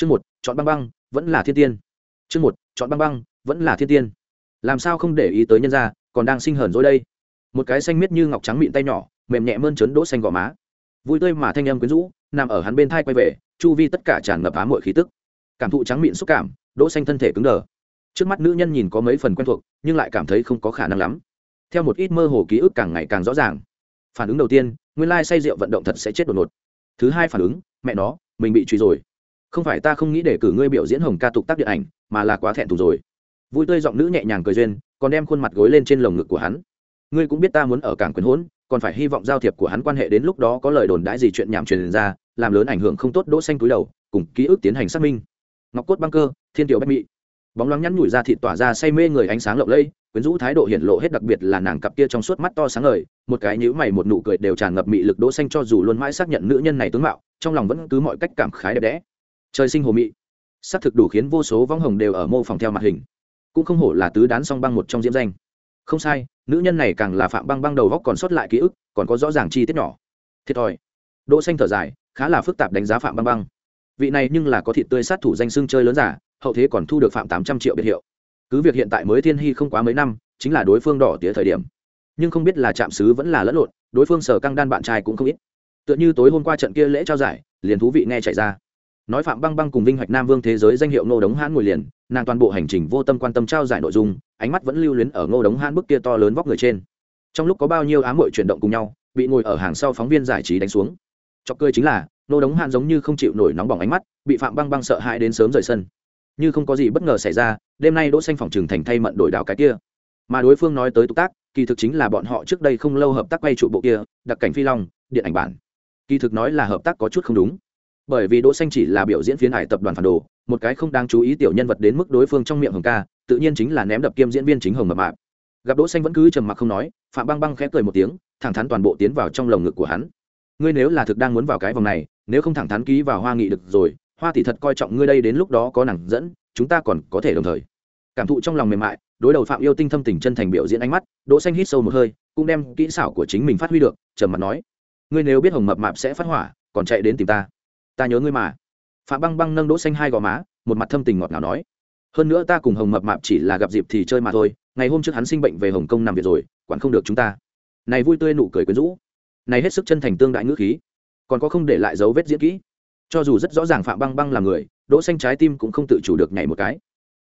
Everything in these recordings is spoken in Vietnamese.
chương một, chọn băng băng, vẫn là thiên tiên. Chương một, chọn băng băng, vẫn là thiên tiên. Làm sao không để ý tới nhân gia, còn đang sinh hờn dỗi đây? Một cái xanh miết như ngọc trắng mịn tay nhỏ, mềm nhẹ mơn trớn đỗ xanh gò má. Vui tươi mà thanh âm quyến rũ, nằm ở hắn bên thai quay về, chu vi tất cả tràn ngập á muội khí tức. Cảm thụ trắng mịn xúc cảm, đỗ xanh thân thể cứng đờ. Trước mắt nữ nhân nhìn có mấy phần quen thuộc, nhưng lại cảm thấy không có khả năng lắm. Theo một ít mơ hồ ký ức càng ngày càng rõ ràng. Phản ứng đầu tiên, nguyên lai say rượu vận động thật sẽ chết đột ngột. Thứ hai phản ứng, mẹ nó, mình bị truy rồi không phải ta không nghĩ để cử ngươi biểu diễn hồng ca tục tác điện ảnh, mà là quá thẹn thùng rồi. Vui tươi giọng nữ nhẹ nhàng cười duyên, còn đem khuôn mặt gối lên trên lồng ngực của hắn. Ngươi cũng biết ta muốn ở cảng quyền hỗn, còn phải hy vọng giao thiệp của hắn quan hệ đến lúc đó có lời đồn đãi gì chuyện nhảm truyền ra, làm lớn ảnh hưởng không tốt đỗ xanh túi đầu, cùng ký ức tiến hành xác minh. Ngọc cốt băng cơ, thiên tiểu bách mỹ bóng loáng nhăn nhủi ra thịt tỏa ra say mê người ánh sáng lộng lẫy, quyến rũ thái độ hiển lộ hết đặc biệt là nàng cặp kia trong suốt mắt to sáng ngời, một cái nhíu mày một nụ cười đều tràn ngập mị lực đỗ xanh cho dù luôn mãi xác nhận nữ nhân này tướng mạo, trong lòng vẫn cứ mọi cách cảm khái đẹp đẽ trời sinh hồ mị. Xác thực đủ khiến vô số vong hồng đều ở mô phỏng theo mặt hình. Cũng không hổ là tứ đán song băng một trong diễm danh. Không sai, nữ nhân này càng là phạm băng băng đầu góc còn sót lại ký ức, còn có rõ ràng chi tiết nhỏ. Thiệt thòi. Đỗ xanh thở dài, khá là phức tạp đánh giá phạm băng băng. Vị này nhưng là có thịt tươi sát thủ danh xưng chơi lớn giả, hậu thế còn thu được phạm tám trăm triệu biệt hiệu. Cứ việc hiện tại mới thiên hy không quá mấy năm, chính là đối phương đỏ tía thời điểm. Nhưng không biết là chạm sứ vẫn là lẫn lộn, đối phương sở căng đan bạn trai cũng không ít. Tựa như tối hôm qua trận kia lễ trao giải, liền thú vị nghe chạy ra nói phạm băng băng cùng vinh hoạch nam vương thế giới danh hiệu ngô đống hãn ngồi liền, nàng toàn bộ hành trình vô tâm quan tâm trao giải nội dung, ánh mắt vẫn lưu luyến ở ngô đống hãn bức kia to lớn vóc người trên. Trong lúc có bao nhiêu ám hội chuyển động cùng nhau, bị ngồi ở hàng sau phóng viên giải trí đánh xuống. Chọc cười chính là, ngô đống hãn giống như không chịu nổi nóng bỏng ánh mắt, bị phạm băng băng sợ hãi đến sớm rời sân. Như không có gì bất ngờ xảy ra, đêm nay đỗ xanh phòng trường thành thay mận đổi đảo cái kia. Mà đối phương nói tới tục tác, kỳ thực chính là bọn họ trước đây không lâu hợp tác quay trụ bộ kia, đặc cảnh phi long, điện ảnh bản. Kỳ thực nói là hợp tác có chút không đúng bởi vì đỗ xanh chỉ là biểu diễn phiến hải tập đoàn phản đồ, một cái không đáng chú ý tiểu nhân vật đến mức đối phương trong miệng hồng ca, tự nhiên chính là ném đập kiêm diễn viên chính hồng mập mạp. Gặp đỗ xanh vẫn cứ trầm mặc không nói, phạm băng băng khẽ cười một tiếng, thẳng thắn toàn bộ tiến vào trong lồng ngực của hắn. Ngươi nếu là thực đang muốn vào cái vòng này, nếu không thẳng thắn ký vào hoa nghị được rồi, hoa tỷ thật coi trọng ngươi đây đến lúc đó có nàng dẫn, chúng ta còn có thể đồng thời. Cảm thụ trong lòng mềm mại, đối đầu phạm yêu tinh thâm tình chân thành biểu diễn ánh mắt, đỗ xanh hít sâu một hơi, cũng đem kỹ xảo của chính mình phát huy được, trầm mặt nói, ngươi nếu biết hồng mập mạp sẽ phát hỏa, còn chạy đến tìm ta ta nhớ ngươi mà. Phạm băng băng nâng đỗ xanh hai gò má, một mặt thâm tình ngọt ngào nói. Hơn nữa ta cùng hồng mập mạp chỉ là gặp dịp thì chơi mà thôi, ngày hôm trước hắn sinh bệnh về hồng kông nằm viện rồi, quản không được chúng ta. Này vui tươi nụ cười quyến rũ. Này hết sức chân thành tương đại ngữ khí. Còn có không để lại dấu vết diễn kỹ. Cho dù rất rõ ràng phạm băng băng là người, đỗ xanh trái tim cũng không tự chủ được nhảy một cái.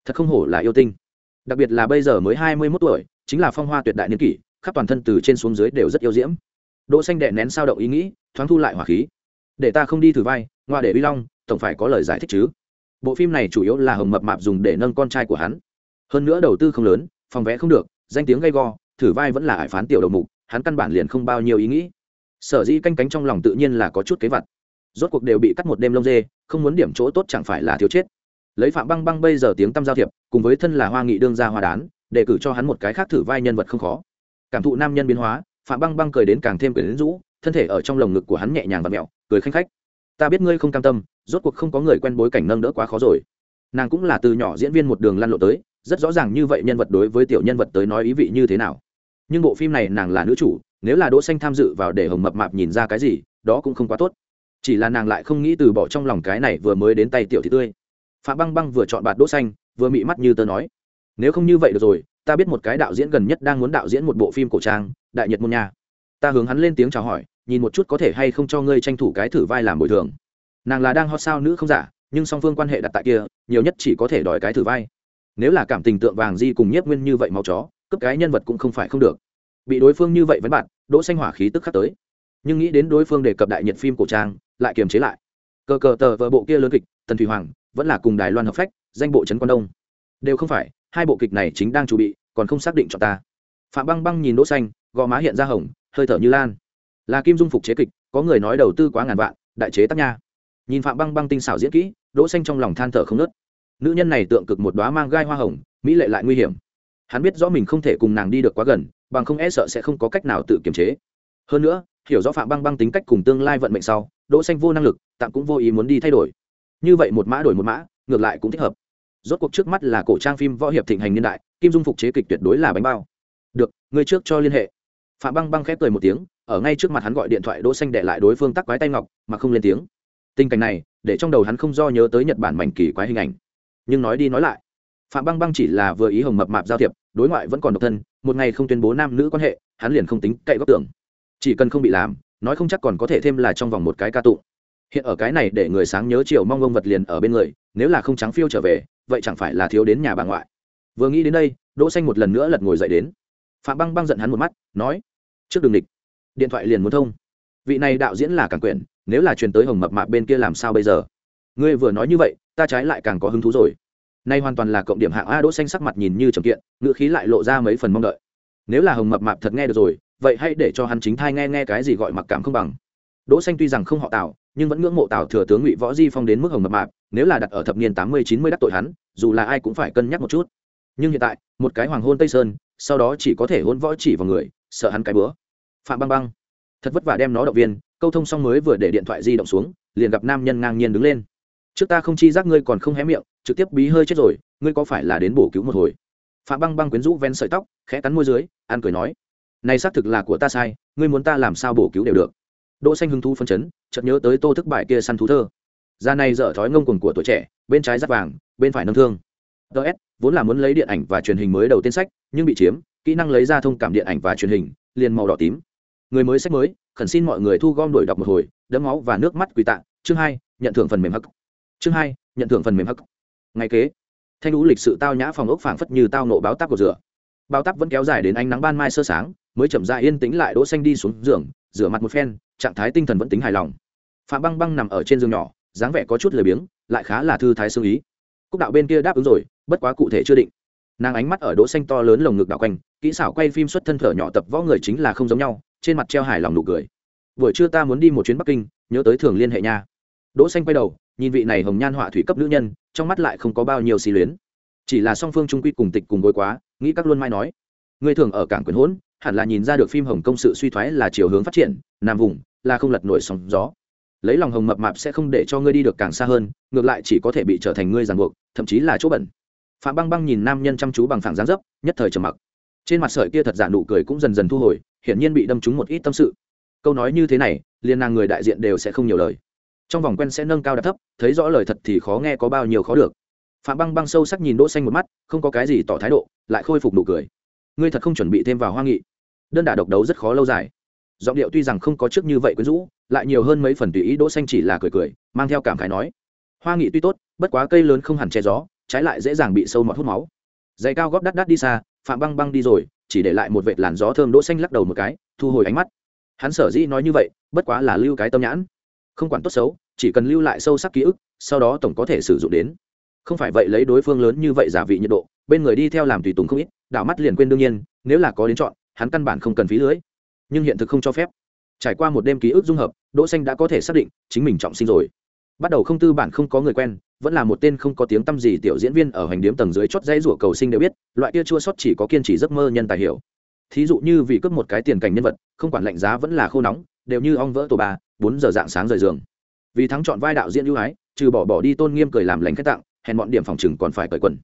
Thật không hổ là yêu tinh. Đặc biệt là bây giờ mới hai mươi 21 tuổi, chính là phong hoa tuyệt đại niên kỷ, khắp toàn thân từ trên xuống dưới đều rất yêu diễm. Đỗ xanh đè nén sao động ý nghĩ, thoáng thu lại hỏa khí để ta không đi thử vai, ngoa để uy long, tổng phải có lời giải thích chứ. Bộ phim này chủ yếu là hồng mập mạp dùng để nâng con trai của hắn. Hơn nữa đầu tư không lớn, phòng vẽ không được, danh tiếng gay go, thử vai vẫn là ải phán tiểu đầu mục, hắn căn bản liền không bao nhiêu ý nghĩ. Sở dĩ canh cánh trong lòng tự nhiên là có chút kế vặt. rốt cuộc đều bị cắt một đêm lông dê, không muốn điểm chỗ tốt chẳng phải là thiếu chết. Lấy phạm băng băng bây giờ tiếng tăm giao thiệp, cùng với thân là hoa nghị đương gia hoa đán để cử cho hắn một cái khác thử vai nhân vật không khó. Cảm thụ nam nhân biến hóa, phạm băng băng cười đến càng thêm quyển rũ, thân thể ở trong lồng ngực của hắn nhẹ nhàng và mẹo cười khanh khách. Ta biết ngươi không cam tâm, rốt cuộc không có người quen bối cảnh nâng đỡ quá khó rồi. Nàng cũng là từ nhỏ diễn viên một đường lăn lộ tới, rất rõ ràng như vậy nhân vật đối với tiểu nhân vật tới nói ý vị như thế nào. Nhưng bộ phim này nàng là nữ chủ, nếu là đỗ xanh tham dự vào để hồng mập mạp nhìn ra cái gì, đó cũng không quá tốt. Chỉ là nàng lại không nghĩ từ bỏ trong lòng cái này vừa mới đến tay tiểu thị tươi. Phạm băng băng vừa chọn bạt đỗ xanh, vừa mị mắt như tớ nói, nếu không như vậy được rồi, ta biết một cái đạo diễn gần nhất đang muốn đạo diễn một bộ phim cổ trang, đại nhật môn nhà. ta hướng hắn lên tiếng chào hỏi nhìn một chút có thể hay không cho ngươi tranh thủ cái thử vai làm bồi thường. Nàng là đang hot sao nữ không giả, nhưng song phương quan hệ đặt tại kia, nhiều nhất chỉ có thể đòi cái thử vai. Nếu là cảm tình tượng vàng di cùng nhất nguyên như vậy máu chó cấp cái nhân vật cũng không phải không được. Bị đối phương như vậy với bạn, đỗ xanh hỏa khí tức khắc tới. Nhưng nghĩ đến đối phương đề cập đại nhiệt phim cổ trang, lại kiềm chế lại. Cờ cờ tờ vợ bộ kia lớn kịch, tần thủy hoàng, vẫn là cùng đài loan hợp phách, danh bộ trấn quan đông. Đều không phải, hai bộ kịch này chính đang chuẩn bị, còn không xác định cho ta. Phạm băng băng nhìn đỗ xanh, gò má hiện ra hồng, hơi thở như lan là kim dung phục chế kịch, có người nói đầu tư quá ngàn vạn, đại chế tác nha. Nhìn phạm băng băng tinh xảo diễn kỹ, đỗ xanh trong lòng than thở không nớt nữ nhân này tượng cực một đóa mang gai hoa hồng, mỹ lệ lại nguy hiểm. Hắn biết rõ mình không thể cùng nàng đi được quá gần, bằng không e sợ sẽ không có cách nào tự kiềm chế. Hơn nữa, hiểu rõ phạm băng băng tính cách cùng tương lai vận mệnh sau, đỗ xanh vô năng lực, tạm cũng vô ý muốn đi thay đổi. Như vậy một mã đổi một mã, ngược lại cũng thích hợp. Rốt cuộc trước mắt là cổ trang phim võ hiệp thịnh hành niên đại, kim dung phục chế kịch tuyệt đối là bánh bao. Được, người trước cho liên hệ. Phạm băng băng khép cười một tiếng ở ngay trước mặt hắn gọi điện thoại đỗ xanh để lại đối phương tắc quái tay ngọc, mà không lên tiếng. Tình cảnh này, để trong đầu hắn không do nhớ tới nhật bản mảnh kỳ quái hình ảnh. Nhưng nói đi nói lại, phạm băng băng chỉ là vừa ý hồng mập mạp giao thiệp, đối ngoại vẫn còn độc thân, một ngày không tuyên bố nam nữ quan hệ, hắn liền không tính cậy góc tưởng. Chỉ cần không bị làm, nói không chắc còn có thể thêm là trong vòng một cái ca tụng. Hiện ở cái này để người sáng nhớ chiều mong ông vật liền ở bên người, nếu là không trắng phiêu trở về, vậy chẳng phải là thiếu đến nhà bà ngoại. Vừa nghĩ đến đây, đỗ xanh một lần nữa lật ngồi dậy đến. Phạm băng băng giận hắn một mắt, nói, trước đường địch điện thoại liền muốn thông. Vị này đạo diễn là càng quyển, nếu là truyền tới hồng mập mạp bên kia làm sao bây giờ? Ngươi vừa nói như vậy, ta trái lại càng có hứng thú rồi. Nay hoàn toàn là cộng điểm hạng a đỗ xanh sắc mặt nhìn như trầm kiện ngựa khí lại lộ ra mấy phần mong đợi. Nếu là hồng mập mạp thật nghe được rồi, vậy hãy để cho hắn chính thai nghe nghe cái gì gọi mặc cảm không bằng. Đỗ xanh tuy rằng không họ tào, nhưng vẫn ngưỡng mộ tào thừa tướng ngụy võ di phong đến mức hồng mập mạp, nếu là đặt ở thập niên tám mươi, chín mươi đắc tội hắn, dù là ai cũng phải cân nhắc một chút. Nhưng hiện tại, một cái hoàng hôn tây sơn, sau đó chỉ có thể hôn võ chỉ vào người, sợ hắn cái bữa phạm băng băng. Thật vất vả đem nó động viên, câu thông xong mới vừa để điện thoại di động xuống, liền gặp nam nhân ngang nhiên đứng lên. Trước ta không chi giác ngươi còn không hé miệng, trực tiếp bí hơi chết rồi, ngươi có phải là đến bổ cứu một hồi? Phạm băng băng quyến rũ ven sợi tóc, khẽ cắn môi dưới, an cười nói. Này xác thực là của ta sai, ngươi muốn ta làm sao bổ cứu đều được. Đỗ xanh hứng thú phân chấn, chợt nhớ tới tô thức bài kia săn thú thơ. Ra này dở thói ngông cuồng của tuổi trẻ, bên trái giáp vàng, bên phải nâng thương. Ts vốn là muốn lấy điện ảnh và truyền hình mới đầu tiên sách, nhưng bị chiếm, kỹ năng lấy ra thông cảm điện ảnh và truyền hình, liền màu đỏ tím người mới sách mới, khẩn xin mọi người thu gom đổi đọc một hồi, đẫm máu và nước mắt quỳ tạ. Chương hai, nhận thưởng phần mềm hắc. Chương hai, nhận thưởng phần mềm hắc. Ngày kế, thanh lũ lịch sự tao nhã phòng ốc phảng phất như tao nộ báo táp của rửa. Báo táp vẫn kéo dài đến ánh nắng ban mai sơ sáng, mới chậm dại yên tĩnh lại đỗ xanh đi xuống giường, rửa mặt một phen, trạng thái tinh thần vẫn tính hài lòng. Phạm băng băng nằm ở trên giường nhỏ, dáng vẻ có chút lười biếng, lại khá là thư thái sương ý. Cúc đạo bên kia đáp ứng rồi, bất quá cụ thể chưa định. Nàng ánh mắt ở đỗ xanh to lớn lồng ngực đảo quanh, kỹ xảo quay phim xuất thân thở nhỏ tập võ người chính là không giống nhau trên mặt treo hài lòng nụ cười. Buổi trưa ta muốn đi một chuyến bắc kinh, nhớ tới thường liên hệ nha. Đỗ xanh quay đầu, nhìn vị này hồng nhan họa thủy cấp nữ nhân, trong mắt lại không có bao nhiêu xì luyến. Chỉ là song phương trung quy cùng tịch cùng gối quá, nghĩ các luôn mai nói. Ngươi thường ở cảng quyền hỗn, hẳn là nhìn ra được phim hồng công sự suy thoái là chiều hướng phát triển, nam vùng là không lật nổi sóng gió. Lấy lòng hồng mập mạp sẽ không để cho ngươi đi được càng xa hơn, ngược lại chỉ có thể bị trở thành ngươi ràng buộc, thậm chí là chỗ bẩn. Phạm băng băng nhìn nam nhân chăm chú bằng phẳng dáng dấp, nhất thời trầm mặc trên mặt sợi kia thật giả nụ cười cũng dần dần thu hồi, hiển nhiên bị đâm trúng một ít tâm sự. Câu nói như thế này liên nàng người đại diện đều sẽ không nhiều lời. Trong vòng quen sẽ nâng cao đạt thấp thấy rõ lời thật thì khó nghe có bao nhiêu khó được. Phạm băng băng sâu sắc nhìn đỗ xanh một mắt, không có cái gì tỏ thái độ, lại khôi phục nụ cười. Ngươi thật không chuẩn bị thêm vào hoa nghị. Đơn đả độc đấu rất khó lâu dài. Giọng điệu tuy rằng không có trước như vậy quyến rũ, lại nhiều hơn mấy phần tùy ý đỗ xanh chỉ là cười cười, mang theo cảm khái nói. Hoa nghị tuy tốt, bất quá cây lớn không hẳn che gió, trái lại dễ dàng bị sâu mọt hút máu. Giày cao gót đắt đắt đi xa phạm băng băng đi rồi, chỉ để lại một vệt làn gió thơm đỗ xanh lắc đầu một cái, thu hồi ánh mắt. Hắn sở dĩ nói như vậy, bất quá là lưu cái tâm nhãn. Không quản tốt xấu, chỉ cần lưu lại sâu sắc ký ức, sau đó tổng có thể sử dụng đến. Không phải vậy lấy đối phương lớn như vậy giả vị nhiệt độ, bên người đi theo làm tùy tùng không ít, đảo mắt liền quên đương nhiên, nếu là có đến chọn, hắn căn bản không cần phí lưới. Nhưng hiện thực không cho phép. Trải qua một đêm ký ức dung hợp, đỗ xanh đã có thể xác định chính mình trọng sinh rồi. Bắt đầu không tư bản không có người quen vẫn là một tên không có tiếng tăm gì tiểu diễn viên ở hành điếm tầng dưới chót dãy rủa cầu sinh đều biết, loại kia chua sót chỉ có kiên trì giấc mơ nhân tài hiểu. Thí dụ như vì cướp một cái tiền cảnh nhân vật, không quản lạnh giá vẫn là khô nóng, đều như ong vỡ tổ bà, bốn giờ dạng sáng rời giường. Vì thắng chọn vai đạo diễn ưu ái, trừ bỏ bỏ đi tôn nghiêm cười làm lành khách tặng, hèn bọn điểm phòng chừng còn phải cởi quần.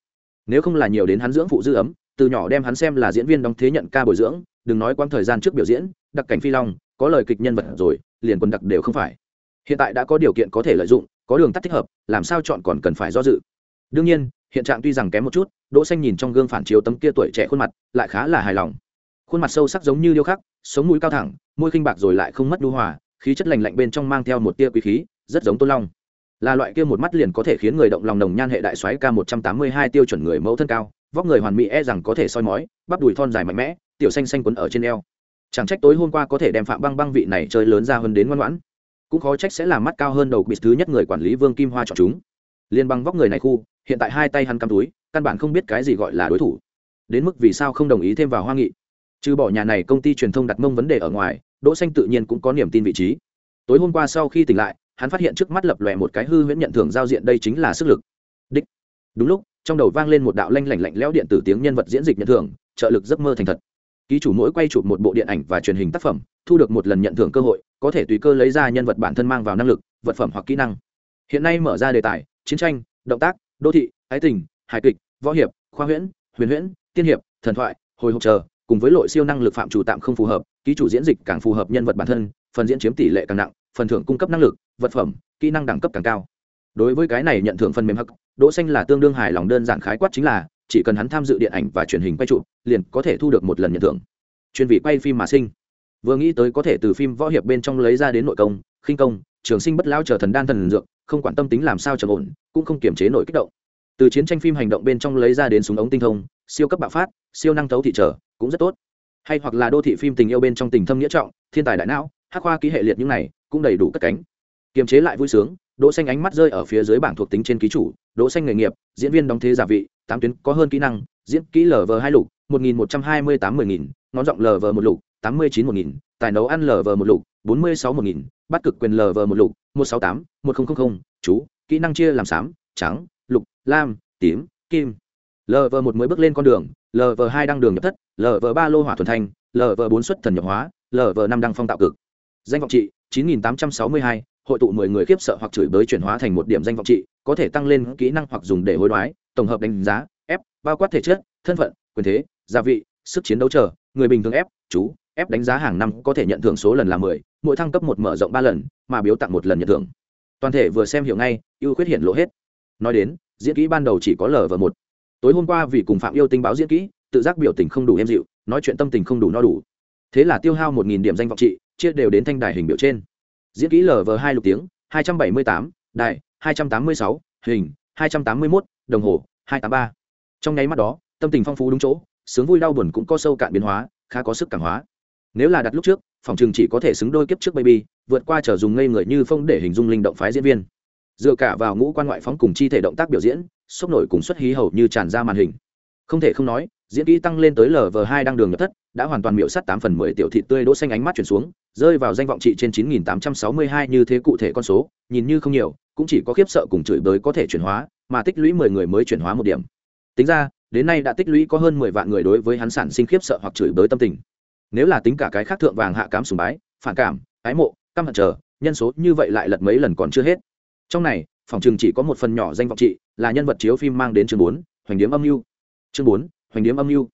Nếu không là nhiều đến hắn dưỡng phụ dư ấm, từ nhỏ đem hắn xem là diễn viên đóng thế nhận ca bồi dưỡng, đừng nói quãng thời gian trước biểu diễn, đặc cảnh phi long, có lời kịch nhân vật rồi, liền quân đặc đều không phải. Hiện tại đã có điều kiện có thể lợi dụng có đường tắt thích hợp, làm sao chọn còn cần phải do dự. Đương nhiên, hiện trạng tuy rằng kém một chút, đỗ xanh nhìn trong gương phản chiếu tấm kia tuổi trẻ khuôn mặt, lại khá là hài lòng. Khuôn mặt sâu sắc giống như điêu khắc, sống mũi cao thẳng, môi khinh bạc rồi lại không mất đu hòa, khí chất lành lạnh bên trong mang theo một tia quý khí, rất giống tôn long. Là loại kia một mắt liền có thể khiến người động lòng nồng nhan hệ đại xoáy ca một trăm tám mươi hai tiêu chuẩn người mẫu thân cao, vóc người hoàn mỹ e rằng có thể soi mói, bắp đùi thon dài mạnh mẽ, tiểu xanh xanh quấn ở trên eo. Chẳng trách tối hôm qua có thể đem phạm băng băng vị này chơi lớn ra hơn đến ngoan ngoãn cũng khó trách sẽ làm mắt cao hơn đầu bị thứ nhất người quản lý vương kim hoa chọn chúng. Liên băng vóc người này khu, hiện tại hai tay hắn cắm túi, căn bản không biết cái gì gọi là đối thủ. Đến mức vì sao không đồng ý thêm vào hoa nghị? Trừ bỏ nhà này công ty truyền thông đặt mông vấn đề ở ngoài, đỗ xanh tự nhiên cũng có niềm tin vị trí. Tối hôm qua sau khi tỉnh lại, hắn phát hiện trước mắt lập lòe một cái hư huyễn nhận thưởng giao diện đây chính là sức lực. Đích. Đúng lúc, trong đầu vang lên một đạo lanh lảnh lạnh lẽo điện tử tiếng nhân vật diễn dịch nhận thưởng, trợ lực giấc mơ thành thật ký chủ mỗi quay chụp một bộ điện ảnh và truyền hình tác phẩm, thu được một lần nhận thưởng cơ hội, có thể tùy cơ lấy ra nhân vật bản thân mang vào năng lực, vật phẩm hoặc kỹ năng. Hiện nay mở ra đề tài, chiến tranh, động tác, đô thị, ái tình, hài kịch, võ hiệp, khoa huyễn, huyền huyễn, tiên hiệp, thần thoại, hồi hộp chờ, cùng với lội siêu năng lực phạm chủ tạm không phù hợp, ký chủ diễn dịch càng phù hợp nhân vật bản thân, phần diễn chiếm tỷ lệ càng nặng, phần thưởng cung cấp năng lực, vật phẩm, kỹ năng đẳng cấp càng cao. Đối với cái này nhận thưởng phần mềm hắc, đỗ xanh là tương đương hài lòng, đơn giản khái quát chính là chỉ cần hắn tham dự điện ảnh và truyền hình quay trụ, liền có thể thu được một lần nhận thưởng. Chuyên vị quay phim mà sinh. Vừa nghĩ tới có thể từ phim võ hiệp bên trong lấy ra đến nội công, khinh công, trường sinh bất lao trở thần đan thần dược, không quản tâm tính làm sao trầm ổn, cũng không kiềm chế nổi kích động. Từ chiến tranh phim hành động bên trong lấy ra đến súng ống tinh thông, siêu cấp bạo phát, siêu năng thấu thị trở, cũng rất tốt. Hay hoặc là đô thị phim tình yêu bên trong tình thâm nghĩa trọng, thiên tài đại não, hắc hoa ký hệ liệt những này, cũng đầy đủ cất cánh. Kiềm chế lại vui sướng, đỗ xanh ánh mắt rơi ở phía dưới bảng thuộc tính trên ký chủ, đỗ xanh nghề nghiệp, diễn viên đóng thế giả vị tám tuyến có hơn kỹ năng, diễn kỹ lv hai lục, một nghìn một trăm hai mươi tám mười nghìn, ngón giọng lv một lục, tám mươi chín một nghìn, tài nấu ăn lv một lục, bốn mươi sáu một nghìn, bắt cực quyền lv một lục, một sáu tám, một nghìn chú, kỹ năng chia làm xám, trắng, lục, lam, tím, kim. Lv một mới bước lên con đường lv hai đăng đường nhập thất lv ba lô hỏa thuần thanh lv bốn xuất thần nhập hóa lv năm đăng phong tạo cực. Danh vọng trị, chín nghìn tám trăm sáu mươi hai, hội tụ mười người khiếp sợ hoặc chửi bới chuyển hóa thành một điểm danh vọng trị, có thể tăng lên kỹ năng hoặc dùng để hối đoái tổng hợp đánh giá, ép, bao quát thể chất, thân phận, quyền thế, gia vị, sức chiến đấu chờ, người bình thường ép, chú, ép đánh giá hàng năm có thể nhận thưởng số lần là mười, mỗi thăng cấp một mở rộng ba lần, mà biếu tặng một lần nhận thưởng. Toàn thể vừa xem hiểu ngay, ưu khuyết hiện lộ hết. Nói đến, diễn kỹ ban đầu chỉ có lờ và một. Tối hôm qua vì cùng phạm yêu tinh báo diễn kỹ, tự giác biểu tình không đủ em dịu, nói chuyện tâm tình không đủ no đủ. Thế là tiêu hao một nghìn điểm danh vọng trị, chia đều đến thanh đài hình biểu trên. Diễn kỹ lv hai lục tiếng, hai trăm bảy mươi tám, đài, hai trăm tám mươi sáu, hình hai trăm tám mươi mốt, đồng hồ, hai tám ba. Trong nháy mắt đó, tâm tình phong phú đúng chỗ, sướng vui đau buồn cũng có sâu cạn biến hóa, khá có sức cảm hóa. Nếu là đặt lúc trước, phòng trường chỉ có thể xứng đôi kiếp trước baby, vượt qua trở dùng ngây người như phong để hình dung linh động phái diễn viên. Dựa cả vào ngũ quan ngoại phóng cùng chi thể động tác biểu diễn, sốc nổi cùng xuất hí hầu như tràn ra màn hình. Không thể không nói, diễn kỹ tăng lên tới lv hai đang đường nhập thất, đã hoàn toàn miễu sắt tám phần mười tiểu thị tươi đỗ xanh ánh mắt chuyển xuống, rơi vào danh vọng trị trên chín nghìn tám trăm sáu mươi hai như thế cụ thể con số, nhìn như không nhiều cũng chỉ có khiếp sợ cùng chửi bới có thể chuyển hóa, mà tích lũy mười người mới chuyển hóa một điểm. Tính ra, đến nay đã tích lũy có hơn mười vạn người đối với hắn sản sinh khiếp sợ hoặc chửi bới tâm tình. Nếu là tính cả cái khác thượng vàng hạ cám sùng bái, phản cảm, ái mộ, căm hận chờ, nhân số như vậy lại lật mấy lần còn chưa hết. Trong này, phòng trường chỉ có một phần nhỏ danh vọng trị, là nhân vật chiếu phim mang đến chương bốn, hoành điếm âm mưu. Chương bốn, hoành điếm âm mưu.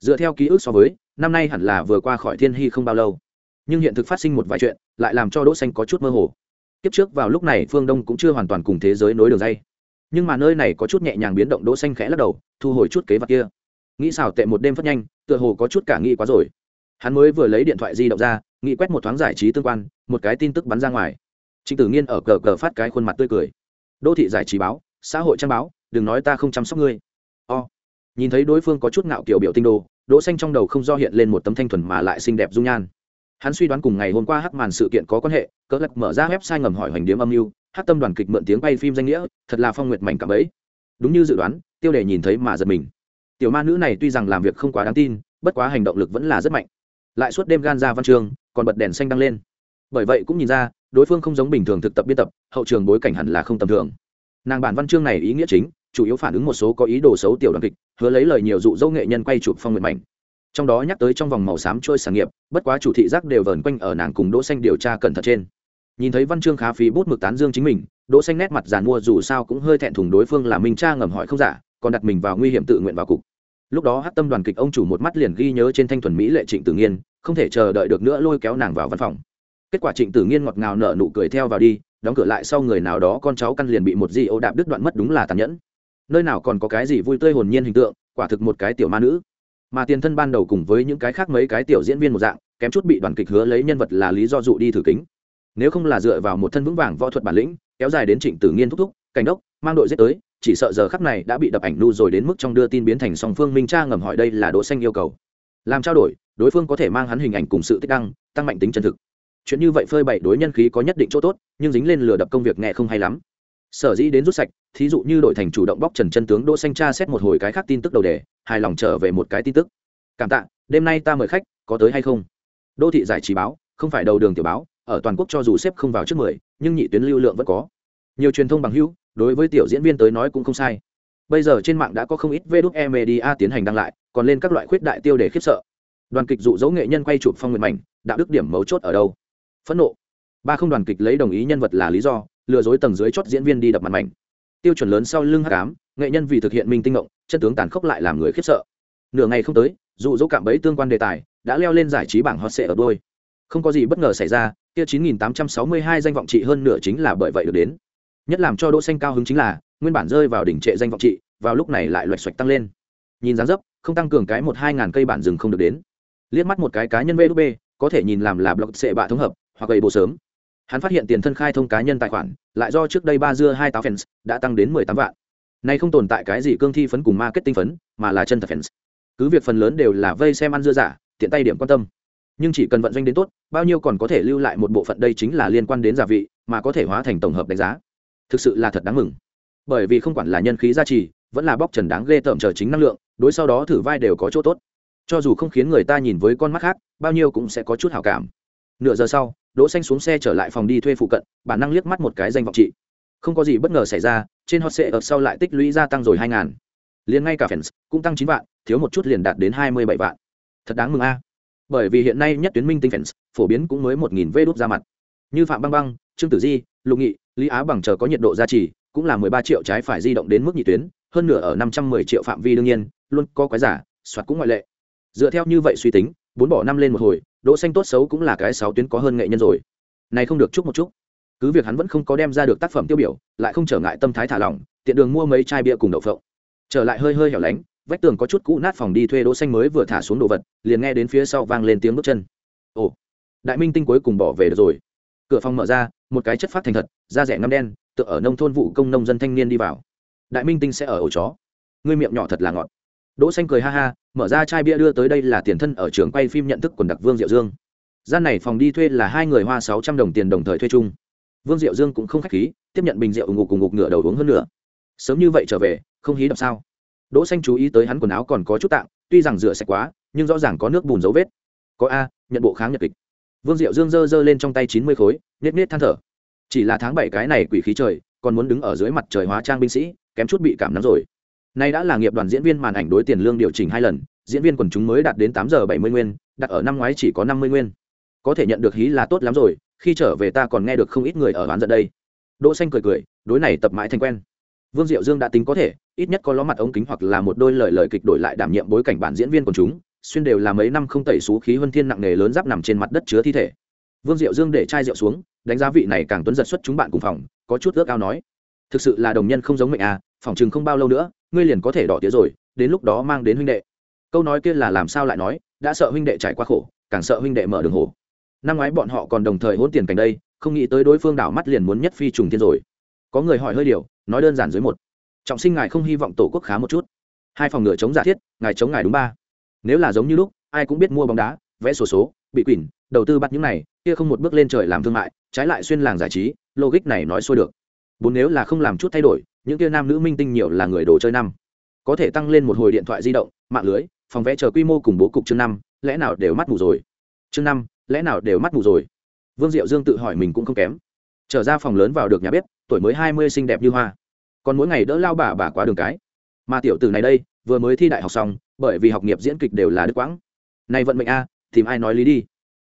Dựa theo ký ức so với, năm nay hẳn là vừa qua khỏi thiên hy không bao lâu. Nhưng hiện thực phát sinh một vài chuyện, lại làm cho đỗ xanh có chút mơ hồ kiếp trước vào lúc này phương đông cũng chưa hoàn toàn cùng thế giới nối đường dây. Nhưng mà nơi này có chút nhẹ nhàng biến động đỗ xanh khẽ lắc đầu, thu hồi chút kế vật kia. Nghĩ xào tệ một đêm phát nhanh, tựa hồ có chút cả nghi quá rồi. Hắn mới vừa lấy điện thoại di động ra, nghĩ quét một thoáng giải trí tương quan, một cái tin tức bắn ra ngoài. Trịnh tử nghiên ở cờ cờ phát cái khuôn mặt tươi cười. Đô thị giải trí báo, xã hội trang báo, đừng nói ta không chăm sóc ngươi. O. Nhìn thấy đối phương có chút ngạo kiểu biểu tinh đồ, đỗ xanh trong đầu không do hiện lên một tấm thanh thuần mà lại xinh đẹp dung nhan hắn suy đoán cùng ngày hôm qua hắc màn sự kiện có quan hệ, cỡ lật mở ra website ngầm hỏi hoành điếm âm mưu, hắc tâm đoàn kịch mượn tiếng quay phim danh nghĩa, thật là phong nguyệt mảnh cảm ấy. Đúng như dự đoán, tiêu đề nhìn thấy mà giật mình. Tiểu ma nữ này tuy rằng làm việc không quá đáng tin, bất quá hành động lực vẫn là rất mạnh. Lại suốt đêm gan ra văn trường còn bật đèn xanh đăng lên. Bởi vậy cũng nhìn ra, đối phương không giống bình thường thực tập biên tập, hậu trường bối cảnh hẳn là không tầm thường. Nàng bản văn chương này ý nghĩa chính, chủ yếu phản ứng một số có ý đồ xấu tiểu đoàn kịch, hứa lấy lời nhiều dụ dỗ nghệ nhân quay chụp phong nguyện mảnh trong đó nhắc tới trong vòng màu xám trôi sản nghiệp, bất quá chủ thị giác đều vờn quanh ở nàng cùng đỗ xanh điều tra cẩn thận trên. Nhìn thấy văn chương khá phí bút mực tán dương chính mình, đỗ xanh nét mặt giàn mua dù sao cũng hơi thẹn thùng đối phương là minh cha ngầm hỏi không giả, còn đặt mình vào nguy hiểm tự nguyện vào cục. Lúc đó hát tâm đoàn kịch ông chủ một mắt liền ghi nhớ trên thanh thuần mỹ lệ trịnh tử nghiên, không thể chờ đợi được nữa lôi kéo nàng vào văn phòng. Kết quả trịnh tử nghiên ngọt ngào nở nụ cười theo vào đi, đóng cửa lại sau người nào đó con cháu căn liền bị một di ô đạp đứt đoạn mất đúng là tàn nhẫn. Nơi nào còn có cái gì vui tươi hồn nhiên hình tượng, quả thực một cái tiểu ma nữ mà tiền thân ban đầu cùng với những cái khác mấy cái tiểu diễn viên một dạng, kém chút bị đoàn kịch hứa lấy nhân vật là lý do dụ đi thử kính. Nếu không là dựa vào một thân vững vàng võ thuật bản lĩnh, kéo dài đến trịnh tử nghiên thúc thúc, cảnh đốc, mang đội giết tới, chỉ sợ giờ khắc này đã bị đập ảnh nu rồi đến mức trong đưa tin biến thành song phương minh cha ngầm hỏi đây là đỗ xanh yêu cầu. Làm trao đổi, đối phương có thể mang hắn hình ảnh cùng sự tích đăng, tăng mạnh tính chân thực. Chuyện như vậy phơi bày đối nhân khí có nhất định chỗ tốt, nhưng dính lên lừa đập công việc nghe không hay lắm sở dĩ đến rút sạch, thí dụ như đội thành chủ động bóc trần chân tướng đỗ xanh tra xét một hồi cái khác tin tức đầu đề, hài lòng trở về một cái tin tức. Cảm tạ, đêm nay ta mời khách, có tới hay không? Đô thị giải trí báo, không phải đầu đường tiểu báo, ở toàn quốc cho dù xếp không vào trước mười, nhưng nhị tuyến lưu lượng vẫn có. Nhiều truyền thông bằng hữu, đối với tiểu diễn viên tới nói cũng không sai. Bây giờ trên mạng đã có không ít vê media tiến hành đăng lại, còn lên các loại khuyết đại tiêu để khiếp sợ. Đoàn kịch dụ dỗ nghệ nhân quay chụp phong nguyện mảnh, đạo đức điểm mấu chốt ở đâu? Phẫn nộ. Ba không đoàn kịch lấy đồng ý nhân vật là lý do lừa dối tầng dưới chót diễn viên đi đập mặt mảnh. Tiêu chuẩn lớn sau lưng hát cám nghệ nhân vì thực hiện minh tinh ngộng chân tướng tàn khốc lại làm người khiếp sợ. Nửa ngày không tới, dụ dỗ cạm bẫy tương quan đề tài đã leo lên giải trí bảng hot sệ ở đôi. Không có gì bất ngờ xảy ra, kia 9862 danh vọng trị hơn nửa chính là bởi vậy được đến. Nhất làm cho đỗ xanh cao hứng chính là, nguyên bản rơi vào đỉnh trệ danh vọng trị, vào lúc này lại loạch xoạch tăng lên. Nhìn dáng dấp, không tăng cường cái một hai ngàn cây bản rừng không được đến. Liếc mắt một cái cá nhân vb có thể nhìn làm là blog sệ bạ thống hợp, hoặc gầy bộ sớm hắn phát hiện tiền thân khai thông cá nhân tài khoản, lại do trước đây ba dưa hai táo fans, đã tăng đến mười tám vạn. Nay không tồn tại cái gì cương thi phấn cùng marketing phấn, mà là chân thật fans. Cứ việc phần lớn đều là vây xem ăn dưa giả, tiện tay điểm quan tâm. Nhưng chỉ cần vận doanh đến tốt, bao nhiêu còn có thể lưu lại một bộ phận đây chính là liên quan đến giả vị, mà có thể hóa thành tổng hợp đánh giá. Thực sự là thật đáng mừng. Bởi vì không quản là nhân khí gia trì, vẫn là bóc trần đáng ghê tởm chờ chính năng lượng, đối sau đó thử vai đều có chỗ tốt. Cho dù không khiến người ta nhìn với con mắt khác, bao nhiêu cũng sẽ có chút hảo cảm. Nửa giờ sau đỗ xanh xuống xe trở lại phòng đi thuê phụ cận, bản năng liếc mắt một cái danh vọng trị không có gì bất ngờ xảy ra, trên hot sệ ở sau lại tích lũy gia tăng rồi hai ngàn. Liền ngay cả fans cũng tăng chín vạn, thiếu một chút liền đạt đến hai mươi bảy vạn. Thật đáng mừng a. Bởi vì hiện nay nhất tuyến minh tinh fans phổ biến cũng mới một nghìn vê đốt ra mặt. Như phạm băng băng, trương tử di, lục nghị, lý á bằng chờ có nhiệt độ gia trì, cũng là mười ba triệu trái phải di động đến mức nhị tuyến, hơn nửa ở năm trăm mười triệu phạm vi đương nhiên, luôn có quái giả, soạt cũng ngoại lệ. Dựa theo như vậy suy tính, bốn bỏ năm lên một hồi đỗ xanh tốt xấu cũng là cái sáu tuyến có hơn nghệ nhân rồi. Này không được chúc một chút cứ việc hắn vẫn không có đem ra được tác phẩm tiêu biểu, lại không trở ngại tâm thái thả lỏng, tiện đường mua mấy chai bia cùng đậu phộng. Trở lại hơi hơi hẻo lánh, vách tường có chút cũ nát phòng đi thuê đỗ xanh mới vừa thả xuống đồ vật, liền nghe đến phía sau vang lên tiếng bước chân. Ồ, đại minh tinh cuối cùng bỏ về được rồi. Cửa phòng mở ra, một cái chất phát thành thật, da rẻ ngăm đen, tựa ở nông thôn vụ công nông dân thanh niên đi vào. Đại minh tinh sẽ ở ổ chó. Ngươi miệng nhỏ thật là ngọt. Đỗ xanh cười ha ha mở ra chai bia đưa tới đây là tiền thân ở trường quay phim nhận thức quần đặc vương diệu dương. Gian này phòng đi thuê là hai người hoa sáu trăm đồng tiền đồng thời thuê chung. Vương diệu dương cũng không khách khí, tiếp nhận bình rượu ngục cùng ngục ngựa đầu uống hơn nữa. Sớm như vậy trở về, không hí đập sao? Đỗ xanh chú ý tới hắn quần áo còn có chút tạng, tuy rằng rửa sạch quá, nhưng rõ ràng có nước bùn dấu vết. Có a, nhận bộ kháng nhật kịch. Vương diệu dương giơ giơ lên trong tay chín mươi khối, nết nết than thở. Chỉ là tháng bảy cái này quỷ khí trời, còn muốn đứng ở dưới mặt trời hóa trang binh sĩ, kém chút bị cảm nắng rồi nay đã là nghiệp đoàn diễn viên màn ảnh đối tiền lương điều chỉnh hai lần, diễn viên quần chúng mới đạt đến tám giờ bảy mươi nguyên, đặt ở năm ngoái chỉ có năm mươi nguyên. Có thể nhận được hí là tốt lắm rồi, khi trở về ta còn nghe được không ít người ở bán giận đây. Đỗ xanh cười cười, đối này tập mãi thành quen. Vương diệu dương đã tính có thể, ít nhất có ló mặt ống kính hoặc là một đôi lời lời kịch đổi lại đảm nhiệm bối cảnh bản diễn viên quần chúng, xuyên đều là mấy năm không tẩy sú khí huân thiên nặng nề lớn giáp nằm trên mặt đất chứa thi thể. Vương diệu dương để chai rượu xuống, đánh giá vị này càng tuấn giật xuất chúng bạn cùng phòng, có chút ước ao nói. Thực sự là đồng nhân không giống mệnh à phòng trường không bao lâu nữa ngươi liền có thể đỏ tía rồi đến lúc đó mang đến huynh đệ. Câu nói kia là làm sao lại nói đã sợ huynh đệ trải qua khổ càng sợ huynh đệ mở đường hồ năm ngoái bọn họ còn đồng thời hôn tiền cảnh đây không nghĩ tới đối phương đảo mắt liền muốn nhất phi trùng thiên rồi. Có người hỏi hơi điều nói đơn giản dưới một. Trọng sinh ngài không hy vọng tổ quốc khá một chút. Hai phòng ngựa chống giả thiết ngài chống ngài đúng ba. Nếu là giống như lúc ai cũng biết mua bóng đá vẽ sổ số, số bị quỷ đầu tư bắt những này kia không một bước lên trời làm thương mại trái lại xuyên làng giải trí logic này nói xuôi được bốn nếu là không làm chút thay đổi, những kia nam nữ minh tinh nhiều là người đồ chơi năm. Có thể tăng lên một hồi điện thoại di động, mạng lưới, phòng vẽ chờ quy mô cùng bố cục chương năm, lẽ nào đều mắt mù rồi? Chương năm, lẽ nào đều mắt mù rồi? Vương diệu dương tự hỏi mình cũng không kém. Trở ra phòng lớn vào được nhà bếp, tuổi mới hai mươi xinh đẹp như hoa. Còn mỗi ngày đỡ lao bà bà quá đường cái. Mà tiểu tử này đây, vừa mới thi đại học xong, bởi vì học nghiệp diễn kịch đều là đức quãng. Này vận mệnh a, tìm ai nói lý đi?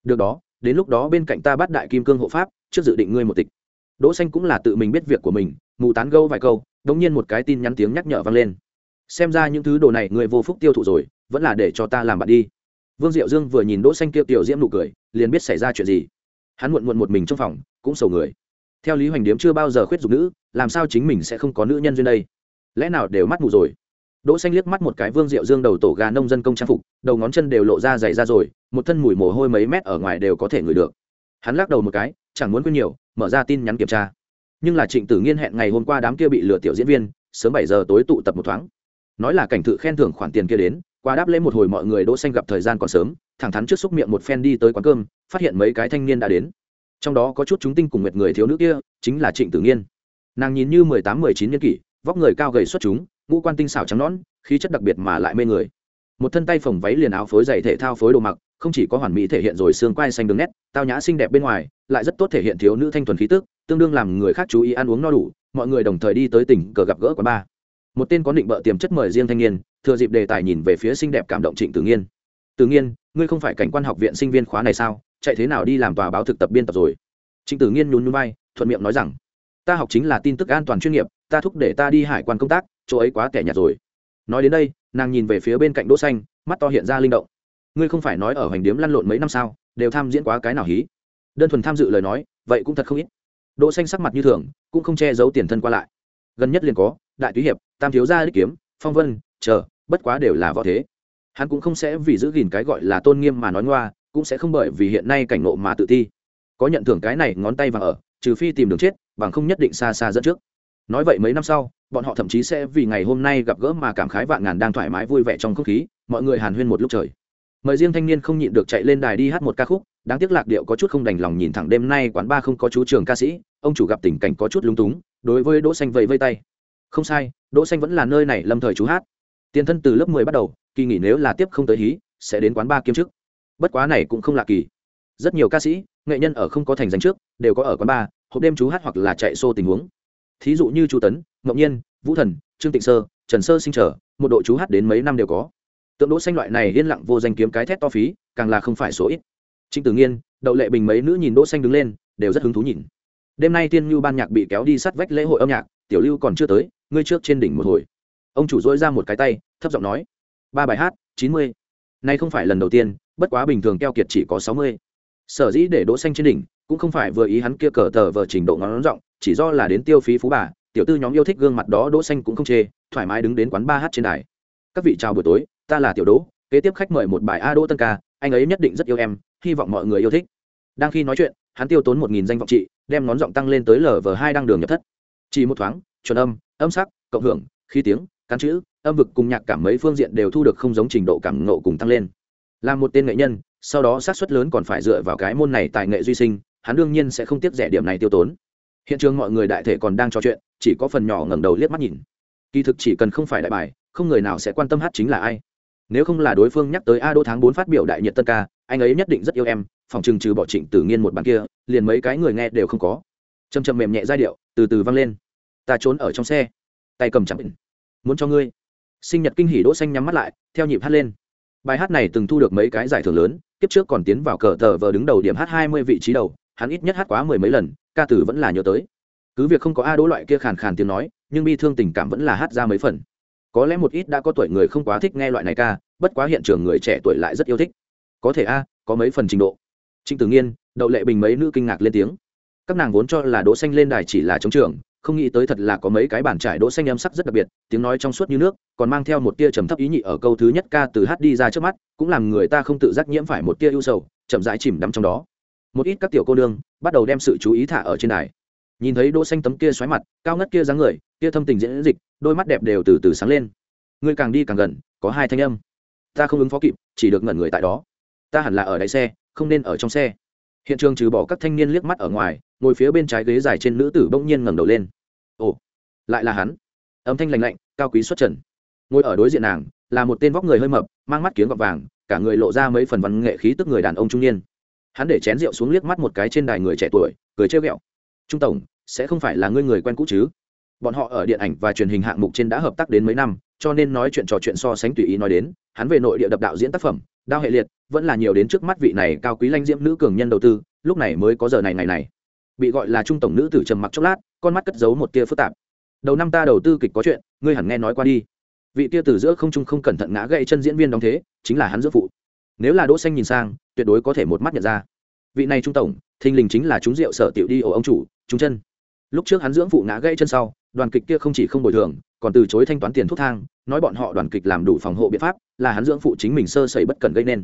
Được đó, đến lúc đó bên cạnh ta bắt đại kim cương hộ pháp, trước dự định ngươi một tịch đỗ xanh cũng là tự mình biết việc của mình, mù tán gâu vài câu, đống nhiên một cái tin nhắn tiếng nhắc nhở vang lên. Xem ra những thứ đồ này người vô phúc tiêu thụ rồi, vẫn là để cho ta làm bạn đi. Vương diệu dương vừa nhìn đỗ xanh kia tiểu diễm nụ cười, liền biết xảy ra chuyện gì. Hắn muộn muộn một mình trong phòng, cũng sầu người. Theo lý hoành điếm chưa bao giờ khuyết dục nữ, làm sao chính mình sẽ không có nữ nhân duyên đây? Lẽ nào đều mắt mù rồi? Đỗ xanh liếc mắt một cái vương diệu dương đầu tổ gà nông dân công trang phục, đầu ngón chân đều lộ ra dày ra rồi, một thân mùi mồ hôi mấy mét ở ngoài đều có thể ngửi được. Hắn lắc đầu một cái, chẳng muốn quên nhiều mở ra tin nhắn kiểm tra. Nhưng là trịnh tử nghiên hẹn ngày hôm qua đám kia bị lừa tiểu diễn viên, sớm bảy giờ tối tụ tập một thoáng. Nói là cảnh thự khen thưởng khoản tiền kia đến, qua đáp lễ một hồi mọi người đỗ xanh gặp thời gian còn sớm, thẳng thắn trước xúc miệng một phen đi tới quán cơm, phát hiện mấy cái thanh niên đã đến. Trong đó có chút chúng tinh cùng nguyệt người thiếu nữ kia, chính là trịnh tử nghiên. Nàng nhìn như mười tám, mười chín niên kỷ, vóc người cao gầy xuất chúng, ngũ quan tinh xảo trắng nõn, khí chất đặc biệt mà lại mê người. Một thân tay phồng váy liền áo phối dày thể thao phối đồ mặc không chỉ có hoàn mỹ thể hiện rồi xương quai xanh đường nét, tao nhã xinh đẹp bên ngoài, lại rất tốt thể hiện thiếu nữ thanh thuần khí tức, tương đương làm người khác chú ý ăn uống no đủ, mọi người đồng thời đi tới tỉnh cờ gặp gỡ quán ba một tên có định bợ tiềm chất mời riêng thanh niên, thừa dịp đề tài nhìn về phía xinh đẹp cảm động trịnh tử nghiên. Tử nhiên ngươi không phải cảnh quan học viện sinh viên khóa này sao? Chạy thế nào đi làm tòa báo thực tập biên tập rồi? Trịnh tử nghiên nhún nhún vai, thuận miệng nói rằng, ta học chính là tin tức an toàn chuyên nghiệp, ta thúc để ta đi hải quan công tác, chỗ ấy quá tẻ nhạt rồi. Nói đến đây, nàng nhìn về phía bên cạnh đỗ xanh, mắt to hiện ra linh động ngươi không phải nói ở hoành điếm lăn lộn mấy năm sao, đều tham diễn quá cái nào hí? Đơn thuần tham dự lời nói, vậy cũng thật không ít. Đỗ xanh sắc mặt như thường, cũng không che giấu tiền thân qua lại. Gần nhất liền có, đại túy hiệp, tam thiếu gia đích kiếm, phong vân, chờ, bất quá đều là võ thế. Hắn cũng không sẽ vì giữ gìn cái gọi là tôn nghiêm mà nói ngoa, cũng sẽ không bởi vì hiện nay cảnh ngộ mà tự ti. Có nhận thưởng cái này ngón tay vàng ở, trừ phi tìm đường chết, bằng không nhất định xa xa dẫn trước. Nói vậy mấy năm sau, bọn họ thậm chí sẽ vì ngày hôm nay gặp gỡ mà cảm khái vạn ngàn đang thoải mái vui vẻ trong không khí, mọi người hàn huyên một lúc trời mời riêng thanh niên không nhịn được chạy lên đài đi hát một ca khúc, đáng tiếc lạc điệu có chút không đành lòng nhìn thẳng đêm nay quán ba không có chú trường ca sĩ, ông chủ gặp tình cảnh có chút lúng túng, đối với đỗ xanh vẫy vây tay. Không sai, đỗ xanh vẫn là nơi này lâm thời chú hát. Tiền thân từ lớp 10 bắt đầu, kỳ nghỉ nếu là tiếp không tới hí, sẽ đến quán ba kiếm chức. Bất quá này cũng không lạ kỳ. Rất nhiều ca sĩ, nghệ nhân ở không có thành danh trước, đều có ở quán ba hộp đêm chú hát hoặc là chạy xô tình huống. Thí dụ như chu tấn, ngọc nhiên, vũ thần, trương tịnh sơ, trần sơ sinh trở, một đội chú hát đến mấy năm đều có tượng đỗ xanh loại này yên lặng vô danh kiếm cái thét to phí, càng là không phải số ít. Trịnh tử nghiên, đậu lệ bình mấy nữ nhìn đỗ xanh đứng lên, đều rất hứng thú nhìn. Đêm nay tiên lưu ban nhạc bị kéo đi sát vách lễ hội âm nhạc, tiểu lưu còn chưa tới, ngươi trước trên đỉnh một hồi. Ông chủ dỗi ra một cái tay, thấp giọng nói, ba bài hát, chín mươi. Nay không phải lần đầu tiên, bất quá bình thường keo kiệt chỉ có sáu mươi. Sở dĩ để đỗ xanh trên đỉnh, cũng không phải vừa ý hắn kia cờ tờ vờ trình độ ngón rộng chỉ do là đến tiêu phí phú bà, tiểu tư nhóm yêu thích gương mặt đó đỗ xanh cũng không chê, thoải mái đứng đến quán ba hát trên đài các vị chào buổi tối, ta là tiểu đỗ, kế tiếp khách mời một bài a đỗ tân ca, anh ấy nhất định rất yêu em, hy vọng mọi người yêu thích. Đang khi nói chuyện, hắn tiêu tốn một nghìn danh vọng trị, đem ngón giọng tăng lên tới lờ vờ hai đăng đường nhập thất. Chỉ một thoáng, chuẩn âm âm sắc, cộng hưởng, khí tiếng, cán chữ, âm vực cùng nhạc cảm mấy phương diện đều thu được không giống trình độ cảm ngộ cùng tăng lên. Là một tên nghệ nhân, sau đó sát suất lớn còn phải dựa vào cái môn này tài nghệ duy sinh, hắn đương nhiên sẽ không tiếc rẻ điểm này tiêu tốn. Hiện trường mọi người đại thể còn đang trò chuyện, chỉ có phần nhỏ ngẩng đầu liếc mắt nhìn. Kỳ thực chỉ cần không phải đại bài không người nào sẽ quan tâm hát chính là ai. Nếu không là đối phương nhắc tới a đô tháng bốn phát biểu đại nhiệt tân ca, anh ấy nhất định rất yêu em, phòng trừng trừ bỏ trịnh tử nghiên một bàn kia, liền mấy cái người nghe đều không có. Chầm chầm mềm nhẹ giai điệu, từ từ vang lên. Ta trốn ở trong xe. Tay cầm chẳng muốn cho ngươi. Sinh nhật kinh hỉ đỗ xanh nhắm mắt lại, theo nhịp hát lên. Bài hát này từng thu được mấy cái giải thưởng lớn, kiếp trước còn tiến vào cờ tờ vờ đứng đầu điểm hát hai mươi vị trí đầu, hắn ít nhất hát quá mười mấy lần, ca tử vẫn là nhớ tới. Cứ việc không có a đỗ loại kia khàn khàn tiếng nói, nhưng bi thương tình cảm vẫn là hát ra mấy phần có lẽ một ít đã có tuổi người không quá thích nghe loại này ca, bất quá hiện trường người trẻ tuổi lại rất yêu thích. Có thể a, có mấy phần trình độ. Trịnh tử nghiên, đậu lệ bình mấy nữ kinh ngạc lên tiếng. Các nàng vốn cho là đỗ xanh lên đài chỉ là chống trường, không nghĩ tới thật là có mấy cái bản trải đỗ xanh âm sắc rất đặc biệt, tiếng nói trong suốt như nước, còn mang theo một tia trầm thấp ý nhị ở câu thứ nhất ca từ hát đi ra trước mắt, cũng làm người ta không tự giác nhiễm phải một tia ưu sầu, chậm rãi chìm đắm trong đó. Một ít các tiểu cô nương bắt đầu đem sự chú ý thả ở trên đài nhìn thấy đỗ xanh tấm kia xoáy mặt, cao ngất kia dáng người, kia thâm tình diễn dịch, đôi mắt đẹp đều từ từ sáng lên. Người càng đi càng gần, có hai thanh âm. Ta không ứng phó kịp, chỉ được ngẩn người tại đó. Ta hẳn là ở đáy xe, không nên ở trong xe. Hiện trường trừ bỏ các thanh niên liếc mắt ở ngoài, ngồi phía bên trái ghế dài trên nữ tử bỗng nhiên ngẩng đầu lên. Ồ, lại là hắn. Âm thanh lạnh lạnh, cao quý xuất trần. Ngồi ở đối diện nàng, là một tên vóc người hơi mập, mang mắt kiếng gọt vàng, cả người lộ ra mấy phần văn nghệ khí tức người đàn ông trung niên. Hắn để chén rượu xuống liếc mắt một cái trên đài người trẻ tuổi, cười trêu ghẹo trung tổng, sẽ không phải là ngươi người quen cũ chứ? Bọn họ ở điện ảnh và truyền hình hạng mục trên đã hợp tác đến mấy năm, cho nên nói chuyện trò chuyện so sánh tùy ý nói đến, hắn về nội địa đập đạo diễn tác phẩm, đao hệ liệt, vẫn là nhiều đến trước mắt vị này cao quý lanh diễm nữ cường nhân đầu tư, lúc này mới có giờ này ngày này. Bị gọi là trung tổng nữ tử trầm mặc chốc lát, con mắt cất giấu một tia phức tạp. Đầu năm ta đầu tư kịch có chuyện, ngươi hẳn nghe nói qua đi. Vị tia từ giữa không trung không cẩn thận ngã gậy chân diễn viên đóng thế, chính là hắn giữa phụ. Nếu là đỗ xanh nhìn sang, tuyệt đối có thể một mắt nhận ra. Vị này trung tổng, thình lình chính là chúng rượu sở tiểu đi ổ ông chủ trung chân. Lúc trước hắn dưỡng phụ ngã gãy chân sau, đoàn kịch kia không chỉ không bồi thường, còn từ chối thanh toán tiền thuốc thang, nói bọn họ đoàn kịch làm đủ phòng hộ biện pháp, là hắn dưỡng phụ chính mình sơ sẩy bất cần gây nên.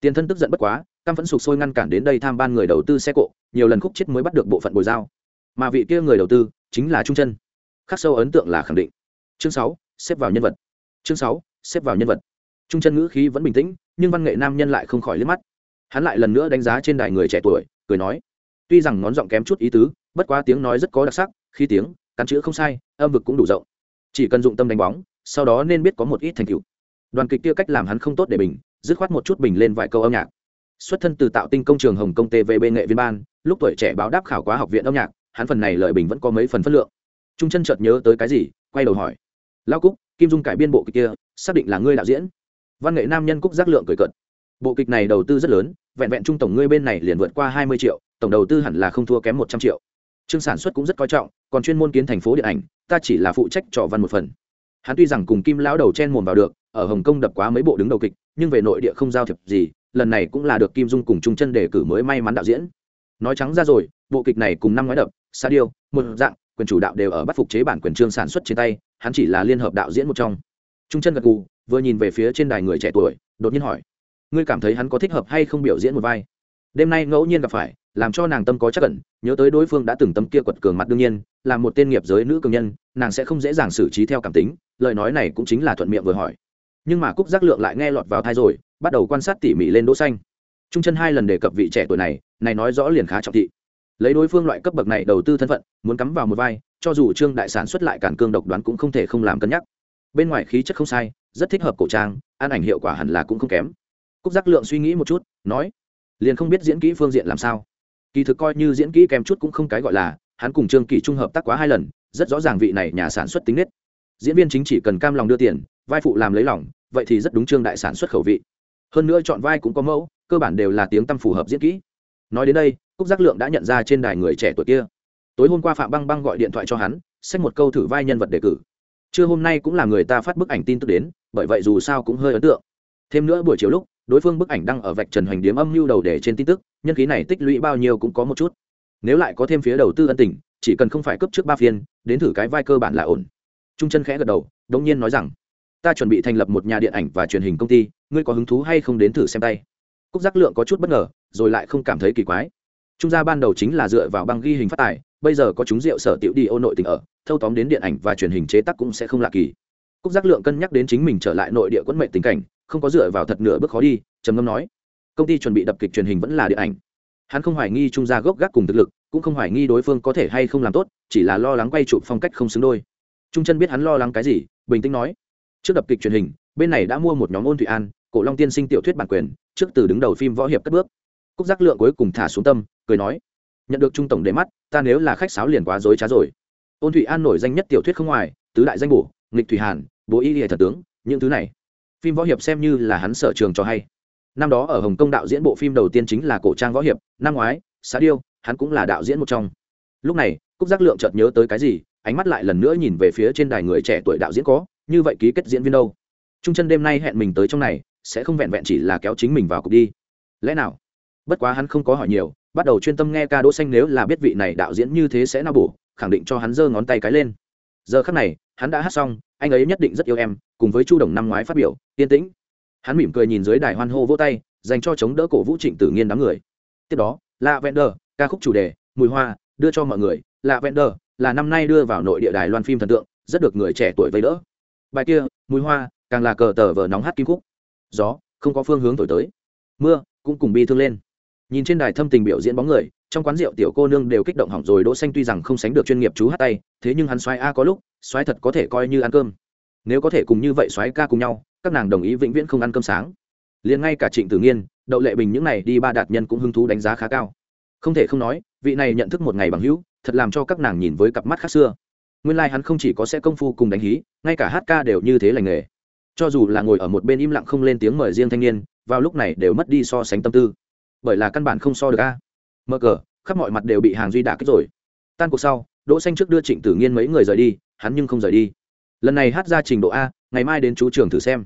Tiền thân tức giận bất quá cam vẫn sụp sôi ngăn cản đến đây tham ban người đầu tư xe cộ, nhiều lần khúc chết mới bắt được bộ phận bồi giao. Mà vị kia người đầu tư chính là trung chân. Khắc sâu ấn tượng là khẳng định. Chương sáu, xếp vào nhân vật. Chương sáu, xếp vào nhân vật. Trung chân ngữ khí vẫn bình tĩnh, nhưng văn nghệ nam nhân lại không khỏi liếc mắt. Hắn lại lần nữa đánh giá trên đài người trẻ tuổi, cười nói tuy rằng ngón giọng kém chút ý tứ, bất quá tiếng nói rất có đặc sắc, khi tiếng, cắn chữ không sai, âm vực cũng đủ rộng. Chỉ cần dụng tâm đánh bóng, sau đó nên biết có một ít thành tựu. Đoàn kịch kia cách làm hắn không tốt để bình, dứt khoát một chút bình lên vài câu âm nhạc. Xuất thân từ tạo tinh công trường hồng công tvb nghệ viên ban, lúc tuổi trẻ báo đáp khảo quá học viện âm nhạc, hắn phần này lợi bình vẫn có mấy phần phất lượng. Trung chân chợt nhớ tới cái gì, quay đầu hỏi. Lao cúc, kim dung cải biên bộ kịch kia, xác định là ngươi đạo diễn? Văn nghệ nam nhân cúc giác lượng cười cợt. Bộ kịch này đầu tư rất lớn, vẹn vẹn trung tổng ngươi bên này liền vượt qua hai mươi triệu tổng đầu tư hẳn là không thua kém một trăm triệu. Chương sản xuất cũng rất coi trọng, còn chuyên môn kiến thành phố điện ảnh, ta chỉ là phụ trách trò văn một phần. Hắn tuy rằng cùng kim lão đầu chen mồm vào được, ở hồng kông đập quá mấy bộ đứng đầu kịch, nhưng về nội địa không giao thiệp gì, lần này cũng là được kim dung cùng trung chân đề cử mới may mắn đạo diễn. Nói trắng ra rồi, bộ kịch này cùng năm ngoái đập, sa điêu, một dạng, quyền chủ đạo đều ở bắt phục chế bản quyền trương sản xuất trên tay, hắn chỉ là liên hợp đạo diễn một trong. Trung chân gật gù, vừa nhìn về phía trên đài người trẻ tuổi, đột nhiên hỏi, ngươi cảm thấy hắn có thích hợp hay không biểu diễn một vai? Đêm nay ngẫu nhiên gặp phải làm cho nàng tâm có chắc cẩn nhớ tới đối phương đã từng tâm kia quật cường mặt đương nhiên, là một tên nghiệp giới nữ cường nhân, nàng sẽ không dễ dàng xử trí theo cảm tính, lời nói này cũng chính là thuận miệng vừa hỏi. Nhưng mà cúc giác lượng lại nghe lọt vào thai rồi, bắt đầu quan sát tỉ mỉ lên đỗ xanh. Trung chân hai lần đề cập vị trẻ tuổi này này nói rõ liền khá trọng thị. Lấy đối phương loại cấp bậc này đầu tư thân phận, muốn cắm vào một vai, cho dù trương đại sản xuất lại cản cương độc đoán cũng không thể không làm cân nhắc. Bên ngoài khí chất không sai, rất thích hợp cổ trang, an ảnh hiệu quả hẳn là cũng không kém. Cúc giác lượng suy nghĩ một chút, nói, liền không biết diễn kỹ phương diện làm sao? Kỳ thực coi như diễn kỹ kèm chút cũng không cái gọi là, hắn cùng trương kỳ trung hợp tác quá hai lần, rất rõ ràng vị này nhà sản xuất tính nết. Diễn viên chính chỉ cần cam lòng đưa tiền, vai phụ làm lấy lòng, vậy thì rất đúng trương đại sản xuất khẩu vị. Hơn nữa chọn vai cũng có mẫu, cơ bản đều là tiếng tăm phù hợp diễn kỹ. Nói đến đây, cúc giác lượng đã nhận ra trên đài người trẻ tuổi kia. Tối hôm qua phạm băng băng gọi điện thoại cho hắn, xách một câu thử vai nhân vật đề cử. Trưa hôm nay cũng là người ta phát bức ảnh tin tức đến, bởi vậy dù sao cũng hơi ấn tượng. Thêm nữa buổi chiều lúc đối phương bức ảnh đăng ở vạch trần hoành điếm âm mưu đầu để trên tin tức, nhân khí này tích lũy bao nhiêu cũng có một chút. Nếu lại có thêm phía đầu tư ân tình, chỉ cần không phải cấp trước ba phiên, đến thử cái vai cơ bản là ổn. Trung chân khẽ gật đầu, đống nhiên nói rằng, ta chuẩn bị thành lập một nhà điện ảnh và truyền hình công ty, ngươi có hứng thú hay không đến thử xem tay? Cúc giác lượng có chút bất ngờ, rồi lại không cảm thấy kỳ quái. Trung gia ban đầu chính là dựa vào băng ghi hình phát tài, bây giờ có chúng rượu sở tiểu đi ô nội tình ở, thâu tóm đến điện ảnh và truyền hình chế tác cũng sẽ không lạ kỳ. Cúc giác lượng cân nhắc đến chính mình trở lại nội địa quẫn mệnh tình cảnh không có dựa vào thật nửa bước khó đi, trầm ngâm nói. Công ty chuẩn bị đập kịch truyền hình vẫn là điện ảnh. Hắn không hoài nghi trung gia gốc gác cùng thực lực, cũng không hoài nghi đối phương có thể hay không làm tốt, chỉ là lo lắng quay chụp phong cách không xứng đôi. Trung chân biết hắn lo lắng cái gì, bình tĩnh nói. Trước đập kịch truyền hình, bên này đã mua một nhóm ôn thụy an, cổ long tiên sinh tiểu thuyết bản quyền, trước từ đứng đầu phim võ hiệp cất bước. Cúc giác lượng cuối cùng thả xuống tâm, cười nói. Nhận được trung tổng để mắt, ta nếu là khách sáo liền quá dối trá rồi. Ôn thụy an nổi danh nhất tiểu thuyết không ngoài, tứ đại danh bổ, nghịch thủy hàn, bố y hệ thật tướng, những thứ này phim võ hiệp xem như là hắn sở trường cho hay. Năm đó ở hồng kông đạo diễn bộ phim đầu tiên chính là cổ trang võ hiệp, năm ngoái, xá điêu, hắn cũng là đạo diễn một trong. Lúc này, cúc giác lượng chợt nhớ tới cái gì, ánh mắt lại lần nữa nhìn về phía trên đài người trẻ tuổi đạo diễn có, như vậy ký kết diễn viên đâu? Trung chân đêm nay hẹn mình tới trong này, sẽ không vẹn vẹn chỉ là kéo chính mình vào cục đi. Lẽ nào? Bất quá hắn không có hỏi nhiều, bắt đầu chuyên tâm nghe ca đỗ xanh nếu là biết vị này đạo diễn như thế sẽ nào bổ, khẳng định cho hắn giơ ngón tay cái lên giờ khắc này, hắn đã hát xong, anh ấy nhất định rất yêu em, cùng với chu đồng năm ngoái phát biểu, yên tĩnh. Hắn mỉm cười nhìn dưới đài hoan hô vỗ tay, dành cho chống đỡ cổ vũ trịnh tử nghiên đám người. Tiếp đó là vender, ca khúc chủ đề, mùi hoa, đưa cho mọi người. Là vender là năm nay đưa vào nội địa đài loan phim thần tượng, rất được người trẻ tuổi vây đỡ. Bài kia, mùi hoa, càng là cờ tờ vờ nóng hát kim khúc. Gió, không có phương hướng thổi tới. Mưa, cũng cùng bi thương lên. Nhìn trên đài thâm tình biểu diễn bóng người trong quán rượu tiểu cô nương đều kích động hỏng rồi, đỗ xanh tuy rằng không sánh được chuyên nghiệp chú hát tay, thế nhưng hắn xoáy a có lúc xoáy thật có thể coi như ăn cơm. Nếu có thể cùng như vậy xoáy ca cùng nhau, các nàng đồng ý vĩnh viễn không ăn cơm sáng. Liền ngay cả trịnh tử nghiên, đậu lệ bình những này đi ba đạt nhân cũng hứng thú đánh giá khá cao. Không thể không nói, vị này nhận thức một ngày bằng hữu, thật làm cho các nàng nhìn với cặp mắt khác xưa. Nguyên lai like hắn không chỉ có sẽ công phu cùng đánh hí, ngay cả hát ca đều như thế lành nghề. Cho dù là ngồi ở một bên im lặng không lên tiếng mời riêng thanh niên, vào lúc này đều mất đi so sánh tâm tư. Bởi là căn bản không so được a mơ cờ, khắp mọi mặt đều bị hàng duy đả kích rồi. Tan cuộc sau, đỗ xanh trước đưa trịnh tử nghiên mấy người rời đi, hắn nhưng không rời đi. Lần này hát ra trình độ a, ngày mai đến chú trường thử xem.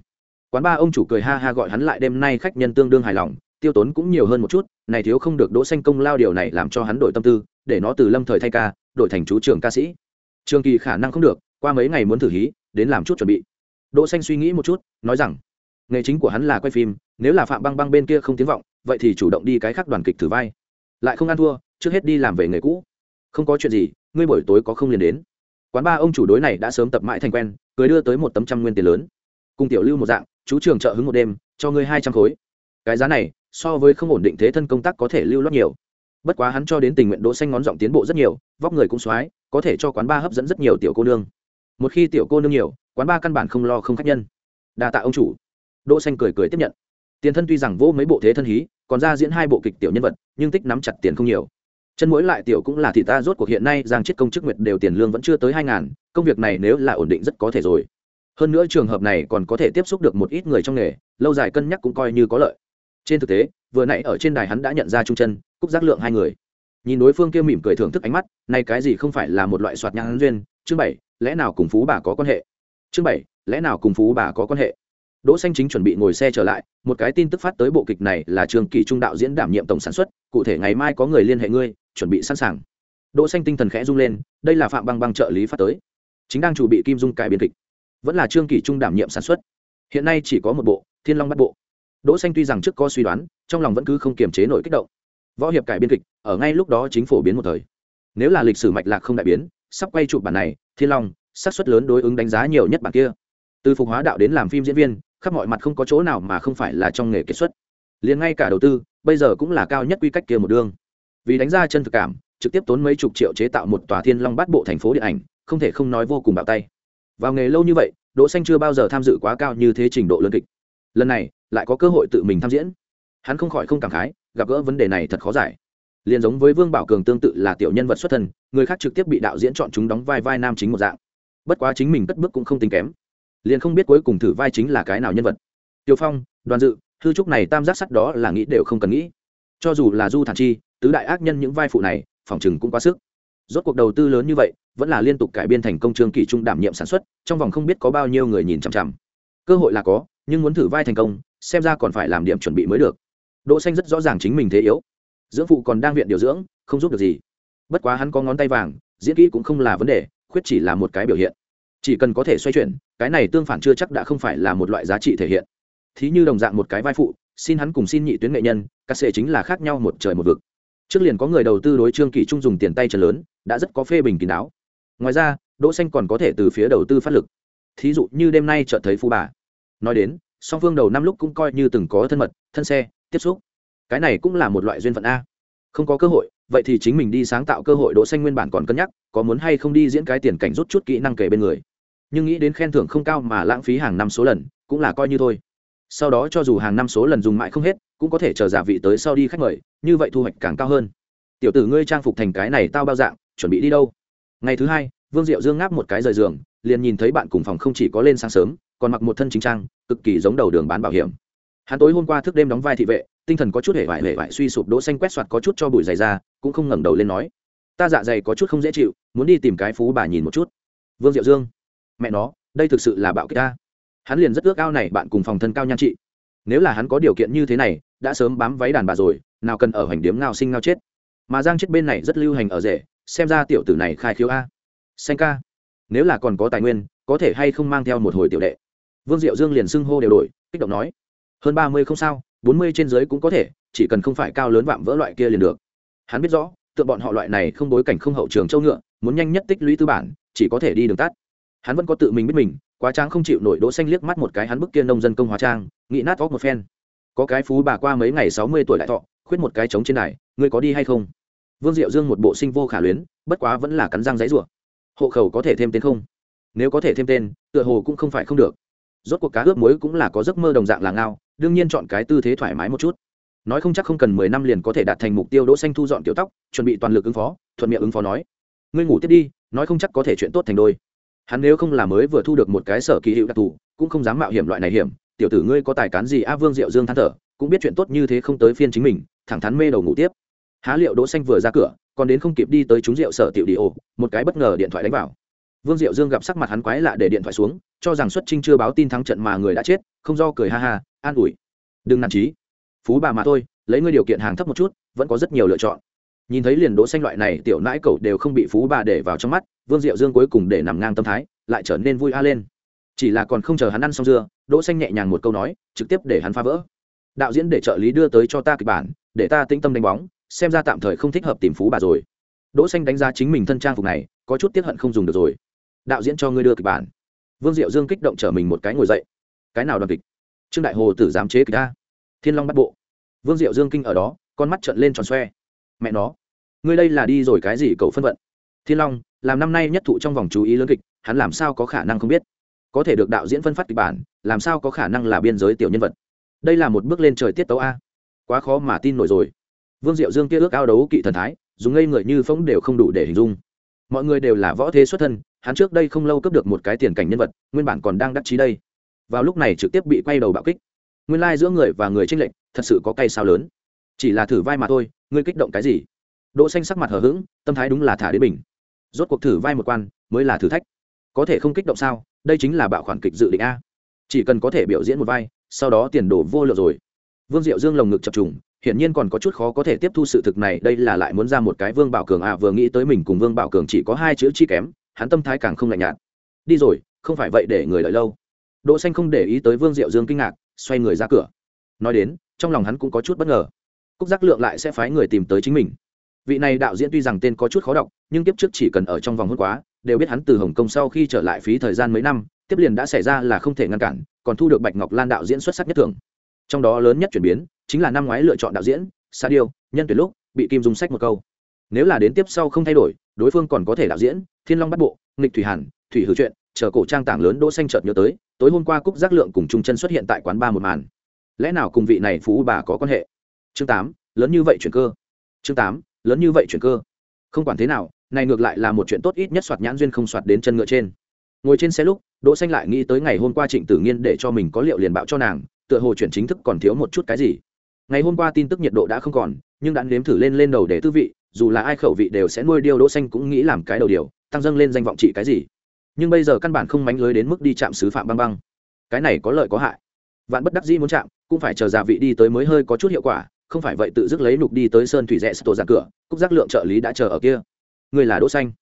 Quán ba ông chủ cười ha ha gọi hắn lại đêm nay khách nhân tương đương hài lòng, tiêu tốn cũng nhiều hơn một chút, này thiếu không được đỗ xanh công lao điều này làm cho hắn đổi tâm tư, để nó từ lâm thời thay ca, đổi thành chú trường ca sĩ. Trường kỳ khả năng không được, qua mấy ngày muốn thử hí, đến làm chút chuẩn bị. Đỗ xanh suy nghĩ một chút, nói rằng, nghề chính của hắn là quay phim, nếu là phạm băng băng bên kia không tiếng vọng, vậy thì chủ động đi cái khác đoàn kịch thử vai lại không ăn thua, trước hết đi làm về nghề cũ. Không có chuyện gì, ngươi buổi tối có không liền đến. Quán ba ông chủ đối này đã sớm tập mãi thành quen, cười đưa tới một tấm trăm nguyên tiền lớn. Cùng tiểu lưu một dạng, chú trường trợ hứng một đêm, cho ngươi hai trăm khối. Cái giá này, so với không ổn định thế thân công tác có thể lưu lót nhiều. Bất quá hắn cho đến tình nguyện đỗ xanh ngón giọng tiến bộ rất nhiều, vóc người cũng xoái, có thể cho quán ba hấp dẫn rất nhiều tiểu cô nương. Một khi tiểu cô nương nhiều, quán ba căn bản không lo không khách nhân. Đa tạ ông chủ. Đỗ xanh cười cười tiếp nhận. Tiền thân tuy rằng vô mấy bộ thế thân hí còn ra diễn hai bộ kịch tiểu nhân vật, nhưng tích nắm chặt tiền không nhiều. Chân mỗi lại tiểu cũng là thì ta rốt cuộc hiện nay giang chết công chức nguyệt đều tiền lương vẫn chưa tới hai ngàn, công việc này nếu là ổn định rất có thể rồi. Hơn nữa trường hợp này còn có thể tiếp xúc được một ít người trong nghề, lâu dài cân nhắc cũng coi như có lợi. Trên thực tế, vừa nãy ở trên đài hắn đã nhận ra trung chân, cúc giác lượng hai người. Nhìn đối phương kia mỉm cười thưởng thức ánh mắt nay cái gì không phải là một loại soạt nhãn duyên? Chương bảy, lẽ nào cùng phú bà có quan hệ? Chương bảy, lẽ nào cùng phú bà có quan hệ? Đỗ xanh chính chuẩn bị ngồi xe trở lại, một cái tin tức phát tới bộ kịch này là trường kỳ trung đạo diễn đảm nhiệm tổng sản xuất, cụ thể ngày mai có người liên hệ ngươi, chuẩn bị sẵn sàng. Đỗ xanh tinh thần khẽ rung lên, đây là phạm băng băng trợ lý phát tới. Chính đang chủ bị kim dung cải biên kịch. Vẫn là trương kỳ trung đảm nhiệm sản xuất. Hiện nay chỉ có một bộ, thiên long bắt bộ. Đỗ xanh tuy rằng trước có suy đoán, trong lòng vẫn cứ không kiềm chế nổi kích động. Võ hiệp cải biên kịch, ở ngay lúc đó chính phổ biến một thời. Nếu là lịch sử mạch lạc không đại biến, sắp quay chụp bản này, thiên long, xác suất lớn đối ứng đánh giá nhiều nhất bản kia. Từ phục hóa đạo đến làm phim diễn viên khắp mọi mặt không có chỗ nào mà không phải là trong nghề kết xuất. Liền ngay cả đầu tư, bây giờ cũng là cao nhất quy cách kia một đương vì đánh ra chân thực cảm, trực tiếp tốn mấy chục triệu chế tạo một tòa thiên long bát bộ thành phố điện ảnh, không thể không nói vô cùng bạo tay. Vào nghề lâu như vậy, đỗ xanh chưa bao giờ tham dự quá cao như thế trình độ lớn kịch. Lần này, lại có cơ hội tự mình tham diễn. Hắn không khỏi không cảm khái, gặp gỡ vấn đề này thật khó giải. Liền giống với vương bảo cường tương tự là tiểu nhân vật xuất thân, người khác trực tiếp bị đạo diễn chọn chúng đóng vai vai nam chính một dạng. Bất quá chính mình cất bước cũng không tính kém liền không biết cuối cùng thử vai chính là cái nào nhân vật. Tiêu phong, đoàn dự thư trúc này tam giác sắt đó là nghĩ đều không cần nghĩ. Cho dù là du thản chi, tứ đại ác nhân những vai phụ này, phòng chừng cũng quá sức. Rốt cuộc đầu tư lớn như vậy, vẫn là liên tục cải biên thành công trương kỳ trung đảm nhiệm sản xuất, trong vòng không biết có bao nhiêu người nhìn chằm chằm. Cơ hội là có, nhưng muốn thử vai thành công, xem ra còn phải làm điểm chuẩn bị mới được. Đỗ xanh rất rõ ràng chính mình thế yếu. Dưỡng phụ còn đang viện điều dưỡng, không giúp được gì. Bất quá hắn có ngón tay vàng, diễn kỹ cũng không là vấn đề, khuyết chỉ là một cái biểu hiện chỉ cần có thể xoay chuyển, cái này tương phản chưa chắc đã không phải là một loại giá trị thể hiện. Thí như đồng dạng một cái vai phụ, xin hắn cùng xin nhị tuyến nghệ nhân, các sệ chính là khác nhau một trời một vực. Trước liền có người đầu tư đối trương kỳ trung dùng tiền tay chân lớn, đã rất có phê bình kín đáo. Ngoài ra, đỗ xanh còn có thể từ phía đầu tư phát lực. Thí dụ như đêm nay chợt thấy phu bà. Nói đến, song phương đầu năm lúc cũng coi như từng có thân mật, thân xe, tiếp xúc. Cái này cũng là một loại duyên phận a. Không có cơ hội vậy thì chính mình đi sáng tạo cơ hội đỗ xanh nguyên bản còn cân nhắc, có muốn hay không đi diễn cái tiền cảnh rút chút kỹ năng kể bên người. Nhưng nghĩ đến khen thưởng không cao mà lãng phí hàng năm số lần, cũng là coi như thôi. Sau đó cho dù hàng năm số lần dùng mãi không hết, cũng có thể chờ giả vị tới sau đi khách mời, như vậy thu hoạch càng cao hơn. Tiểu tử ngươi trang phục thành cái này tao bao dạng, chuẩn bị đi đâu? Ngày thứ hai, vương diệu dương ngáp một cái rời giường, liền nhìn thấy bạn cùng phòng không chỉ có lên sáng sớm, còn mặc một thân chính trang, cực kỳ giống đầu đường bán bảo hiểm. Hắn tối hôm qua thức đêm đóng vai thị vệ, tinh thần có chút hề vải hề vải suy sụp đỗ xanh quét soạt có chút cho bụi dày ra cũng không ngẩng đầu lên nói, ta dạ dày có chút không dễ chịu, muốn đi tìm cái phú bà nhìn một chút. Vương diệu dương, mẹ nó, đây thực sự là bạo kích ta. Hắn liền rất ước ao này bạn cùng phòng thân cao nhan trị nếu là hắn có điều kiện như thế này, đã sớm bám váy đàn bà rồi, nào cần ở hoành điếm ngao sinh ngao chết. Mà giang chết bên này rất lưu hành ở rể, xem ra tiểu tử này khai khiếu a. Xanh ca, nếu là còn có tài nguyên, có thể hay không mang theo một hồi tiểu đệ? Vương diệu dương liền xưng hô đều đổi, kích động nói, hơn ba mươi không sao, bốn mươi trên dưới cũng có thể, chỉ cần không phải cao lớn vạm vỡ loại kia liền được hắn biết rõ tựa bọn họ loại này không bối cảnh không hậu trường châu ngựa, muốn nhanh nhất tích lũy tư bản, chỉ có thể đi đường tắt. Hắn vẫn có tự mình biết mình, quá trang không chịu nổi đỗ xanh liếc mắt một cái hắn bức kia nông dân công hóa trang, nghĩ nát óc một phen. Có cái phú bà qua mấy ngày sáu mươi tuổi lại thọ, khuyết một cái trống trên này, ngươi có đi hay không? Vương diệu dương một bộ sinh vô khả luyến, bất quá vẫn là cắn răng dãi rủa. Hộ khẩu có thể thêm tên không? Nếu có thể thêm tên, tựa hồ cũng không phải không được. Rốt cuộc cá ướp muối cũng là có giấc mơ đồng dạng là ngao, đương nhiên chọn cái tư thế thoải mái một chút nói không chắc không cần mười năm liền có thể đạt thành mục tiêu đỗ xanh thu dọn tiểu tóc, chuẩn bị toàn lực ứng phó, thuận miệng ứng phó nói. Ngươi ngủ tiếp đi, nói không chắc có thể chuyện tốt thành đôi. Hắn nếu không là mới vừa thu được một cái sở kỳ hiệu đặc thù, cũng không dám mạo hiểm loại này hiểm. Tiểu tử ngươi có tài cán gì? A vương diệu dương than thở, cũng biết chuyện tốt như thế không tới phiên chính mình, thẳng thắn mê đầu ngủ tiếp. Há liệu đỗ xanh vừa ra cửa, còn đến không kịp đi tới chúng rượu sở tiểu đi ổ, một cái bất ngờ điện thoại đánh vào. Vương diệu dương gặp sắc mặt hắn quái lạ để điện thoại xuống, cho rằng xuất trinh chưa báo tin thắng trận mà người đã chết, không do cười ha ha, an ủi. Đừng nản chí phú bà mà thôi, lấy ngươi điều kiện hàng thấp một chút, vẫn có rất nhiều lựa chọn. Nhìn thấy liền đỗ xanh loại này, tiểu nãi cậu đều không bị phú bà để vào trong mắt, vương diệu dương cuối cùng để nằm ngang tâm thái, lại trở nên vui a lên. Chỉ là còn không chờ hắn ăn xong dưa, đỗ xanh nhẹ nhàng một câu nói, trực tiếp để hắn phá vỡ. Đạo diễn để trợ lý đưa tới cho ta kịch bản, để ta tĩnh tâm đánh bóng, xem ra tạm thời không thích hợp tìm phú bà rồi. Đỗ xanh đánh giá chính mình thân trang phục này, có chút tiếc hận không dùng được rồi. Đạo diễn cho ngươi đưa kịch bản. Vương diệu dương kích động trở mình một cái ngồi dậy. Cái nào đoàn kịch? Trương đại hồ tử dám chế kịch ta thiên long bắt bộ. Vương diệu dương kinh ở đó, con mắt trợn lên tròn xoe. Mẹ nó, ngươi đây là đi rồi cái gì cậu phân vận? Thiên long, làm năm nay nhất thụ trong vòng chú ý lớn kịch, hắn làm sao có khả năng không biết? Có thể được đạo diễn phân phát kịch bản, làm sao có khả năng là biên giới tiểu nhân vật? Đây là một bước lên trời tiết tấu a. Quá khó mà tin nổi rồi. Vương diệu dương kia ước ao đấu kỵ thần thái, dùng ngây người như phóng đều không đủ để hình dung. Mọi người đều là võ thế xuất thân, hắn trước đây không lâu cấp được một cái tiền cảnh nhân vật, nguyên bản còn đang đắc chí đây. Vào lúc này trực tiếp bị quay đầu bạo kích nguyên lai giữa người và người tranh lệch thật sự có cây sao lớn. Chỉ là thử vai mà thôi, ngươi kích động cái gì? Đỗ xanh sắc mặt hờ hững, tâm thái đúng là thả đến mình. rốt cuộc thử vai một quan, mới là thử thách. Có thể không kích động sao? Đây chính là bạo khoản kịch dự định a. Chỉ cần có thể biểu diễn một vai, sau đó tiền đổ vô lượng rồi. Vương diệu dương lồng ngực chập trùng, hiển nhiên còn có chút khó có thể tiếp thu sự thực này, đây là lại muốn ra một cái vương bảo cường à vừa nghĩ tới mình cùng vương bảo cường chỉ có hai chữ chi kém, hắn tâm thái càng không lạnh nhạt. Đi rồi, không phải vậy để người đợi lâu. Đỗ xanh không để ý tới vương diệu dương kinh ngạc xoay người ra cửa. Nói đến, trong lòng hắn cũng có chút bất ngờ. Cúc giác lượng lại sẽ phái người tìm tới chính mình. Vị này đạo diễn tuy rằng tên có chút khó đọc, nhưng tiếp trước chỉ cần ở trong vòng hôn quá, đều biết hắn từ hồng kông sau khi trở lại phí thời gian mấy năm, tiếp liền đã xảy ra là không thể ngăn cản, còn thu được bạch ngọc lan đạo diễn xuất sắc nhất thường trong đó lớn nhất chuyển biến, chính là năm ngoái lựa chọn đạo diễn sa điêu nhân tuyển lúc, bị kim dùng sách một câu. Nếu là đến tiếp sau không thay đổi, đối phương còn có thể đạo diễn, thiên long bắt bộ, nghịch thủy hàn, thủy hữu chuyện, chờ cổ trang tảng lớn đỗ xanh chợt nhớ tới tối hôm qua cúc giác lượng cùng trung chân xuất hiện tại quán ba một màn. Lẽ nào cùng vị này phú bà có quan hệ? Chương tám, lớn như vậy chuyển cơ. Chương tám, lớn như vậy chuyển cơ. Không quản thế nào, này ngược lại là một chuyện tốt ít nhất soạt nhãn duyên không soạt đến chân ngựa trên. Ngồi trên xe lúc, đỗ xanh lại nghĩ tới ngày hôm qua trịnh tử nghiên để cho mình có liệu liền bạo cho nàng, tựa hồ chuyển chính thức còn thiếu một chút cái gì. Ngày hôm qua tin tức nhiệt độ đã không còn, nhưng đã nếm thử lên lên đầu để tư vị, dù là ai khẩu vị đều sẽ nuôi điêu đỗ xanh cũng nghĩ làm cái đầu điều, tăng dâng lên danh vọng trị cái gì nhưng bây giờ căn bản không mánh lưới đến mức đi chạm sứ phạm băng băng. Cái này có lợi có hại. Vạn bất đắc dĩ muốn chạm, cũng phải chờ giả vị đi tới mới hơi có chút hiệu quả, không phải vậy tự dứt lấy nục đi tới sơn thủy rẽ tổ ra cửa, cúc giác lượng trợ lý đã chờ ở kia. Người là đỗ xanh.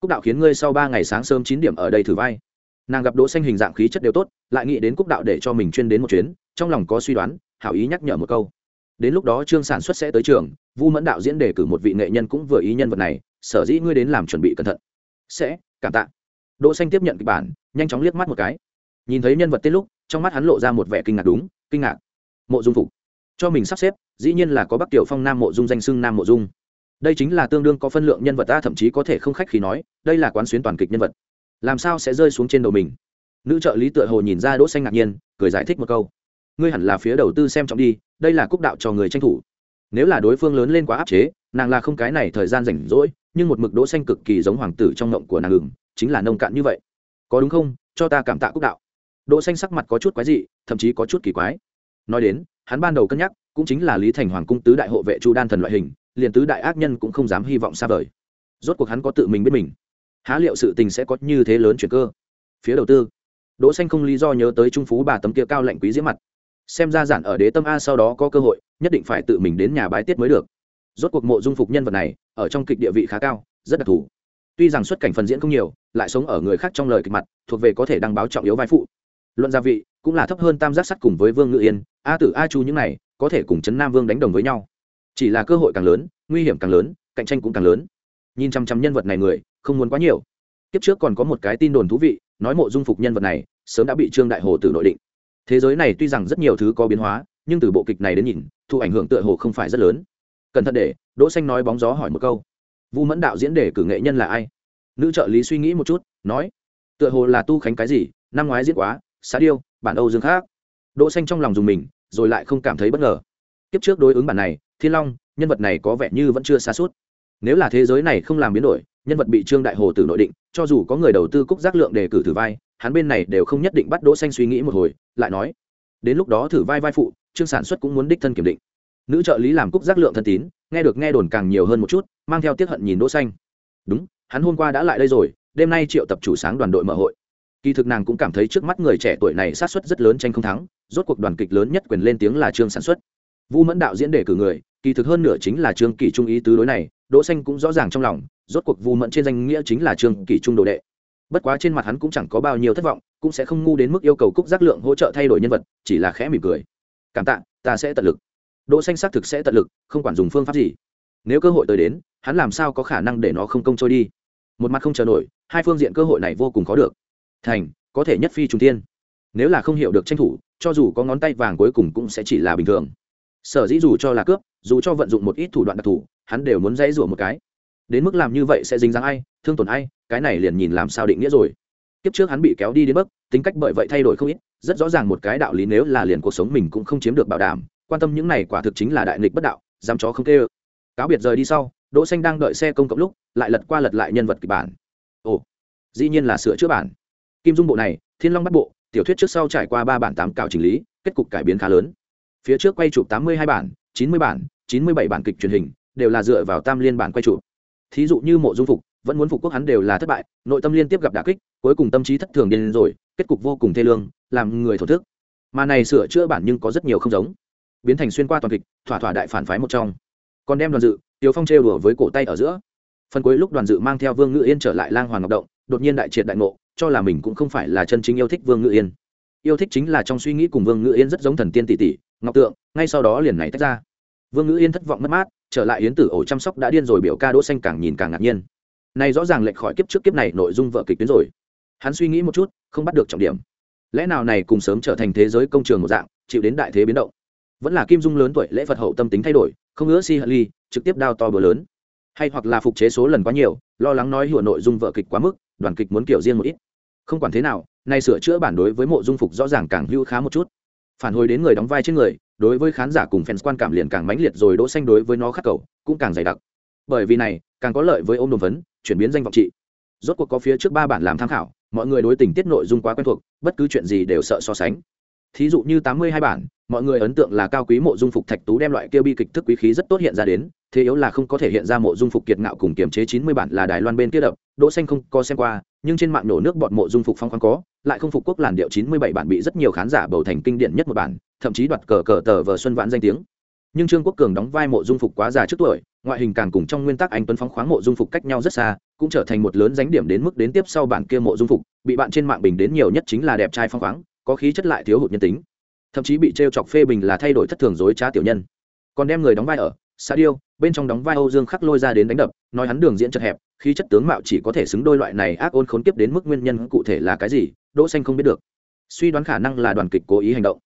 Cúc đạo khiến ngươi sau ba ngày sáng sớm chín điểm ở đây thử vai. Nàng gặp đỗ xanh hình dạng khí chất đều tốt, lại nghĩ đến cúc đạo để cho mình chuyên đến một chuyến, trong lòng có suy đoán, hảo ý nhắc nhở một câu. Đến lúc đó trương sản xuất sẽ tới trường, vu mẫn đạo diễn đề cử một vị nghệ nhân cũng vừa ý nhân vật này, sở dĩ ngươi đến làm chuẩn bị cẩn thận. Sẽ, cảm tạ đỗ xanh tiếp nhận kịch bản, nhanh chóng liếc mắt một cái. Nhìn thấy nhân vật tên lúc, trong mắt hắn lộ ra một vẻ kinh ngạc đúng, kinh ngạc. Mộ dung phục. Cho mình sắp xếp, dĩ nhiên là có bắc tiểu phong, nam mộ dung danh sưng nam mộ dung. Đây chính là tương đương có phân lượng nhân vật ta, thậm chí có thể không khách khi nói, đây là quán xuyến toàn kịch nhân vật. Làm sao sẽ rơi xuống trên đầu mình? Nữ trợ lý tựa hồ nhìn ra đỗ xanh ngạc nhiên, cười giải thích một câu. Ngươi hẳn là phía đầu tư xem trọng đi, đây là cúc đạo cho người tranh thủ. Nếu là đối phương lớn lên quá áp chế, nàng là không cái này thời gian rảnh rỗi, nhưng một mực đỗ xanh cực kỳ giống hoàng tử trong ngộng của nàng ngừng chính là nông cạn như vậy. Có đúng không? Cho ta cảm tạ cúc đạo. Đỗ xanh sắc mặt có chút quái dị, thậm chí có chút kỳ quái. Nói đến, hắn ban đầu cân nhắc, cũng chính là lý thành hoàng cung tứ đại hộ vệ chu đan thần loại hình, liền tứ đại ác nhân cũng không dám hy vọng xa vời. Rốt cuộc hắn có tự mình biết mình. Há liệu sự tình sẽ có như thế lớn chuyển cơ? Phía đầu tư, đỗ xanh không lý do nhớ tới trung phú bà tấm kia cao lạnh quý diễm mặt. Xem ra giản ở đế tâm a sau đó có cơ hội, nhất định phải tự mình đến nhà bái tiết mới được. Rốt cuộc mộ dung phục nhân vật này, ở trong kịch địa vị khá cao, rất đặc thù tuy rằng xuất cảnh phần diễn không nhiều, lại sống ở người khác trong lời kịch mặt, thuộc về có thể đăng báo trọng yếu vai phụ. Luận gia vị, cũng là thấp hơn tam giác sắt cùng với vương ngự yên, a tử a chu những này, có thể cùng chấn nam vương đánh đồng với nhau. Chỉ là cơ hội càng lớn, nguy hiểm càng lớn, cạnh tranh cũng càng lớn. Nhìn chăm chăm nhân vật này người, không muốn quá nhiều. Kiếp trước còn có một cái tin đồn thú vị, nói mộ dung phục nhân vật này, sớm đã bị trương đại hồ tử nội định. Thế giới này tuy rằng rất nhiều thứ có biến hóa, nhưng từ bộ kịch này đến nhìn, thu ảnh hưởng tựa hồ không phải rất lớn. Cẩn thận để, đỗ xanh nói bóng gió hỏi một câu vu mẫn đạo diễn để cử nghệ nhân là ai? Nữ trợ lý suy nghĩ một chút, nói, tựa hồ là tu khánh cái gì, năm ngoái diễn quá, xá điêu, bản âu dương khác. Đỗ xanh trong lòng dùng mình, rồi lại không cảm thấy bất ngờ. Kiếp trước đối ứng bản này, thiên long, nhân vật này có vẻ như vẫn chưa xa suốt. Nếu là thế giới này không làm biến đổi, nhân vật bị trương đại hồ tử nội định, cho dù có người đầu tư cúc giác lượng đề cử thử vai, hắn bên này đều không nhất định bắt đỗ xanh suy nghĩ một hồi, lại nói, đến lúc đó thử vai vai phụ, trương sản xuất cũng muốn đích thân kiểm định nữ trợ lý làm cúc giác lượng thân tín, nghe được nghe đồn càng nhiều hơn một chút, mang theo tiết hận nhìn đỗ xanh. Đúng, hắn hôm qua đã lại đây rồi, đêm nay triệu tập chủ sáng đoàn đội mở hội. Kỳ thực nàng cũng cảm thấy trước mắt người trẻ tuổi này sát suất rất lớn tranh không thắng, rốt cuộc đoàn kịch lớn nhất quyền lên tiếng là trương sản xuất. Vu mẫn đạo diễn đề cử người, kỳ thực hơn nửa chính là trương kỳ trung ý tứ đối này, đỗ xanh cũng rõ ràng trong lòng, rốt cuộc vu mẫn trên danh nghĩa chính là trương kỳ trung đồ đệ. Bất quá trên mặt hắn cũng chẳng có bao nhiêu thất vọng, cũng sẽ không ngu đến mức yêu cầu cúc giác lượng hỗ trợ thay đổi nhân vật, chỉ là khẽ mỉm cười. Cảm tạ, ta sẽ tận lực đỗ xanh xác thực sẽ tận lực, không quản dùng phương pháp gì. Nếu cơ hội tới đến, hắn làm sao có khả năng để nó không công trôi đi? Một mặt không chờ nổi, hai phương diện cơ hội này vô cùng khó được. Thành, có thể nhất phi trùng thiên. Nếu là không hiểu được tranh thủ, cho dù có ngón tay vàng cuối cùng cũng sẽ chỉ là bình thường. Sở dĩ dù cho là cướp, dù cho vận dụng một ít thủ đoạn đặc thù, hắn đều muốn dãy rủa một cái. Đến mức làm như vậy sẽ dính dáng ai, thương tổn ai, cái này liền nhìn làm sao định nghĩa rồi. Kiếp trước hắn bị kéo đi đến mức, tính cách bởi vậy thay đổi không ít, rất rõ ràng một cái đạo lý nếu là liền cuộc sống mình cũng không chiếm được bảo đảm quan tâm những này quả thực chính là đại nghịch bất đạo, dám chó không kê ơ. Cáo biệt rời đi sau, đỗ xanh đang đợi xe công cộng lúc, lại lật qua lật lại nhân vật kịch bản. Ồ, dĩ nhiên là sửa chữa bản. Kim dung bộ này, thiên long bắt bộ, tiểu thuyết trước sau trải qua ba bản tám cạo chỉnh lý, kết cục cải biến khá lớn. Phía trước quay chụp tám mươi hai bản, chín mươi bản, chín mươi bảy bản kịch truyền hình, đều là dựa vào tam liên bản quay chụp. Thí dụ như mộ dung phục, vẫn muốn phục quốc hắn đều là thất bại, nội tâm liên tiếp gặp đả kích, cuối cùng tâm trí thất thường điên rồi, kết cục vô cùng thê lương, làm người thổ thức. Mà này sửa chữa bản nhưng có rất nhiều không giống biến thành xuyên qua toàn kịch, thỏa thỏa đại phản phái một trong. Còn đem đoàn dự, tiếu phong trêu đùa với cổ tay ở giữa. Phần cuối lúc đoàn dự mang theo vương ngự yên trở lại lang hoàng ngọc động, đột nhiên đại triệt đại ngộ, cho là mình cũng không phải là chân chính yêu thích vương ngự yên. Yêu thích chính là trong suy nghĩ cùng vương ngự yên rất giống thần tiên tỷ tỷ, ngọc tượng, ngay sau đó liền này tách ra. Vương ngự yên thất vọng mất mát, trở lại yến tử ổ chăm sóc đã điên rồi biểu ca đỗ xanh càng nhìn càng ngạc nhiên. Này rõ ràng lệch khỏi kiếp trước kiếp này nội dung vợ kịch tuyến rồi. Hắn suy nghĩ một chút, không bắt được trọng điểm. Lẽ nào này cùng sớm trở thành thế giới công trường một dạng, chịu đến đại thế biến động? Vẫn là kim dung lớn tuổi lễ phật hậu tâm tính thay đổi, không ngỡ si hận ly, trực tiếp đao to bữa lớn. Hay hoặc là phục chế số lần quá nhiều, lo lắng nói hùa nội dung vợ kịch quá mức, đoàn kịch muốn kiểu riêng một ít. Không quản thế nào, nay sửa chữa bản đối với mộ dung phục rõ ràng càng hữu khá một chút. Phản hồi đến người đóng vai trên người, đối với khán giả cùng fans quan cảm liền càng mãnh liệt rồi đỗ xanh đối với nó khắc cầu, cũng càng dày đặc. Bởi vì này, càng có lợi với ôm đồn vấn chuyển biến danh vọng trị. Rốt cuộc có phía trước ba bản làm tham khảo, mọi người đối tình tiết nội dung quá quen thuộc, bất cứ chuyện gì đều sợ so sánh. Thí dụ như tám mươi hai bản mọi người ấn tượng là cao quý mộ dung phục thạch tú đem loại kia bi kịch thức quý khí rất tốt hiện ra đến, thế yếu là không có thể hiện ra mộ dung phục kiệt ngạo cùng kiềm chế chín mươi bản là đài loan bên kia đập, đỗ xanh không có xem qua, nhưng trên mạng nổ nước bọn mộ dung phục phong khoáng có, lại không phục quốc làn điệu chín mươi bảy bản bị rất nhiều khán giả bầu thành kinh điển nhất một bản, thậm chí đoạt cờ cờ tờ vờ xuân vãn danh tiếng. Nhưng trương quốc cường đóng vai mộ dung phục quá già trước tuổi, ngoại hình càng cùng trong nguyên tắc anh tuấn phóng khoáng mộ dung phục cách nhau rất xa, cũng trở thành một lớn dánh điểm đến mức đến tiếp sau bản kia mộ dung phục, bị bạn trên mạng bình đến nhiều nhất chính là đẹp trai phóng khoáng, có khí chất lại thiếu hụt nhân tính thậm chí bị t chọc phê bình là thay đổi thất thường dối trá tiểu nhân. Còn đem người đóng vai ở xã điêu, bên trong đóng vai âu dương khắc lôi ra đến đánh đập, nói hắn đường diễn chật hẹp, khí chất tướng mạo chỉ có thể xứng đôi loại này ác ôn khốn kiếp đến mức nguyên nhân cụ thể là cái gì, đỗ xanh không biết được. Suy đoán khả năng là đoàn kịch cố ý hành động.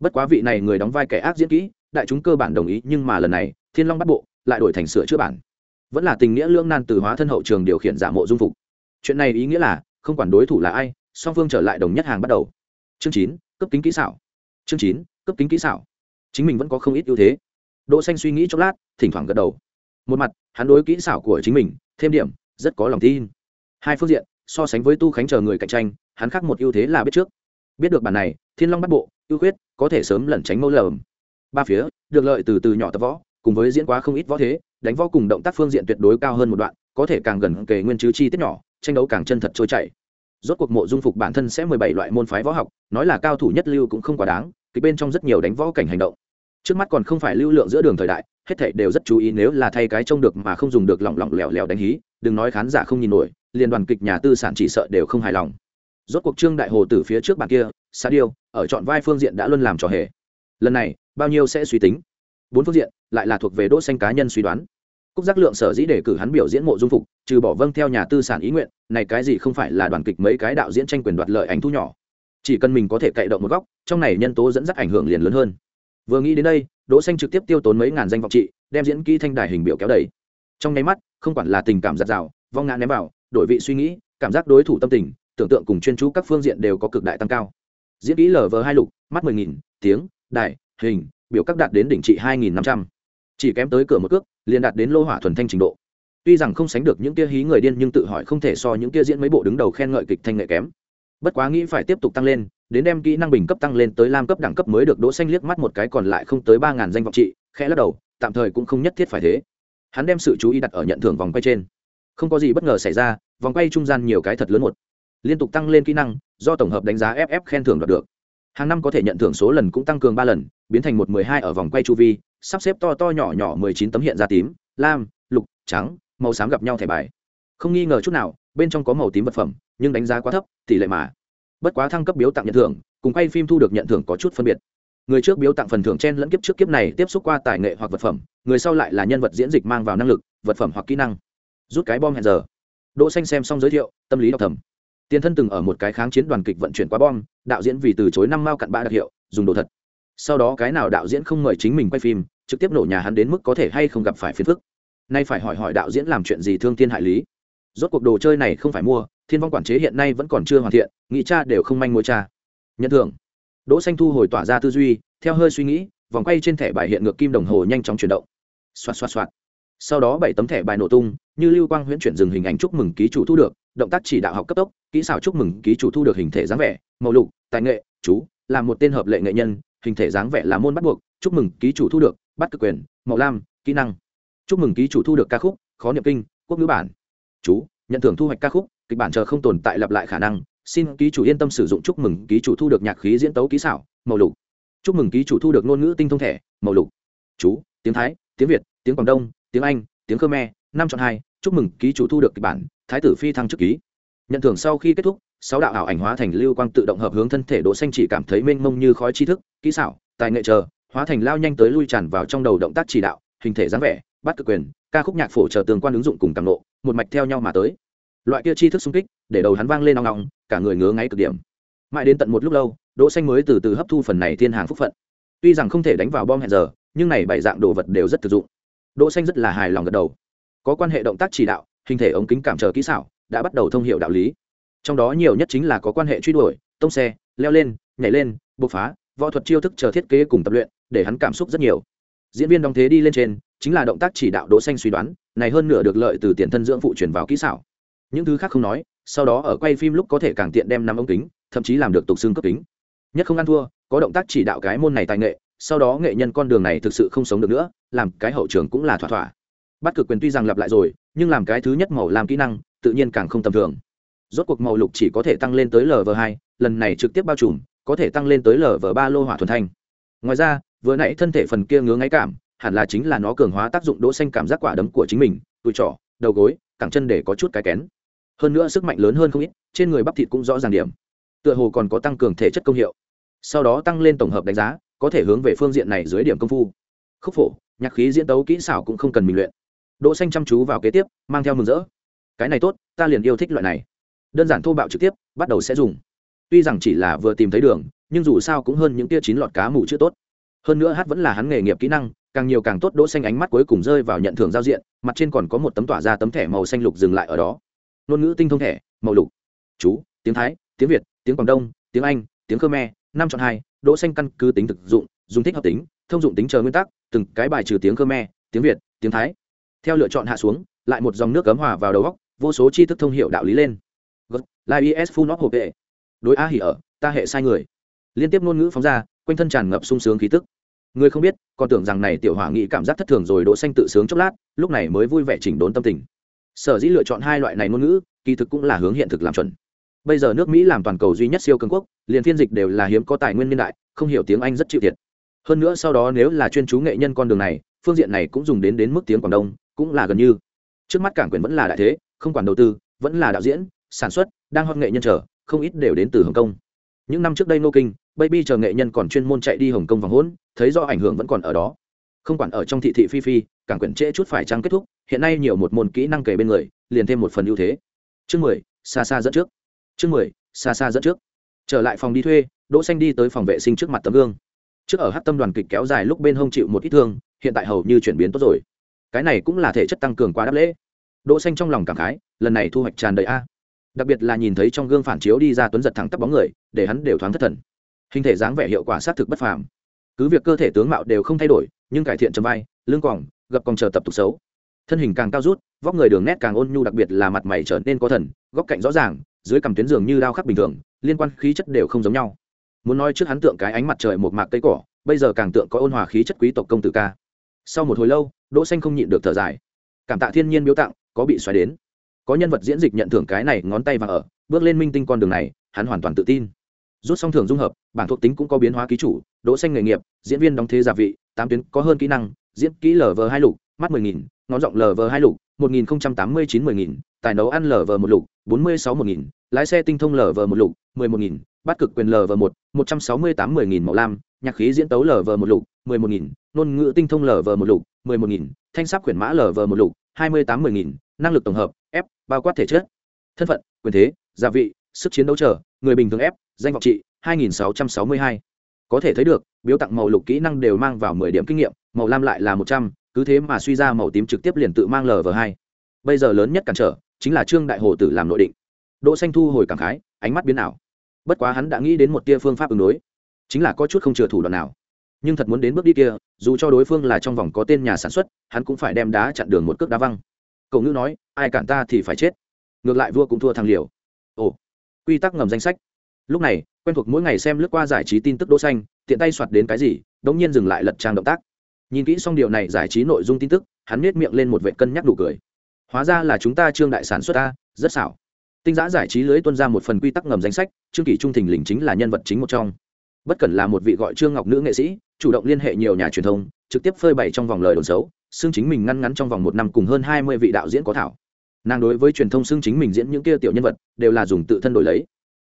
Bất quá vị này người đóng vai kẻ ác diễn kỹ, đại chúng cơ bản đồng ý, nhưng mà lần này, thiên long bắt bộ, lại đổi thành sửa chữa bản. Vẫn là tình nghĩa lưỡng nan từ hóa thân hậu trường điều khiển giả mộ dung phục. Chuyện này ý nghĩa là, không quản đối thủ là ai, song phương trở lại đồng nhất hàng bắt đầu. Chương chín cấp kính kỹ xảo chương chín, cấp kính kỹ xảo. Chính mình vẫn có không ít ưu thế. Đỗ xanh suy nghĩ chốc lát, thỉnh thoảng gật đầu. Một mặt, hắn đối kỹ xảo của chính mình, thêm điểm, rất có lòng tin. Hai phương diện, so sánh với tu khánh chờ người cạnh tranh, hắn khác một ưu thế là biết trước. Biết được bản này, thiên long bắt bộ, ưu khuyết, có thể sớm lẩn tránh mâu lầm. Ba phía, được lợi từ từ nhỏ tập võ, cùng với diễn quá không ít võ thế, đánh võ cùng động tác phương diện tuyệt đối cao hơn một đoạn, có thể càng gần kề nguyên chứ chi tiết nhỏ, tranh đấu càng chân thật trôi chảy rốt cuộc mộ dung phục bản thân sẽ mười bảy loại môn phái võ học, nói là cao thủ nhất lưu cũng không quá đáng, kịch bên trong rất nhiều đánh võ cảnh hành động. Trước mắt còn không phải lưu lượng giữa đường thời đại, hết thảy đều rất chú ý nếu là thay cái trông được mà không dùng được lỏng lỏng lẻo lẻo đánh hí, đừng nói khán giả không nhìn nổi, liên đoàn kịch nhà tư sản chỉ sợ đều không hài lòng. Rốt cuộc trương đại hồ từ phía trước bàn kia, sa điêu, ở chọn vai phương diện đã luôn làm trò hề. Lần này, bao nhiêu sẽ suy tính? Bốn phương diện, lại là thuộc về đỗ xanh cá nhân suy đoán cúc giác lượng sở dĩ để cử hắn biểu diễn mộ dung phục, trừ bỏ vâng theo nhà tư sản ý nguyện, này cái gì không phải là đoàn kịch mấy cái đạo diễn tranh quyền đoạt lợi ảnh thu nhỏ. Chỉ cần mình có thể cậy động một góc, trong này nhân tố dẫn dắt ảnh hưởng liền lớn hơn. Vừa nghĩ đến đây, đỗ xanh trực tiếp tiêu tốn mấy ngàn danh vọng trị, đem diễn kỹ thanh đài hình biểu kéo đầy. Trong nháy mắt, không quản là tình cảm giật rào, vong ngã ném vào, đổi vị suy nghĩ, cảm giác đối thủ tâm tình, tưởng tượng cùng chuyên chú các phương diện đều có cực đại tăng cao. Diễn kỹ lv hai lục, mắt mười nghìn, tiếng, đài, hình, biểu các đạt đến đỉnh trị hai nghìn năm trăm chỉ kém tới cửa một cước, liền đạt đến lô hỏa thuần thanh trình độ. Tuy rằng không sánh được những kia hí người điên nhưng tự hỏi không thể so những kia diễn mấy bộ đứng đầu khen ngợi kịch thanh nghệ kém. Bất quá nghĩ phải tiếp tục tăng lên, đến đem kỹ năng bình cấp tăng lên tới lam cấp đẳng cấp mới được đỗ xanh liếc mắt một cái còn lại không tới ba ngàn danh vọng trị, khẽ lắc đầu, tạm thời cũng không nhất thiết phải thế. Hắn đem sự chú ý đặt ở nhận thưởng vòng quay trên. Không có gì bất ngờ xảy ra, vòng quay trung gian nhiều cái thật lớn một. Liên tục tăng lên kỹ năng, do tổng hợp đánh giá ff khen thưởng đoạt được. Hàng năm có thể nhận thưởng số lần cũng tăng cường ba lần, biến thành một mười hai ở vòng quay chu vi sắp xếp to to nhỏ nhỏ mười chín tấm hiện ra tím, lam, lục, trắng, màu xám gặp nhau thẻ bài. Không nghi ngờ chút nào, bên trong có màu tím vật phẩm, nhưng đánh giá quá thấp, tỷ lệ mà. Bất quá thăng cấp biếu tặng nhận thưởng, cùng quay phim thu được nhận thưởng có chút phân biệt. Người trước biếu tặng phần thưởng chen lẫn kiếp trước kiếp này tiếp xúc qua tài nghệ hoặc vật phẩm, người sau lại là nhân vật diễn dịch mang vào năng lực, vật phẩm hoặc kỹ năng. Rút cái bom hẹn giờ. Đỗ xanh xem xong giới thiệu, tâm lý đọc thầm. Tiền thân từng ở một cái kháng chiến đoàn kịch vận chuyển qua bom, đạo diễn vì từ chối năm mao cặn bã đặc hiệu, dùng đồ thật. Sau đó cái nào đạo diễn không mời chính mình quay phim trực tiếp nổ nhà hắn đến mức có thể hay không gặp phải phiền phức. Nay phải hỏi hỏi đạo diễn làm chuyện gì thương thiên hại lý. Rốt cuộc đồ chơi này không phải mua, thiên vong quản chế hiện nay vẫn còn chưa hoàn thiện nghĩ cha đều không manh mối cha nhận thưởng. Đỗ xanh thu hồi tỏa ra tư duy, theo hơi suy nghĩ, vòng quay trên thẻ bài hiện ngược kim đồng hồ nhanh chóng chuyển động. Xoạt xoạt xoạt. Sau đó bảy tấm thẻ bài nổ tung, như lưu quang huyễn chuyển dừng hình ảnh chúc mừng ký chủ thu được, động tác chỉ đạo học cấp tốc, kỹ xảo chúc mừng ký chủ thu được hình thể dáng vẻ, màu lục, tài nghệ, chú, là một tên hợp lệ nghệ nhân, hình thể dáng vẻ là môn bắt buộc, chúc mừng ký chủ thu được bắt cực quyền, màu lam, kỹ năng. Chúc mừng ký chủ thu được ca khúc, khó niệm kinh, quốc ngữ bản. Chú, nhận thưởng thu hoạch ca khúc, kịch bản chờ không tồn tại lặp lại khả năng. Xin ký chủ yên tâm sử dụng chúc mừng ký chủ thu được nhạc khí diễn tấu kỹ xảo, màu lục. Chúc mừng ký chủ thu được ngôn ngữ tinh thông thẻ màu lục. Chú, tiếng thái, tiếng việt, tiếng quảng đông, tiếng anh, tiếng khmer, năm chọn hai, chúc mừng ký chủ thu được kịch bản, thái tử phi thăng chức ký. Nhận thưởng sau khi kết thúc, sáu đạo ảo ảnh hóa thành lưu quang tự động hợp hướng thân thể đỗ xanh chỉ cảm thấy mênh mông như khói tri thức, kỹ xảo, tài nghệ chờ hóa thành lao nhanh tới lui tràn vào trong đầu động tác chỉ đạo, hình thể dáng vẻ, bắt cực quyền, ca khúc nhạc phổ chờ tương quan ứng dụng cùng càng nộ, một mạch theo nhau mà tới. Loại kia chi thức xung kích, để đầu hắn vang lên nong nong cả người ngứa ngáy cực điểm. Mãi đến tận một lúc lâu, đỗ xanh mới từ từ hấp thu phần này thiên hàng phúc phận. Tuy rằng không thể đánh vào bom hẹn giờ, nhưng này bảy dạng đồ vật đều rất thực dụng. Đỗ xanh rất là hài lòng gật đầu. Có quan hệ động tác chỉ đạo, hình thể ống kính cảm chờ kỹ xảo, đã bắt đầu thông hiểu đạo lý. Trong đó nhiều nhất chính là có quan hệ truy đuổi, tông xe, leo lên, nhảy lên, bộc phá, võ thuật chiêu thức chờ thiết kế cùng tập luyện để hắn cảm xúc rất nhiều. Diễn viên đóng thế đi lên trên, chính là động tác chỉ đạo đỗ xanh suy đoán, này hơn nửa được lợi từ tiền thân dưỡng phụ truyền vào kỹ xảo. Những thứ khác không nói, sau đó ở quay phim lúc có thể càng tiện đem năm ống kính, thậm chí làm được tục xương cấp kính. Nhất không ăn thua, có động tác chỉ đạo cái môn này tài nghệ, sau đó nghệ nhân con đường này thực sự không sống được nữa, làm cái hậu trường cũng là thỏa thỏa. Bắt cực quyền tuy rằng lặp lại rồi, nhưng làm cái thứ nhất màu làm kỹ năng, tự nhiên càng không tầm thường. Rốt cuộc màu lục chỉ có thể tăng lên tới lv hai, lần này trực tiếp bao trùm, có thể tăng lên tới lv ba lô hỏa thuần thanh ngoài ra, vừa nãy thân thể phần kia ngứa ngáy cảm, hẳn là chính là nó cường hóa tác dụng đỗ xanh cảm giác quả đấm của chính mình, tụi trỏ đầu gối, cẳng chân để có chút cái kén. Hơn nữa sức mạnh lớn hơn không ít, trên người bắp thịt cũng rõ ràng điểm. Tựa hồ còn có tăng cường thể chất công hiệu. Sau đó tăng lên tổng hợp đánh giá, có thể hướng về phương diện này dưới điểm công phu. Khúc phổ, nhạc khí diễn tấu kỹ xảo cũng không cần mình luyện. Đỗ xanh chăm chú vào kế tiếp, mang theo mừng rỡ. Cái này tốt, ta liền yêu thích loại này. Đơn giản thô bạo trực tiếp, bắt đầu sẽ dùng. Tuy rằng chỉ là vừa tìm thấy đường nhưng dù sao cũng hơn những tia chín lọt cá mù chưa tốt. Hơn nữa hát vẫn là hắn nghề nghiệp kỹ năng, càng nhiều càng tốt, đỗ xanh ánh mắt cuối cùng rơi vào nhận thưởng giao diện, mặt trên còn có một tấm tỏa ra tấm thẻ màu xanh lục dừng lại ở đó. Ngôn ngữ tinh thông thẻ, màu lục. Chú, tiếng thái, tiếng việt, tiếng quảng đông, tiếng anh, tiếng khmer, năm chọn hai, đỗ xanh căn cứ tính thực dụng, dùng thích hợp tính, thông dụng tính chờ nguyên tắc, từng cái bài trừ tiếng khmer, tiếng việt, tiếng thái. Theo lựa chọn hạ xuống, lại một dòng nước cấm hòa vào đầu góc vô số tri thức thông hiểu đạo lý lên. Live is full of hope đối a hỉ ở, ta hệ sai người liên tiếp ngôn ngữ phóng ra, quanh thân tràn ngập sung sướng khí tức. Người không biết, còn tưởng rằng này tiểu hỏa nghĩ cảm giác thất thường rồi đỗ xanh tự sướng chốc lát, lúc này mới vui vẻ chỉnh đốn tâm tình. Sở dĩ lựa chọn hai loại này ngôn ngữ, kỳ thực cũng là hướng hiện thực làm chuẩn. Bây giờ nước mỹ làm toàn cầu duy nhất siêu cường quốc, liền phiên dịch đều là hiếm có tài nguyên niên đại, không hiểu tiếng anh rất chịu thiệt. Hơn nữa sau đó nếu là chuyên chú nghệ nhân con đường này, phương diện này cũng dùng đến đến mức tiếng quảng đông, cũng là gần như. Trước mắt cảng quyền vẫn là đại thế, không quản đầu tư, vẫn là đạo diễn, sản xuất, đang hoạt nghệ nhân chờ, không ít đều đến từ hồng kông. Những năm trước đây nô kinh baby chờ nghệ nhân còn chuyên môn chạy đi hồng kông vòng hỗn thấy do ảnh hưởng vẫn còn ở đó. Không quản ở trong thị thị phi phi cảng quyển trễ chút phải trăng kết thúc, hiện nay nhiều một môn kỹ năng kể bên người, liền thêm một phần ưu thế. Chương mười xa xa dẫn trước. Chương mười xa xa dẫn trước. Trở lại phòng đi thuê, đỗ xanh đi tới phòng vệ sinh trước mặt tấm gương. Trước ở hát tâm đoàn kịch kéo dài lúc bên hông chịu một ít thương, hiện tại hầu như chuyển biến tốt rồi. Cái này cũng là thể chất tăng cường quá đáp lễ. Đỗ xanh trong lòng cảm khái, lần này thu hoạch tràn đầy a. Đặc biệt là nhìn thấy trong gương phản chiếu đi ra tuấn giật thẳng tắp bóng người, để hắn đều thoáng thất thần hình thể dáng vẻ hiệu quả sát thực bất phàm. Cứ việc cơ thể tướng mạo đều không thay đổi, nhưng cải thiện trầm vai, lưng còng, gập còng chờ tập tục xấu. Thân hình càng cao rút, vóc người đường nét càng ôn nhu đặc biệt là mặt mày trở nên có thần, góc cạnh rõ ràng, dưới cằm tuyến giường như đao khắc bình thường, liên quan khí chất đều không giống nhau. Muốn nói trước hắn tượng cái ánh mặt trời một mạc cây cỏ, bây giờ càng tượng có ôn hòa khí chất quý tộc công tử ca. Sau một hồi lâu, đỗ xanh không nhịn được thở dài. Cảm tạ thiên nhiên biếu tặng, có bị xoáy đến. Có nhân vật diễn dịch nhận thưởng cái này ngón tay vàng ở, bước lên minh tinh con đường này, hắn hoàn toàn tự tin rút xong thưởng dung hợp bảng thuộc tính cũng có biến hóa ký chủ, đỗ xanh nghề nghiệp, diễn viên đóng thế giả vị, tám tuyến có hơn kỹ năng, diễn kỹ lv hai lục, mắt mười nghìn, ngón giọng lv hai lục, một nghìn không trăm tám mươi chín mười nghìn, tài nấu ăn lv một lục, bốn mươi sáu một nghìn, lái xe tinh thông lv một lục, mười một nghìn, bắt cực quyền lv một một trăm sáu mươi tám mười nghìn màu lam, nhạc khí diễn tấu lv một lục, mười một nghìn, ngôn ngữ tinh thông lv một lục, mười một nghìn, thanh sắc quyển mã lv một lục, hai mươi tám mười nghìn, năng lực tổng hợp, f, bao quát thể chất, thân phận, quyền thế, gia vị, sức chiến đấu trở người bình thường f danh vọng trị 2662. có thể thấy được biếu tặng màu lục kỹ năng đều mang vào 10 điểm kinh nghiệm màu lam lại là 100, cứ thế mà suy ra màu tím trực tiếp liền tự mang lv hai. Bây giờ lớn nhất cản trở chính là trương đại hồ tử làm nội định. Đỗ xanh thu hồi cảm khái ánh mắt biến ảo. Bất quá hắn đã nghĩ đến một tia phương pháp ứng đối chính là có chút không chừa thủ đoạn nào. Nhưng thật muốn đến bước đi kia dù cho đối phương là trong vòng có tên nhà sản xuất hắn cũng phải đem đá chặn đường một cước đá văng. Cậu ngữ nói ai cản ta thì phải chết. Ngược lại vua cũng thua thằng liều. Ồ quy tắc ngầm danh sách lúc này, quen thuộc mỗi ngày xem lướt qua giải trí tin tức đỗ xanh, tiện tay soạt đến cái gì, đống nhiên dừng lại lật trang động tác. Nhìn kỹ xong điều này giải trí nội dung tin tức, hắn nét miệng lên một vệ cân nhắc đủ cười. Hóa ra là chúng ta trương đại sản xuất ta rất xảo. Tinh giã giải trí lưới tuân ra một phần quy tắc ngầm danh sách, trương kỷ trung thình lình chính là nhân vật chính một trong. Bất cần là một vị gọi trương ngọc nữ nghệ sĩ, chủ động liên hệ nhiều nhà truyền thông, trực tiếp phơi bày trong vòng lời đồn xấu, xưng chính mình ngăn ngắn trong vòng một năm cùng hơn hai mươi vị đạo diễn có thảo. Nàng đối với truyền thông xưng chính mình diễn những kia tiểu nhân vật, đều là dùng tự thân đổi lấy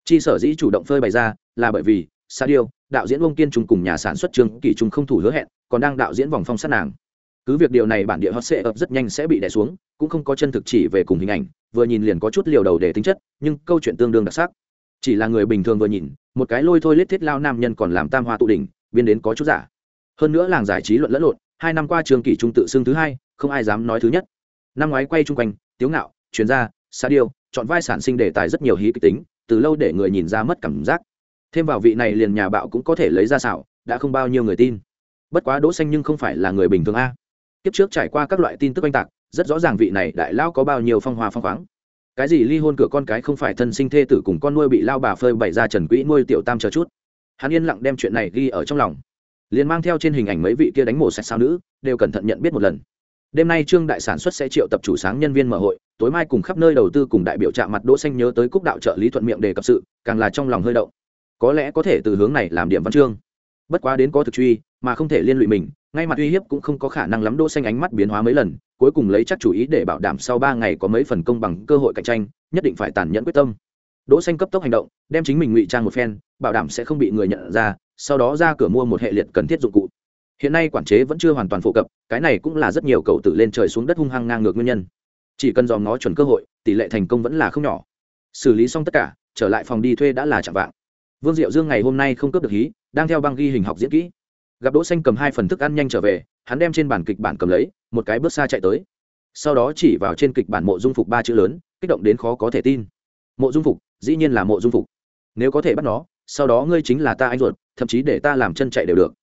chi sở dĩ chủ động phơi bày ra là bởi vì sa điêu đạo diễn ông kiên trung cùng nhà sản xuất trương kỷ trung không thủ hứa hẹn, còn đang đạo diễn vòng phong sát nàng. Cứ việc điều này bản địa hot sẽ ập rất nhanh sẽ bị đè xuống, cũng không có chân thực chỉ về cùng hình ảnh, vừa nhìn liền có chút liều đầu để tính chất, nhưng câu chuyện tương đương đặc sắc. Chỉ là người bình thường vừa nhìn, một cái lôi thôi lết thiết lao nam nhân còn làm tam hoa tụ đỉnh biên đến có chút giả. Hơn nữa làng giải trí luận lẫn lộn, hai năm qua trường kỷ trung tự xưng thứ hai, không ai dám nói thứ nhất. Năm ngoái quay chung quanh, tiếu ngạo, chuyên gia sa điêu chọn vai sản sinh đề tài rất nhiều hí kịch tính từ lâu để người nhìn ra mất cảm giác. Thêm vào vị này liền nhà bạo cũng có thể lấy ra xảo, đã không bao nhiêu người tin. Bất quá đỗ xanh nhưng không phải là người bình thường a. Kiếp trước trải qua các loại tin tức oanh tạc, rất rõ ràng vị này đại lao có bao nhiêu phong hoa phong khoáng. Cái gì ly hôn cửa con cái không phải thân sinh thê tử cùng con nuôi bị lao bà phơi bày ra trần quỹ nuôi tiểu tam chờ chút. Hắn yên lặng đem chuyện này ghi ở trong lòng. Liền mang theo trên hình ảnh mấy vị kia đánh mổ sạch sao nữ, đều cẩn thận nhận biết một lần đêm nay trương đại sản xuất sẽ triệu tập chủ sáng nhân viên mở hội, tối mai cùng khắp nơi đầu tư cùng đại biểu chạm mặt đỗ xanh nhớ tới cúc đạo trợ lý thuận miệng đề cập sự, càng là trong lòng hơi động. Có lẽ có thể từ hướng này làm điểm văn chương. Bất quá đến có thực truy, mà không thể liên lụy mình, ngay mặt uy hiếp cũng không có khả năng lắm đỗ xanh ánh mắt biến hóa mấy lần, cuối cùng lấy chắc chủ ý để bảo đảm sau ba ngày có mấy phần công bằng cơ hội cạnh tranh, nhất định phải tàn nhẫn quyết tâm. Đỗ xanh cấp tốc hành động, đem chính mình ngụy trang một phen, bảo đảm sẽ không bị người nhận ra, sau đó ra cửa mua một hệ liệt cần thiết dụng cụ hiện nay quản chế vẫn chưa hoàn toàn phổ cập, cái này cũng là rất nhiều cầu tử lên trời xuống đất hung hăng ngang ngược nguyên nhân. Chỉ cần dòm nó chuẩn cơ hội, tỷ lệ thành công vẫn là không nhỏ. Xử lý xong tất cả, trở lại phòng đi thuê đã là chạm vạng. Vương diệu dương ngày hôm nay không cướp được hí, đang theo băng ghi hình học diễn kỹ. Gặp đỗ xanh cầm hai phần thức ăn nhanh trở về, hắn đem trên bản kịch bản cầm lấy, một cái bước xa chạy tới. Sau đó chỉ vào trên kịch bản mộ dung phục ba chữ lớn, kích động đến khó có thể tin. Mộ dung phục, dĩ nhiên là mộ dung phục. Nếu có thể bắt nó, sau đó ngươi chính là ta anh ruột, thậm chí để ta làm chân chạy đều được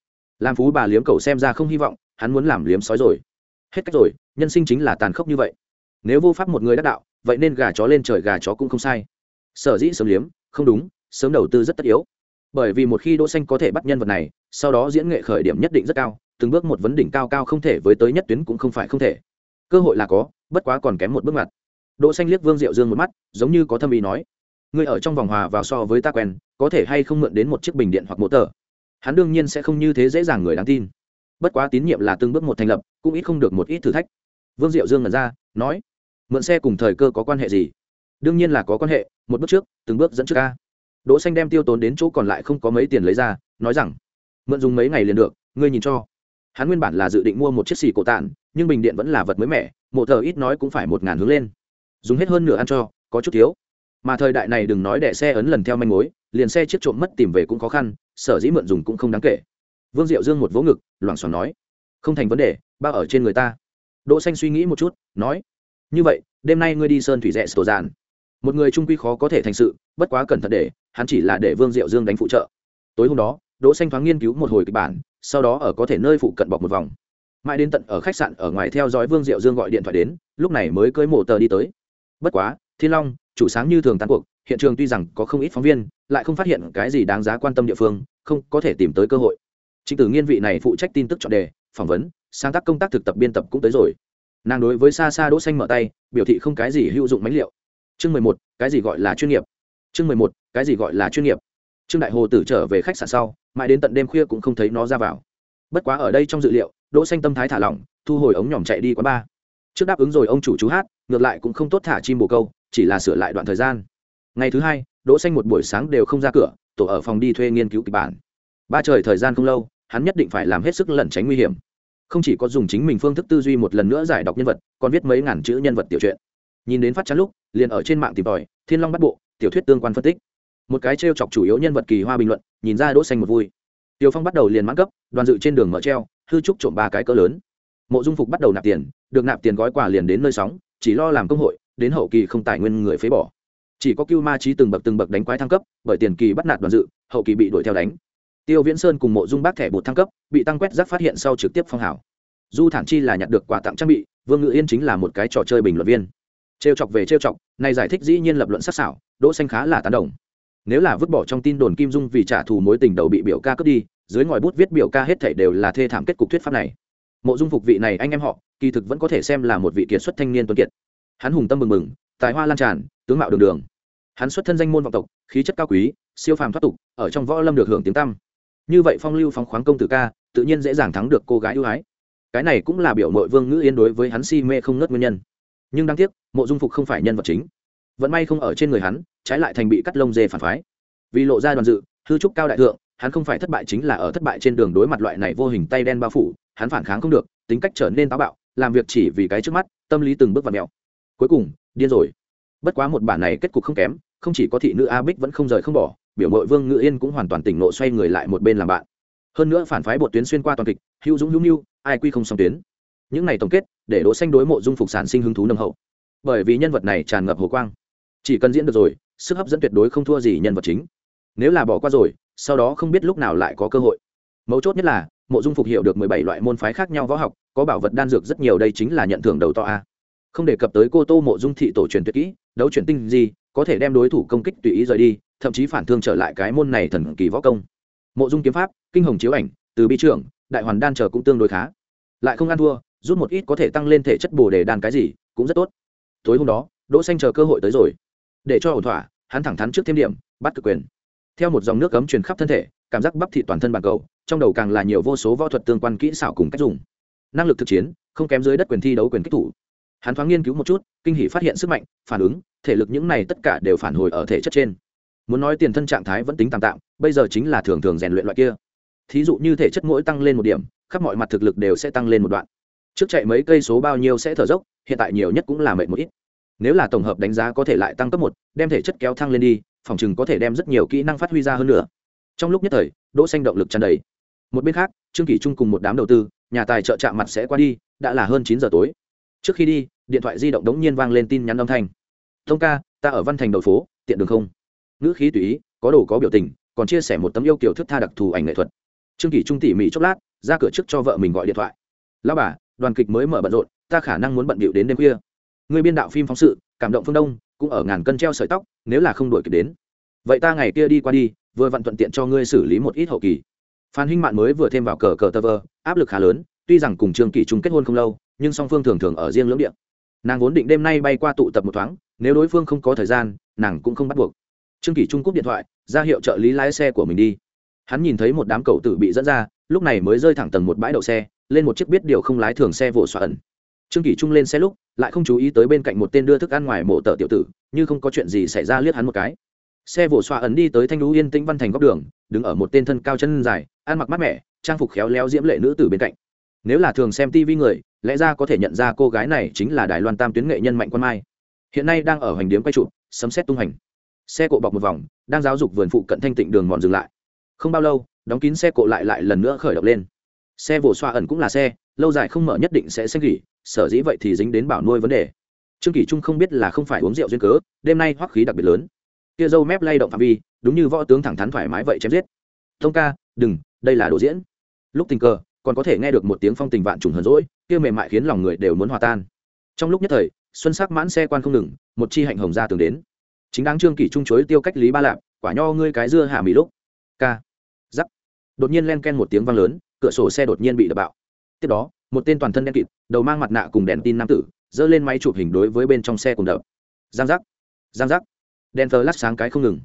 làm phú bà liếm cầu xem ra không hy vọng, hắn muốn làm liếm sói rồi. Hết cách rồi, nhân sinh chính là tàn khốc như vậy. Nếu vô pháp một người đắc đạo, vậy nên gà chó lên trời gà chó cũng không sai. Sở dĩ sớm liếm, không đúng, sớm đầu tư rất tất yếu. Bởi vì một khi đỗ xanh có thể bắt nhân vật này, sau đó diễn nghệ khởi điểm nhất định rất cao, từng bước một vấn đỉnh cao cao không thể với tới nhất tuyến cũng không phải không thể. Cơ hội là có, bất quá còn kém một bước mặt đỗ xanh liếc vương diệu dương một mắt, giống như có thâm ý nói, ngươi ở trong vòng hòa vào so với ta quen, có thể hay không mượn đến một chiếc bình điện hoặc mô tờ? Hắn đương nhiên sẽ không như thế dễ dàng người đáng tin. Bất quá tín nhiệm là từng bước một thành lập, cũng ít không được một ít thử thách. Vương diệu dương ngẩn ra, nói, mượn xe cùng thời cơ có quan hệ gì? Đương nhiên là có quan hệ, một bước trước, từng bước dẫn trước ca đỗ xanh đem tiêu tốn đến chỗ còn lại không có mấy tiền lấy ra, nói rằng, mượn dùng mấy ngày liền được, ngươi nhìn cho. Hắn nguyên bản là dự định mua một chiếc xì cổ tản nhưng bình điện vẫn là vật mới mẻ, mộ thờ ít nói cũng phải một ngàn hướng lên. Dùng hết hơn nửa ăn cho, có chút thiếu mà thời đại này đừng nói để xe ấn lần theo manh mối, liền xe chiếc trộm mất tìm về cũng khó khăn, sở dĩ mượn dùng cũng không đáng kể. Vương diệu dương một vỗ ngực, loảng xoảng nói, không thành vấn đề bao ở trên người ta. Đỗ xanh suy nghĩ một chút, nói, như vậy, đêm nay ngươi đi sơn thủy rẽ sổ giàn một người trung quy khó có thể thành sự, bất quá cẩn thận để, hắn chỉ là để vương diệu dương đánh phụ trợ. Tối hôm đó, đỗ xanh thoáng nghiên cứu một hồi kịch bản, sau đó ở có thể nơi phụ cận bọc một vòng. Mãi đến tận ở khách sạn ở ngoài theo dõi vương diệu dương gọi điện thoại đến, lúc này mới cưới mổ tờ đi tới. Bất quá, thiên long chủ sáng như thường tan cuộc, hiện trường tuy rằng có không ít phóng viên, lại không phát hiện cái gì đáng giá quan tâm địa phương, không có thể tìm tới cơ hội. Trịnh tử nghiên vị này phụ trách tin tức chọn đề, phỏng vấn, sáng tác công tác thực tập biên tập cũng tới rồi. Nàng đối với xa xa đỗ xanh mở tay, biểu thị không cái gì hữu dụng mánh liệu. Chương mười một, cái gì gọi là chuyên nghiệp? Chương mười một, cái gì gọi là chuyên nghiệp? Trương đại hồ tử trở về khách sạn sau, mãi đến tận đêm khuya cũng không thấy nó ra vào. Bất quá ở đây trong dự liệu, đỗ xanh tâm thái thả lỏng, thu hồi ống nhỏm chạy đi quán ba trước đáp ứng rồi ông chủ chú hát, ngược lại cũng không tốt thả chim bồ câu chỉ là sửa lại đoạn thời gian. Ngày thứ hai, đỗ xanh một buổi sáng đều không ra cửa, tổ ở phòng đi thuê nghiên cứu kịch bản. Ba trời thời gian không lâu, hắn nhất định phải làm hết sức lẩn tránh nguy hiểm. Không chỉ có dùng chính mình phương thức tư duy một lần nữa giải đọc nhân vật, còn viết mấy ngàn chữ nhân vật tiểu truyện. Nhìn đến phát chán lúc, liền ở trên mạng tìm tòi, thiên long bắt bộ, tiểu thuyết tương quan phân tích. Một cái trêu chọc chủ yếu nhân vật kỳ hoa bình luận, nhìn ra đỗ xanh một vui. Tiêu phong bắt đầu liền mãn cấp, đoàn dự trên đường mở treo, hư trúc trộm ba cái cỡ lớn. Mộ dung phục bắt đầu nạp tiền, được nạp tiền gói quà liền đến nơi sóng, chỉ lo làm công hội đến hậu kỳ không tài nguyên người phế bỏ. Chỉ có cưu ma trí từng bậc từng bậc đánh quái thăng cấp, bởi tiền kỳ bắt nạt đoàn dự, hậu kỳ bị đuổi theo đánh. Tiêu viễn sơn cùng mộ dung bác thẻ bột thăng cấp, bị tăng quét rác phát hiện sau trực tiếp phong hảo du thản chi là nhặt được quà tặng trang bị, vương ngự yên chính là một cái trò chơi bình luận viên. Trêu chọc về trêu chọc này giải thích dĩ nhiên lập luận sắc sảo, đỗ xanh khá là tán đồng. Nếu là vứt bỏ trong tin đồn kim dung vì trả thù mối tình đầu bị biểu ca cướp đi, dưới ngòi bút viết biểu ca hết thảy đều là thê thảm kết cục thuyết pháp này. Mộ dung phục vị này anh em họ, kỳ thực vẫn có thể xem là một vị kiệt xuất thanh niên tuấn kiệt hắn hùng tâm mừng mừng tài hoa lan tràn, tướng mạo đường đường. Hắn xuất thân danh môn vọng tộc, khí chất cao quý, siêu phàm thoát tục, ở trong võ lâm được hưởng tiếng tăm. Như vậy phong lưu phóng khoáng công tử ca, tự nhiên dễ dàng thắng được cô gái ưu ái. Cái này cũng là biểu mội vương ngữ yên đối với hắn si mê không nớt nguyên nhân. Nhưng đáng tiếc, mộ dung phục không phải nhân vật chính. Vẫn may không ở trên người hắn, trái lại thành bị cắt lông dê phản phái. Vì lộ ra đoàn dự, hư trúc cao đại thượng, hắn không phải thất bại chính là ở thất bại trên đường đối mặt loại này vô hình tay đen bao phủ, hắn phản kháng không được, tính cách trở nên táo bạo, làm việc chỉ vì cái trước mắt, tâm lý từng bước vào mèo cuối cùng, điên rồi. Bất quá một bản này kết cục không kém, không chỉ có thị nữ a bích vẫn không rời không bỏ, biểu mội vương ngự yên cũng hoàn toàn tỉnh nộ xoay người lại một bên làm bạn. Hơn nữa phản phái bột tuyến xuyên qua toàn kịch, hữu dũng hữu mưu ai quy không song tuyến. Những này tổng kết, để đỗ xanh đối mộ dung phục sản sinh hứng thú nồng hậu. Bởi vì nhân vật này tràn ngập hồ quang. Chỉ cần diễn được rồi, sức hấp dẫn tuyệt đối không thua gì nhân vật chính. Nếu là bỏ qua rồi, sau đó không biết lúc nào lại có cơ hội. Mấu chốt nhất là, mộ dung phục hiểu được mười bảy loại môn phái khác nhau võ học, có bảo vật đan dược rất nhiều đây chính là nhận thưởng đầu to a không đề cập tới cô tô mộ dung thị tổ truyền tuyệt kỹ, đấu chuyển tinh gì, có thể đem đối thủ công kích tùy ý rời đi, thậm chí phản thương trở lại cái môn này thần kỳ võ công. Mộ dung kiếm pháp, kinh hồng chiếu ảnh, từ bi trưởng, đại hoàn đan chờ cũng tương đối khá. Lại không ăn thua, rút một ít có thể tăng lên thể chất bồ đề đàn cái gì, cũng rất tốt. Tối hôm đó, đỗ xanh chờ cơ hội tới rồi. Để cho ổn thỏa, hắn thẳng thắn trước thêm điểm, bắt cực quyền. Theo một dòng nước cấm truyền khắp thân thể, cảm giác bắp thị toàn thân bàn cầu, trong đầu càng là nhiều vô số võ thuật tương quan kỹ xảo cùng cách dùng. Năng lực thực chiến, không kém dưới đất quyền thi đấu quyền kích thủ hắn thoáng nghiên cứu một chút, kinh hỉ phát hiện sức mạnh, phản ứng, thể lực những này tất cả đều phản hồi ở thể chất trên. Muốn nói tiền thân trạng thái vẫn tính tạm tạm, bây giờ chính là thường thường rèn luyện loại kia. Thí dụ như thể chất mỗi tăng lên một điểm, khắp mọi mặt thực lực đều sẽ tăng lên một đoạn. Trước chạy mấy cây số bao nhiêu sẽ thở dốc, hiện tại nhiều nhất cũng là mệt một ít. Nếu là tổng hợp đánh giá có thể lại tăng cấp một, đem thể chất kéo thăng lên đi, phòng chừng có thể đem rất nhiều kỹ năng phát huy ra hơn nữa. Trong lúc nhất thời, đỗ xanh động lực tràn đầy. Một bên khác, trương kỷ trung cùng một đám đầu tư, nhà tài trợ chạm mặt sẽ qua đi, đã là hơn chín giờ tối. Trước khi đi điện thoại di động đống nhiên vang lên tin nhắn âm thanh. Thông ca, ta ở văn thành đầu phố, tiện đường không? Ngữ khí tùy ý, có đồ có biểu tình, còn chia sẻ một tấm yêu kiểu thức tha đặc thù ảnh nghệ thuật. Trương kỷ trung tỉ mỉ chốc lát, ra cửa trước cho vợ mình gọi điện thoại. Lao bà, đoàn kịch mới mở bận rộn, ta khả năng muốn bận bịu đến đêm khuya. Người biên đạo phim phóng sự, cảm động phương đông, cũng ở ngàn cân treo sợi tóc, nếu là không đuổi kịp đến. Vậy ta ngày kia đi qua đi, vừa vặn thuận tiện cho ngươi xử lý một ít hậu kỳ. Phan hinh mạn mới vừa thêm vào cờ cờ tơ vơ, áp lực khá lớn, tuy rằng cùng trương kỷ trung kết hôn không lâu, nhưng song phương thường thường ở riêng lưỡng điện nàng vốn định đêm nay bay qua tụ tập một thoáng, nếu đối phương không có thời gian, nàng cũng không bắt buộc. Trương kỷ trung cúp điện thoại, ra hiệu trợ lý lái xe của mình đi. Hắn nhìn thấy một đám cậu tử bị dẫn ra, lúc này mới rơi thẳng tầng một bãi đậu xe, lên một chiếc biết điều không lái thường xe vỗ xoa ẩn. Trương kỷ trung lên xe lúc, lại không chú ý tới bên cạnh một tên đưa thức ăn ngoài mộ tờ tiểu tử, như không có chuyện gì xảy ra liếc hắn một cái. Xe vỗ xoa ẩn đi tới thanh lũ yên tĩnh văn thành góc đường, đứng ở một tên thân cao chân dài, ăn mặc mát mẻ, trang phục khéo léo diễm lệ nữ tử bên cạnh nếu là thường xem tv người, lẽ ra có thể nhận ra cô gái này chính là đài loan tam tuyến nghệ nhân mạnh quan mai. Hiện nay đang ở hoành điếm quay trụ, sấm xét tung hành xe cộ bọc một vòng, đang giáo dục vườn phụ cận thanh tịnh đường mòn dừng lại. Không bao lâu, đóng kín xe cộ lại lại lần nữa khởi động lên. Xe vồ xoa ẩn cũng là xe, lâu dài không mở nhất định sẽ xanh gỉ, sở dĩ vậy thì dính đến bảo nuôi vấn đề. Trương kỷ trung không biết là không phải uống rượu duyên cớ, đêm nay hoắc khí đặc biệt lớn. Kia dâu mép lay động phạm vi, đúng như võ tướng thẳng thắn thoải mái vậy chém giết. Thông ca, đừng, đây là đồ diễn. Lúc tình cờ còn có thể nghe được một tiếng phong tình vạn trùng hờn rỗi, kia mềm mại khiến lòng người đều muốn hòa tan. Trong lúc nhất thời, xuân sắc mãn xe quan không ngừng, một chi hạnh hồng ra tường đến. Chính đáng trương kỷ trung chối tiêu cách lý ba lạp, quả nho ngươi cái dưa hạ mì lúc. K giắc đột nhiên len ken một tiếng vang lớn, cửa sổ xe đột nhiên bị đập bạo. Tiếp đó, một tên toàn thân đen kịt, đầu mang mặt nạ cùng đèn tin nam tử, giơ lên máy chụp hình đối với bên trong xe cùng đập. Giang giác. Giang giác. Đèn thờ lát sáng cái không ngừng.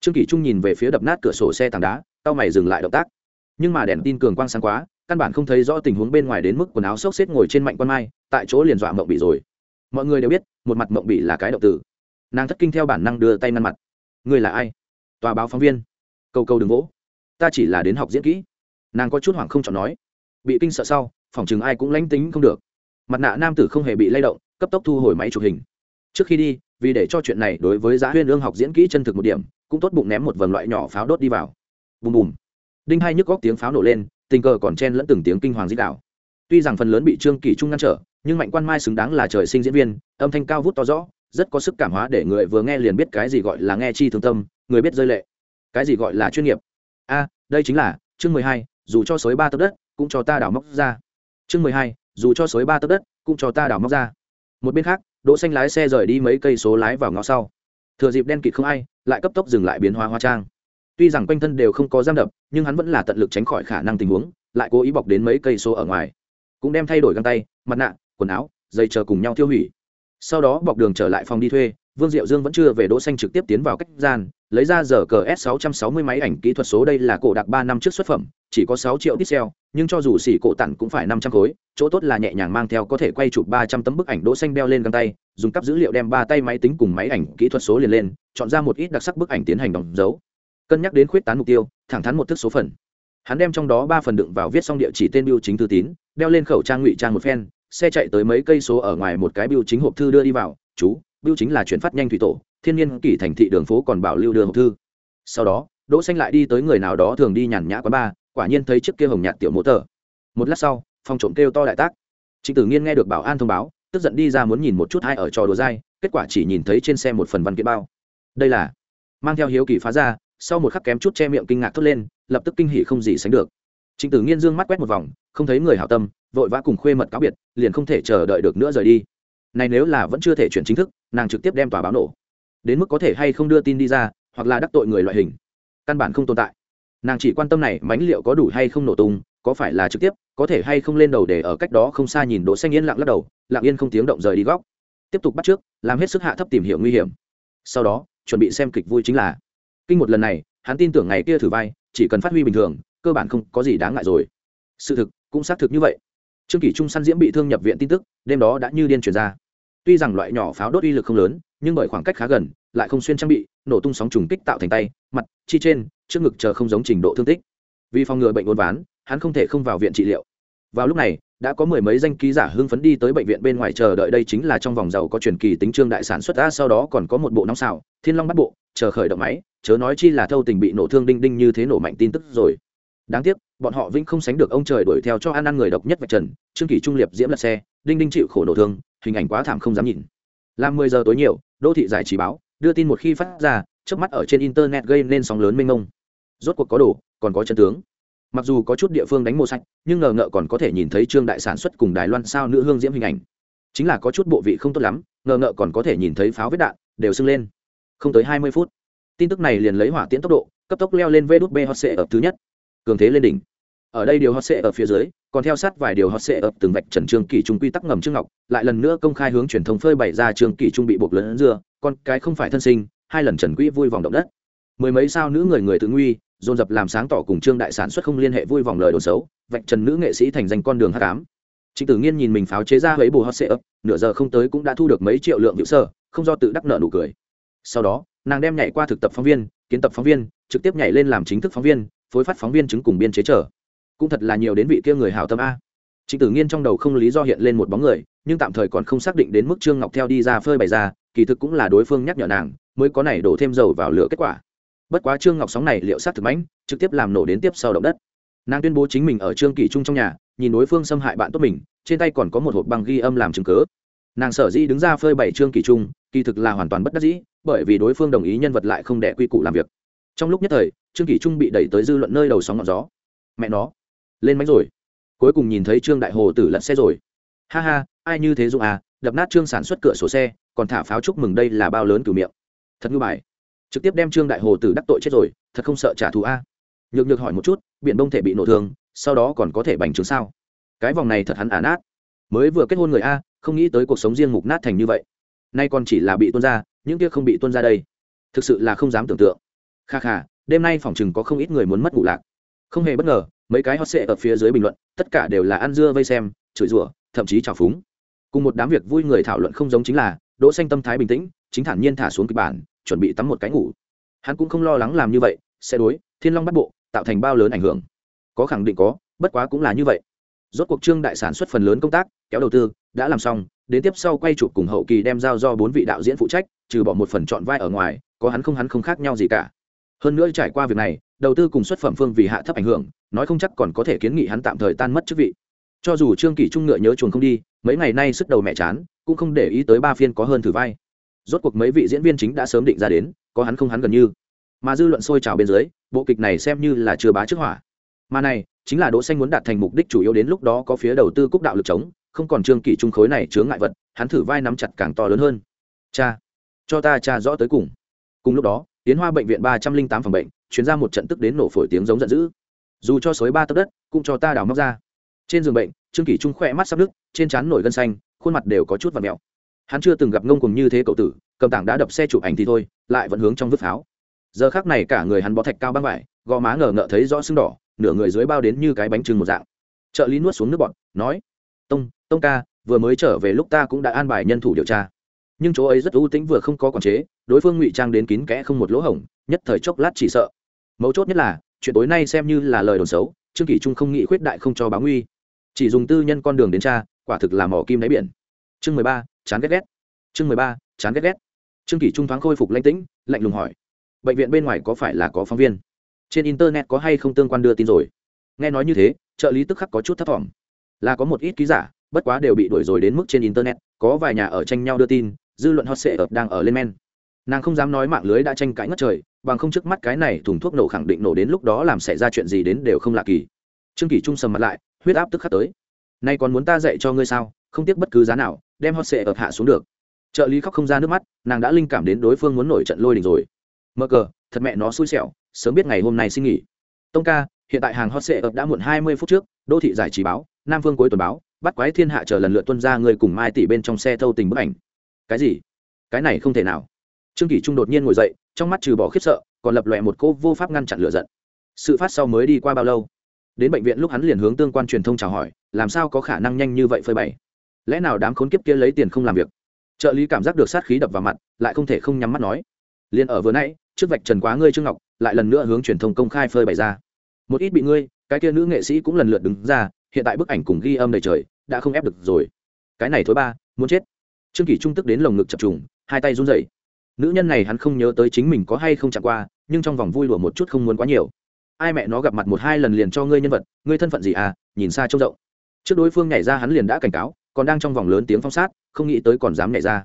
Trương kỷ trung nhìn về phía đập nát cửa sổ xe tảng đá tao mày dừng lại động tác. Nhưng mà đèn tin cường quang sáng quá căn bản không thấy rõ tình huống bên ngoài đến mức quần áo xốc xếp ngồi trên mạnh quan mai, tại chỗ liền dọa mộng bị rồi. Mọi người đều biết, một mặt mộng bị là cái động tử. Nàng thất kinh theo bản năng đưa tay ngăn mặt. Người là ai? Tòa báo phóng viên. Câu câu đừng vỗ. Ta chỉ là đến học diễn kỹ. Nàng có chút hoảng không chọn nói. Bị kinh sợ sau, phòng chừng ai cũng lánh tính không được. Mặt nạ nam tử không hề bị lay động, cấp tốc thu hồi máy chụp hình. Trước khi đi, vì để cho chuyện này đối với giá huyên ương học diễn kỹ chân thực một điểm, cũng tốt bụng ném một vần loại nhỏ pháo đốt đi vào. Bùm bùm. Đinh hai nhức góc tiếng pháo nổ lên tình cờ còn chen lẫn từng tiếng kinh hoàng dĩ đạo. Tuy rằng phần lớn bị trương kỷ trung ngăn trở, nhưng mạnh quan mai xứng đáng là trời sinh diễn viên, âm thanh cao vút to rõ, rất có sức cảm hóa để người vừa nghe liền biết cái gì gọi là nghe chi thương tâm, người biết rơi lệ. Cái gì gọi là chuyên nghiệp? A, đây chính là chương mười hai, dù cho sói ba tấc đất, cũng cho ta đào móc ra. Chương mười hai, dù cho sói ba tấc đất, cũng cho ta đào móc ra. Một bên khác, đỗ xanh lái xe rời đi mấy cây số lái vào ngõ sau. Thừa dịp đen kịt không ai, lại cấp tốc dừng lại biến hóa hoa trang tuy rằng quanh thân đều không có giam đập, nhưng hắn vẫn là tận lực tránh khỏi khả năng tình huống, lại cố ý bọc đến mấy cây số ở ngoài. Cũng đem thay đổi găng tay, mặt nạ, quần áo dây chờ cùng nhau tiêu hủy. Sau đó bọc đường trở lại phòng đi thuê, vương diệu dương vẫn chưa về đỗ xanh trực tiếp tiến vào cách gian, lấy ra giờ cờ s 660 máy ảnh kỹ thuật số đây là cổ đặc ba năm trước xuất phẩm, chỉ có 6 triệu pixel, nhưng cho dù xỉ cổ tặng cũng phải 500 khối, chỗ tốt là nhẹ nhàng mang theo có thể quay chụp 300 tấm bức ảnh đỗ xanh đeo lên găng tay, dùng cắp dữ liệu đem ba tay máy tính cùng máy ảnh kỹ thuật số liền lên, chọn ra một ít đặc sắc bức ảnh tiến hành đóng dấu cân nhắc đến khuyết tán mục tiêu, thẳng thắn một thức số phần. Hắn đem trong đó ba phần đựng vào viết xong địa chỉ tên biêu chính thư tín, đeo lên khẩu trang ngụy trang một phen, xe chạy tới mấy cây số ở ngoài một cái biêu chính hộp thư đưa đi vào, chú biêu chính là chuyển phát nhanh thủy tổ, thiên nhiên kỷ thành thị đường phố còn bảo lưu đưa hộp thư. Sau đó, đỗ xanh lại đi tới người nào đó thường đi nhàn nhã quán ba quả nhiên thấy chiếc kia hồng nhạt tiểu mô tờ. Một lát sau, phòng trộm kêu to đại tác. Trịnh tử nghiên nghe được bảo an thông báo, tức giận đi ra muốn nhìn một chút hai ở trò đùa dai, kết quả chỉ nhìn thấy trên xe một phần văn kiện bao. Đây là mang theo hiếu kỳ phá ra sau một khắc kém chút che miệng kinh ngạc thốt lên, lập tức kinh hỉ không gì sánh được. Trịnh tử nghiên dương mắt quét một vòng, không thấy người hảo tâm, vội vã cùng khuê mật cáo biệt, liền không thể chờ đợi được nữa rời đi. Này nếu là vẫn chưa thể chuyển chính thức, nàng trực tiếp đem tòa báo nổ. Đến mức có thể hay không đưa tin đi ra, hoặc là đắc tội người loại hình. Căn bản không tồn tại. Nàng chỉ quan tâm này mánh liệu có đủ hay không nổ tung, có phải là trực tiếp, có thể hay không lên đầu để ở cách đó không xa nhìn đỗ xanh yên lặng lắc đầu, lặng yên không tiếng động rời đi góc. Tiếp tục bắt trước, làm hết sức hạ thấp tìm hiểu nguy hiểm. Sau đó, chuẩn bị xem kịch vui chính là kinh một lần này, hắn tin tưởng ngày kia thử vai, chỉ cần phát huy bình thường, cơ bản không có gì đáng ngại rồi. Sự thực, cũng xác thực như vậy. Trương kỷ trung săn diễm bị thương nhập viện tin tức, đêm đó đã như điên truyền ra. Tuy rằng loại nhỏ pháo đốt uy lực không lớn, nhưng bởi khoảng cách khá gần, lại không xuyên trang bị, nổ tung sóng trùng kích tạo thành tay, mặt, chi trên, trước ngực chờ không giống trình độ thương tích. Vì phòng ngừa bệnh uốn ván, hắn không thể không vào viện trị liệu. Vào lúc này đã có mười mấy danh ký giả hưng phấn đi tới bệnh viện bên ngoài chờ đợi đây chính là trong vòng giàu có truyền kỳ tính trương đại sản xuất ra, sau đó còn có một bộ nóng xào, thiên long bắt bộ, chờ khởi động máy, chớ nói chi là thâu tình bị nổ thương đinh đinh như thế nổ mạnh tin tức rồi. Đáng tiếc, bọn họ vĩnh không sánh được ông trời đuổi theo cho ăn ăn người độc nhất vạch trần, trương kỳ trung liệp diễm lật xe, đinh đinh chịu khổ nổ thương, hình ảnh quá thảm không dám nhìn. Làm mười giờ tối nhiều, đô thị giải trí báo, đưa tin một khi phát ra trước mắt ở trên internet gây nên sóng lớn mênh mông. Rốt cuộc có đồ, còn có chân tướng mặc dù có chút địa phương đánh mô sạch, nhưng ngờ ngợ còn có thể nhìn thấy trương đại sản xuất cùng đài loan sao nữ hương diễm hình ảnh. Chính là có chút bộ vị không tốt lắm, ngờ ngợ còn có thể nhìn thấy pháo vết đạn, đều sưng lên. Không tới hai mươi phút, tin tức này liền lấy hỏa tiễn tốc độ, cấp tốc leo lên vê đút b hot sệ ở thứ nhất, cường thế lên đỉnh. Ở đây điều hot sệ ở phía dưới, còn theo sát vài điều hot sệ ở từng vạch trần trương kỷ trung quy tắc ngầm trương ngọc, lại lần nữa công khai hướng truyền thông phơi bày ra trương kỷ trung bị buộc lớn dưa, con cái không phải thân sinh, hai lần trần quỹ vui vòng động đất. Mười mấy sao nữ người người tự nguy dồn dập làm sáng tỏ cùng trương đại sản xuất không liên hệ vui vòng lời đồn xấu, vạch trần nữ nghệ sĩ thành danh con đường h tám trịnh tử nghiên nhìn mình pháo chế ra lấy bù hot sệ ấp nửa giờ không tới cũng đã thu được mấy triệu lượng hữu sơ, không do tự đắc nợ nụ cười. Sau đó, nàng đem nhảy qua thực tập phóng viên, kiến tập phóng viên, trực tiếp nhảy lên làm chính thức phóng viên, phối phát phóng viên chứng cùng biên chế trở cũng thật là nhiều đến vị kia người hảo tâm a. Trịnh tử nghiên trong đầu không lý do hiện lên một bóng người, nhưng tạm thời còn không xác định đến mức trương ngọc theo đi ra phơi bày ra, kỳ thực cũng là đối phương nhắc nhở nàng, mới có này đổ thêm dầu vào lửa kết quả bất quá trương ngọc sóng này liệu sát thực mãnh, trực tiếp làm nổ đến tiếp sau động đất. Nàng tuyên bố chính mình ở trương kỷ trung trong nhà, nhìn đối phương xâm hại bạn tốt mình, trên tay còn có một hộp băng ghi âm làm chứng cớ nàng sở dĩ đứng ra phơi bày trương kỷ trung, kỳ thực là hoàn toàn bất đắc dĩ, bởi vì đối phương đồng ý nhân vật lại không đẻ quy củ làm việc. Trong lúc nhất thời, trương kỷ trung bị đẩy tới dư luận nơi đầu sóng ngọn gió. Mẹ nó, lên máy rồi. Cuối cùng nhìn thấy trương đại hồ tử lật xe rồi. Ha ha, ai như thế dụng à đập nát trương sản xuất cửa sổ xe, còn thả pháo chúc mừng đây là bao lớn cử miệng. Thật ngư bài trực tiếp đem trương đại hồ tử đắc tội chết rồi, thật không sợ trả thù a. Nhược nhược hỏi một chút, biển đông thể bị nổ thương, sau đó còn có thể bành trướng sao? Cái vòng này thật hắn ả nát mới vừa kết hôn người a, không nghĩ tới cuộc sống riêng mục nát thành như vậy. Nay còn chỉ là bị tuân ra, những kia không bị tuân ra đây. Thực sự là không dám tưởng tượng. Kha kha, đêm nay phòng chừng có không ít người muốn mất ngủ lạc. Không hề bất ngờ, mấy cái hot sệ ở phía dưới bình luận, tất cả đều là ăn dưa vây xem, chửi rủa, thậm chí trào phúng. Cùng một đám việc vui người thảo luận không giống chính là, đỗ xanh tâm thái bình tĩnh, chính thản nhiên thả xuống kịch bản chuẩn bị tắm một cái ngủ. Hắn cũng không lo lắng làm như vậy, sẽ đối thiên long bắt bộ tạo thành bao lớn ảnh hưởng. Có khẳng định có, bất quá cũng là như vậy. Rốt cuộc trương đại sản xuất phần lớn công tác, kéo đầu tư, đã làm xong, đến tiếp sau quay chụp cùng hậu kỳ đem giao do bốn vị đạo diễn phụ trách, trừ bỏ một phần chọn vai ở ngoài, có hắn không hắn không khác nhau gì cả. Hơn nữa trải qua việc này, đầu tư cùng xuất phẩm phương vì hạ thấp ảnh hưởng, nói không chắc còn có thể kiến nghị hắn tạm thời tan mất chức vị. Cho dù trương kỷ trung ngựa nhớ chuồng không đi, mấy ngày nay sức đầu mẹ chán, cũng không để ý tới ba phiên có hơn thử vai rốt cuộc mấy vị diễn viên chính đã sớm định ra đến, có hắn không hắn gần như. Mà dư luận sôi trào bên dưới, bộ kịch này xem như là chưa bá trước hỏa. Mà này, chính là đỗ xanh muốn đạt thành mục đích chủ yếu đến lúc đó có phía đầu tư cúc đạo lực chống, không còn trương kỷ trung khối này chướng ngại vật, hắn thử vai nắm chặt càng to lớn hơn. Cha, cho ta cha rõ tới cùng. Cùng lúc đó, tiến hoa bệnh viện ba trăm linh tám phòng bệnh chuyển ra một trận tức đến nổ phổi tiếng giống giận dữ. Dù cho sói ba tấc đất, cũng cho ta đào móc ra. Trên giường bệnh, trương kỷ trung khỏe mắt sắp nước trên trán nổi gân xanh, khuôn mặt đều có chút và mèo hắn chưa từng gặp ngông cùng như thế cậu tử, cầm tảng đã đập xe chụp ảnh thì thôi, lại vẫn hướng trong vứt pháo. Giờ khác này cả người hắn bó thạch cao băng vải, gò má ngờ ngợ thấy rõ sưng đỏ, nửa người dưới bao đến như cái bánh trưng một dạng. Trợ lý nuốt xuống nước bọt, nói, tông tông ca, vừa mới trở về lúc ta cũng đã an bài nhân thủ điều tra. Nhưng chỗ ấy rất ưu tĩnh vừa không có quản chế, đối phương ngụy trang đến kín kẽ không một lỗ hổng, nhất thời chốc lát chỉ sợ. Mấu chốt nhất là, chuyện tối nay xem như là lời đồn xấu, trương kỷ trung không nghĩ khuyết đại không cho báo nguy. Chỉ dùng tư nhân con đường đến cha quả thực là mỏ kim đáy biển. Chương mười ba chán ghét ghét. Chương mười ba, chán ghét ghét. Trương kỷ trung thoáng khôi phục lãnh tĩnh, lạnh lùng hỏi, bệnh viện bên ngoài có phải là có phóng viên? Trên internet có hay không tương quan đưa tin rồi. Nghe nói như thế, trợ lý tức khắc có chút thấp t là có một ít ký giả, bất quá đều bị đuổi rồi đến mức trên internet, có vài nhà ở tranh nhau đưa tin, dư luận hot sệ ập đang ở lên men. Nàng không dám nói mạng lưới đã tranh cãi ngất trời, bằng không trước mắt cái này thùng thuốc nổ khẳng định nổ đến lúc đó làm xảy ra chuyện gì đến đều không lạ kỳ. Trương kỷ trung sầm mặt lại, huyết áp tức khắc tới. Nay còn muốn ta dạy cho ngươi sao? Không tiếc bất cứ giá nào, đem hot sệ ập hạ xuống được. Trợ lý khóc không ra nước mắt, nàng đã linh cảm đến đối phương muốn nổi trận lôi đình rồi. Mơ cờ, thật mẹ nó xui xẻo, sớm biết ngày hôm nay xin nghỉ. Tông ca, hiện tại hàng hot sệ ập đã muộn hai mươi phút trước, đô thị giải trí báo, nam phương cuối tuần báo, bắt quái thiên hạ chờ lần lượt tuân ra người cùng mai tỷ bên trong xe thâu tình bức ảnh. Cái gì? Cái này không thể nào. Trương kỷ trung đột nhiên ngồi dậy, trong mắt trừ bỏ khiếp sợ, còn lập lòe một cô vô pháp ngăn chặn lửa giận. Sự phát sau mới đi qua bao lâu? Đến bệnh viện lúc hắn liền hướng tương quan truyền thông chào hỏi, làm sao có khả năng nhanh như vậy phơi bày? Lẽ nào đám khốn kiếp kia lấy tiền không làm việc? Trợ lý cảm giác được sát khí đập vào mặt, lại không thể không nhắm mắt nói. Liền ở vừa nãy, trước vạch trần quá ngươi trương ngọc, lại lần nữa hướng truyền thông công khai phơi bày ra. Một ít bị ngươi, cái kia nữ nghệ sĩ cũng lần lượt đứng ra, hiện tại bức ảnh cùng ghi âm đầy trời, đã không ép được rồi. Cái này thối ba, muốn chết. Trương kỷ trung tức đến lồng ngực chập trùng, hai tay run rẩy. Nữ nhân này hắn không nhớ tới chính mình có hay không chạm qua, nhưng trong vòng vui đùa một chút không muốn quá nhiều. Ai mẹ nó gặp mặt một hai lần liền cho ngươi nhân vật, ngươi thân phận gì à nhìn xa trông rộng. Trước đối phương nhảy ra hắn liền đã cảnh cáo còn đang trong vòng lớn tiếng phong sát, không nghĩ tới còn dám nhảy ra.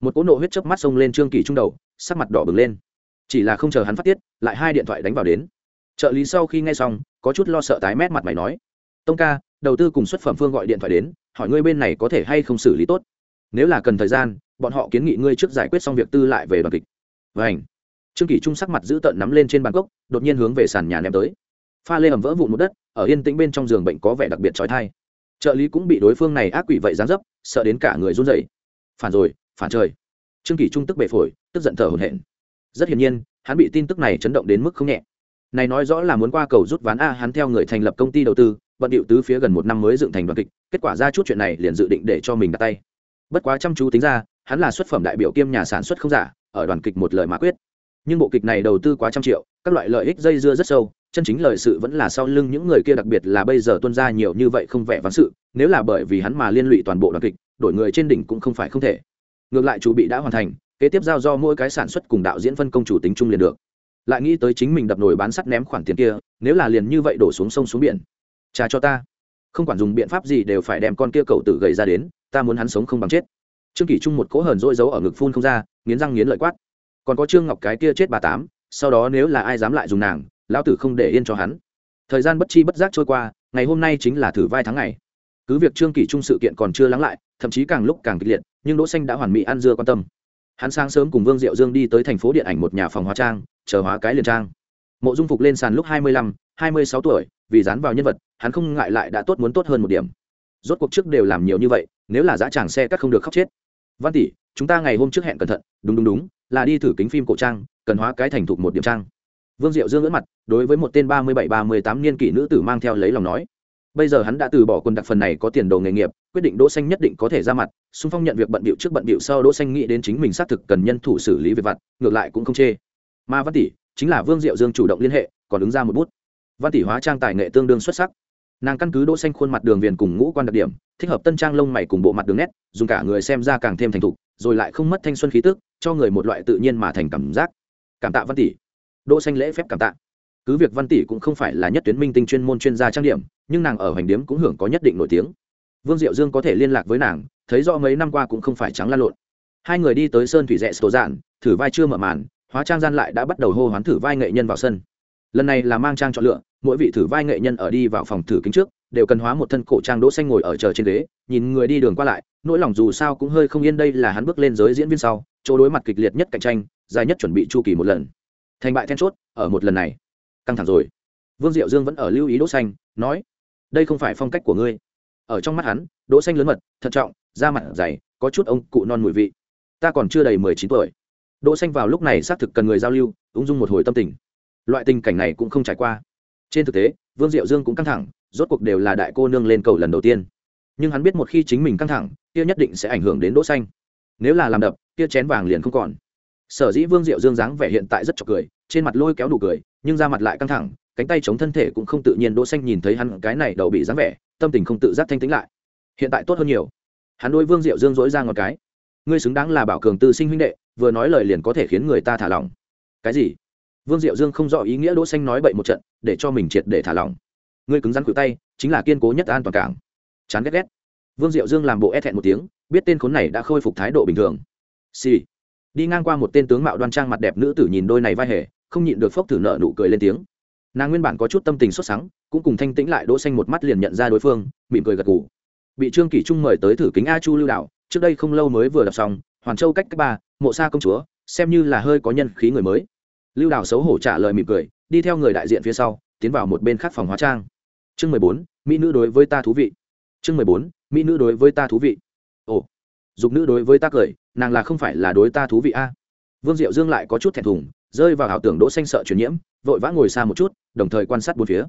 Một cỗ nộ huyết chớp mắt xông lên trương kỳ trung đầu, sắc mặt đỏ bừng lên. Chỉ là không chờ hắn phát tiết, lại hai điện thoại đánh vào đến. Trợ lý sau khi nghe xong, có chút lo sợ tái mét mặt mày nói, tông ca, đầu tư cùng xuất phẩm phương gọi điện thoại đến, hỏi ngươi bên này có thể hay không xử lý tốt. Nếu là cần thời gian, bọn họ kiến nghị ngươi trước giải quyết xong việc tư lại về đoàn kịch. Vảnh trương kỷ trung sắc mặt giữ tợn nắm lên trên bàn cốc, đột nhiên hướng về sàn nhà ném tới. Pha lê ẩm vỡ vụn một đất, ở yên tĩnh bên trong giường bệnh có vẻ đặc biệt trói thai trợ lý cũng bị đối phương này ác quỷ vậy dán dấp, sợ đến cả người run rẩy. Phản rồi, phản trời. Trương kỷ trung tức bể phổi, tức giận thở hổn hển. Rất hiển nhiên, hắn bị tin tức này chấn động đến mức không nhẹ. Này nói rõ là muốn qua cầu rút ván a, hắn theo người thành lập công ty đầu tư bận điệu tứ phía gần một năm mới dựng thành đoàn kịch, kết quả ra chút chuyện này liền dự định để cho mình đặt tay. Bất quá chăm chú tính ra, hắn là xuất phẩm đại biểu kiêm nhà sản xuất không giả, ở đoàn kịch một lời mà quyết. Nhưng bộ kịch này đầu tư quá trăm triệu, các loại lợi ích dây dưa rất sâu chân chính lời sự vẫn là sau lưng những người kia, đặc biệt là bây giờ tuân ra nhiều như vậy không vẻ vắng sự, nếu là bởi vì hắn mà liên lụy toàn bộ đoàn kịch, đổi người trên đỉnh cũng không phải không thể. Ngược lại chủ bị đã hoàn thành, kế tiếp giao do mỗi cái sản xuất cùng đạo diễn phân công chủ tính chung liền được. Lại nghĩ tới chính mình đập nồi bán sắt ném khoản tiền kia, nếu là liền như vậy đổ xuống sông xuống biển. Trà cho ta. Không quản dùng biện pháp gì đều phải đem con kia cậu tử gầy ra đến, ta muốn hắn sống không bằng chết. Trương kỷ trung một cỗ hờn dỗi giấu ở ngực phun không ra, nghiến răng nghiến lợi quát. Còn có trương ngọc cái kia chết bà tám, sau đó nếu là ai dám lại dùng nàng lão tử không để yên cho hắn. Thời gian bất chi bất giác trôi qua, ngày hôm nay chính là thử vai tháng ngày. Cứ việc trương kỷ trung sự kiện còn chưa lắng lại, thậm chí càng lúc càng kịch liệt, nhưng đỗ xanh đã hoàn mỹ ăn dưa quan tâm. Hắn sáng sớm cùng vương diệu dương đi tới thành phố điện ảnh một nhà phòng hóa trang, chờ hóa cái liền trang. Mộ dung phục lên sàn lúc hai mươi lăm, hai mươi sáu tuổi, vì dán vào nhân vật, hắn không ngại lại đã tốt muốn tốt hơn một điểm. Rốt cuộc trước đều làm nhiều như vậy, nếu là dã tràng xe cắt không được khóc chết. Văn tỷ, chúng ta ngày hôm trước hẹn cẩn thận, đúng đúng đúng, là đi thử kính phim cổ trang, cần hóa cái thành thục một điểm trang vương diệu dương ngỡ mặt, đối với một tên ba mươi bảy, ba mươi tám niên kỷ nữ tử mang theo lấy lòng nói, bây giờ hắn đã từ bỏ quân đặc phần này có tiền đồ nghề nghiệp, quyết định đỗ xanh nhất định có thể ra mặt, xung phong nhận việc bận bịu trước bận bịu sau đỗ xanh nghĩ đến chính mình xác thực cần nhân thủ xử lý việc vặt, ngược lại cũng không chê. Ma văn tỷ, chính là vương diệu dương chủ động liên hệ, còn ứng ra một bút. Văn tỷ hóa trang tài nghệ tương đương xuất sắc. Nàng căn cứ đỗ xanh khuôn mặt đường viền cùng ngũ quan đặc điểm, thích hợp tân trang lông mày cùng bộ mặt đường nét, dùng cả người xem ra càng thêm thành thục, rồi lại không mất thanh xuân khí tức, cho người một loại tự nhiên mà thành cảm giác. Cảm tạ văn tỷ đỗ xanh lễ phép cảm tạ. Cứ việc văn tỷ cũng không phải là nhất tuyến minh tinh chuyên môn chuyên gia trang điểm, nhưng nàng ở hành điếm cũng hưởng có nhất định nổi tiếng. Vương diệu dương có thể liên lạc với nàng, thấy rõ mấy năm qua cũng không phải trắng lan lộn. Hai người đi tới sơn thủy rẽ sổ dạn, thử vai chưa mở màn, hóa trang gian lại đã bắt đầu hô hoán thử vai nghệ nhân vào sân. Lần này là mang trang chọn lựa, mỗi vị thử vai nghệ nhân ở đi vào phòng thử kính trước, đều cần hóa một thân cổ trang đỗ xanh ngồi ở chờ trên ghế, nhìn người đi đường qua lại, nỗi lòng dù sao cũng hơi không yên đây là hắn bước lên giới diễn viên sau, chỗ đối mặt kịch liệt nhất cạnh tranh, dài nhất chuẩn bị chu kỳ một lần thành bại then chốt, ở một lần này. Căng thẳng rồi. Vương diệu dương vẫn ở lưu ý đỗ xanh, nói, đây không phải phong cách của ngươi. Ở trong mắt hắn, đỗ xanh lớn mật, thận trọng, da mặt dày, có chút ông cụ non mùi vị. Ta còn chưa đầy mười chín tuổi. Đỗ xanh vào lúc này xác thực cần người giao lưu, ung dung một hồi tâm tình. Loại tình cảnh này cũng không trải qua. Trên thực tế, vương diệu dương cũng căng thẳng, rốt cuộc đều là đại cô nương lên cầu lần đầu tiên. Nhưng hắn biết một khi chính mình căng thẳng, kia nhất định sẽ ảnh hưởng đến đỗ xanh. Nếu là làm đập, kia chén vàng liền không còn sở dĩ vương diệu dương dáng vẻ hiện tại rất chọc cười, trên mặt lôi kéo đủ cười, nhưng ra mặt lại căng thẳng, cánh tay chống thân thể cũng không tự nhiên đỗ xanh nhìn thấy hắn cái này đầu bị dáng vẻ, tâm tình không tự giác thanh tĩnh lại. Hiện tại tốt hơn nhiều. Hắn đôi vương diệu dương dỗi ra ngọn cái. Ngươi xứng đáng là bảo cường tư sinh huynh đệ, vừa nói lời liền có thể khiến người ta thả lỏng. Cái gì? Vương diệu dương không rõ ý nghĩa đỗ xanh nói bậy một trận, để cho mình triệt để thả lỏng. Ngươi cứng rắn khuỷu tay, chính là kiên cố nhất an toàn cảng. Chán ghét ghét. Vương diệu dương làm bộ e thẹn một tiếng, biết tên khốn này đã khôi phục thái độ bình thường. Xì、sì đi ngang qua một tên tướng mạo đoan trang mặt đẹp nữ tử nhìn đôi này vai hề, không nhịn được phốc thử nợ nụ cười lên tiếng. Nàng nguyên bản có chút tâm tình xuất sáng cũng cùng thanh tĩnh lại đỗ xanh một mắt liền nhận ra đối phương, mỉm cười gật gù. Bị trương kỷ trung mời tới thử kính a chu lưu đạo, trước đây không lâu mới vừa đọc xong, hoàn châu cách cách ba, mộ sa công chúa, xem như là hơi có nhân khí người mới. Lưu đạo xấu hổ trả lời mỉm cười, đi theo người đại diện phía sau, tiến vào một bên khác phòng hóa trang. Chương mười bốn, mỹ nữ đối với ta thú vị. Chương mười bốn, mỹ nữ đối với ta thú vị. Ồ, dục nữ đối với ta cười nàng là không phải là đối ta thú vị a. Vương diệu dương lại có chút thẹn thùng, rơi vào ảo tưởng đỗ xanh sợ truyền nhiễm, vội vã ngồi xa một chút, đồng thời quan sát bốn phía.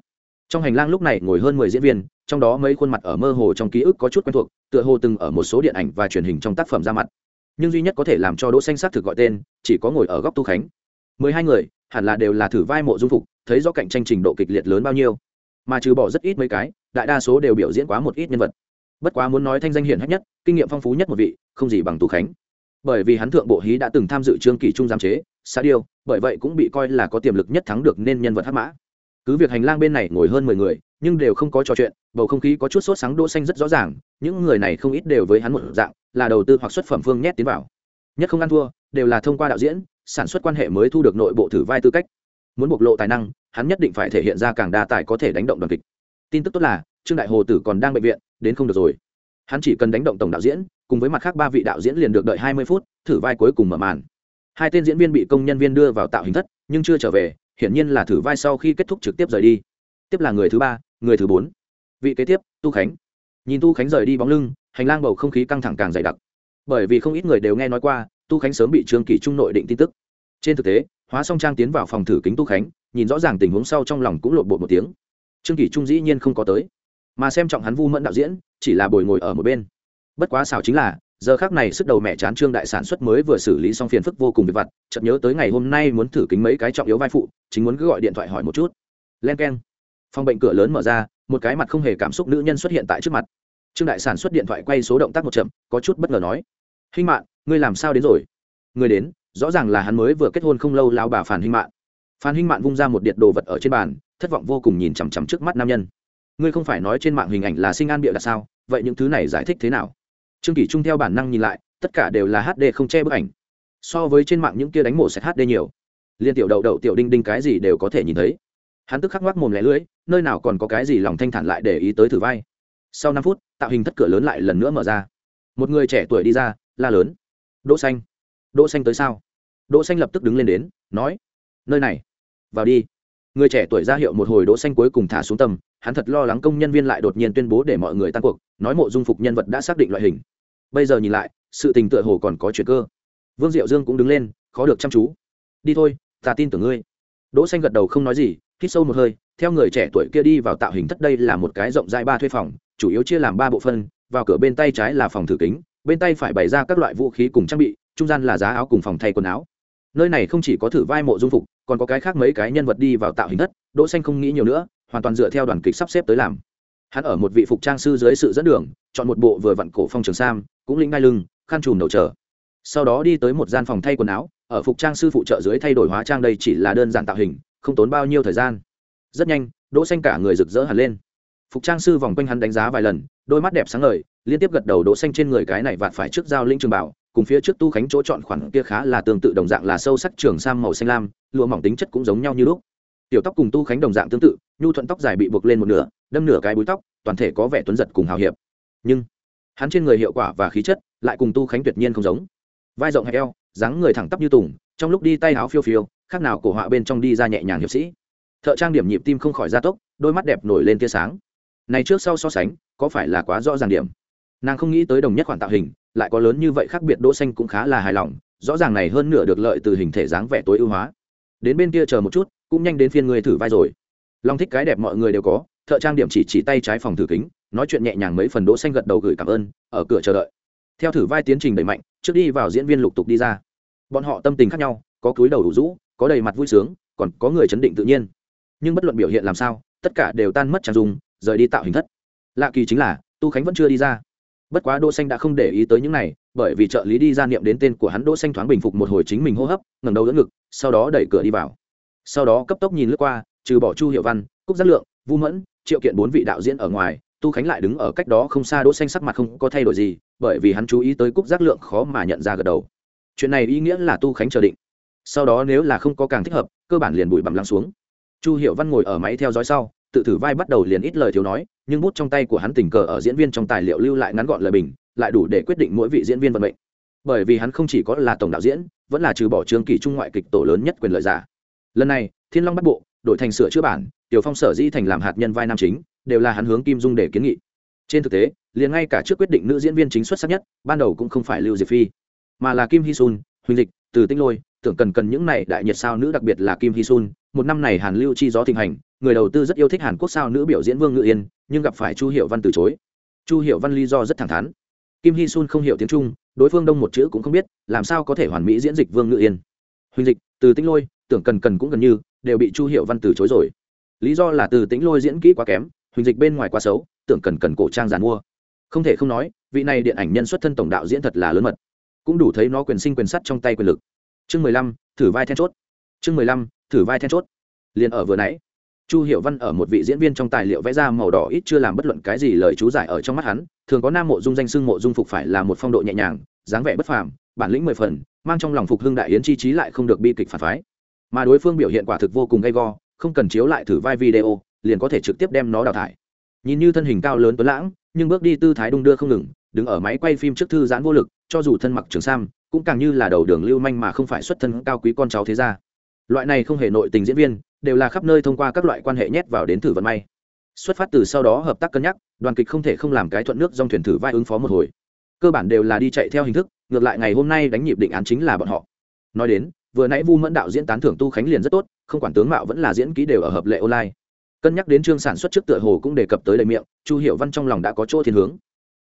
Trong hành lang lúc này ngồi hơn mười diễn viên, trong đó mấy khuôn mặt ở mơ hồ trong ký ức có chút quen thuộc, tựa hồ từng ở một số điện ảnh và truyền hình trong tác phẩm ra mặt. Nhưng duy nhất có thể làm cho đỗ xanh xác thực gọi tên, chỉ có ngồi ở góc tu khánh. Mười hai người, hẳn là đều là thử vai mộ dung phục, thấy rõ cạnh tranh trình độ kịch liệt lớn bao nhiêu. Mà trừ bỏ rất ít mấy cái, đại đa số đều biểu diễn quá một ít nhân vật. Bất quá muốn nói thanh danh hiển hách nhất, kinh nghiệm phong phú nhất một vị, không gì bằng tú khánh bởi vì hắn thượng bộ hí đã từng tham dự trương kỷ trung giám chế xa điêu, bởi vậy cũng bị coi là có tiềm lực nhất thắng được nên nhân vật hắc mã. Cứ việc hành lang bên này ngồi hơn mười người, nhưng đều không có trò chuyện, bầu không khí có chút sốt sáng đỗ xanh rất rõ ràng, những người này không ít đều với hắn một dạng, là đầu tư hoặc xuất phẩm phương nhét tiến vào. Nhất không ăn thua, đều là thông qua đạo diễn, sản xuất quan hệ mới thu được nội bộ thử vai tư cách. Muốn bộc lộ tài năng, hắn nhất định phải thể hiện ra càng đa tài có thể đánh động đoàn kịch. Tin tức tốt là, trương đại hồ tử còn đang bệnh viện, đến không được rồi. Hắn chỉ cần đánh động tổng đạo diễn cùng với mặt khác ba vị đạo diễn liền được đợi hai mươi phút, thử vai cuối cùng mở màn. Hai tên diễn viên bị công nhân viên đưa vào tạo hình thất, nhưng chưa trở về, hiển nhiên là thử vai sau khi kết thúc trực tiếp rời đi. Tiếp là người thứ ba, người thứ bốn. Vị kế tiếp, tu khánh. Nhìn tu khánh rời đi bóng lưng, hành lang bầu không khí căng thẳng càng dày đặc. Bởi vì không ít người đều nghe nói qua, tu khánh sớm bị trương kỷ trung nội định tin tức. Trên thực tế, hóa song trang tiến vào phòng thử kính tu khánh, nhìn rõ ràng tình huống sau trong lòng cũng lộn bột một tiếng. Trương kỷ trung dĩ nhiên không có tới. Mà xem trọng hắn vu mẫn đạo diễn, chỉ là bồi ngồi ở một bên bất quá xảo chính là, giờ khác này sức đầu mẹ chán trương đại sản xuất mới vừa xử lý xong phiền phức vô cùng việc vặt, chợt nhớ tới ngày hôm nay muốn thử kính mấy cái trọng yếu vai phụ, chính muốn cứ gọi điện thoại hỏi một chút. Len k e n phòng bệnh cửa lớn mở ra, một cái mặt không hề cảm xúc nữ nhân xuất hiện tại trước mặt. Trương đại sản xuất điện thoại quay số động tác một chậm, có chút bất ngờ nói. Hinh mạng ngươi làm sao đến rồi? Người đến, rõ ràng là hắn mới vừa kết hôn không lâu lao bà phản hinh mạng phan hinh mạn vung ra một điện đồ vật ở trên bàn, thất vọng vô cùng nhìn chằm chằm trước mắt nam nhân. Ngươi không phải nói trên mạng hình ảnh là sinh an bịa đặt sao? Vậy những thứ này giải thích thế nào? Trương kỷ trung theo bản năng nhìn lại, tất cả đều là hd không che bức ảnh. So với trên mạng những kia đánh mổ sạch hd nhiều, liên tiểu đậu đậu tiểu đinh đinh cái gì đều có thể nhìn thấy. Hắn tức khắc ngoác mồm lẻ lưỡi, nơi nào còn có cái gì lòng thanh thản lại để ý tới thử vai. Sau năm phút, tạo hình thất cửa lớn lại lần nữa mở ra. Một người trẻ tuổi đi ra, la lớn. Đỗ xanh đỗ xanh tới sao? Đỗ xanh lập tức đứng lên đến, nói, nơi này, vào đi. Người trẻ tuổi ra hiệu một hồi đỗ xanh cuối cùng thả xuống tầm, hắn thật lo lắng công nhân viên lại đột nhiên tuyên bố để mọi người tan cuộc, nói mộ dung phục nhân vật đã xác định loại hình bây giờ nhìn lại, sự tình tựa hồ còn có chuyện cơ. Vương diệu dương cũng đứng lên, khó được chăm chú. Đi thôi, ta tin tưởng ngươi. Đỗ xanh gật đầu không nói gì, hít sâu một hơi, theo người trẻ tuổi kia đi vào tạo hình thất đây là một cái rộng rãi ba thuê phòng, chủ yếu chia làm ba bộ phân vào cửa bên tay trái là phòng thử kính, bên tay phải bày ra các loại vũ khí cùng trang bị, trung gian là giá áo cùng phòng thay quần áo. Nơi này không chỉ có thử vai mộ dung phục, còn có cái khác mấy cái nhân vật đi vào tạo hình thất, đỗ xanh không nghĩ nhiều nữa, hoàn toàn dựa theo đoàn kịch sắp xếp tới làm hắn ở một vị phục trang sư dưới sự dẫn đường, chọn một bộ vừa vặn cổ phong trường sam, cũng lĩnh ngai lưng, khăn trùm đầu trở sau đó đi tới một gian phòng thay quần áo, ở phục trang sư phụ trợ dưới thay đổi hóa trang đây chỉ là đơn giản tạo hình, không tốn bao nhiêu thời gian. Rất nhanh, đỗ xanh cả người rực rỡ hẳn lên. Phục trang sư vòng quanh hắn đánh giá vài lần, đôi mắt đẹp sáng ngời, liên tiếp gật đầu đỗ xanh trên người cái này vạt phải trước giao linh trường bảo, cùng phía trước tu khánh chỗ chọn khoản kia khá là tương tự đồng dạng là sâu sắc trường sam màu xanh lam, lụa mỏng tính chất cũng giống nhau như lúc. Tiểu tóc cùng tu khánh đồng dạng tương tự, nhu thuận tóc dài bị buộc lên một nửa đâm nửa cái búi tóc, toàn thể có vẻ tuấn giật cùng hào hiệp. Nhưng, hắn trên người hiệu quả và khí chất lại cùng tu khánh tuyệt nhiên không giống. Vai rộng hay eo, dáng người thẳng tắp như tùng, trong lúc đi tay áo phiêu phiêu, khác nào cổ họa bên trong đi ra nhẹ nhàng hiệp sĩ. Thợ trang điểm nhịp tim không khỏi gia tốc, đôi mắt đẹp nổi lên tia sáng. Này trước sau so sánh, có phải là quá rõ ràng điểm? Nàng không nghĩ tới đồng nhất khoản tạo hình, lại có lớn như vậy khác biệt đỗ xanh cũng khá là hài lòng, rõ ràng này hơn nửa được lợi từ hình thể dáng vẻ tối ưu hóa. Đến bên kia chờ một chút, cũng nhanh đến phiên người thử vai rồi. Long thích cái đẹp mọi người đều có thợ trang điểm chỉ chỉ tay trái phòng thử kính, nói chuyện nhẹ nhàng mấy phần đỗ xanh gật đầu gửi cảm ơn, ở cửa chờ đợi. Theo thử vai tiến trình đẩy mạnh, trước đi vào diễn viên lục tục đi ra. Bọn họ tâm tình khác nhau, có cúi đầu đủ rũ, có đầy mặt vui sướng, còn có người chấn định tự nhiên. Nhưng bất luận biểu hiện làm sao, tất cả đều tan mất trang dung, rời đi tạo hình thất. Lạ kỳ chính là, tu khánh vẫn chưa đi ra. Bất quá đỗ xanh đã không để ý tới những này, bởi vì trợ lý đi ra niệm đến tên của hắn đỗ xanh thoáng bình phục một hồi chính mình hô hấp, ngẩng đầu đỡ ngực, sau đó đẩy cửa đi vào. Sau đó cấp tốc nhìn lướt qua, trừ bỏ chu hiệu văn, cúc giác lượng, vu mẫn triệu kiện bốn vị đạo diễn ở ngoài, tu khánh lại đứng ở cách đó không xa đỗ xanh sắc mặt không có thay đổi gì, bởi vì hắn chú ý tới cúc giác lượng khó mà nhận ra gật đầu. Chuyện này ý nghĩa là tu khánh chờ định. Sau đó nếu là không có càng thích hợp, cơ bản liền bụi bặm lắng xuống. Chu hiệu văn ngồi ở máy theo dõi sau, tự thử vai bắt đầu liền ít lời thiếu nói, nhưng bút trong tay của hắn tình cờ ở diễn viên trong tài liệu lưu lại ngắn gọn lời bình, lại đủ để quyết định mỗi vị diễn viên vận mệnh. Bởi vì hắn không chỉ có là tổng đạo diễn, vẫn là trừ bỏ trường kỳ trung ngoại kịch tổ lớn nhất quyền lợi giả. Lần này, thiên long bắt bộ đổi thành sửa chữa bản, tiểu phong sở di thành làm hạt nhân vai nam chính, đều là hắn hướng kim dung để kiến nghị. Trên thực tế, liền ngay cả trước quyết định nữ diễn viên chính xuất sắc nhất, ban đầu cũng không phải lưu diệp phi, mà là kim Hy sun, huỳnh dịch, từ tinh lôi, tưởng cần cần những này đại nhiệt sao nữ đặc biệt là kim Hy sun, một năm này hàn lưu chi gió thịnh hành, người đầu tư rất yêu thích hàn quốc sao nữ biểu diễn vương ngự yên, nhưng gặp phải chu hiệu văn từ chối. Chu hiệu văn lý do rất thẳng thắn. Kim Hy sun không hiểu tiếng trung, đối phương đông một chữ cũng không biết, làm sao có thể hoàn mỹ diễn dịch vương ngự yên. Huỳnh dịch, từ tinh lôi, tưởng cần cần cũng gần như đều bị chu hiệu văn từ chối rồi. Lý do là từ tính lôi diễn kỹ quá kém, huỳnh dịch bên ngoài quá xấu, tưởng cần cần cổ trang giàn mua. Không thể không nói, vị này điện ảnh nhân xuất thân tổng đạo diễn thật là lớn mật. Cũng đủ thấy nó quyền sinh quyền sắt trong tay quyền lực. Chương mười lăm, thử vai then chốt. Chương mười lăm, thử vai then chốt. Liền ở vừa nãy, chu hiệu văn ở một vị diễn viên trong tài liệu vẽ ra màu đỏ ít chưa làm bất luận cái gì lời chú giải ở trong mắt hắn, thường có nam mộ dung danh xưng mộ dung phục phải là một phong độ nhẹ nhàng, dáng vẻ bất phàm, bản lĩnh mười phần, mang trong lòng phục hưng đại yến chi trí lại không được bi kịch phản phái mà đối phương biểu hiện quả thực vô cùng gay go, không cần chiếu lại thử vai video, liền có thể trực tiếp đem nó đào thải. Nhìn như thân hình cao lớn tuấn lãng, nhưng bước đi tư thái đung đưa không ngừng, đứng ở máy quay phim trước thư giãn vô lực, cho dù thân mặc trường sam, cũng càng như là đầu đường lưu manh mà không phải xuất thân cao quý con cháu thế gia. Loại này không hề nội tình diễn viên, đều là khắp nơi thông qua các loại quan hệ nhét vào đến thử vận may. Xuất phát từ sau đó hợp tác cân nhắc, đoàn kịch không thể không làm cái thuận nước dòng thuyền thử vai ứng phó một hồi. Cơ bản đều là đi chạy theo hình thức, ngược lại ngày hôm nay đánh nhịp định án chính là bọn họ. Nói đến vừa nãy vu mẫn đạo diễn tán thưởng tu khánh liền rất tốt không quản tướng mạo vẫn là diễn ký đều ở hợp lệ online cân nhắc đến chương sản xuất trước tựa hồ cũng đề cập tới đầy miệng chu hiệu văn trong lòng đã có chỗ thiên hướng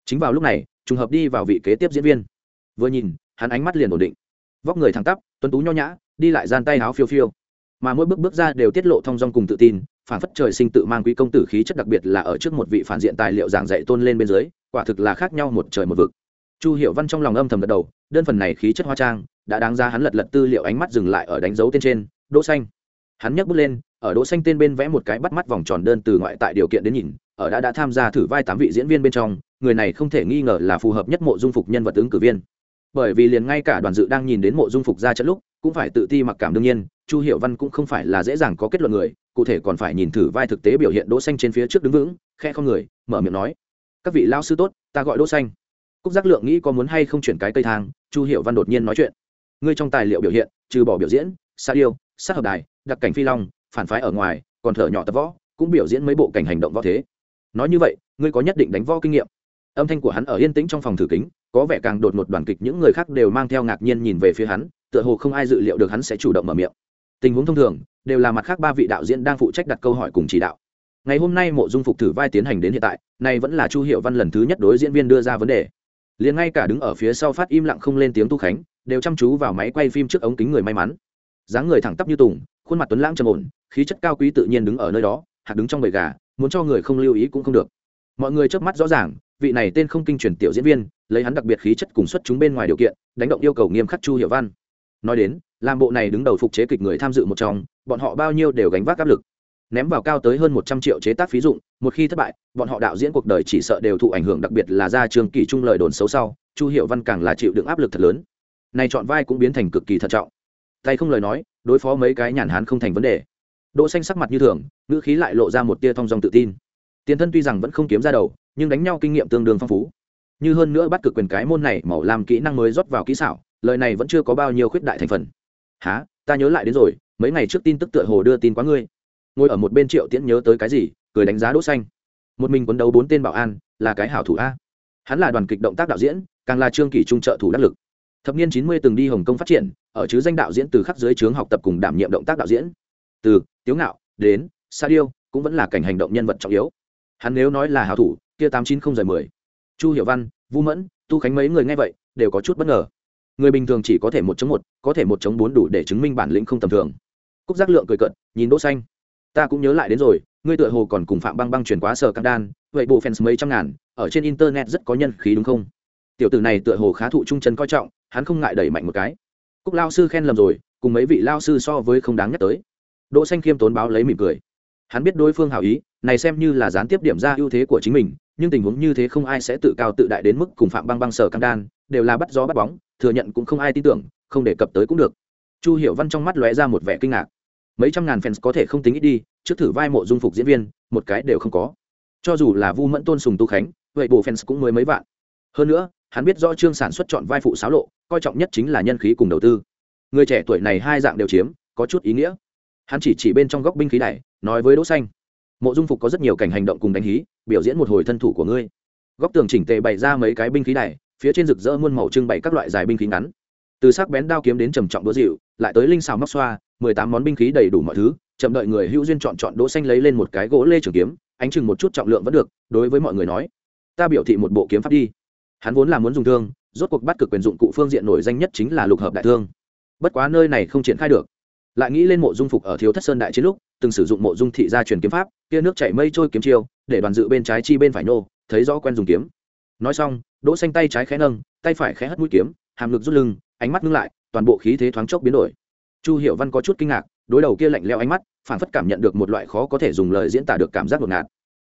chính vào lúc này trùng hợp đi vào vị kế tiếp diễn viên vừa nhìn hắn ánh mắt liền ổn định vóc người thẳng tắp tuấn tú nho nhã đi lại gian tay áo phiêu phiêu mà mỗi bước bước ra đều tiết lộ thong dong cùng tự tin phản phất trời sinh tự mang quý công tử khí chất đặc biệt là ở trước một vị phản diện tài liệu giảng dạy tôn lên bên dưới quả thực là khác nhau một trời một vực chu hiệu văn trong lòng âm thầm gật đầu đơn phần này khí chất hoa trang, đã đáng ra hắn lật lật tư liệu ánh mắt dừng lại ở đánh dấu tên trên, đỗ xanh. Hắn nhấc bút lên, ở đỗ xanh tên bên vẽ một cái bắt mắt vòng tròn đơn từ ngoại tại điều kiện đến nhìn, ở đã đã tham gia thử vai tám vị diễn viên bên trong, người này không thể nghi ngờ là phù hợp nhất mộ dung phục nhân vật ứng cử viên. Bởi vì liền ngay cả đoàn dự đang nhìn đến mộ dung phục ra trận lúc, cũng phải tự ti mặc cảm đương nhiên, chu hiệu văn cũng không phải là dễ dàng có kết luận người, cụ thể còn phải nhìn thử vai thực tế biểu hiện đỗ xanh trên phía trước đứng vững, khe không người, mở miệng nói, các vị lao sư tốt, ta gọi đỗ xanh cúc giác lượng nghĩ có muốn hay không chuyển cái cây thang, chu hiệu văn đột nhiên nói chuyện. Ngươi trong tài liệu biểu hiện, trừ bỏ biểu diễn, sa điêu, sát hợp đài, đặc cảnh phi long, phản phái ở ngoài, còn thở nhỏ tập võ, cũng biểu diễn mấy bộ cảnh hành động võ thế. Nói như vậy, ngươi có nhất định đánh võ kinh nghiệm. Âm thanh của hắn ở yên tĩnh trong phòng thử kính, có vẻ càng đột một đoàn kịch những người khác đều mang theo ngạc nhiên nhìn về phía hắn, tựa hồ không ai dự liệu được hắn sẽ chủ động mở miệng. Tình huống thông thường, đều là mặt khác ba vị đạo diễn đang phụ trách đặt câu hỏi cùng chỉ đạo. Ngày hôm nay mộ dung phục thử vai tiến hành đến hiện tại, nay vẫn là chu hiệu văn lần thứ nhất đối diễn viên đưa ra vấn đề liền ngay cả đứng ở phía sau phát im lặng không lên tiếng tu khánh, đều chăm chú vào máy quay phim trước ống kính người may mắn. Dáng người thẳng tắp như tùng, khuôn mặt tuấn lãng trầm ổn, khí chất cao quý tự nhiên đứng ở nơi đó, hạt đứng trong bầy gà, muốn cho người không lưu ý cũng không được. Mọi người trước mắt rõ ràng, vị này tên không kinh truyền tiểu diễn viên, lấy hắn đặc biệt khí chất cùng xuất chúng bên ngoài điều kiện, đánh động yêu cầu nghiêm khắc chu hiệu văn. Nói đến, làm bộ này đứng đầu phục chế kịch người tham dự một trong, bọn họ bao nhiêu đều gánh vác áp lực ném vào cao tới hơn một trăm triệu chế tác phí dụng, một khi thất bại, bọn họ đạo diễn cuộc đời chỉ sợ đều thụ ảnh hưởng đặc biệt là ra trường kỳ trung lời đồn xấu sau, chu hiệu văn càng là chịu đựng áp lực thật lớn. Này chọn vai cũng biến thành cực kỳ thận trọng. Tay không lời nói, đối phó mấy cái nhàn hán không thành vấn đề. Đỗ xanh sắc mặt như thường, ngữ khí lại lộ ra một tia thong dong tự tin. Tiền thân tuy rằng vẫn không kiếm ra đầu, nhưng đánh nhau kinh nghiệm tương đương phong phú. Như hơn nữa bắt cực quyền cái môn này, màu làm kỹ năng mới rót vào kỹ xảo, lời này vẫn chưa có bao nhiêu khuyết đại thành phần. Há ta nhớ lại đến rồi, mấy ngày trước tin tức tựa hồ đưa tin quá ngươi ngồi ở một bên triệu tiễn nhớ tới cái gì, cười đánh giá đỗ xanh. Một mình quấn đấu bốn tên bảo an, là cái hảo thủ a. Hắn là đoàn kịch động tác đạo diễn, càng là trương kỳ trung trợ thủ đắc lực. Thập niên chín mươi từng đi hồng kông phát triển, ở chứ danh đạo diễn từ khắp dưới trướng học tập cùng đảm nhiệm động tác đạo diễn. Từ tiếu ngạo đến sa điêu cũng vẫn là cảnh hành động nhân vật trọng yếu. Hắn nếu nói là hảo thủ, kia tám chín không rời mười. Chu hiểu văn vũ mẫn, tu khánh mấy người nghe vậy, đều có chút bất ngờ. Người bình thường chỉ có thể một chống một, có thể một chống bốn đủ để chứng minh bản lĩnh không tầm thường. Cúc giác lượng cười cận nhìn đỗ xanh ta cũng nhớ lại đến rồi, ngươi tựa hồ còn cùng phạm băng băng truyền quá sở cam đan, vậy bộ fans mấy trăm ngàn, ở trên internet rất có nhân khí đúng không? Tiểu tử này tựa hồ khá thụ trung chân coi trọng, hắn không ngại đẩy mạnh một cái. Cúc lao sư khen lầm rồi, cùng mấy vị lao sư so với không đáng nhắc tới. Đỗ xanh khiêm tốn báo lấy mỉm cười. Hắn biết đối phương hảo ý, này xem như là gián tiếp điểm ra ưu thế của chính mình, nhưng tình huống như thế không ai sẽ tự cao tự đại đến mức cùng phạm băng băng sở cam đan, đều là bắt gió bắt bóng, thừa nhận cũng không ai tin tưởng, không đề cập tới cũng được. Chu hiểu văn trong mắt lóe ra một vẻ kinh ngạc mấy trăm ngàn fans có thể không tính ít đi, trước thử vai mộ dung phục diễn viên, một cái đều không có. Cho dù là vu mẫn tôn sùng tu khánh, vậy bộ fans cũng mới mấy vạn. Hơn nữa, hắn biết rõ trương sản xuất chọn vai phụ xáo lộ, coi trọng nhất chính là nhân khí cùng đầu tư. Người trẻ tuổi này hai dạng đều chiếm, có chút ý nghĩa. Hắn chỉ chỉ bên trong góc binh khí này nói với đỗ xanh, mộ dung phục có rất nhiều cảnh hành động cùng đánh hí, biểu diễn một hồi thân thủ của ngươi. Góc tường chỉnh tề bày ra mấy cái binh khí này phía trên rực rỡ muôn màu trưng bày các loại dài binh khí ngắn. Từ sắc bén đao kiếm đến trầm trọng đũa dịu, lại tới linh xào móc xoa mười tám món binh khí đầy đủ mọi thứ, chậm đợi người hữu duyên chọn chọn đỗ xanh lấy lên một cái gỗ lê trường kiếm, ánh chừng một chút trọng lượng vẫn được, đối với mọi người nói, ta biểu thị một bộ kiếm pháp đi. Hắn vốn là muốn dùng thương, rốt cuộc bắt cực quyền dụng cụ phương diện nổi danh nhất chính là lục hợp đại thương. Bất quá nơi này không triển khai được. Lại nghĩ lên mộ dung phục ở thiếu thất sơn đại chiến lúc, từng sử dụng mộ dung thị gia truyền kiếm pháp, kia nước chảy mây trôi kiếm chiêu, để đoàn dự bên trái chi bên phải nô, thấy rõ quen dùng kiếm. Nói xong, đỗ xanh tay trái khẽ nâng, tay phải khẽ hất mũi kiếm, hàm lực rút lưng, ánh mắt ngưng lại, toàn bộ khí thế thoáng chốc biến đổi chu hiểu văn có chút kinh ngạc, đối đầu kia lạnh lẽo ánh mắt, phản phất cảm nhận được một loại khó có thể dùng lời diễn tả được cảm giác ngột ngạt.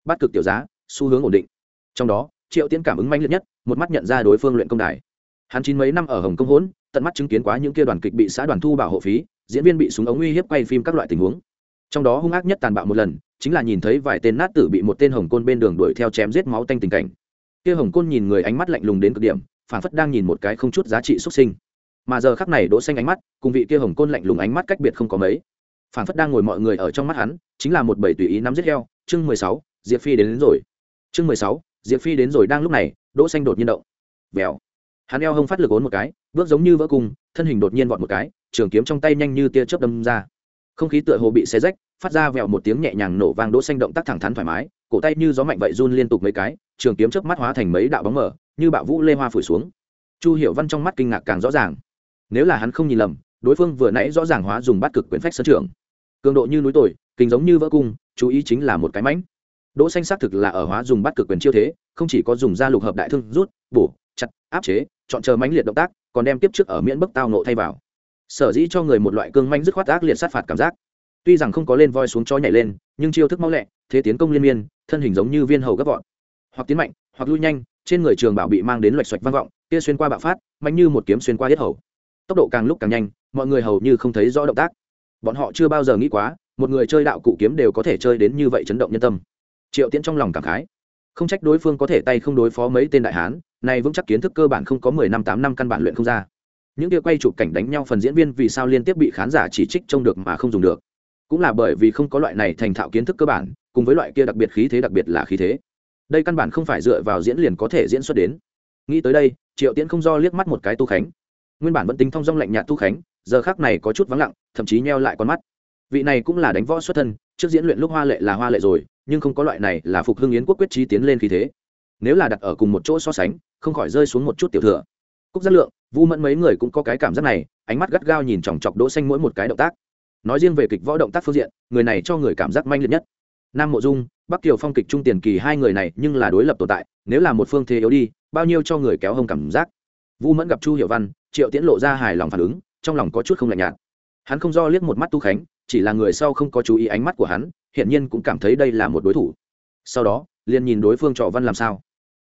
Bắt cực tiểu giá, xu hướng ổn định. Trong đó, triệu tiến cảm ứng mãnh liệt nhất, một mắt nhận ra đối phương luyện công đài. Hắn chín mấy năm ở hồng công hỗn, tận mắt chứng kiến quá những kia đoàn kịch bị xã đoàn thu bảo hộ phí, diễn viên bị súng ống uy hiếp quay phim các loại tình huống. Trong đó hung ác nhất tàn bạo một lần, chính là nhìn thấy vài tên nát tử bị một tên hồng côn bên đường đuổi theo chém giết máu tanh tình cảnh. Kia hồng côn nhìn người ánh mắt lạnh lùng đến cực điểm, phản phất đang nhìn một cái không chút giá trị xuất sinh mà giờ khắc này đỗ xanh ánh mắt cùng vị kia hồng côn lạnh lùng ánh mắt cách biệt không có mấy. Phản phất đang ngồi mọi người ở trong mắt hắn chính là một bầy tùy ý nắm giết heo. Chương mười sáu diệp phi đến, đến rồi. Chương mười sáu diệp phi đến rồi đang lúc này đỗ xanh đột nhiên động. Vèo. Hắn eo hông phát lực ốn một cái bước giống như vỡ cung thân hình đột nhiên vọt một cái trường kiếm trong tay nhanh như tia chớp đâm ra. Không khí tựa hồ bị xé rách phát ra vèo một tiếng nhẹ nhàng nổ vang đỗ xanh động tác thẳng thắn thoải mái cổ tay như gió mạnh vậy run liên tục mấy cái trường kiếm chớp mắt hóa thành mấy đạo bóng mở như bạo vũ lê hoa phủ xuống. Chu hiểu văn trong mắt kinh ngạc càng rõ ràng nếu là hắn không nhìn lầm, đối phương vừa nãy rõ ràng hóa dùng bát cực quyền phách sân trưởng cường độ như núi tồi, kinh giống như vỡ cung, chú ý chính là một cái mánh. đỗ xanh xác thực là ở hóa dùng bát cực quyền chiêu thế, không chỉ có dùng ra lục hợp đại thương rút, bổ, chặt, áp chế, chọn chờ mánh liệt động tác, còn đem tiếp trước ở miễn bức tao nộ thay vào. Sở dĩ cho người một loại cương manh dứt khoát ác liệt sát phạt cảm giác. Tuy rằng không có lên voi xuống cho nhảy lên, nhưng chiêu thức mau lẹ, thế tiến công liên miên, thân hình giống như viên hầu gấp vọn hoặc tiến mạnh, hoặc lui nhanh, trên người trường bảo bị mang đến loạch xoạch vang vọng, kia xuyên qua bạo phát, mạnh như một kiếm xuyên qua hết hầu tốc độ càng lúc càng nhanh, mọi người hầu như không thấy rõ động tác. Bọn họ chưa bao giờ nghĩ quá, một người chơi đạo cụ kiếm đều có thể chơi đến như vậy chấn động nhân tâm. Triệu tiễn trong lòng cảm khái. Không trách đối phương có thể tay không đối phó mấy tên đại hán, này vững chắc kiến thức cơ bản không có mười năm, tám năm căn bản luyện không ra. Những kia quay chụp cảnh đánh nhau phần diễn viên vì sao liên tiếp bị khán giả chỉ trích trông được mà không dùng được. Cũng là bởi vì không có loại này thành thạo kiến thức cơ bản, cùng với loại kia đặc biệt khí thế đặc biệt là khí thế. Đây căn bản không phải dựa vào diễn liền có thể diễn xuất đến. Nghĩ tới đây, triệu tiễn không do liếc mắt một cái tu khánh nguyên bản vẫn tính thong dong lạnh nhạt tu khánh, giờ khác này có chút vắng lặng, thậm chí nheo lại con mắt. Vị này cũng là đánh võ xuất thân, trước diễn luyện lúc hoa lệ là hoa lệ rồi, nhưng không có loại này là phục hưng yến quốc quyết trí tiến lên khí thế. Nếu là đặt ở cùng một chỗ so sánh, không khỏi rơi xuống một chút tiểu thừa. Cúc giác lượng, vu mẫn mấy người cũng có cái cảm giác này, ánh mắt gắt gao nhìn chòng chọc đỗ xanh mỗi một cái động tác. Nói riêng về kịch võ động tác phương diện, người này cho người cảm giác manh liệt nhất. Nam mộ dung, bắc kiều phong kịch trung tiền kỳ hai người này nhưng là đối lập tồn tại, nếu là một phương thế yếu đi, bao nhiêu cho người kéo hông cảm giác vu mẫn gặp chu hiểu văn, triệu tiễn lộ ra hài lòng phản ứng, trong lòng có chút không lạnh nhạt. Hắn không do liếc một mắt tu khánh, chỉ là người sau không có chú ý ánh mắt của hắn hiện nhiên cũng cảm thấy đây là một đối thủ. Sau đó, liền nhìn đối phương trọ văn làm sao.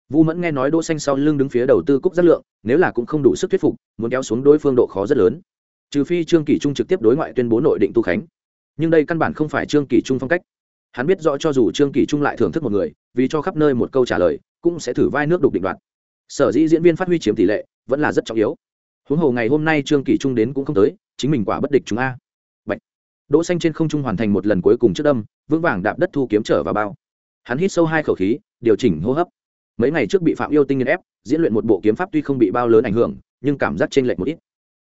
Vu mẫn nghe nói đỗ xanh sau lưng đứng phía đầu tư cúc rất lượng, nếu là cũng không đủ sức thuyết phục, muốn kéo xuống đối phương độ khó rất lớn. Trừ phi trương kỳ trung trực tiếp đối ngoại tuyên bố nội định tu khánh. Nhưng đây căn bản không phải trương kỳ trung phong cách. Hắn biết rõ cho dù trương kỳ trung lại thưởng thức một người, vì cho khắp nơi một câu trả lời, cũng sẽ thử vai nước đục định đoạt. Sở dĩ diễn viên phát huy chiếm tỷ lệ vẫn là rất trọng yếu. Huống hồ ngày hôm nay trương kỷ trung đến cũng không tới, chính mình quả bất địch chúng a. Bạch. đỗ xanh trên không trung hoàn thành một lần cuối cùng trước đâm, vững vàng đạp đất thu kiếm trở vào bao. Hắn hít sâu hai khẩu khí, điều chỉnh hô hấp. Mấy ngày trước bị phạm yêu tinh nghiên ép, diễn luyện một bộ kiếm pháp tuy không bị bao lớn ảnh hưởng, nhưng cảm giác chênh lệch một ít.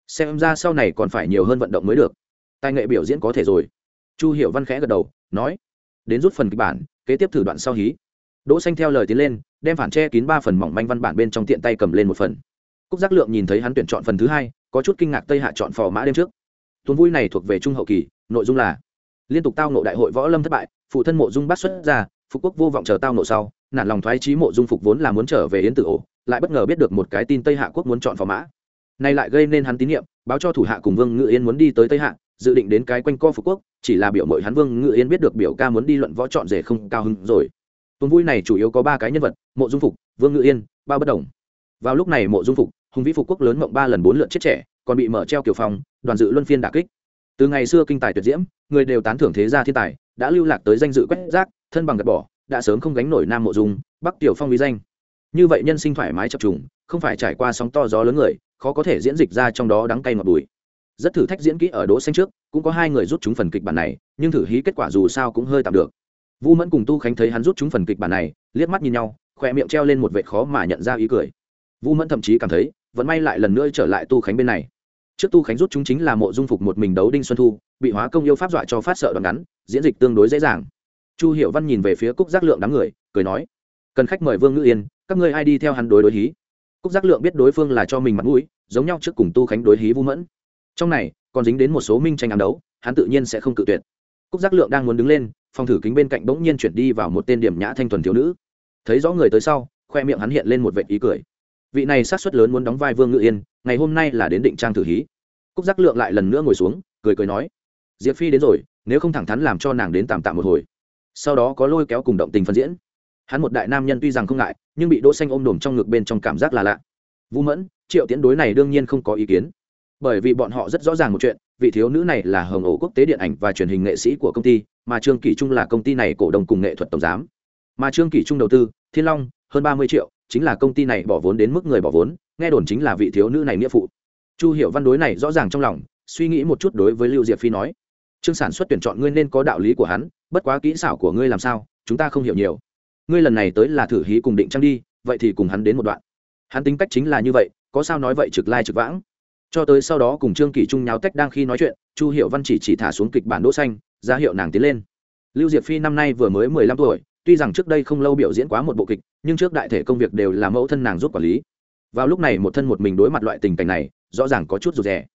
Xem ra sau này còn phải nhiều hơn vận động mới được. Tài nghệ biểu diễn có thể rồi. Chu hiểu văn khẽ gật đầu, nói, đến rút phần kịch bản, kế tiếp thử đoạn sau hí. Đỗ xanh theo lời tiến lên, đem phản che kín ba phần mỏng manh văn bản bên trong tiện tay cầm lên một phần cúc giác lượng nhìn thấy hắn tuyển chọn phần thứ hai, có chút kinh ngạc tây hạ chọn phò mã đêm trước. Tuần vui này thuộc về trung hậu kỳ, nội dung là liên tục tao nộ đại hội võ lâm thất bại, phụ thân mộ dung bắt xuất ra phục quốc vô vọng chờ tao nộ sau, nản lòng thoái trí mộ dung phục vốn là muốn trở về yến tử ổ, lại bất ngờ biết được một cái tin tây hạ quốc muốn chọn phò mã. Nay lại gây nên hắn tín nhiệm, báo cho thủ hạ cùng vương ngự yên muốn đi tới tây hạ, dự định đến cái quanh co phục quốc, chỉ là biểu mội hắn vương ngự yên biết được biểu ca muốn đi luận võ chọn rể không cao hứng rồi. Tuần vui này chủ yếu có ba cái nhân vật, mộ dung phục, vương ngự yên ba bất đồng. Vào lúc này mộ dung phục hùng vĩ phục quốc lớn mộng ba lần bốn lượt chết trẻ, còn bị mở treo kiểu phòng, đoàn dự luân phiên đà kích. Từ ngày xưa kinh tài tuyệt diễm, người đều tán thưởng thế gia thiên tài, đã lưu lạc tới danh dự quét rác, thân bằng gật bỏ, đã sớm không gánh nổi nam mộ dung, bắc tiểu phong vi danh. Như vậy nhân sinh thoải mái chập trùng, không phải trải qua sóng to gió lớn người, khó có thể diễn dịch ra trong đó đắng cay ngọt bùi. Rất thử thách diễn kỹ ở đỗ xanh trước, cũng có hai người rút chúng phần kịch bản này, nhưng thử hí kết quả dù sao cũng hơi tạm được. Vu mẫn cùng tu khánh thấy hắn rút chúng phần kịch bản này, liếc mắt nhìn nhau khoe miệng treo lên một vệt khó mà nhận ra ý cười. Vu mẫn thậm chí cảm thấy vẫn may lại lần nữa trở lại tu khánh bên này. Trước tu khánh rút chúng chính là mộ dung phục một mình đấu đinh xuân thu, bị hóa công yêu pháp dọa cho phát sợ đoạn ngắn, diễn dịch tương đối dễ dàng. Chu hiểu văn nhìn về phía cúc giác lượng đám người, cười nói, cần khách mời vương ngữ yên, các ngươi ai đi theo hắn đối đối hí? Cúc giác lượng biết đối phương là cho mình mặt mũi, giống nhau trước cùng tu khánh đối hí vu mẫn. Trong này, còn dính đến một số minh tranh ám đấu, hắn tự nhiên sẽ không cự tuyệt. Cúc giác lượng đang muốn đứng lên, phòng thử kính bên cạnh bỗng nhiên chuyển đi vào một tên điểm nhã thanh thuần thiếu nữ. Thấy rõ người tới sau, khoe miệng hắn hiện lên một vệ ý cười vị này sát suất lớn muốn đóng vai vương ngự yên, ngày hôm nay là đến định trang thử hí. Cúc giác lượng lại lần nữa ngồi xuống, cười cười nói, diệp phi đến rồi, nếu không thẳng thắn làm cho nàng đến tạm tạm một hồi. Sau đó có lôi kéo cùng động tình phân diễn. Hắn một đại nam nhân tuy rằng không ngại, nhưng bị đỗ xanh ôm đồm trong ngực bên trong cảm giác là lạ. Vũ mẫn, triệu tiễn đối này đương nhiên không có ý kiến. Bởi vì bọn họ rất rõ ràng một chuyện, vị thiếu nữ này là hồng ổ quốc tế điện ảnh và truyền hình nghệ sĩ của công ty, mà trương kỷ trung là công ty này cổ đông cùng nghệ thuật tổng giám. Mà trương kỷ trung đầu tư, thiên long, hơn ba mươi triệu chính là công ty này bỏ vốn đến mức người bỏ vốn, nghe đồn chính là vị thiếu nữ này nghĩa phụ. Chu hiểu văn đối này rõ ràng trong lòng, suy nghĩ một chút đối với lưu diệp phi nói chương sản xuất tuyển chọn ngươi nên có đạo lý của hắn, bất quá kỹ xảo của ngươi làm sao, chúng ta không hiểu nhiều. Ngươi lần này tới là thử hí cùng định trang đi, vậy thì cùng hắn đến một đoạn. Hắn tính cách chính là như vậy, có sao nói vậy trực lai trực vãng. Cho tới sau đó cùng trương kỷ trung nháo tách đang khi nói chuyện, chu hiệu văn chỉ chỉ thả xuống kịch bản đỗ xanh, ra hiệu nàng tiến lên. Lưu diệp phi năm nay vừa mới mười lăm tuổi tuy rằng trước đây không lâu biểu diễn quá một bộ kịch, nhưng trước đại thể công việc đều là mẫu thân nàng giúp quản lý. Vào lúc này một thân một mình đối mặt loại tình cảnh này, rõ ràng có chút rụt rè.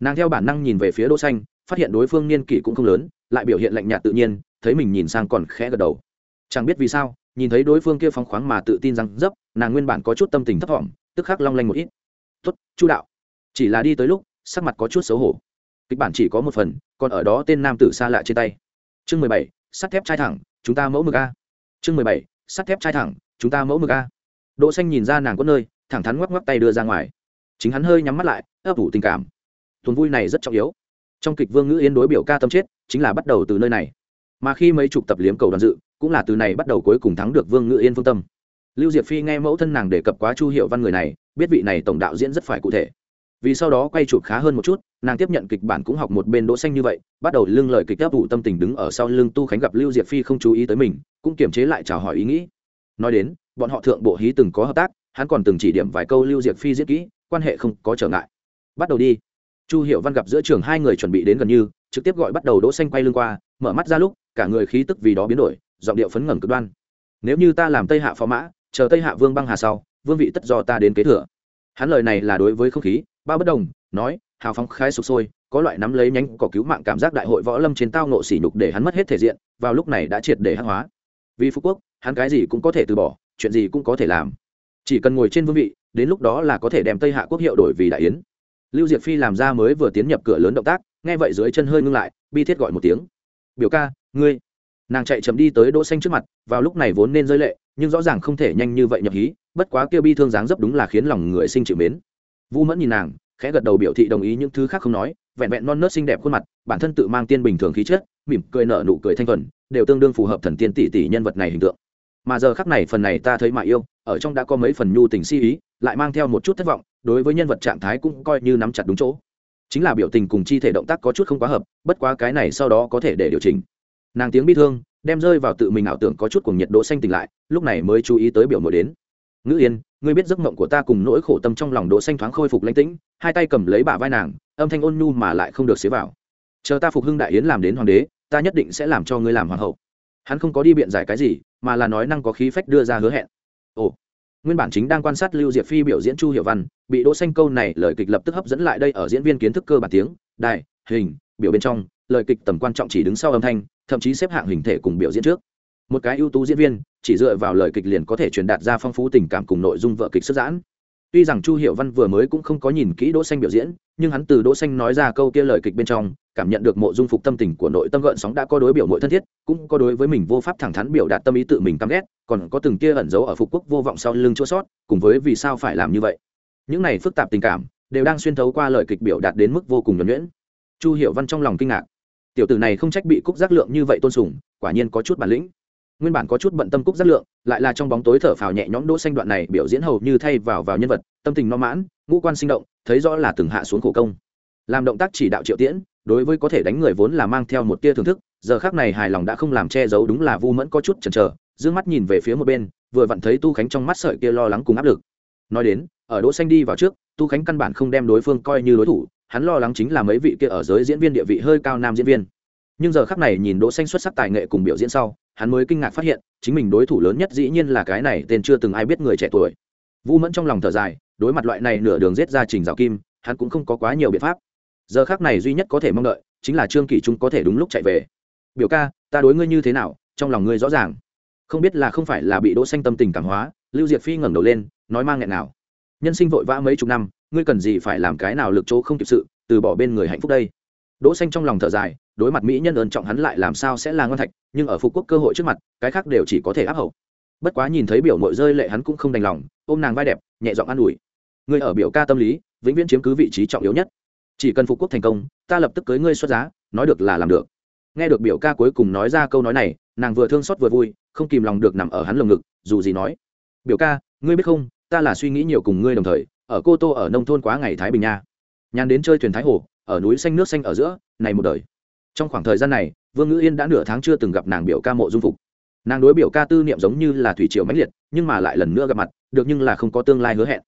Nàng theo bản năng nhìn về phía đỗ xanh, phát hiện đối phương niên kỷ cũng không lớn, lại biểu hiện lạnh nhạt tự nhiên, thấy mình nhìn sang còn khẽ gật đầu. Chẳng biết vì sao, nhìn thấy đối phương kia phóng khoáng mà tự tin rằng dấp, nàng nguyên bản có chút tâm tình thấp thỏm, tức khắc long lanh một ít. Tốt, chu đạo. Chỉ là đi tới lúc, sắc mặt có chút xấu hổ. Kịch bản chỉ có một phần, còn ở đó tên nam tử xa lạ trên tay. Chương mười bảy, sắt thép trai thẳng, chúng ta mẫu mực a chương mười bảy, sắt thép trai thẳng, chúng ta mẫu mực a. Đỗ xanh nhìn ra nàng có nơi, thẳng thắn ngoắc ngoắc tay đưa ra ngoài. Chính hắn hơi nhắm mắt lại, ấp ủ tình cảm. Tuần vui này rất trọng yếu. Trong kịch vương ngữ yên đối biểu ca tâm chết, chính là bắt đầu từ nơi này. Mà khi mấy chục tập liếm cầu đoàn dự, cũng là từ này bắt đầu cuối cùng thắng được vương ngữ yên phương tâm. Lưu diệp phi nghe mẫu thân nàng đề cập quá chu hiệu văn người này, biết vị này tổng đạo diễn rất phải cụ thể vì sau đó quay chụp khá hơn một chút, nàng tiếp nhận kịch bản cũng học một bên đỗ xanh như vậy, bắt đầu lưng lời kịch tiếp vụ tâm tình đứng ở sau lưng tu khánh gặp lưu diệp phi không chú ý tới mình, cũng kiềm chế lại chào hỏi ý nghĩ. Nói đến, bọn họ thượng bộ hí từng có hợp tác, hắn còn từng chỉ điểm vài câu lưu diệp phi diễn kỹ, quan hệ không có trở ngại. Bắt đầu đi. Chu hiệu văn gặp giữa trường hai người chuẩn bị đến gần như, trực tiếp gọi bắt đầu đỗ xanh quay lưng qua, mở mắt ra lúc, cả người khí tức vì đó biến đổi, giọng điệu phấn ngẩng cực đoan. Nếu như ta làm tây hạ phó mã, chờ tây hạ vương băng hà sau, vương vị tất do ta đến kế thừa. Hắn lời này là đối với không khí ba bất đồng, nói, hào phóng khai sụp sôi, có loại nắm lấy nhánh cỏ cứu mạng cảm giác đại hội võ lâm trên tao nộ sỉ nhục để hắn mất hết thể diện, vào lúc này đã triệt để hắc hóa. Vì phú quốc, hắn cái gì cũng có thể từ bỏ, chuyện gì cũng có thể làm. Chỉ cần ngồi trên vương vị, đến lúc đó là có thể đem tây hạ quốc hiệu đổi vì đại yến. Lưu diệp phi làm ra mới vừa tiến nhập cửa lớn động tác, nghe vậy dưới chân hơi ngưng lại, bi thiết gọi một tiếng. Biểu ca, ngươi. Nàng chạy chậm đi tới đỗ xanh trước mặt, vào lúc này vốn nên rơi lệ, nhưng rõ ràng không thể nhanh như vậy nhập hí, bất quá kia bi thương dáng dấp đúng là khiến lòng người sinh chịu mến vu mẫn nhìn nàng, khẽ gật đầu biểu thị đồng ý những thứ khác không nói, vẹn vẹn non nớt xinh đẹp khuôn mặt, bản thân tự mang tiên bình thường khí chất, mỉm cười nở nụ cười thanh thuần, đều tương đương phù hợp thần tiên tỷ tỷ nhân vật này hình tượng. Mà giờ khắc này phần này ta thấy mà yêu, ở trong đã có mấy phần nhu tình si ý, lại mang theo một chút thất vọng, đối với nhân vật trạng thái cũng coi như nắm chặt đúng chỗ. Chính là biểu tình cùng chi thể động tác có chút không quá hợp, bất quá cái này sau đó có thể để điều chỉnh. Nàng tiếng bi thương, đem rơi vào tự mình ảo tưởng có chút cùng nhiệt độ xanh tỉnh lại, lúc này mới chú ý tới biểu mội đến. Ngữ yên ngươi biết giấc mộng của ta cùng nỗi khổ tâm trong lòng đỗ xanh thoáng khôi phục lãnh tĩnh, hai tay cầm lấy bả vai nàng, âm thanh ôn nhu mà lại không được xế vào. Chờ ta phục hưng đại yến làm đến hoàng đế, ta nhất định sẽ làm cho ngươi làm hoàng hậu. Hắn không có đi biện giải cái gì, mà là nói năng có khí phách đưa ra hứa hẹn. Ồ, nguyên bản chính đang quan sát lưu diệp phi biểu diễn chu hiểu văn, bị đỗ xanh câu này lời kịch lập tức hấp dẫn lại đây ở diễn viên kiến thức cơ bản tiếng, đài, hình, biểu bên trong, lời kịch tầm quan trọng chỉ đứng sau âm thanh, thậm chí xếp hạng hình thể cùng biểu diễn trước một cái ưu tú diễn viên, chỉ dựa vào lời kịch liền có thể truyền đạt ra phong phú tình cảm cùng nội dung vợ kịch sức giãn. Tuy rằng chu hiệu văn vừa mới cũng không có nhìn kỹ đỗ xanh biểu diễn, nhưng hắn từ đỗ xanh nói ra câu kia lời kịch bên trong, cảm nhận được mộ dung phục tâm tình của nội tâm gợn sóng đã có đối biểu nội thân thiết, cũng có đối với mình vô pháp thẳng thắn biểu đạt tâm ý tự mình căm ghét, còn có từng kia ẩn giấu ở phục quốc vô vọng sau lưng chỗ sót, cùng với vì sao phải làm như vậy. Những này phức tạp tình cảm, đều đang xuyên thấu qua lời kịch biểu đạt đến mức vô cùng nhuần nhuyễn. Chu hiệu văn trong lòng kinh ngạc. Tiểu tử này không trách bị cúc giác lượng như vậy tôn sùng, quả nhiên có chút bản lĩnh nguyên bản có chút bận tâm cúc rất lượng, lại là trong bóng tối thở phào nhẹ nhõm đỗ xanh đoạn này biểu diễn hầu như thay vào vào nhân vật, tâm tình no mãn, ngũ quan sinh động, thấy rõ là từng hạ xuống khổ công. Làm động tác chỉ đạo triệu tiễn, đối với có thể đánh người vốn là mang theo một tia thưởng thức, giờ khắc này hài lòng đã không làm che giấu đúng là vu mẫn có chút chần chờ, dương mắt nhìn về phía một bên, vừa vặn thấy tu khánh trong mắt sợi kia lo lắng cùng áp lực. Nói đến, ở đỗ xanh đi vào trước, tu khánh căn bản không đem đối phương coi như đối thủ, hắn lo lắng chính là mấy vị kia ở giới diễn viên địa vị hơi cao nam diễn viên. Nhưng giờ khắc này nhìn đỗ xanh xuất sắc tài nghệ cùng biểu diễn sau hắn mới kinh ngạc phát hiện, chính mình đối thủ lớn nhất dĩ nhiên là cái này tên chưa từng ai biết người trẻ tuổi. Vu mẫn trong lòng thở dài, đối mặt loại này nửa đường giết ra trình rào kim, hắn cũng không có quá nhiều biện pháp. Giờ khắc này duy nhất có thể mong đợi, chính là trương kỷ trung có thể đúng lúc chạy về. Biểu ca, ta đối ngươi như thế nào, trong lòng ngươi rõ ràng. Không biết là không phải là bị đỗ xanh tâm tình cảm hóa, lưu diệp phi ngẩng đầu lên, nói mang nghẹn nào. Nhân sinh vội vã mấy chục năm, ngươi cần gì phải làm cái nào lực chỗ không kịp sự, từ bỏ bên người hạnh phúc đây. Đỗ xanh trong lòng thở dài đối mặt mỹ nhân ơn trọng hắn lại làm sao sẽ là ngon thạch, nhưng ở phục quốc cơ hội trước mặt, cái khác đều chỉ có thể áp hậu. Bất quá nhìn thấy biểu mội rơi lệ hắn cũng không đành lòng, ôm nàng vai đẹp, nhẹ giọng an ủi. Ngươi ở biểu ca tâm lý, vĩnh viễn chiếm cứ vị trí trọng yếu nhất. Chỉ cần phục quốc thành công, ta lập tức cưới ngươi xuất giá, nói được là làm được. Nghe được biểu ca cuối cùng nói ra câu nói này, nàng vừa thương xót vừa vui, không kìm lòng được nằm ở hắn lồng ngực, dù gì nói. Biểu ca, ngươi biết không, ta là suy nghĩ nhiều cùng ngươi đồng thời, ở cô tô ở nông thôn quá ngày thái bình nha. Nhàn đến chơi thuyền thái hồ, ở núi xanh nước xanh ở giữa, này một đời trong khoảng thời gian này, vương ngữ yên đã nửa tháng chưa từng gặp nàng biểu ca mộ dung phục. Nàng đối biểu ca tư niệm giống như là thủy triều mãnh liệt, nhưng mà lại lần nữa gặp mặt, được nhưng là không có tương lai hứa hẹn.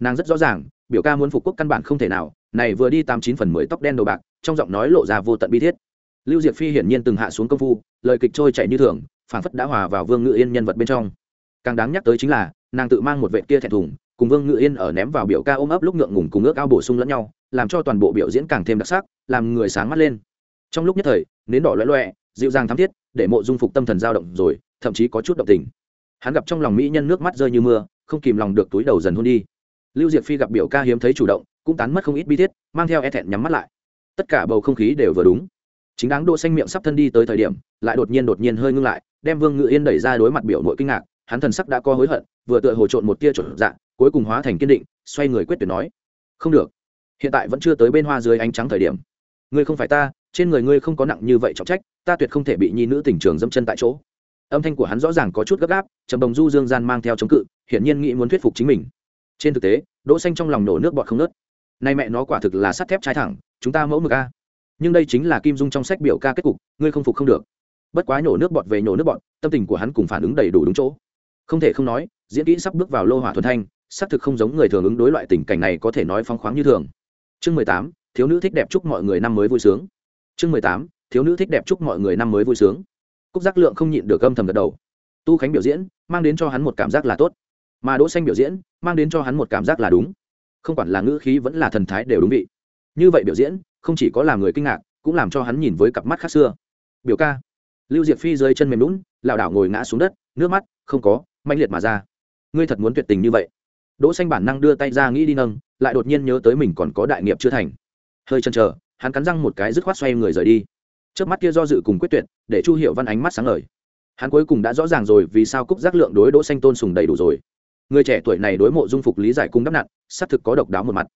Nàng rất rõ ràng, biểu ca muốn phục quốc căn bản không thể nào, này vừa đi tám chín phần mười tóc đen đầu bạc, trong giọng nói lộ ra vô tận bi thiết. Lưu diệp phi hiển nhiên từng hạ xuống công phu, lời kịch trôi chảy như thường, phảng phất đã hòa vào vương ngự yên nhân vật bên trong. Càng đáng nhắc tới chính là, nàng tự mang một vệ kia thẹn thùng, cùng vương ngự yên ở ném vào biểu ca ôm ấp lúc ngượng ngùng cùng ước ao bổ sung lẫn nhau, làm cho toàn bộ biểu diễn càng thêm đặc sắc, làm người sáng mắt lên trong lúc nhất thời, nến đỏ loẹ loẹ, dịu dàng thắm thiết, để mộ dung phục tâm thần dao động rồi, thậm chí có chút động tình. Hắn gặp trong lòng mỹ nhân nước mắt rơi như mưa, không kìm lòng được túi đầu dần hôn đi. Lưu diệp phi gặp biểu ca hiếm thấy chủ động, cũng tán mất không ít bi thiết, mang theo e thẹn nhắm mắt lại. Tất cả bầu không khí đều vừa đúng. Chính đáng đỗ xanh miệng sắp thân đi tới thời điểm, lại đột nhiên đột nhiên hơi ngưng lại, đem vương ngự yên đẩy ra đối mặt biểu nội kinh ngạc, hắn thần sắc đã co hối hận, vừa tựa hồ trộn một tia trộn dạng cuối cùng hóa thành kiên định, xoay người quyết tuyệt nói, không được, hiện tại vẫn chưa tới bên hoa dưới ánh trắng thời điểm. Ngươi không phải ta trên người ngươi không có nặng như vậy trọng trách, ta tuyệt không thể bị nhi nữ tình trường dâm chân tại chỗ. Âm thanh của hắn rõ ràng có chút gấp gáp, trầm đồng du dương gian mang theo chống cự, hiển nhiên nghĩ muốn thuyết phục chính mình. Trên thực tế, đỗ xanh trong lòng nổ nước bọt không nớt nay mẹ nó quả thực là sắt thép trái thẳng, chúng ta mẫu mực a. Nhưng đây chính là kim dung trong sách biểu ca kết cục, ngươi không phục không được. Bất quá nổ nước bọt về nổ nước bọt, tâm tình của hắn cùng phản ứng đầy đủ đúng chỗ. Không thể không nói, diễn kỹ sắp bước vào lô hỏa thuần thanh, xác thực không giống người thường ứng đối loại tình cảnh này có thể nói phóng khoáng như thường. Chương mười tám, thiếu nữ thích đẹp chúc mọi người năm mới vui sướng chương mười tám, thiếu nữ thích đẹp chúc mọi người năm mới vui sướng. Cúc giác lượng không nhịn được âm thầm gật đầu. Tu khánh biểu diễn, mang đến cho hắn một cảm giác là tốt. Mà đỗ xanh biểu diễn, mang đến cho hắn một cảm giác là đúng. Không quản là ngữ khí vẫn là thần thái đều đúng vị. Như vậy biểu diễn, không chỉ có làm người kinh ngạc, cũng làm cho hắn nhìn với cặp mắt khác xưa. Biểu ca. Lưu diệp phi rơi chân mềm lún, lảo đảo ngồi ngã xuống đất, nước mắt, không có manh liệt mà ra. Ngươi thật muốn tuyệt tình như vậy. Đỗ xanh bản năng đưa tay ra nghĩ đi nâng, lại đột nhiên nhớ tới mình còn có đại nghiệp chưa thành. Hơi chần chờ hắn cắn răng một cái dứt khoát xoay người rời đi. Trước mắt kia do dự cùng quyết tuyệt, để chu hiệu văn ánh mắt sáng lời. hắn cuối cùng đã rõ ràng rồi vì sao cúc giác lượng đối đỗ xanh tôn sùng đầy đủ rồi. Người trẻ tuổi này đối mộ dung phục lý giải cung đắp nặn xác thực có độc đáo một mặt.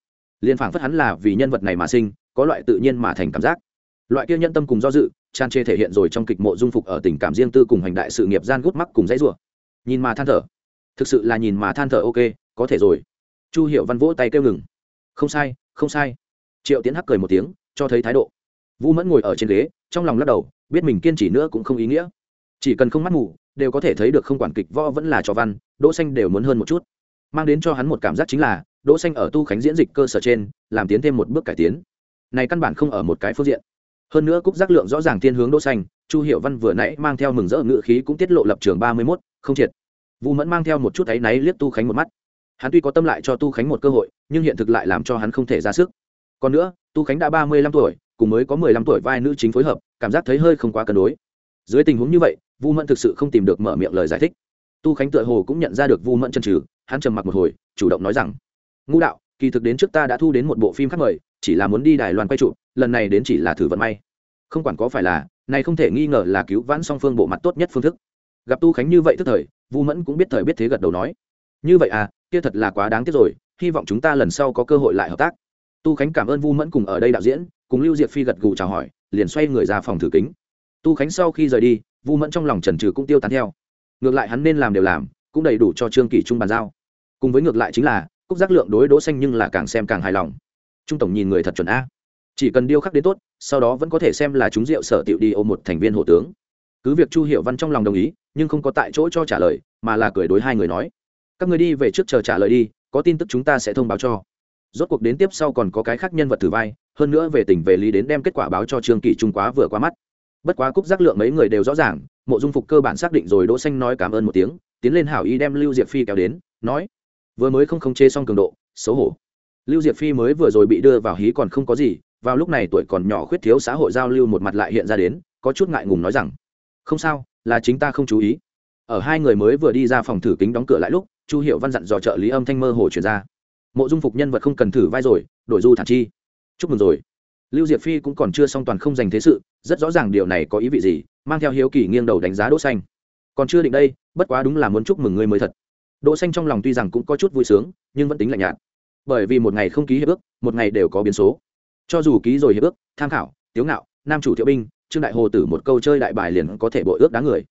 Liên phảng phất hắn là vì nhân vật này mà sinh, có loại tự nhiên mà thành cảm giác. Loại kia nhân tâm cùng do dự, tràn trề thể hiện rồi trong kịch mộ dung phục ở tình cảm riêng tư cùng hành đại sự nghiệp gian gút mắc cùng dãy rủa. Nhìn mà than thở. Thực sự là nhìn mà than thở ok, có thể rồi. Chu hiệu văn vỗ tay kêu ngừng. Không sai không sai. Triệu tiến hắc cười một tiếng cho thấy thái độ. Vũ mẫn ngồi ở trên ghế trong lòng lắc đầu biết mình kiên trì nữa cũng không ý nghĩa. Chỉ cần không mắt mù đều có thể thấy được không quản kịch võ vẫn là trò văn đỗ xanh đều muốn hơn một chút. Mang đến cho hắn một cảm giác chính là đỗ xanh ở tu khánh diễn dịch cơ sở trên làm tiến thêm một bước cải tiến. Này căn bản không ở một cái phương diện. Hơn nữa cúc giác lượng rõ ràng thiên hướng đỗ xanh chu hiểu văn vừa nãy mang theo mừng rỡ ngựa khí cũng tiết lộ lập trường ba mươi 31, không triệt. Vu mẫn mang theo một chút ấy náy liếc tu khánh một mắt. Hắn tuy có tâm lại cho tu khánh một cơ hội nhưng hiện thực lại làm cho hắn không thể ra sức còn nữa, tu khánh đã ba mươi lăm tuổi, cùng mới có mười lăm tuổi vai nữ chính phối hợp, cảm giác thấy hơi không quá cân đối. Dưới tình huống như vậy, vu mẫn thực sự không tìm được mở miệng lời giải thích. Tu khánh tựa hồ cũng nhận ra được vu mẫn chân trừ hắn trầm mặc một hồi, chủ động nói rằng, ngũ đạo, kỳ thực đến trước ta đã thu đến một bộ phim khác mời, chỉ là muốn đi đài loan quay trụ, lần này đến chỉ là thử vận may. Không quản có phải là, này không thể nghi ngờ là cứu vãn song phương bộ mặt tốt nhất phương thức. Gặp tu khánh như vậy tức thời, vu mẫn cũng biết thời biết thế gật đầu nói, như vậy à kia thật là quá đáng tiếc rồi, hy vọng chúng ta lần sau có cơ hội lại hợp tác tu khánh cảm ơn vu mẫn cùng ở đây đạo diễn, cùng lưu diệp phi gật gù chào hỏi, liền xoay người ra phòng thử kính. Tu khánh sau khi rời đi, vu mẫn trong lòng trần trừ cũng tiêu tán theo. Ngược lại hắn nên làm đều làm, cũng đầy đủ cho trương kỷ trung bàn giao. Cùng với ngược lại chính là, cúc giác lượng đối đỗ xanh nhưng là càng xem càng hài lòng. Trung tổng nhìn người thật chuẩn a. Chỉ cần điêu khắc đến tốt, sau đó vẫn có thể xem là chúng rượu sở tiểu đi ôm một thành viên hộ tướng. Cứ việc chu hiệu văn trong lòng đồng ý, nhưng không có tại chỗ cho trả lời, mà là cười đối hai người nói. Các người đi về trước chờ trả lời đi, có tin tức chúng ta sẽ thông báo cho rốt cuộc đến tiếp sau còn có cái khác nhân vật thử vai, hơn nữa về tình về lý đến đem kết quả báo cho trương kỷ trung quá vừa qua mắt. Bất quá cúc giác lượng mấy người đều rõ ràng, mộ dung phục cơ bản xác định rồi đỗ xanh nói cảm ơn một tiếng, tiến lên hảo y đem lưu diệp phi kéo đến, nói, vừa mới không khống chế xong cường độ, xấu hổ. Lưu diệp phi mới vừa rồi bị đưa vào hí còn không có gì, vào lúc này tuổi còn nhỏ khuyết thiếu xã hội giao lưu một mặt lại hiện ra đến, có chút ngại ngùng nói rằng, không sao, là chính ta không chú ý. Ở hai người mới vừa đi ra phòng thử kính đóng cửa lại lúc, chu hiệu văn dặn dò trợ lý âm thanh mơ hồ chuyển ra mộ dung phục nhân vật không cần thử vai rồi, đổi du thản chi. Chúc mừng rồi. Lưu diệp phi cũng còn chưa xong toàn không dành thế sự, rất rõ ràng điều này có ý vị gì, mang theo hiếu kỳ nghiêng đầu đánh giá đỗ xanh. Còn chưa định đây, bất quá đúng là muốn chúc mừng ngươi mới thật. Đỗ xanh trong lòng tuy rằng cũng có chút vui sướng, nhưng vẫn tính lạnh nhạt. Bởi vì một ngày không ký hiệp ước, một ngày đều có biến số. Cho dù ký rồi hiệp ước, tham khảo, tiếu ngạo, nam chủ thiệu binh, trương đại hồ tử một câu chơi đại bài liền có thể bội ước đáng người.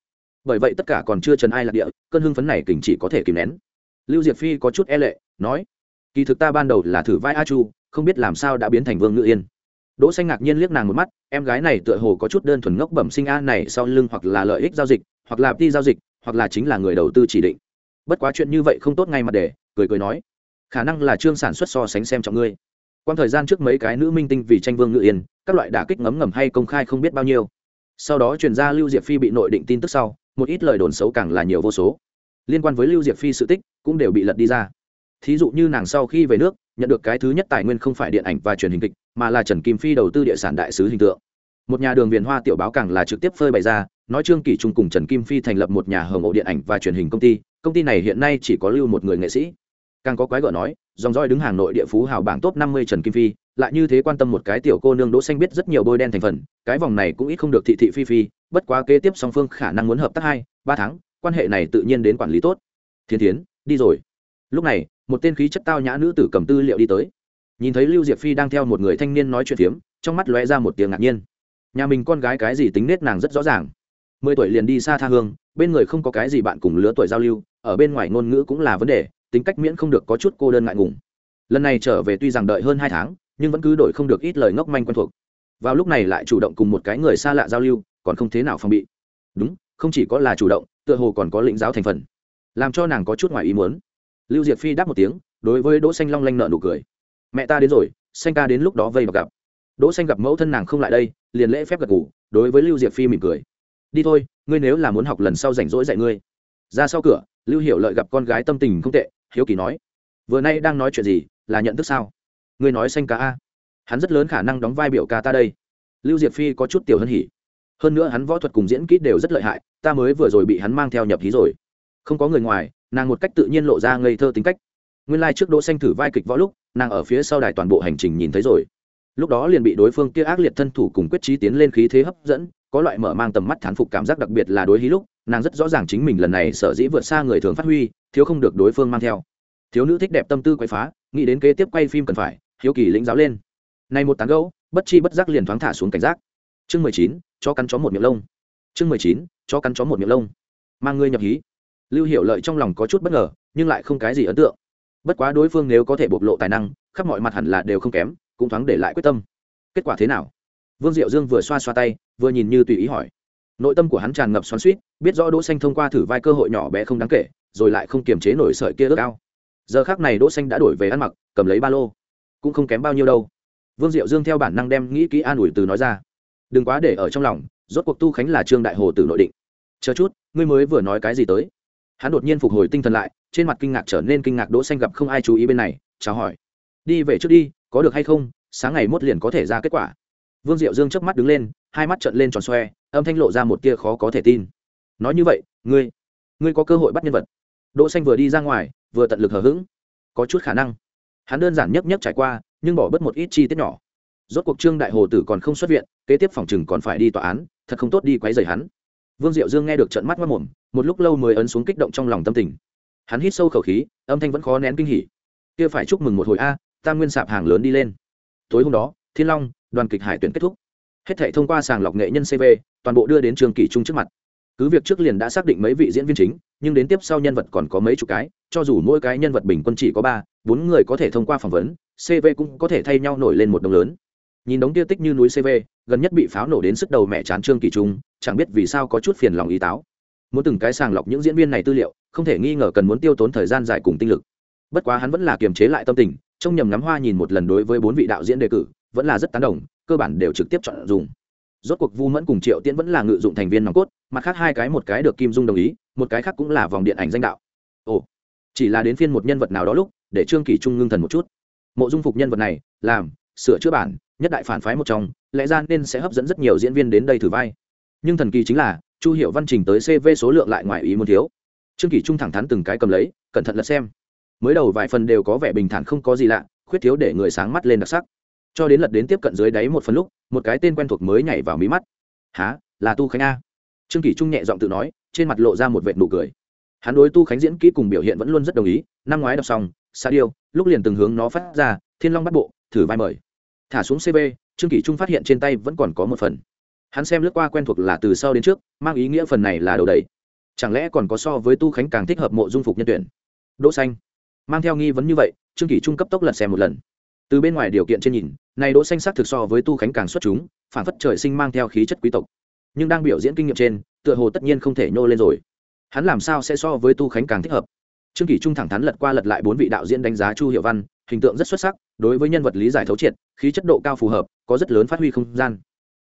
Bởi vậy tất cả còn chưa trần ai lạc địa, cơn hưng phấn này kình chỉ có thể kìm nén. Lưu diệp phi có chút e lệ, nói kỳ thực ta ban đầu là thử vai a chu không biết làm sao đã biến thành vương ngự yên. Đỗ xanh ngạc nhiên liếc nàng một mắt, em gái này tựa hồ có chút đơn thuần ngốc bẩm sinh a này sau lưng hoặc là lợi ích giao dịch, hoặc là đi giao dịch, hoặc là chính là người đầu tư chỉ định. Bất quá chuyện như vậy không tốt ngay mặt để, cười cười nói, khả năng là trương sản xuất so sánh xem trọng ngươi. Quan thời gian trước mấy cái nữ minh tinh vì tranh vương ngự yên, các loại đả kích ngấm ngầm hay công khai không biết bao nhiêu. Sau đó truyền ra lưu diệp phi bị nội định tin tức sau, một ít lời đồn xấu càng là nhiều vô số. Liên quan với lưu diệp phi sự tích cũng đều bị lật đi ra thí dụ như nàng sau khi về nước, nhận được cái thứ nhất tài nguyên không phải điện ảnh và truyền hình kịch, mà là trần kim phi đầu tư địa sản đại sứ hình tượng. Một nhà đường viền hoa tiểu báo càng là trực tiếp phơi bày ra, nói trương kỷ trung cùng trần kim phi thành lập một nhà hồng ổ điện ảnh và truyền hình công ty công ty này hiện nay chỉ có lưu một người nghệ sĩ. Càng có quái gở nói, dòng roi đứng hàng nội địa phú hào bảng top năm mươi trần kim phi, lại như thế quan tâm một cái tiểu cô nương đỗ xanh biết rất nhiều bôi đen thành phần, cái vòng này cũng ít không được thị thị phi phi, bất quá kế tiếp song phương khả năng muốn hợp tác hai, ba tháng, quan hệ này tự nhiên đến quản lý tốt. Thiên thiến, đi rồi. Lúc này một tên khí chất tao nhã nữ tử cầm tư liệu đi tới. Nhìn thấy lưu diệp phi đang theo một người thanh niên nói chuyện phiếm, trong mắt lóe ra một tiếng ngạc nhiên. Nhà mình con gái cái gì tính nết nàng rất rõ ràng. Mười tuổi liền đi xa tha hương, bên người không có cái gì bạn cùng lứa tuổi giao lưu, ở bên ngoài ngôn ngữ cũng là vấn đề, tính cách miễn không được có chút cô đơn ngại ngùng. Lần này trở về tuy rằng đợi hơn hai tháng, nhưng vẫn cứ đổi không được ít lời ngốc manh quen thuộc. Vào lúc này lại chủ động cùng một cái người xa lạ giao lưu, còn không thế nào phòng bị. Đúng, không chỉ có là chủ động, tựa hồ còn có lĩnh giáo thành phần. Làm cho nàng có chút ngoài ý muốn lưu diệp phi đáp một tiếng, đối với đỗ xanh long lanh nợ nụ cười. Mẹ ta đến rồi, xanh ca đến lúc đó vây vào gặp. Đỗ xanh gặp mẫu thân nàng không lại đây, liền lễ phép gật gù, đối với lưu diệp phi mỉm cười. Đi thôi, ngươi nếu là muốn học lần sau rảnh rỗi dạy ngươi. Ra sau cửa, lưu hiểu lợi gặp con gái tâm tình không tệ, hiếu kỳ nói. Vừa nay đang nói chuyện gì, là nhận thức sao? Ngươi nói xanh ca a. Hắn rất lớn khả năng đóng vai biểu ca ta đây. Lưu diệp phi có chút tiểu hân hỉ. Hơn nữa hắn võ thuật cùng diễn kỹ đều rất lợi hại, ta mới vừa rồi bị hắn mang theo nhập hí rồi. Không có người ngoài nàng một cách tự nhiên lộ ra ngây thơ tính cách. Nguyên lai、like、trước đỗ xanh thử vai kịch võ lúc, nàng ở phía sau đài toàn bộ hành trình nhìn thấy rồi. Lúc đó liền bị đối phương kia ác liệt thân thủ cùng quyết trí tiến lên khí thế hấp dẫn, có loại mở mang tầm mắt thán phục cảm giác đặc biệt là đối hí lúc, nàng rất rõ ràng chính mình lần này sở dĩ vượt xa người thường phát huy, thiếu không được đối phương mang theo. Thiếu nữ thích đẹp tâm tư quay phá, nghĩ đến kế tiếp quay phim cần phải, hiếu kỳ lĩnh giáo lên. Này một tán gấu bất chi bất giác liền thoáng thả xuống cảnh giác. Chương mười chín cho cắn chó một miệng lông. Chương mười chín cho cắn chó một miệng lông. Mang ngươi nhập hí lưu hiệu lợi trong lòng có chút bất ngờ, nhưng lại không cái gì ấn tượng. Bất quá đối phương nếu có thể bộc lộ tài năng, khắp mọi mặt hẳn là đều không kém, cũng thoáng để lại quyết tâm. Kết quả thế nào? Vương diệu dương vừa xoa xoa tay, vừa nhìn như tùy ý hỏi. Nội tâm của hắn tràn ngập xoắn suýt biết rõ đỗ xanh thông qua thử vai cơ hội nhỏ bé không đáng kể, rồi lại không kiềm chế nổi sợi kia ước ao. Giờ khác này đỗ xanh đã đổi về ăn mặc, cầm lấy ba lô. Cũng không kém bao nhiêu đâu. Vương diệu dương theo bản năng đem nghĩ kỹ an ủi từ nói ra. Đừng quá để ở trong lòng, rốt cuộc tu khánh là trương đại hồ tử nội định. Chờ chút, ngươi mới vừa nói cái gì tới? Hắn đột nhiên phục hồi tinh thần lại, trên mặt kinh ngạc trở nên kinh ngạc đỗ xanh gặp không ai chú ý bên này, chào hỏi. Đi về trước đi, có được hay không? Sáng ngày mốt liền có thể ra kết quả. Vương diệu dương chớp mắt đứng lên, hai mắt trợn lên tròn xoe, âm thanh lộ ra một tia khó có thể tin. Nói như vậy, ngươi ngươi có cơ hội bắt nhân vật? Đỗ xanh vừa đi ra ngoài, vừa tận lực hờ hững. Có chút khả năng. Hắn đơn giản nhất nhất trải qua, nhưng bỏ bớt một ít chi tiết nhỏ. Rốt cuộc trương đại hồ tử còn không xuất viện, kế tiếp phòng trừng còn phải đi tòa án, thật không tốt đi quấy rầy hắn vương diệu dương nghe được trận mắt mất mồm, một lúc lâu mới ấn xuống kích động trong lòng tâm tình. Hắn hít sâu khẩu khí, âm thanh vẫn khó nén kinh hỉ. Kia phải chúc mừng một hồi a tam nguyên sạp hàng lớn đi lên. Tối hôm đó, thiên long, đoàn kịch hải tuyển kết thúc. Hết thảy thông qua sàng lọc nghệ nhân cv toàn bộ đưa đến trường kỳ trung trước mặt. Cứ việc trước liền đã xác định mấy vị diễn viên chính, nhưng đến tiếp sau nhân vật còn có mấy chục cái, cho dù mỗi cái nhân vật bình quân chỉ có ba, bốn người có thể thông qua phỏng vấn cv cũng có thể thay nhau nổi lên một đồng lớn. Nhìn đống tiêu tích như núi cv gần nhất bị pháo nổ đến sức đầu mẹ chán trương kỳ trung, chẳng biết vì sao có chút phiền lòng ý táo. Muốn từng cái sàng lọc những diễn viên này tư liệu, không thể nghi ngờ cần muốn tiêu tốn thời gian dài cùng tinh lực. Bất quá hắn vẫn là kiềm chế lại tâm tình, trông nhầm ngắm hoa nhìn một lần đối với bốn vị đạo diễn đề cử, vẫn là rất tán đồng, cơ bản đều trực tiếp chọn dùng. Rốt cuộc vu mẫn cùng triệu tiễn vẫn là ngự dụng thành viên nòng cốt, mặt khác hai cái một cái được kim dung đồng ý, một cái khác cũng là vòng điện ảnh danh đạo. Ồ, chỉ là đến phiên một nhân vật nào đó lúc, để trương kỳ trung ngưng thần một chút. Mộ dung phục nhân vật này, làm, sửa chữa bản nhất đại phản phái một trong, lẽ ra nên sẽ hấp dẫn rất nhiều diễn viên đến đây thử vai. Nhưng thần kỳ chính là, chu hiệu văn trình tới cv số lượng lại ngoài ý muốn thiếu. Trương kỳ trung thẳng thắn từng cái cầm lấy, cẩn thận lật xem. Mới đầu vài phần đều có vẻ bình thản không có gì lạ, khuyết thiếu để người sáng mắt lên đặc sắc. Cho đến lật đến tiếp cận dưới đáy một phần lúc, một cái tên quen thuộc mới nhảy vào mí mắt. Há là tu khánh a? Trương kỳ trung nhẹ giọng tự nói, trên mặt lộ ra một vệt nụ cười. Hắn đối tu khánh diễn kỹ cùng biểu hiện vẫn luôn rất đồng ý, năm ngoái đọc xong, sa điêu, lúc liền từng hướng nó phát ra, thiên long bắt bộ, thử vai mời thả xuống cb trương kỷ trung phát hiện trên tay vẫn còn có một phần. Hắn xem lướt qua quen thuộc là từ sau đến trước, mang ý nghĩa phần này là đầu đầy. Chẳng lẽ còn có so với tu khánh càng thích hợp mộ dung phục nhân tuyển? Đỗ xanh. Mang theo nghi vấn như vậy, trương kỷ trung cấp tốc lật xem một lần. Từ bên ngoài điều kiện trên nhìn, này đỗ xanh sắc thực so với tu khánh càng xuất chúng, phản phất trời sinh mang theo khí chất quý tộc. Nhưng đang biểu diễn kinh nghiệm trên, tựa hồ tất nhiên không thể nhô lên rồi. Hắn làm sao sẽ so với tu khánh càng thích hợp? Trương kỷ trung thẳng thắn lật qua lật lại bốn vị đạo diễn đánh giá chu hiệu văn, hình tượng rất xuất sắc đối với nhân vật lý giải thấu triệt, khí chất độ cao phù hợp, có rất lớn phát huy không gian.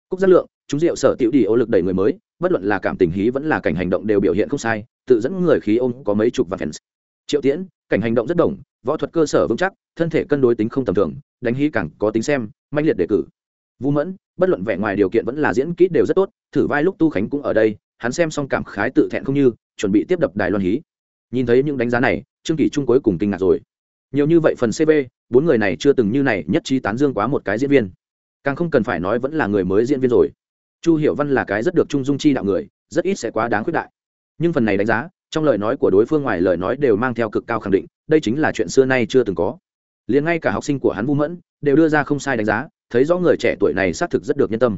Cúc giác lượng, chúng rượu sở tiểu đi ô lực đẩy người mới, bất luận là cảm tình hí vẫn là cảnh hành động đều biểu hiện không sai, tự dẫn người khí ôm có mấy chục và fans. Triệu tiễn, cảnh hành động rất đồng, võ thuật cơ sở vững chắc, thân thể cân đối tính không tầm thường, đánh hí càng có tính xem manh liệt đề cử. Vũ mẫn, bất luận vẻ ngoài điều kiện vẫn là diễn kỹ đều rất tốt, thử vai lúc tu khánh cũng ở đây, hắn xem xong cảm khái tự thẹn không như, chuẩn bị tiếp đập đài loan hí. Nhìn thấy những đánh giá này, trương kỷ trung cuối cùng kinh ngạc rồi nhiều như vậy phần cv bốn người này chưa từng như này nhất trí tán dương quá một cái diễn viên. Càng không cần phải nói vẫn là người mới diễn viên rồi. Chu hiểu văn là cái rất được trung dung chi đạo người, rất ít sẽ quá đáng khuyết đại. Nhưng phần này đánh giá, trong lời nói của đối phương ngoài lời nói đều mang theo cực cao khẳng định, đây chính là chuyện xưa nay chưa từng có. Liền ngay cả học sinh của hắn vũ mẫn đều đưa ra không sai đánh giá, thấy rõ người trẻ tuổi này xác thực rất được nhân tâm.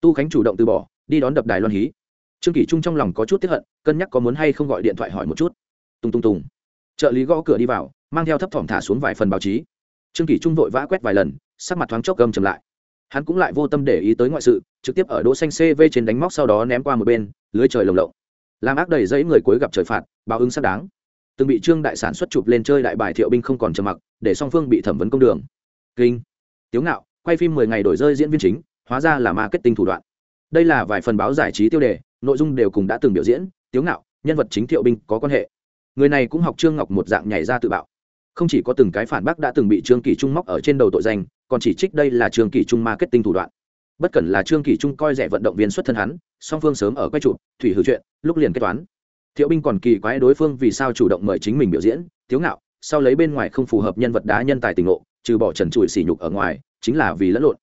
Tu khánh chủ động từ bỏ, đi đón đập đài loan hí. Trương kỷ trung trong lòng có chút tiếp hận, cân nhắc có muốn hay không gọi điện thoại hỏi một chút. Tùng tùng tùng. Trợ lý gõ cửa đi vào mang theo thấp thỏm thả xuống vài phần báo chí. Trương kỷ trung vội vã quét vài lần, sắc mặt thoáng chốc gầm chầm lại. Hắn cũng lại vô tâm để ý tới ngoại sự, trực tiếp ở đỗ xanh cv trên đánh móc sau đó ném qua một bên, lưới trời lồng lộng. Làm ác đầy dẫy người cuối gặp trời phạt, báo ứng xác đáng. Từng bị trương đại sản xuất chụp lên chơi đại bài thiệu binh không còn trầm mặc, để song phương bị thẩm vấn công đường. Kinh. Tiếu ngạo, quay phim mười ngày đổi rơi diễn viên chính, hóa ra là marketing thủ đoạn. Đây là vài phần báo giải trí tiêu đề, nội dung đều cùng đã từng biểu diễn. Tiếu ngạo, nhân vật chính thiệu binh có quan hệ. Người này cũng học trương ngọc một dạng nhảy ra tự bạo không chỉ có từng cái phản bác đã từng bị trương kỳ trung móc ở trên đầu tội danh, còn chỉ trích đây là trương kỳ trung marketing thủ đoạn. Bất cần là trương kỳ trung coi rẻ vận động viên xuất thân hắn, song phương sớm ở quay trụ, thủy hữu chuyện, lúc liền kết toán. Thiệu binh còn kỳ quái đối phương vì sao chủ động mời chính mình biểu diễn, thiếu ngạo, sau lấy bên ngoài không phù hợp nhân vật đá nhân tài tình ngộ, trừ bỏ trần trụi sỉ nhục ở ngoài, chính là vì lẫn lộn.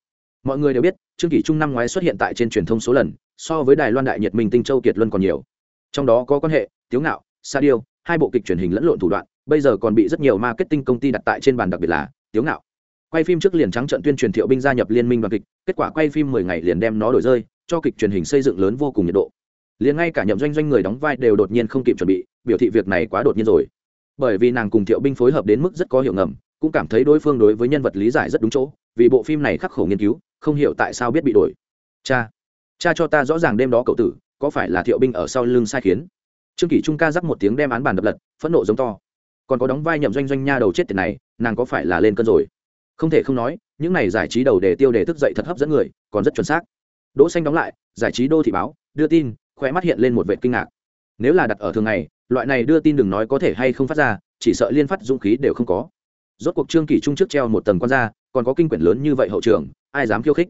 Mọi người đều biết, trương kỷ trung năm ngoái xuất hiện tại trên truyền thông số lần, so với đài loan đại nhiệt minh tinh châu kiệt luân còn nhiều. Trong đó có quan hệ, thiếu ngạo, sa điêu, hai bộ kịch truyền hình lẫn lộn thủ đoạn bây giờ còn bị rất nhiều marketing công ty đặt tại trên bàn đặc biệt là tiếu ngạo. Quay phim trước liền trắng trận tuyên truyền thiệu binh gia nhập liên minh đoàn kịch, kết quả quay phim mười ngày liền đem nó đổi rơi, cho kịch truyền hình xây dựng lớn vô cùng nhiệt độ. Liền ngay cả nhậm doanh doanh người đóng vai đều đột nhiên không kịp chuẩn bị, biểu thị việc này quá đột nhiên rồi. Bởi vì nàng cùng thiệu binh phối hợp đến mức rất có hiệu ngầm, cũng cảm thấy đối phương đối với nhân vật lý giải rất đúng chỗ, vì bộ phim này khắc khổ nghiên cứu, không hiểu tại sao biết bị đổi. Cha cha cho ta rõ ràng đêm đó cậu tử, có phải là thiệu binh ở sau lưng sai khiến? Trương kỷ trung ca dắt một tiếng đem án bàn đập lật, phẫn nộ giống to còn có đóng vai nhậm doanh doanh nha đầu chết tiền này, nàng có phải là lên cân rồi? Không thể không nói, những này giải trí đầu đề tiêu đề thức dậy thật hấp dẫn người, còn rất chuẩn xác. Đỗ xanh đóng lại, giải trí đô thị báo, đưa tin khoe mắt hiện lên một vệt kinh ngạc. Nếu là đặt ở thường ngày, loại này đưa tin đừng nói có thể hay không phát ra, chỉ sợ liên phát dũng khí đều không có. Rốt cuộc trương kỷ trung trước treo một tầng quan ra còn có kinh quyển lớn như vậy hậu trường, ai dám khiêu khích?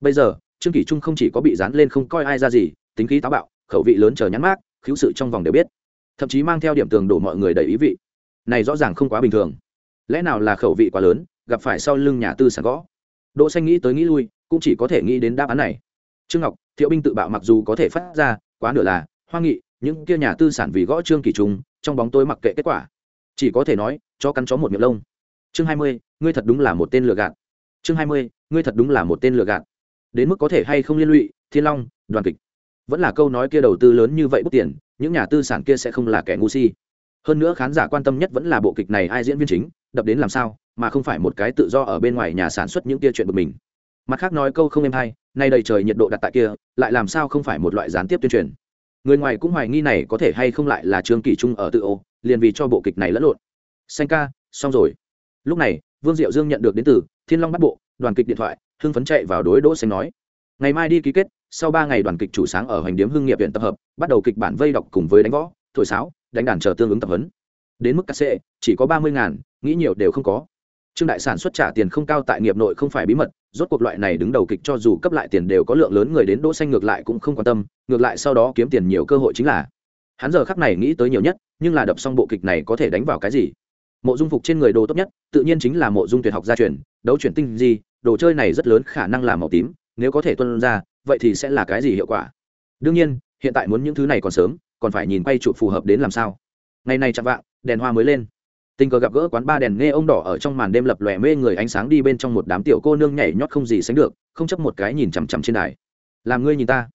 Bây giờ, trương kỷ trung không chỉ có bị dán lên không coi ai ra gì, tính khí táo bạo, khẩu vị lớn chờ nhắn mát khiếu sự trong vòng đều biết. Thậm chí mang theo điểm tường đổ mọi người đầy ý vị này rõ ràng không quá bình thường. Lẽ nào là khẩu vị quá lớn, gặp phải sau lưng nhà tư sản gõ? Đỗ xanh nghĩ tới nghĩ lui, cũng chỉ có thể nghĩ đến đáp án này. Trương ngọc, thiệu binh tự bạo mặc dù có thể phát ra, quá nửa là hoa nghị, những kia nhà tư sản vì gõ trương kỳ trung, trong bóng tối mặc kệ kết quả. Chỉ có thể nói cho cắn chó một miệng lông. Chương hai mươi, ngươi thật đúng là một tên lừa gạt. Chương hai mươi, ngươi thật đúng là một tên lừa gạt. Đến mức có thể hay không liên lụy, thiên long, đoàn kịch. Vẫn là câu nói kia đầu tư lớn như vậy bút tiền, những nhà tư sản kia sẽ không là kẻ ngu si hơn nữa khán giả quan tâm nhất vẫn là bộ kịch này ai diễn viên chính, đập đến làm sao, mà không phải một cái tự do ở bên ngoài nhà sản xuất những kia chuyện bực mình. Mặt khác nói câu không êm hay, nay đầy trời nhiệt độ đặt tại kia, lại làm sao không phải một loại gián tiếp tuyên truyền. Người ngoài cũng hoài nghi này có thể hay không lại là trương kỷ trung ở tự ô, liền vì cho bộ kịch này lẫn lộn. Xanh ca, xong rồi. Lúc này, vương diệu dương nhận được đến từ thiên long bắt bộ, đoàn kịch điện thoại, hưng phấn chạy vào đối đỗ xanh nói. Ngày mai đi ký kết, sau ba ngày đoàn kịch chủ sáng ở hoành điếm hưng nghiệp viện tập hợp, bắt đầu kịch bản vây đọc cùng với đánh võ, thổi sáo đánh đàn chờ tương ứng tập huấn. Đến mức cắt xệ chỉ có ba mươi ngàn, nghĩ nhiều đều không có. Trương đại sản xuất trả tiền không cao tại nghiệp nội không phải bí mật, rốt cuộc loại này đứng đầu kịch cho dù cấp lại tiền đều có lượng lớn người đến đỗ xanh ngược lại cũng không quan tâm, ngược lại sau đó kiếm tiền nhiều cơ hội chính là. Hắn giờ khắc này nghĩ tới nhiều nhất, nhưng là đập xong bộ kịch này có thể đánh vào cái gì? Mộ dung phục trên người đồ tốt nhất, tự nhiên chính là mộ dung tuyệt học gia truyền, đấu chuyển tinh gì đồ chơi này rất lớn khả năng là màu tím, nếu có thể tuân ra, vậy thì sẽ là cái gì hiệu quả? Đương nhiên, hiện tại muốn những thứ này còn sớm còn phải nhìn quay trụ phù hợp đến làm sao. Ngày này chạm vạng, đèn hoa mới lên. Tình cờ gặp gỡ quán ba đèn nghe ông đỏ ở trong màn đêm lập lòe mê người ánh sáng đi bên trong một đám tiểu cô nương nhảy nhót không gì sánh được, không chấp một cái nhìn chằm chằm trên đài. Làm ngươi nhìn ta.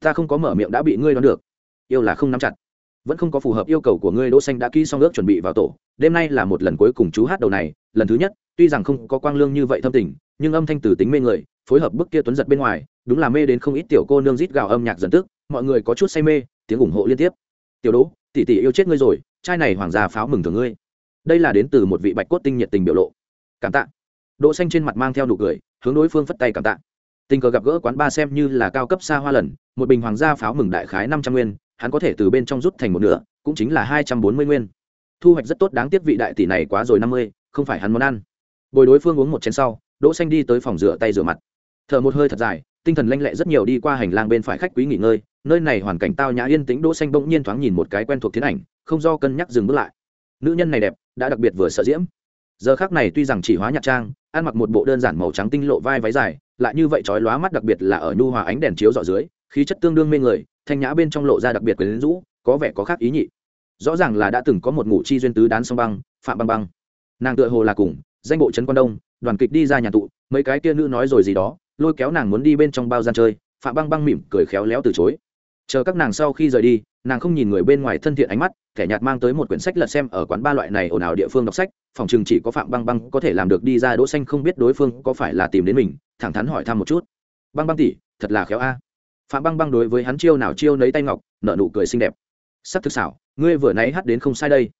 Ta không có mở miệng đã bị ngươi đoán được. Yêu là không nắm chặt. Vẫn không có phù hợp yêu cầu của ngươi, đỗ xanh đã ký xong ước chuẩn bị vào tổ. Đêm nay là một lần cuối cùng chú hát đầu này. Lần thứ nhất, tuy rằng không có quang lương như vậy thâm tình, nhưng âm thanh từ tính mê người, phối hợp bức kia tuấn giật bên ngoài, đúng là mê đến không ít tiểu cô nương rít gào âm nhạc dần tức. Mọi người có chút say mê tiếng ủng hộ liên tiếp. Tiểu đỗ, tỷ tỷ yêu chết ngươi rồi, trai này hoàng gia pháo mừng thường ngươi. Đây là đến từ một vị bạch cốt tinh nhiệt tình biểu lộ. Cảm tạ. Đỗ xanh trên mặt mang theo nụ cười, hướng đối phương phất tay cảm tạ. Tình cờ gặp gỡ quán ba xem như là cao cấp xa hoa lần, một bình hoàng gia pháo mừng đại khái năm trăm nguyên, hắn có thể từ bên trong rút thành một nửa, cũng chính là hai trăm bốn mươi nguyên. Thu hoạch rất tốt, đáng tiếc vị đại tỷ này quá rồi năm mươi, không phải hắn món ăn. Bồi đối phương uống một chén sau, đỗ xanh đi tới phòng rửa tay rửa mặt. Thở một hơi thật dài, tinh thần lanh lẹ rất nhiều đi qua hành lang bên phải khách quý nghỉ ngơi nơi này hoàn cảnh tao nhã yên tĩnh, đỗ xanh bỗng nhiên thoáng nhìn một cái quen thuộc thiên ảnh, không do cân nhắc dừng bước lại. Nữ nhân này đẹp, đã đặc biệt vừa sợ diễm. Giờ khắc này tuy rằng chỉ hóa nhạc trang, ăn mặc một bộ đơn giản màu trắng tinh lộ vai váy dài, lại như vậy chói lóa mắt đặc biệt là ở nhu hòa ánh đèn chiếu dọ dưới, khí chất tương đương mê người, thanh nhã bên trong lộ ra đặc biệt quyến rũ, có vẻ có khác ý nhị. Rõ ràng là đã từng có một ngủ chi duyên tứ đán song băng, phạm băng băng. Nàng tựa hồ là cùng, danh bộ trấn quan đông, đoàn kịch đi ra nhà tụ, mấy cái kia nữ nói rồi gì đó, lôi kéo nàng muốn đi bên trong bao gian chơi, phạm băng băng mỉm cười khéo léo từ chối chờ các nàng sau khi rời đi, nàng không nhìn người bên ngoài thân thiện ánh mắt, kẻ nhạt mang tới một quyển sách lật xem ở quán ba loại này ồn ào địa phương đọc sách, phòng chừng chỉ có phạm băng băng có thể làm được đi ra đỗ xanh không biết đối phương có phải là tìm đến mình, thẳng thắn hỏi thăm một chút. Băng băng tỷ, thật là khéo a. Phạm băng băng đối với hắn chiêu nào chiêu nấy tay ngọc, nở nụ cười xinh đẹp. Sắc thực xảo, ngươi vừa nãy hát đến không sai đây.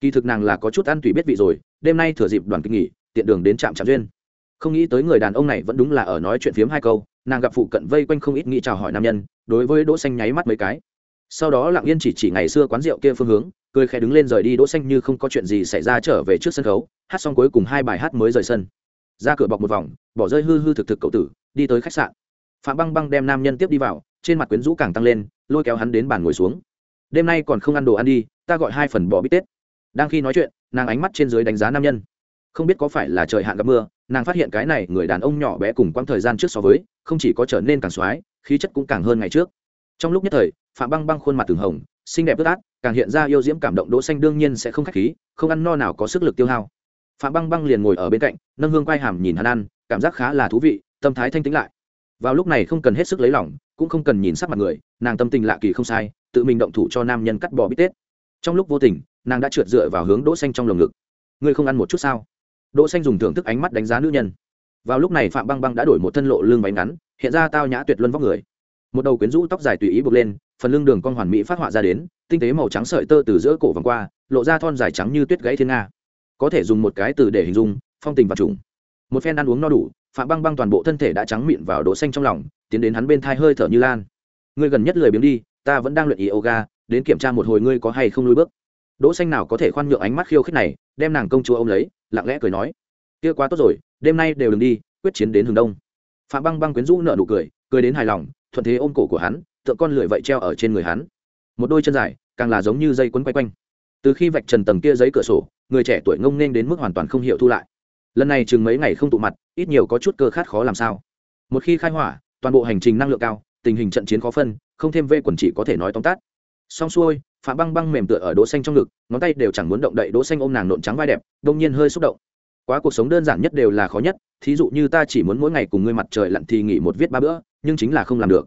Kỳ thực nàng là có chút ăn tùy biết vị rồi, đêm nay thừa dịp đoàn kinh nghỉ, tiện đường đến trạm trạm duyên. Không nghĩ tới người đàn ông này vẫn đúng là ở nói chuyện phiếm hai câu nàng gặp phụ cận vây quanh không ít nghĩ chào hỏi nam nhân, đối với đỗ xanh nháy mắt mấy cái. Sau đó lặng yên chỉ chỉ ngày xưa quán rượu kia phương hướng, cười khẽ đứng lên rời đi, đỗ xanh như không có chuyện gì xảy ra trở về trước sân khấu, hát xong cuối cùng hai bài hát mới rời sân. Ra cửa bọc một vòng, bỏ rơi hư hư thực thực cậu tử, đi tới khách sạn. Phạm băng băng đem nam nhân tiếp đi vào, trên mặt quyến rũ càng tăng lên, lôi kéo hắn đến bàn ngồi xuống. Đêm nay còn không ăn đồ ăn đi, ta gọi hai phần bò bít tết. Đang khi nói chuyện, nàng ánh mắt trên dưới đánh giá nam nhân không biết có phải là trời hạn gặp mưa, nàng phát hiện cái này người đàn ông nhỏ bé cùng quãng thời gian trước so với, không chỉ có trở nên càng xoái khí chất cũng càng hơn ngày trước. Trong lúc nhất thời, phạm băng băng khuôn mặt từng hồng, xinh đẹp ướt át, càng hiện ra yêu diễm cảm động đỗ xanh đương nhiên sẽ không khách khí, không ăn no nào có sức lực tiêu hao. Phạm băng băng liền ngồi ở bên cạnh, nâng hương quay hàm nhìn hắn ăn, cảm giác khá là thú vị, tâm thái thanh tĩnh lại. Vào lúc này không cần hết sức lấy lòng, cũng không cần nhìn sắc mặt người, nàng tâm tình lạ kỳ không sai, tự mình động thủ cho nam nhân cắt bỏ bít tết. Trong lúc vô tình, nàng đã trượt dựa vào hướng đỗ xanh trong lồng ngực. Ngươi không ăn một chút sao? Đỗ xanh dùng thưởng thức ánh mắt đánh giá nữ nhân. Vào lúc này phạm băng băng đã đổi một thân lộ lưng váy ngắn, hiện ra tao nhã tuyệt luân vóc người. Một đầu quyến rũ tóc dài tùy ý buộc lên, phần lưng đường con hoàn mỹ phát họa ra đến, tinh tế màu trắng sợi tơ từ giữa cổ vòng qua, lộ ra thon dài trắng như tuyết gãy thiên nga. Có thể dùng một cái từ để hình dung, phong tình và trùng một phen ăn uống no đủ, phạm băng băng toàn bộ thân thể đã trắng mịn vào đỗ xanh trong lòng, tiến đến hắn bên thai hơi thở như lan. Ngươi gần nhất lười biếng đi, ta vẫn đang luyện yoga, đến kiểm tra một hồi ngươi có hay không lùi bước đỗ xanh nào có thể khoan nhượng ánh mắt khiêu khích này, đem nàng công chúa ôm lấy, lặng lẽ cười nói, kia quá tốt rồi, đêm nay đều đừng đi, quyết chiến đến hướng đông. Phạm băng băng quyến rũ nở nụ cười cười đến hài lòng, thuận thế ôm cổ của hắn, tượng con lười vậy treo ở trên người hắn. Một đôi chân dài, càng là giống như dây quấn quay quanh. Từ khi vạch trần tầng kia giấy cửa sổ, người trẻ tuổi ngông nên đến mức hoàn toàn không hiểu thu lại. Lần này chừng mấy ngày không tụ mặt, ít nhiều có chút cơ khát khó làm sao. Một khi khai hỏa, toàn bộ hành trình năng lượng cao, tình hình trận chiến khó phân, không thêm vê quần chỉ có thể nói tóm tắt. Xong xuôi phạm băng băng mềm tựa ở đỗ xanh trong ngực, ngón tay đều chẳng muốn động đậy đỗ xanh ôm nàng nộn trắng vai đẹp, đông nhiên hơi xúc động. Quá cuộc sống đơn giản nhất đều là khó nhất, thí dụ như ta chỉ muốn mỗi ngày cùng ngươi mặt trời lặn thì nghỉ một viết ba bữa, nhưng chính là không làm được.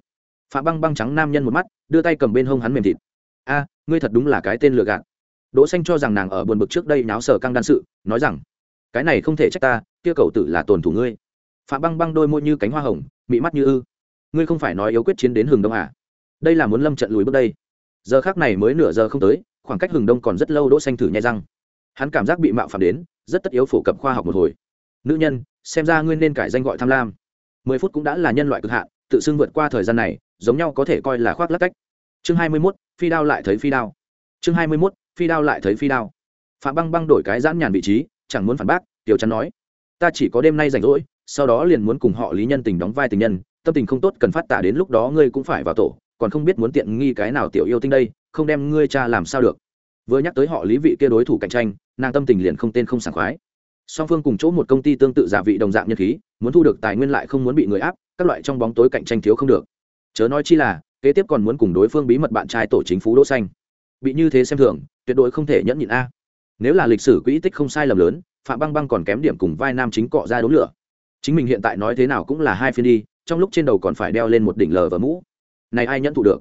Phạm băng băng trắng nam nhân một mắt, đưa tay cầm bên hông hắn mềm thịt. A, ngươi thật đúng là cái tên lừa gạt. Đỗ xanh cho rằng nàng ở buồn bực trước đây náo sở căng đan sự, nói rằng, cái này không thể trách ta, kia cầu tử là tổn thủ ngươi. Phạm băng băng đôi môi như cánh hoa hồng, mị mắt như ư. Ngươi không phải nói yếu quyết chiến đến hừng đông à? Đây là muốn lâm trận lùi bước đây giờ khác này mới nửa giờ không tới khoảng cách hừng đông còn rất lâu đỗ xanh thử nhai răng. Hắn cảm giác bị mạo phạm đến rất tất yếu phổ cập khoa học một hồi. Nữ nhân xem ra ngươi nên cải danh gọi tham lam. Mười phút cũng đã là nhân loại cực hạn tự xưng vượt qua thời gian này giống nhau có thể coi là khoác lắc cách chương hai mươi 21, phi đao lại thấy phi đao. Chương hai mươi 21, phi đao lại thấy phi đao. Phạm băng băng đổi cái giãn nhàn vị trí chẳng muốn phản bác tiểu chắn nói ta chỉ có đêm nay rảnh rỗi sau đó liền muốn cùng họ lý nhân tình đóng vai tình nhân tâm tình không tốt cần phát tả đến lúc đó ngươi cũng phải vào tổ còn không biết muốn tiện nghi cái nào tiểu yêu tinh đây, không đem ngươi cha làm sao được. Vừa nhắc tới họ lý vị kia đối thủ cạnh tranh, nàng tâm tình liền không tên không sảng khoái. Song phương cùng chỗ một công ty tương tự giả vị đồng dạng nhân khí, muốn thu được tài nguyên lại không muốn bị người áp, các loại trong bóng tối cạnh tranh thiếu không được. Chớ nói chi là, kế tiếp còn muốn cùng đối phương bí mật bạn trai tổ chính phủ đỗ xanh. Bị như thế xem thường, tuyệt đối không thể nhẫn nhịn a. Nếu là lịch sử quỹ tích không sai lầm lớn, phạm băng băng còn kém điểm cùng vai nam chính cọ ra đốn lửa. Chính mình hiện tại nói thế nào cũng là hai phiên đi, trong lúc trên đầu còn phải đeo lên một đỉnh lờ và mũ này ai nhẫn thụ được?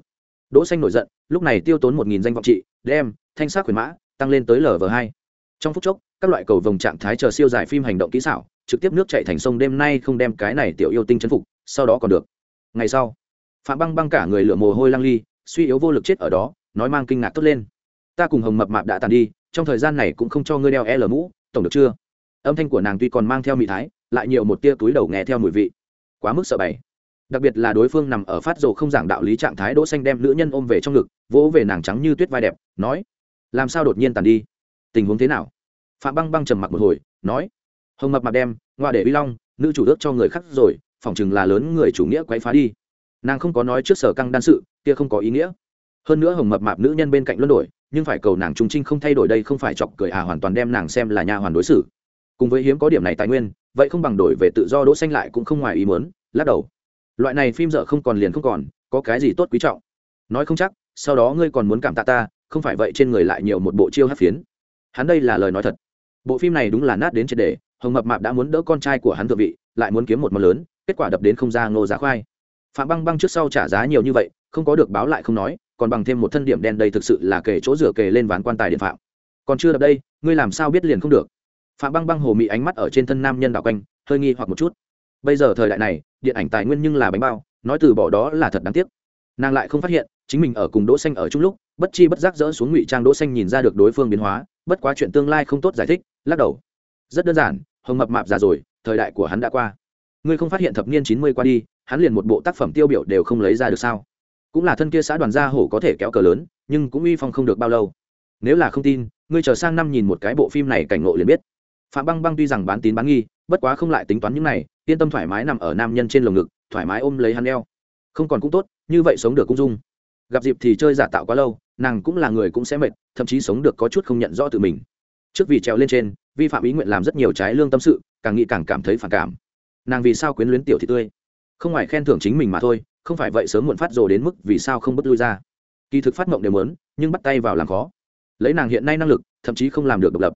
Đỗ xanh nổi giận, lúc này tiêu tốn một nghìn danh vọng trị, đem thanh sát quyền mã tăng lên tới lv hai. Trong phút chốc, các loại cầu vòng trạng thái chờ siêu dài phim hành động kỹ xảo, trực tiếp nước chạy thành sông, đêm nay không đem cái này tiểu yêu tinh chấn phục, sau đó còn được. Ngày sau, phạm băng băng cả người lửa mồ hôi lăng ly, suy yếu vô lực chết ở đó, nói mang kinh ngạc tốt lên. Ta cùng hồng mập mạp đã tàn đi, trong thời gian này cũng không cho ngươi đeo l mũ, tổng được chưa? Âm thanh của nàng tuy còn mang theo mị thái, lại nhiều một tia túi đầu nghe theo mùi vị. Quá mức sợ bày đặc biệt là đối phương nằm ở phát rồ không giảng đạo lý trạng thái đỗ xanh đem nữ nhân ôm về trong ngực, vỗ về nàng trắng như tuyết vai đẹp, nói, làm sao đột nhiên tàn đi? Tình huống thế nào? Phạm băng băng trầm mặc một hồi, nói, hồng mập mạp đem, ngoa để uy long, nữ chủ ước cho người khác rồi, phỏng chừng là lớn người chủ nghĩa quấy phá đi. Nàng không có nói trước sở căng đan sự, kia không có ý nghĩa. Hơn nữa hồng mập mạp nữ nhân bên cạnh luân đổi, nhưng phải cầu nàng trung trinh không thay đổi đây không phải chọc cười à hoàn toàn đem nàng xem là nha hoàn đối xử. Cùng với hiếm có điểm này tài nguyên, vậy không bằng đổi về tự do đỗ xanh lại cũng không ngoài ý muốn, lắc đầu loại này phim dở không còn liền không còn, có cái gì tốt quý trọng? Nói không chắc, sau đó ngươi còn muốn cảm tạ ta, không phải vậy trên người lại nhiều một bộ chiêu hát phiến. Hắn đây là lời nói thật. Bộ phim này đúng là nát đến triệt đề hồng mập mạp đã muốn đỡ con trai của hắn thượng vị, lại muốn kiếm một món lớn, kết quả đập đến không ra ngô giá khoai. Phạm băng băng trước sau trả giá nhiều như vậy, không có được báo lại không nói, còn bằng thêm một thân điểm đen đây thực sự là kể chỗ rửa kề lên ván quan tài điện phạm. Còn chưa đập đây, ngươi làm sao biết liền không được? Phạm băng băng hồ mị ánh mắt ở trên thân nam nhân đảo quanh, hơi nghi hoặc một chút bây giờ thời đại này, điện ảnh tài nguyên nhưng là bánh bao, nói từ bỏ đó là thật đáng tiếc. Nàng lại không phát hiện, chính mình ở cùng đỗ xanh ở chung lúc, bất chi bất giác dỡ xuống ngụy trang đỗ xanh nhìn ra được đối phương biến hóa, bất quá chuyện tương lai không tốt giải thích, lắc đầu. Rất đơn giản, hồng mập mạp già rồi, thời đại của hắn đã qua. Ngươi không phát hiện thập niên chín mươi qua đi, hắn liền một bộ tác phẩm tiêu biểu đều không lấy ra được sao? Cũng là thân kia xã đoàn gia hổ có thể kéo cờ lớn, nhưng cũng uy phong không được bao lâu. Nếu là không tin, ngươi chờ sang năm nhìn một cái bộ phim này cảnh ngộ liền biết. Phạm băng băng tuy rằng bán tín bán nghi, bất quá không lại tính toán những này yên tâm thoải mái nằm ở nam nhân trên lồng ngực, thoải mái ôm lấy hắn eo. Không còn cũng tốt, như vậy sống được cũng dung. Gặp dịp thì chơi giả tạo quá lâu, nàng cũng là người cũng sẽ mệt, thậm chí sống được có chút không nhận rõ tự mình. Trước vì trèo lên trên, vi phạm ý nguyện làm rất nhiều trái lương tâm sự, càng nghĩ càng cảm thấy phản cảm. Nàng vì sao quyến luyến tiểu thị tươi? Không ngoài khen thưởng chính mình mà thôi, không phải vậy sớm muộn phát rồ đến mức vì sao không bất lui ra. Kỳ thực phát mộng đều mớn nhưng bắt tay vào làm khó. Lấy nàng hiện nay năng lực, thậm chí không làm được độc lập.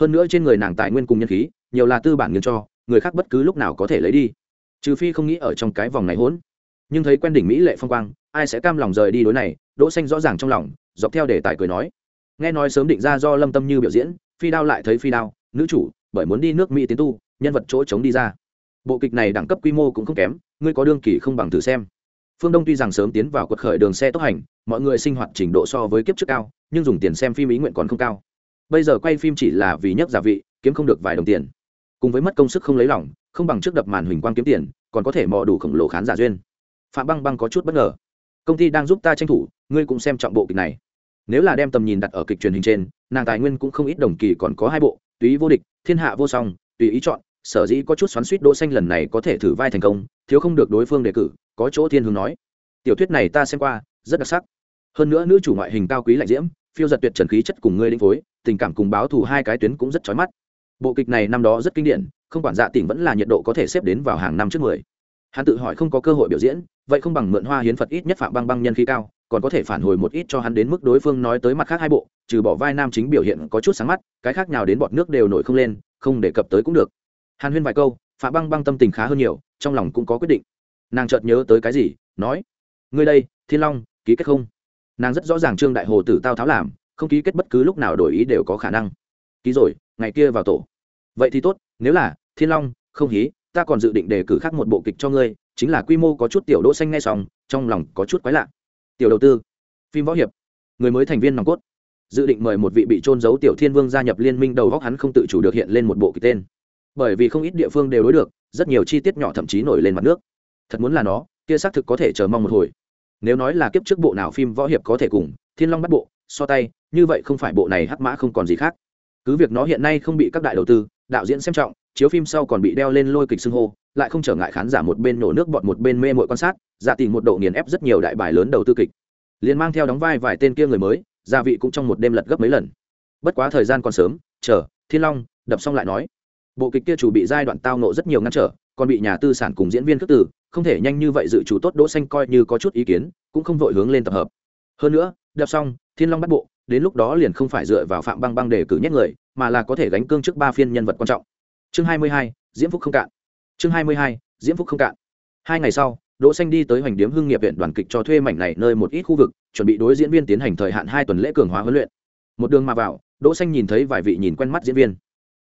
Hơn nữa trên người nàng tài nguyên cùng nhân khí, nhiều là tư bản nghiêng cho người khác bất cứ lúc nào có thể lấy đi. Trừ phi không nghĩ ở trong cái vòng này hỗn. Nhưng thấy quen đỉnh mỹ lệ phong quang, ai sẽ cam lòng rời đi đối này? Đỗ xanh rõ ràng trong lòng, dọc theo đề tài cười nói. Nghe nói sớm định ra do lâm tâm như biểu diễn, phi đao lại thấy phi đao, nữ chủ, bởi muốn đi nước mỹ tiến tu, nhân vật chỗ chống đi ra. Bộ kịch này đẳng cấp quy mô cũng không kém, ngươi có đương kỳ không bằng thử xem. Phương đông tuy rằng sớm tiến vào quật khởi đường xe tốc hành, mọi người sinh hoạt trình độ so với kiếp trước cao, nhưng dùng tiền xem phim ý nguyện còn không cao. Bây giờ quay phim chỉ là vì nhấc giả vị, kiếm không được vài đồng tiền cùng với mất công sức không lấy lòng, không bằng trước đập màn huỳnh quang kiếm tiền, còn có thể mò đủ khổng lồ khán giả duyên. Phạm băng băng có chút bất ngờ. Công ty đang giúp ta tranh thủ, ngươi cũng xem trọng bộ kịch này. Nếu là đem tầm nhìn đặt ở kịch truyền hình trên, nàng tài nguyên cũng không ít đồng kỳ còn có hai bộ tùy ý vô địch, thiên hạ vô song, tùy ý chọn, sở dĩ có chút xoắn suýt đỗ xanh lần này có thể thử vai thành công, thiếu không được đối phương đề cử, có chỗ thiên hướng nói. Tiểu thuyết này ta xem qua, rất đặc sắc. Hơn nữa nữ chủ ngoại hình cao quý lạnh diễm, phiêu giật tuyệt trần khí chất cùng ngươi đinh phối, tình cảm cùng báo thù hai cái tuyến cũng rất chói mắt bộ kịch này năm đó rất kinh điển, không quản dạ tỉnh vẫn là nhiệt độ có thể xếp đến vào hàng năm trước mười. Hắn tự hỏi không có cơ hội biểu diễn, vậy không bằng mượn hoa hiến phật ít nhất phạm băng băng nhân khí cao, còn có thể phản hồi một ít cho hắn đến mức đối phương nói tới mặt khác hai bộ, trừ bỏ vai nam chính biểu hiện có chút sáng mắt, cái khác nào đến bọt nước đều nổi không lên, không đề cập tới cũng được. Hàn huyên vài câu, phạm băng băng tâm tình khá hơn nhiều, trong lòng cũng có quyết định. Nàng chợt nhớ tới cái gì, nói, ngươi đây, thiên long, ký kết không? Nàng rất rõ ràng trương đại hồ tử tao tháo làm, không ký kết bất cứ lúc nào đổi ý đều có khả năng. Ký rồi ngày kia vào tổ. Vậy thì tốt, nếu là, thiên long, không hí, ta còn dự định đề cử khác một bộ kịch cho ngươi, chính là quy mô có chút tiểu đỗ xanh ngay xong, trong lòng có chút quái lạ. Tiểu đầu tư, phim võ hiệp, người mới thành viên nòng cốt. Dự định mời một vị bị trôn giấu tiểu thiên vương gia nhập liên minh đầu góc hắn không tự chủ được hiện lên một bộ kịch tên. Bởi vì không ít địa phương đều đối được, rất nhiều chi tiết nhỏ thậm chí nổi lên mặt nước. Thật muốn là nó, kia xác thực có thể chờ mong một hồi. Nếu nói là kiếp trước bộ nào phim võ hiệp có thể cùng, thiên long bắt bộ, so tay, như vậy không phải bộ này hắc mã không còn gì khác cứ việc nó hiện nay không bị các đại đầu tư, đạo diễn xem trọng, chiếu phim sau còn bị đeo lên lôi kịch xưng hô, lại không trở ngại khán giả một bên nổ nước bọn một bên mê mội quan sát, giả tìm một độ nghiền ép rất nhiều đại bài lớn đầu tư kịch. Liền mang theo đóng vai vài tên kia người mới, gia vị cũng trong một đêm lật gấp mấy lần. Bất quá thời gian còn sớm, chờ, thiên long, đập xong lại nói. Bộ kịch kia chủ bị giai đoạn tao nộ rất nhiều ngăn trở, còn bị nhà tư sản cùng diễn viên khước từ, không thể nhanh như vậy dự chủ tốt đỗ xanh coi như có chút ý kiến, cũng không vội hướng lên tập hợp. Hơn nữa, đập xong, thiên long bắt bộ đến lúc đó liền không phải dựa vào phạm băng băng để cử nhất người mà là có thể gánh cương trước ba phiên nhân vật quan trọng. Chương 22, diễm phúc không cạn. Chương 22, diễm phúc không cạn. Hai ngày sau đỗ xanh đi tới hoành điếm hưng nghiệp viện đoàn kịch cho thuê mảnh này nơi một ít khu vực chuẩn bị đối diễn viên tiến hành thời hạn hai tuần lễ cường hóa huấn luyện. Một đường mà vào đỗ xanh nhìn thấy vài vị nhìn quen mắt diễn viên.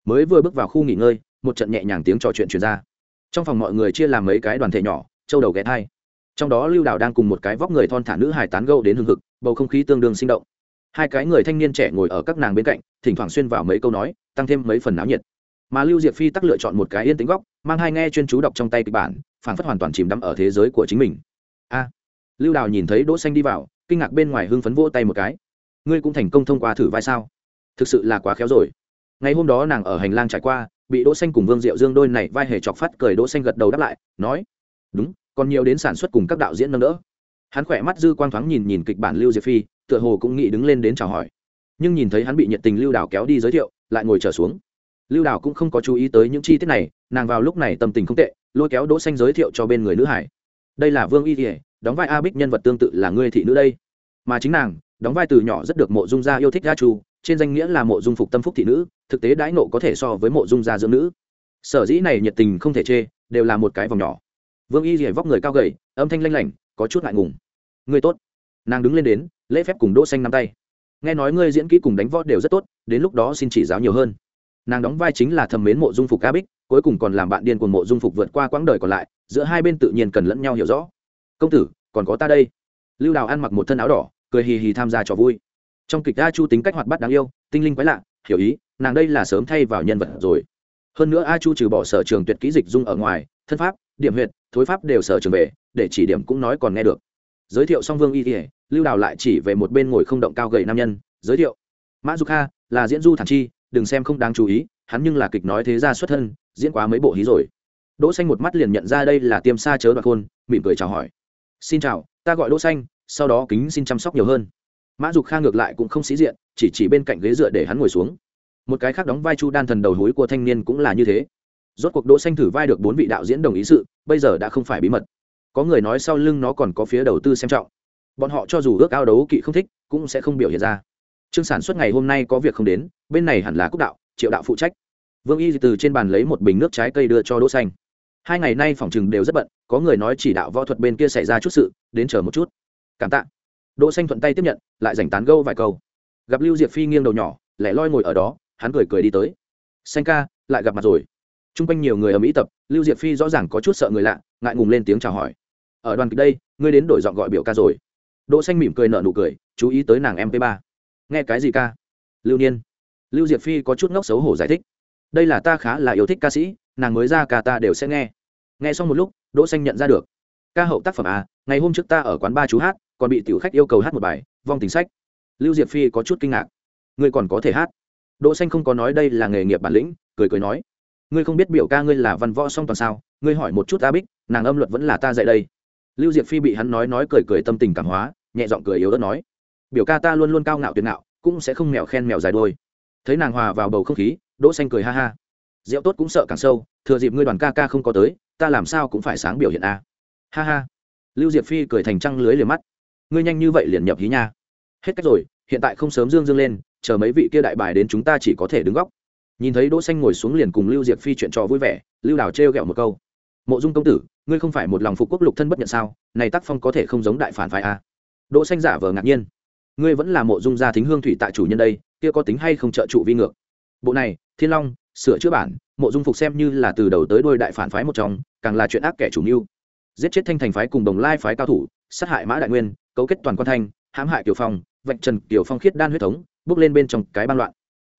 Mới vừa bước vào khu nghỉ ngơi một trận nhẹ nhàng tiếng trò chuyện truyền ra. Trong phòng mọi người chia làm mấy cái đoàn thể nhỏ châu đầu ghé thai. Trong đó lưu đào đang cùng một cái vóc người thon thả nữ hài tán gẫu đến hưng hực bầu không khí tương đương sinh động hai cái người thanh niên trẻ ngồi ở các nàng bên cạnh, thỉnh thoảng xuyên vào mấy câu nói, tăng thêm mấy phần náo nhiệt. Mà lưu diệp phi tắc lựa chọn một cái yên tĩnh góc, mang hai nghe chuyên chú đọc trong tay kịch bản phản phất hoàn toàn chìm đắm ở thế giới của chính mình. A. Lưu đào nhìn thấy đỗ xanh đi vào, kinh ngạc bên ngoài hưng phấn vỗ tay một cái. Ngươi cũng thành công thông qua thử vai sao? Thực sự là quá khéo rồi. Ngày hôm đó nàng ở hành lang trải qua, bị đỗ xanh cùng vương diệu dương đôi này vai hề chọc phát cười đỗ xanh gật đầu đáp lại, nói, đúng, còn nhiều đến sản xuất cùng các đạo diễn nâng đỡ. Hắn khỏe mắt dư quang thoáng nhìn nhìn kịch bản lưu diệp phi tựa hồ cũng nghĩ đứng lên đến chào hỏi. Nhưng nhìn thấy hắn bị nhiệt tình lưu đào kéo đi giới thiệu, lại ngồi trở xuống. Lưu đào cũng không có chú ý tới những chi tiết này, nàng vào lúc này tâm tình không tệ, lôi kéo đỗ xanh giới thiệu cho bên người nữ hải. Đây là vương y kỉa đóng vai a bích nhân vật tương tự là ngươi thị nữ đây. Mà chính nàng, đóng vai từ nhỏ rất được mộ dung gia yêu thích gia chu, trên danh nghĩa là mộ dung phục tâm phúc thị nữ, thực tế đãi nộ có thể so với mộ dung gia dưỡng nữ. Sở dĩ này nhiệt tình không thể chê, đều là một cái vòng nhỏ. Vương y rỉa vóc người cao gầy, âm thanh lanh lảnh, có chút ngại ngùng. Ngươi tốt nàng đứng lên đến, lễ phép cùng đỗ xanh nắm tay. Nghe nói ngươi diễn kỹ cùng đánh võ đều rất tốt, đến lúc đó xin chỉ giáo nhiều hơn. Nàng đóng vai chính là thầm mến mộ dung phục ca bích cuối cùng còn làm bạn điên cùng mộ dung phục vượt qua quãng đời còn lại, giữa hai bên tự nhiên cần lẫn nhau hiểu rõ. Công tử, còn có ta đây. Lưu đào ăn mặc một thân áo đỏ, cười hì hì tham gia trò vui. Trong kịch a chu tính cách hoạt bát đáng yêu, tinh linh quái lạ, hiểu ý, nàng đây là sớm thay vào nhân vật rồi. Hơn nữa a chu trừ bỏ sở trường tuyệt kỹ dịch dung ở ngoài, thân pháp, điểm huyệt, thối pháp đều sở trường về, để chỉ điểm cũng nói còn nghe được. Giới thiệu song vương y kỉa lưu đào lại chỉ về một bên ngồi không động cao gầy nam nhân, giới thiệu, mã du kha, là diễn du thản chi, đừng xem không đáng chú ý, hắn nhưng là kịch nói thế ra xuất thân, diễn quá mấy bộ hí rồi. Đỗ xanh một mắt liền nhận ra đây là tiêm sa chớ đoạt khôn mỉm cười chào hỏi, xin chào, ta gọi đỗ xanh, sau đó kính xin chăm sóc nhiều hơn. Mã dục kha ngược lại cũng không sĩ diện, chỉ chỉ bên cạnh ghế dựa để hắn ngồi xuống. Một cái khác đóng vai chu đan thần đầu hối của thanh niên cũng là như thế. Rốt cuộc đỗ xanh thử vai được bốn vị đạo diễn đồng ý sự, bây giờ đã không phải bí mật. Có người nói sau lưng nó còn có phía đầu tư xem trọng bọn họ cho dù ước ao đấu kỵ không thích, cũng sẽ không biểu hiện ra. Chương sản xuất ngày hôm nay có việc không đến, bên này hẳn là cúc đạo, triệu đạo phụ trách. Vương y từ trên bàn lấy một bình nước trái cây đưa cho đỗ xanh. Hai ngày nay phòng trừng đều rất bận, có người nói chỉ đạo võ thuật bên kia xảy ra chút sự, đến chờ một chút. Cảm tạ. Đỗ xanh thuận tay tiếp nhận, lại rảnh tán gẫu vài câu. Gặp lưu diệp phi nghiêng đầu nhỏ, lẻ loi ngồi ở đó, hắn cười cười đi tới. Xanh ca, lại gặp mặt rồi. Trung quanh nhiều người ở mỹ tập, lưu diệp phi rõ ràng có chút sợ người lạ, ngại ngùng lên tiếng chào hỏi. Ở đoàn kịch đây, ngươi đến đổi giọng gọi biểu ca rồi đỗ xanh mỉm cười nở nụ cười, chú ý tới nàng mp 3 nghe cái gì ca? Lưu niên. Lưu diệp phi có chút ngốc xấu hổ giải thích. Đây là ta khá là yêu thích ca sĩ, nàng mới ra ca ta đều sẽ nghe. Nghe xong một lúc, đỗ xanh nhận ra được. Ca hậu tác phẩm à ngày hôm trước ta ở quán ba chú hát, còn bị tiểu khách yêu cầu hát một bài, vong tình sách. Lưu diệp phi có chút kinh ngạc. Ngươi còn có thể hát. Đỗ xanh không có nói đây là nghề nghiệp bản lĩnh, cười cười nói. Ngươi không biết biểu ca ngươi là văn võ song toàn sao? Ngươi hỏi một chút ta bích, nàng âm luật vẫn là ta dạy đây. Lưu diệp phi bị hắn nói nói cười cười tâm tình cảm hóa nhẹ giọng cười yếu ớt nói, biểu ca ta luôn luôn cao ngạo tuyệt ngạo, cũng sẽ không mèo khen mèo dài đôi. Thấy nàng hòa vào bầu không khí, đỗ xanh cười ha ha, rượu tốt cũng sợ càng sâu, thừa dịp ngươi đoàn ca ca không có tới, ta làm sao cũng phải sáng biểu hiện a. Ha ha. Lưu diệp phi cười thành trăng lưới liềm mắt, ngươi nhanh như vậy liền nhập hí nha. Hết cách rồi, hiện tại không sớm dương dương lên, chờ mấy vị kia đại bài đến chúng ta chỉ có thể đứng góc. Nhìn thấy đỗ xanh ngồi xuống liền cùng lưu diệp phi chuyện trò vui vẻ, lưu đào treo gẹo một câu, mộ dung công tử, ngươi không phải một lòng phục quốc lục thân bất nhận sao? Này tác phong có thể không giống đại phản phái a đỗ xanh giả vờ ngạc nhiên. Ngươi vẫn là mộ dung gia thính hương thủy tại chủ nhân đây, kia có tính hay không trợ trụ vi ngược? Bộ này, thiên long, sửa chữa bản, mộ dung phục xem như là từ đầu tới đuôi đại phản phái một trong, càng là chuyện ác kẻ chủ mưu. Giết chết thanh thành phái cùng đồng lai phái cao thủ, sát hại mã đại nguyên, cấu kết toàn quan thanh hãm hại tiểu phong, vạch trần tiểu phong khiết đan huyết thống, bước lên bên trong cái ban loạn.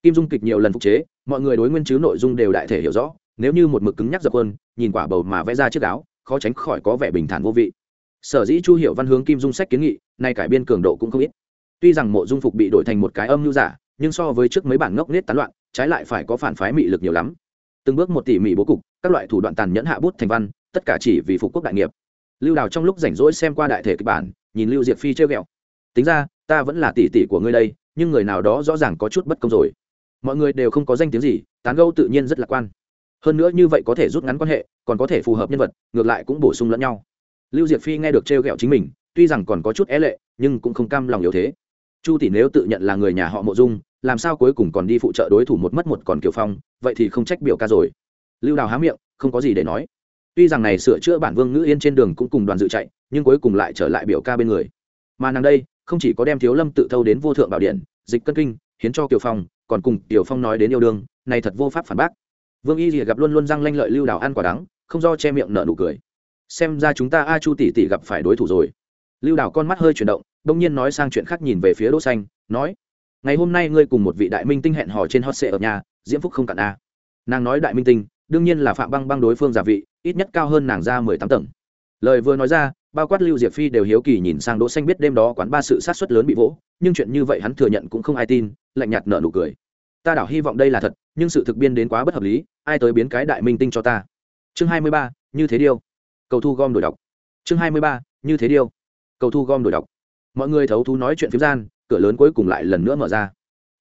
Kim dung kịch nhiều lần phục chế, mọi người đối nguyên chứ nội dung đều đại thể hiểu rõ, nếu như một mực cứng nhắc dập quân nhìn quả bầu mà vẽ ra chiếc áo, khó tránh khỏi có vẻ bình thản vô vị sở dĩ chu hiệu văn hướng kim dung sách kiến nghị, nay cải biên cường độ cũng không ít. Tuy rằng mộ dung phục bị đổi thành một cái âm nhu giả, nhưng so với trước mấy bản ngốc nết tán loạn, trái lại phải có phản phái mị lực nhiều lắm. Từng bước một tỉ mỉ bố cục, các loại thủ đoạn tàn nhẫn hạ bút thành văn, tất cả chỉ vì phục quốc đại nghiệp. Lưu đào trong lúc rảnh rỗi xem qua đại thể kịch bản, nhìn lưu diệp phi chơi ghẹo. Tính ra, ta vẫn là tỷ tỷ của ngươi đây, nhưng người nào đó rõ ràng có chút bất công rồi. Mọi người đều không có danh tiếng gì, tán gâu tự nhiên rất lạc quan. Hơn nữa như vậy có thể rút ngắn quan hệ, còn có thể phù hợp nhân vật, ngược lại cũng bổ sung lẫn nhau lưu diệp phi nghe được trêu ghẹo chính mình, tuy rằng còn có chút é lệ, nhưng cũng không cam lòng yếu thế. Chu tỷ nếu tự nhận là người nhà họ mộ dung, làm sao cuối cùng còn đi phụ trợ đối thủ một mất một còn kiều phong, vậy thì không trách biểu ca rồi. Lưu đào há miệng, không có gì để nói. Tuy rằng này sửa chữa bản vương ngữ yên trên đường cũng cùng đoàn dự chạy, nhưng cuối cùng lại trở lại biểu ca bên người. Mà nàng đây, không chỉ có đem thiếu lâm tự thâu đến vô thượng bảo điện, dịch cân kinh, hiến cho kiều phong, còn cùng kiều phong nói đến yêu đương, này thật vô pháp phản bác. Vương y gì gặp luôn luôn răng lanh lợi lưu đào ăn quả đắng, không do che miệng nợ nụ cười xem ra chúng ta a chu tỷ tỷ gặp phải đối thủ rồi. Lưu đào con mắt hơi chuyển động đông nhiên nói sang chuyện khác nhìn về phía đỗ xanh, nói, ngày hôm nay ngươi cùng một vị đại minh tinh hẹn hò trên hot sệ ở nhà, diễm phúc không cạn a. Nàng nói đại minh tinh, đương nhiên là phạm băng băng đối phương giả vị, ít nhất cao hơn nàng ra mười tám tầng. Lời vừa nói ra, bao quát lưu diệp phi đều hiếu kỳ nhìn sang đỗ xanh biết đêm đó quán ba sự sát suất lớn bị vỗ, nhưng chuyện như vậy hắn thừa nhận cũng không ai tin, lạnh nhạt nở nụ cười. Ta đảo hy vọng đây là thật, nhưng sự thực biên đến quá bất hợp lý, ai tới biến cái đại minh tinh cho ta? Chương hai mươi ba, như thế điêu cầu thu gom đổi đọc. Chương hai mươi ba, như thế điêu. Cầu thu gom đổi đọc. Mọi người thấu thú nói chuyện phiếm gian, cửa lớn cuối cùng lại lần nữa mở ra.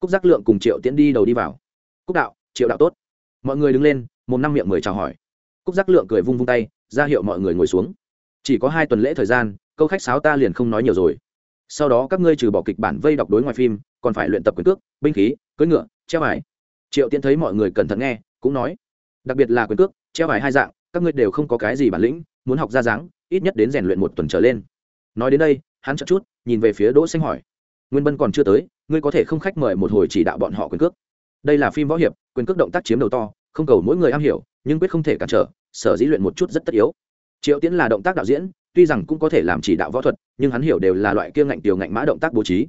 Cúc giác lượng cùng triệu tiễn đi đầu đi vào. Cúc đạo, triệu đạo tốt. Mọi người đứng lên một năm miệng mười chào hỏi. Cúc giác lượng cười vung vung tay, ra hiệu mọi người ngồi xuống. Chỉ có hai tuần lễ thời gian, câu khách sáo ta liền không nói nhiều rồi. Sau đó các ngươi trừ bỏ kịch bản vây đọc đối ngoài phim, còn phải luyện tập quyền cước, binh khí, cưỡi ngựa, treo bài. triệu tiễn thấy mọi người cẩn thận nghe, cũng nói, đặc biệt là quyền cước, treo bài hai dạng, các ngươi đều không có cái gì bản lĩnh muốn học ra dáng, ít nhất đến rèn luyện một tuần trở lên. Nói đến đây, hắn chợt chút, nhìn về phía đỗ xanh hỏi, nguyên bân còn chưa tới, ngươi có thể không khách mời một hồi chỉ đạo bọn họ quyền cước? Đây là phim võ hiệp, quyền cước động tác chiếm đầu to, không cầu mỗi người am hiểu, nhưng quyết không thể cản trở, sở dĩ luyện một chút rất tất yếu. Triệu tiễn là động tác đạo diễn, tuy rằng cũng có thể làm chỉ đạo võ thuật, nhưng hắn hiểu đều là loại kia ngạnh tiểu ngạnh mã động tác bố trí.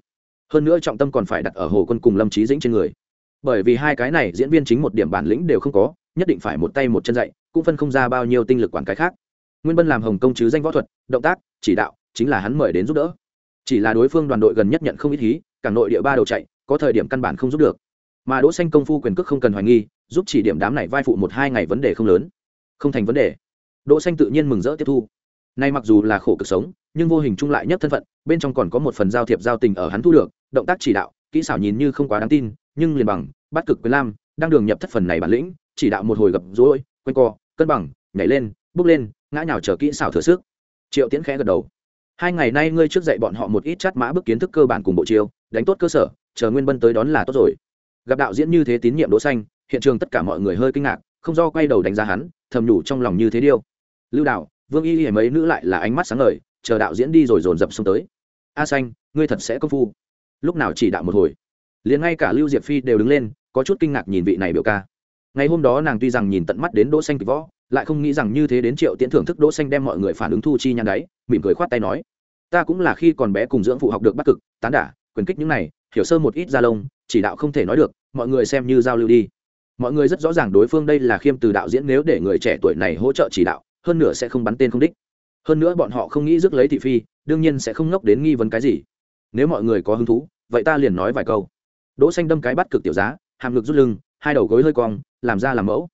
Hơn nữa trọng tâm còn phải đặt ở hồ quân cùng lâm trí dĩnh trên người. Bởi vì hai cái này diễn viên chính một điểm bản lĩnh đều không có, nhất định phải một tay một chân dạy, cũng phân không ra bao nhiêu tinh lực quản cái khác nguyên bân làm hồng công chứ danh võ thuật, động tác, chỉ đạo, chính là hắn mời đến giúp đỡ. Chỉ là đối phương đoàn đội gần nhất nhận không ít hí, cảng nội địa ba đầu chạy, có thời điểm căn bản không giúp được. Mà đỗ xanh công phu quyền cước không cần hoài nghi, giúp chỉ điểm đám này vai phụ một hai ngày vấn đề không lớn. Không thành vấn đề. Đỗ xanh tự nhiên mừng rỡ tiếp thu. Nay mặc dù là khổ cực sống, nhưng vô hình chung lại nhất thân phận, bên trong còn có một phần giao thiệp giao tình ở hắn thu được, động tác chỉ đạo, kỹ xảo nhìn như không quá đáng tin, nhưng liền bằng, bắt cực quyền lam, đang đường nhập thất phần này bản lĩnh, chỉ đạo một hồi gặp rối, quanh co, cân bằng, nhảy lên, bước lên ngã nhào chờ kỹ xảo thừa sức. Triệu tiễn khẽ gật đầu. Hai ngày nay ngươi trước dạy bọn họ một ít chát mã bước kiến thức cơ bản cùng bộ chiêu, đánh tốt cơ sở, chờ nguyên bân tới đón là tốt rồi. Gặp đạo diễn như thế tín nhiệm đỗ xanh, hiện trường tất cả mọi người hơi kinh ngạc, không do quay đầu đánh giá hắn, thầm nhủ trong lòng như thế điêu. Lưu đạo, vương y hiểm mấy nữ lại là ánh mắt sáng ngời, chờ đạo diễn đi rồi dồn dập xuống tới. A xanh, ngươi thật sẽ công phu. Lúc nào chỉ đạo một hồi. Liền ngay cả lưu diệp phi đều đứng lên, có chút kinh ngạc nhìn vị này biểu ca. Ngày hôm đó nàng tuy rằng nhìn tận mắt đến đỗ xanh kịch võ lại không nghĩ rằng như thế đến triệu tiễn thưởng thức đỗ xanh đem mọi người phản ứng thu chi nhăn đáy mỉm cười khoát tay nói, ta cũng là khi còn bé cùng dưỡng phụ học được bắt cực, tán đả, quyền kích những này, hiểu sơ một ít gia lông, chỉ đạo không thể nói được, mọi người xem như giao lưu đi. Mọi người rất rõ ràng đối phương đây là khiêm từ đạo diễn nếu để người trẻ tuổi này hỗ trợ chỉ đạo, hơn nữa sẽ không bắn tên không đích. Hơn nữa bọn họ không nghĩ rước lấy thị phi, đương nhiên sẽ không ngốc đến nghi vấn cái gì. Nếu mọi người có hứng thú, vậy ta liền nói vài câu. Đỗ xanh đâm cái bắt cực tiểu giá, hàm ngực rút lưng, hai đầu gối hơi cong, làm ra làm mẫu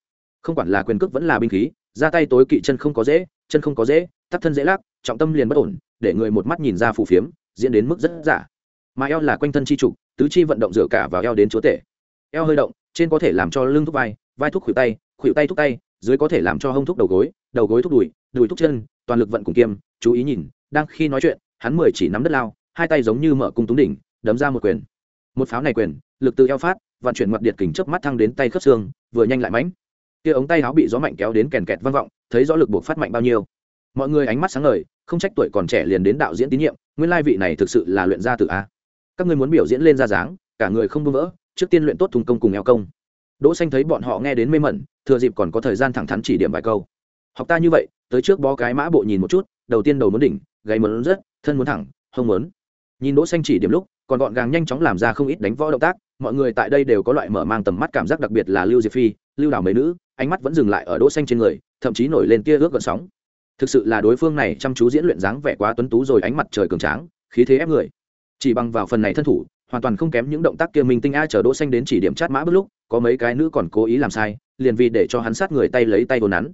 không quản là quyền cước vẫn là binh khí, ra tay tối kỵ chân không có dễ, chân không có dễ, tắt thân dễ lắc, trọng tâm liền bất ổn, để người một mắt nhìn ra phù phiếm, diễn đến mức rất giả. Mà eo là quanh thân chi trục, tứ chi vận động dựa cả vào eo đến chúa tể. Eo hơi động, trên có thể làm cho lưng thúc vai vai thúc khuỷu tay khuỷu tay thúc tay, dưới có thể làm cho hông thúc đầu gối đầu gối thúc đùi đùi thúc chân, toàn lực vận cùng kiêm, chú ý nhìn, đang khi nói chuyện, hắn mười chỉ nắm đất lao, hai tay giống như mở cung túng đỉnh, đấm ra một quyền. Một pháo này quyền, lực từ eo phát, vận chuyển mặt điện kình chớp mắt thăng đến tay khớp xương, vừa nhanh lại mãnh kia ống tay áo bị gió mạnh kéo đến kèn kẹt vang vọng, thấy rõ lực buộc phát mạnh bao nhiêu. Mọi người ánh mắt sáng ngời, không trách tuổi còn trẻ liền đến đạo diễn tín nhiệm, nguyên lai vị này thực sự là luyện gia tử a. Các ngươi muốn biểu diễn lên ra dáng, cả người không buông vỡ, trước tiên luyện tốt thùng công cùng eo công. Đỗ xanh thấy bọn họ nghe đến mê mẩn, thừa dịp còn có thời gian thẳng thắn chỉ điểm vài câu. Học ta như vậy, tới trước bó cái mã bộ nhìn một chút, đầu tiên đầu muốn đỉnh, gáy muốn rất thân muốn thẳng, hông muốn. Nhìn đỗ xanh chỉ điểm lúc, còn gọn gàng nhanh chóng làm ra không ít đánh võ động tác, mọi người tại đây đều có loại mở mang tầm mắt cảm giác đặc biệt là lưu diệp phi, lưu đảo mấy nữ ánh mắt vẫn dừng lại ở đỗ xanh trên người, thậm chí nổi lên tia ước gợn sóng. Thực sự là đối phương này chăm chú diễn luyện dáng vẻ quá tuấn tú rồi, ánh mặt trời cường tráng, khí thế ép người. Chỉ bằng vào phần này thân thủ, hoàn toàn không kém những động tác kia mình tinh a chờ đỗ xanh đến chỉ điểm chát mã bước lúc, có mấy cái nữ còn cố ý làm sai, liền vì để cho hắn sát người tay lấy tay vô nắn.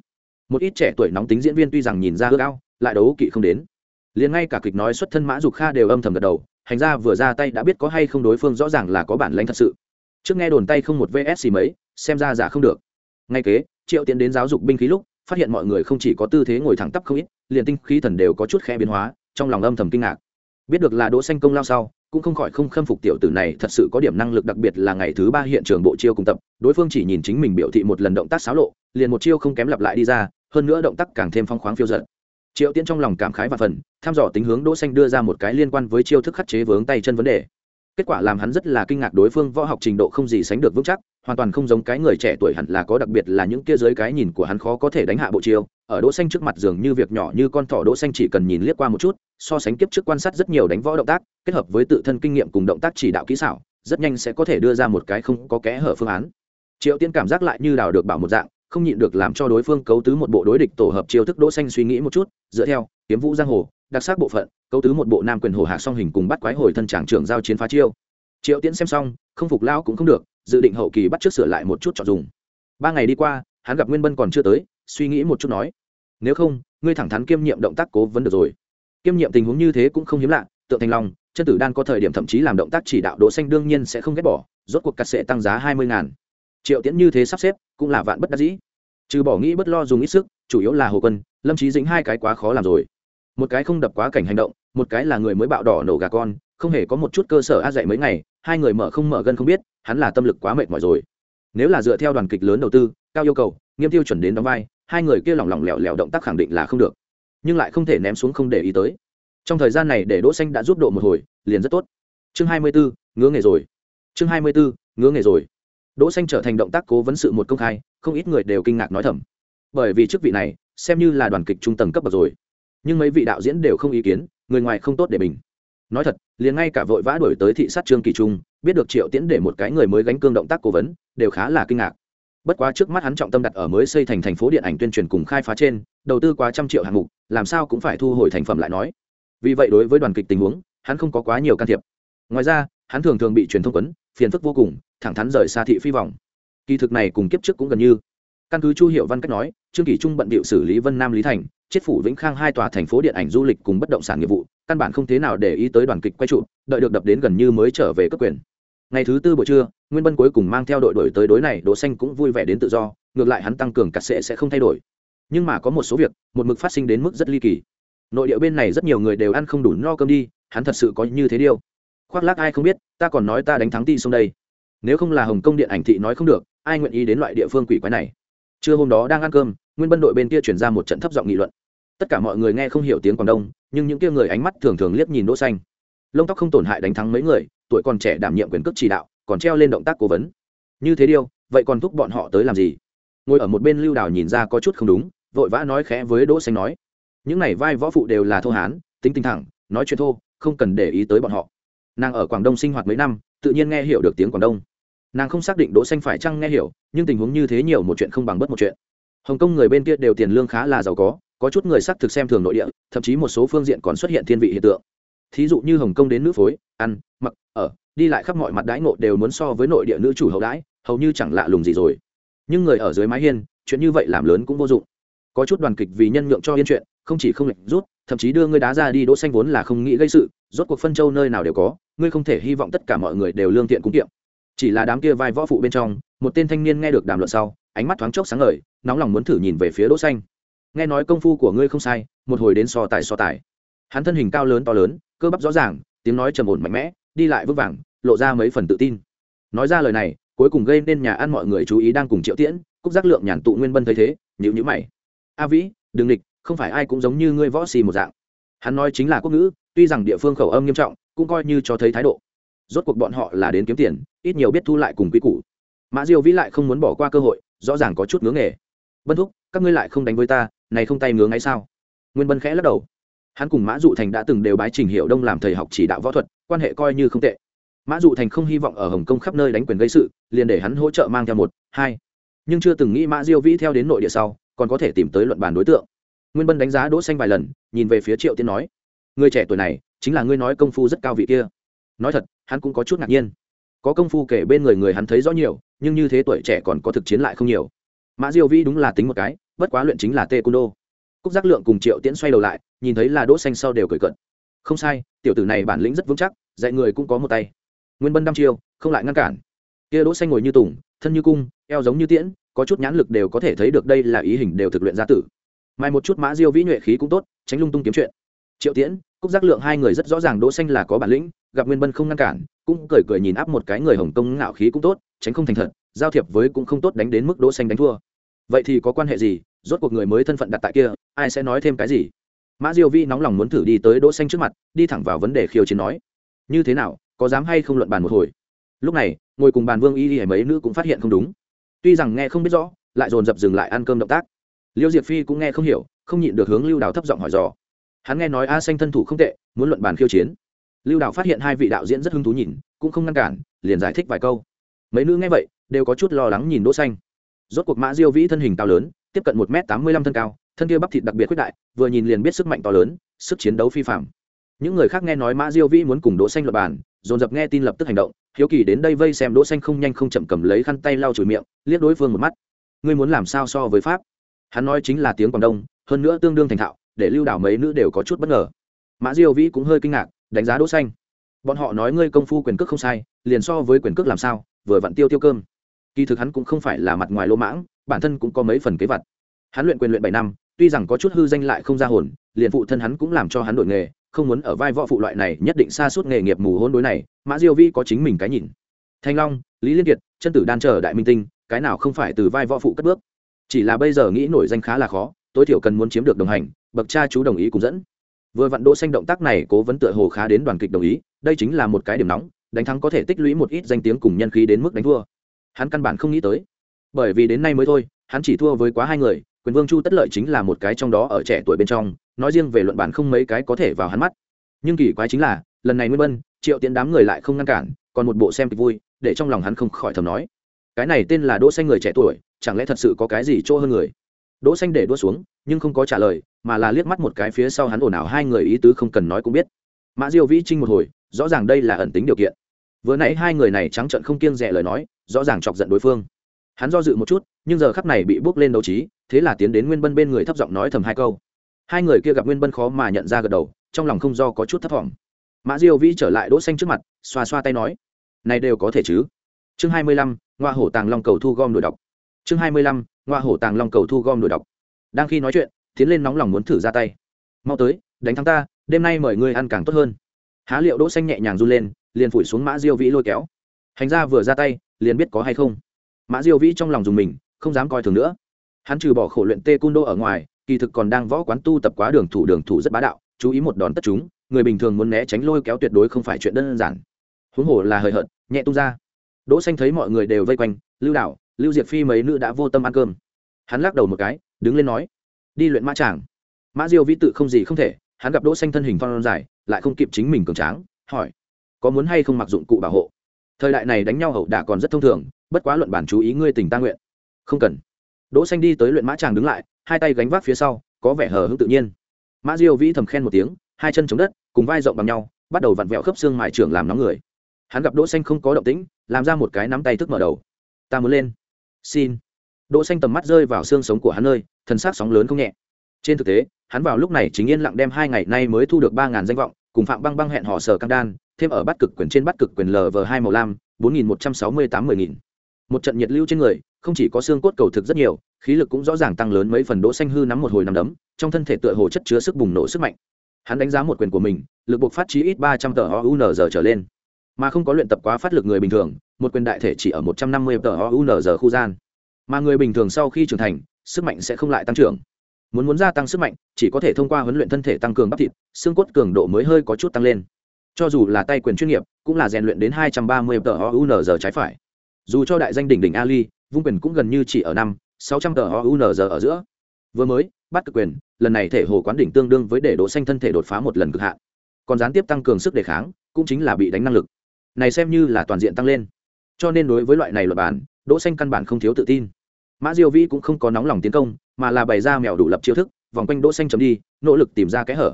Một ít trẻ tuổi nóng tính diễn viên tuy rằng nhìn ra ước ao, lại đấu kỵ không đến. Liền ngay cả kịch nói xuất thân mã dục kha đều âm thầm gật đầu hành ra vừa ra tay đã biết có hay không đối phương rõ ràng là có bản lãnh thật sự. Trước nghe đồn tay không một vs mấy, xem ra giả không được ngay kế, triệu tiến đến giáo dục binh khí lúc, phát hiện mọi người không chỉ có tư thế ngồi thẳng tắp không ít, liền tinh khí thần đều có chút khẽ biến hóa, trong lòng âm thầm kinh ngạc. Biết được là đỗ xanh công lao sau, cũng không khỏi không khâm phục tiểu tử này, thật sự có điểm năng lực đặc biệt là ngày thứ ba hiện trường bộ chiêu cùng tập, đối phương chỉ nhìn chính mình biểu thị một lần động tác xáo lộ, liền một chiêu không kém lặp lại đi ra, hơn nữa động tác càng thêm phong khoáng phiêu dật. Triệu tiễn trong lòng cảm khái và phần, tham dò tính hướng đỗ xanh đưa ra một cái liên quan với chiêu thức khắc chế vướng tay chân vấn đề. Kết quả làm hắn rất là kinh ngạc đối phương võ học trình độ không gì sánh được vững chắc hoàn toàn không giống cái người trẻ tuổi hẳn là có đặc biệt là những kia dưới cái nhìn của hắn khó có thể đánh hạ bộ chiêu. Ở đỗ xanh trước mặt dường như việc nhỏ như con thỏ, đỗ xanh chỉ cần nhìn liếc qua một chút, so sánh kiếp trước quan sát rất nhiều đánh võ động tác, kết hợp với tự thân kinh nghiệm cùng động tác chỉ đạo kỹ xảo, rất nhanh sẽ có thể đưa ra một cái không có kẽ hở phương án. Triệu tiên cảm giác lại như đào được bảo một dạng, không nhịn được làm cho đối phương cấu tứ một bộ đối địch tổ hợp chiêu thức đỗ xanh suy nghĩ một chút, dựa theo, kiếm vũ giang hồ, đặc sắc bộ phận, cấu tứ một bộ nam quyền hồ hạ song hình cùng bắt quái hồi thân tràng trưởng giao chiến phá chiêu. Triệu tiễn xem xong, không phục lão cũng không được dự định hậu kỳ bắt trước sửa lại một chút chọn dùng. Ba ngày đi qua, hắn gặp nguyên bân còn chưa tới, suy nghĩ một chút nói, nếu không, ngươi thẳng thắn kiêm nhiệm động tác cố vấn được rồi. Kiêm nhiệm tình huống như thế cũng không hiếm lạ, tượng thành long, chân tử đan có thời điểm thậm chí làm động tác chỉ đạo đỗ xanh đương nhiên sẽ không ghét bỏ, rốt cuộc cắt sẽ tăng giá hai mươi ngàn. Triệu tiễn như thế sắp xếp cũng là vạn bất đắc dĩ. Trừ bỏ nghĩ bất lo dùng ít sức, chủ yếu là hồ quân, lâm trí dính hai cái quá khó làm rồi. Một cái không đập quá cảnh hành động, một cái là người mới bạo đỏ nổ gà con không hề có một chút cơ sở a dạy mấy ngày hai người mở không mở gân không biết hắn là tâm lực quá mệt mỏi rồi. Nếu là dựa theo đoàn kịch lớn đầu tư cao yêu cầu nghiêm tiêu chuẩn đến đóng vai hai người kia lỏng lỏng lẻo lẻo động tác khẳng định là không được. Nhưng lại không thể ném xuống không để ý tới. Trong thời gian này để đỗ xanh đã giúp độ một hồi liền rất tốt. Chương 24, ngứa nghề rồi. Chương 24, ngứa nghề rồi. Đỗ xanh trở thành động tác cố vấn sự một công khai không ít người đều kinh ngạc nói thầm. Bởi vì chức vị này xem như là đoàn kịch trung tầng cấp bậc rồi. Nhưng mấy vị đạo diễn đều không ý kiến người ngoài không tốt để mình nói thật, liền ngay cả vội vã đổi tới thị sát trương kỳ trung, biết được triệu tiễn để một cái người mới gánh cương động tác cố vấn, đều khá là kinh ngạc. Bất quá trước mắt hắn trọng tâm đặt ở mới xây thành thành phố điện ảnh tuyên truyền cùng khai phá trên, đầu tư quá trăm triệu hạng mục, làm sao cũng phải thu hồi thành phẩm lại nói. Vì vậy đối với đoàn kịch tình huống, hắn không có quá nhiều can thiệp. Ngoài ra, hắn thường thường bị truyền thông quấn, phiền phức vô cùng, thẳng thắn rời xa thị phi vòng kỳ thực này cùng kiếp trước cũng gần như. Căn cứ chu hiệu văn cách nói, trương kỳ trung bận bịu xử lý vân nam lý thành chết phủ vĩnh khang hai tòa thành phố điện ảnh du lịch cùng bất động sản nghiệp vụ căn bản không thế nào để ý tới đoàn kịch quay trụ, đợi được đập đến gần như mới trở về cấp quyền. Ngày thứ tư buổi trưa, nguyên bân cuối cùng mang theo đội đổi tới đối này, đỗ xanh cũng vui vẻ đến tự do, ngược lại hắn tăng cường cắt sẽ sẽ không thay đổi. Nhưng mà có một số việc, một mực phát sinh đến mức rất ly kỳ. Nội địa bên này rất nhiều người đều ăn không đủ no cơm đi, hắn thật sự có như thế điêu khoác lác ai không biết, ta còn nói ta đánh thắng ti xuống đây. Nếu không là hồng kông điện ảnh thị nói không được, ai nguyện ý đến loại địa phương quỷ quái này? Trưa hôm đó đang ăn cơm, nguyên bân đội bên kia chuyển ra một trận thấp giọng nghị luận tất cả mọi người nghe không hiểu tiếng quảng đông, nhưng những kia người ánh mắt thường thường liếc nhìn đỗ xanh. Lông tóc không tổn hại đánh thắng mấy người, tuổi còn trẻ đảm nhiệm quyền cước chỉ đạo, còn treo lên động tác cố vấn. Như thế điêu vậy còn thúc bọn họ tới làm gì? Ngồi ở một bên lưu đào nhìn ra có chút không đúng, vội vã nói khẽ với đỗ xanh nói. Những này vai võ phụ đều là thô hán, tính tình thẳng, nói chuyện thô, không cần để ý tới bọn họ. Nàng ở quảng đông sinh hoạt mấy năm, tự nhiên nghe hiểu được tiếng quảng đông. Nàng không xác định đỗ xanh phải chăng nghe hiểu, nhưng tình huống như thế nhiều một chuyện không bằng bất một chuyện. Hồng kông người bên kia đều tiền lương khá là giàu có có chút người xác thực xem thường nội địa, thậm chí một số phương diện còn xuất hiện thiên vị hiện tượng. Thí dụ như hồng kông đến nữ phối, ăn, mặc, ở, đi lại khắp mọi mặt đãi ngộ đều muốn so với nội địa nữ chủ hậu đãi, hầu như chẳng lạ lùng gì rồi. Nhưng người ở dưới mái hiên, chuyện như vậy làm lớn cũng vô dụng. Có chút đoàn kịch vì nhân nhượng cho yên chuyện, không chỉ không lệnh rút, thậm chí đưa ngươi đá ra đi đỗ xanh vốn là không nghĩ gây sự, rốt cuộc phân châu nơi nào đều có, ngươi không thể hy vọng tất cả mọi người đều lương thiện cúng kiệm. Chỉ là đám kia vai võ phụ bên trong, một tên thanh niên nghe được đàm luận sau, ánh mắt thoáng chốc sáng ngời, nóng lòng muốn thử nhìn về phía đỗ xanh nghe nói công phu của ngươi không sai, một hồi đến so tài so tài. Hắn thân hình cao lớn to lớn, cơ bắp rõ ràng, tiếng nói trầm ổn mạnh mẽ, đi lại vững vàng, lộ ra mấy phần tự tin. Nói ra lời này, cuối cùng gây nên nhà ăn mọi người chú ý đang cùng triệu tiễn, cúc giác lượng nhàn tụ nguyên bân thấy thế nhữ nhữ mày. A vĩ, đừng địch, không phải ai cũng giống như ngươi võ xì một dạng. Hắn nói chính là quốc ngữ, tuy rằng địa phương khẩu âm nghiêm trọng, cũng coi như cho thấy thái độ. Rốt cuộc bọn họ là đến kiếm tiền, ít nhiều biết thu lại cùng quy củ. Mã diêu vĩ lại không muốn bỏ qua cơ hội, rõ ràng có chút ngưỡng nghề. Bân thúc các ngươi lại không đánh với ta, này không tay ngứa ngay sao? Nguyên bân khẽ lắc đầu. Hắn cùng mã dụ thành đã từng đều bái trình hiệu đông làm thầy học chỉ đạo võ thuật, quan hệ coi như không tệ. Mã dụ thành không hy vọng ở hồng kông khắp nơi đánh quyền gây sự, liền để hắn hỗ trợ mang theo một, hai. Nhưng chưa từng nghĩ mã diêu vĩ theo đến nội địa sau, còn có thể tìm tới luận bàn đối tượng. Nguyên bân đánh giá đỗ xanh vài lần, nhìn về phía triệu tiên nói, người trẻ tuổi này, chính là ngươi nói công phu rất cao vị kia. Nói thật, hắn cũng có chút ngạc nhiên. Có công phu kể bên người người hắn thấy rõ nhiều, nhưng như thế tuổi trẻ còn có thực chiến lại không nhiều mã diêu vĩ đúng là tính một cái, bất quá luyện chính là tê cung đô cúc giác lượng cùng triệu tiễn xoay đầu lại, nhìn thấy là đỗ xanh sau đều cười cận không sai, tiểu tử này bản lĩnh rất vững chắc, dạy người cũng có một tay. Nguyên bân đăm chiêu, không lại ngăn cản. Kia đỗ xanh ngồi như tùng, thân như cung, eo giống như tiễn, có chút nhãn lực đều có thể thấy được đây là ý hình đều thực luyện gia tử. Mai một chút mã diêu vĩ nhuệ khí cũng tốt, tránh lung tung kiếm chuyện. Triệu tiễn, cúc giác lượng hai người rất rõ ràng đỗ xanh là có bản lĩnh, gặp nguyên bân không ngăn cản, cũng cười cười nhìn áp một cái người hồng công ngạo khí cũng tốt, tránh không thành thật giao thiệp với cũng không tốt đánh đến mức đỗ xanh đánh thua. Vậy thì có quan hệ gì? Rốt cuộc người mới thân phận đặt tại kia, ai sẽ nói thêm cái gì? Mã diêu vi nóng lòng muốn thử đi tới đỗ xanh trước mặt, đi thẳng vào vấn đề khiêu chiến nói. Như thế nào? Có dám hay không luận bàn một hồi? Lúc này, ngồi cùng bàn vương y y mấy nữ cũng phát hiện không đúng. Tuy rằng nghe không biết rõ, lại dồn dập dừng lại ăn cơm động tác. Liêu diệp phi cũng nghe không hiểu, không nhịn được hướng lưu đào thấp giọng hỏi dò. Hắn nghe nói a xanh thân thủ không tệ, muốn luận bàn khiêu chiến. Lưu đào phát hiện hai vị đạo diễn rất hứng thú nhìn, cũng không ngăn cản, liền giải thích vài câu mấy nữ nghe vậy, đều có chút lo lắng nhìn đỗ xanh. Rốt cuộc mã diêu vĩ thân hình cao lớn, tiếp cận một m tám mươi lăm thân cao, thân kia bắp thịt đặc biệt quyết đại, vừa nhìn liền biết sức mạnh to lớn, sức chiến đấu phi phạm những người khác nghe nói mã diêu vĩ muốn cùng đỗ xanh lập bàn, dồn dập nghe tin lập tức hành động, hiếu kỳ đến đây vây xem đỗ xanh không nhanh không chậm cầm lấy khăn tay lau chùi miệng, liếc đối phương một mắt. Ngươi muốn làm sao so với pháp? Hắn nói chính là tiếng quảng đông, hơn nữa tương đương thành thạo, để lưu đảo mấy nữ đều có chút bất ngờ. Mã diêu vĩ cũng hơi kinh ngạc, đánh giá đỗ xanh. Bọn họ nói ngươi công phu quyền cước không sai, liền so với quyền cước làm sao? Vừa vặn tiêu tiêu cơm. Kỳ thực hắn cũng không phải là mặt ngoài lỗ mãng, bản thân cũng có mấy phần kế vật hắn luyện quyền luyện bảy năm, tuy rằng có chút hư danh lại không ra hồn, liền phụ thân hắn cũng làm cho hắn đổi nghề, không muốn ở vai võ phụ loại này nhất định xa suốt nghề nghiệp mù hôn đối này, mã diêu vi có chính mình cái nhìn. Thanh long, lý liên kiệt, chân tử đan chờ đại minh tinh, cái nào không phải từ vai võ phụ cất bước? Chỉ là bây giờ nghĩ nổi danh khá là khó, tối thiểu cần muốn chiếm được đồng hành, bậc cha chú đồng ý cùng dẫn. Vừa vặn đỗ xanh động tác này cố vấn tựa hồ khá đến đoàn kịch đồng ý, đây chính là một cái điểm nóng đánh thắng có thể tích lũy một ít danh tiếng cùng nhân khí đến mức đánh thua. Hắn căn bản không nghĩ tới. Bởi vì đến nay mới thôi, hắn chỉ thua với quá hai người, quyền vương chu tất lợi chính là một cái trong đó ở trẻ tuổi bên trong, nói riêng về luận bản không mấy cái có thể vào hắn mắt. Nhưng kỳ quái chính là, lần này nguyên vân, triệu tiến đám người lại không ngăn cản, còn một bộ xem kịch vui, để trong lòng hắn không khỏi thầm nói. Cái này tên là đỗ xanh người trẻ tuổi, chẳng lẽ thật sự có cái gì chỗ hơn người? Đỗ xanh để đua xuống, nhưng không có trả lời, mà là liếc mắt một cái phía sau hắn ồn ào hai người ý tứ không cần nói cũng biết. Mã diêu vĩ trinh một hồi, rõ ràng đây là ẩn tính điều kiện vừa nãy hai người này trắng trợn không kiêng dè lời nói, rõ ràng chọc giận đối phương. Hắn do dự một chút, nhưng giờ khắp này bị bước lên đấu trí, thế là tiến đến nguyên bân bên người thấp giọng nói thầm hai câu. Hai người kia gặp nguyên bân khó mà nhận ra gật đầu, trong lòng không do có chút thấp t mã diêu vĩ trở lại đỗ xanh trước mặt, xoa xoa tay nói, này đều có thể chứ? Chương hai mươi lăm, ngoa hổ tàng long cầu thu gom đổi đọc. Chương hai mươi lăm, ngoa hổ tàng long cầu thu gom đổi đọc. Đang khi nói chuyện, tiến lên nóng lòng muốn thử ra tay. Mau tới, đánh thắng ta, đêm nay mời ngươi ăn càng tốt hơn. Há liệu đỗ xanh nhẹ nhàng du lên liền phủi xuống mã diêu vĩ lôi kéo. Hành ra vừa ra tay, liền biết có hay không. Mã diêu vĩ trong lòng dùng mình, không dám coi thường nữa. Hắn trừ bỏ khổ luyện tê cung đô ở ngoài, kỳ thực còn đang võ quán tu tập quá đường thủ đường thủ rất bá đạo, chú ý một đòn tất chúng, người bình thường muốn né tránh lôi kéo tuyệt đối không phải chuyện đơn giản. Huống hồ là hời hợt, nhẹ tung ra. Đỗ xanh thấy mọi người đều vây quanh, lưu đảo, lưu diệp phi mấy nữ đã vô tâm ăn cơm. Hắn lắc đầu một cái, đứng lên nói, đi luyện mã tràng. Mã diêu vĩ tự không gì không thể, hắn gặp đỗ xanh thân hình phong dài, lại không kịp chính mình cường tráng, hỏi có muốn hay không mặc dụng cụ bảo hộ. Thời đại này đánh nhau hậu đả còn rất thông thường, bất quá luận bản chú ý ngươi tình ta nguyện. Không cần. Đỗ xanh đi tới luyện mã tràng đứng lại, hai tay gánh vác phía sau, có vẻ hờ hững tự nhiên. Mã diêu vĩ thầm khen một tiếng, hai chân chống đất, cùng vai rộng bằng nhau, bắt đầu vặn vẹo khớp xương mài trưởng làm nóng người. Hắn gặp đỗ xanh không có động tĩnh, làm ra một cái nắm tay thức mở đầu. Ta muốn lên. Xin. Đỗ xanh tầm mắt rơi vào xương sống của hắn nơi, thần sắc sóng lớn không nhẹ. Trên thực tế, hắn vào lúc này chính yên lặng đem hai ngày nay mới thu được ba ngàn danh vọng cùng phạm băng băng hẹn hò sở cam đan, thêm ở bắt cực quyền trên bắt cực quyền lv hai màu lam, bốn nghìn một trăm sáu mươi tám mười nghìn. Một trận nhiệt lưu trên người, không chỉ có xương cốt cầu thực rất nhiều, khí lực cũng rõ ràng tăng lớn mấy phần đỗ xanh hư nắm một hồi nằm đấm, trong thân thể tựa hồ chất chứa sức bùng nổ sức mạnh. Hắn đánh giá một quyền của mình, lực buộc phát chí ít ba trăm tờ giờ trở lên. Mà không có luyện tập quá phát lực người bình thường, một quyền đại thể chỉ ở một trăm năm mươi tờ giờ khu gian. Mà người bình thường sau khi trưởng thành, sức mạnh sẽ không lại tăng trưởng muốn muốn gia tăng sức mạnh, chỉ có thể thông qua huấn luyện thân thể tăng cường bắp thịt, xương cốt cường độ mới hơi có chút tăng lên. Cho dù là tay quyền chuyên nghiệp, cũng là rèn luyện đến hai trăm ba mươi tờ ounz trái phải. Dù cho đại danh đỉnh đỉnh ali, vung quyền cũng gần như chỉ ở năm, sáu trăm tờ ounz ở giữa. Vừa mới, bắt cực quyền, lần này thể hồ quán đỉnh tương đương với để đỗ xanh thân thể đột phá một lần cực hạn. Còn gián tiếp tăng cường sức đề kháng, cũng chính là bị đánh năng lực. Này xem như là toàn diện tăng lên. Cho nên đối với loại này luật bản, đỗ xanh căn bản không thiếu tự tin mã diêu vĩ cũng không có nóng lòng tiến công, mà là bày ra mèo đủ lập chiêu thức, vòng quanh đỗ xanh chấm đi, nỗ lực tìm ra cái hở.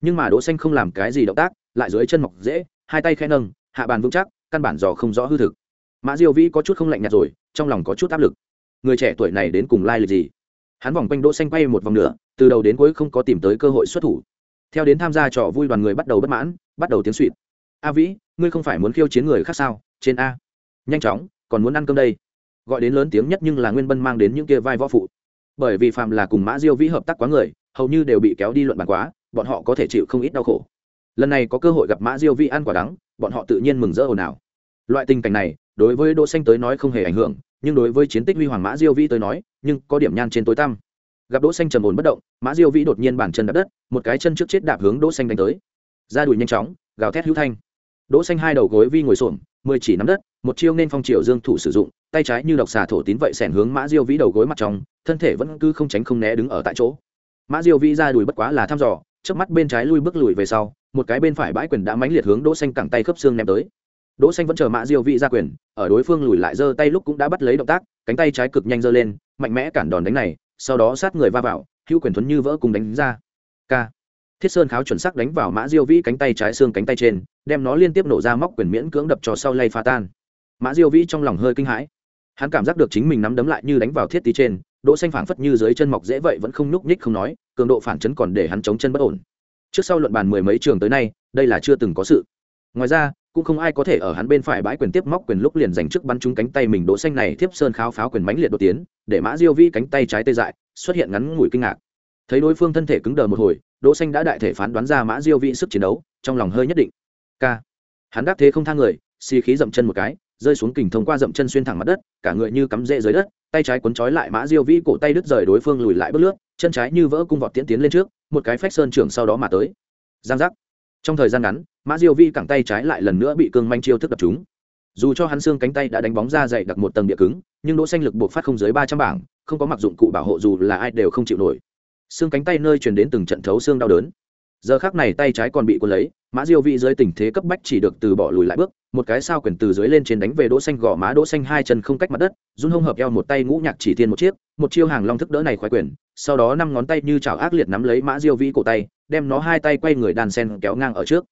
Nhưng mà đỗ xanh không làm cái gì động tác, lại dưới chân mọc dễ, hai tay khẽ nâng, hạ bàn vững chắc, căn bản dò không rõ hư thực. Mã diêu vĩ có chút không lạnh nhạt rồi, trong lòng có chút áp lực. Người trẻ tuổi này đến cùng lai lịch gì? Hắn vòng quanh đỗ xanh quay một vòng nữa, từ đầu đến cuối không có tìm tới cơ hội xuất thủ. Theo đến tham gia trò vui đoàn người bắt đầu bất mãn, bắt đầu tiếng suyệt a vĩ, ngươi không phải muốn khiêu chiến người khác sao? Trên a. Nhanh chóng, còn muốn ăn cơm đây gọi đến lớn tiếng nhất nhưng là nguyên bân mang đến những kia vai võ phụ. Bởi vì phạm là cùng mã diêu vĩ hợp tác quá người hầu như đều bị kéo đi luận bàn quá bọn họ có thể chịu không ít đau khổ. Lần này có cơ hội gặp mã diêu vĩ ăn quả đắng bọn họ tự nhiên mừng rỡ ồn ào. Loại tình cảnh này đối với đỗ xanh tới nói không hề ảnh hưởng nhưng đối với chiến tích huy hoàng mã diêu vĩ tới nói nhưng có điểm nhan trên tối tăm. Gặp đỗ xanh trầm ổn bất động mã diêu vĩ đột nhiên bàn chân đạp đất một cái chân trước chết đạp hướng đỗ xanh đánh tới. Ra đuổi nhanh chóng gào thét hữu thanh. Đỗ xanh hai đầu gối vi ngồi sụp, mười chỉ nắm đất một chiêu nên phong triều dương thủ sử dụng, tay trái như độc xà thổ tín vậy xẻn hướng mã diêu vĩ đầu gối mặt trong, thân thể vẫn cứ không tránh không né đứng ở tại chỗ. Mã diêu vĩ ra đuổi bất quá là thăm dò trước mắt bên trái lui bước lùi về sau, một cái bên phải bãi quyền đã mãnh liệt hướng đỗ xanh cẳng tay khớp xương ném tới. Đỗ xanh vẫn chờ mã diêu vĩ ra quyền, ở đối phương lùi lại giơ tay lúc cũng đã bắt lấy động tác, cánh tay trái cực nhanh giơ lên, mạnh mẽ cản đòn đánh này, sau đó sát người va vào, hữu quyền thuấn như vỡ cùng đánh ra. K. Thiết sơn kháo chuẩn xác đánh vào mã diêu vĩ cánh tay trái xương cánh tay trên, đem nó liên tiếp nổ ra móc quyền miễn cưỡng đập cho sau lay phá tan mã diêu vĩ trong lòng hơi kinh hãi. Hắn cảm giác được chính mình nắm đấm lại như đánh vào thiết tí trên, đỗ xanh phảng phất như dưới chân mọc dễ vậy vẫn không nhúc nhích không nói, cường độ phản chấn còn để hắn chống chân bất ổn. Trước sau luận bàn mười mấy trường tới nay, đây là chưa từng có sự. Ngoài ra, cũng không ai có thể ở hắn bên phải bãi quyền tiếp móc quyền lúc liền giành trước bắn trúng cánh tay mình. Đỗ xanh này tiếp sơn kháo pháo quyền mãnh liệt đột tiến, để mã diêu vĩ cánh tay trái tê dại, xuất hiện ngắn ngủi kinh ngạc. Thấy đối phương thân thể cứng đờ một hồi, đỗ xanh đã đại thể phán đoán ra mã diêu vĩ sức chiến đấu, trong lòng hơi nhất định. K hắn đắc thế không thang người, xì khí dậm chân một cái rơi xuống kình thông qua dậm chân xuyên thẳng mặt đất, cả người như cắm rễ dưới đất, tay trái cuốn trói lại mã diêu vĩ cổ tay đứt rời đối phương lùi lại bước lướt, chân trái như vỡ cung vọt tiến tiến lên trước, một cái phách sơn trưởng sau đó mà tới. Giang giác. Trong thời gian ngắn, mã diêu vĩ cẳng tay trái lại lần nữa bị cương manh chiêu thức đập chúng dù cho hắn xương cánh tay đã đánh bóng ra dày đặc một tầng địa cứng, nhưng đỗ xanh lực buộc phát không dưới ba trăm bảng, không có mặc dụng cụ bảo hộ dù là ai đều không chịu nổi. Xương cánh tay nơi truyền đến từng trận thấu xương đau đớn. Giờ khắc này tay trái còn bị cuốn lấy mã diêu vị dưới tình thế cấp bách chỉ được từ bỏ lùi lại bước, một cái sao quyền từ dưới lên trên đánh về đỗ xanh gò má đỗ xanh hai chân không cách mặt đất, run hông hợp eo một tay ngũ nhạc chỉ thiên một chiếc, một chiêu hàng long thức đỡ này khoái quyền, sau đó năm ngón tay như chảo ác liệt nắm lấy mã diêu vĩ cổ tay, đem nó hai tay quay người đàn sen kéo ngang ở trước.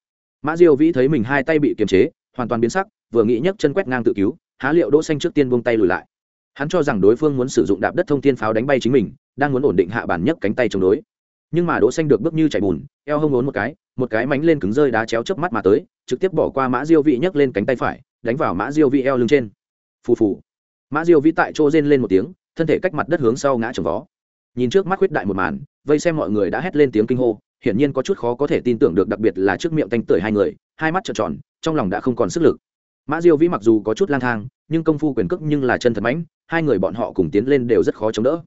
Mã diêu vĩ thấy mình hai tay bị kiềm chế, hoàn toàn biến sắc, vừa nghĩ nhấc chân quét ngang tự cứu, há liệu đỗ xanh trước tiên buông tay lùi lại. Hắn cho rằng đối phương muốn sử dụng đạp đất thông thiên pháo đánh bay chính mình, đang muốn ổn định hạ bản nhấc cánh tay chống đối nhưng mà đỗ xanh được bước như chạy bùn, eo hông ốn một cái một cái mánh lên cứng rơi đá chéo chớp mắt mà tới, trực tiếp bỏ qua mã diêu vị nhấc lên cánh tay phải, đánh vào mã diêu vị eo lưng trên. Phù phù. Mã diêu vị tại chỗ rên lên một tiếng, thân thể cách mặt đất hướng sau ngã trồng vó. Nhìn trước mắt huyết đại một màn, vây xem mọi người đã hét lên tiếng kinh hô, hiển nhiên có chút khó có thể tin tưởng được đặc biệt là trước miệng tanh tưởi hai người, hai mắt trợn tròn, trong lòng đã không còn sức lực. Mã diêu vĩ mặc dù có chút lang thang, nhưng công phu quyền cước nhưng là chân thật mãnh, hai người bọn họ cùng tiến lên đều rất khó chống đỡ.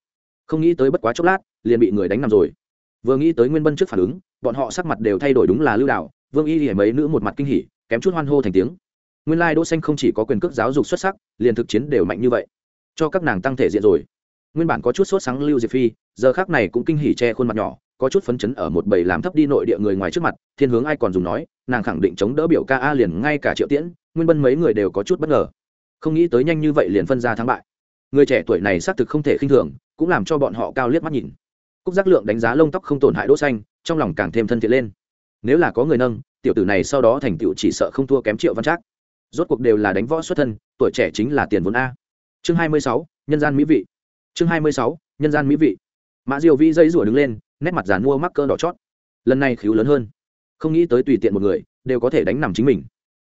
Không nghĩ tới bất quá chốc lát, liền bị người đánh nằm rồi vừa nghĩ tới nguyên bân trước phản ứng, bọn họ sắc mặt đều thay đổi đúng là lưu đạo, vương y hiểu mấy nữ một mặt kinh hỉ, kém chút hoan hô thành tiếng. Nguyên lai đỗ xanh không chỉ có quyền cước giáo dục xuất sắc, liền thực chiến đều mạnh như vậy. Cho các nàng tăng thể diện rồi. Nguyên bản có chút sốt sáng lưu diệp phi, giờ khắc này cũng kinh hỉ che khuôn mặt nhỏ, có chút phấn chấn ở một bầy làm thấp đi nội địa người ngoài trước mặt, thiên hướng ai còn dùng nói, nàng khẳng định chống đỡ biểu ca a liền ngay cả triệu tiễn, nguyên bân mấy người đều có chút bất ngờ. Không nghĩ tới nhanh như vậy liền phân ra thắng bại. Người trẻ tuổi này xác thực không thể khinh thường, cũng làm cho bọn họ cao liếc mắt nhìn cúc giác lượng đánh giá lông tóc không tổn hại đỗ xanh trong lòng càng thêm thân thiện lên. Nếu là có người nâng tiểu tử này sau đó thành tựu chỉ sợ không thua kém triệu văn trác. Rốt cuộc đều là đánh võ xuất thân tuổi trẻ chính là tiền vốn a. Chương 26, nhân gian mỹ vị. Chương 26, nhân gian mỹ vị. Mã diêu vi dây rủa đứng lên nét mặt giàn mua mắc cỡ đỏ chót. Lần này khiếu lớn hơn. Không nghĩ tới tùy tiện một người đều có thể đánh nằm chính mình.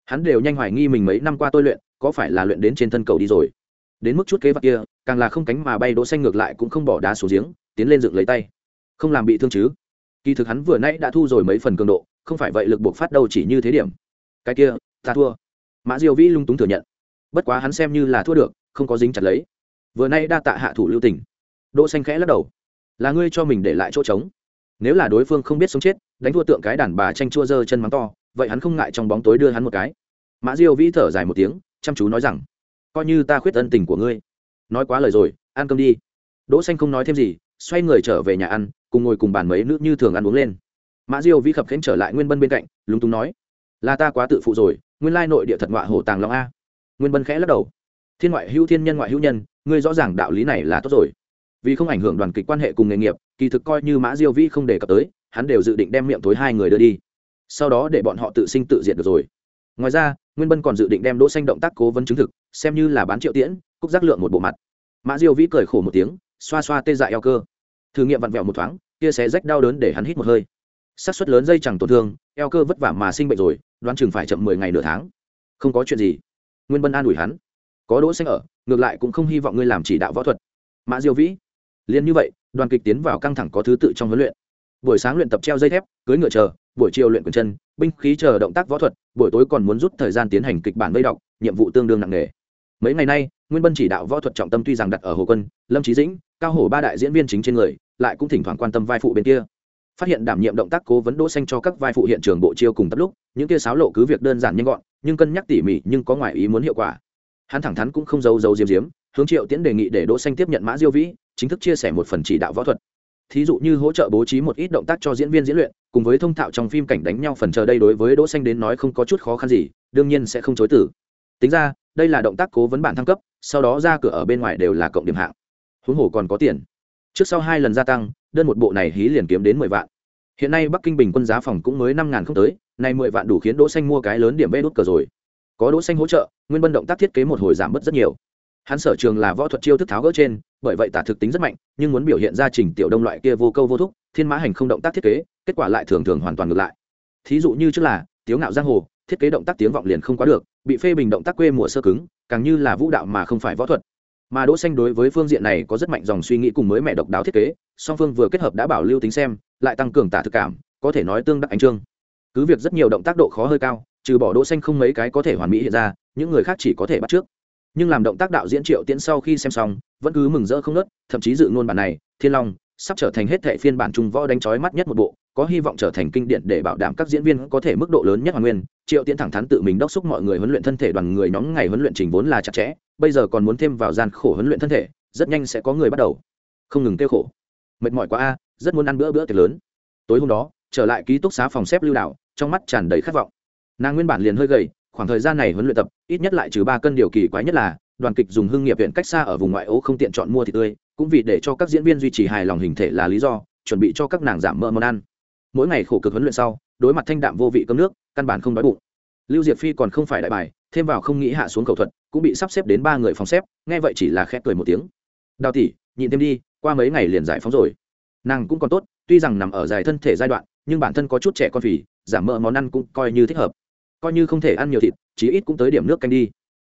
Hắn đều nhanh hoài nghi mình mấy năm qua tôi luyện có phải là luyện đến trên thân cầu đi rồi. Đến mức chút kế vật kia càng là không cánh mà bay đỗ xanh ngược lại cũng không bỏ đá xuống giếng tiến lên dựng lấy tay. Không làm bị thương chứ? Kỳ thực hắn vừa nãy đã thu rồi mấy phần cường độ, không phải vậy lực buộc phát đâu chỉ như thế điểm. Cái kia, ta thua. Mã diêu vĩ lung túng thừa nhận. Bất quá hắn xem như là thua được, không có dính chặt lấy. Vừa nay đa tạ hạ thủ lưu tình. Đỗ xanh khẽ lắc đầu. Là ngươi cho mình để lại chỗ trống. Nếu là đối phương không biết sống chết, đánh thua tượng cái đàn bà tranh chua dơ chân mắng to, vậy hắn không ngại trong bóng tối đưa hắn một cái. Mã diêu vĩ thở dài một tiếng, chăm chú nói rằng, coi như ta khuyết ân tình của ngươi. Nói quá lời rồi, ăn cơm đi. Đỗ xanh không nói thêm gì xoay người trở về nhà ăn, cùng ngồi cùng bàn mấy nữ như thường ăn uống lên. Mã diêu Vi khập khẽnh trở lại nguyên bân bên cạnh, lúng túng nói, là ta quá tự phụ rồi, nguyên lai nội địa thật ngọa hổ tàng long a. Nguyên bân khẽ lắc đầu, thiên ngoại hữu thiên nhân ngoại hữu nhân, ngươi rõ ràng đạo lý này là tốt rồi. Vì không ảnh hưởng đoàn kịch quan hệ cùng nghề nghiệp, kỳ thực coi như mã diêu Vi không đề cập tới, hắn đều dự định đem miệng tối hai người đưa đi. Sau đó để bọn họ tự sinh tự diệt được rồi. Ngoài ra, nguyên bân còn dự định đem đỗ xanh động tác cố vấn chứng thực, xem như là bán triệu tiễn, cúc giác lượng một bộ mặt. Mã diêu vĩ cười khổ một tiếng xoa xoa tê dại eo cơ. Thử nghiệm vặn vẹo một thoáng kia sẽ rách đau đớn để hắn hít một hơi. Xác suất lớn dây chẳng tổn thương, eo cơ vất vả mà sinh bệnh rồi, đoán chừng phải chậm mười ngày nửa tháng. Không có chuyện gì. Nguyên bân an ủi hắn. Có đỗ xanh ở, ngược lại cũng không hy vọng ngươi làm chỉ đạo võ thuật. Mã diêu vĩ. Liên như vậy, đoàn kịch tiến vào căng thẳng có thứ tự trong huấn luyện. Buổi sáng luyện tập treo dây thép cưới ngựa chờ, buổi chiều luyện quần chân, binh khí chờ động tác võ thuật, buổi tối còn muốn rút thời gian tiến hành kịch bản vây đọc, nhiệm vụ tương đương nặng nề mấy ngày nay, nguyên bân chỉ đạo võ thuật trọng tâm tuy rằng đặt ở hồ quân, lâm trí dĩnh, cao hổ ba đại diễn viên chính trên người, lại cũng thỉnh thoảng quan tâm vai phụ bên kia. Phát hiện đảm nhiệm động tác cố vấn đỗ xanh cho các vai phụ hiện trường bộ chiêu cùng tập lúc, những kia sáo lộ cứ việc đơn giản nhanh gọn, nhưng cân nhắc tỉ mỉ nhưng có ngoài ý muốn hiệu quả. Hắn thẳng thắn cũng không giấu giấu diếm diếm hướng triệu tiễn đề nghị để đỗ xanh tiếp nhận mã diêu vĩ, chính thức chia sẻ một phần chỉ đạo võ thuật. Thí dụ như hỗ trợ bố trí một ít động tác cho diễn viên diễn luyện, cùng với thông thạo trong phim cảnh đánh nhau phần chờ đây đối với đỗ xanh đến nói không có chút khó khăn gì, đương nhiên sẽ không chối từ. Tính ra đây là động tác cố vấn bản thăng cấp, sau đó ra cửa ở bên ngoài đều là cộng điểm hạng. Huống hồ còn có tiền. Trước sau hai lần gia tăng, đơn một bộ này hí liền kiếm đến mười vạn. Hiện nay bắc kinh bình quân giá phòng cũng mới năm ngàn không tới, nay mười vạn đủ khiến đỗ xanh mua cái lớn điểm vẽ đốt cờ rồi. Có đỗ xanh hỗ trợ, nguyên bân động tác thiết kế một hồi giảm bớt rất nhiều. Hắn sở trường là võ thuật chiêu thức tháo gỡ trên, bởi vậy tả thực tính rất mạnh, nhưng muốn biểu hiện ra trình tiểu đông loại kia vô câu vô thúc, thiên mã hành không động tác thiết kế, kết quả lại thường thường hoàn toàn ngược lại. Thí dụ như trước là, tiếu ngạo giang hồ thiết kế động tác tiếng vọng liền không quá được, bị phê bình động tác quê mùa sơ cứng, càng như là vũ đạo mà không phải võ thuật. Mà đỗ xanh đối với phương diện này có rất mạnh dòng suy nghĩ cùng mới mẹ độc đáo thiết kế, song phương vừa kết hợp đã bảo lưu tính xem, lại tăng cường tả thực cảm, có thể nói tương đắc ánh trương. Cứ việc rất nhiều động tác độ khó hơi cao, trừ bỏ đỗ xanh không mấy cái có thể hoàn mỹ hiện ra, những người khác chỉ có thể bắt trước. Nhưng làm động tác đạo diễn triệu tiễn sau khi xem xong, vẫn cứ mừng rỡ không nớt thậm chí dự ngôn bản này, thiên long, sắp trở thành hết thệ phiên bản trung võ đánh chói mắt nhất một bộ có hy vọng trở thành kinh điển để bảo đảm các diễn viên có thể mức độ lớn nhất hoàn nguyên. Triệu tiễn thẳng thắn tự mình đốc xúc mọi người huấn luyện thân thể đoàn người nhóm ngày huấn luyện trình vốn là chặt chẽ, bây giờ còn muốn thêm vào gian khổ huấn luyện thân thể, rất nhanh sẽ có người bắt đầu. Không ngừng kêu khổ. Mệt mỏi quá a, rất muốn ăn bữa bữa tiệc lớn. Tối hôm đó, trở lại ký túc xá phòng xếp lưu đạo trong mắt tràn đầy khát vọng. Nàng nguyên bản liền hơi gầy, khoảng thời gian này huấn luyện tập, ít nhất lại trừ ba cân điều kỳ quái nhất là, đoàn kịch dùng hương nghiệp viện cách xa ở vùng ngoại ô không tiện chọn mua thịt tươi, cũng vì để cho các diễn viên duy trì hài lòng hình thể là lý do, chuẩn bị cho các nàng giảm mỡ món ăn mỗi ngày khổ cực huấn luyện sau, đối mặt thanh đạm vô vị cơm nước, căn bản không đói bụng. Lưu diệp phi còn không phải đại bài, thêm vào không nghĩ hạ xuống khẩu thuật, cũng bị sắp xếp đến ba người phòng xếp, nghe vậy chỉ là khẽ cười một tiếng. Đào tỷ, nhịn thêm đi, qua mấy ngày liền giải phóng rồi. Nàng cũng còn tốt, tuy rằng nằm ở dài thân thể giai đoạn, nhưng bản thân có chút trẻ con phì, giảm mỡ món ăn cũng coi như thích hợp. Coi như không thể ăn nhiều thịt, chí ít cũng tới điểm nước canh đi.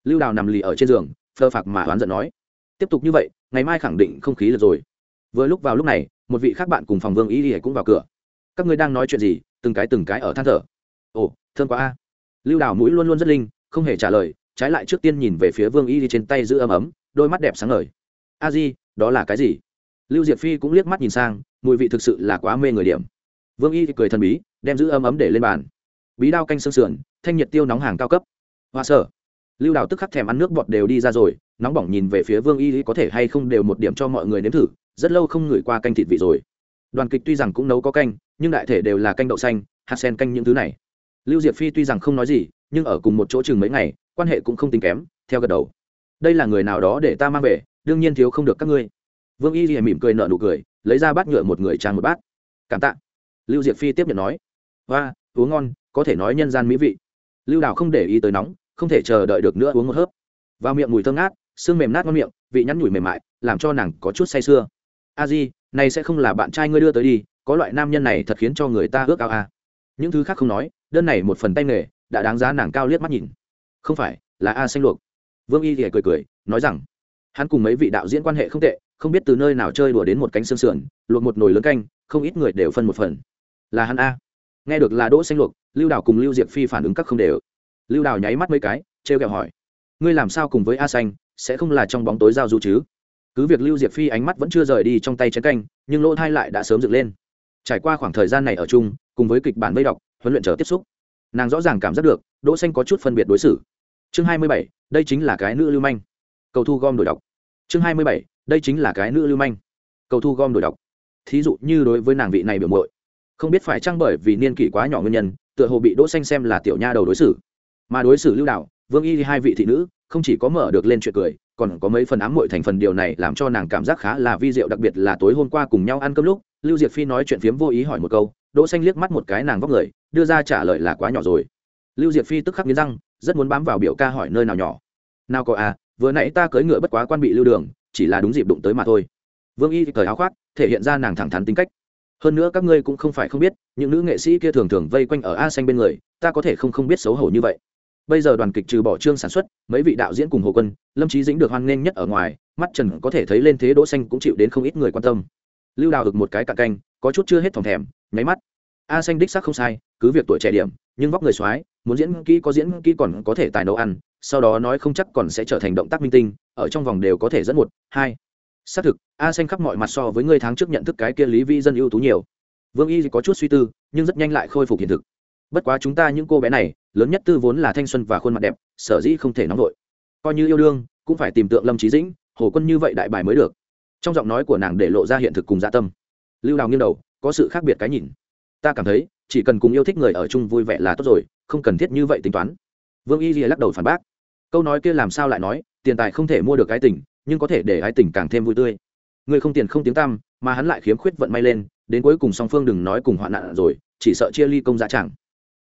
Lưu đào nằm lì ở trên giường, phơ phạc mà oán giận nói. Tiếp tục như vậy, ngày mai khẳng định không khí được rồi. Vừa lúc vào lúc này, một vị khác bạn cùng phòng vương ý ỉa cũng vào cửa các ngươi đang nói chuyện gì, từng cái từng cái ở than thở. Ồ thương quá a. Lưu đào mũi luôn luôn rất linh, không hề trả lời, trái lại trước tiên nhìn về phía vương y đi trên tay giữ ấm ấm, đôi mắt đẹp sáng ngời. A di, đó là cái gì? Lưu diệp phi cũng liếc mắt nhìn sang, mùi vị thực sự là quá mê người điểm. Vương y cười thần bí, đem giữ ấm ấm để lên bàn. Bí đao canh sương sườn, thanh nhiệt tiêu nóng hàng cao cấp. Hoa sở. Lưu đào tức khắc thèm ăn nước bọt đều đi ra rồi, nóng bỏng nhìn về phía vương y có thể hay không đều một điểm cho mọi người nếm thử, rất lâu không ngửi qua canh thịt vị rồi đoàn kịch tuy rằng cũng nấu có canh, nhưng đại thể đều là canh đậu xanh, hạt sen canh những thứ này. Lưu diệp phi tuy rằng không nói gì, nhưng ở cùng một chỗ chừng mấy ngày, quan hệ cũng không tính kém, theo gật đầu. Đây là người nào đó để ta mang về, đương nhiên thiếu không được các ngươi. Vương y thì mỉm cười nợ nụ cười, lấy ra bát nhựa một người tràn một bát. Cảm tạ. Lưu diệp phi tiếp nhận nói. Và uống ngon, có thể nói nhân gian mỹ vị. Lưu đào không để ý tới nóng, không thể chờ đợi được nữa uống một hớp. Vào miệng mùi thơm ngát, xương mềm nát ngon miệng, vị nhắn nhủi mềm mại, làm cho nàng có chút say sưa. A di này sẽ không là bạn trai ngươi đưa tới đi, có loại nam nhân này thật khiến cho người ta ước ao a. Những thứ khác không nói, đơn này một phần tay nghề, đã đáng giá nàng cao liếc mắt nhìn. Không phải, là a xanh luộc. Vương y thì cười cười, nói rằng, hắn cùng mấy vị đạo diễn quan hệ không tệ, không biết từ nơi nào chơi đùa đến một cánh xương sườn, luộc một nồi lớn canh, không ít người đều phân một phần. Là hắn a. Nghe được là đỗ xanh luộc, lưu đào cùng lưu diệp phi phản ứng các không đều. Lưu đào nháy mắt mấy cái, trêu ghẹo hỏi, ngươi làm sao cùng với a xanh, sẽ không là trong bóng tối giao du chứ? Cứ việc lưu diệp phi ánh mắt vẫn chưa rời đi trong tay chén canh nhưng lỗ thai lại đã sớm dựng lên. Trải qua khoảng thời gian này ở chung cùng với kịch bản vây đọc huấn luyện chờ tiếp xúc nàng rõ ràng cảm giác được đỗ xanh có chút phân biệt đối xử. Chương 27, đây chính là cái nữ lưu manh. Cầu thu gom đổi đọc. Chương 27, đây chính là cái nữ lưu manh. Cầu thu gom đổi đọc. Thí dụ như đối với nàng vị này biểu muội. Không biết phải chăng bởi vì niên kỷ quá nhỏ nguyên nhân tựa hồ bị đỗ xanh xem là tiểu nha đầu đối xử. Mà đối xử lưu đạo vương y hai vị thị nữ không chỉ có mở được lên chuyện cười, còn có mấy phần ám muội thành phần điều này làm cho nàng cảm giác khá là vi diệu, đặc biệt là tối hôm qua cùng nhau ăn cơm lúc, lưu diệp phi nói chuyện phiếm vô ý hỏi một câu, đỗ xanh liếc mắt một cái nàng vóc người, đưa ra trả lời là quá nhỏ rồi. Lưu diệp phi tức khắc nghiến răng, rất muốn bám vào biểu ca hỏi nơi nào nhỏ. Nào có à vừa nãy ta cưỡi ngựa bất quá quan bị lưu đường, chỉ là đúng dịp đụng tới mà thôi. Vương y cởi áo khoác, thể hiện ra nàng thẳng thắn tính cách. Hơn nữa các ngươi cũng không phải không biết, những nữ nghệ sĩ kia thường thường vây quanh ở a xanh bên người, ta có thể không không biết xấu hổ như vậy bây giờ đoàn kịch trừ bỏ trương sản xuất, mấy vị đạo diễn cùng hồ quân, lâm trí dĩnh được hoan nghênh nhất ở ngoài, mắt trần có thể thấy lên thế đỗ xanh cũng chịu đến không ít người quan tâm. Lưu đào được một cái cạn canh, có chút chưa hết thòng thèm, nháy mắt. A xanh đích xác không sai, cứ việc tuổi trẻ điểm, nhưng vóc người xoái muốn diễn kỹ có diễn kỹ còn có thể tài nấu ăn, sau đó nói không chắc còn sẽ trở thành động tác minh tinh, ở trong vòng đều có thể dẫn một, hai. Xác thực, a xanh khắp mọi mặt so với người tháng trước nhận thức cái kia lý vi dân ưu tú nhiều. Vương y có chút suy tư, nhưng rất nhanh lại khôi phục hiện thực bất quá chúng ta những cô bé này, lớn nhất tư vốn là thanh xuân và khuôn mặt đẹp, sở dĩ không thể nóng vội. Coi như yêu đương, cũng phải tìm tượng lâm trí dĩnh, hồ quân như vậy đại bài mới được. Trong giọng nói của nàng để lộ ra hiện thực cùng dạ tâm. Lưu đào nghiêng đầu, có sự khác biệt cái nhìn. Ta cảm thấy, chỉ cần cùng yêu thích người ở chung vui vẻ là tốt rồi, không cần thiết như vậy tính toán. Vương y lìa lắc đầu phản bác. Câu nói kia làm sao lại nói, tiền tài không thể mua được cái tình, nhưng có thể để ái tình càng thêm vui tươi. Người không tiền không tiếng tăm, mà hắn lại khiếm khuyết vận may lên, đến cuối cùng song phương đừng nói cùng hoạn nạn rồi, chỉ sợ chia ly công giá chẳng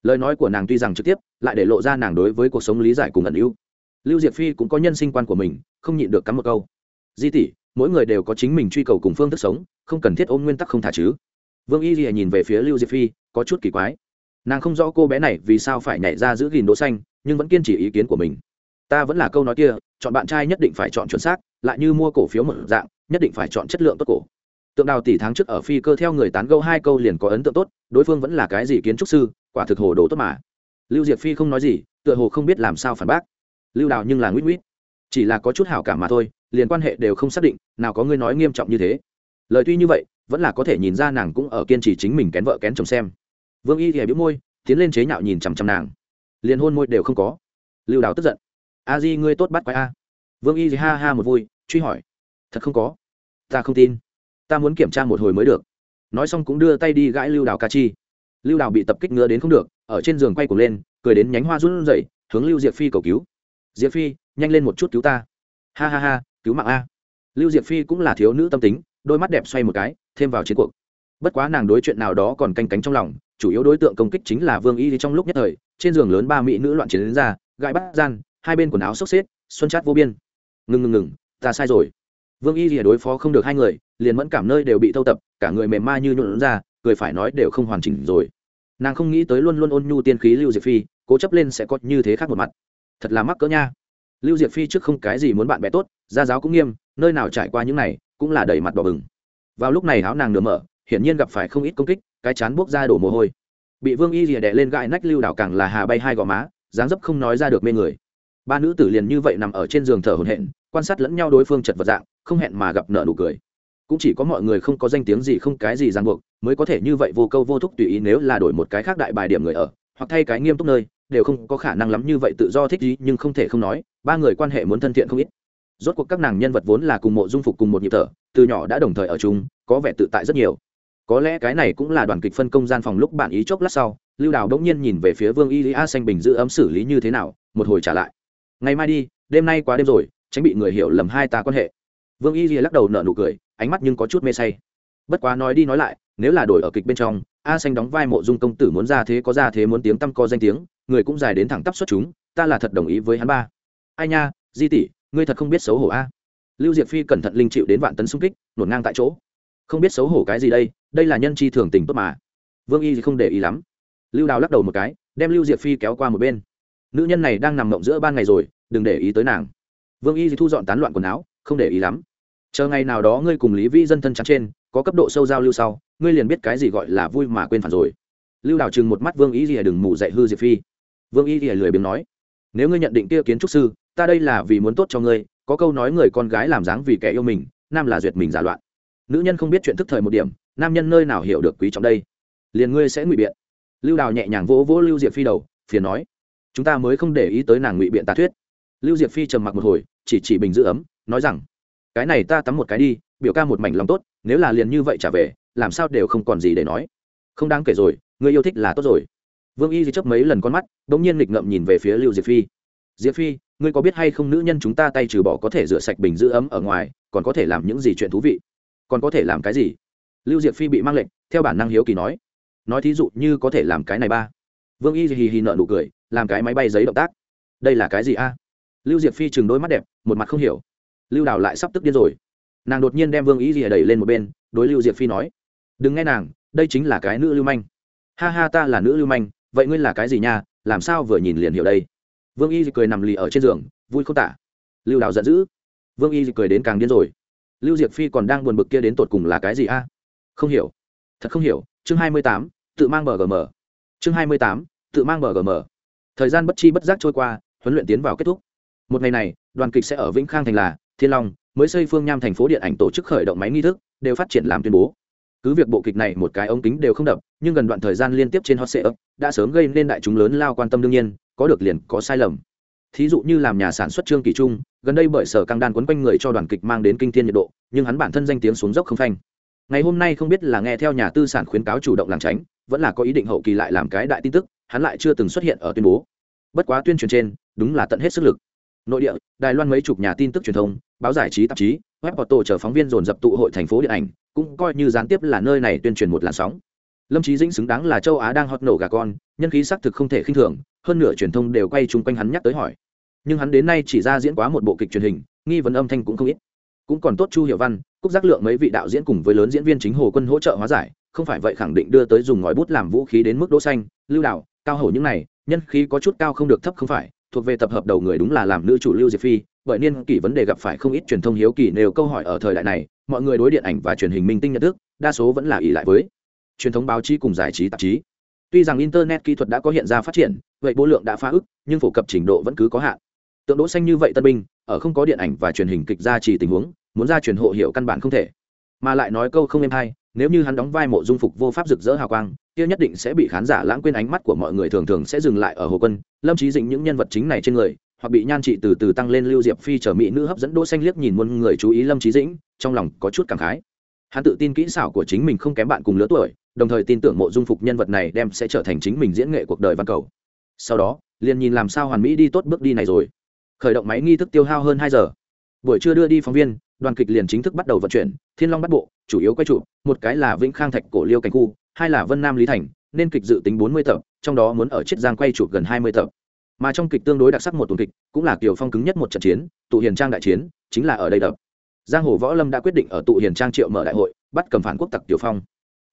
lời nói của nàng tuy rằng trực tiếp, lại để lộ ra nàng đối với cuộc sống lý giải cùng ẩn ưu. Lưu diệp phi cũng có nhân sinh quan của mình, không nhịn được cắm một câu. Di tỷ, mỗi người đều có chính mình truy cầu cùng phương thức sống, không cần thiết ôm nguyên tắc không thả chứ. Vương y lìa nhìn về phía lưu diệp phi, có chút kỳ quái. Nàng không rõ cô bé này vì sao phải nhảy ra giữ gìn đỗ xanh, nhưng vẫn kiên trì ý kiến của mình. Ta vẫn là câu nói kia, chọn bạn trai nhất định phải chọn chuẩn xác, lại như mua cổ phiếu một dạng, nhất định phải chọn chất lượng tốt cổ tượng đào tỷ tháng trước ở phi cơ theo người tán gẫu hai câu liền có ấn tượng tốt, đối phương vẫn là cái gì kiến trúc sư, quả thực hồ đồ tốt mà. Lưu diệp phi không nói gì, tựa hồ không biết làm sao phản bác. Lưu đào nhưng là nguyết nguyết chỉ là có chút hảo cảm mà thôi, liền quan hệ đều không xác định, nào có ngươi nói nghiêm trọng như thế. Lời tuy như vậy, vẫn là có thể nhìn ra nàng cũng ở kiên trì chính mình kén vợ kén chồng xem. Vương y thì bĩu môi, tiến lên chế nhạo nhìn chằm chằm nàng. Liền hôn môi đều không có. Lưu đào tức giận. A di, ngươi tốt bắt quái a. Vương y thì ha ha một vui, truy hỏi. Thật không có. Ta không tin ta muốn kiểm tra một hồi mới được. Nói xong cũng đưa tay đi gãi lưu đào ca chi. Lưu đào bị tập kích ngứa đến không được, ở trên giường quay cuồng lên, cười đến nhánh hoa run rẩy, hướng lưu diệp phi cầu cứu. Diệp phi, nhanh lên một chút cứu ta. Ha ha ha, cứu mạng a. Lưu diệp phi cũng là thiếu nữ tâm tính, đôi mắt đẹp xoay một cái, thêm vào chiến cuộc. Bất quá nàng đối chuyện nào đó còn canh cánh trong lòng, chủ yếu đối tượng công kích chính là vương y trong lúc nhất thời, trên giường lớn ba mỹ nữ loạn chiến đến ra, gãi bắt gian, hai bên quần áo xốc xếp, xuân chát vô biên. Ngừng ngừng ngừng, ta sai rồi. Vương y lìa đối phó không được hai người liền mẫn cảm nơi đều bị thâu tập, cả người mềm ma như nhuộn ra, cười phải nói đều không hoàn chỉnh rồi. Nàng không nghĩ tới luôn luôn ôn nhu tiên khí lưu diệp phi, cố chấp lên sẽ có như thế khác một mặt. Thật là mắc cỡ nha. Lưu diệp phi trước không cái gì muốn bạn bè tốt, gia giáo cũng nghiêm, nơi nào trải qua những này, cũng là đầy mặt đỏ bừng. Vào lúc này áo nàng nửa mở, hiển nhiên gặp phải không ít công kích, cái chán buốc ra đổ mồ hôi. Bị vương y rìa đè lên gãi nách lưu đảo càng là hà bay hai gò má, dáng dấp không nói ra được mê người. Ba nữ tử liền như vậy nằm ở trên giường thở hổn hển, quan sát lẫn nhau đối phương chật vật dạng, không hẹn mà gặp nợ nụ cười cũng chỉ có mọi người không có danh tiếng gì không cái gì ràng buộc, mới có thể như vậy vô câu vô thúc tùy ý nếu là đổi một cái khác đại bài điểm người ở, hoặc thay cái nghiêm túc nơi, đều không có khả năng lắm như vậy tự do thích gì nhưng không thể không nói, ba người quan hệ muốn thân thiện không ít. Rốt cuộc các nàng nhân vật vốn là cùng mộ dung phục cùng một nhịp thở, từ nhỏ đã đồng thời ở chung, có vẻ tự tại rất nhiều. Có lẽ cái này cũng là đoàn kịch phân công gian phòng lúc bạn ý chốc lát sau, lưu đào bỗng nhiên nhìn về phía vương y lý a xanh bình giữ ấm xử lý như thế nào, một hồi trả lại. Ngày mai đi, đêm nay quá đêm rồi, tránh bị người hiểu lầm hai ta quan hệ vương y lắc đầu nở nụ cười, ánh mắt nhưng có chút mê say. Bất quá nói đi nói lại, nếu là đổi ở kịch bên trong, a xanh đóng vai mộ dung công tử muốn ra thế có ra thế muốn tiếng tăm co danh tiếng, người cũng dài đến thẳng tắp xuất chúng, ta là thật đồng ý với hắn ba. Ai nha, di tỷ, ngươi thật không biết xấu hổ a. Lưu diệp phi cẩn thận linh chịu đến vạn tấn xung kích, nổn ngang tại chỗ. Không biết xấu hổ cái gì đây đây là nhân chi thường tình tốt mà. Vương y thì không để ý lắm. Lưu đào lắc đầu một cái, đem lưu diệp phi kéo qua một bên. Nữ nhân này đang nằm mộng giữa ban ngày rồi, đừng để ý tới nàng. Vương y thì thu dọn tán loạn quần áo, không để ý lắm chờ ngày nào đó ngươi cùng lý vĩ dân thân trắng trên, có cấp độ sâu giao lưu sau, ngươi liền biết cái gì gọi là vui mà quên phản rồi. Lưu đào chừng một mắt vương y rìa đừng mù dạy hư diệp phi. Vương y rìa lười biếng nói, nếu ngươi nhận định kia kiến trúc sư, ta đây là vì muốn tốt cho ngươi, có câu nói người con gái làm dáng vì kẻ yêu mình, nam là duyệt mình giả loạn. Nữ nhân không biết chuyện thức thời một điểm, nam nhân nơi nào hiểu được quý trọng đây? Liền ngươi sẽ ngụy biện. Lưu đào nhẹ nhàng vỗ vỗ lưu diệp phi đầu, phiền nói, chúng ta mới không để ý tới nàng ngụy biện tà thuyết. Lưu diệp phi trầm mặc một hồi, chỉ chỉ bình giữ ấm, nói rằng cái này ta tắm một cái đi, biểu ca một mảnh lòng tốt, nếu là liền như vậy trả về, làm sao đều không còn gì để nói. Không đáng kể rồi, người yêu thích là tốt rồi. Vương y di chấp mấy lần con mắt đ ỗ n g nhiên nghịch ngậm nhìn về phía lưu diệp phi. Diệp phi, ngươi có biết hay không nữ nhân chúng ta tay trừ bỏ có thể rửa sạch bình giữ ấm ở ngoài, còn có thể làm những gì chuyện thú vị? Còn có thể làm cái gì? Lưu diệp phi bị mang lệnh, theo bản năng hiếu kỳ nói. Nói thí dụ như có thể làm cái này ba. Vương y hì hì nợ nụ cười, làm cái máy bay giấy động tác. Đây là cái gì a? Lưu diệp phi chừng đôi mắt đẹp, một mặt không hiểu lưu đào lại sắp tức điên rồi. Nàng đột nhiên đem vương ý gì đẩy lên một bên, đối lưu diệp phi nói, đừng nghe nàng, đây chính là cái nữ lưu manh. Ha ha, ta là nữ lưu manh, vậy ngươi là cái gì nha, làm sao vừa nhìn liền hiểu đây? Vương y cười nằm lì ở trên giường, vui không tả. Lưu đào giận dữ. Vương y cười đến càng điên rồi. Lưu diệp phi còn đang buồn bực kia đến tột cùng là cái gì a? Không hiểu. Thật không hiểu. Chương hai mươi tám, tự mang bờ gm chương hai mươi tám, tự mang bờ gm thời gian bất chi bất giác trôi qua, huấn luyện tiến vào kết thúc. Một ngày này, đoàn kịch sẽ ở vĩnh khang thành là thiên long, mới xây phương nham thành phố điện ảnh tổ chức khởi động máy nghi thức, đều phát triển làm tuyên bố. Cứ việc bộ kịch này một cái ống kính đều không đập, nhưng gần đoạn thời gian liên tiếp trên hot sệ đã sớm gây nên đại chúng lớn lao quan tâm đương nhiên, có được liền có sai lầm. Thí dụ như làm nhà sản xuất trương kỳ trung, gần đây bởi sở căng đan quấn quanh người cho đoàn kịch mang đến kinh thiên nhiệt độ, nhưng hắn bản thân danh tiếng xuống dốc không phanh. Ngày hôm nay không biết là nghe theo nhà tư sản khuyến cáo chủ động làm tránh, vẫn là có ý định hậu kỳ lại làm cái đại tin tức, hắn lại chưa từng xuất hiện ở tuyên bố. Bất quá tuyên truyền trên, đúng là tận hết sức lực nội địa, đài loan mấy chục nhà tin tức truyền thông, báo giải trí tạp chí, web tổ chở phóng viên dồn dập tụ hội thành phố điện ảnh, cũng coi như gián tiếp là nơi này tuyên truyền một làn sóng. Lâm trí dĩnh xứng đáng là châu á đang hót nổ gà con, nhân khí xác thực không thể khinh thường, hơn nửa truyền thông đều quay chung quanh hắn nhắc tới hỏi. Nhưng hắn đến nay chỉ ra diễn quá một bộ kịch truyền hình, nghi vấn âm thanh cũng không ít. Cũng còn tốt chu hiệu văn, cúc giác lượng mấy vị đạo diễn cùng với lớn diễn viên chính hồ quân hỗ trợ hóa giải, không phải vậy khẳng định đưa tới dùng ngòi bút làm vũ khí đến mức đỗ xanh, lưu đạo, cao hổ những này, nhân khí có chút cao không được thấp không phải thuộc về tập hợp đầu người đúng là làm nữ chủ lưu diệp phi, bởi niên kỷ vấn đề gặp phải không ít truyền thông hiếu kỳ nêu câu hỏi ở thời đại này, mọi người đối điện ảnh và truyền hình minh tinh nhận thức, đa số vẫn là ỷ lại với truyền thống báo chí cùng giải trí tạp chí. Tuy rằng internet kỹ thuật đã có hiện ra phát triển, vậy bố lượng đã phá ức, nhưng phổ cập trình độ vẫn cứ có hạn. Tượng đỗ xanh như vậy tân binh, ở không có điện ảnh và truyền hình kịch ra chỉ tình huống, muốn ra truyền hộ hiệu căn bản không thể. Mà lại nói câu không em hay nếu như hắn đóng vai mộ dung phục vô pháp rực rỡ hào quang, kia nhất định sẽ bị khán giả lãng quên ánh mắt của mọi người thường thường sẽ dừng lại ở hồ quân, lâm trí dĩnh những nhân vật chính này trên người, hoặc bị nhan trị từ từ tăng lên lưu diệp phi trở mỹ nữ hấp dẫn đỗ xanh liếc nhìn muôn người chú ý lâm trí dĩnh, trong lòng có chút cảm khái. Hắn tự tin kỹ xảo của chính mình không kém bạn cùng lứa tuổi, đồng thời tin tưởng mộ dung phục nhân vật này đem sẽ trở thành chính mình diễn nghệ cuộc đời văn cầu. Sau đó, liền nhìn làm sao hoàn mỹ đi tốt bước đi này rồi. Khởi động máy nghi thức tiêu hao hơn hai giờ. Buổi trưa đưa đi phóng viên, đoàn kịch liền chính thức bắt đầu vận chuyển, thiên long bắt bộ chủ yếu quay trụ, một cái là vĩnh khang thạch cổ liêu cảnh khu, hai là vân nam lý thành, nên kịch dự tính bốn mươi tập, trong đó muốn ở chiết giang quay trụ gần hai mươi tập. Mà trong kịch tương đối đặc sắc một tuần kịch, cũng là kiều phong cứng nhất một trận chiến, tụ hiền trang đại chiến, chính là ở đây đập giang hồ võ lâm đã quyết định ở tụ hiền trang triệu mở đại hội, bắt cầm phản quốc tặc kiều phong.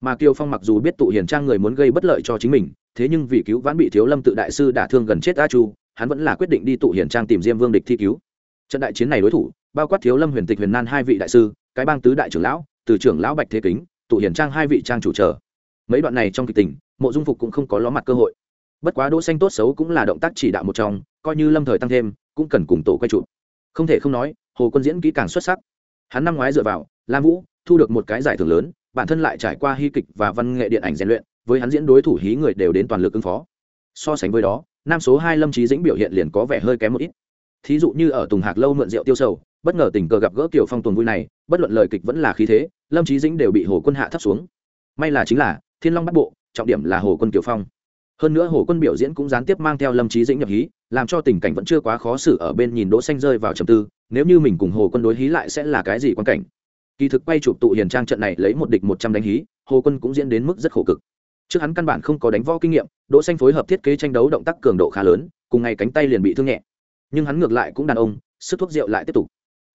Mà kiều phong mặc dù biết tụ hiền trang người muốn gây bất lợi cho chính mình, thế nhưng vì cứu vãn bị thiếu lâm tự đại sư đả thương gần chết a chu, hắn vẫn là quyết định đi tụ hiền trang tìm diêm vương địch thi cứu. Trận đại chiến này đối thủ, bao quát thiếu lâm, huyền tịch, huyền nan hai vị đại sư, cái bang tứ đại trưởng lão từ trưởng lão bạch thế kính, tụ hiển trang hai vị trang chủ trở mấy đoạn này trong kịch tình, mộ dung phục cũng không có ló mặt cơ hội. Bất quá đỗ xanh tốt xấu cũng là động tác chỉ đạo một trong, coi như lâm thời tăng thêm, cũng cần cùng tổ quay trụ không thể không nói, hồ quân diễn kỹ càng xuất sắc. Hắn năm ngoái dựa vào, lam vũ, thu được một cái giải thưởng lớn, bản thân lại trải qua hy kịch và văn nghệ điện ảnh rèn luyện, với hắn diễn đối thủ hí người đều đến toàn lực ứng phó. So sánh với đó, nam số hai lâm trí dĩnh biểu hiện liền có vẻ hơi kém một ít. Thí dụ như ở tùng hạc lâu mượn rượu tiêu sầu, bất ngờ tình cờ gặp gỡ kiểu phong tuần vui này bất luận lời kịch vẫn là khí thế, lâm trí dĩnh đều bị hồ quân hạ thấp xuống. May là chính là, thiên long bắt bộ, trọng điểm là hồ quân kiều phong. Hơn nữa hồ quân biểu diễn cũng gián tiếp mang theo lâm trí dĩnh nhập hí, làm cho tình cảnh vẫn chưa quá khó xử ở bên nhìn đỗ xanh rơi vào trầm tư, nếu như mình cùng hồ quân đối hí lại sẽ là cái gì quan cảnh? Kỳ thực quay chụp tụ hiền trang trận này lấy một địch một trăm đánh hí, hồ quân cũng diễn đến mức rất khổ cực. Trước hắn căn bản không có đánh võ kinh nghiệm, đỗ xanh phối hợp thiết kế tranh đấu động tác cường độ khá lớn, cùng ngày cánh tay liền bị thương nhẹ. Nhưng hắn ngược lại cũng đàn ông, sức thuốc rượu lại tiếp tục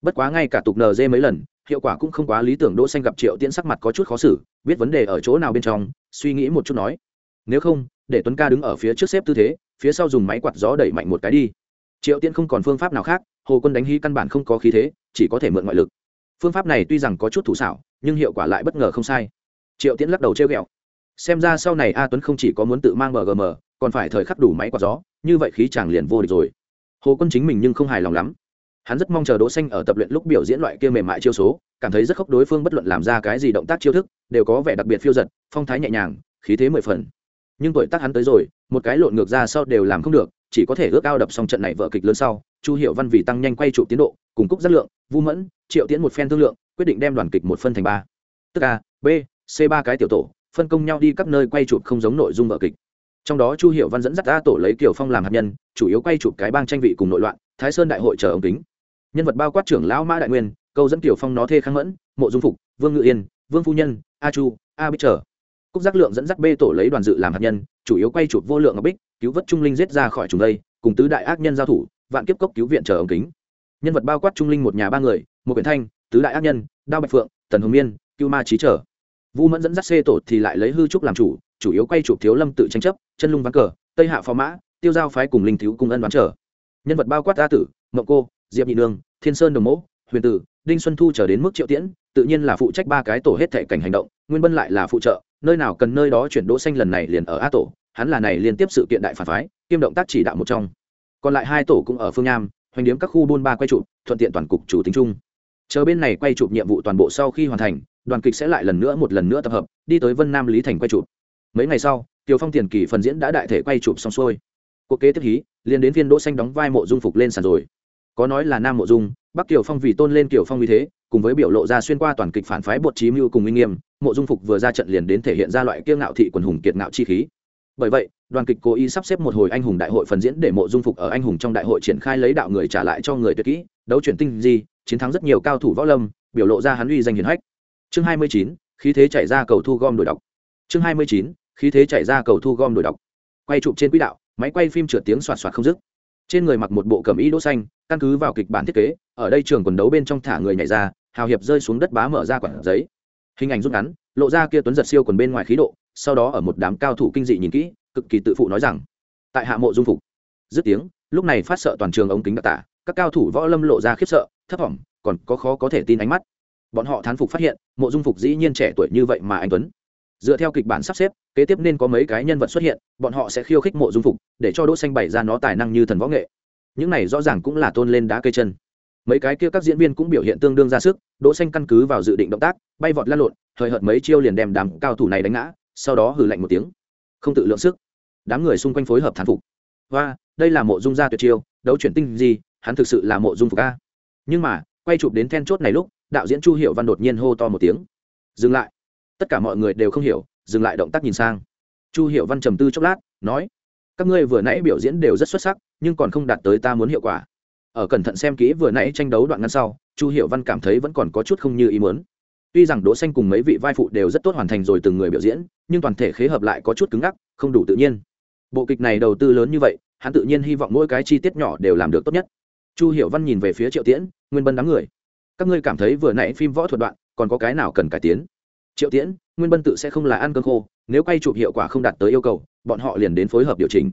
bất quá ngay cả tục nd mấy lần, hiệu quả cũng không quá lý tưởng đỗ xanh gặp triệu tiễn sắc mặt có chút khó xử, biết vấn đề ở chỗ nào bên trong, suy nghĩ một chút nói. Nếu không, để tuấn ca đứng ở phía trước xếp tư thế, phía sau dùng máy quạt gió đẩy mạnh một cái đi. Triệu tiễn không còn phương pháp nào khác, hồ quân đánh hy căn bản không có khí thế, chỉ có thể mượn ngoại lực. Phương pháp này tuy rằng có chút thủ xảo, nhưng hiệu quả lại bất ngờ không sai. Triệu tiễn lắc đầu treo ghẹo. Xem ra sau này a tuấn không chỉ có muốn tự mang mgm còn phải thời khắc đủ máy quạt gió, như vậy khí chàng liền vô địch rồi. Hồ quân chính mình nhưng không hài lòng lắm hắn rất mong chờ đỗ xanh ở tập luyện lúc biểu diễn loại kia mềm mại chiêu số, cảm thấy rất khốc đối phương bất luận làm ra cái gì động tác chiêu thức, đều có vẻ đặc biệt phiêu giật, phong thái nhẹ nhàng, khí thế mười phần. Nhưng tuổi tác hắn tới rồi, một cái lộn ngược ra sau đều làm không được, chỉ có thể ước ao đập xong trận này vở kịch lớn sau, chu hiệu văn vì tăng nhanh quay trụ tiến độ, cùng cúc giác lượng, vu mẫn, triệu tiễn một phen thương lượng, quyết định đem đoàn kịch một phân thành ba. Tức a, b, c ba cái tiểu tổ, phân công nhau đi các nơi quay chụp không giống nội dung vở kịch. Trong đó chu hiệu văn dẫn dắt a tổ lấy kiều phong làm hạt nhân, chủ yếu quay chụp cái bang tranh vị cùng nội loạn, thái sơn đại hội chờ ống kính nhân vật bao quát trưởng lão mã đại nguyên, câu dẫn tiểu phong nó thê kháng mẫn, mộ dung phục, vương ngự yên, vương phu nhân, a chu, a bích trở. Cúc giác lượng dẫn dắt b tổ lấy đoàn dự làm hạt nhân, chủ yếu quay chụp vô lượng ngọc bích, cứu vớt trung linh giết ra khỏi trùng đây, cùng tứ đại ác nhân giao thủ, vạn kiếp cốc cứu viện chờ ống kính. Nhân vật bao quát trung linh một nhà ba người, một quyển thanh, tứ đại ác nhân, đao bạch phượng, tần hồng miên, cưu ma trí trở. Vu mẫn dẫn dắt xê tổ thì lại lấy hư trúc làm chủ chủ yếu quay chụp thiếu lâm tự tranh chấp, chân lung ván cờ, tây hạ phó mã, tiêu giao phái cùng linh thiếu cung ân đoán trở. Nhân vật bao quát a tử mậu cô diệp nhị nương, thiên sơn đồng mẫu huyền tử, đinh xuân thu trở đến mức triệu tiễn, tự nhiên là phụ trách ba cái tổ hết thể cảnh hành động, nguyên bân lại là phụ trợ, nơi nào cần nơi đó chuyển đỗ xanh lần này liền ở a tổ, hắn là này liên tiếp sự kiện đại phản phái, kiêm động tác chỉ đạo một trong. Còn lại hai tổ cũng ở phương nam, hoành điếm các khu buôn ba quay trụ thuận tiện toàn cục chủ tính chung. Chờ bên này quay chụp nhiệm vụ toàn bộ sau khi hoàn thành, đoàn kịch sẽ lại lần nữa một lần nữa tập hợp, đi tới vân nam lý thành quay chụp. Mấy ngày sau kiều phong tiền kỳ phần diễn đã đại thể quay chụp xong xuôi. Cuộc kế tiếp hí, liền đến viên đỗ xanh đóng vai mộ dung phục lên sàn rồi có nói là nam mộ dung bắc kiều phong vì tôn lên kiều phong như thế cùng với biểu lộ ra xuyên qua toàn kịch phản phái bột trí mưu cùng uy nghiêm mộ dung phục vừa ra trận liền đến thể hiện ra loại kiêu ngạo thị quần hùng kiệt ngạo chi khí. Bởi vậy đoàn kịch cố ý sắp xếp một hồi anh hùng đại hội phần diễn để mộ dung phục ở anh hùng trong đại hội triển khai lấy đạo người trả lại cho người tuyệt kỹ đấu chuyển tinh di chiến thắng rất nhiều cao thủ võ lâm biểu lộ ra hắn uy danh hiển hách. Chương 29, khí thế chạy ra cầu thu gom đổi đọc. Chương 29, khí thế chạy ra cầu thu gom đổi đọc. Quay chụp trên quỹ đạo máy quay phim trượt tiếng soạt soạt không dứt. Trên người mặc một bộ cẩm y đỗ xanh căn cứ vào kịch bản thiết kế, ở đây trường quần đấu bên trong thả người nhảy ra, hào hiệp rơi xuống đất bá mở ra quản giấy. Hình ảnh rút ngắn, lộ ra kia tuấn giật siêu quần bên ngoài khí độ, sau đó ở một đám cao thủ kinh dị nhìn kỹ, cực kỳ tự phụ nói rằng, tại hạ mộ dung phục. Dứt tiếng, lúc này phát sợ toàn trường ống kính đặc tả, các cao thủ võ lâm lộ ra khiếp sợ, thấp thỏm, còn có khó có thể tin ánh mắt. Bọn họ thán phục phát hiện, mộ dung phục dĩ nhiên trẻ tuổi như vậy mà anh tuấn. Dựa theo kịch bản sắp xếp, kế tiếp nên có mấy cái nhân vật xuất hiện, bọn họ sẽ khiêu khích mộ dung phục, để cho đỗ xanh bày ra nó tài năng như thần võ nghệ những này rõ ràng cũng là tôn lên đá cây chân. Mấy cái kia các diễn viên cũng biểu hiện tương đương ra sức, đỗ xanh căn cứ vào dự định động tác, bay vọt lăn lộn thời hợt mấy chiêu liền đem đám cao thủ này đánh ngã, sau đó hừ lạnh một tiếng. Không tự lượng sức. Đám người xung quanh phối hợp thán phục. Và đây là mộ dung gia tuyệt chiêu, đấu chuyển tinh gì, hắn thực sự là mộ dung phục a. Nhưng mà, quay chụp đến then chốt này lúc, đạo diễn chu hiệu văn đột nhiên hô to một tiếng. Dừng lại. Tất cả mọi người đều không hiểu, dừng lại động tác nhìn sang. Chu hiệu văn trầm tư chốc lát, nói, các ngươi vừa nãy biểu diễn đều rất xuất sắc nhưng còn không đạt tới ta muốn hiệu quả. Ở cẩn thận xem kỹ vừa nãy tranh đấu đoạn ngắn sau, chu hiệu văn cảm thấy vẫn còn có chút không như ý muốn. Tuy rằng đỗ xanh cùng mấy vị vai phụ đều rất tốt hoàn thành rồi từng người biểu diễn, nhưng toàn thể khế hợp lại có chút cứng ngắc, không đủ tự nhiên. Bộ kịch này đầu tư lớn như vậy, hắn tự nhiên hy vọng mỗi cái chi tiết nhỏ đều làm được tốt nhất. Chu hiệu văn nhìn về phía triệu tiễn, nguyên bân đám người. Các ngươi cảm thấy vừa nãy phim võ thuật đoạn, còn có cái nào cần cải tiến? Triệu tiễn, nguyên bân tự sẽ không là ăn cơm khô, nếu quay chụp hiệu quả không đạt tới yêu cầu, bọn họ liền đến phối hợp điều chỉnh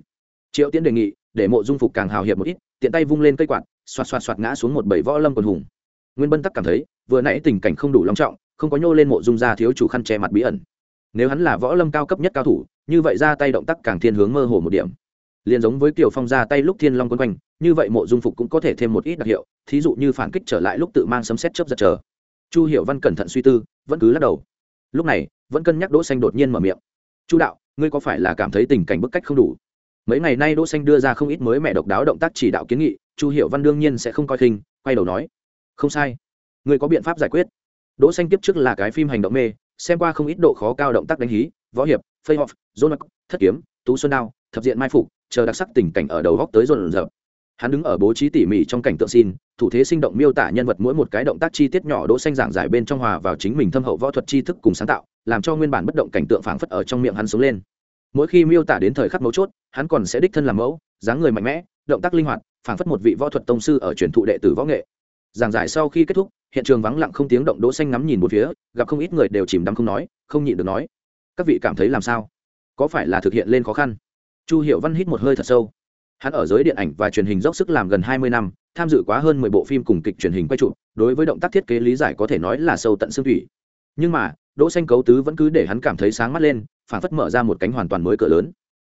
triệu tiễn đề nghị, để mộ dung phục càng hào hiệp một ít, tiện tay vung lên cây quạt, xoạt xoạt xoạt ngã xuống một bảy võ lâm quần hùng. Nguyên bân tắc cảm thấy, vừa nãy tình cảnh không đủ long trọng, không có nhô lên mộ dung ra thiếu chủ khăn che mặt bí ẩn. Nếu hắn là võ lâm cao cấp nhất cao thủ, như vậy ra tay động tác càng thiên hướng mơ hồ một điểm. Liền giống với kiều phong ra tay lúc thiên long quân quanh, như vậy mộ dung phục cũng có thể thêm một ít đặc hiệu, thí dụ như phản kích trở lại lúc tự mang sấm xét chớp giật chờ chu hiểu văn cẩn thận suy tư, vẫn cứ lắc đầu. Lúc này, vẫn cân nhắc đỗ xanh đột nhiên mở miệng. Chu đạo, ngươi có phải là cảm thấy tình cảnh bức cách không đủ? Mấy ngày nay đỗ xanh đưa ra không ít mới mẹ độc đáo động tác chỉ đạo kiến nghị, chu hiểu văn đương nhiên sẽ không coi khinh, quay đầu nói, không sai. Người có biện pháp giải quyết. Đỗ xanh tiếp trước là cái phim hành động mê, xem qua không ít độ khó cao động tác đánh hí, võ hiệp phây off dôn thất kiếm, tú xuân đao, thập diện mai phục, chờ đặc sắc tình cảnh ở đầu góc tới rộn rợp hắn đứng ở bố trí tỉ mỉ trong cảnh tượng xin thủ thế sinh động miêu tả nhân vật mỗi một cái động tác chi tiết nhỏ đỗ xanh giảng giải bên trong hòa vào chính mình thâm hậu võ thuật tri thức cùng sáng tạo, làm cho nguyên bản bất động cảnh tượng phảng phất ở trong miệng hắn sống lên mỗi khi miêu tả đến thời khắc mấu chốt, hắn còn sẽ đích thân làm mẫu, dáng người mạnh mẽ, động tác linh hoạt, phảng phất một vị võ thuật tông sư ở truyền thụ đệ tử võ nghệ. Giảng giải sau khi kết thúc, hiện trường vắng lặng không tiếng động đỗ xanh ngắm nhìn một phía, gặp không ít người đều chìm đắm không nói, không nhịn được nói, các vị cảm thấy làm sao? Có phải là thực hiện lên khó khăn? Chu hiệu văn hít một hơi thật sâu. Hắn ở giới điện ảnh và truyền hình dốc sức làm gần hai mươi năm, tham dự quá hơn mười bộ phim cùng kịch truyền hình quay trụ đối với động tác thiết kế lý giải có thể nói là sâu tận xương thủy. Nhưng mà, đỗ xanh cấu tứ vẫn cứ để hắn cảm thấy sáng mắt lên phản phất mở ra một cánh hoàn toàn mới cửa lớn.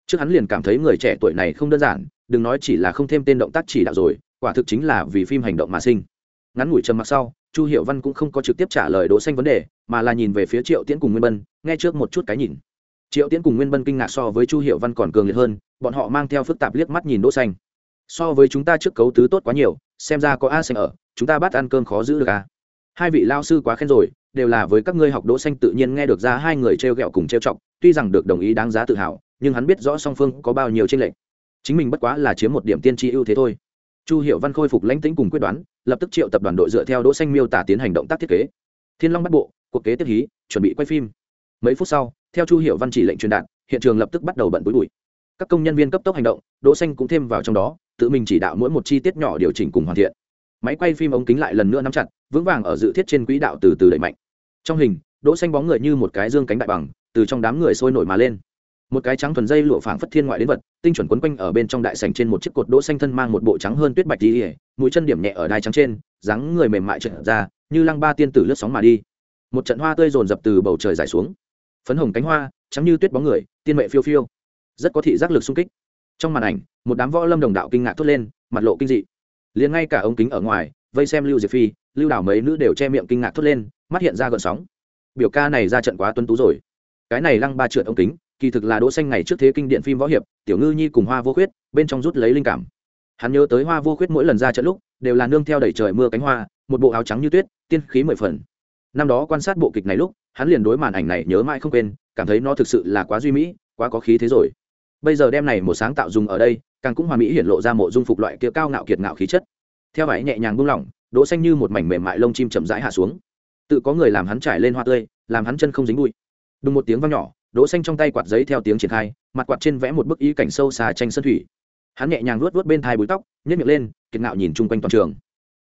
Trước hắn liền cảm thấy người trẻ tuổi này không đơn giản, đừng nói chỉ là không thêm tên động tác chỉ đạo rồi, quả thực chính là vì phim hành động mà sinh. Ngắn ngủi trầm mặc sau, chu hiệu văn cũng không có trực tiếp trả lời đỗ xanh vấn đề, mà là nhìn về phía triệu tiễn cùng nguyên bân, nghe trước một chút cái nhìn. Triệu tiễn cùng nguyên bân kinh ngạc so với chu hiệu văn còn cường liệt hơn, bọn họ mang theo phức tạp liếc mắt nhìn đỗ xanh. So với chúng ta trước cấu tứ tốt quá nhiều, xem ra có a xanh ở, chúng ta bắt ăn cơm khó giữ được à. Hai vị lao sư quá khen rồi đều là với các ngươi học đỗ xanh tự nhiên nghe được ra hai người treo gẹo cùng treo trọng, tuy rằng được đồng ý đáng giá tự hào nhưng hắn biết rõ song phương có bao nhiêu trên lệch. Chính mình bất quá là chiếm một điểm tiên tri ưu thế thôi. Chu hiệu văn khôi phục lãnh tĩnh cùng quyết đoán lập tức triệu tập đoàn đội dựa theo đỗ xanh miêu tả tiến hành động tác thiết kế. Thiên long bắt bộ cuộc kế tiếp hí chuẩn bị quay phim. Mấy phút sau theo chu hiệu văn chỉ lệnh truyền đạt hiện trường lập tức bắt đầu bận bối bụi. Các công nhân viên cấp tốc hành động đỗ xanh cũng thêm vào trong đó tự mình chỉ đạo mỗi một chi tiết nhỏ điều chỉnh cùng hoàn thiện. Máy quay phim ống kính lại lần nữa nắm chặt vững vàng ở dự thiết trên quỹ đạo từ từ đẩy mạnh trong hình, đỗ xanh bóng người như một cái dương cánh đại bằng, từ trong đám người sôi nổi mà lên. Một cái trắng thuần dây lụa phảng phất thiên ngoại đến vật, tinh chuẩn quấn quanh ở bên trong đại sảnh trên một chiếc cột đỗ xanh thân mang một bộ trắng hơn tuyết bạch đi mũi chân điểm nhẹ ở đai trắng trên, dáng người mềm mại trượt ra, như lăng ba tiên tử lướt sóng mà đi. Một trận hoa tươi rồn rập từ bầu trời rải xuống. Phấn hồng cánh hoa, trắng như tuyết bóng người, tiên mệ phiêu phiêu. Rất có thị giác lực sung kích. Trong màn ảnh, một đám võ lâm đồng đạo kinh ngạc thốt lên, mặt lộ kinh dị. Liền ngay cả ống kính ở ngoài, vây xem lưu diệp phi, lưu đảo mấy nữ đều che miệng kinh ngạc thốt lên mắt hiện ra gợn sóng. Biểu ca này ra trận quá tuân tú rồi. Cái này lăng ba trượt ống kính, kỳ thực là đỗ xanh ngày trước thế kinh điện phim võ hiệp, tiểu ngư nhi cùng hoa vô khuyết, bên trong rút lấy linh cảm. Hắn nhớ tới hoa vô khuyết mỗi lần ra trận lúc, đều là nương theo đẩy trời mưa cánh hoa, một bộ áo trắng như tuyết, tiên khí mười phần. Năm đó quan sát bộ kịch này lúc, hắn liền đối màn ảnh này nhớ mãi không quên, cảm thấy nó thực sự là quá duy mỹ, quá có khí thế rồi. Bây giờ đem này một sáng tạo dùng ở đây, càng cũng hoàn mỹ hiển lộ ra mộ dung phục loại kia cao ngạo kiệt ngạo khí chất. Theo vải nhẹ nhàng buông lỏng, đỗ xanh như một mảnh mềm mại lông chim chậm rãi hạ xuống tự có người làm hắn trải lên hoa tươi, làm hắn chân không dính bụi. Đùng một tiếng vang nhỏ, đỗ xanh trong tay quạt giấy theo tiếng triển khai, mặt quạt trên vẽ một bức ý cảnh sâu xa tranh sơn thủy. Hắn nhẹ nhàng luốt luốt bên thai búi tóc, nhếch miệng lên, kiệt ngạo nhìn chung quanh toàn trường.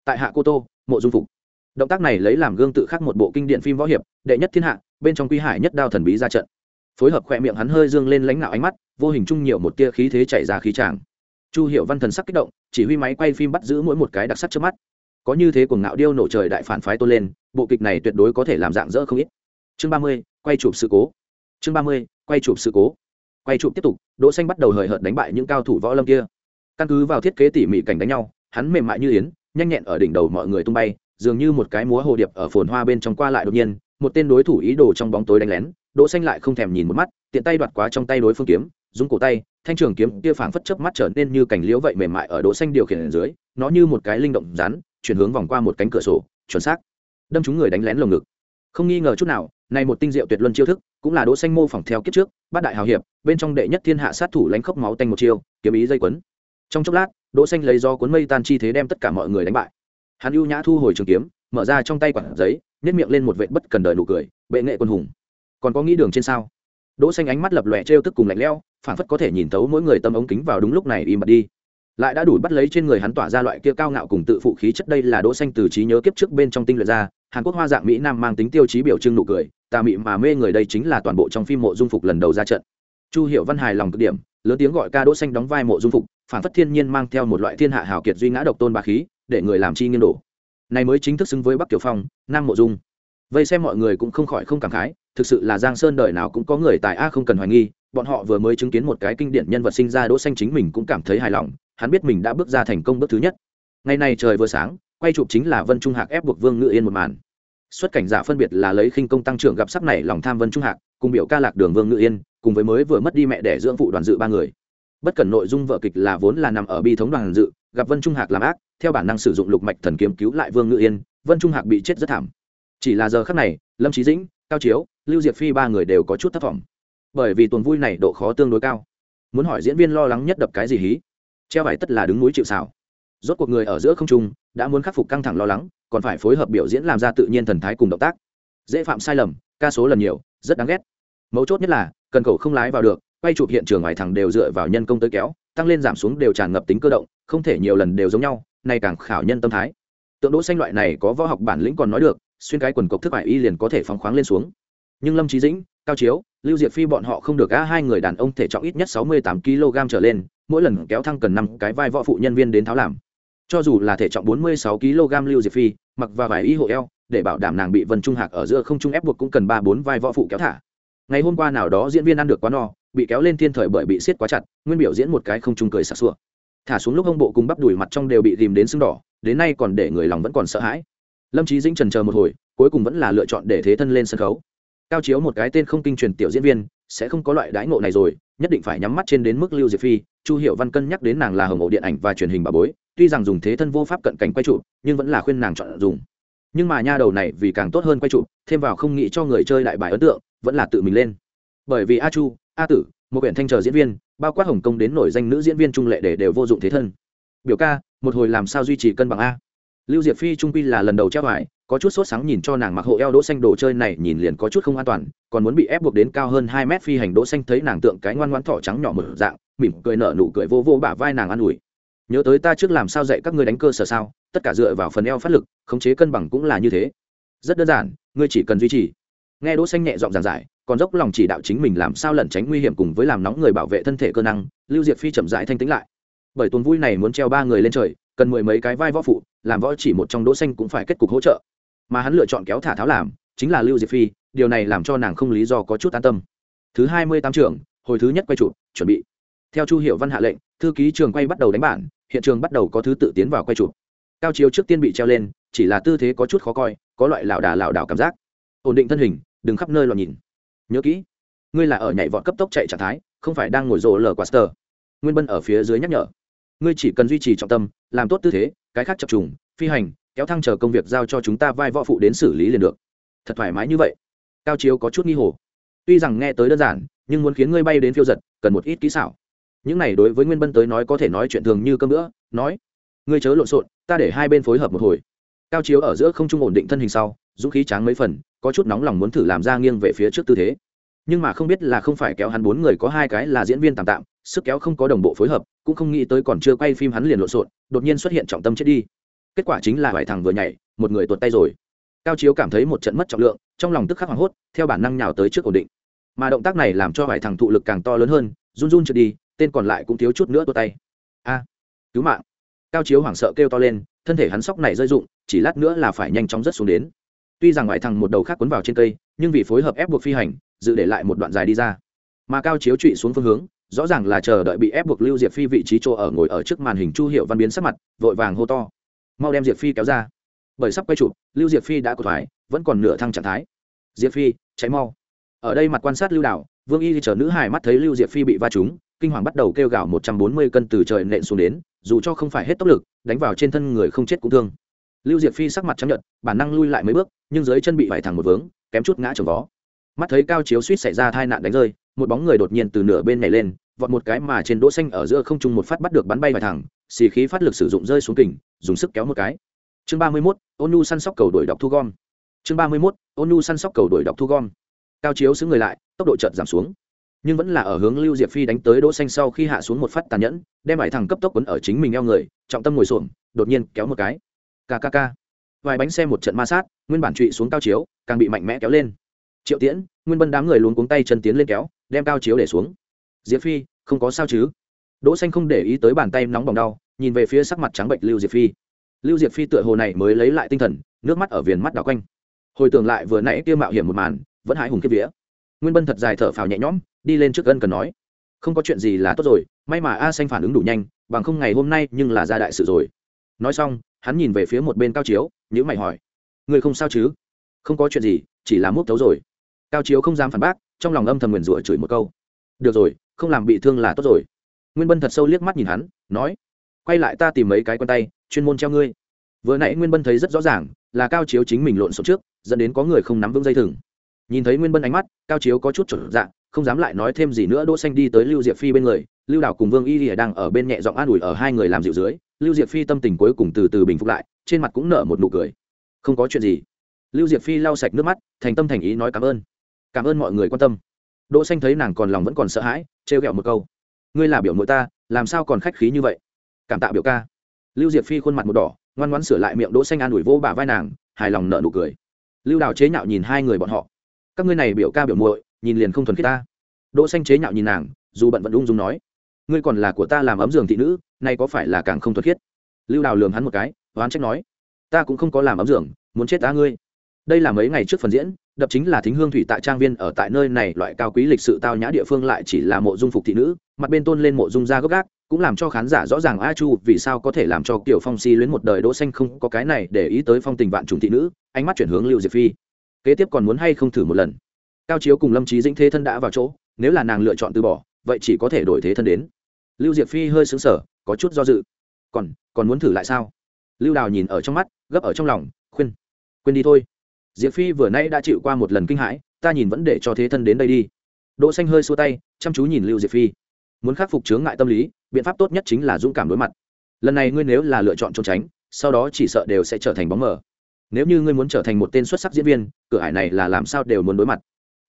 Tại hạ cô tô, mộ dung phục. Động tác này lấy làm gương tự khắc một bộ kinh điển phim võ hiệp, đệ nhất thiên hạ, bên trong quy hải nhất đao thần bí ra trận. Phối hợp khoe miệng hắn hơi dương lên lãnh ngạo ánh mắt, vô hình chung nhiều một tia khí thế chảy ra khí tràng. Chu hiệu văn thần sắc kích động, chỉ huy máy quay phim bắt giữ mỗi một cái đặc sắc trước mắt. Có như thế cuồng ngạo điêu nổ trời đại phản phái tôn lên bộ kịch này tuyệt đối có thể làm dạng dỡ không ít. Chương ba mươi, quay chụp sự cố. Chương ba mươi, quay chụp sự cố. Quay chụp tiếp tục, đỗ xanh bắt đầu hời hợt đánh bại những cao thủ võ lâm kia. Căn cứ vào thiết kế tỉ mỉ cảnh đánh nhau, hắn mềm mại như yến, nhanh nhẹn ở đỉnh đầu mọi người tung bay, dường như một cái múa hồ điệp ở phồn hoa bên trong qua lại đột nhiên, một tên đối thủ ý đồ trong bóng tối đánh lén, đỗ xanh lại không thèm nhìn một mắt, tiện tay đoạt quá trong tay đối phương kiếm dùng cổ tay, thanh trường kiếm kia phảng phất chớp mắt trở nên như cảnh liễu vậy mềm mại ở đỗ xanh điều khiển ở dưới, nó như một cái linh động rắn, chuyển hướng vòng qua một cánh cửa sổ, chuẩn xác đâm chúng người đánh lén lồng ngực. Không nghi ngờ chút nào, này một tinh diệu tuyệt luân chiêu thức, cũng là đỗ xanh mô phỏng theo kiếp trước, bát đại hào hiệp, bên trong đệ nhất thiên hạ sát thủ lánh khốc máu tanh một chiêu, kiếm ý dây quấn. Trong chốc lát, đỗ xanh lấy do cuốn mây tan chi thế đem tất cả mọi người đánh bại. Hắn ưu nhã thu hồi trường kiếm, mở ra trong tay quản giấy nét miệng lên một vệt bất cần đời nụ cười, bệ nghệ quân hùng, còn có nghĩ đường trên sao? Đỗ xanh ánh mắt lập lòe trêu tức cùng lạnh lẽo, phản phất có thể nhìn thấu mỗi người tâm ống kính vào đúng lúc này im bặt đi. Lại đã đủ bắt lấy trên người hắn tỏa ra loại kia cao ngạo cùng tự phụ khí chất, đây là đỗ xanh từ trí nhớ kiếp trước bên trong tinh luyện ra hàn quốc hoa dạng mỹ nam mang tính tiêu chí biểu trưng nụ cười, tà mị mà mê người đây chính là toàn bộ trong phim mộ dung phục lần đầu ra trận. Chu hiệu văn hài lòng cực điểm, lớn tiếng gọi ca đỗ xanh đóng vai mộ dung phục, phản phất thiên nhiên mang theo một loại thiên hạ hào kiệt duy ngã độc tôn bá khí, để người làm chi nghiêng đổ. Này mới chính thức xứng với bắc tiểu phong, nam mộ dung. Vây xem mọi người cũng không khỏi không cảm khái, thực sự là giang sơn đời nào cũng có người tài a không cần hoài nghi, bọn họ vừa mới chứng kiến một cái kinh điển nhân vật sinh ra đỗ xanh chính mình cũng cảm thấy hài lòng, hắn biết mình đã bước ra thành công bước thứ nhất. Ngày này trời vừa sáng quay chụp chính là vân trung hạc ép buộc vương ngự yên một màn. Xuất cảnh giả phân biệt là lấy khinh công tăng trưởng gặp sắc này lòng tham vân trung hạc, cùng biểu ca lạc đường vương ngự yên, cùng với mới vừa mất đi mẹ đẻ dưỡng phụ đoàn dự ba người. Bất cần nội dung vở kịch là vốn là nằm ở bi thống đoàn dự, gặp vân trung hạc làm ác, theo bản năng sử dụng lục mạch thần kiếm cứu lại vương ngự yên, vân trung hạc bị chết rất thảm. Chỉ là giờ khắc này, lâm trí dĩnh, cao chiếu, lưu diệp phi ba người đều có chút thất vọng. Bởi vì tuần vui này độ khó tương đối cao. Muốn hỏi diễn viên lo lắng nhất đập cái gì hí? Treo vải tất là đứng núi chịu xào rốt cuộc người ở giữa không trung, đã muốn khắc phục căng thẳng lo lắng, còn phải phối hợp biểu diễn làm ra tự nhiên thần thái cùng động tác. Dễ phạm sai lầm, ca số lần nhiều, rất đáng ghét. Mấu chốt nhất là, cần cầu không lái vào được, quay chụp hiện trường ngoài thẳng đều dựa vào nhân công tới kéo, tăng lên giảm xuống đều tràn ngập tính cơ động, không thể nhiều lần đều giống nhau này càng khảo nhân tâm thái. Tượng đỗ xanh loại này có võ học bản lĩnh còn nói được, xuyên cái quần cộc thức phải y liền có thể phóng khoáng lên xuống. Nhưng lâm trí dĩnh, cao chiếu, lưu diệp phi bọn họ không được a hai người đàn ông thể trọng ít nhất sáu mươi tám kg trở lên, mỗi lần kéo thăng cần năm cái vai võ phụ nhân viên đến tháo làm cho dù là thể trọng bốn mươi sáu kg lưu diệp phi, mặc và vải y hộ eo, để bảo đảm nàng bị vân trung hạc ở giữa không trung ép buộc cũng cần ba bốn vai võ phụ kéo thả. Ngày hôm qua nào đó diễn viên ăn được quá no, bị kéo lên thiên thời bởi bị siết quá chặt, nguyên biểu diễn một cái không trung cười sặc sụa. Thả xuống lúc ông bộ cùng bắp đùi mặt trong đều bị tìm đến sưng đỏ, đến nay còn để người lòng vẫn còn sợ hãi. Lâm trí dĩnh trần chờ một hồi, cuối cùng vẫn là lựa chọn để thế thân lên sân khấu. Cao chiếu một cái tên không kinh truyền tiểu diễn viên, sẽ không có loại đãi ngộ này rồi, nhất định phải nhắm mắt trên đến mức lưu diệp phi, chu hiệu văn cân nhắc đến nàng là hồng ổ điện ảnh và truyền hình bà bối tuy rằng dùng thế thân vô pháp cận cảnh quay trụ, nhưng vẫn là khuyên nàng chọn dùng. Nhưng mà nha đầu này vì càng tốt hơn quay trụ, thêm vào không nghĩ cho người chơi đại bài ấn tượng, vẫn là tự mình lên. Bởi vì a chu, a tử, một quyển thanh chờ diễn viên, bao quát hồng kông đến nổi danh nữ diễn viên trung lệ để đều vô dụng thế thân. Biểu ca, một hồi làm sao duy trì cân bằng a? Lưu diệp phi trung quy là lần đầu treo vải có chút sốt sáng nhìn cho nàng mặc hộ eo đỗ xanh đồ chơi này, nhìn liền có chút không an toàn, còn muốn bị ép buộc đến cao hơn hai mét phi hành đỗ xanh thấy nàng tượng cái ngoan ngoãn thỏ trắng nhỏ mở dạng, mỉm cười nở nụ cười vô vô bả vai nàng an ủi nhớ tới ta trước làm sao dạy các ngươi đánh cơ sở sao, tất cả dựa vào phần eo phát lực, khống chế cân bằng cũng là như thế. Rất đơn giản, ngươi chỉ cần duy trì. Nghe đỗ xanh nhẹ giọng giảng giải, còn dốc lòng chỉ đạo chính mình làm sao lẩn tránh nguy hiểm cùng với làm nóng người bảo vệ thân thể cơ năng, lưu diệp phi chậm rãi thanh tĩnh lại. Bởi tuần vui này muốn treo ba người lên trời, cần mười mấy cái vai võ phụ, làm võ chỉ một trong đỗ xanh cũng phải kết cục hỗ trợ. Mà hắn lựa chọn kéo thả tháo làm, chính là lưu diệp phi, điều này làm cho nàng không lý do có chút an tâm. Thứ hai mươi tám trưởng hồi thứ nhất quay trụ, chuẩn bị. Theo chu hiệu văn hạ lệnh, thư ký trường quay bắt đầu đánh bản hiện trường bắt đầu có thứ tự tiến vào quay chụp. cao chiếu trước tiên bị treo lên, chỉ là tư thế có chút khó coi, có loại lảo đà lảo đảo cảm giác. Ổn định thân hình, đừng khắp nơi loạn nhìn. Nhớ kỹ, ngươi là ở nhảy vọt cấp tốc chạy trạng thái, không phải đang ngồi rộ lờ quaster nguyên bân ở phía dưới nhắc nhở. Ngươi chỉ cần duy trì trọng tâm, làm tốt tư thế, cái khác chập trùng, phi hành, kéo thăng chờ công việc giao cho chúng ta vai võ phụ đến xử lý liền được. Thật thoải mái như vậy. Cao chiếu có chút nghi hồ. Tuy rằng nghe tới đơn giản, nhưng muốn khiến ngươi bay đến phiêu giật, cần một ít kỹ xảo những này đối với nguyên bân tới nói có thể nói chuyện thường như cơm nữa nói, ngươi chớ lộn xộn, ta để hai bên phối hợp một hồi. Cao chiếu ở giữa không trung ổn định thân hình sau, dũng khí tráng mấy phần, có chút nóng lòng muốn thử làm ra nghiêng về phía trước tư thế. Nhưng mà không biết là không phải kéo hắn bốn người có hai cái là diễn viên tạm tạm, sức kéo không có đồng bộ phối hợp, cũng không nghĩ tới còn chưa quay phim hắn liền lộn xộn, đột nhiên xuất hiện trọng tâm chết đi. Kết quả chính là vài thằng vừa nhảy, một người tuột tay rồi. Cao chiếu cảm thấy một trận mất trọng lượng, trong lòng tức khắc hoảng hốt, theo bản năng nhào tới trước ổn định. Mà động tác này làm cho vài thằng thụ lực càng to lớn hơn, run run trượt đi tên còn lại cũng thiếu chút nữa tua tay. A, cứu mạng. Cao chiếu hoảng sợ kêu to lên, thân thể hắn sóc này rơi rụng, chỉ lát nữa là phải nhanh chóng rất xuống đến. Tuy rằng ngoại thằng một đầu khác quấn vào trên cây, nhưng vì phối hợp ép buộc phi hành, dự để lại một đoạn dài đi ra. Mà cao chiếu trụy xuống phương hướng, rõ ràng là chờ đợi bị ép buộc lưu diệp phi vị trí chỗ ở ngồi ở trước màn hình chu hiệu văn biến sắc mặt, vội vàng hô to. Mau đem diệp phi kéo ra. Bởi sắp quay chụp, lưu diệp phi đã cột thoái vẫn còn nửa thăng trạng thái. Diệp phi cháy mau. Ở đây mặt quan sát lưu đảo vương y chờ nữ hải mắt thấy lưu diệp phi bị va trúng kinh hoàng bắt đầu kêu gào một trăm bốn mươi cân từ trời nện xuống đến dù cho không phải hết tốc lực đánh vào trên thân người không chết cũng thương. Lưu diệp phi sắc mặt trắng nhợt, bản năng lui lại mấy bước nhưng dưới chân bị vải thẳng một vướng kém chút ngã trồng vó. Mắt thấy cao chiếu suýt xảy ra tai nạn đánh rơi một bóng người đột nhiên từ nửa bên này lên vọt một cái mà trên đỗ xanh ở giữa không trung một phát bắt được bắn bay vài thẳng xì khí phát lực sử dụng rơi xuống kình dùng sức kéo một cái. Chương 31, ôn nhu săn sóc cầu đuổi đọc thu gom. Chương 31, ôn nhu săn sóc cầu đuổi đọc thu gom. Cao chiếu xứng người lại tốc độ chợt giảm xuống nhưng vẫn là ở hướng lưu diệp phi đánh tới đỗ xanh sau khi hạ xuống một phát tàn nhẫn, đem bảy thằng cấp tốc quấn ở chính mình eo người, trọng tâm ngồi xổm, đột nhiên kéo một cái. Kkk vài bánh xe một trận ma sát, nguyên bản trụy xuống cao chiếu, càng bị mạnh mẽ kéo lên. Triệu tiễn, nguyên bân đám người luôn cuống tay chân tiến lên kéo, đem cao chiếu để xuống. Diệp phi, không có sao chứ? Đỗ xanh không để ý tới bàn tay nóng bỏng đau, nhìn về phía sắc mặt trắng bệnh lưu diệp phi. Lưu diệp phi tựa hồ này mới lấy lại tinh thần, nước mắt ở viền mắt đảo quanh. Hồi tưởng lại vừa nãy kia mạo hiểm một màn, vẫn hãi hùng kiếp vía nguyên bân thật dài thở phào nhẹ nhõm, đi lên trước gân cần nói. Không có chuyện gì là tốt rồi, may mà a xanh phản ứng đủ nhanh, bằng không ngày hôm nay nhưng là ra đại sự rồi. Nói xong, hắn nhìn về phía một bên cao chiếu nhữ mày hỏi. Người không sao chứ? Không có chuyện gì, chỉ là múc thấu rồi. Cao chiếu không dám phản bác, trong lòng âm thầm nguyền rủa chửi một câu. Được rồi, không làm bị thương là tốt rồi. Nguyên bân thật sâu liếc mắt nhìn hắn, nói. Quay lại ta tìm mấy cái con tay, chuyên môn treo ngươi. Vừa nãy nguyên bân thấy rất rõ ràng, là cao chiếu chính mình lộn xộn trước, dẫn đến có người không nắm vững dây thừng nhìn thấy nguyên bân ánh mắt, cao chiếu có chút trở dạng không dám lại nói thêm gì nữa. Đỗ xanh đi tới lưu diệp phi bên người, lưu đảo cùng vương y lìa đang ở bên nhẹ giọng an ủi ở hai người làm dịu dưới. Lưu diệp phi tâm tình cuối cùng từ từ bình phục lại, trên mặt cũng nở một nụ cười. Không có chuyện gì. Lưu diệp phi lau sạch nước mắt, thành tâm thành ý nói cảm ơn. Cảm ơn mọi người quan tâm. Đỗ xanh thấy nàng còn lòng vẫn còn sợ hãi treo gẹo một câu. Ngươi là biểu muội ta, làm sao còn khách khí như vậy? Cảm tạ biểu ca. Lưu diệp phi khuôn mặt một đỏ, ngoan ngoãn sửa lại miệng đỗ xanh an ủi vô bả vai nàng, hài lòng nở nụ cười. Lưu đào chế nhạo nhìn hai người bọn họ các ngươi này biểu ca biểu muội, nhìn liền không thuần khiết ta. Đỗ xanh chế nhạo nhìn nàng, dù bận vẫn ung dung nói, ngươi còn là của ta làm ấm giường thị nữ, nay có phải là càng không thuần khiết? Lưu đào lườm hắn một cái, oán trách nói, ta cũng không có làm ấm giường, muốn chết ta ngươi. Đây là mấy ngày trước phần diễn, đập chính là thính hương thủy tại trang viên ở tại nơi này, loại cao quý lịch sự tao nhã địa phương lại chỉ là mộ dung phục thị nữ, mặt bên tôn lên mộ dung ra gốc gác, cũng làm cho khán giả rõ ràng a chu vì sao có thể làm cho kiểu phong si luyến một đời đỗ xanh không có cái này để ý tới phong tình vạn trùng thị nữ, ánh mắt chuyển hướng lưu diệp phi kế tiếp còn muốn hay không thử một lần. Cao chiếu cùng lâm trí dĩnh thế thân đã vào chỗ, nếu là nàng lựa chọn từ bỏ, vậy chỉ có thể đổi thế thân đến. Lưu diệp phi hơi sững sờ, có chút do dự. Còn còn muốn thử lại sao? Lưu đào nhìn ở trong mắt, gấp ở trong lòng, khuyên. Quên đi thôi. Diệp phi vừa nay đã chịu qua một lần kinh hãi, ta nhìn vẫn để cho thế thân đến đây đi. Đỗ xanh hơi xua tay, chăm chú nhìn lưu diệp phi. Muốn khắc phục chướng ngại tâm lý, biện pháp tốt nhất chính là dũng cảm đối mặt. Lần này ngươi nếu là lựa chọn trốn tránh, sau đó chỉ sợ đều sẽ trở thành bóng mờ nếu như ngươi muốn trở thành một tên xuất sắc diễn viên, cửa ải này là làm sao đều muốn đối mặt.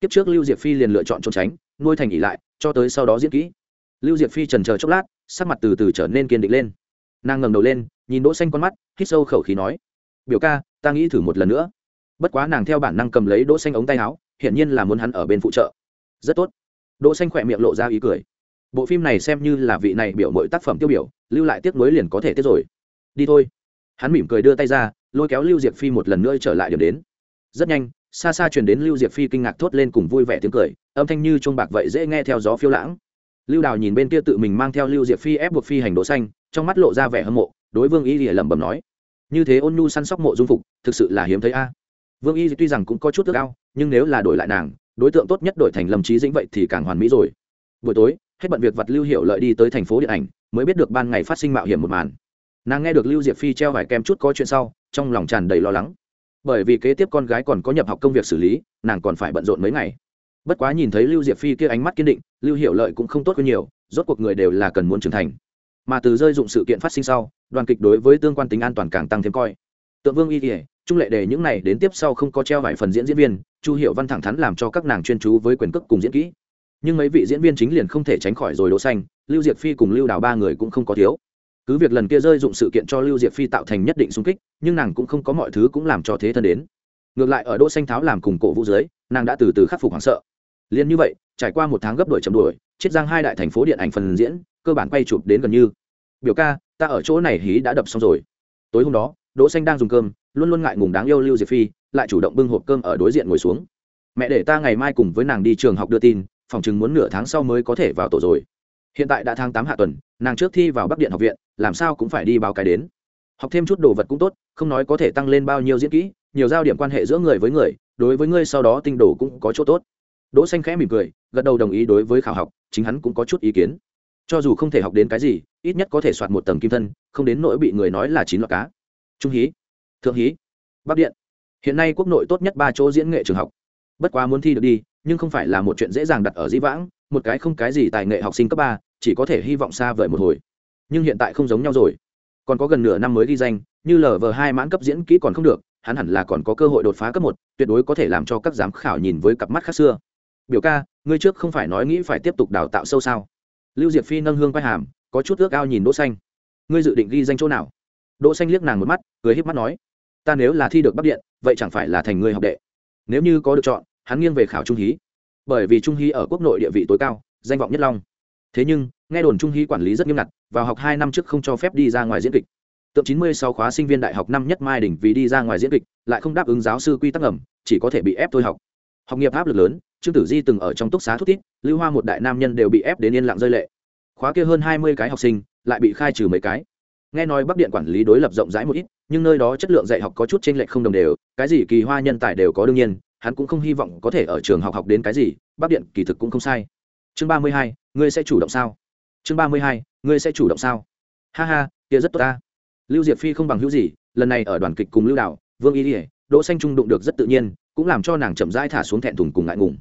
Kiếp trước lưu diệp phi liền lựa chọn trốn tránh, nuôi thành ỉ lại, cho tới sau đó diễn kỹ. Lưu diệp phi trần chờ chốc lát, sắc mặt từ từ trở nên kiên định lên. Nàng ngẩng đầu lên, nhìn đỗ xanh con mắt, hít sâu khẩu khí nói, biểu ca, ta nghĩ thử một lần nữa. Bất quá nàng theo bản năng cầm lấy đỗ xanh ống tay áo hiện nhiên là muốn hắn ở bên phụ trợ. Rất tốt. Đỗ xanh khoẹt miệng lộ ra ý cười. Bộ phim này xem như là vị này biểu mỗi tác phẩm tiêu biểu, lưu lại tiếc nuối liền có thể tiếc rồi. Đi thôi. Hắn mỉm cười đưa tay ra lôi kéo lưu diệp phi một lần nữa trở lại điểm đến. Rất nhanh, xa xa truyền đến lưu diệp phi kinh ngạc thốt lên cùng vui vẻ tiếng cười, âm thanh như chuông bạc vậy dễ nghe theo gió phiêu lãng. Lưu đào nhìn bên kia tự mình mang theo lưu diệp phi ép buộc phi hành đỗ xanh, trong mắt lộ ra vẻ hâm mộ, đối vương y lìa lẩm bẩm nói, như thế ôn nhu săn sóc mộ dung phục, thực sự là hiếm thấy a. Vương y tuy rằng cũng có chút ước ao, nhưng nếu là đổi lại nàng, đối tượng tốt nhất đổi thành lâm trí dĩnh vậy thì càng hoàn mỹ rồi. Buổi tối, hết bận việc vật lưu hiệu lợi đi tới thành phố điện ảnh, mới biết được ban ngày phát sinh mạo hiểm một màn. Nàng nghe được lưu diệp phi treo vải kem chút có chuyện sau trong lòng tràn đầy lo lắng. Bởi vì kế tiếp con gái còn có nhập học công việc xử lý, nàng còn phải bận rộn mấy ngày. Bất quá nhìn thấy lưu diệp phi kia ánh mắt kiên định, lưu hiệu lợi cũng không tốt hơn nhiều, rốt cuộc người đều là cần muốn trưởng thành. Mà từ rơi dụng sự kiện phát sinh sau, đoàn kịch đối với tương quan tính an toàn càng tăng thêm coi. Tượng vương y kỉa trung lệ đề những này đến tiếp sau không có treo vài phần diễn diễn viên, chu hiệu văn thẳng thắn làm cho các nàng chuyên chú với quyền cước cùng diễn kỹ. Nhưng mấy vị diễn viên chính liền không thể tránh khỏi rồi đỗ xanh, lưu diệp phi cùng lưu đào ba người cũng không có thiếu cứ việc lần kia rơi dụng sự kiện cho lưu diệp phi tạo thành nhất định xung kích, nhưng nàng cũng không có mọi thứ cũng làm cho thế thân đến. Ngược lại ở đỗ xanh tháo làm cùng cổ vũ dưới, nàng đã từ từ khắc phục hoảng sợ. Liên như vậy, trải qua một tháng gấp đổi chậm đuổi, chiết giang hai đại thành phố điện ảnh phần diễn, cơ bản quay chụp đến gần như. Biểu ca, ta ở chỗ này hí đã đập xong rồi. Tối hôm đó, đỗ xanh đang dùng cơm, luôn luôn ngại ngùng đáng yêu lưu diệp phi, lại chủ động bưng hộp cơm ở đối diện ngồi xuống. Mẹ để ta ngày mai cùng với nàng đi trường học đưa tin, phòng chừng muốn nửa tháng sau mới có thể vào tổ rồi. Hiện tại đã tháng tám hạ tuần nàng trước thi vào bắc điện học viện, làm sao cũng phải đi báo cái đến. Học thêm chút đồ vật cũng tốt, không nói có thể tăng lên bao nhiêu diễn kỹ, nhiều giao điểm quan hệ giữa người với người, đối với ngươi sau đó tinh đồ cũng có chỗ tốt. Đỗ xanh khẽ mỉm cười, gật đầu đồng ý đối với khảo học, chính hắn cũng có chút ý kiến. Cho dù không thể học đến cái gì, ít nhất có thể soạt một tầng kim thân, không đến nỗi bị người nói là chín loại cá. Trung hí, thượng hí, bắc điện. Hiện nay quốc nội tốt nhất ba chỗ diễn nghệ trường học. Bất quá muốn thi được đi, nhưng không phải là một chuyện dễ dàng đặt ở dĩ vãng một cái không cái gì tài nghệ học sinh cấp ba, chỉ có thể hy vọng xa vời một hồi. Nhưng hiện tại không giống nhau rồi. Còn có gần nửa năm mới ghi danh, như lờ vờ hai mãn cấp diễn kỹ còn không được, hắn hẳn là còn có cơ hội đột phá cấp một, tuyệt đối có thể làm cho các giám khảo nhìn với cặp mắt khác xưa. Biểu ca, ngươi trước không phải nói nghĩ phải tiếp tục đào tạo sâu sao? Lưu diệp phi nâng hương quay hàm, có chút ước ao nhìn đỗ xanh. Ngươi dự định ghi danh chỗ nào? Đỗ xanh liếc nàng một mắt, cười híp mắt nói, ta nếu là thi được bắc điện, vậy chẳng phải là thành ngươi học đệ. Nếu như có được chọn, hắn nghiêng về khảo trung hí bởi vì trung hy ở quốc nội địa vị tối cao, danh vọng nhất long. Thế nhưng, nghe đồn trung hy quản lý rất nghiêm ngặt, vào học hai năm trước không cho phép đi ra ngoài diễn kịch. Tượng chín mươi sáu khóa sinh viên đại học năm nhất mai đỉnh vì đi ra ngoài diễn kịch, lại không đáp ứng giáo sư quy tắc ẩm chỉ có thể bị ép thôi học. Học nghiệp áp lực lớn, trương tử di từng ở trong túc xá thút tít lưu hoa một đại nam nhân đều bị ép đến yên lặng rơi lệ. Khóa kia hơn hai mươi cái học sinh, lại bị khai trừ mấy cái. Nghe nói bắc điện quản lý đối lập rộng rãi một ít, nhưng nơi đó chất lượng dạy học có chút t r ê n lệch không đồng đều, cái gì kỳ hoa nhân tài đều có đương nhiên hắn cũng không hy vọng có thể ở trường học học đến cái gì bắc điện kỳ thực cũng không sai. Chương ba mươi hai, ngươi sẽ chủ động sao? Chương ba mươi hai, ngươi sẽ chủ động sao? Ha ha, kia rất tốt ta. Lưu diệp phi không bằng hữu gì, lần này ở đoàn kịch cùng lưu đạo vương y ỉa đỗ xanh trung đụng được rất tự nhiên, cũng làm cho nàng chậm rãi thả xuống thẹn thùng cùng ngại ngùng.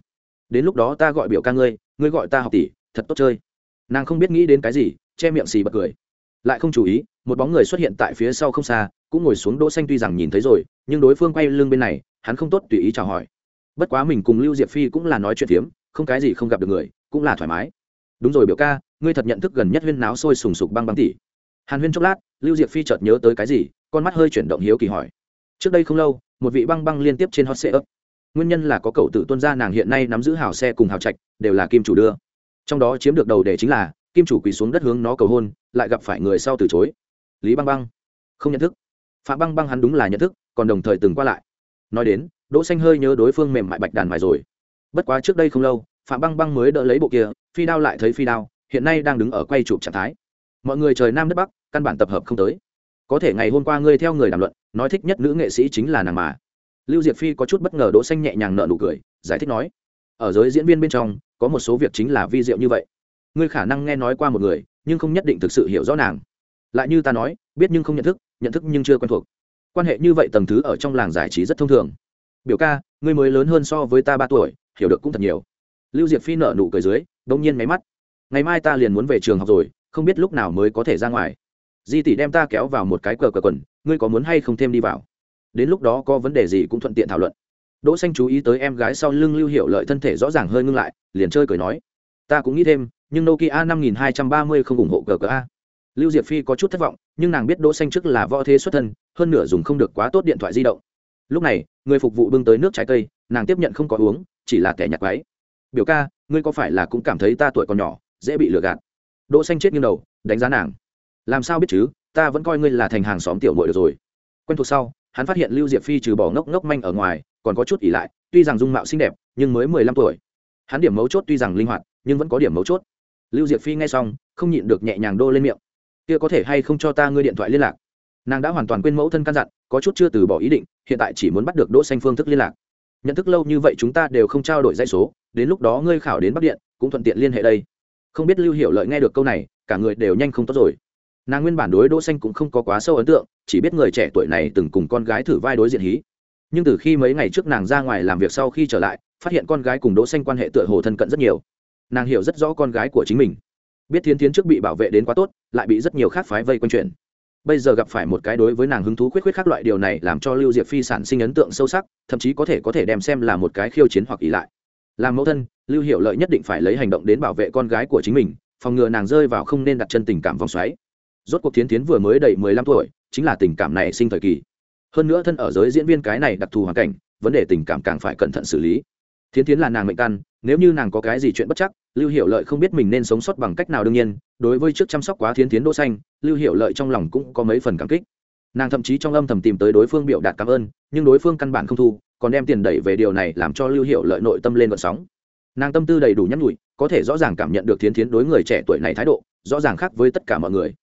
Đến lúc đó ta gọi biểu ca ngươi ngươi gọi ta học tỷ, thật tốt chơi. Nàng không biết nghĩ đến cái gì, che miệng xì bật cười. Lại không chú ý, một bóng người xuất hiện tại phía sau không xa, cũng ngồi xuống đỗ xanh tuy rằng nhìn thấy rồi, nhưng đối phương quay lưng bên này hắn không tốt tùy ý chào hỏi. Bất quá mình cùng lưu diệp phi cũng là nói chuyện phiếm, không cái gì không gặp được người, cũng là thoải mái. Đúng rồi biểu ca, ngươi thật nhận thức gần nhất huyên náo sôi sùng sục băng băng tỉ. Hàn huyên chốc lát, lưu diệp phi chợt nhớ tới cái gì, con mắt hơi chuyển động hiếu kỳ hỏi. Trước đây không lâu, một vị băng băng liên tiếp trên hot xe ấp. Nguyên nhân là có cậu tự tuân ra nàng hiện nay nắm giữ hào xe cùng hào trạch, đều là kim chủ đưa. Trong đó chiếm được đầu đề chính là, kim chủ quỳ xuống đất hướng nó cầu hôn, lại gặp phải người sau từ chối. Lý băng băng, không nhận thức. Phạm băng băng hắn đúng là nhận thức, còn đồng thời từng qua lại nói đến, đỗ xanh hơi nhớ đối phương mềm mại bạch đàn mài rồi. Bất quá trước đây không lâu, phạm băng băng mới đỡ lấy bộ kia, phi đao lại thấy phi đao, hiện nay đang đứng ở quay chụp trạng thái. Mọi người trời nam đất bắc, căn bản tập hợp không tới. Có thể ngày hôm qua ngươi theo người đàm luận, nói thích nhất nữ nghệ sĩ chính là nàng mà. Lưu diệp phi có chút bất ngờ đỗ xanh nhẹ nhàng nở nụ cười, giải thích nói, ở giới diễn viên bên trong, có một số việc chính là vi diệu như vậy. Ngươi khả năng nghe nói qua một người, nhưng không nhất định thực sự hiểu rõ nàng. Lại như ta nói, biết nhưng không nhận thức nhận thức nhưng chưa quen thuộc quan hệ như vậy tầng thứ ở trong làng giải trí rất thông thường. Biểu ca, ngươi mới lớn hơn so với ta ba tuổi, hiểu được cũng thật nhiều. Lưu diệp phi nở nụ cười dưới đông nhiên máy mắt. Ngày mai ta liền muốn về trường học rồi, không biết lúc nào mới có thể ra ngoài. Di tỷ đem ta kéo vào một cái cờ cờ quần, ngươi có muốn hay không thêm đi vào? Đến lúc đó có vấn đề gì cũng thuận tiện thảo luận. Đỗ xanh chú ý tới em gái sau lưng lưu hiệu lợi thân thể rõ ràng hơi ngưng lại, liền chơi cười nói. Ta cũng nghĩ thêm, nhưng nokia năm nghìn hai trăm ba mươi không ủng hộ cờ cờ a lưu diệp phi có chút thất vọng, nhưng nàng biết đỗ xanh trước là võ thế xuất thân, hơn nửa dùng không được quá tốt điện thoại di động. Lúc này, người phục vụ bưng tới nước trái cây, nàng tiếp nhận không có uống, chỉ là kẻ nhặt váy. biểu ca, ngươi có phải là cũng cảm thấy ta tuổi còn nhỏ, dễ bị lừa gạt? Đỗ xanh chết nghiêng đầu, đánh giá nàng. Làm sao biết chứ, ta vẫn coi ngươi là thành hàng xóm tiểu muội được rồi. Quen thuộc sau, hắn phát hiện lưu diệp phi trừ bỏ ngốc ngốc manh ở ngoài, còn có chút ỉ lại, tuy rằng dung mạo xinh đẹp, nhưng mới mười lăm tuổi. Hắn điểm mấu chốt tuy rằng linh hoạt, nhưng vẫn có điểm mấu chốt. Lưu diệp phi nghe xong, không nhịn được nhẹ nhàng đô lên miệng kia có thể hay không cho ta ngươi điện thoại liên lạc. Nàng đã hoàn toàn quên mẫu thân căn dặn, có chút chưa từ bỏ ý định, hiện tại chỉ muốn bắt được đỗ xanh phương thức liên lạc. Nhận thức lâu như vậy chúng ta đều không trao đổi dây số, đến lúc đó ngươi khảo đến bắc điện, cũng thuận tiện liên hệ đây. Không biết lưu hiểu lợi nghe được câu này, cả người đều nhanh không tốt rồi. Nàng nguyên bản đối đỗ xanh cũng không có quá sâu ấn tượng, chỉ biết người trẻ tuổi này từng cùng con gái thử vai đối diện hí. Nhưng từ khi mấy ngày trước nàng ra ngoài làm việc sau khi trở lại, phát hiện con gái cùng đỗ xanh quan hệ tựa hồ thân cận rất nhiều. Nàng hiểu rất rõ con gái của chính mình biết thiến thiến trước bị bảo vệ đến quá tốt, lại bị rất nhiều khác phái vây quanh chuyện. Bây giờ gặp phải một cái đối với nàng hứng thú khuyết khuyết khác loại điều này làm cho lưu diệp phi sản sinh ấn tượng sâu sắc, thậm chí có thể có thể đem xem là một cái khiêu chiến hoặc ý lại. Làm mẫu thân, lưu hiệu lợi nhất định phải lấy hành động đến bảo vệ con gái của chính mình, phòng ngừa nàng rơi vào không nên đặt chân tình cảm vòng xoáy. Rốt cuộc thiến thiến vừa mới đầy mười lăm tuổi, chính là tình cảm này sinh thời kỳ. Hơn nữa thân ở giới diễn viên cái này đặc thù hoàn cảnh, vấn đề tình cảm càng phải cẩn thận xử lý thiến thiến là nàng mệnh căn, nếu như nàng có cái gì chuyện bất chắc, lưu hiệu lợi không biết mình nên sống sót bằng cách nào đương nhiên, đối với trước chăm sóc quá thiến thiến đỗ xanh, lưu hiệu lợi trong lòng cũng có mấy phần cảm kích. Nàng thậm chí trong âm thầm tìm tới đối phương biểu đạt cảm ơn, nhưng đối phương căn bản không thu, còn đem tiền đẩy về điều này làm cho lưu hiệu lợi nội tâm lên vận sóng. Nàng tâm tư đầy đủ nhắn nhủi, có thể rõ ràng cảm nhận được thiến thiến đối người trẻ tuổi này thái độ, rõ ràng khác với tất cả mọi người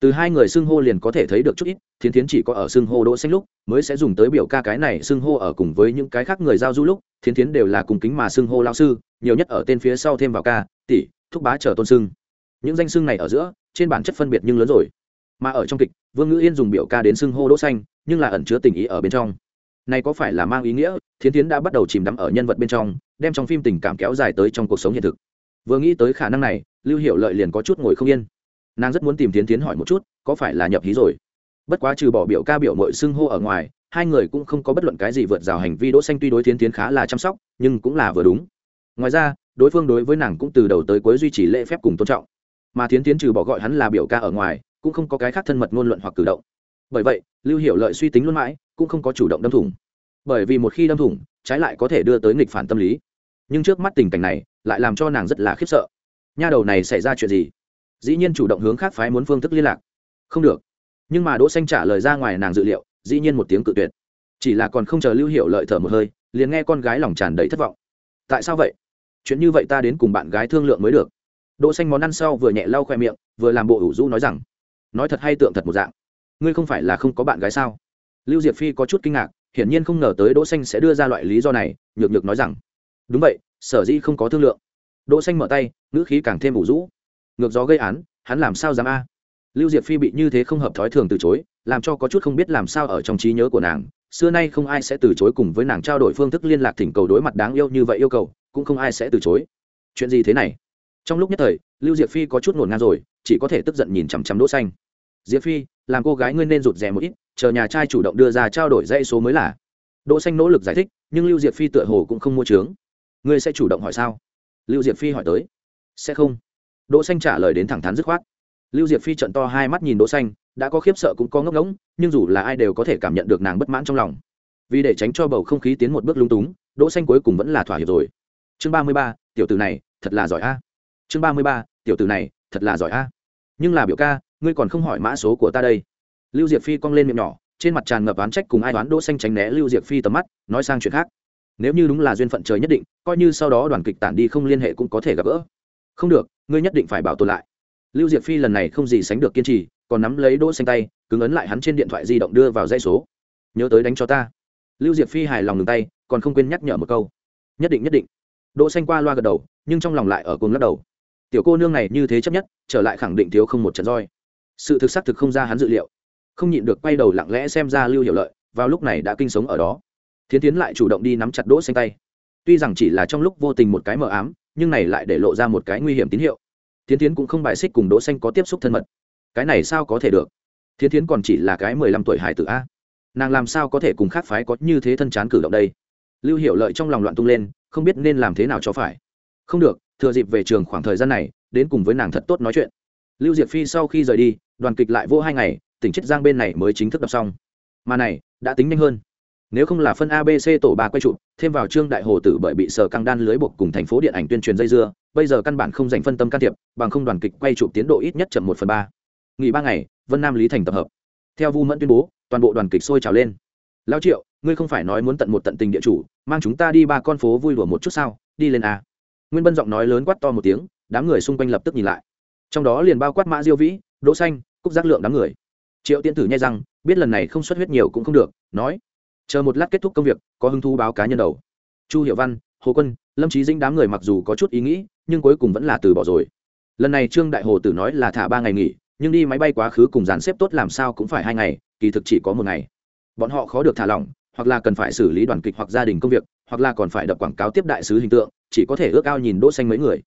từ hai người xưng hô liền có thể thấy được chút ít, thiến thiến chỉ có ở xưng hô đỗ xanh lúc mới sẽ dùng tới biểu ca cái này xưng hô ở cùng với những cái khác người giao du lúc, thiến thiến đều là cùng kính mà xưng hô lao sư, nhiều nhất ở tên phía sau thêm vào ca, tỷ, thúc bá chờ tôn xưng. Những danh xưng này ở giữa, trên bản chất phân biệt nhưng lớn rồi. Mà ở trong kịch, vương ngữ yên dùng biểu ca đến xưng hô đỗ xanh, nhưng là ẩn chứa tình ý ở bên trong. Này có phải là mang ý nghĩa, thiến thiến đã bắt đầu chìm đắm ở nhân vật bên trong, đem trong phim tình cảm kéo dài tới trong cuộc sống hiện thực. Vừa nghĩ tới khả năng này, lưu hiệu lợi liền có chút ngồi không yên nàng rất muốn tìm tiến tiến hỏi một chút, có phải là nhập hí rồi? Bất quá trừ bỏ biểu ca biểu mội xưng hô ở ngoài, hai người cũng không có bất luận cái gì vượt rào hành vi đỗ xanh tuy đối tiến tiến khá là chăm sóc, nhưng cũng là vừa đúng. Ngoài ra, đối phương đối với nàng cũng từ đầu tới cuối duy trì lễ phép cùng tôn trọng. Mà tiến tiến trừ bỏ gọi hắn là biểu ca ở ngoài, cũng không có cái khác thân mật ngôn luận hoặc cử động. Bởi vậy, lưu hiểu lợi suy tính luôn mãi, cũng không có chủ động đâm thủng. Bởi vì một khi đâm thủng, trái lại có thể đưa tới nghịch phản tâm lý. Nhưng trước mắt tình cảnh này, lại làm cho nàng rất là khiếp sợ. Nha đầu này xảy ra chuyện gì? Dĩ nhiên chủ động hướng khác phái muốn phương thức liên lạc. Không được. Nhưng mà đỗ xanh trả lời ra ngoài nàng dự liệu, dĩ nhiên một tiếng cự tuyệt. Chỉ là còn không chờ lưu hiểu lợi thở một hơi, liền nghe con gái lòng tràn đầy thất vọng. Tại sao vậy? Chuyện như vậy ta đến cùng bạn gái thương lượng mới được. Đỗ xanh món ăn sau vừa nhẹ lau khoe miệng, vừa làm bộ ủ rũ nói rằng, nói thật hay tượng thật một dạng. Ngươi không phải là không có bạn gái sao? Lưu diệp phi có chút kinh ngạc, hiển nhiên không ngờ tới đỗ xanh sẽ đưa ra loại lý do này, nhược nhược nói rằng, đúng vậy, sở dĩ không có thương lượng. Đỗ xanh mở tay, ngữ khí càng thêm ủ rũ ngược gió gây án, hắn làm sao dám a? Lưu diệp phi bị như thế không hợp thói thường từ chối, làm cho có chút không biết làm sao ở trong trí nhớ của nàng. Xưa nay không ai sẽ từ chối cùng với nàng trao đổi phương thức liên lạc thỉnh cầu đối mặt đáng yêu như vậy yêu cầu, cũng không ai sẽ từ chối. Chuyện gì thế này? Trong lúc nhất thời, lưu diệp phi có chút ngổn ngang rồi, chỉ có thể tức giận nhìn chằm chằm đỗ xanh. Diệp phi, làm cô gái ngươi nên rụt rè một ít, chờ nhà trai chủ động đưa ra trao đổi dây số mới là. Đỗ xanh nỗ lực giải thích, nhưng lưu diệp phi tựa hồ cũng không mua trướng ngươi sẽ chủ động hỏi sao? Lưu diệp phi hỏi tới. Sẽ không đỗ xanh trả lời đến thẳng thắn dứt khoát. Lưu diệp phi trận to hai mắt nhìn đỗ xanh đã có khiếp sợ cũng có ngốc ngỗng nhưng dù là ai đều có thể cảm nhận được nàng bất mãn trong lòng. Vì để tránh cho bầu không khí tiến một bước lung túng đỗ xanh cuối cùng vẫn là thỏa hiệp rồi. Chương ba mươi ba, tiểu tử này thật là giỏi a. Chương ba mươi ba, tiểu tử này thật là giỏi a. Nhưng là biểu ca ngươi còn không hỏi mã số của ta đây. Lưu diệp phi cong lên miệng nhỏ trên mặt tràn ngập oán trách cùng ai đoán đỗ xanh tránh né lưu diệp phi tầm mắt nói sang chuyện khác. Nếu như đúng là duyên phận trời nhất định coi như sau đó đoàn kịch tản đi không liên hệ cũng có thể gặp gỡ không được, ngươi nhất định phải bảo tồn lại. Lưu diệp phi lần này không gì sánh được kiên trì, còn nắm lấy đỗ xanh tay, cứng ấn lại hắn trên điện thoại di động đưa vào dây số. Nhớ tới đánh cho ta. Lưu diệp phi hài lòng ngừng tay, còn không quên nhắc nhở một câu. Nhất định nhất định. Đỗ xanh qua loa gật đầu, nhưng trong lòng lại ở cuồng lắc đầu. Tiểu cô nương này như thế chấp nhất, trở lại khẳng định thiếu không một trận roi. Sự thực xác thực không ra hắn dự liệu. Không nhịn được quay đầu lặng lẽ xem ra lưu hiểu lợi, vào lúc này đã kinh sống ở đó. Thiến tiến lại chủ động đi nắm chặt đỗ xanh tay. Tuy rằng chỉ là trong lúc vô tình một cái mờ ám nhưng này lại để lộ ra một cái nguy hiểm tín hiệu. Thiến tiến cũng không bài xích cùng đỗ xanh có tiếp xúc thân mật. Cái này sao có thể được? Thiến tiến còn chỉ là cái mười lăm tuổi hải tử a. Nàng làm sao có thể cùng khác phái có như thế thân chán cử động đây? Lưu hiểu lợi trong lòng loạn tung lên, không biết nên làm thế nào cho phải. Không được, thừa dịp về trường khoảng thời gian này, đến cùng với nàng thật tốt nói chuyện. Lưu diệp phi sau khi rời đi, đoàn kịch lại vô hai ngày, tỉnh chiết giang bên này mới chính thức đọc xong. Mà này, đã tính nhanh hơn nếu không là phân abc tổ ba quay trụ, thêm vào trương đại hồ tử bởi bị sở căng đan lưới buộc cùng thành phố điện ảnh tuyên truyền dây dưa, bây giờ căn bản không dành phân tâm can thiệp, bằng không đoàn kịch quay trụ tiến độ ít nhất chậm một phần ba. Nghỉ ba ngày, vân nam lý thành tập hợp. Theo vu mẫn tuyên bố, toàn bộ đoàn kịch sôi trào lên. Lao triệu, ngươi không phải nói muốn tận một tận tình địa chủ, mang chúng ta đi ba con phố vui đùa một chút sao? Đi lên a. Nguyên bân giọng nói lớn quát to một tiếng, đám người xung quanh lập tức nhìn lại. Trong đó liền bao quát mã diêu vĩ, đỗ xanh, cúc giác lượng đám người. Triệu tiên tử nhai rằng biết lần này không xuất huyết nhiều cũng không được, nói chờ một lát kết thúc công việc, có hứng thú báo cá nhân đầu. Chu hiệu văn, hồ quân, lâm trí dĩnh đám người mặc dù có chút ý nghĩ, nhưng cuối cùng vẫn là từ bỏ rồi. Lần này trương đại hồ tử nói là thả ba ngày nghỉ, nhưng đi máy bay quá khứ cùng dàn xếp tốt làm sao cũng phải hai ngày, kỳ thực chỉ có một ngày. Bọn họ khó được thả lỏng, hoặc là cần phải xử lý đoàn kịch hoặc gia đình công việc, hoặc là còn phải đập quảng cáo tiếp đại sứ hình tượng, chỉ có thể ước ao nhìn đỗ xanh mấy người.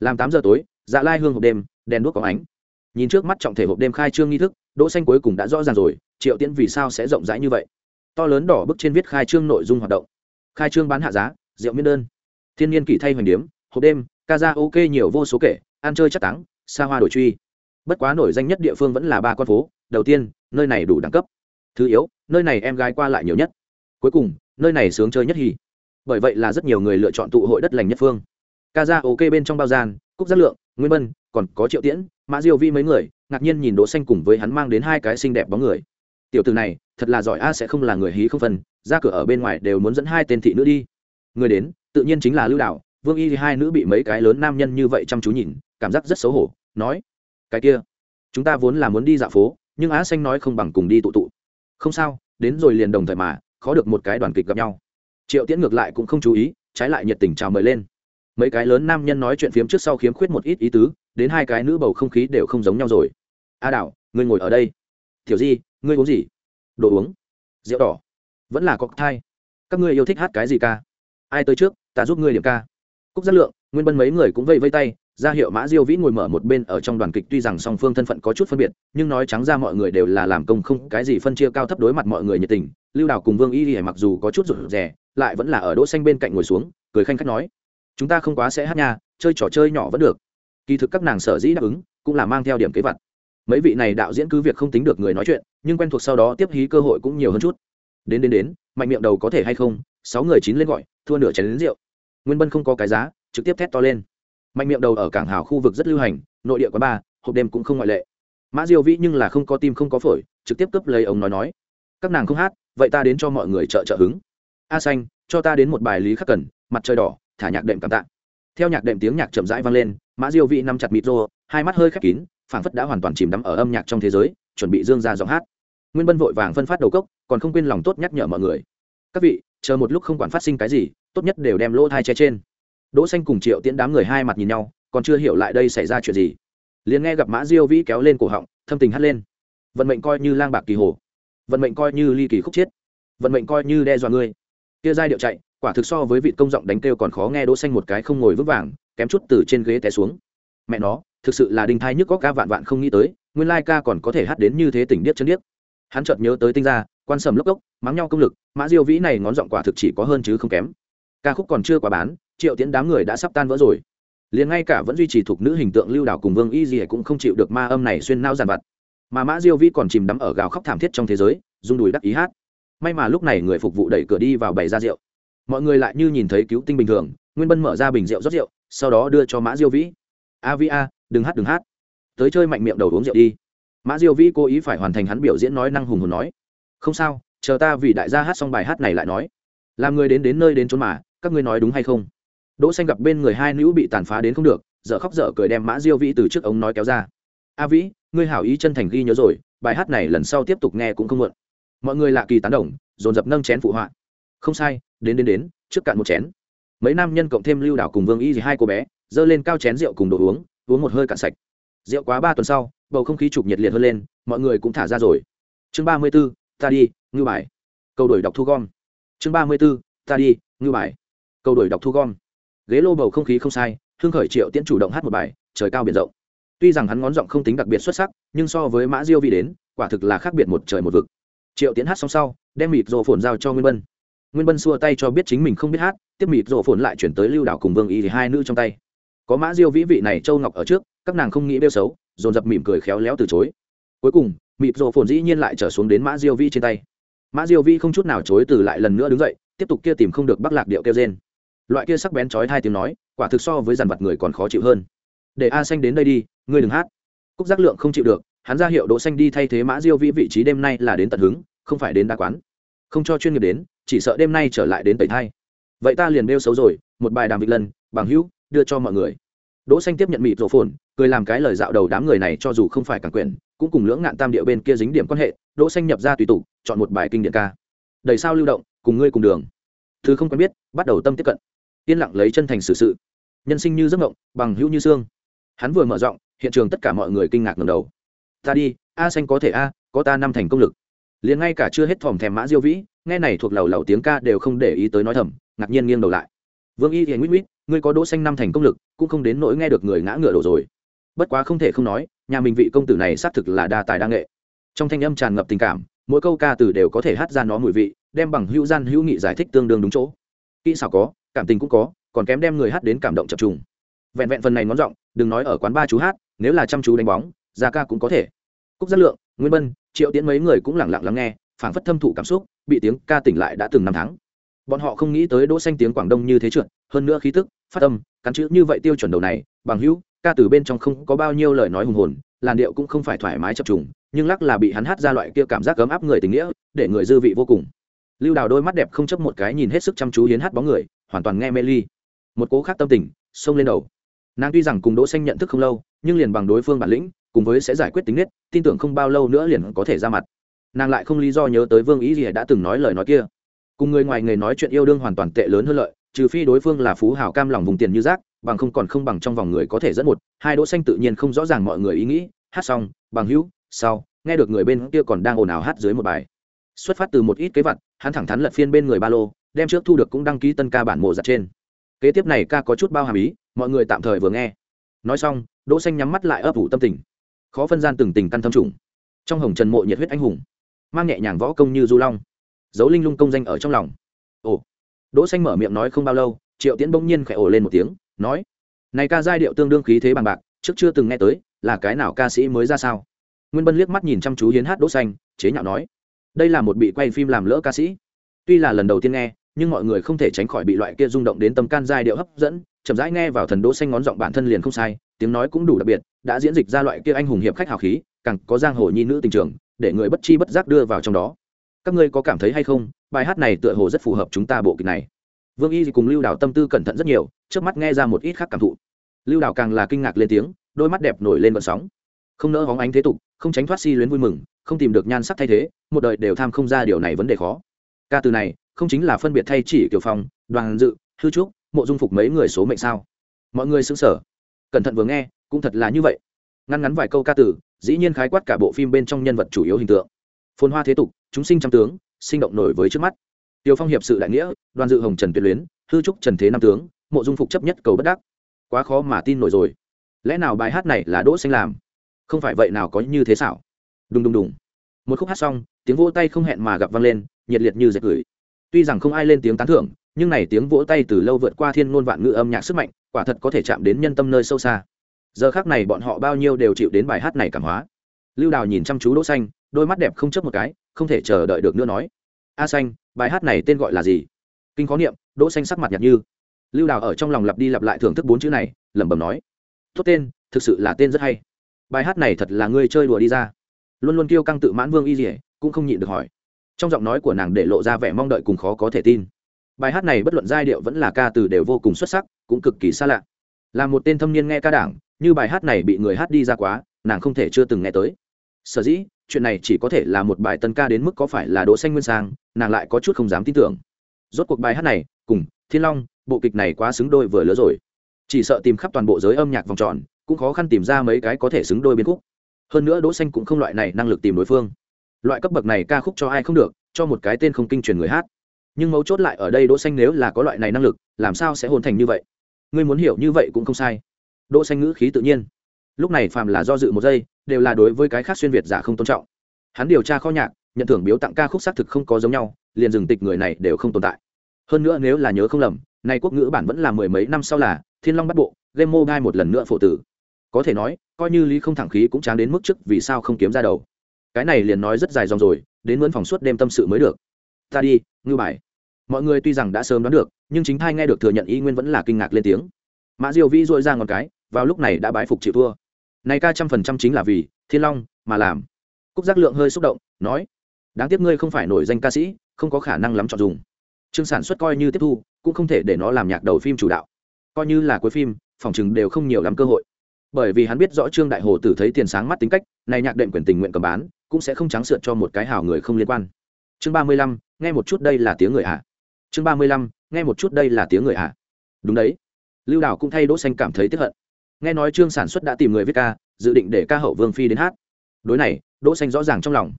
Làm tám giờ tối dạ lai hương hộp đêm, đèn đuốc có ánh. Nhìn trước mắt trọng thể hộp đêm khai trương nghi thức, đỗ xanh cuối cùng đã rõ ràng rồi, triệu tiễn vì sao sẽ rộng rãi như vậy? To lớn đỏ bức trên viết khai trương nội dung hoạt động. Khai trương bán hạ giá, rượu miễn đơn. Thiên nhiên kỷ thay hoành điếm, hộp đêm ca ra ok nhiều vô số kể, ăn chơi chắc táng, xa hoa đổi truy. Bất quá nổi danh nhất địa phương vẫn là ba con phố, đầu tiên, nơi này đủ đẳng cấp. Thứ yếu, nơi này em gái qua lại nhiều nhất. Cuối cùng, nơi này sướng chơi nhất hì bởi vậy là rất nhiều người lựa chọn tụ hội đất lành nhất phương. Ca ra ok bên trong bao gian, cúc giác lượng, nguyên bân, còn có triệu tiễn, mã diêu vi mấy người, ngạc nhiên nhìn đỗ xanh cùng với hắn mang đến hai cái xinh đẹp bóng người tiểu tử này, thật là giỏi a, sẽ không là người hí không phân, ra cửa ở bên ngoài đều muốn dẫn hai tên thị nữ đi. Người đến, tự nhiên chính là lưu đạo vương y thì hai nữ bị mấy cái lớn nam nhân như vậy chăm chú nhìn, cảm giác rất xấu hổ, nói, cái kia, chúng ta vốn là muốn đi dạo phố, nhưng á xanh nói không bằng cùng đi tụ tụ. Không sao, đến rồi liền đồng thời mà, khó được một cái đoàn kịch gặp nhau. Triệu tiễn ngược lại cũng không chú ý, trái lại nhiệt tình chào mời lên. Mấy cái lớn nam nhân nói chuyện phiếm trước sau khiếm khuyết một ít ý tứ, đến hai cái nữ bầu không khí đều không giống nhau rồi. A đảo ngươi ngồi ở đây. Tiểu di ngươi uống gì? Đồ uống. Rượu đỏ. Vẫn là có thai. Các ngươi yêu thích hát cái gì ca? Ai tới trước, ta giúp ngươi điểm ca. Cúc giác lượng, nguyên bân mấy người cũng vây vây tay, ra hiệu mã diêu vĩ ngồi mở một bên ở trong đoàn kịch tuy rằng song phương thân phận có chút phân biệt, nhưng nói trắng ra mọi người đều là làm công không cái gì phân chia cao thấp đối mặt mọi người nhiệt tình. Lưu đào cùng vương y y mặc dù có chút rụt rè, lại vẫn là ở đỗ xanh bên cạnh ngồi xuống, cười khanh khách nói, chúng ta không quá sẽ hát nha, chơi trò chơi nhỏ vẫn được. Kỳ thực các nàng sở dĩ đáp ứng, cũng là mang theo điểm kế vật mấy vị này đạo diễn cứ việc không tính được người nói chuyện, nhưng quen thuộc sau đó tiếp hí cơ hội cũng nhiều hơn chút. Đến đến đến, mạnh miệng đầu có thể hay không? Sáu người chín lên gọi, thua nửa chén đến rượu. Nguyên bân không có cái giá, trực tiếp thét to lên. Mạnh miệng đầu ở cảng hào khu vực rất lưu hành, nội địa có ba hộp đêm cũng không ngoại lệ. Mã diêu vĩ nhưng là không có tim không có phổi, trực tiếp cướp lấy ông nói nói. Các nàng không hát, vậy ta đến cho mọi người trợ trợ hứng. A xanh, cho ta đến một bài lý khắc cần, mặt trời đỏ, thả nhạc đệm cảm tạ. Theo nhạc đệm tiếng nhạc chậm rãi vang lên, mã diêu vĩ nắm chặt mịt rô, hai mắt hơi khép kín phảng phất đã hoàn toàn chìm đắm ở âm nhạc trong thế giới chuẩn bị dương ra giọng hát. Nguyên bân vội vàng phân phát đầu cốc còn không quên lòng tốt nhắc nhở mọi người. Các vị chờ một lúc không quản phát sinh cái gì tốt nhất đều đem lỗ thai che trên. Đỗ xanh cùng triệu tiễn đám người hai mặt nhìn nhau còn chưa hiểu lại đây xảy ra chuyện gì. Liền nghe gặp mã diêu vĩ kéo lên cổ họng thâm tình hắt lên. Vận mệnh coi như lang bạc kỳ hồ. Vận mệnh coi như ly kỳ khúc chết, vận mệnh coi như đe dọa ngươi. Kia giai điệu chạy quả thực so với vị công giọng đánh kêu còn khó nghe đỗ xanh một cái không ngồi vững vàng kém chút từ trên ghế té xuống. Mẹ nó thực sự là đinh thai nhức có ca vạn vạn không nghĩ tới, nguyên lai ca còn có thể hát đến như thế tỉnh điếc chân điếc. Hắn chợt nhớ tới tinh gia, quan sầm lốc cốc mắng nhau công lực, mã diêu vĩ này ngón giọng quả thực chỉ có hơn chứ không kém. Ca khúc còn chưa quá bán, triệu tiễn đám người đã sắp tan vỡ rồi. Liền ngay cả vẫn duy trì thuộc nữ hình tượng lưu đảo cùng vương y gì cũng không chịu được ma âm này xuyên nao giàn vặt. Mà mã diêu vĩ còn chìm đắm ở gào khóc thảm thiết trong thế giới, rung đùi đắc ý hát. May mà lúc này người phục vụ đẩy cửa đi vào bày ra rượu. Mọi người lại như nhìn thấy cứu tinh bình thường, nguyên bân mở ra bình rượu rót rượu, sau đó đưa cho mã diêu vĩ. A vi a đừng hát đừng hát. Tới chơi mạnh miệng đầu uống rượu đi. Mã diêu vĩ cố ý phải hoàn thành hắn biểu diễn nói năng hùng hồn nói. Không sao, chờ ta vì đại gia hát xong bài hát này lại nói. Làm người đến đến nơi đến chốn mà, các ngươi nói đúng hay không? Đỗ xanh gặp bên người hai nữ bị tàn phá đến không được, dở khóc dở cười đem mã diêu vĩ từ trước ống nói kéo ra. A vĩ, ngươi hảo ý chân thành ghi nhớ rồi, bài hát này lần sau tiếp tục nghe cũng không muộn. Mọi người lạ kỳ tán đồng, dồn dập nâng chén phụ họa. Không sai, đến đến đến, trước cạn một chén. Mấy nam nhân cộng thêm lưu đảo cùng vương y gì hai cô bé dơ lên cao chén rượu cùng đồ uống uống một hơi cạn sạch. Rượu quá ba tuần sau, bầu không khí chụp nhiệt liệt hơn lên, mọi người cũng thả ra rồi. Chương ba mươi b ố ta đi ngư bài. Câu đổi đọc thu gom. Chương ba mươi b ố ta đi ngư bài. Câu đổi đọc thu gom. Ghế lô bầu không khí không sai thương khởi triệu tiễn chủ động hát một bài, trời cao biển rộng. Tuy rằng hắn ngón giọng không tính đặc biệt xuất sắc, nhưng so với mã diêu vi đến, quả thực là khác biệt một trời một vực. Triệu tiễn hát xong sau, đem mịt rộ phồn giao cho nguyên bân. Nguyên bân xua tay cho biết chính mình không biết hát, tiếp mịt rộ phồn lại chuyển tới lưu đảo cùng vương y thì hai nữ trong tay có mã diêu vĩ vị này châu ngọc ở trước, các nàng không nghĩ bêu xấu, dồn dập mỉm cười khéo léo từ chối. Cuối cùng mịp rộ phồn dĩ nhiên lại trở xuống đến mã diêu vĩ trên tay. Mã diêu vĩ không chút nào chối từ lại lần nữa đứng dậy, tiếp tục kia tìm không được bắc lạc điệu kêu trên loại kia sắc bén chói hai tiếng nói, quả thực so với dàn vật người còn khó chịu hơn. Để a xanh đến đây đi, ngươi đừng hát. Cúc giác lượng không chịu được, hắn ra hiệu đỗ xanh đi thay thế mã diêu vĩ vị trí đêm nay là đến tận hứng, không phải đến đa quán. Không cho chuyên nghiệp đến, chỉ sợ đêm nay trở lại đến tẩy thai. Vậy ta liền đeo xấu rồi, một bài đàm vị lần bằng hữu đưa cho mọi người. Đỗ xanh tiếp nhận mịt rổ phồn, cười làm cái lời dạo đầu đám người này cho dù không phải càng quyền, cũng cùng lưỡng ngạn tam địa bên kia dính điểm quan hệ, đỗ xanh nhập ra tùy tụ chọn một bài kinh điển ca. Đầy sao lưu động, cùng ngươi cùng đường. Thứ không quen biết, bắt đầu tâm tiếp cận. Yên lặng lấy chân thành xử sự. Nhân sinh như giấc mộng, bằng hữu như xương. Hắn vừa mở rộng hiện trường tất cả mọi người kinh ngạc ngẩng đầu. Ta đi, a xanh có thể a, có ta năm thành công lực. Liền ngay cả chưa hết thòm thèm mã diêu vĩ, nghe này thuộc lầu lầu tiếng ca đều không để ý tới nói thầm, ngạc nhiên nghiêng đầu lại. Vương y thì nguyễn nguyễn ngươi có đỗ xanh năm thành công lực, cũng không đến nỗi nghe được người ngã ngựa đổ rồi. Bất quá không thể không nói, nhà mình vị công tử này xác thực là đa tài đa nghệ. Trong thanh âm tràn ngập tình cảm, mỗi câu ca từ đều có thể hát ra nó mùi vị, đem bằng hữu gian hữu nghị giải thích tương đương đúng chỗ. Kỹ xảo có, cảm tình cũng có, còn kém đem người hát đến cảm động chập trùng. Vẹn vẹn phần này ngón giọng, đừng nói ở quán ba chú hát, nếu là chăm chú đánh bóng ra ca cũng có thể. Cúc giác lượng, nguyên bân, triệu tiễn mấy người cũng lẳng lặng lắng nghe, phảng phất thâm thụ cảm xúc, bị tiếng ca tỉnh lại đã từng năm tháng. Bọn họ không nghĩ tới đỗ xanh tiếng quảng đông như thế trượt, hơn nữa khí tức phát âm, cắn chữ như vậy tiêu chuẩn đầu này, bằng hữu, ca từ bên trong không có bao nhiêu lời nói hùng hồn, làn điệu cũng không phải thoải mái chập trùng, nhưng lắc là bị hắn hát ra loại kia cảm giác ấm áp người tình nghĩa, để người dư vị vô cùng. Lưu đào đôi mắt đẹp không chấp một cái nhìn hết sức chăm chú hiến hát bóng người, hoàn toàn nghe mê ly. Một cố khác tâm tình, xông lên đầu. Nàng tuy rằng cùng đỗ xanh nhận thức không lâu, nhưng liền bằng đối phương bản lĩnh, cùng với sẽ giải quyết tính nết, tin tưởng không bao lâu nữa liền có thể ra mặt. Nàng lại không lý do nhớ tới vương ý gì đã từng nói lời nói kia. Cùng người ngoài nghề nói chuyện yêu đương hoàn toàn tệ lớn hơn lợi trừ phi đối phương là phú hào cam lòng vùng tiền như rác, bằng không còn không bằng trong vòng người có thể dẫn một, hai đỗ xanh tự nhiên không rõ ràng mọi người ý nghĩ, hát xong, bằng hữu, sau, nghe được người bên kia còn đang ồn ào hát dưới một bài. Xuất phát từ một ít kế vật, hắn thẳng thắn lật phiên bên người ba lô, đem trước thu được cũng đăng ký tân ca bản mộ giặt trên. Kế tiếp này ca có chút bao hàm ý, mọi người tạm thời vừa nghe. Nói xong, đỗ xanh nhắm mắt lại ấp ủ tâm tình. Khó phân gian từng tình căn thâm trùng. Trong hồng trần mộ nhiệt huyết anh hùng, mang nhẹ nhàng võ công như du long. Dấu linh lung công danh ở trong lòng. Ồ đỗ xanh mở miệng nói không bao lâu, triệu tiễn bỗng nhiên khẽ ồ lên một tiếng, nói, này ca giai điệu tương đương khí thế bằng bạc, trước chưa từng nghe tới, là cái nào ca sĩ mới ra sao? Nguyên bân liếc mắt nhìn chăm chú hiến hát đỗ xanh, chế nhạo nói, đây là một bị quay phim làm lỡ ca sĩ. Tuy là lần đầu tiên nghe, nhưng mọi người không thể tránh khỏi bị loại kia rung động đến tâm can giai điệu hấp dẫn, chậm rãi nghe vào thần đỗ xanh ngón giọng bản thân liền không sai, tiếng nói cũng đủ đặc biệt, đã diễn dịch ra loại kia anh hùng hiệp khách hào khí, càng có giang hồ nhi nữ tình trường, để người bất chi bất giác đưa vào trong đó. Các ngươi có cảm thấy hay không? Bài hát này tựa hồ rất phù hợp chúng ta bộ kịch này. Vương y cùng lưu đào tâm tư cẩn thận rất nhiều, trước mắt nghe ra một ít khác cảm thụ. Lưu đào càng là kinh ngạc lên tiếng, đôi mắt đẹp nổi lên vận sóng. Không nỡ hóng ánh thế tục, không tránh thoát si luyến vui mừng, không tìm được nhan sắc thay thế, một đời đều tham không ra điều này vấn đề khó. Ca từ này, không chính là phân biệt thay chỉ kiểu phong, đoàn dự, hư trúc, mộ dung phục mấy người số mệnh sao? Mọi người xứng sở cẩn thận vừa nghe, cũng thật là như vậy. Ngắn ngắn vài câu ca từ, dĩ nhiên khái quát cả bộ phim bên trong nhân vật chủ yếu hình tượng. Phồn hoa thế tục, chúng sinh trăm tướng sinh động nổi với trước mắt. Tiêu phong hiệp sự đại nghĩa, đoàn dự hồng trần tuyệt luyến, hư trúc trần thế nam tướng, mộ dung phục chấp nhất cầu bất đắc. Quá khó mà tin nổi rồi. Lẽ nào bài hát này là đỗ xanh làm? Không phải vậy nào có như thế xảo? Đùng đùng đùng. Một khúc hát xong, tiếng vỗ tay không hẹn mà gặp vang lên, nhiệt liệt như dệt gửi. Tuy rằng không ai lên tiếng tán thưởng, nhưng này tiếng vỗ tay từ lâu vượt qua thiên ngôn vạn ngữ âm nhạc sức mạnh, quả thật có thể chạm đến nhân tâm nơi sâu xa. Giờ khác này bọn họ bao nhiêu đều chịu đến bài hát này cảm hóa. Lưu đào nhìn chăm chú đỗ xanh, đôi mắt đẹp không chớp một cái không thể chờ đợi được nữa nói. A xanh, bài hát này tên gọi là gì? Kinh khó niệm, đỗ xanh sắc mặt nhạt như. Lưu đào ở trong lòng lặp đi lặp lại thưởng thức bốn chữ này, lẩm bẩm nói. Tốt tên, thực sự là tên rất hay. Bài hát này thật là ngươi chơi đùa đi ra. Luôn luôn kêu căng tự mãn vương y dỉa cũng không nhịn được hỏi. Trong giọng nói của nàng để lộ ra vẻ mong đợi cùng khó có thể tin. Bài hát này bất luận giai điệu vẫn là ca từ đều vô cùng xuất sắc, cũng cực kỳ xa lạ. Là một tên thâm niên nghe ca đảng, như bài hát này bị người hát đi ra quá, nàng không thể chưa từng nghe tới. Sở dĩ chuyện này chỉ có thể là một bài tân ca đến mức có phải là đỗ xanh nguyên sang, nàng lại có chút không dám tin tưởng. Rốt cuộc bài hát này, cùng thiên long, bộ kịch này quá xứng đôi vừa lứa rồi. Chỉ sợ tìm khắp toàn bộ giới âm nhạc vòng tròn, cũng khó khăn tìm ra mấy cái có thể xứng đôi biến khúc. Hơn nữa đỗ xanh cũng không loại này năng lực tìm đối phương. Loại cấp bậc này ca khúc cho ai không được, cho một cái tên không kinh truyền người hát. Nhưng mấu chốt lại ở đây đỗ xanh nếu là có loại này năng lực, làm sao sẽ hồn thành như vậy? Ngươi muốn hiểu như vậy cũng không sai. Đỗ xanh ngữ khí tự nhiên lúc này phàm là do dự một giây, đều là đối với cái khác xuyên việt giả không tôn trọng. Hắn điều tra kho nhạc, nhận thưởng biếu tặng ca khúc xác thực không có giống nhau, liền dừng tịch người này đều không tồn tại. Hơn nữa nếu là nhớ không lầm, nay quốc ngữ bản vẫn là mười mấy năm sau là thiên long bắt bộ, game mobile một lần nữa phổ tử. Có thể nói, coi như lý không thẳng khí cũng chán đến mức trước vì sao không kiếm ra đầu. Cái này liền nói rất dài dòng rồi, đến mướn phòng suốt đêm tâm sự mới được. Ta đi, ngư bài. Mọi người tuy rằng đã sớm đoán được, nhưng chính thai nghe được thừa nhận ý nguyên vẫn là kinh ngạc lên tiếng. Mã diêu vĩ dội ra ngọn cái, vào lúc này đã bái phục chịu thua này ca trăm phần trăm chính là vì thiên long mà làm. Cúc giác lượng hơi xúc động, nói, đáng tiếc ngươi không phải nổi danh ca sĩ, không có khả năng lắm chọn dùng. Chương sản xuất coi như tiếp thu, cũng không thể để nó làm nhạc đầu phim chủ đạo. Coi như là cuối phim, phòng chừng đều không nhiều lắm cơ hội. Bởi vì hắn biết rõ trương đại hồ tử thấy tiền sáng mắt tính cách, này nhạc đệm quyền tình nguyện cầm bán, cũng sẽ không trắng sượt cho một cái hào người không liên quan. Chương ba mươi lăm, nghe một chút đây là tiếng người ạ à. chương ba mươi lăm, nghe một chút đây là tiếng người ạ à. đúng đấy. Lưu đào cũng thay đỗ xanh cảm thấy tiếc hận nghe nói trương sản xuất đã tìm người viết ca, dự định để ca hậu vương phi đến hát. Đối này, đỗ xanh rõ ràng trong lòng.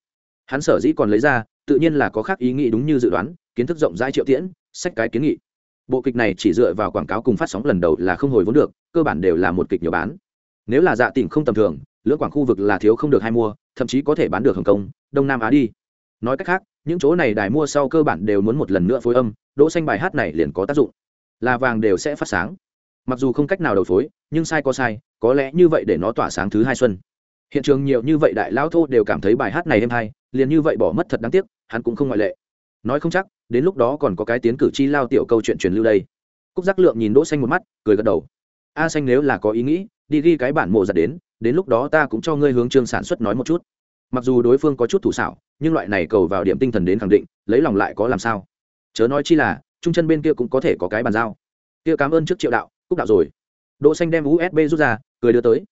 Hắn sở dĩ còn lấy ra, tự nhiên là có khác ý nghĩ đúng như dự đoán, kiến thức rộng rãi triệu tiễn, sách cái kiến nghị. Bộ kịch này chỉ dựa vào quảng cáo cùng phát sóng lần đầu là không hồi vốn được, cơ bản đều là một kịch nhiều bán. Nếu là dạ tỉnh không tầm thường, lưỡng quảng khu vực là thiếu không được hay mua, thậm chí có thể bán được hồng kông, đông nam á đi. Nói cách khác, những chỗ này đài mua sau cơ bản đều muốn một lần nữa phối âm, đỗ xanh bài hát này liền có tác dụng. Là vàng đều sẽ phát sáng mặc dù không cách nào đầu phối, nhưng sai có sai, có lẽ như vậy để nó tỏa sáng thứ hai xuân. Hiện trường nhiều như vậy đại lão thô đều cảm thấy bài hát này êm hay, liền như vậy bỏ mất thật đáng tiếc, hắn cũng không ngoại lệ. Nói không chắc, đến lúc đó còn có cái tiến cử chi lao tiểu câu chuyện truyền lưu đây. Cúc giác lượng nhìn đỗ xanh một mắt, cười gật đầu. A xanh nếu là có ý nghĩ, đi ghi cái bản mộ giật đến đến lúc đó ta cũng cho ngươi hướng trương sản xuất nói một chút. Mặc dù đối phương có chút thủ xảo, nhưng loại này cầu vào điểm tinh thần đến khẳng định, lấy lòng lại có làm sao? Chớ nói chi là, trung chân bên kia cũng có thể có cái bàn giao. Kia cảm ơn trước triệu đạo cúc đạo rồi. Đỗ xanh đem usb rút ra, cười đưa tới.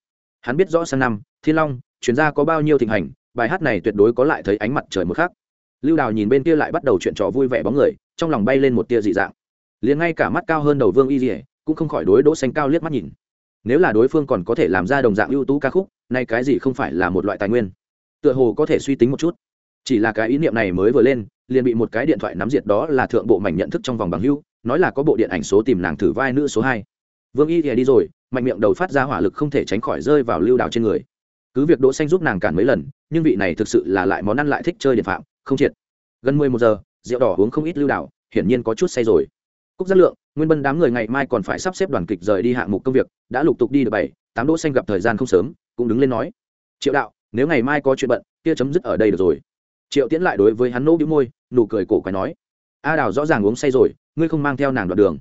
Hắn biết rõ sang năm, thiên long, chuyên gia có bao nhiêu thịnh hành, bài hát này tuyệt đối có lại thấy ánh mặt trời một khác lưu đào nhìn bên kia lại bắt đầu chuyện trò vui vẻ bóng người, trong lòng bay lên một tia dị dạng. Liền ngay cả mắt cao hơn đầu vương y dỉa cũng không khỏi đối đỗ xanh cao liếc mắt nhìn. Nếu là đối phương còn có thể làm ra đồng dạng ưu tú ca khúc, nay cái gì không phải là một loại tài nguyên? Tựa hồ có thể suy tính một chút. Chỉ là cái ý niệm này mới vừa lên, liền bị một cái điện thoại nắm diệt đó là thượng bộ mảnh nhận thức trong vòng bằng hưu nói là có bộ điện ảnh số tìm nàng thử vai nữ số hai vương y thì đi rồi, mạnh miệng đầu phát ra hỏa lực không thể tránh khỏi rơi vào lưu đào trên người. Cứ việc đỗ xanh giúp nàng cản mấy lần, nhưng vị này thực sự là lại món ăn lại thích chơi điện phạm, không triệt. Gần mười một giờ, rượu đỏ uống không ít lưu đào hiển nhiên có chút say rồi. Cúc giác lượng, nguyên bân đám người ngày mai còn phải sắp xếp đoàn kịch rời đi hạng mục công việc, đã lục tục đi được bảy, tám đỗ xanh gặp thời gian không sớm, cũng đứng lên nói. Triệu đạo, nếu ngày mai có chuyện bận, kia chấm dứt ở đây được rồi. Triệu tiễn lại đối với hắn nô bĩu môi, nụ cười cổ quái nói. A đào rõ ràng uống say rồi, ngươi không mang theo nàng đoạn đường.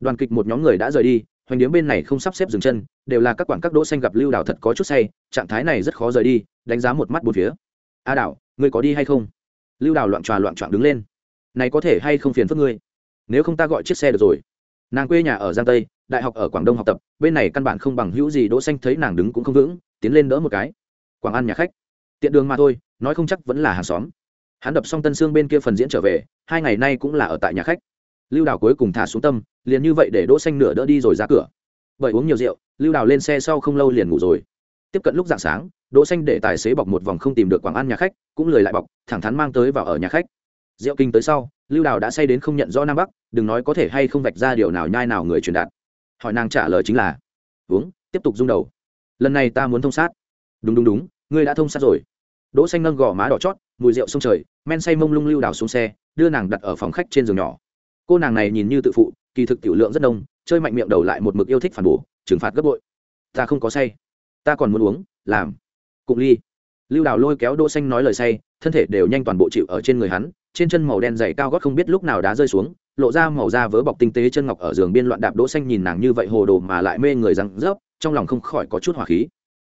Đoàn kịch một nhóm người đã rời đi hoành điếm bên này không sắp xếp dừng chân, đều là các quản các đỗ xanh gặp lưu đào thật có chút say, trạng thái này rất khó rời đi, đánh giá một mắt bốn phía. A đào, ngươi có đi hay không? Lưu đào loạn tròa loạn trọn đứng lên. Này có thể hay không phiền phức ngươi? Nếu không ta gọi chiếc xe được rồi. Nàng quê nhà ở giang tây, đại học ở quảng đông học tập, bên này căn bản không bằng hữu gì đỗ xanh thấy nàng đứng cũng không vững, tiến lên đỡ một cái. Quảng an nhà khách. Tiện đường mà thôi, nói không chắc vẫn là hàng xóm. Hắn đập xong tân xương bên kia phần diễn trở về, hai ngày nay cũng là ở tại nhà khách lưu đào cuối cùng thả xuống tâm, liền như vậy để đỗ xanh nửa đỡ đi rồi ra cửa. Bởi uống nhiều rượu, lưu đào lên xe sau không lâu liền ngủ rồi. Tiếp cận lúc dạng sáng, đỗ xanh để tài xế bọc một vòng không tìm được quảng an nhà khách, cũng lười lại bọc, thẳng thắn mang tới vào ở nhà khách. Rượu kinh tới sau, lưu đào đã say đến không nhận rõ nam bắc, đừng nói có thể hay không vạch ra điều nào nhai nào người truyền đạt. Hỏi nàng trả lời chính là, uống, tiếp tục rung đầu. Lần này ta muốn thông sát. Đúng đúng đúng, ngươi đã thông sát rồi. Đỗ xanh nâng gò má đỏ chót, mùi rượu sông trời, men say mông lung lưu đào xuống xe, đưa nàng đặt ở phòng khách trên giường nhỏ cô nàng này nhìn như tự phụ, kỳ thực tiểu lượng rất đông chơi mạnh miệng đầu lại một mực yêu thích phản bổ, trừng phạt gấp bội. Ta không có say. Ta còn muốn uống, làm. Cụng ly. Lưu đào lôi kéo đỗ xanh nói lời say, thân thể đều nhanh toàn bộ chịu ở trên người hắn, trên chân màu đen dày cao gót không biết lúc nào đã rơi xuống, lộ ra màu da vớ bọc tinh tế chân ngọc ở giường biên loạn đạp đỗ xanh nhìn nàng như vậy hồ đồ mà lại mê người răng rớp, trong lòng không khỏi có chút hỏa khí.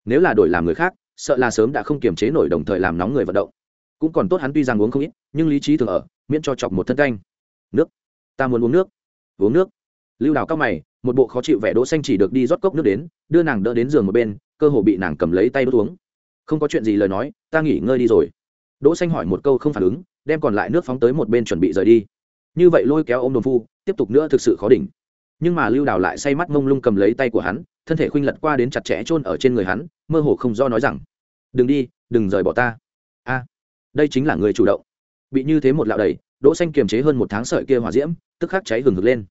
Nếu là đổi làm người khác, sợ là sớm đã không kiềm chế nổi đồng thời làm nóng người vận động. Cũng còn tốt hắn tuy rằng uống không ít, nhưng lý trí thường ở, miễn cho chọc một thân canh. Nước ta muốn uống nước. Uống nước. Lưu đào cao mày, một bộ khó chịu vẻ đỗ xanh chỉ được đi rót cốc nước đến, đưa nàng đỡ đến giường một bên, cơ hồ bị nàng cầm lấy tay đốt uống. Không có chuyện gì lời nói, ta nghỉ ngơi đi rồi. Đỗ xanh hỏi một câu không phản ứng, đem còn lại nước phóng tới một bên chuẩn bị rời đi. Như vậy lôi kéo ôm đồn phu, tiếp tục nữa thực sự khó đỉnh. Nhưng mà lưu đào lại say mắt mông lung cầm lấy tay của hắn, thân thể khuynh lật qua đến chặt chẽ chôn ở trên người hắn, mơ hồ không do nói rằng, đừng đi, đừng rời bỏ ta. A, đây chính là người chủ động. Bị như thế một lạo đầy đỗ xanh kiềm chế hơn một tháng sợi kia hỏa diễm, tức khắc cháy hừng hực lên.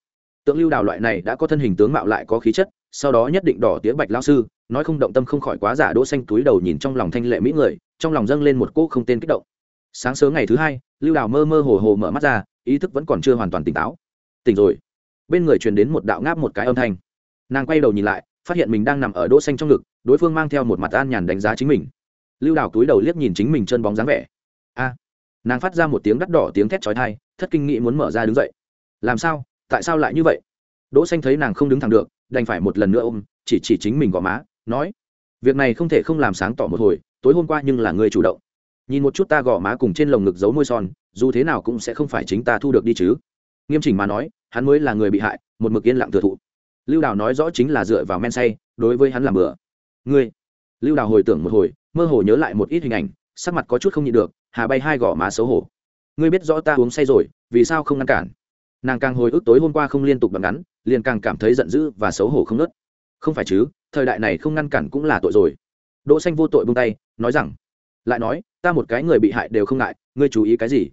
Tượng lưu đào loại này đã có thân hình tướng mạo lại có khí chất, sau đó nhất định đỏ tía bạch lao sư, nói không động tâm không khỏi quá giả đỗ xanh túi đầu nhìn trong lòng thanh lệ mỹ người, trong lòng dâng lên một cỗ không tên kích động. Sáng sớm ngày thứ hai, lưu đào mơ mơ hồ hồ mở mắt ra, ý thức vẫn còn chưa hoàn toàn tỉnh táo. Tỉnh rồi. Bên người truyền đến một đạo ngáp một cái âm thanh. Nàng quay đầu nhìn lại, phát hiện mình đang nằm ở đỗ xanh trong ngực, đối phương mang theo một mặt an nhàn đánh giá chính mình. Lưu đào túi đầu liếc nhìn chính mình chân bóng dáng vẻ nàng phát ra một tiếng đắt đỏ tiếng thét chói tai, thất kinh nghĩ muốn mở ra đứng dậy. Làm sao? Tại sao lại như vậy? Đỗ xanh thấy nàng không đứng thẳng được, đành phải một lần nữa ôm, chỉ chỉ chính mình gò má, nói, việc này không thể không làm sáng tỏ một hồi, tối hôm qua nhưng là người chủ động. Nhìn một chút ta gò má cùng trên lồng ngực giấu môi son, dù thế nào cũng sẽ không phải chính ta thu được đi chứ. Nghiêm chỉnh mà nói, hắn mới là người bị hại, một mực yên lặng thừa thụ. Lưu đào nói rõ chính là dựa vào men say, đối với hắn làm bừa. Ngươi. Lưu đào hồi tưởng một hồi, mơ hồ nhớ lại một ít hình ảnh, sắc mặt có chút không nhịn được hà bay hai gò má xấu hổ. Ngươi biết rõ ta uống say rồi, vì sao không ngăn cản? Nàng càng hồi ức tối hôm qua không liên tục bằng ngắn, liền càng cảm thấy giận dữ và xấu hổ không nớt không phải chứ, thời đại này không ngăn cản cũng là tội rồi. Đỗ xanh vô tội buông tay, nói rằng, lại nói, ta một cái người bị hại đều không ngại, ngươi chú ý cái gì?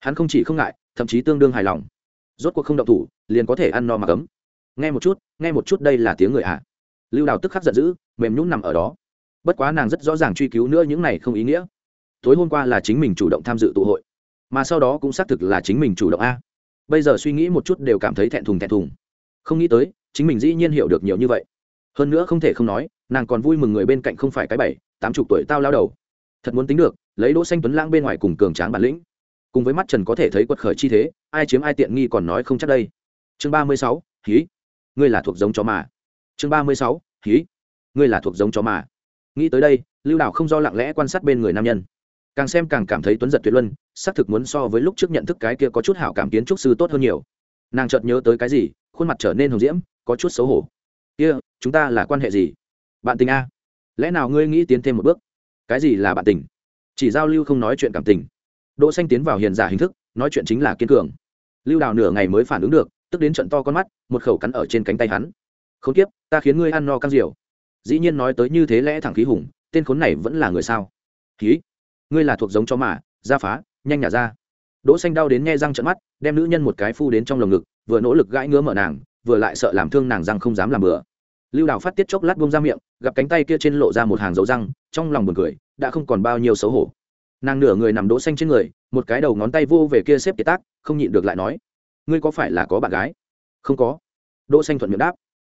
Hắn không chỉ không ngại, thậm chí tương đương hài lòng. Rốt cuộc không động thủ, liền có thể ăn no mà cấm. Nghe một chút, nghe một chút đây là tiếng người ạ. À. lưu đào tức khắc giận dữ, mềm nhún nằm ở đó. Bất quá nàng rất rõ ràng truy cứu nữa những này không ý nghĩa tối hôm qua là chính mình chủ động tham dự tụ hội, mà sau đó cũng xác thực là chính mình chủ động a. Bây giờ suy nghĩ một chút đều cảm thấy thẹn thùng thẹn thùng. Không nghĩ tới, chính mình dĩ nhiên hiểu được nhiều như vậy. Hơn nữa không thể không nói, nàng còn vui mừng người bên cạnh không phải cái bảy, tám chục tuổi tao lao đầu. Thật muốn tính được, lấy đỗ xanh tuấn lãng bên ngoài cùng cường tráng bản lĩnh, cùng với mắt trần có thể thấy quật khởi chi thế, ai chiếm ai tiện nghi còn nói không chắc đây. Chương ba mươi sáu, hí. Ngươi là thuộc giống chó mà. Chương ba mươi sáu, hí. Ngươi là thuộc giống chó mà. Nghĩ tới đây, lưu đảo không do lặng lẽ quan sát bên người nam nhân càng xem càng cảm thấy tuấn giật tuyệt luân, xác thực muốn so với lúc trước nhận thức cái kia có chút hảo cảm kiến trúc sư tốt hơn nhiều. Nàng chợt nhớ tới cái gì, khuôn mặt trở nên hồng diễm, có chút xấu hổ. Kia, chúng ta là quan hệ gì? Bạn tình a. Lẽ nào ngươi nghĩ tiến thêm một bước? Cái gì là bạn tình? Chỉ giao lưu không nói chuyện cảm tình. Đỗ xanh tiến vào hiền giả hình thức, nói chuyện chính là kiên cường. Lưu đào nửa ngày mới phản ứng được, tức đến trận to con mắt, một khẩu cắn ở trên cánh tay hắn. Không tiếp ta khiến ngươi ăn no căng diều. Dĩ nhiên nói tới như thế lẽ thẳng khí hùng, tên khốn này vẫn là người sao? Khí ngươi là thuộc giống chó mà, ra phá, nhanh nhả ra. Đỗ xanh đau đến nghe răng trợn mắt, đem nữ nhân một cái phu đến trong lồng ngực, vừa nỗ lực gãi ngứa mở nàng, vừa lại sợ làm thương nàng răng không dám làm bừa. Lưu đào phát tiết chốc lát buông ra miệng, gặp cánh tay kia trên lộ ra một hàng dấu răng, trong lòng buồn cười, đã không còn bao nhiêu xấu hổ. Nàng nửa người nằm đỗ xanh trên người, một cái đầu ngón tay vô về kia xếp kiệt tác, không nhịn được lại nói, ngươi có phải là có bạn gái? Không có. Đỗ xanh thuận miệng đáp,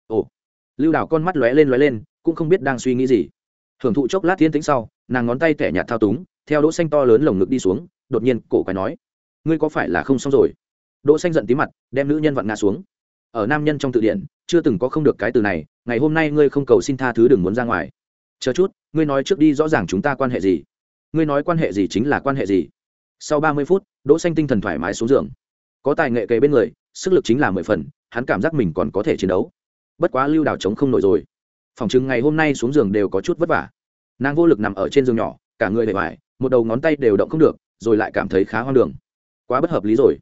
ồ. Lưu đào con mắt lóe lên lóe lên, cũng không biết đang suy nghĩ gì. Hưởng thụ chốc lát thiên tĩnh sau, nàng ngón tay kẻ nhạt thao túng theo đỗ xanh to lớn lồng ngực đi xuống, đột nhiên cổ quái nói, ngươi có phải là không xong rồi? Đỗ xanh giận tí mặt, đem nữ nhân vặn ngã xuống. Ở nam nhân trong tự điển, chưa từng có không được cái từ này, ngày hôm nay ngươi không cầu xin tha thứ đừng muốn ra ngoài. Chờ chút, ngươi nói trước đi rõ ràng chúng ta quan hệ gì. Ngươi nói quan hệ gì chính là quan hệ gì. Sau ba mươi phút, đỗ xanh tinh thần thoải mái xuống giường. Có tài nghệ kề bên người, sức lực chính là mười phần, hắn cảm giác mình còn có thể chiến đấu. Bất quá lưu đào chống không nổi rồi. Phòng trưng ngày hôm nay xuống giường đều có chút vất vả. Nàng vô lực nằm ở trên giường nhỏ, cả người bề ngoài một đầu ngón tay đều động không được, rồi lại cảm thấy khá hoang đường. Quá bất hợp lý rồi.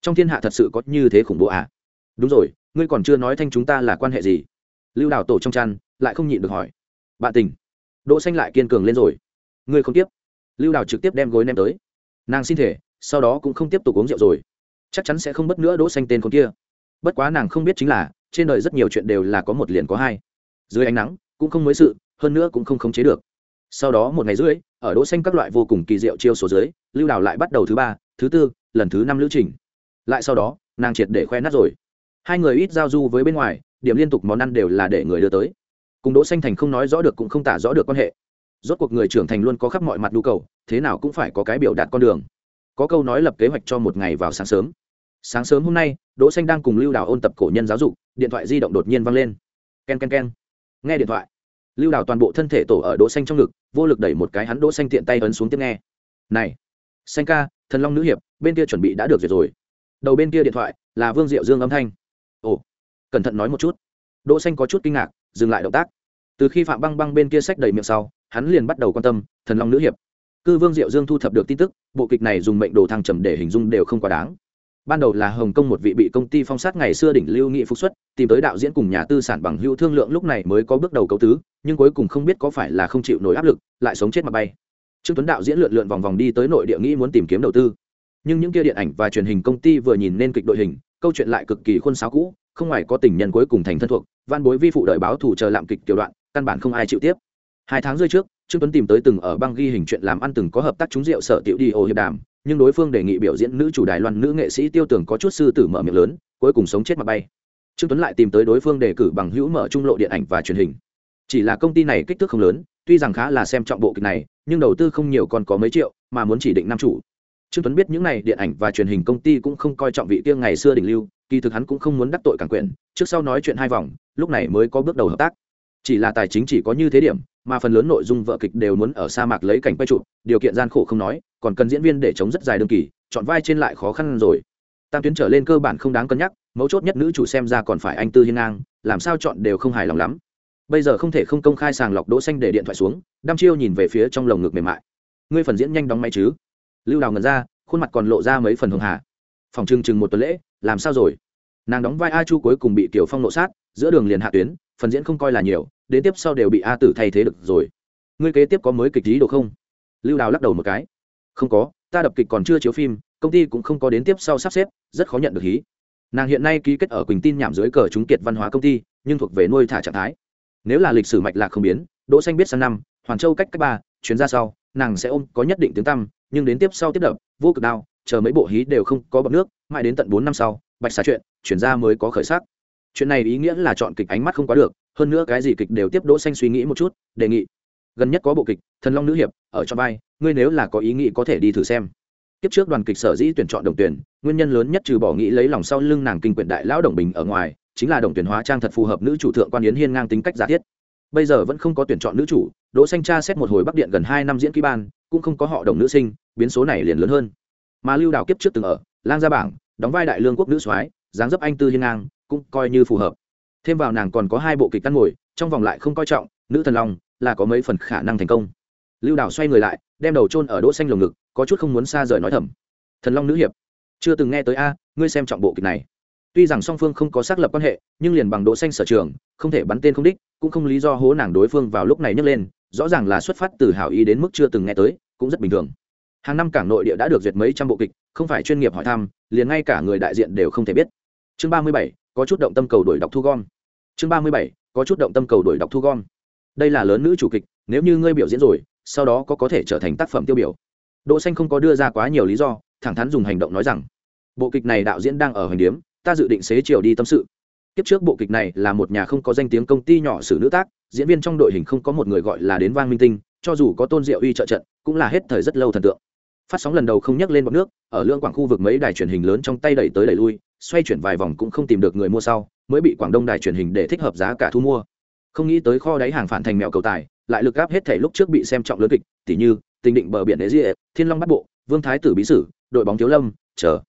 Trong thiên hạ thật sự có như thế khủng bố à? Đúng rồi, ngươi còn chưa nói thanh chúng ta là quan hệ gì? Lưu đào tổ trong chăn, lại không nhịn được hỏi. Bạn tình. Đỗ xanh lại kiên cường lên rồi. Ngươi không tiếp. Lưu đào trực tiếp đem gối ném tới. Nàng xin thể, sau đó cũng không tiếp tục uống rượu rồi. Chắc chắn sẽ không bất nữa đỗ xanh tên con kia. Bất quá nàng không biết chính là, trên đời rất nhiều chuyện đều là có một liền có hai. Dưới ánh nắng, cũng không mới sự, hơn nữa cũng không khống chế được sau đó một ngày rưỡi, ở đỗ xanh các loại vô cùng kỳ diệu chiêu số dưới, lưu đào lại bắt đầu thứ ba, thứ tư, lần thứ năm lữ trình. Lại sau đó, nàng triệt để khoe nát rồi. Hai người ít giao du với bên ngoài, điểm liên tục món ăn đều là để người đưa tới. Cùng đỗ xanh thành không nói rõ được cũng không tả rõ được quan hệ. Rốt cuộc người trưởng thành luôn có khắp mọi mặt nhu cầu, thế nào cũng phải có cái biểu đạt con đường. Có câu nói lập kế hoạch cho một ngày vào sáng sớm. Sáng sớm hôm nay, đỗ xanh đang cùng lưu đào ôn tập cổ nhân giáo dục, điện thoại di động đột nhiên vang lên. Ken ken ken. Nghe điện thoại lưu đào toàn bộ thân thể tổ ở đỗ xanh trong ngực, vô lực đẩy một cái hắn đỗ xanh tiện tay ấn xuống tiếp nghe. Này, xanh ca, thần long nữ hiệp, bên kia chuẩn bị đã được duyệt rồi. Đầu bên kia điện thoại, là vương diệu dương âm thanh. Ồ, cẩn thận nói một chút. Đỗ xanh có chút kinh ngạc, dừng lại động tác. Từ khi phạm băng băng bên kia sách đầy miệng sau, hắn liền bắt đầu quan tâm, thần long nữ hiệp. Cư vương diệu dương thu thập được tin tức, bộ kịch này dùng mệnh đồ thăng trầm để hình dung đều không quá đáng ban đầu là hồng kông một vị bị công ty phong sát ngày xưa đỉnh lưu nghị phục xuất, tìm tới đạo diễn cùng nhà tư sản bằng hữu thương lượng lúc này mới có bước đầu cấu tứ, nhưng cuối cùng không biết có phải là không chịu nổi áp lực, lại sống chết mà bay. Trương tuấn đạo diễn lượn lượn vòng vòng đi tới nội địa nghĩ muốn tìm kiếm đầu tư. Nhưng những kia điện ảnh và truyền hình công ty vừa nhìn nên kịch đội hình, câu chuyện lại cực kỳ khuôn sáo cũ, không ngoài có tình nhân cuối cùng thành thân thuộc van bối vi phụ đợi báo thủ chờ làm kịch kiểu đoạn, căn bản không ai chịu tiếp. Hai tháng rưỡi trước, trương tuấn tìm tới từng ở băng ghi hình chuyện làm ăn từng có hợp tác trúng rượu sở tiểu đi ô hiệp đàm nhưng đối phương đề nghị biểu diễn nữ chủ đài loan nữ nghệ sĩ tiêu tưởng có chút sư tử mở miệng lớn, cuối cùng sống chết mà bay. Trương tuấn lại tìm tới đối phương đề cử bằng hữu mở trung lộ điện ảnh và truyền hình. Chỉ là công ty này kích thước không lớn, tuy rằng khá là xem trọng bộ kịch này, nhưng đầu tư không nhiều còn có mấy triệu, mà muốn chỉ định năm chủ. Trương tuấn biết những này điện ảnh và truyền hình công ty cũng không coi trọng vị tiêu ngày xưa đỉnh lưu, kỳ thực hắn cũng không muốn đắc tội càng quyền, trước sau nói chuyện hai vòng, lúc này mới có bước đầu hợp tác. Chỉ là tài chính chỉ có như thế điểm, mà phần lớn nội dung vợ kịch đều muốn ở sa mạc lấy cảnh quay trụ điều kiện gian khổ không nói còn cần diễn viên để chống rất dài đương kỳ, chọn vai trên lại khó khăn rồi. Tam tuyến trở lên cơ bản không đáng cân nhắc, mấu chốt nhất nữ chủ xem ra còn phải anh tư hiên ngang, làm sao chọn đều không hài lòng lắm. Bây giờ không thể không công khai sàng lọc đỗ xanh để điện thoại xuống, đăm chiêu nhìn về phía trong lồng ngực mềm mại. Ngươi phần diễn nhanh đóng máy chứ? Lưu đào ngẩn ra, khuôn mặt còn lộ ra mấy phần hường hà. Phòng trưng chừng một tuần lễ, làm sao rồi? Nàng đóng vai a chu cuối cùng bị tiểu phong nộ sát, giữa đường liền hạ tuyến, phần diễn không coi là nhiều, đến tiếp sau đều bị a tử thay thế được rồi. Ngươi kế tiếp có mới kịch lý đồ không? Lưu đào lắc đầu một cái không có, ta đập kịch còn chưa chiếu phim, công ty cũng không có đến tiếp sau sắp xếp, rất khó nhận được hí. Nàng hiện nay ký kết ở quỳnh tin nhảm dưới cờ trúng kiệt văn hóa công ty, nhưng thuộc về nuôi thả trạng thái. Nếu là lịch sử mạch lạc không biến, đỗ xanh biết sang năm hoàn châu cách cách ba, chuyến ra sau, nàng sẽ ôm có nhất định tiếng tăm, nhưng đến tiếp sau tiếp đập, vô cực đao, chờ mấy bộ hí đều không có bọc nước, mãi đến tận bốn năm sau, bạch xà chuyện, chuyển ra mới có khởi sắc. Chuyện này ý nghĩa là chọn kịch ánh mắt không quá được, hơn nữa cái gì kịch đều tiếp đỗ xanh suy nghĩ một chút, đề nghị gần nhất có bộ kịch, thần long nữ hiệp, ở cho vai, ngươi nếu là có ý nghĩ có thể đi thử xem. Tiếp trước đoàn kịch sở dĩ tuyển chọn đồng tuyển nguyên nhân lớn nhất trừ bỏ nghĩ lấy lòng sau lưng nàng kinh quyển đại lão đồng bình ở ngoài, chính là đồng tuyển hóa trang thật phù hợp nữ chủ thượng quan yến hiên ngang tính cách giả thiết. Bây giờ vẫn không có tuyển chọn nữ chủ, đỗ xanh tra xét một hồi bắc điện gần hai năm diễn ký ban, cũng không có họ đồng nữ sinh, biến số này liền lớn hơn. Mà lưu đào kiếp trước từng ở, lang gia bảng, đóng vai đại lương quốc nữ soái, dáng dấp anh tư hiên ngang, cũng coi như phù hợp. Thêm vào nàng còn có hai bộ kịch căn ngồi, trong vòng lại không coi trọng, nữ thần long là có mấy phần khả năng thành công. Lưu đào xoay người lại, đem đầu chôn ở đỗ xanh lồng ngực, có chút không muốn xa rời nói thầm. Thần long nữ hiệp, chưa từng nghe tới a, ngươi xem trọng bộ kịch này. Tuy rằng song phương không có xác lập quan hệ, nhưng liền bằng đỗ xanh sở trường, không thể bắn tên không đích, cũng không lý do hố nàng đối phương vào lúc này nhấc lên, rõ ràng là xuất phát từ hảo ý đến mức chưa từng nghe tới, cũng rất bình thường. Hàng năm cảng nội địa đã được duyệt mấy trăm bộ kịch, không phải chuyên nghiệp hỏi thăm, liền ngay cả người đại diện đều không thể biết. Chương ba mươi bảy, có chút động tâm cầu đổi đọc thu gom. Chương ba mươi bảy, có chút động tâm cầu đổi đọc thu gom đây là lớn nữ chủ kịch, nếu như ngươi biểu diễn rồi, sau đó có có thể trở thành tác phẩm tiêu biểu. Đỗ xanh không có đưa ra quá nhiều lý do, thẳng thắn dùng hành động nói rằng, bộ kịch này đạo diễn đang ở hành điếm, ta dự định xế chiều đi tâm sự. Kiếp trước bộ kịch này là một nhà không có danh tiếng công ty nhỏ xử nữ tác, diễn viên trong đội hình không có một người gọi là đến vang minh tinh, cho dù có tôn diệu uy trợ trận, cũng là hết thời rất lâu thần tượng. Phát sóng lần đầu không nhắc lên bọc nước, ở lương quảng khu vực mấy đài truyền hình lớn trong tay đẩy tới đẩy lui, xoay chuyển vài vòng cũng không tìm được người mua sau, mới bị quảng đông đài truyền hình để thích hợp giá cả thu mua không nghĩ tới kho đáy hàng phản thành mèo cầu tài, lại lực gáp hết thể lúc trước bị xem trọng lớn kịch, tỉ như, tình định bờ biển đế diệ thiên long bắt bộ, vương thái tử bí sử, đội bóng thiếu lâm, chờ.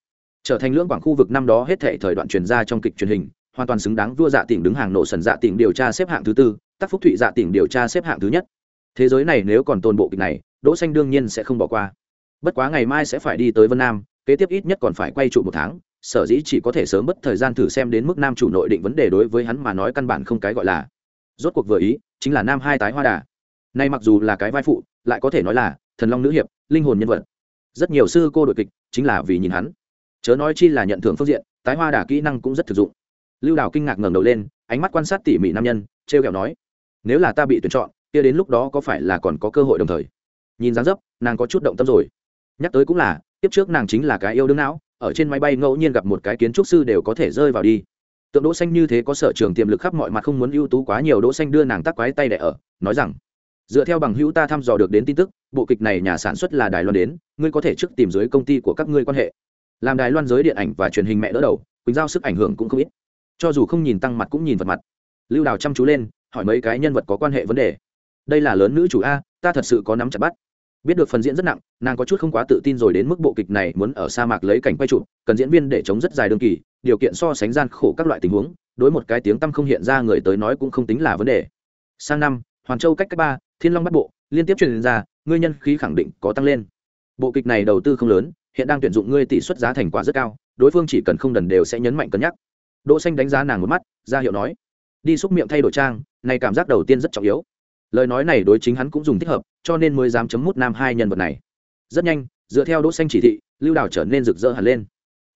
Trở thành lưỡng quảng khu vực năm đó hết thể thời đoạn truyền ra trong kịch truyền hình, hoàn toàn xứng đáng vua dạ tỉnh đứng hàng nổ sần dạ tỉnh điều tra xếp hạng thứ tư tác phúc thụy dạ tỉnh điều tra xếp hạng thứ nhất. Thế giới này nếu còn tồn bộ kịch này, đỗ xanh đương nhiên sẽ không bỏ qua. Bất quá ngày mai sẽ phải đi tới vân nam, kế tiếp ít nhất còn phải quay trụ một tháng, sở dĩ chỉ có thể sớm mất thời gian thử xem đến mức nam chủ nội định vấn đề đối với hắn mà nói căn bản không cái gọi là rốt cuộc vừa ý, chính là nam hai tái hoa đà. Nay mặc dù là cái vai phụ, lại có thể nói là thần long nữ hiệp, linh hồn nhân vật. Rất nhiều sư cô đội kịch chính là vì nhìn hắn. Chớ nói chi là nhận thưởng phương diện, tái hoa đà kỹ năng cũng rất thực dụng. Lưu đào kinh ngạc ngẩng đầu lên, ánh mắt quan sát tỉ mỉ nam nhân t r e o kẹo nói, nếu là ta bị tuyển chọn, kia đến lúc đó có phải là còn có cơ hội đồng thời? Nhìn dáng dấp, nàng có chút động tâm rồi. Nhắc tới cũng là, tiếp trước nàng chính là cái yêu đương não, ở trên máy bay ngẫu nhiên gặp một cái kiến trúc sư đều có thể rơi vào đi tượng đỗ xanh như thế có sở trường tiềm lực khắp mọi mặt không muốn ưu tú quá nhiều, đỗ xanh đưa nàng tắc quái tay đẻ ở, nói rằng, dựa theo bằng hữu ta thăm dò được đến tin tức, bộ kịch này nhà sản xuất là đài loan đến, ngươi có thể trước tìm dưới công ty của các ngươi quan hệ. Làm đài loan giới điện ảnh và truyền hình mẹ đỡ đầu, quỳnh giao sức ảnh hưởng cũng không ít. Cho dù không nhìn tăng mặt cũng nhìn vật mặt. Lưu đào chăm chú lên, hỏi mấy cái nhân vật có quan hệ vấn đề. Đây là lớn nữ chủ a, ta thật sự có nắm chặt bắt biết được phần diễn rất nặng, nàng có chút không quá tự tin rồi đến mức bộ kịch này muốn ở sa mạc lấy cảnh quay chụp, cần diễn viên để chống rất dài đường kỳ, điều kiện so sánh gian khổ các loại tình huống, đối một cái tiếng tăm không hiện ra người tới nói cũng không tính là vấn đề. Sang năm, hoàn châu cách cách ba, thiên long bắt bộ, liên tiếp truyền ra, ngươi nhân khí khẳng định có tăng lên. Bộ kịch này đầu tư không lớn, hiện đang tuyển dụng ngươi tỷ suất giá thành quả rất cao, đối phương chỉ cần không đần đều sẽ nhấn mạnh cân nhắc. Đỗ xanh đánh giá nàng một mắt, ra hiệu nói, đi xúc miệng thay đổi trang, này cảm giác đầu tiên rất trọng yếu lời nói này đối chính hắn cũng dùng thích hợp, cho nên mới dám chấm mút nam hai nhân vật này. Rất nhanh, dựa theo đỗ xanh chỉ thị, lưu đào trở nên rực rỡ hẳn lên.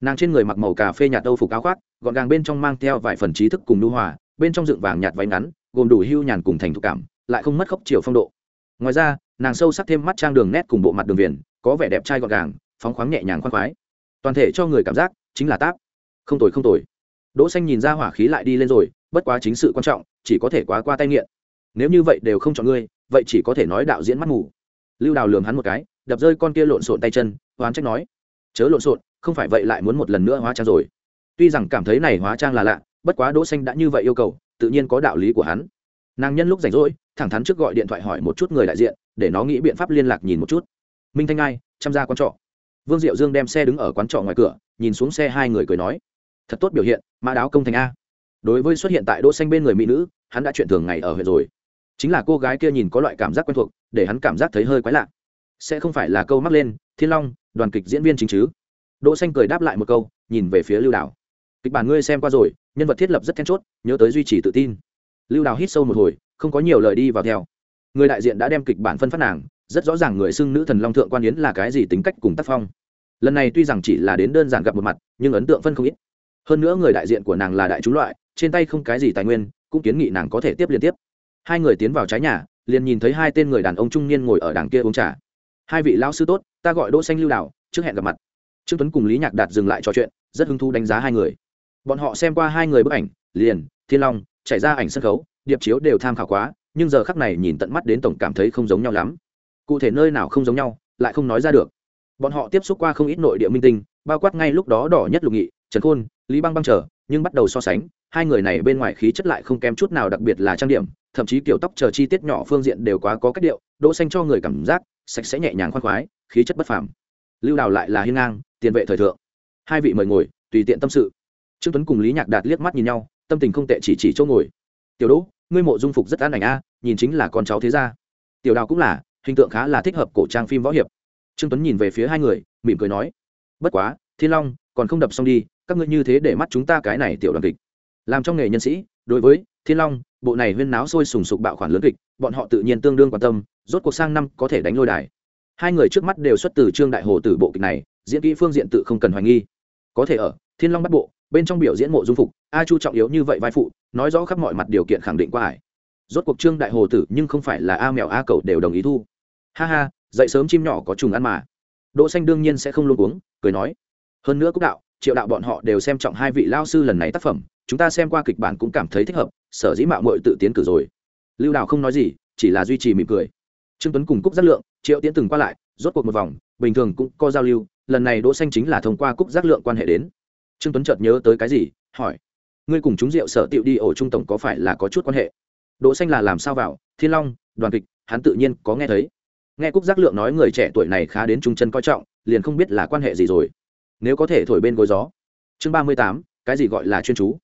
Nàng trên người mặc màu cà phê nhạt đâu phục áo khoác, gọn gàng bên trong mang theo vài phần trí thức cùng nu hòa, bên trong dựng vàng nhạt váy ngắn, gồm đủ hưu nhàn cùng thành thục cảm, lại không mất khóc chiều phong độ. Ngoài ra, nàng sâu sắc thêm mắt trang đường nét cùng bộ mặt đường viền, có vẻ đẹp trai gọn gàng, phóng khoáng nhẹ nhàng khoan khoái. Toàn thể cho người cảm giác, chính là táp. Không tồi không tồi. Đỗ xanh nhìn ra hỏa khí lại đi lên rồi, bất quá chính sự quan trọng, chỉ có thể quá qua tay nghiện nếu như vậy đều không chọn ngươi, vậy chỉ có thể nói đạo diễn mắt mù lưu đào lườm hắn một cái, đập rơi con kia lộn xộn tay chân hoán trách nói, chớ lộn xộn, không phải vậy lại muốn một lần nữa hóa trang rồi. Tuy rằng cảm thấy này hóa trang là lạ, bất quá đỗ xanh đã như vậy yêu cầu, tự nhiên có đạo lý của hắn. Nàng nhân lúc rảnh rỗi, thẳng thắn trước gọi điện thoại hỏi một chút người đại diện, để nó nghĩ biện pháp liên lạc nhìn một chút. Minh thanh ai chăm gia quán trọ. Vương diệu dương đem xe đứng ở quán trọ ngoài cửa, nhìn xuống xe hai người cười nói, thật tốt biểu hiện, mã đáo công thành a. Đối với xuất hiện tại đỗ xanh bên người mỹ nữ, hắn đã chuyện thường ngày ở huyện rồi chính là cô gái kia nhìn có loại cảm giác quen thuộc, để hắn cảm giác thấy hơi quái lạ. Sẽ không phải là câu mắc lên, thiên long, đoàn kịch diễn viên chính chứ? Đỗ xanh cười đáp lại một câu, nhìn về phía lưu đào. Kịch bản ngươi xem qua rồi, nhân vật thiết lập rất then chốt, nhớ tới duy trì tự tin. Lưu đào hít sâu một hồi, không có nhiều lời đi vào theo. Người đại diện đã đem kịch bản phân phát nàng, rất rõ ràng người xưng nữ thần long thượng quan yến là cái gì tính cách cùng tác phong. Lần này tuy rằng chỉ là đến đơn giản gặp một mặt, nhưng ấn tượng phân không ít. Hơn nữa người đại diện của nàng là đại chúng loại, trên tay không cái gì tài nguyên, cũng kiến nghị nàng có thể tiếp liên tiếp hai người tiến vào trái nhà, liền nhìn thấy hai tên người đàn ông trung niên ngồi ở đằng kia uống trà. Hai vị lão sư tốt, ta gọi đỗ xanh lưu đảo trước hẹn gặp mặt. Trương tuấn cùng lý nhạc đạt dừng lại trò chuyện, rất hứng thú đánh giá hai người. Bọn họ xem qua hai người bức ảnh, liền, thiên long chạy ra ảnh sân khấu, điệp chiếu đều tham khảo quá, nhưng giờ khắc này nhìn tận mắt đến tổng cảm thấy không giống nhau lắm. Cụ thể nơi nào không giống nhau, lại không nói ra được. Bọn họ tiếp xúc qua không ít nội địa minh tinh, bao quát ngay lúc đó đỏ nhất lục nghị, trần khôn, lý băng băng chờ, nhưng bắt đầu so sánh, hai người này bên ngoài khí chất lại không kém chút nào đặc biệt là trang điểm thậm chí kiểu tóc chờ chi tiết nhỏ phương diện đều quá có cách điệu, đỗ xanh cho người cảm giác sạch sẽ nhẹ nhàng khoan khoái, khí chất bất phàm. Lưu đào lại là hiên ngang, tiền vệ thời thượng. Hai vị mời ngồi, tùy tiện tâm sự. Trương tuấn cùng lý nhạc đạt liếc mắt nhìn nhau, tâm tình không tệ chỉ chỉ chỗ ngồi. Tiểu đỗ, ngươi mộ dung phục rất an ảnh a, nhìn chính là con cháu thế gia. Tiểu đào cũng là, hình tượng khá là thích hợp cổ trang phim võ hiệp. Trương tuấn nhìn về phía hai người, mỉm cười nói, bất quá, thiên long, còn không đập xong đi, các ngươi như thế để mắt chúng ta cái này tiểu đoàn kịch. Làm trong nghề nhân sĩ, đối với thiên long bộ này huyên náo sôi sùng sục bạo khoản lớn kịch, bọn họ tự nhiên tương đương quan tâm, rốt cuộc sang năm có thể đánh lôi đài. Hai người trước mắt đều xuất từ trương đại hồ từ bộ kịch này, diễn kỹ phương diện tự không cần hoài nghi. Có thể ở, thiên long bắt bộ, bên trong biểu diễn mộ dung phục, a chu trọng yếu như vậy vai phụ, nói rõ khắp mọi mặt điều kiện khẳng định qua ải rốt cuộc trương đại hồ tử nhưng không phải là a mèo a cầu đều đồng ý thu. Ha ha, dậy sớm chim nhỏ có trùng ăn mà. Đỗ xanh đương nhiên sẽ không luôn uống, cười nói. Hơn nữa cúc đạo, triệu đạo bọn họ đều xem trọng hai vị lao sư lần này tác phẩm chúng ta xem qua kịch bản cũng cảm thấy thích hợp, sở dĩ mạo muội tự tiến cử rồi. Lưu đào không nói gì, chỉ là duy trì mỉm cười. Trương tuấn cùng cúc giác lượng, triệu tiến từng qua lại, rốt cuộc một vòng, bình thường cũng có giao lưu, lần này đỗ xanh chính là thông qua cúc giác lượng quan hệ đến. Trương tuấn chợt nhớ tới cái gì, hỏi. Ngươi cùng chúng rượu sở tiệu đi ổ trung tổng có phải là có chút quan hệ? Đỗ xanh là làm sao vào? Thiên long, đoàn kịch, hắn tự nhiên có nghe thấy. Nghe cúc giác lượng nói người trẻ tuổi này khá đến trung chân coi trọng, liền không biết là quan hệ gì rồi. Nếu có thể thổi bên gối gió. Chương ba mươi tám, cái gì gọi là chuyên chú?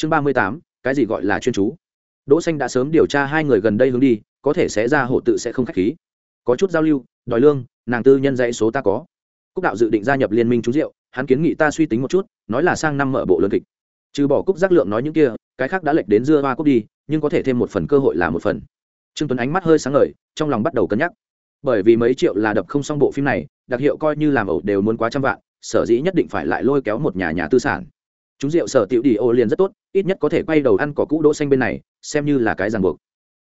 Chương ba mươi tám, cái gì gọi là chuyên chú? Đỗ xanh đã sớm điều tra hai người gần đây hướng đi, có thể sẽ ra hộ tự sẽ không khách khí. Có chút giao lưu, đòi lương, nàng tư nhân dãy số ta có. Cúc đạo dự định gia nhập liên minh chú rượu, hắn kiến nghị ta suy tính một chút, nói là sang năm mở bộ lớn kịch. Trừ bỏ cúc giác lượng nói những kia, cái khác đã lệch đến dưa hoa cúc đi, nhưng có thể thêm một phần cơ hội là một phần. Trương tuấn ánh mắt hơi sáng ngời, trong lòng bắt đầu cân nhắc. Bởi vì mấy triệu là đập không xong bộ phim này, đặc hiệu coi như làm ẩu đều muốn quá trăm vạn, sở dĩ nhất định phải lại lôi kéo một nhà nhà tư sản chúng rượu sở tiểu đi ô liền rất tốt, ít nhất có thể quay đầu ăn cỏ cũ đỗ xanh bên này, xem như là cái ràng buộc.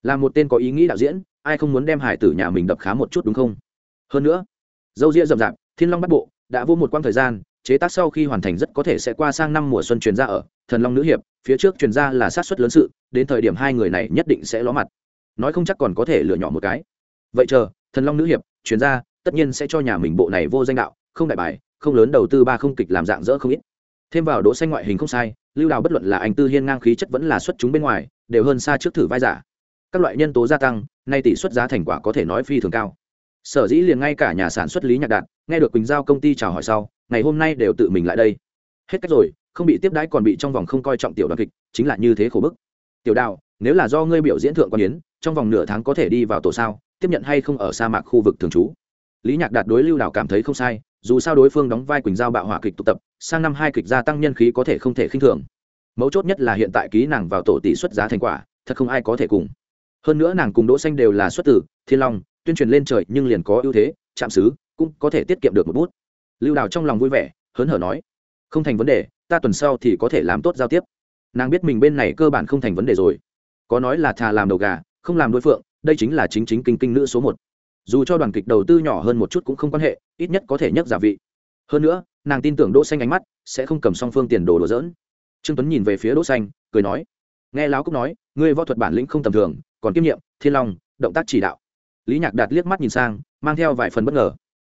Là một tên có ý nghĩ đạo diễn, ai không muốn đem hải tử nhà mình đập khá một chút đúng không? Hơn nữa, dâu ria rậm rạp, thiên long bắt bộ, đã vô một quãng thời gian, chế tác sau khi hoàn thành rất có thể sẽ qua sang năm mùa xuân truyền ra ở thần long nữ hiệp, phía trước truyền ra là sát suất lớn sự, đến thời điểm hai người này nhất định sẽ ló mặt. Nói không chắc còn có thể lựa nhỏ một cái. Vậy chờ, thần long nữ hiệp truyền ra, tất nhiên sẽ cho nhà mình bộ này vô danh đạo, không đại bài, không lớn đầu tư ba không kịch làm dạng dỡ không ít thêm vào đỗ xanh ngoại hình không sai, lưu đào bất luận là anh tư hiên ngang khí chất vẫn là xuất chúng bên ngoài, đều hơn xa trước thử vai giả. Các loại nhân tố gia tăng, nay tỷ suất giá thành quả có thể nói phi thường cao. Sở dĩ liền ngay cả nhà sản xuất lý nhạc đạt, nghe được quỳnh giao công ty chào hỏi sau, ngày hôm nay đều tự mình lại đây. Hết cách rồi, không bị tiếp đãi còn bị trong vòng không coi trọng tiểu đoàn kịch, chính là như thế khổ bức. Tiểu đào, nếu là do ngươi biểu diễn thượng quan yến, trong vòng nửa tháng có thể đi vào tổ sao, tiếp nhận hay không ở sa mạc khu vực thường trú? Lý nhạc đạt đối lưu đào cảm thấy không sai dù sao đối phương đóng vai quỳnh giao bạo hỏa kịch tụ tập, sang năm hai kịch gia tăng nhân khí có thể không thể khinh thường. Mấu chốt nhất là hiện tại ký nàng vào tổ tỷ suất giá thành quả, thật không ai có thể cùng. Hơn nữa nàng cùng đỗ xanh đều là xuất tử, thiên long, tuyên truyền lên trời nhưng liền có ưu thế chạm xứ cũng có thể tiết kiệm được một bút. Lưu đào trong lòng vui vẻ, hớn hở nói, không thành vấn đề, ta tuần sau thì có thể làm tốt giao tiếp. Nàng biết mình bên này cơ bản không thành vấn đề rồi. Có nói là thà làm đầu gà, không làm đối phượng, đây chính là chính chính kinh kinh nữ số một dù cho đoàn kịch đầu tư nhỏ hơn một chút cũng không quan hệ, ít nhất có thể nhắc giả vị. Hơn nữa, nàng tin tưởng đỗ xanh ánh mắt sẽ không cầm song phương tiền đồ đùa dỡn trương tuấn nhìn về phía đỗ xanh, cười nói, nghe lão cúc nói, ngươi võ thuật bản lĩnh không tầm thường, còn kiêm nhiệm, thiên long, động tác chỉ đạo. Lý nhạc đạt liếc mắt nhìn sang, mang theo vài phần bất ngờ.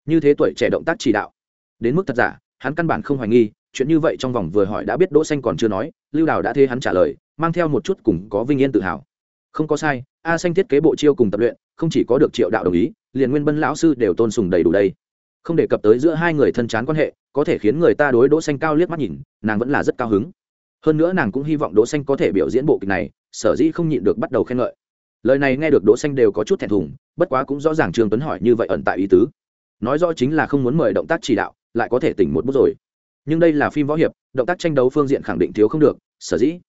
Như thế tuổi trẻ động tác chỉ đạo. Đến mức thật giả, hắn căn bản không hoài nghi, chuyện như vậy trong vòng vừa hỏi đã biết đỗ xanh còn chưa nói, lưu đào đã thế hắn trả lời, mang theo một chút cùng có vinh yên tự hào. Không có sai, a xanh thiết kế bộ chiêu cùng tập luyện không chỉ có được triệu đạo đồng ý, liền nguyên bân lão sư đều tôn sùng đầy đủ đây. Không đề cập tới giữa hai người thân chán quan hệ, có thể khiến người ta đối đỗ xanh cao liếc mắt nhìn, nàng vẫn là rất cao hứng. Hơn nữa nàng cũng hy vọng đỗ xanh có thể biểu diễn bộ kịch này, sở dĩ không nhịn được bắt đầu khen ngợi. Lời này nghe được đỗ xanh đều có chút thẹn thùng, bất quá cũng rõ ràng trương tuấn hỏi như vậy ẩn tại ý tứ. Nói rõ chính là không muốn mời động tác chỉ đạo, lại có thể tỉnh một bút rồi. Nhưng đây là phim võ hiệp, động tác tranh đấu phương diện khẳng định thiếu không được, sở dĩ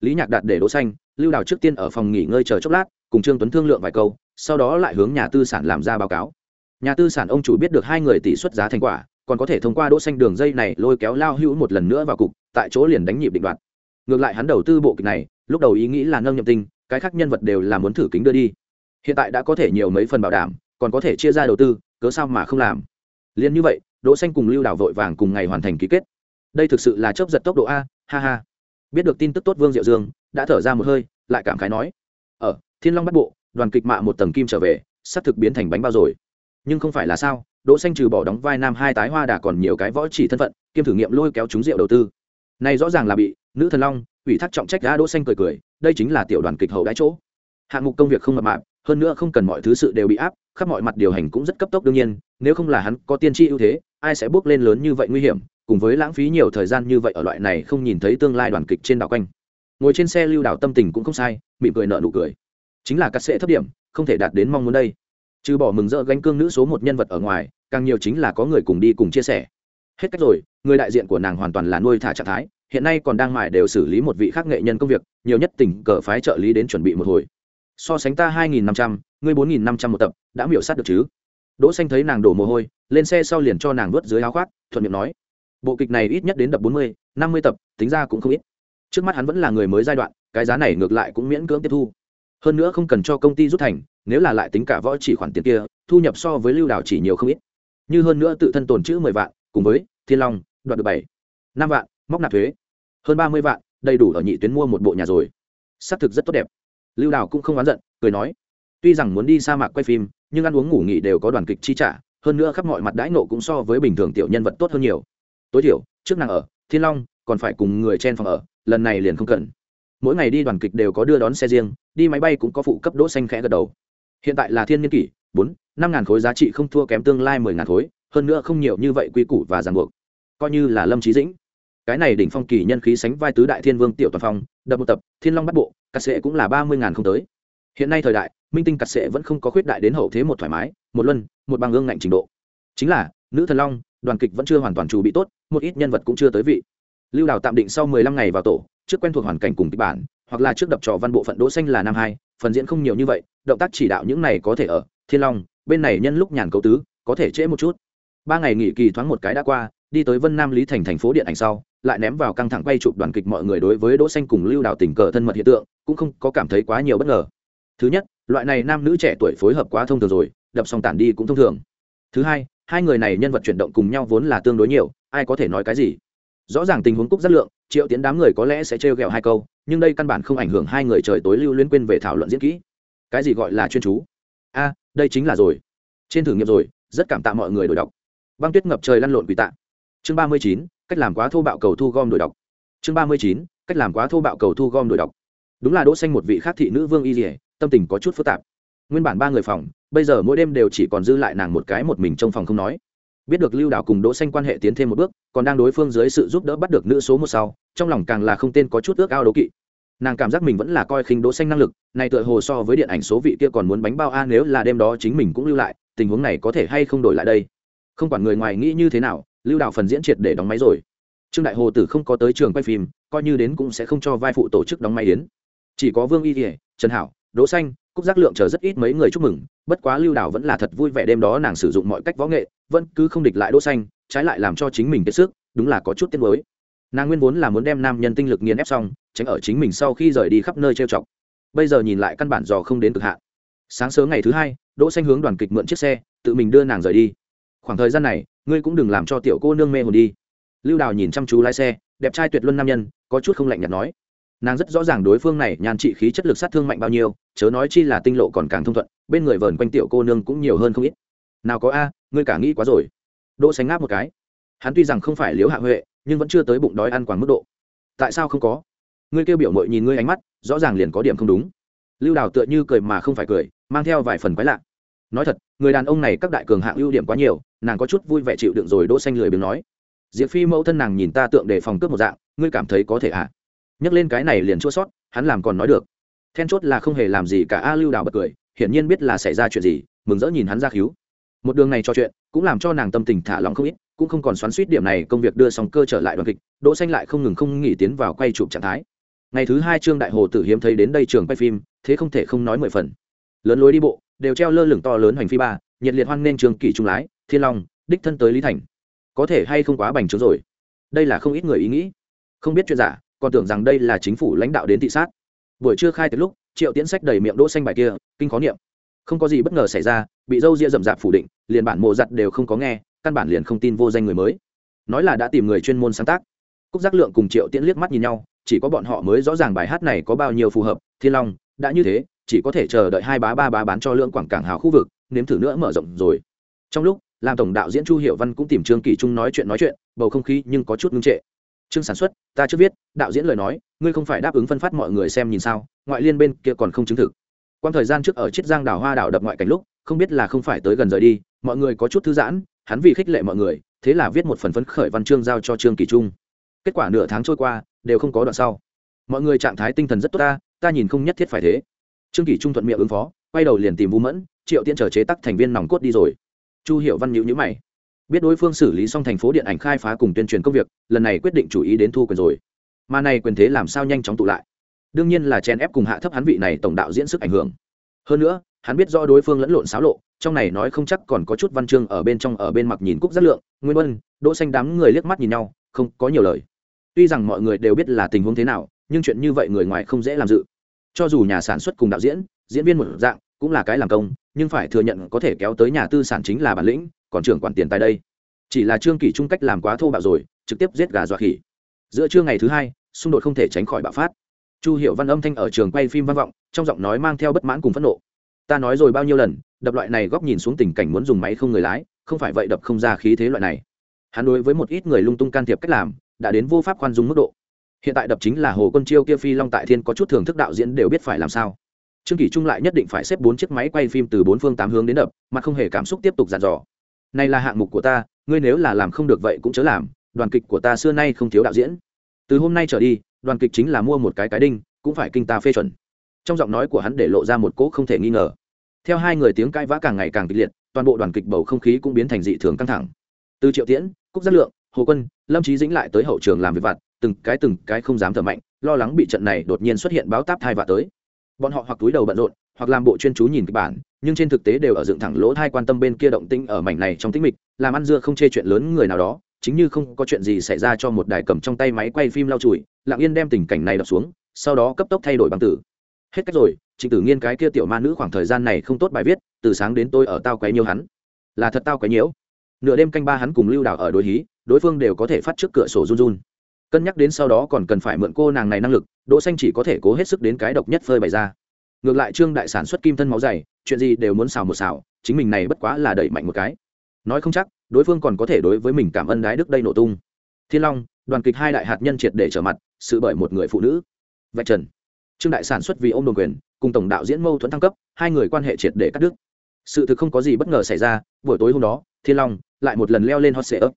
lý nhạc đạt để đỗ xanh, lưu đào trước tiên ở phòng nghỉ ngơi chờ chốc lát, cùng trương tuấn thương lượng vài câu, sau đó lại hướng nhà tư sản làm ra báo cáo. Nhà tư sản ông chủ biết được hai người tỷ suất giá thành quả, còn có thể thông qua đỗ xanh đường dây này lôi kéo lao hữu một lần nữa vào cục, tại chỗ liền đánh nhịp định đoạt. Ngược lại hắn đầu tư bộ kịch này, lúc đầu ý nghĩ là nâng nhậm tinh, cái khác nhân vật đều là muốn thử kính đưa đi. Hiện tại đã có thể nhiều mấy phần bảo đảm, còn có thể chia ra đầu tư, cớ sao mà không làm? Liền như vậy, đỗ xanh cùng lưu Đào vội vàng cùng ngày hoàn thành ký kết. Đây thực sự là chớp giật tốc độ a, ha ha biết được tin tức tốt vương diệu dương, đã thở ra một hơi, lại cảm khái nói ở thiên long bắt bộ, đoàn kịch mạ một tầng kim trở về, sắp thực biến thành bánh bao rồi. Nhưng không phải là sao, đỗ xanh trừ bỏ đóng vai nam hai tái hoa đà còn nhiều cái võ chỉ thân phận, kiêm thử nghiệm lôi kéo chúng rượu đầu tư. Này rõ ràng là bị nữ thần long, ủy thác trọng trách đã đỗ xanh cười cười, đây chính là tiểu đoàn kịch hậu đãi chỗ. Hạng mục công việc không mập mạp, hơn nữa không cần mọi thứ sự đều bị áp, khắp mọi mặt điều hành cũng rất cấp tốc đương nhiên, nếu không là hắn có tiên tri ưu thế, ai sẽ bước lên lớn như vậy nguy hiểm cùng với lãng phí nhiều thời gian như vậy ở loại này không nhìn thấy tương lai đoàn kịch trên đảo quanh. Ngồi trên xe lưu đảo tâm tình cũng không sai, mỉm cười nợ nụ cười. Chính là cắt sẽ thấp điểm, không thể đạt đến mong muốn đây. Trừ bỏ mừng rỡ gánh cương nữ số một nhân vật ở ngoài, càng nhiều chính là có người cùng đi cùng chia sẻ. Hết cách rồi, người đại diện của nàng hoàn toàn là nuôi thả trạng thái, hiện nay còn đang mải đều xử lý một vị khác nghệ nhân công việc, nhiều nhất tỉnh cờ phái trợ lý đến chuẩn bị một hồi. So sánh ta hai nghìn năm trăm, ngươi bốn nghìn năm trăm một tập, đã miểu sát được chứ? Đỗ xanh thấy nàng đổ mồ hôi, lên xe sau liền cho nàng vớt dưới áo khoác, thuận miệng nói bộ kịch này ít nhất đến đập bốn mươi, năm mươi tập, tính ra cũng không ít. Trước mắt hắn vẫn là người mới giai đoạn, cái giá này ngược lại cũng miễn cưỡng tiếp thu. Hơn nữa không cần cho công ty rút thành, nếu là lại tính cả võ chỉ khoản tiền kia, thu nhập so với lưu đảo chỉ nhiều không ít. Như hơn nữa tự thân tồn chữ mười vạn, cùng với thiên long, đoạt được bảy, năm vạn, móc nạp thuế, hơn ba mươi vạn, đầy đủ ở nhị tuyến mua một bộ nhà rồi. Xác thực rất tốt đẹp. Lưu đảo cũng không oán giận, cười nói, tuy rằng muốn đi sa mạc quay phim, nhưng ăn uống ngủ nghỉ đều có đoàn kịch chi trả, hơn nữa khắp mọi mặt đãi nộ cũng so với bình thường tiểu nhân vật tốt hơn nhiều tối thiểu, trước nàng ở, thiên long còn phải cùng người chen phòng ở, lần này liền không cần. Mỗi ngày đi đoàn kịch đều có đưa đón xe riêng, đi máy bay cũng có phụ cấp đỗ xanh khẽ gật đầu. Hiện tại là thiên niên kỷ, bốn, năm ngàn khối giá trị không thua kém tương lai mười ngàn khối, hơn nữa không nhiều như vậy quy củ và ràng buộc. Coi như là lâm trí dĩnh. Cái này đỉnh phong kỳ nhân khí sánh vai tứ đại thiên vương tiểu toàn phong, đập một tập, thiên long bắt bộ, cắt sệ cũng là ba mươi ngàn không tới. Hiện nay thời đại, minh tinh cắt sệ vẫn không có khuyết đại đến hậu thế một thoải mái, một luân, một bằng ương ngạnh trình độ. Chính là, nữ thần long đoàn kịch vẫn chưa hoàn toàn chủ bị tốt, một ít nhân vật cũng chưa tới vị. Lưu đào tạm định sau mười lăm ngày vào tổ, trước quen thuộc hoàn cảnh cùng kịch bản, hoặc là trước đập trò văn bộ phận đỗ xanh là năm hai, phần diễn không nhiều như vậy, động tác chỉ đạo những này có thể ở, thiên long, bên này nhân lúc nhàn cấu tứ, có thể trễ một chút. Ba ngày nghỉ kỳ thoáng một cái đã qua, đi tới vân nam lý thành thành phố điện ảnh sau, lại ném vào căng thẳng quay chụp đoàn kịch mọi người đối với đỗ xanh cùng lưu đào tình cờ thân mật hiện tượng, cũng không có cảm thấy quá nhiều bất ngờ. Thứ nhất, loại này nam nữ trẻ tuổi phối hợp quá thông thường rồi, đập xong tản đi cũng thông thường. Thứ hai hai người này nhân vật chuyển động cùng nhau vốn là tương đối nhiều, ai có thể nói cái gì? Rõ ràng tình huống cúc rất lượng, triệu tiến đám người có lẽ sẽ trêu ghẹo hai câu, nhưng đây căn bản không ảnh hưởng hai người trời tối lưu liên quên về thảo luận diễn kỹ. Cái gì gọi là chuyên chú? A, đây chính là rồi. Trên thử nghiệm rồi, rất cảm tạ mọi người đổi đọc. Băng tuyết ngập trời lăn lộn quỳ tạ chương ba mươi chín, cách làm quá thô bạo cầu thu gom đổi đọc. Chương ba mươi chín, cách làm quá thô bạo cầu thu gom đổi đọc. Đúng là đỗ xanh một vị khác thị nữ vương y dỉa tâm tình có chút phức tạp nguyên bản ba người phòng, bây giờ mỗi đêm đều chỉ còn dư lại nàng một cái một mình trong phòng không nói. Biết được lưu đào cùng đỗ xanh quan hệ tiến thêm một bước, còn đang đối phương dưới sự giúp đỡ bắt được nữ số một sau, trong lòng càng là không tên có chút ước ao đố kỵ. Nàng cảm giác mình vẫn là coi khinh đỗ xanh năng lực, này tựa hồ so với điện ảnh số vị kia còn muốn bánh bao a, nếu là đêm đó chính mình cũng lưu lại, tình huống này có thể hay không đổi lại đây? Không quản người ngoài nghĩ như thế nào, lưu đạo phần diễn triệt để đóng máy rồi. Trương đại hồ tử không có tới trường quay phim, coi như đến cũng sẽ không cho vai phụ tổ chức đóng máy yến. Chỉ có vương y kỉa trần hảo, đỗ xanh cúc giác lượng chờ rất ít mấy người chúc mừng, bất quá lưu đảo vẫn là thật vui vẻ đêm đó nàng sử dụng mọi cách võ nghệ, vẫn cứ không địch lại đỗ xanh, trái lại làm cho chính mình kiệt sức, đúng là có chút tiếc nuối. Nàng nguyên vốn là muốn đem nam nhân tinh lực nghiền ép xong, tránh ở chính mình sau khi rời đi khắp nơi trêu chọc. Bây giờ nhìn lại căn bản dò không đến cực hạn. Sáng sớm ngày thứ hai, đỗ xanh hướng đoàn kịch mượn chiếc xe, tự mình đưa nàng rời đi. Khoảng thời gian này, ngươi cũng đừng làm cho tiểu cô nương mê hồn đi. Lưu đào nhìn chăm chú lái xe, đẹp trai tuyệt luân nam nhân, có chút không lạnh nhạt nói nàng rất rõ ràng đối phương này nhan trị khí chất lực sát thương mạnh bao nhiêu, chớ nói chi là tinh lộ còn càng thông thuận, bên người vờn quanh tiểu cô nương cũng nhiều hơn không ít. Nào có a, ngươi cả nghĩ quá rồi. Đỗ sánh ngáp một cái. Hắn tuy rằng không phải liếu hạ huệ, nhưng vẫn chưa tới bụng đói ăn quán mức độ. Tại sao không có? Ngươi kêu biểu mội nhìn ngươi ánh mắt, rõ ràng liền có điểm không đúng. Lưu đào tựa như cười mà không phải cười, mang theo vài phần quái lạ. Nói thật, người đàn ông này các đại cường hạng ưu điểm quá nhiều, nàng có chút vui vẻ chịu đựng rồi đỗ xanh lười biếng nói. Diệp phi mẫu thân nàng nhìn ta tượng để phòng cướp một dạng, ngươi cảm thấy có thể ạ à? Nhắc lên cái này liền chua sót, hắn làm còn nói được. Then chốt là không hề làm gì cả a lưu đào bật cười, hiển nhiên biết là xảy ra chuyện gì, mừng rỡ nhìn hắn ra cứu. Một đường này trò chuyện, cũng làm cho nàng tâm tình thả lòng không ít, cũng không còn xoắn suýt điểm này công việc đưa xong cơ trở lại đoàn kịch, đỗ xanh lại không ngừng không nghỉ tiến vào quay chụp trạng thái. Ngày thứ hai trương đại hồ tử hiếm thấy đến đây trường quay phim, thế không thể không nói mười phần. Lớn lối đi bộ, đều treo lơ lửng to lớn hoành phi ba, nhiệt liệt hoan nên trường kỷ trung lái, thiên long, đích thân tới lý thành. Có thể hay không quá bành trướng rồi? Đây là không ít người ý nghĩ. Không biết chuyện giả còn tưởng rằng đây là chính phủ lãnh đạo đến thị sát. Buổi trưa khai từ lúc, triệu tiễn sách đầy miệng đỗ xanh bài kia, kinh khó niệm. Không có gì bất ngờ xảy ra, bị dâu ria rậm rạp phủ định, liền bản mộ giặt đều không có nghe, căn bản liền không tin vô danh người mới. Nói là đã tìm người chuyên môn sáng tác. Cúc giác lượng cùng triệu tiễn liếc mắt nhìn nhau, chỉ có bọn họ mới rõ ràng bài hát này có bao nhiêu phù hợp, thiên long, đã như thế, chỉ có thể chờ đợi hai bá ba bá bán cho lượng quảng cảng hào khu vực, nếm thử nữa mở rộng rồi. Trong lúc, làm tổng đạo diễn chu hiệu văn cũng tìm trương kỳ trung nói chuyện nói chuyện, bầu không khí nhưng có chút ngưng trệ chương sản xuất, ta chưa viết, đạo diễn lời nói, ngươi không phải đáp ứng phân phát mọi người xem nhìn sao, ngoại liên bên kia còn không chứng thực. Quan thời gian trước ở chiết giang đảo hoa đảo đập ngoại cảnh lúc, không biết là không phải tới gần rời đi, mọi người có chút thư giãn, hắn vì khích lệ mọi người, thế là viết một phần phấn khởi văn chương giao cho trương kỳ trung. Kết quả nửa tháng trôi qua, đều không có đoạn sau. Mọi người trạng thái tinh thần rất tốt ta ta nhìn không nhất thiết phải thế. Trương kỳ trung thuận miệng ứng phó, quay đầu liền tìm vũ mẫn, triệu tiễn trở chế tắc thành viên nòng cốt đi rồi. Chu hiệu văn nhữ nhữ mày biết đối phương xử lý xong thành phố điện ảnh khai phá cùng tuyên truyền công việc, lần này quyết định chủ ý đến thu quyền rồi. Mà này quyền thế làm sao nhanh chóng tụ lại? Đương nhiên là chen ép cùng hạ thấp hắn vị này tổng đạo diễn sức ảnh hưởng. Hơn nữa, hắn biết do đối phương lẫn lộn xáo lộ, trong này nói không chắc còn có chút văn chương ở bên trong ở bên mặt nhìn cúc rất lượng, nguyên vân đỗ xanh đám người liếc mắt nhìn nhau, không có nhiều lời. Tuy rằng mọi người đều biết là tình huống thế nào, nhưng chuyện như vậy người ngoài không dễ làm dự. Cho dù nhà sản xuất cùng đạo diễn diễn viên một dạng, cũng là cái làm công, nhưng phải thừa nhận có thể kéo tới nhà tư sản chính là bản lĩnh còn trưởng quản tiền tại đây. Chỉ là trương kỷ trung cách làm quá thô bạo rồi, trực tiếp giết gà dọa khỉ. Giữa trưa ngày thứ hai, xung đột không thể tránh khỏi bạo phát. Chu hiệu văn âm thanh ở trường quay phim văn vọng, trong giọng nói mang theo bất mãn cùng phẫn nộ. Ta nói rồi bao nhiêu lần, đập loại này góc nhìn xuống tình cảnh muốn dùng máy không người lái, không phải vậy đập không ra khí thế loại này. Hắn đối với một ít người lung tung can thiệp cách làm, đã đến vô pháp khoan dung mức độ. Hiện tại đập chính là hồ quân chiêu kia phi long tại thiên có chút thưởng thức đạo diễn đều biết phải làm sao. Trương kỷ trung lại nhất định phải xếp bốn chiếc máy quay phim từ bốn phương tám hướng đến đập, mà không hề cảm xúc tiếp tục dàn dò này là hạng mục của ta, ngươi nếu là làm không được vậy cũng chớ làm, đoàn kịch của ta xưa nay không thiếu đạo diễn. Từ hôm nay trở đi, đoàn kịch chính là mua một cái cái đinh, cũng phải kinh ta phê chuẩn. Trong giọng nói của hắn để lộ ra một cỗ không thể nghi ngờ. Theo hai người tiếng cãi vã càng ngày càng kịch liệt, toàn bộ đoàn kịch bầu không khí cũng biến thành dị thường căng thẳng. Từ triệu tiễn, cúc giác lượng, hồ quân, lâm trí dĩnh lại tới hậu trường làm việc vặt, từng cái từng cái không dám thở mạnh, lo lắng bị trận này đột nhiên xuất hiện báo táp thai vạ tới. Bọn họ hoặc túi đầu bận rộn hoặc làm bộ chuyên chú nhìn kịch bản, nhưng trên thực tế đều ở dựng thẳng lỗ thai quan tâm bên kia động tĩnh ở mảnh này trong tĩnh mịch, làm ăn dưa không chê chuyện lớn người nào đó, chính như không có chuyện gì xảy ra cho một đài cầm trong tay máy quay phim lau chùi, lặng yên đem tình cảnh này đập xuống, sau đó cấp tốc thay đổi bằng tử. Hết cách rồi trịnh tử nghiên cái kia tiểu ma nữ khoảng thời gian này không tốt bài viết, từ sáng đến tôi ở tao quấy nhiều hắn. Là thật tao quấy nhiễu nửa đêm canh ba hắn cùng lưu đảo ở đối hí, đối phương đều có thể phát trước cửa sổ run run. Cân nhắc đến sau đó còn cần phải mượn cô nàng này năng lực, đỗ xanh chỉ có thể cố hết sức đến cái độc nhất phơi bày ra ngược lại trương đại sản xuất kim thân máu dày, chuyện gì đều muốn xào một xào, chính mình này bất quá là đẩy mạnh một cái. Nói không chắc, đối phương còn có thể đối với mình cảm ơn đái đức đây nổ tung. Thiên long, đoàn kịch hai đại hạt nhân triệt để trở mặt, sự bởi một người phụ nữ. Vạch trần. Trương đại sản xuất vì ông đồn quyền, cùng tổng đạo diễn mâu thuẫn thăng cấp, hai người quan hệ triệt để cắt đứt. Sự thực không có gì bất ngờ xảy ra, buổi tối hôm đó, thiên long lại một lần leo lên hot sệ ấp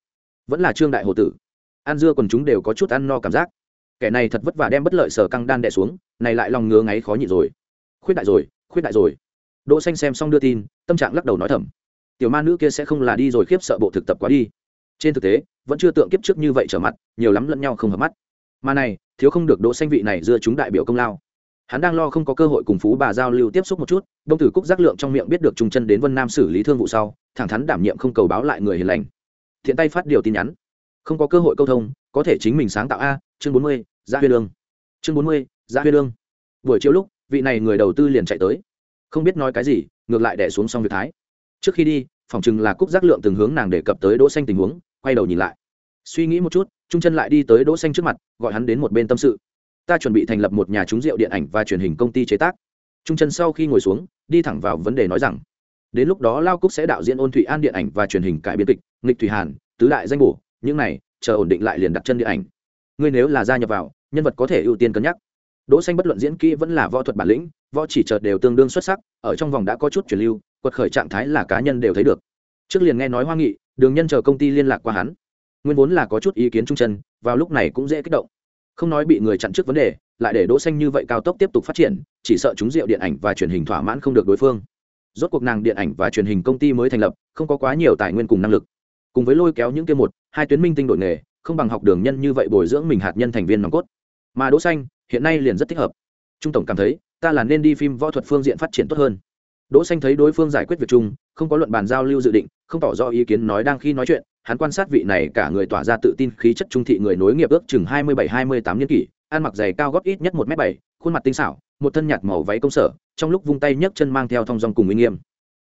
vẫn là trương đại hồ tử. Ăn dưa còn chúng đều có chút ăn no cảm giác. Kẻ này thật vất vả đem bất lợi sở căng đan đẻ xuống, này lại lòng ngứa ngáy khó nhịn rồi khuyết đại rồi, khuyết đại rồi. Đỗ xanh xem xong đưa tin, tâm trạng lắc đầu nói thầm. Tiểu ma nữ kia sẽ không là đi rồi khiếp sợ bộ thực tập quá đi. Trên thực tế, vẫn chưa tượng kiếp trước như vậy trở mặt, nhiều lắm lẫn nhau không hợp mắt. Mà này, thiếu không được đỗ xanh vị này dưa chúng đại biểu công lao. Hắn đang lo không có cơ hội cùng phú bà giao lưu tiếp xúc một chút, đông tử cúc giác lượng trong miệng biết được trung chân đến vân nam xử lý thương vụ sau, thẳng thắn đảm nhiệm không cầu báo lại người hiền lành. Thiện tay phát điều tin nhắn. Không có cơ hội câu thông, có thể chính mình sáng tạo a, chương bốn mươi Giá huyên lương. Chương bốn mươi Giá huyên lương. Buổi chiều lúc vị này người đầu tư liền chạy tới. Không biết nói cái gì, ngược lại đẻ xuống xong việc thái. Trước khi đi, phòng chừng là cúc giác lượng từng hướng nàng đề cập tới đỗ xanh tình huống, quay đầu nhìn lại. Suy nghĩ một chút, trung chân lại đi tới đỗ xanh trước mặt, gọi hắn đến một bên tâm sự. Ta chuẩn bị thành lập một nhà trúng rượu điện ảnh và truyền hình công ty chế tác. Trung chân sau khi ngồi xuống, đi thẳng vào vấn đề nói rằng, đến lúc đó lao cúc sẽ đạo diễn ôn thụy an điện ảnh và truyền hình cải biên kịch, nghịch thủy hàn, tứ đại danh bổ, những này, chờ ổn định lại liền đặt chân điện ảnh. Ngươi nếu là gia nhập vào, nhân vật có thể ưu tiên cân nhắc đỗ xanh bất luận diễn kỹ vẫn là võ thuật bản lĩnh, võ chỉ chợt đều tương đương xuất sắc, ở trong vòng đã có chút chuyển lưu, quật khởi trạng thái là cá nhân đều thấy được. Trước liền nghe nói hoa nghị, đường nhân chờ công ty liên lạc qua hắn. Nguyên vốn là có chút ý kiến trung chân, vào lúc này cũng dễ kích động. Không nói bị người chặn trước vấn đề, lại để đỗ xanh như vậy cao tốc tiếp tục phát triển, chỉ sợ chúng rượu điện ảnh và truyền hình thỏa mãn không được đối phương. Rốt cuộc nàng điện ảnh và truyền hình công ty mới thành lập, không có quá nhiều tài nguyên cùng năng lực. Cùng với lôi kéo những kia một, hai tuyến minh tinh đội nghề, không bằng học đường nhân như vậy bồi dưỡng mình hạt nhân thành viên nòng cốt. Mà đỗ xanh hiện nay liền rất thích hợp. Trung tổng cảm thấy, ta là nên đi phim võ thuật phương diện phát triển tốt hơn. Đỗ xanh thấy đối phương giải quyết việc chung, không có luận bàn giao lưu dự định, không tỏ rõ ý kiến nói đang khi nói chuyện, hắn quan sát vị này cả người tỏa ra tự tin khí chất trung thị người nối nghiệp ước chừng hai mươi bảy, hai mươi tám niên kỷ, ăn mặc giày cao gót ít nhất một m bảy, khuôn mặt tinh xảo, một thân nhạt màu váy công sở, trong lúc vung tay nhấc chân mang theo thong dong cùng uy nghiêm.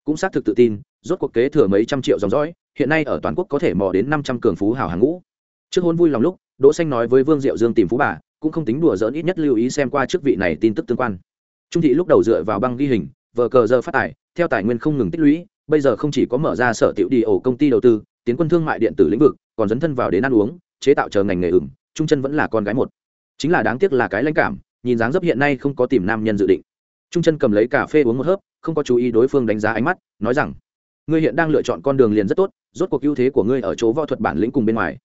Cũng xác thực tự tin, rốt cuộc kế thừa mấy trăm triệu dòng dõi, hiện nay ở toàn quốc có thể mò đến năm trăm cường phú hào hàng ngũ. Trước hôn vui lòng lúc, đỗ xanh nói với vương diệu dương tìm phú bà cũng không tính đùa giỡn, ít nhất lưu ý xem qua trước vị này tin tức tương quan. Trung thị lúc đầu dựa vào băng ghi hình, vờ cờ giờ phát tài theo tài nguyên không ngừng tích lũy, bây giờ không chỉ có mở ra sở tiểu đi ổ công ty đầu tư, tiến quân thương mại điện tử lĩnh vực, còn dấn thân vào đến ăn uống, chế tạo chờ ngành nghề ửng, trung chân vẫn là con gái một. Chính là đáng tiếc là cái lãnh cảm, nhìn dáng dấp hiện nay không có tìm nam nhân dự định. Trung chân cầm lấy cà phê uống một hớp, không có chú ý đối phương đánh giá ánh mắt, nói rằng, ngươi hiện đang lựa chọn con đường liền rất tốt, rốt cuộc ưu thế của ngươi ở chỗ võ thuật bản lĩnh cùng bên ngoài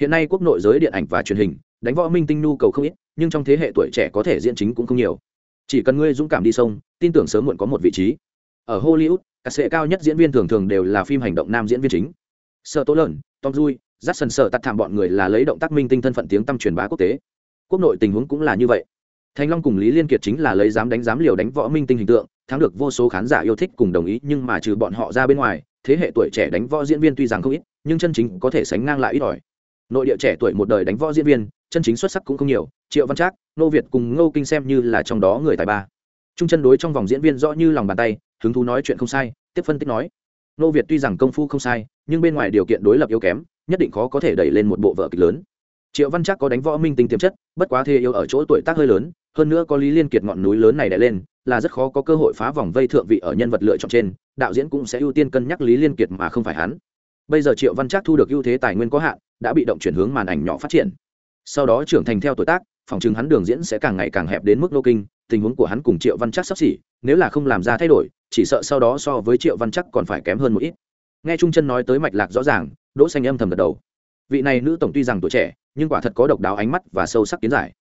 hiện nay quốc nội giới điện ảnh và truyền hình đánh võ minh tinh nhu cầu không ít, nhưng trong thế hệ tuổi trẻ có thể diễn chính cũng không nhiều. Chỉ cần ngươi dũng cảm đi sông, tin tưởng sớm muộn có một vị trí. Ở hollywood, các sệ cao nhất diễn viên thường thường đều là phim hành động nam diễn viên chính. Sợ tố lợn, tom dui dắt sần sợ tắt thảm bọn người là lấy động tác minh tinh thân phận tiếng tăm truyền bá quốc tế. Quốc nội tình huống cũng là như vậy. Thành long cùng lý liên kiệt chính là lấy dám đánh dám liều đánh võ minh tinh hình tượng, thắng được vô số khán giả yêu thích cùng đồng ý, nhưng mà trừ bọn họ ra bên ngoài, thế hệ tuổi trẻ đánh võ diễn viên tuy rằng không ít, nhưng chân chính có thể sánh ngang lại ít ỏi nội địa trẻ tuổi một đời đánh võ diễn viên, chân chính xuất sắc cũng không nhiều, triệu văn trác, nô việt cùng ngô kinh xem như là trong đó người tài ba. Trung chân đối trong vòng diễn viên rõ như lòng bàn tay, hứng thú nói chuyện không sai, tiếp phân tích nói. Nô việt tuy rằng công phu không sai, nhưng bên ngoài điều kiện đối lập yếu kém, nhất định khó có thể đẩy lên một bộ vở kịch lớn. Triệu văn chắc có đánh võ minh tinh tiềm chất, bất quá thê yêu ở chỗ tuổi tác hơi lớn, hơn nữa có lý liên kiệt ngọn núi lớn này đè lên, là rất khó có cơ hội phá vòng vây thượng vị ở nhân vật lựa chọn trên, đạo diễn cũng sẽ ưu tiên cân nhắc lý liên kiệt mà không phải hắn. Bây giờ triệu văn chắc thu được ưu thế tài nguyên có hạn đã bị động chuyển hướng màn ảnh nhỏ phát triển. Sau đó trưởng thành theo tuổi tác, phòng chừng hắn đường diễn sẽ càng ngày càng hẹp đến mức nô kinh, tình huống của hắn cùng triệu văn chắc sắp xỉ, nếu là không làm ra thay đổi, chỉ sợ sau đó so với triệu văn chắc còn phải kém hơn một ít. Nghe trung chân nói tới mạch lạc rõ ràng, đỗ xanh âm thầm gật đầu. Vị này nữ tổng tuy rằng tuổi trẻ, nhưng quả thật có độc đáo ánh mắt và sâu sắc kiến giải.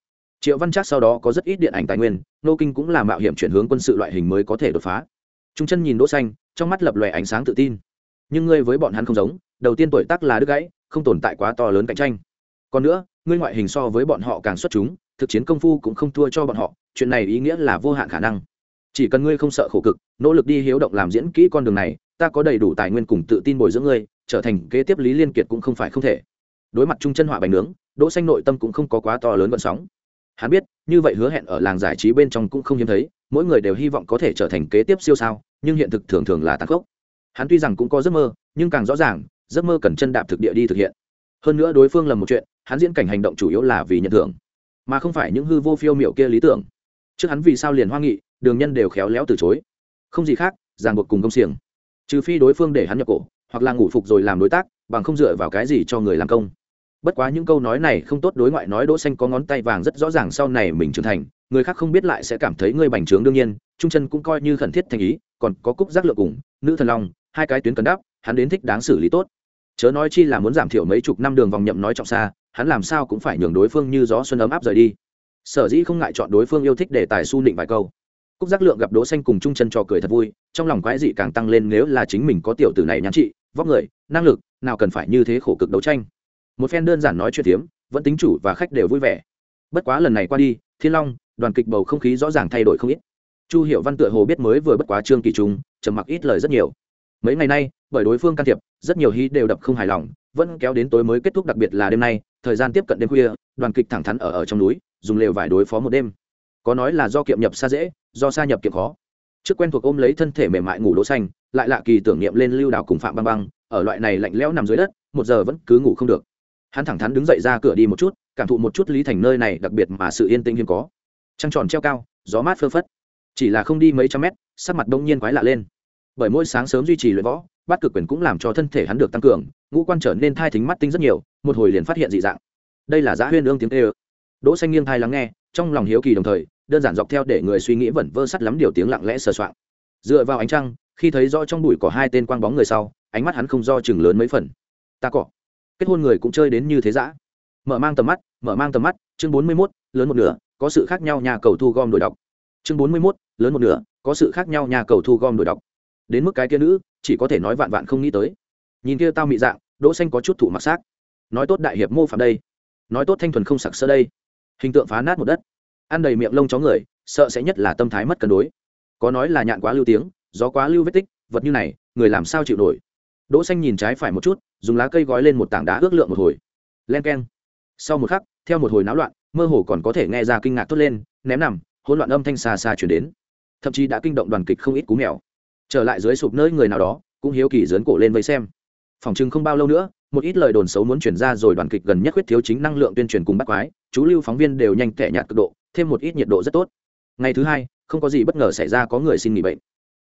Triệu văn chắc sau đó có rất ít điện ảnh tài nguyên nô kinh cũng là mạo hiểm chuyển hướng quân sự loại hình mới có thể đột phá. Trung chân nhìn đỗ xanh, trong mắt lập lòe ánh sáng tự tin. Nhưng ngươi với bọn hắn không giống, đầu tiên tuổi tác là đứt gãy không tồn tại quá to lớn cạnh tranh. Còn nữa, ngươi ngoại hình so với bọn họ càng xuất chúng, thực chiến công phu cũng không thua cho bọn họ, chuyện này ý nghĩa là vô hạn khả năng. Chỉ cần ngươi không sợ khổ cực, nỗ lực đi hiếu động làm diễn kỹ con đường này, ta có đầy đủ tài nguyên cùng tự tin bồi dưỡng ngươi, trở thành kế tiếp lý liên kiệt cũng không phải không thể. Đối mặt trung chân họa bánh nướng, đỗ xanh nội tâm cũng không có quá to lớn vận sóng. Hắn biết, như vậy hứa hẹn ở làng giải trí bên trong cũng không hiếm thấy, mỗi người đều hy vọng có thể trở thành kế tiếp siêu sao, nhưng hiện thực thường thường là tăng khốc. Hắn tuy rằng cũng có giấc mơ, nhưng càng rõ ràng giấc mơ cần chân đạp thực địa đi thực hiện. Hơn nữa đối phương làm một chuyện, hắn diễn cảnh hành động chủ yếu là vì nhận thưởng, mà không phải những hư vô phiêu miểu kia lý tưởng. Trước hắn vì sao liền hoa nghị, đường nhân đều khéo léo từ chối. Không gì khác, ràng buộc cùng công xiềng. Trừ phi đối phương để hắn nhập cổ, hoặc là ngủ phục rồi làm đối tác, bằng không dựa vào cái gì cho người làm công. Bất quá những câu nói này không tốt đối ngoại nói đỗ xanh có ngón tay vàng rất rõ ràng sau này mình trưởng thành, người khác không biết lại sẽ cảm thấy ngươi bành trướng đương nhiên, trung chân cũng coi như khẩn thiết thành ý, còn có cúc giác lượng cùng, nữ thần long, hai cái tuyến cần đáp, hắn đến thích đáng xử lý tốt chớ nói chi là muốn giảm thiểu mấy chục năm đường vòng nhậm nói trọng xa, hắn làm sao cũng phải nhường đối phương như gió xuân ấm áp rời đi. Sở dĩ không ngại chọn đối phương yêu thích để tài su nịnh vài câu. Cúc giác lượng gặp đỗ xanh cùng trung chân trò cười thật vui, trong lòng quái dị càng tăng lên nếu là chính mình có tiểu tử này nhắn trị vóc người, năng lực, nào cần phải như thế khổ cực đấu tranh. Một phen đơn giản nói chuyện tiếm vẫn tính chủ và khách đều vui vẻ. Bất quá lần này qua đi, thiên long, đoàn kịch bầu không khí rõ ràng thay đổi không ít. Chu hiệu văn tựa hồ biết mới vừa bất quá trương kỳ trung trầm mặc ít lời rất nhiều. Mấy ngày nay bởi đối phương can thiệp, rất nhiều hy đều đập không hài lòng, vẫn kéo đến tối mới kết thúc đặc biệt là đêm nay, thời gian tiếp cận đêm khuya, đoàn kịch thẳng thắn ở ở trong núi, dùng lều vải đối phó một đêm. Có nói là do kiệm nhập xa dễ, do xa nhập kiệm khó. Trước quen thuộc ôm lấy thân thể mềm mại ngủ đỗ xanh, lại lạ kỳ tưởng niệm lên lưu đảo cùng phạm băng băng, ở loại này lạnh lẽo nằm dưới đất, một giờ vẫn cứ ngủ không được. Hắn thẳng thắn đứng dậy ra cửa đi một chút, cảm thụ một chút lý thành nơi này đặc biệt mà sự yên tĩnh hiếm có. Trăng tròn treo cao, gió mát phơ phất. Chỉ là không đi mấy trăm mét, sắc mặt đông nhiên quái lạ lên. Bởi mỗi sáng sớm duy trì luyện võ bát cực quyền cũng làm cho thân thể hắn được tăng cường ngũ quan trở nên thai thính mắt tinh rất nhiều một hồi liền phát hiện dị dạng. Đây là giá huyên ương tiếng tê ơ đỗ xanh nghiêng thai lắng nghe trong lòng hiếu kỳ đồng thời đơn giản dọc theo để người suy nghĩ vẩn vơ sắt lắm điều tiếng lặng lẽ sờ soạng. Dựa vào ánh trăng khi thấy rõ trong bụi có hai tên quang bóng người sau ánh mắt hắn không do chừng lớn mấy phần. Ta cọ. Kết hôn người cũng chơi đến như thế dã. Mở mang tầm mắt mở mang tầm mắt chương bốn mươi 41, lớn một nửa có sự khác nhau nhà cầu thu gom đổi đọc. Chương bốn mươi 41, lớn một nửa có sự khác nhau nhà cầu thu gom đổi đọc đến mức cái kia nữ, chỉ có thể nói vạn vạn không nghĩ tới. Nhìn kia tao mị dạng, đỗ xanh có chút thủ mặc xác. Nói tốt đại hiệp mô phạm đây. Nói tốt thanh thuần không sặc sỡ đây. Hình tượng phá nát một đất. Ăn đầy miệng lông chó người, sợ sẽ nhất là tâm thái mất cân đối. Có nói là nhạn quá lưu tiếng, gió quá lưu vết tích, vật như này, người làm sao chịu nổi? Đỗ xanh nhìn trái phải một chút, dùng lá cây gói lên một tảng đá ước lượng một hồi. Len keng. Sau một khắc, theo một hồi náo loạn, mơ hồ còn có thể nghe ra kinh ngạc thốt lên, ném nằm, hỗn loạn âm thanh xa xa truyền đến. Thậm chí đã kinh động đoàn kịch không ít cú mèo trở lại dưới sụp nơi người nào đó, cũng hiếu kỳ dớn cổ lên vây xem. Phòng chừng không bao lâu nữa, một ít lời đồn xấu muốn chuyển ra rồi đoàn kịch gần nhất quyết thiếu chính năng lượng tuyên truyền cùng bắt quái, chú lưu phóng viên đều nhanh tẻ nhạt cực độ, thêm một ít nhiệt độ rất tốt. Ngày thứ hai, không có gì bất ngờ xảy ra có người xin nghỉ bệnh.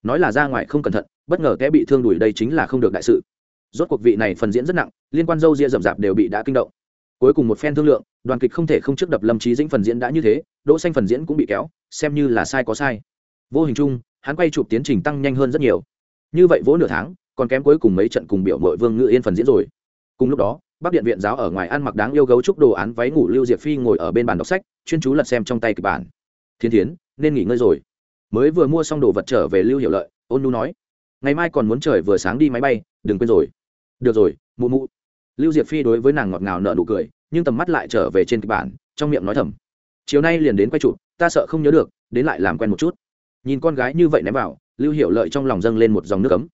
Nói là ra ngoài không cẩn thận, bất ngờ té bị thương đuổi đây chính là không được đại sự. Rốt cuộc vị này phần diễn rất nặng, liên quan dâu ria rậm rạp đều bị đã kinh động. Cuối cùng một phen thương lượng, đoàn kịch không thể không trước đập lâm trí dĩnh phần diễn đã như thế, đỗ xanh phần diễn cũng bị kéo, xem như là sai có sai. Vô hình chung hắn quay chụp tiến trình tăng nhanh hơn rất nhiều. Như vậy vỗ nửa tháng, còn kém cuối cùng mấy trận cùng biểu mội vương ngự yên phần diễn rồi. Cùng lúc đó, bắc điện viện giáo ở ngoài ăn mặc đáng yêu gấu trúc đồ án váy ngủ lưu diệp phi ngồi ở bên bàn đọc sách, chuyên chú lật xem trong tay kịch bản. Thiên thiến, nên nghỉ ngơi rồi. Mới vừa mua xong đồ vật trở về lưu hiệu lợi, ôn nu nói, ngày mai còn muốn trời vừa sáng đi máy bay, đừng quên rồi. Được rồi, mụ mụ. Lưu diệp phi đối với nàng ngọt ngào nợ nụ cười, nhưng tầm mắt lại trở về trên kịch bản, trong miệng nói thầm, chiều nay liền đến quay chụp, ta sợ không nhớ được, đến lại làm quen một chút nhìn con gái như vậy ném vào, lưu hiệu lợi trong lòng dâng lên một dòng nước ấm.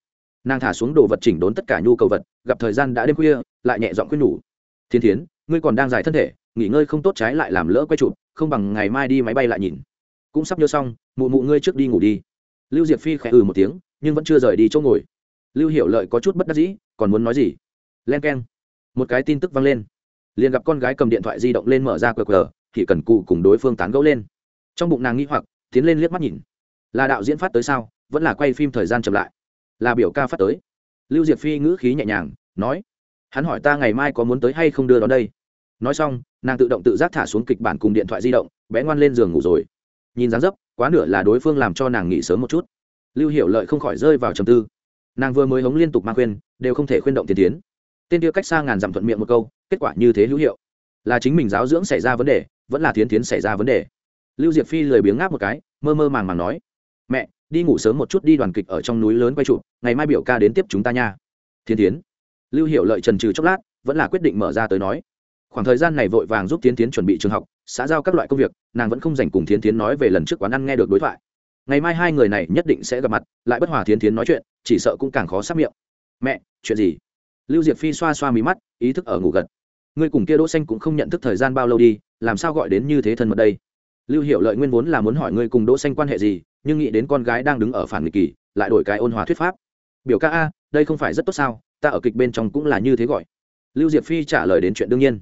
Nàng thả xuống đồ vật chỉnh đốn tất cả nhu cầu vật, gặp thời gian đã đêm khuya, lại nhẹ dọn khuyên nhủ. Thiên thiến, ngươi còn đang dài thân thể, nghỉ ngơi không tốt trái lại làm lỡ quay chụp, không bằng ngày mai đi máy bay lại nhìn. Cũng sắp nhớ xong, mụ mụ ngươi trước đi ngủ đi. Lưu diệp phi khẽ ừ một tiếng, nhưng vẫn chưa rời đi chỗ ngồi. Lưu hiệu lợi có chút bất đắc dĩ, còn muốn nói gì? Len k e n một cái tin tức vang lên. Liền gặp con gái cầm điện thoại di động lên mở ra qr, thì cần cụ cùng đối phương tán gẫu lên. Trong bụng nàng nghĩ hoặc, tiến lên liếc mắt nhìn là đạo diễn phát tới sao? Vẫn là quay phim thời gian chậm lại. Là biểu ca phát tới. Lưu diệp phi ngữ khí nhẹ nhàng, nói, hắn hỏi ta ngày mai có muốn tới hay không đưa đón đây? Nói xong, nàng tự động tự giác thả xuống kịch bản cùng điện thoại di động, bé ngoan lên giường ngủ rồi. Nhìn dáng dấp, quá nửa là đối phương làm cho nàng nghỉ sớm một chút. Lưu Hiểu lợi không khỏi rơi vào trầm tư. Nàng vừa mới hống liên tục mang khuyên, đều không thể khuyên động tiền tiến. Tên kia cách xa ngàn dặm thuận miệng một câu, kết quả như thế hữu hiệu. Là chính mình giáo dưỡng xảy ra vấn đề, vẫn là tiến tiến xảy ra vấn đề. Lưu diệp phi lười biếng ngáp một cái, mơ mơ màng màng nói mẹ, đi ngủ sớm một chút đi đoàn kịch ở trong núi lớn quay trụ ngày mai biểu ca đến tiếp chúng ta nha. Thiên tiến lưu hiệu lợi trần trừ chốc lát, vẫn là quyết định mở ra tới nói. Khoảng thời gian này vội vàng giúp tiến tiến chuẩn bị trường học, xã giao các loại công việc, nàng vẫn không dành cùng tiến tiến nói về lần trước quán ăn nghe được đối thoại. Ngày mai hai người này nhất định sẽ gặp mặt, lại bất hòa tiến thiến nói chuyện, chỉ sợ cũng càng khó sắp miệng. Mẹ, chuyện gì? Lưu diệp phi xoa xoa mí mắt, ý thức ở ngủ gật. Ngươi cùng kia đỗ xanh cũng không nhận thức thời gian bao lâu đi, làm sao gọi đến như thế thân mật đây? Lưu hiểu lợi nguyên vốn là muốn hỏi ngươi cùng đỗ xanh quan hệ gì, nhưng nghĩ đến con gái đang đứng ở phản nghịch kỳ, lại đổi cái ôn hòa thuyết pháp. Biểu ca a, đây không phải rất tốt sao, ta ở kịch bên trong cũng là như thế gọi. Lưu diệp phi trả lời đến chuyện đương nhiên.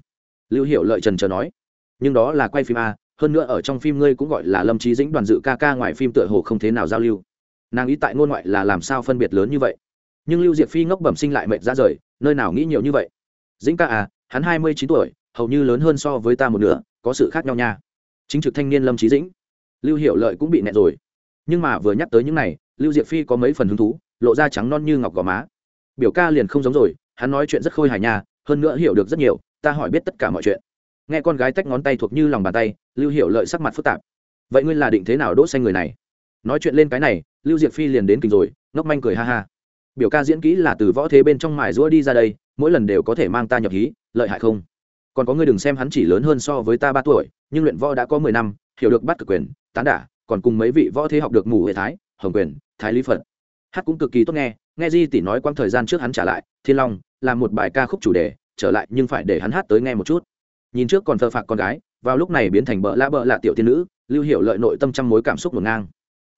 Lưu hiểu lợi trần chờ nói, nhưng đó là quay phim a, hơn nữa ở trong phim ngươi cũng gọi là lâm trí dĩnh đoàn dự ca ca ngoài phim tựa hồ không thế nào giao lưu. Nàng ý tại ngôn ngoại là làm sao phân biệt lớn như vậy. Nhưng lưu diệp phi ngốc bẩm sinh lại mệt ra rời, nơi nào nghĩ nhiều như vậy. Dĩnh ca à hắn hai mươi chín tuổi, hầu như lớn hơn so với ta một nửa, có sự khác nhau nha chính trực thanh niên lâm trí dĩnh lưu hiệu lợi cũng bị nẹt rồi nhưng mà vừa nhắc tới những này lưu diệp phi có mấy phần hứng thú lộ ra trắng non như ngọc gò má biểu ca liền không giống rồi hắn nói chuyện rất khôi hài nhà hơn nữa hiểu được rất nhiều ta hỏi biết tất cả mọi chuyện nghe con gái tách ngón tay thuộc như lòng bàn tay lưu hiệu lợi sắc mặt phức tạp vậy ngươi là định thế nào đỗ xanh người này nói chuyện lên cái này lưu diệp phi liền đến kinh rồi ngốc manh cười ha ha biểu ca diễn kỹ là từ võ thế bên trong mài rũa đi ra đây mỗi lần đều có thể mang ta nhập hí lợi hại không còn có ngươi đừng xem hắn chỉ lớn hơn so với ta ba tuổi, nhưng luyện võ đã có mười năm, hiểu được bắt cực quyền, tán đả, còn cùng mấy vị võ thế học được mù hệ thái, hồng quyền, thái lý phật. Hát cũng cực kỳ tốt nghe nghe di tỷ nói quang thời gian trước hắn trả lại, thiên long, làm một bài ca khúc chủ đề, trở lại nhưng phải để hắn hát tới nghe một chút. Nhìn trước còn thờ phạc con gái, vào lúc này biến thành bợ lạ bợ lạ tiểu tiên nữ, lưu hiểu lợi nội tâm trăm mối cảm xúc ngổn ngang.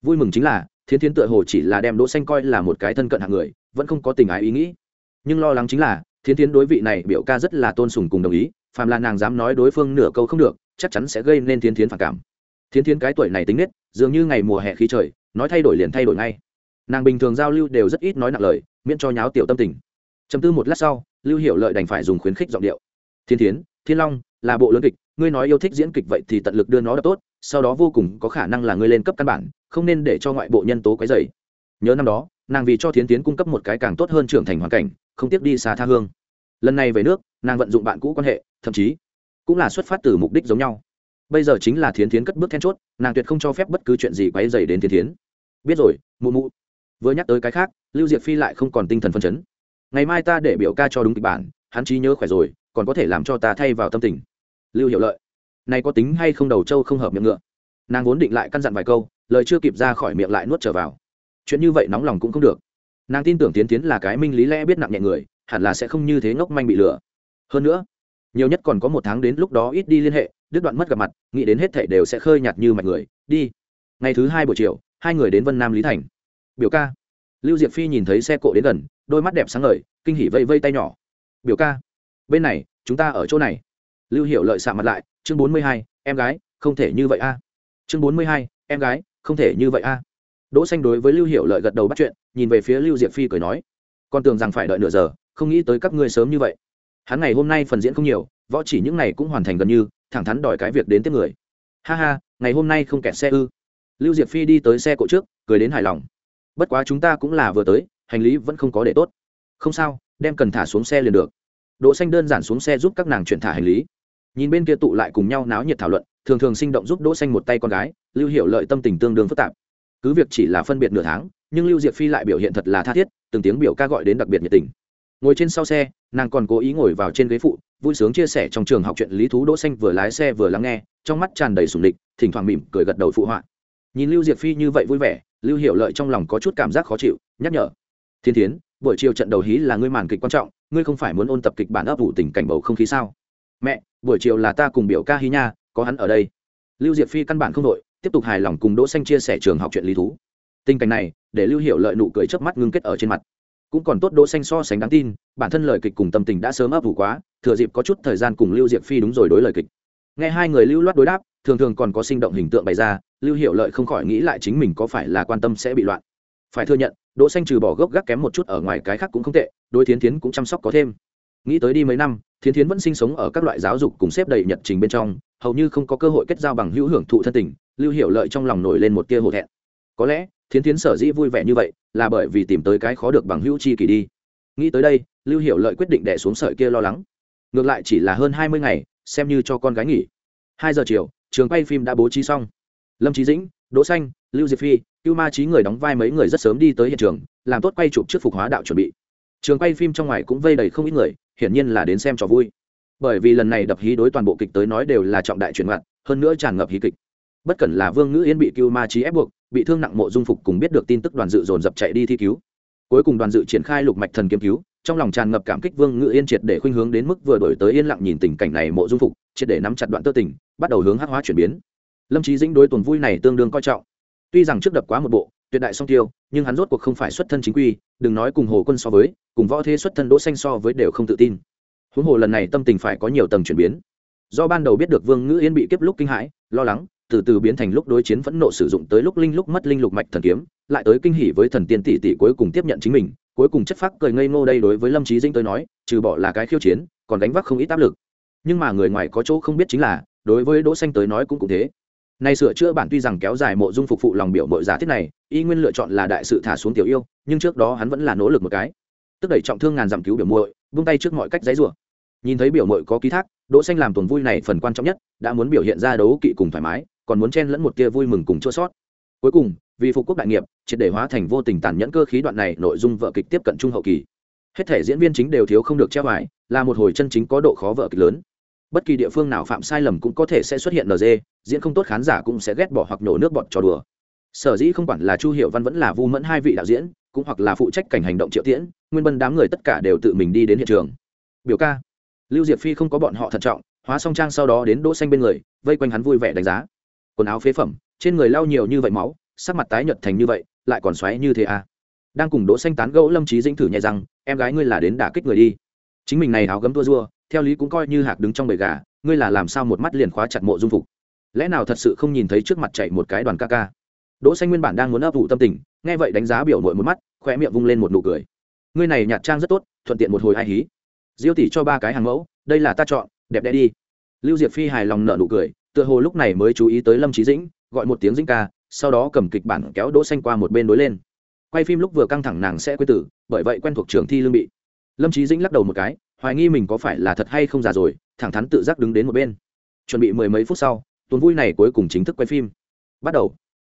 Vui mừng chính là thiến thiến tựa hồ chỉ là đem đỗ xanh coi là một cái thân cận hạng người, vẫn không có tình ái ý nghĩ. Nhưng lo lắng chính là thiến thiến đối vị này biểu ca rất là tôn sùng cùng đồng ý phàm là nàng dám nói đối phương nửa câu không được, chắc chắn sẽ gây nên Thiên thiến phản cảm. Thiên thiến cái tuổi này tính nết, dường như ngày mùa hè khí trời, nói thay đổi liền thay đổi ngay. Nàng bình thường giao lưu đều rất ít nói nặng lời, miễn cho nháo tiểu tâm tình. Chấm tư một lát sau, lưu hiệu lợi đành phải dùng khuyến khích giọng điệu. Thiên thiến, thiên long, là bộ lớn kịch, ngươi nói yêu thích diễn kịch vậy thì tận lực đưa nó đ tốt, sau đó vô cùng có khả năng là ngươi lên cấp căn bản, không nên để cho ngoại bộ nhân tố quấy dày nhớ năm đó, nàng vì cho thiến tiến cung cấp một cái càng tốt hơn trưởng thành hoàn cảnh, không tiếp đi xa tha hương. Lần này về nước nàng vận dụng bạn cũ quan hệ, thậm chí cũng là xuất phát từ mục đích giống nhau. Bây giờ chính là thiến Thiến cất bước then chốt, nàng tuyệt không cho phép bất cứ chuyện gì quấy dày đến thiến Thiến. biết rồi, mụ mụ. Vừa nhắc tới cái khác, lưu diệp phi lại không còn tinh thần phân chấn. Ngày mai ta để biểu ca cho đúng kịch bản, hắn trí nhớ khỏe rồi, còn có thể làm cho ta thay vào tâm tình. Lưu hiệu lợi. Này có tính hay không đầu trâu không hợp miệng ngựa. Nàng vốn định lại căn dặn vài câu, lời chưa kịp ra khỏi miệng lại nuốt trở vào. Chuyện như vậy nóng lòng cũng không được. Nàng tin tưởng tiến tiến là cái minh lý lẽ biết nặng nhẹ người, hẳn là sẽ không như thế ngốc manh bị lừa hơn nữa, nhiều nhất còn có một tháng đến lúc đó ít đi liên hệ, đứt đoạn mất gặp mặt, nghĩ đến hết thảy đều sẽ khơi nhạt như mạch người. Đi. Ngày thứ hai buổi chiều, hai người đến vân nam lý thành. Biểu ca. Lưu diệp phi nhìn thấy xe cộ đến gần, đôi mắt đẹp sáng ngời, kinh hỉ vây vây tay nhỏ. Biểu ca. Bên này, chúng ta ở chỗ này. Lưu hiệu lợi xạ mặt lại, chương bốn mươi hai, em gái, không thể như vậy a. Chương bốn mươi hai, em gái, không thể như vậy a. Đỗ xanh đối với lưu hiệu lợi gật đầu bắt chuyện, nhìn về phía lưu diệp phi cười nói. Con tưởng rằng phải đợi nửa giờ, không nghĩ tới các ngươi sớm như vậy hắn ngày hôm nay phần diễn không nhiều, võ chỉ những ngày cũng hoàn thành gần như, thẳng thắn đòi cái việc đến tiếp người. Ha ha, ngày hôm nay không kẹt xe ư. Lưu diệp phi đi tới xe cộ trước, cười đến hài lòng. Bất quá chúng ta cũng là vừa tới, hành lý vẫn không có để tốt. Không sao, đem cần thả xuống xe liền được. Đỗ xanh đơn giản xuống xe giúp các nàng chuyển thả hành lý. Nhìn bên kia tụ lại cùng nhau náo nhiệt thảo luận, thường thường sinh động giúp đỗ xanh một tay con gái, lưu hiểu lợi tâm tình tương đương phức tạp. Cứ việc chỉ là phân biệt nửa tháng, nhưng lưu diệp phi lại biểu hiện thật là tha thiết, từng tiếng biểu ca gọi đến đặc biệt nhiệt tình ngồi trên sau xe, nàng còn cố ý ngồi vào trên ghế phụ, vui sướng chia sẻ trong trường học chuyện lý thú đỗ xanh vừa lái xe vừa lắng nghe, trong mắt tràn đầy sùng địch thỉnh thoảng mỉm cười gật đầu phụ họa. Nhìn lưu diệp phi như vậy vui vẻ, lưu hiểu lợi trong lòng có chút cảm giác khó chịu, nhắc nhở. Thiên thiến, buổi chiều trận đầu hí là ngươi màn kịch quan trọng, ngươi không phải muốn ôn tập kịch bản ấp ủ tình cảnh bầu không khí sao? Mẹ, buổi chiều là ta cùng biểu ca hí nha, có hắn ở đây. Lưu diệp phi căn bản không đội tiếp tục hài lòng cùng đỗ xanh chia sẻ trường học chuyện lý thú. Tình cảnh này, để lưu hiểu lợi nụ cười chớp mắt ngưng kết ở trên mặt cũng còn tốt đỗ xanh so sánh đáng tin, bản thân lời kịch cùng tâm tình đã sớm ấp ủ quá, thừa dịp có chút thời gian cùng lưu diệp phi đúng rồi đối lời kịch. Nghe hai người lưu loát đối đáp, thường thường còn có sinh động hình tượng bày ra, lưu hiệu lợi không khỏi nghĩ lại chính mình có phải là quan tâm sẽ bị loạn. Phải thừa nhận, đỗ xanh trừ bỏ gốc gác kém một chút ở ngoài cái khác cũng không tệ, đối thiến thiến cũng chăm sóc có thêm. Nghĩ tới đi mấy năm, thiến thiến vẫn sinh sống ở các loại giáo dục cùng xếp đầy nhật trình bên trong, hầu như không có cơ hội kết giao bằng hữu hưởng thụ thân tình, lưu hiệu lợi trong lòng nổi lên một tia hổ thẹn. Có lẽ thiến thiến sở dĩ vui vẻ như vậy là bởi vì tìm tới cái khó được bằng hữu chi kỳ đi. Nghĩ tới đây, lưu Hiểu lợi quyết định đẻ xuống sợi kia lo lắng. Ngược lại chỉ là hơn hai mươi ngày, xem như cho con gái nghỉ. Hai giờ chiều, trường quay phim đã bố trí xong. Lâm trí dĩnh, đỗ xanh, lưu diệp phi, cưu ma trí người đóng vai mấy người rất sớm đi tới hiện trường, làm tốt quay chụp trước phục hóa đạo chuẩn bị. Trường quay phim trong ngoài cũng vây đầy không ít người, hiển nhiên là đến xem trò vui. Bởi vì lần này đập hí đối toàn bộ kịch tới nói đều là trọng đại chuyển ngặt hơn nữa tràn ngập hí kịch bất cần là vương ngữ yên bị cưu ma trí ép buộc, bị thương nặng mộ dung phục cùng biết được tin tức đoàn dự dồn dập chạy đi thi cứu. Cuối cùng đoàn dự triển khai lục mạch thần kiếm cứu, trong lòng tràn ngập cảm kích vương ngữ yên triệt để khuynh hướng đến mức vừa đổi tới yên lặng nhìn tình cảnh này mộ dung phục, triệt để nắm chặt đoạn tơ tình, bắt đầu hướng hắc hóa chuyển biến. Lâm trí dĩnh đối tuần vui này tương đương coi trọng. Tuy rằng trước đập quá một bộ, tuyệt đại song tiêu, nhưng hắn rốt cuộc không phải xuất thân chính quy, đừng nói cùng hồ quân so với, cùng võ thế xuất thân đỗ xanh so với đều không tự tin. Huống hồ lần này tâm tình phải có nhiều tầng chuyển biến. Do ban đầu biết được vương ngữ yên bị kiếp lúc kinh hãi, lo lắng từ từ biến thành lúc đối chiến phẫn nộ sử dụng tới lúc linh lúc mất linh lục mạch thần kiếm, lại tới kinh hỉ với thần tiên tỷ tỷ cuối cùng tiếp nhận chính mình, cuối cùng chất phác cười ngây ngô đây đối với lâm trí dinh tới nói, trừ bỏ là cái khiêu chiến, còn đánh vác không ít áp lực. Nhưng mà người ngoài có chỗ không biết chính là, đối với đỗ xanh tới nói cũng cũng thế. Nay sửa chữa bản tuy rằng kéo dài mộ dung phục phụ lòng biểu mội giả thiết này, y nguyên lựa chọn là đại sự thả xuống tiểu yêu, nhưng trước đó hắn vẫn là nỗ lực một cái. Tức đẩy trọng thương ngàn dặm cứu biểu muội buông tay trước mọi cách giấy rủa. Nhìn thấy biểu muội có ký thác, đỗ xanh làm tuần vui này phần quan trọng nhất, đã muốn biểu hiện ra đấu kỵ cùng thoải mái còn muốn chen lẫn một tia vui mừng cùng chua sót. Cuối cùng, vì phục quốc đại nghiệp, triệt để hóa thành vô tình tàn nhẫn cơ khí đoạn này, nội dung vợ kịch tiếp cận trung hậu kỳ. Hết thể diễn viên chính đều thiếu không được treo hoài là một hồi chân chính có độ khó vợ kịch lớn. Bất kỳ địa phương nào phạm sai lầm cũng có thể sẽ xuất hiện nd diễn không tốt khán giả cũng sẽ ghét bỏ hoặc nổ nước bọt trò đùa. Sở dĩ không quản là chu hiệu văn vẫn là vu mẫn hai vị đạo diễn, cũng hoặc là phụ trách cảnh hành động triệu tiễn, nguyên bân đám người tất cả đều tự mình đi đến hiện trường. Biểu ca, lưu diệp phi không có bọn họ thận trọng, hóa song trang sau đó đến đỗ xanh bên người, vây quanh hắn vui vẻ đánh giá quần áo phế phẩm, trên người lao nhiều như vậy máu, sắc mặt tái nhợt thành như vậy, lại còn xoáy như thế à? Đang cùng đỗ xanh tán gẫu lâm trí dĩnh thử nhẹ rằng, em gái ngươi là đến đả kích người đi. Chính mình này áo gấm tua rua theo lý cũng coi như hạc đứng trong bầy gà, ngươi là làm sao một mắt liền khóa chặt mộ dung phục? Lẽ nào thật sự không nhìn thấy trước mặt chạy một cái đoàn ca ca? Đỗ xanh nguyên bản đang muốn ấp ủ tâm tình, nghe vậy đánh giá biểu nội một mắt khoe miệng vung lên một nụ cười. Ngươi này nhạt trang rất tốt, thuận tiện một hồi ai hí. Diêu tỷ cho ba cái hàng mẫu, đây là ta chọn, đẹp đẽ đi. Lưu diệp phi hài lòng nở nụ cười tựa hồ lúc này mới chú ý tới lâm trí dĩnh, gọi một tiếng dĩnh ca, sau đó cầm kịch bản kéo đỗ xanh qua một bên đối lên. Quay phim lúc vừa căng thẳng nàng sẽ quên tử, bởi vậy quen thuộc trường thi lương bị. Lâm trí dĩnh lắc đầu một cái, hoài nghi mình có phải là thật hay không già rồi, thẳng thắn tự giác đứng đến một bên. Chuẩn bị mười mấy phút sau, tuần vui này cuối cùng chính thức quay phim. Bắt đầu.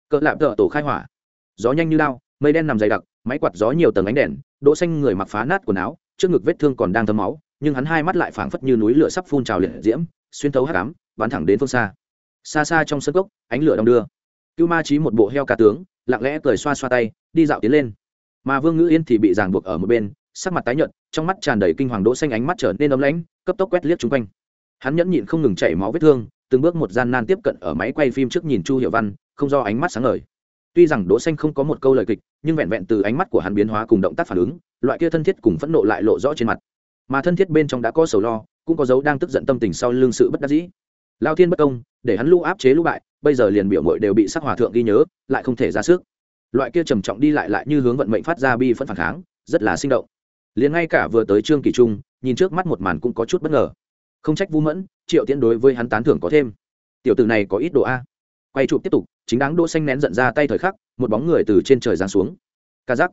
Cỡ lạm tợ tổ khai hỏa. Gió nhanh như lao, mây đen nằm dày đặc, máy quạt gió nhiều tầng ánh đèn, đỗ xanh người mặc phá nát quần áo, trước ngực vết thương còn đang thấm máu, nhưng hắn hai mắt lại phảng phất như núi lửa sắp phun trào liệt diễm xuyên thấu hắc ám, bắn thẳng đến phương xa. Xa xa trong sân cốc, ánh lửa đông đưa. Cưu ma trí một bộ heo ca tướng, lặng lẽ cười xoa xoa tay, đi dạo tiến lên. Mà vương ngữ yên thì bị ràng buộc ở một bên, sắc mặt tái nhợt, trong mắt tràn đầy kinh hoàng đỗ xanh ánh mắt trở nên ấm lãnh, cấp tốc quét liếc chung quanh. Hắn nhẫn nhịn không ngừng chảy máu vết thương, từng bước một gian nan tiếp cận ở máy quay phim trước nhìn chu hiệu văn, không do ánh mắt sáng ngời. Tuy rằng đỗ xanh không có một câu lời kịch, nhưng vẹn vẹn từ ánh mắt của hắn biến hóa cùng động tác phản ứng, loại kia thân thiết cùng phẫn nộ lại lộ rõ trên mặt mà thân thiết bên trong đã có sầu lo, cũng có dấu đang tức giận tâm tình sau lương sự bất đắc dĩ. Lao thiên bất công, để hắn lũ áp chế lũ bại, bây giờ liền biểu mội đều bị sắc hòa thượng ghi nhớ, lại không thể ra sức. Loại kia trầm trọng đi lại lại như hướng vận mệnh phát ra bi phân phản kháng, rất là sinh động. Liền ngay cả vừa tới trương kỳ trung, nhìn trước mắt một màn cũng có chút bất ngờ. Không trách vũ mẫn, triệu tiễn đối với hắn tán thưởng có thêm. Tiểu tử này có ít độ a. Quay chụp tiếp tục, chính đáng đỗ xanh nén giận ra tay thời khắc, một bóng người từ trên trời giáng xuống. Ca giác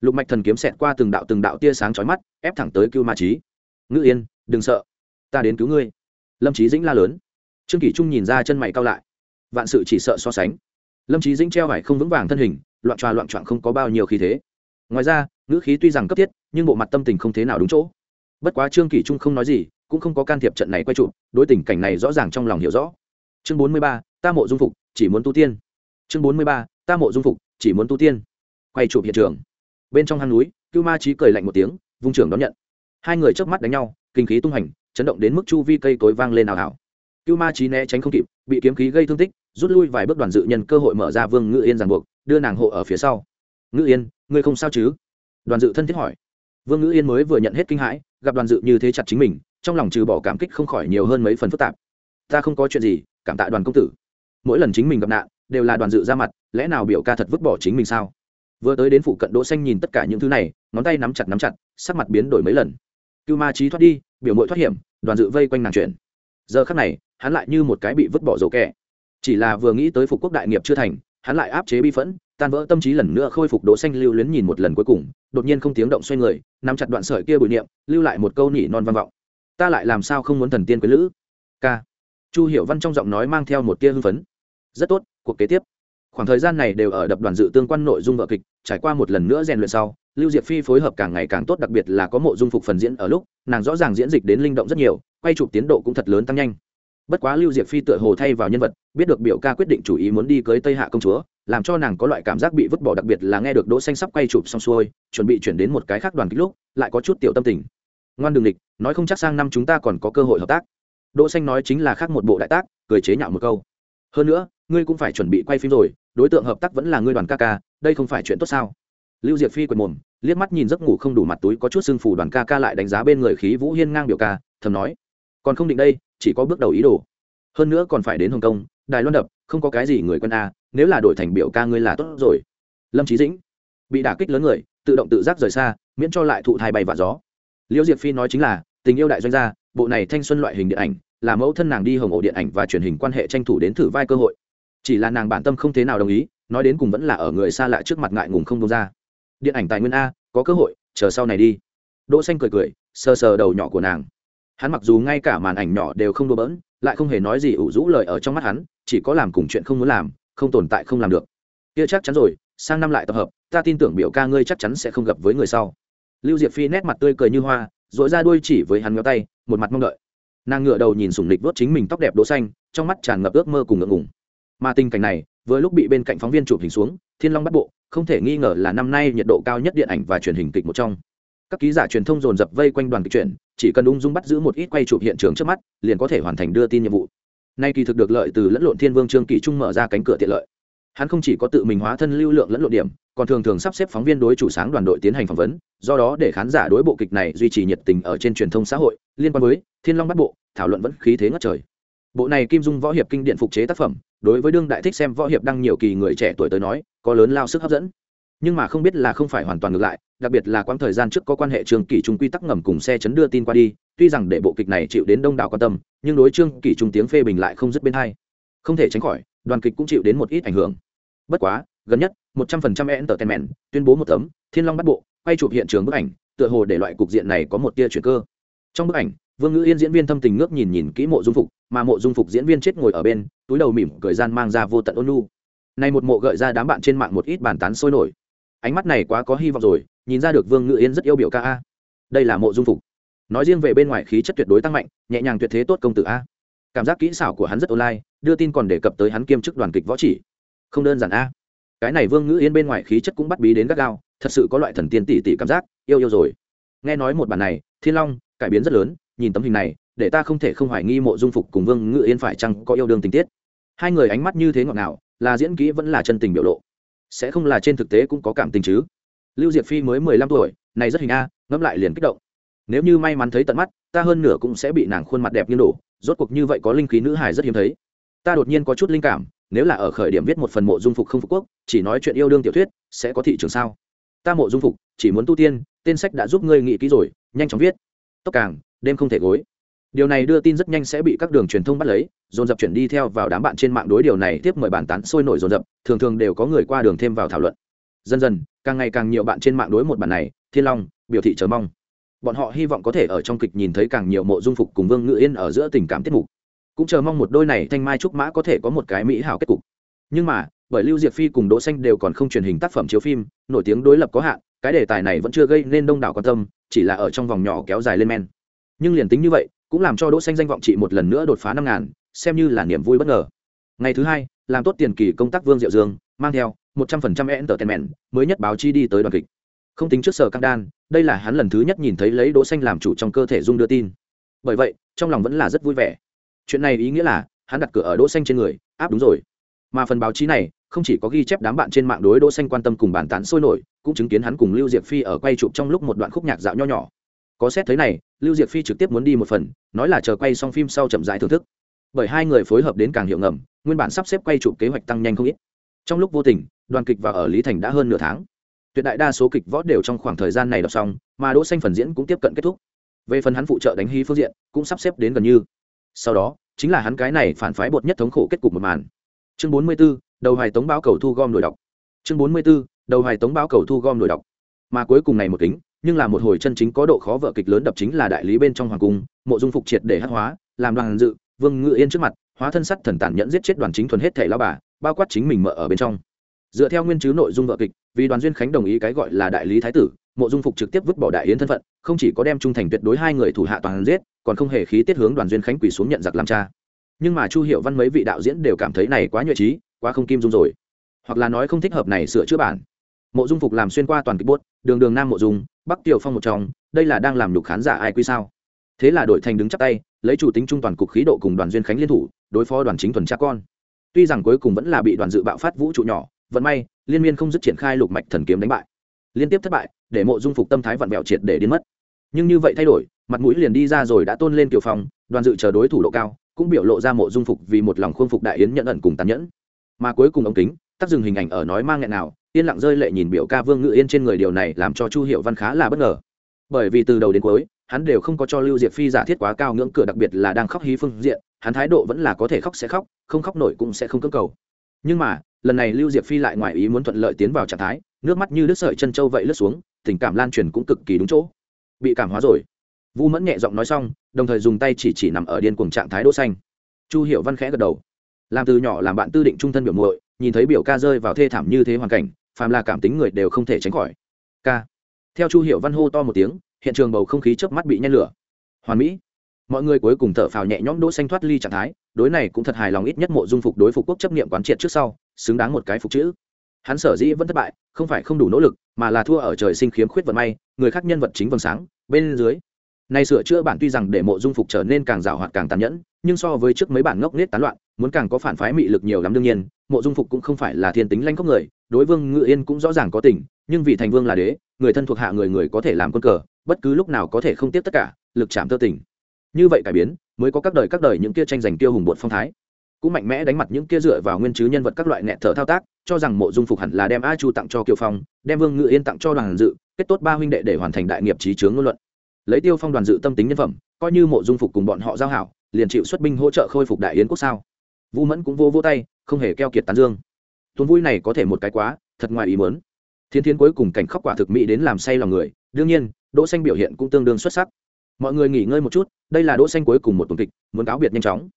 lục mạch thần kiếm xẹt qua từng đạo từng đạo tia sáng chói mắt, ép thẳng tới cưu ma trí ngữ yên, đừng sợ. Ta đến cứu ngươi. Lâm trí dĩnh la lớn. Trương kỷ trung nhìn ra chân mày cao lại. Vạn sự chỉ sợ so sánh. Lâm trí dĩnh treo vải không vững vàng thân hình, loạn tròa loạn trọn không có bao nhiêu khí thế. Ngoài ra, ngữ khí tuy rằng cấp thiết, nhưng bộ mặt tâm tình không thế nào đúng chỗ. Bất quá trương kỷ trung không nói gì, cũng không có can thiệp trận này quay trụ đối tình cảnh này rõ ràng trong lòng hiểu rõ. Chương bốn mươi ba, ta mộ dung phục, chỉ muốn tu tiên. Chương bốn mươi ba, ta mộ dung phục, chỉ muốn tu tiên. Quay chụp hiện trường bên trong hang núi, cưu ma trí cười lạnh một tiếng, vung trưởng đón nhận. Hai người chớp mắt đánh nhau, kinh khí tung hành, chấn động đến mức chu vi cây cối vang lên ảo ảo cưu ma trí né tránh không kịp, bị kiếm khí gây thương tích, rút lui vài bước đoàn dự nhân cơ hội mở ra vương ngự yên ràng buộc, đưa nàng hộ ở phía sau. Ngự yên, ngươi không sao chứ? Đoàn dự thân thiết hỏi. Vương ngự yên mới vừa nhận hết kinh hãi, gặp đoàn dự như thế chặt chính mình, trong lòng trừ bỏ cảm kích không khỏi nhiều hơn mấy phần phức tạp. Ta không có chuyện gì, cảm tạ đoàn công tử. Mỗi lần chính mình gặp nạn, đều là đoàn dự ra mặt, lẽ nào biểu ca thật vứt bỏ chính mình sao? Vừa tới đến phụ cận đỗ xanh nhìn tất cả những thứ này, ngón tay nắm chặt nắm chặt, sắc mặt biến đổi mấy lần. Cưu ma trí thoát đi, biểu mội thoát hiểm, đoàn dự vây quanh nàng chuyển giờ khắc này, hắn lại như một cái bị vứt bỏ dầu kẹ chỉ là vừa nghĩ tới phục quốc đại nghiệp chưa thành, hắn lại áp chế bi phẫn, tan vỡ tâm trí lần nữa khôi phục đỗ xanh lưu luyến nhìn một lần cuối cùng, đột nhiên không tiếng động xoay người, nắm chặt đoạn sợi kia bụi niệm, lưu lại một câu nỉ non vang vọng. Ta lại làm sao không muốn thần tiên quý lữ? Ca. Chu hiểu văn trong giọng nói mang theo một tia hưng phấn. Rất tốt, cuộc kế tiếp khoảng thời gian này đều ở đập đoàn dự tương quan nội dung vợ kịch, trải qua một lần nữa rèn luyện sau, lưu diệp phi phối hợp càng ngày càng tốt, đặc biệt là có mộ dung phục phần diễn ở lúc, nàng rõ ràng diễn dịch đến linh động rất nhiều, quay chụp tiến độ cũng thật lớn tăng nhanh. Bất quá lưu diệp phi tựa hồ thay vào nhân vật, biết được biểu ca quyết định chủ ý muốn đi cưới tây hạ công chúa, làm cho nàng có loại cảm giác bị vứt bỏ, đặc biệt là nghe được đỗ xanh sắp quay chụp xong xuôi, chuẩn bị chuyển đến một cái khác đoàn kích lúc, lại có chút tiểu tâm tình. Ngoan đường địch nói không chắc sang năm chúng ta còn có cơ hội hợp tác. Đỗ xanh nói chính là khác một bộ đại tác, cười chế nhạo một câu. Hơn nữa ngươi cũng phải chuẩn bị quay phim rồi, đối tượng hợp tác vẫn là ngươi đoàn ca ca, đây không phải chuyện tốt sao? Lưu diệp phi quần mồm, liếc mắt nhìn giấc ngủ không đủ mặt túi có chút sưng phù đoàn ca ca lại đánh giá bên người khí vũ hiên ngang biểu ca, thầm nói, còn không định đây, chỉ có bước đầu ý đồ. Hơn nữa còn phải đến hồng kông, đài loan đập, không có cái gì người quân a, nếu là đổi thành biểu ca ngươi là tốt rồi. Lâm trí dĩnh bị đả kích lớn người, tự động tự giác rời xa, miễn cho lại thụ thai bay và gió. Liễu diệp phi nói chính là, tình yêu đại doanh gia, bộ này thanh xuân loại hình điện ảnh, là mẫu thân nàng đi hồng ổ điện ảnh và truyền hình quan hệ tranh thủ đến thử vai cơ hội chỉ là nàng bản tâm không thế nào đồng ý, nói đến cùng vẫn là ở người xa lạ trước mặt ngại ngùng không đông ra. Điện ảnh tài nguyên a, có cơ hội, chờ sau này đi. Đỗ xanh cười cười, sờ sờ đầu nhỏ của nàng. Hắn mặc dù ngay cả màn ảnh nhỏ đều không đùa bỡn, lại không hề nói gì ủ rũ lời ở trong mắt hắn, chỉ có làm cùng chuyện không muốn làm, không tồn tại không làm được. Kia chắc chắn rồi, sang năm lại tập hợp, ta tin tưởng biểu ca ngươi chắc chắn sẽ không gặp với người sau. Lưu diệp phi nét mặt tươi cười như hoa dội ra đuôi chỉ với hắn ngó tay, một mặt mong đợi. Nàng ngựa đầu nhìn sủng lịch vớt chính mình tóc đẹp đỗ xanh, trong mắt tràn ngập ước mơ cùng ngượng ngùng mà tình cảnh này, vừa lúc bị bên cạnh phóng viên chụp hình xuống, thiên long bắt bộ, không thể nghi ngờ là năm nay nhiệt độ cao nhất điện ảnh và truyền hình kịch một trong. Các ký giả truyền thông dồn dập vây quanh đoàn kịch truyện, chỉ cần ung dung bắt giữ một ít quay chụp hiện trường trước mắt, liền có thể hoàn thành đưa tin nhiệm vụ. Nay kỳ thực được lợi từ lẫn lộn thiên vương trương kỳ trung mở ra cánh cửa tiện lợi. Hắn không chỉ có tự mình hóa thân lưu lượng lẫn lộn điểm, còn thường thường sắp xếp phóng viên đối chủ sáng đoàn đội tiến hành phỏng vấn, do đó để khán giả đối bộ kịch này duy trì nhiệt tình ở trên truyền thông xã hội, liên quan với thiên long bắt bộ, thảo luận vẫn khí thế ngất trời. Bộ này kim dung võ hiệp kinh điện phục chế tác phẩm đối với đương đại thích xem võ hiệp đăng nhiều kỳ người trẻ tuổi tới nói, có lớn lao sức hấp dẫn. Nhưng mà không biết là không phải hoàn toàn ngược lại, đặc biệt là quãng thời gian trước có quan hệ trương kỷ trung quy tắc ngầm cùng xe chấn đưa tin qua đi, tuy rằng để bộ kịch này chịu đến đông đảo quan tâm, nhưng đối trương kỷ trung tiếng phê bình lại không dứt bên hay không thể tránh khỏi, đoàn kịch cũng chịu đến một ít ảnh hưởng. Bất quá, gần nhất, một trăm phần trăm entertainment, tuyên bố một tấm, thiên long bắt bộ, quay chụp hiện trường bức ảnh, tựa hồ để loại cục diện này có một tia chuyển cơ. Trong bức ảnh vương ngữ yên diễn viên thâm tình ngước nhìn nhìn kỹ mộ dung phục, mà mộ dung phục diễn viên chết ngồi ở bên, túi đầu mỉm cười gian mang ra vô tận ôn lu này một mộ gợi ra đám bạn trên mạng một ít bàn tán sôi nổi. Ánh mắt này quá có hy vọng rồi, nhìn ra được vương ngữ yên rất yêu biểu ca a. Đây là mộ dung phục. Nói riêng về bên ngoài khí chất tuyệt đối tăng mạnh, nhẹ nhàng tuyệt thế tốt công tử a. Cảm giác kỹ xảo của hắn rất online, đưa tin còn đề cập tới hắn kiêm chức đoàn kịch võ chỉ. Không đơn giản a. Cái này vương ngữ yên bên ngoài khí chất cũng bắt bí đến gắt gao, thật sự có loại thần tiên tỷ tỷ cảm giác, yêu yêu rồi. Nghe nói một bản này, thiên long, cải biến rất lớn nhìn tấm hình này, để ta không thể không hoài nghi mộ dung phục cùng vương ngự yên phải chăng có yêu đương tình tiết. Hai người ánh mắt như thế ngọt ngào, là diễn kỹ vẫn là chân tình biểu lộ. Sẽ không là trên thực tế cũng có cảm tình chứ. Lưu diệp phi mới mười lăm tuổi, này rất hình a, ngẫm lại liền kích động. Nếu như may mắn thấy tận mắt, ta hơn nửa cũng sẽ bị nàng khuôn mặt đẹp như đổ, rốt cuộc như vậy có linh khí nữ hài rất hiếm thấy. Ta đột nhiên có chút linh cảm, nếu là ở khởi điểm viết một phần mộ dung phục không phục quốc, chỉ nói chuyện yêu đương tiểu thuyết, sẽ có thị trường sao? Ta mộ dung phục, chỉ muốn tu tiên, tên sách đã giúp ngươi nghĩ kỹ rồi, nhanh chóng viết. Tốc càng đêm không thể gối. Điều này đưa tin rất nhanh sẽ bị các đường truyền thông bắt lấy, dồn dập chuyển đi theo vào đám bạn trên mạng đối điều này tiếp mời bàn tán sôi nổi dồn dập, thường thường đều có người qua đường thêm vào thảo luận. Dần dần, càng ngày càng nhiều bạn trên mạng đối một bản này, thiên long, biểu thị chờ mong. Bọn họ hy vọng có thể ở trong kịch nhìn thấy càng nhiều mộ dung phục cùng vương ngự yên ở giữa tình cảm tiết mục. Cũng chờ mong một đôi này thanh mai trúc mã có thể có một cái mỹ hảo kết cục. Nhưng mà, bởi lưu diệp phi cùng đỗ xanh đều còn không truyền hình tác phẩm chiếu phim, nổi tiếng đối lập có hạn, cái đề tài này vẫn chưa gây nên đông đảo quan tâm, chỉ là ở trong vòng nhỏ kéo dài lên men nhưng liền tính như vậy, cũng làm cho đỗ xanh danh vọng chị một lần nữa đột phá năm ngàn, xem như là niềm vui bất ngờ. Ngày thứ hai, làm tốt tiền kỳ công tác vương diệu dương, mang theo một trăm phần trăm entertainment mới nhất báo chi đi tới đoàn kịch. Không tính trước sở căng đan, đây là hắn lần thứ nhất nhìn thấy lấy đỗ xanh làm chủ trong cơ thể dung đưa tin. Bởi vậy, trong lòng vẫn là rất vui vẻ. Chuyện này ý nghĩa là, hắn đặt cửa ở đỗ xanh trên người, áp đúng rồi. Mà phần báo chí này, không chỉ có ghi chép đám bạn trên mạng đối đỗ xanh quan tâm cùng bàn tán sôi nổi, cũng chứng kiến hắn cùng lưu diệp phi ở quay chụp trong lúc một đoạn khúc nhạc dạo nho nhỏ có xét thấy này lưu diệp phi trực tiếp muốn đi một phần nói là chờ quay xong phim sau chậm rãi thưởng thức. Bởi hai người phối hợp đến càng hiệu ngầm nguyên bản sắp xếp quay chụp kế hoạch tăng nhanh không ít. Trong lúc vô tình đoàn kịch và ở lý thành đã hơn nửa tháng. Tuyệt đại đa số kịch võ đều trong khoảng thời gian này đọc xong mà đỗ xanh phần diễn cũng tiếp cận kết thúc. Về phần hắn phụ trợ đánh hy phương diện cũng sắp xếp đến gần như. Sau đó chính là hắn cái này phản phái bột nhất thống khổ kết cục một màn. Chương 44, đầu hoài tống báo cầu thu gom đổi đọc. Chương 44, đầu hoài tống báo cầu thu gom đổi đọc. Mà cuối cùng này một kính nhưng là một hồi chân chính có độ khó vợ kịch lớn đập chính là đại lý bên trong hoàng cung, mộ dung phục triệt để hắc hóa, làm đoàn dự, vương ngự yên trước mặt, hóa thân sắt thần tàn nhẫn giết chết đoàn chính thuần hết thể lao bà, bao quát chính mình mở ở bên trong. Dựa theo nguyên chứ nội dung vợ kịch, vì đoàn duyên khánh đồng ý cái gọi là đại lý thái tử, mộ dung phục trực tiếp vứt bỏ đại yến thân phận, không chỉ có đem trung thành tuyệt đối hai người thủ hạ toàn giết, còn không hề khí tiết hướng đoàn duyên khánh quỳ xuống nhận giặc làm cha. Nhưng mà chu hiệu văn mấy vị đạo diễn đều cảm thấy này quá nhuệ trí, quá không kim dung rồi. Hoặc là nói không thích hợp này sửa chữa bản mộ dung phục làm xuyên qua toàn kịch bốt, đường đường nam mộ dung, bắc tiểu phong một trong, đây là đang làm nhục khán giả ai quy sao? Thế là đội thành đứng chắc tay, lấy chủ tính trung toàn cục khí độ cùng đoàn duyên khánh liên thủ, đối phó đoàn chính thuần cha con. Tuy rằng cuối cùng vẫn là bị đoàn dự bạo phát vũ trụ nhỏ, vận may, liên miên không dứt triển khai lục mạch thần kiếm đánh bại. Liên tiếp thất bại, để mộ dung phục tâm thái vặn vẹo triệt để đến mất. Nhưng như vậy thay đổi, mặt mũi liền đi ra rồi đã tôn lên kiều phong, đoàn dự chờ đối thủ độ cao, cũng biểu lộ ra mộ dung phục vì một lòng khuôn phục đại yến nhận ẩn cùng tàn nhẫn. Mà cuối cùng ống kính tắt dừng hình ảnh ở nói mang nghẹn nào yên lặng rơi lệ nhìn biểu ca vương ngự yên trên người điều này làm cho chu hiệu văn khá là bất ngờ. Bởi vì từ đầu đến cuối, hắn đều không có cho lưu diệp phi giả thiết quá cao ngưỡng cửa đặc biệt là đang khóc hí phương diện, hắn thái độ vẫn là có thể khóc sẽ khóc, không khóc nổi cũng sẽ không cưỡng cầu. Nhưng mà, lần này lưu diệp phi lại ngoài ý muốn thuận lợi tiến vào trạng thái, nước mắt như đứt sợi chân trâu vậy lướt xuống, tình cảm lan truyền cũng cực kỳ đúng chỗ. Bị cảm hóa rồi. Vu mẫn nhẹ giọng nói xong, đồng thời dùng tay chỉ chỉ nằm ở điên cuồng trạng thái đỗ xanh. Chu hiểu văn khẽ gật đầu. Làm từ nhỏ làm bạn tư định trung thân biểu muội, nhìn thấy biểu ca rơi vào thê thảm như thế hoàn cảnh phàm là cảm tính người đều không thể tránh khỏi. K. theo chu hiểu văn hô to một tiếng, hiện trường bầu không khí chớp mắt bị nhen lửa. Hoàn mỹ. Mọi người cuối cùng thở phào nhẹ nhõm đỗ xanh thoát ly trạng thái, đối này cũng thật hài lòng ít nhất mộ dung phục đối phục quốc chấp niệm quán triệt trước sau, xứng đáng một cái phục chữ. Hắn sở dĩ vẫn thất bại, không phải không đủ nỗ lực, mà là thua ở trời sinh khiếm khuyết vận may, người khác nhân vật chính vầng sáng, bên dưới. Này sửa chữa bản tuy rằng để mộ dung phục trở nên càng rào hoạt càng tàn nhẫn, nhưng so với trước mấy bản ngốc nết tán loạn, muốn càng có phản phái mị lực nhiều lắm đương nhiên, mộ dung phục cũng không phải là thiên tính lanh khóc người đối vương ngự yên cũng rõ ràng có tình, nhưng vì thành vương là đế, người thân thuộc hạ người người có thể làm quân cờ, bất cứ lúc nào có thể không tiếp tất cả, lực chạm tơ tình. Như vậy cải biến, mới có các đời các đời những kia tranh giành tiêu hùng bột phong thái. Cũng mạnh mẽ đánh mặt những kia dựa vào nguyên chứ nhân vật các loại nghẹt thở thao tác, cho rằng mộ dung phục hẳn là đem a chu tặng cho kiều phong, đem vương ngự yên tặng cho đoàn dự, kết tốt ba huynh đệ để hoàn thành đại nghiệp trí chướng ngôn luận. Lấy tiêu phong đoàn dự tâm tính nhân phẩm, coi như mộ dung phục cùng bọn họ giao hảo, liền chịu xuất binh hỗ trợ khôi phục đại yến quốc sao. Vũ mẫn cũng vô vô tay, không hề keo kiệt tán dương tuần vui này có thể một cái quá, thật ngoài ý muốn. Thiên thiên cuối cùng cảnh khóc quả thực mỹ đến làm say lòng người, đương nhiên, đỗ xanh biểu hiện cũng tương đương xuất sắc. Mọi người nghỉ ngơi một chút, đây là đỗ xanh cuối cùng một tuần kịch, muốn cáo biệt nhanh chóng.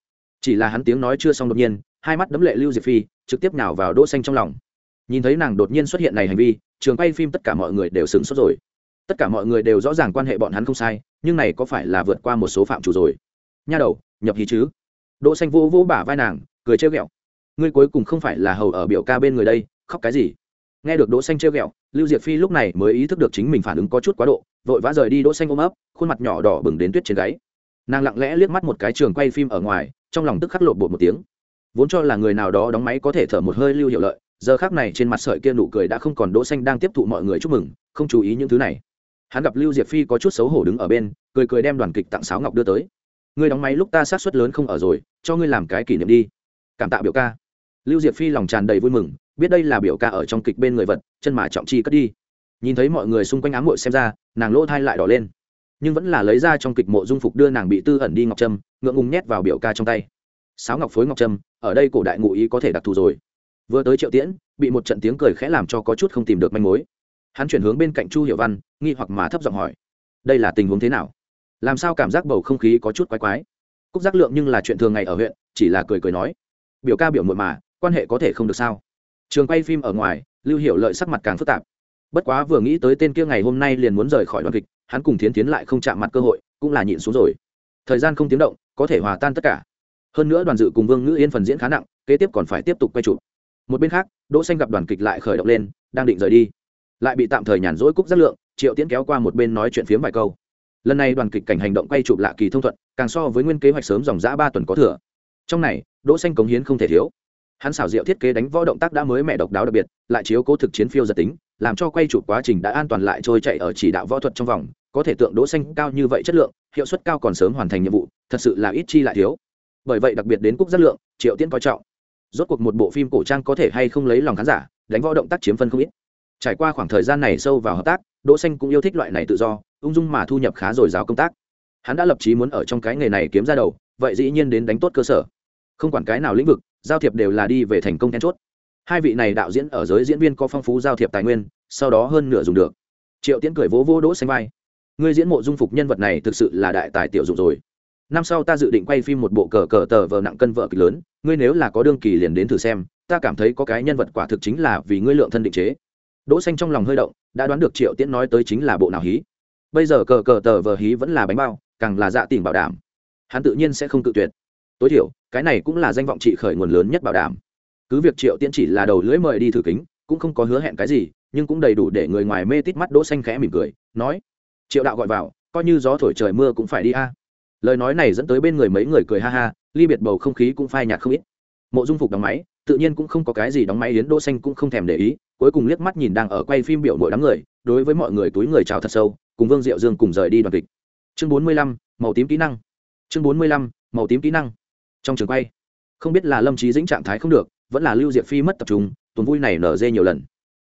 Chỉ là hắn tiếng nói chưa xong đột nhiên, hai mắt đấm lệ lưu diệp phi, trực tiếp nào vào đỗ xanh trong lòng. Nhìn thấy nàng đột nhiên xuất hiện này hành vi, trường quay phim tất cả mọi người đều sửng sốt rồi. Tất cả mọi người đều rõ ràng quan hệ bọn hắn không sai, nhưng này có phải là vượt qua một số phạm chủ rồi? Nha đầu, nhập hí chứ? Đỗ xanh vô vô bả vai nàng, cười trêu ghẹo ngươi cuối cùng không phải là hầu ở biểu ca bên người đây, khóc cái gì? Nghe được đỗ xanh treo ghẹo, lưu diệp phi lúc này mới ý thức được chính mình phản ứng có chút quá độ, vội vã rời đi đỗ xanh ôm ấp, khuôn mặt nhỏ đỏ bừng đến tuyết trên gáy. Nàng lặng lẽ liếc mắt một cái trường quay phim ở ngoài, trong lòng tức khắc lộ bột một tiếng. Vốn cho là người nào đó đóng máy có thể thở một hơi lưu hiệu lợi, giờ khắc này trên mặt sợi kia nụ cười đã không còn đỗ xanh đang tiếp thụ mọi người chúc mừng, không chú ý những thứ này. Hắn gặp lưu diệp phi có chút xấu hổ đứng ở bên, cười cười đem đoàn kịch tặng sáo ngọc đưa tới. Ngươi đóng máy lúc ta sát suất lớn không ở rồi, cho ngươi làm cái kỷ niệm đi. Cảm tạ biểu ca lưu diệp phi lòng tràn đầy vui mừng, biết đây là biểu ca ở trong kịch bên người vật, chân mà trọng chi cất đi. Nhìn thấy mọi người xung quanh ám muội xem ra, nàng lỗ thai lại đỏ lên. Nhưng vẫn là lấy ra trong kịch mộ dung phục đưa nàng bị tư ẩn đi ngọc trâm, ngượng ngùng nhét vào biểu ca trong tay. Sáo ngọc phối ngọc trâm, ở đây cổ đại ngụ ý có thể đặc thù rồi. Vừa tới triệu tiễn, bị một trận tiếng cười khẽ làm cho có chút không tìm được manh mối. Hắn chuyển hướng bên cạnh chu hiểu văn, nghi hoặc mà thấp giọng hỏi, đây là tình huống thế nào? Làm sao cảm giác bầu không khí có chút quái quái? Cúc giác lượng nhưng là chuyện thường ngày ở huyện, chỉ là cười cười nói, biểu ca biểu muội mà quan hệ có thể không được sao? Trường quay phim ở ngoài, lưu hiệu lợi sắc mặt càng phức tạp. Bất quá vừa nghĩ tới tên kia ngày hôm nay liền muốn rời khỏi đoàn kịch, hắn cùng thiến tiến lại không chạm mặt cơ hội, cũng là nhịn xuống rồi. Thời gian không tiếng động, có thể hòa tan tất cả. Hơn nữa đoàn dự cùng vương ngữ yên phần diễn khá nặng, kế tiếp còn phải tiếp tục quay chụp. Một bên khác, đỗ xanh gặp đoàn kịch lại khởi động lên, đang định rời đi. Lại bị tạm thời nhàn rỗi cúc rất lượng, triệu tiến kéo qua một bên nói chuyện phiếm vài câu. Lần này đoàn kịch cảnh hành động quay chụp lạ kỳ thông thuận, càng so với nguyên kế hoạch sớm dòng dã ba tuần có thừa. Trong này, đỗ xanh cống hiến không thể thiếu hắn xảo diệu thiết kế đánh võ động tác đã mới mẹ độc đáo đặc biệt, lại chiếu cố thực chiến phiêu giật tính, làm cho quay chụp quá trình đã an toàn lại trôi chạy ở chỉ đạo võ thuật trong vòng, có thể tượng đỗ xanh cao như vậy chất lượng, hiệu suất cao còn sớm hoàn thành nhiệm vụ, thật sự là ít chi lại thiếu. Bởi vậy đặc biệt đến cúc rất lượng, triệu tiên coi trọng. Rốt cuộc một bộ phim cổ trang có thể hay không lấy lòng khán giả, đánh võ động tác chiếm phân không ít. Trải qua khoảng thời gian này sâu vào hợp tác, đỗ xanh cũng yêu thích loại này tự do, ung dung mà thu nhập khá dồi dào công tác. Hắn đã lập chí muốn ở trong cái nghề này kiếm ra đầu, vậy dĩ nhiên đến đánh tốt cơ sở. Không quản cái nào lĩnh vực giao thiệp đều là đi về thành công then chốt. Hai vị này đạo diễn ở giới diễn viên có phong phú giao thiệp tài nguyên, sau đó hơn nửa dùng được. Triệu tiễn cười vỗ vỗ đỗ xanh vai. Ngươi diễn mộ dung phục nhân vật này thực sự là đại tài tiểu dụng rồi. Năm sau ta dự định quay phim một bộ cờ cờ tờ vờ nặng cân vợ kịch lớn, ngươi nếu là có đương kỳ liền đến thử xem, ta cảm thấy có cái nhân vật quả thực chính là vì ngươi lượng thân định chế. Đỗ xanh trong lòng hơi động, đã đoán được triệu tiễn nói tới chính là bộ nào hí. Bây giờ cờ cờ tờ vờ hí vẫn là bánh bao, càng là dạ tình bảo đảm. Hắn tự nhiên sẽ không tự tuyệt. Tối thiểu cái này cũng là danh vọng trị khởi nguồn lớn nhất bảo đảm. Cứ việc triệu tiễn chỉ là đầu lưỡi mời đi thử kính cũng không có hứa hẹn cái gì nhưng cũng đầy đủ để người ngoài mê tít mắt đỗ xanh khẽ mỉm cười nói triệu đạo gọi vào coi như gió thổi trời mưa cũng phải đi a. Lời nói này dẫn tới bên người mấy người cười ha ha ly biệt bầu không khí cũng phai nhạt không ít. Mộ dung phục đóng máy tự nhiên cũng không có cái gì đóng máy đến đỗ xanh cũng không thèm để ý cuối cùng liếc mắt nhìn đang ở quay phim biểu mỗi đám người đối với mọi người túi người chào thật sâu cùng vương diệu dương cùng rời đi đoàn kịch. Chương 45, màu tím kỹ năng. Chương 45, màu tím kỹ năng trong trường quay. Không biết là lâm trí dĩnh trạng thái không được, vẫn là lưu diệp phi mất tập trung, tuần vui này nở dê nhiều lần.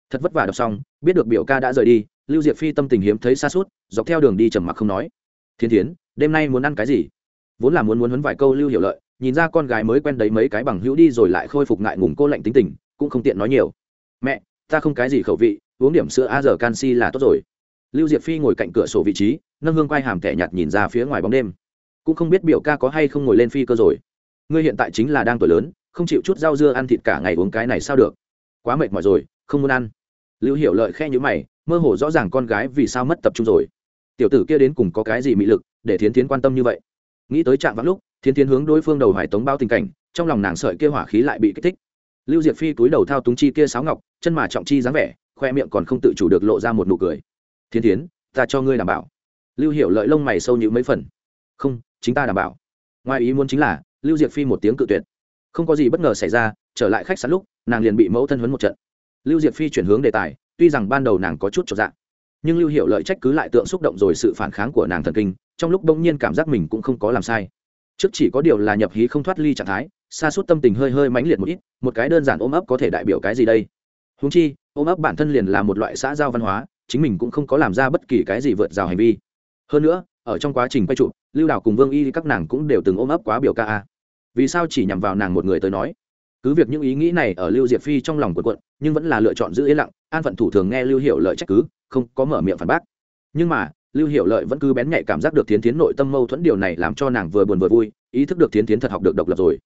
Thật vất vả đọc xong, biết được biểu ca đã rời đi, lưu diệp phi tâm tình hiếm thấy xa suốt, dọc theo đường đi trầm mặc không nói. Thiên thiến, đêm nay muốn ăn cái gì? Vốn là muốn muốn huấn vài câu lưu hiểu lợi, nhìn ra con gái mới quen đấy mấy cái bằng hữu đi rồi lại khôi phục ngại ngùng cô lạnh tính tình, cũng không tiện nói nhiều. Mẹ, ta không cái gì khẩu vị, uống điểm sữa a giờ canxi là tốt rồi. Lưu diệp phi ngồi cạnh cửa sổ vị trí, nâng hương quay hàm thẻ nhạt nhìn ra phía ngoài bóng đêm. Cũng không biết biểu ca có hay không ngồi lên phi cơ rồi ngươi hiện tại chính là đang tuổi lớn, không chịu chút rau dưa ăn thịt cả ngày uống cái này sao được? Quá mệt mỏi rồi, không muốn ăn. Lưu hiểu lợi khe nhữ mày, mơ hồ rõ ràng con gái vì sao mất tập trung rồi. Tiểu tử kia đến cùng có cái gì mị lực, để thiến thiến quan tâm như vậy? Nghĩ tới trạng vắng lúc, thiến thiến hướng đối phương đầu hoài tống bao tình cảnh, trong lòng nàng sợi kia hỏa khí lại bị kích thích. Lưu diệp phi túi đầu thao túng chi kia sáo ngọc, chân mà trọng chi dáng vẻ, khoe miệng còn không tự chủ được lộ ra một nụ cười. Thiên thiến, ta cho ngươi đảm bảo. Lưu hiểu lợi lông mày sâu như mấy phần. Không, chính ta đảm bảo. Ngoài ý muốn chính là lưu diệp phi một tiếng cự tuyệt. Không có gì bất ngờ xảy ra, trở lại khách sạn lúc, nàng liền bị mẫu thân huấn một trận. Lưu diệp phi chuyển hướng đề tài, tuy rằng ban đầu nàng có chút cho dạng nhưng lưu hiệu lợi trách cứ lại tượng xúc động rồi sự phản kháng của nàng thần kinh, trong lúc đông nhiên cảm giác mình cũng không có làm sai. Trước chỉ có điều là nhập hí không thoát ly trạng thái, xa suốt tâm tình hơi hơi mãnh liệt một ít, một cái đơn giản ôm ấp có thể đại biểu cái gì đây? Húng chi, ôm ấp bản thân liền là một loại xã giao văn hóa, chính mình cũng không có làm ra bất kỳ cái gì vượt rào hành vi. Hơn nữa, ở trong quá trình quay trụ lưu đào cùng vương y các nàng cũng đều từng ôm ấp quá biểu ca a vì sao chỉ nhằm vào nàng một người tới nói? Cứ việc những ý nghĩ này ở lưu diệp phi trong lòng quần quận nhưng vẫn là lựa chọn giữ yên lặng, an phận thủ thường nghe lưu hiệu lợi trách cứ, không có mở miệng phản bác. Nhưng mà, lưu hiệu lợi vẫn cứ bén nhạy cảm giác được tiến tiến nội tâm mâu thuẫn điều này làm cho nàng vừa buồn vừa vui, ý thức được tiến tiến thật học được độc lập rồi.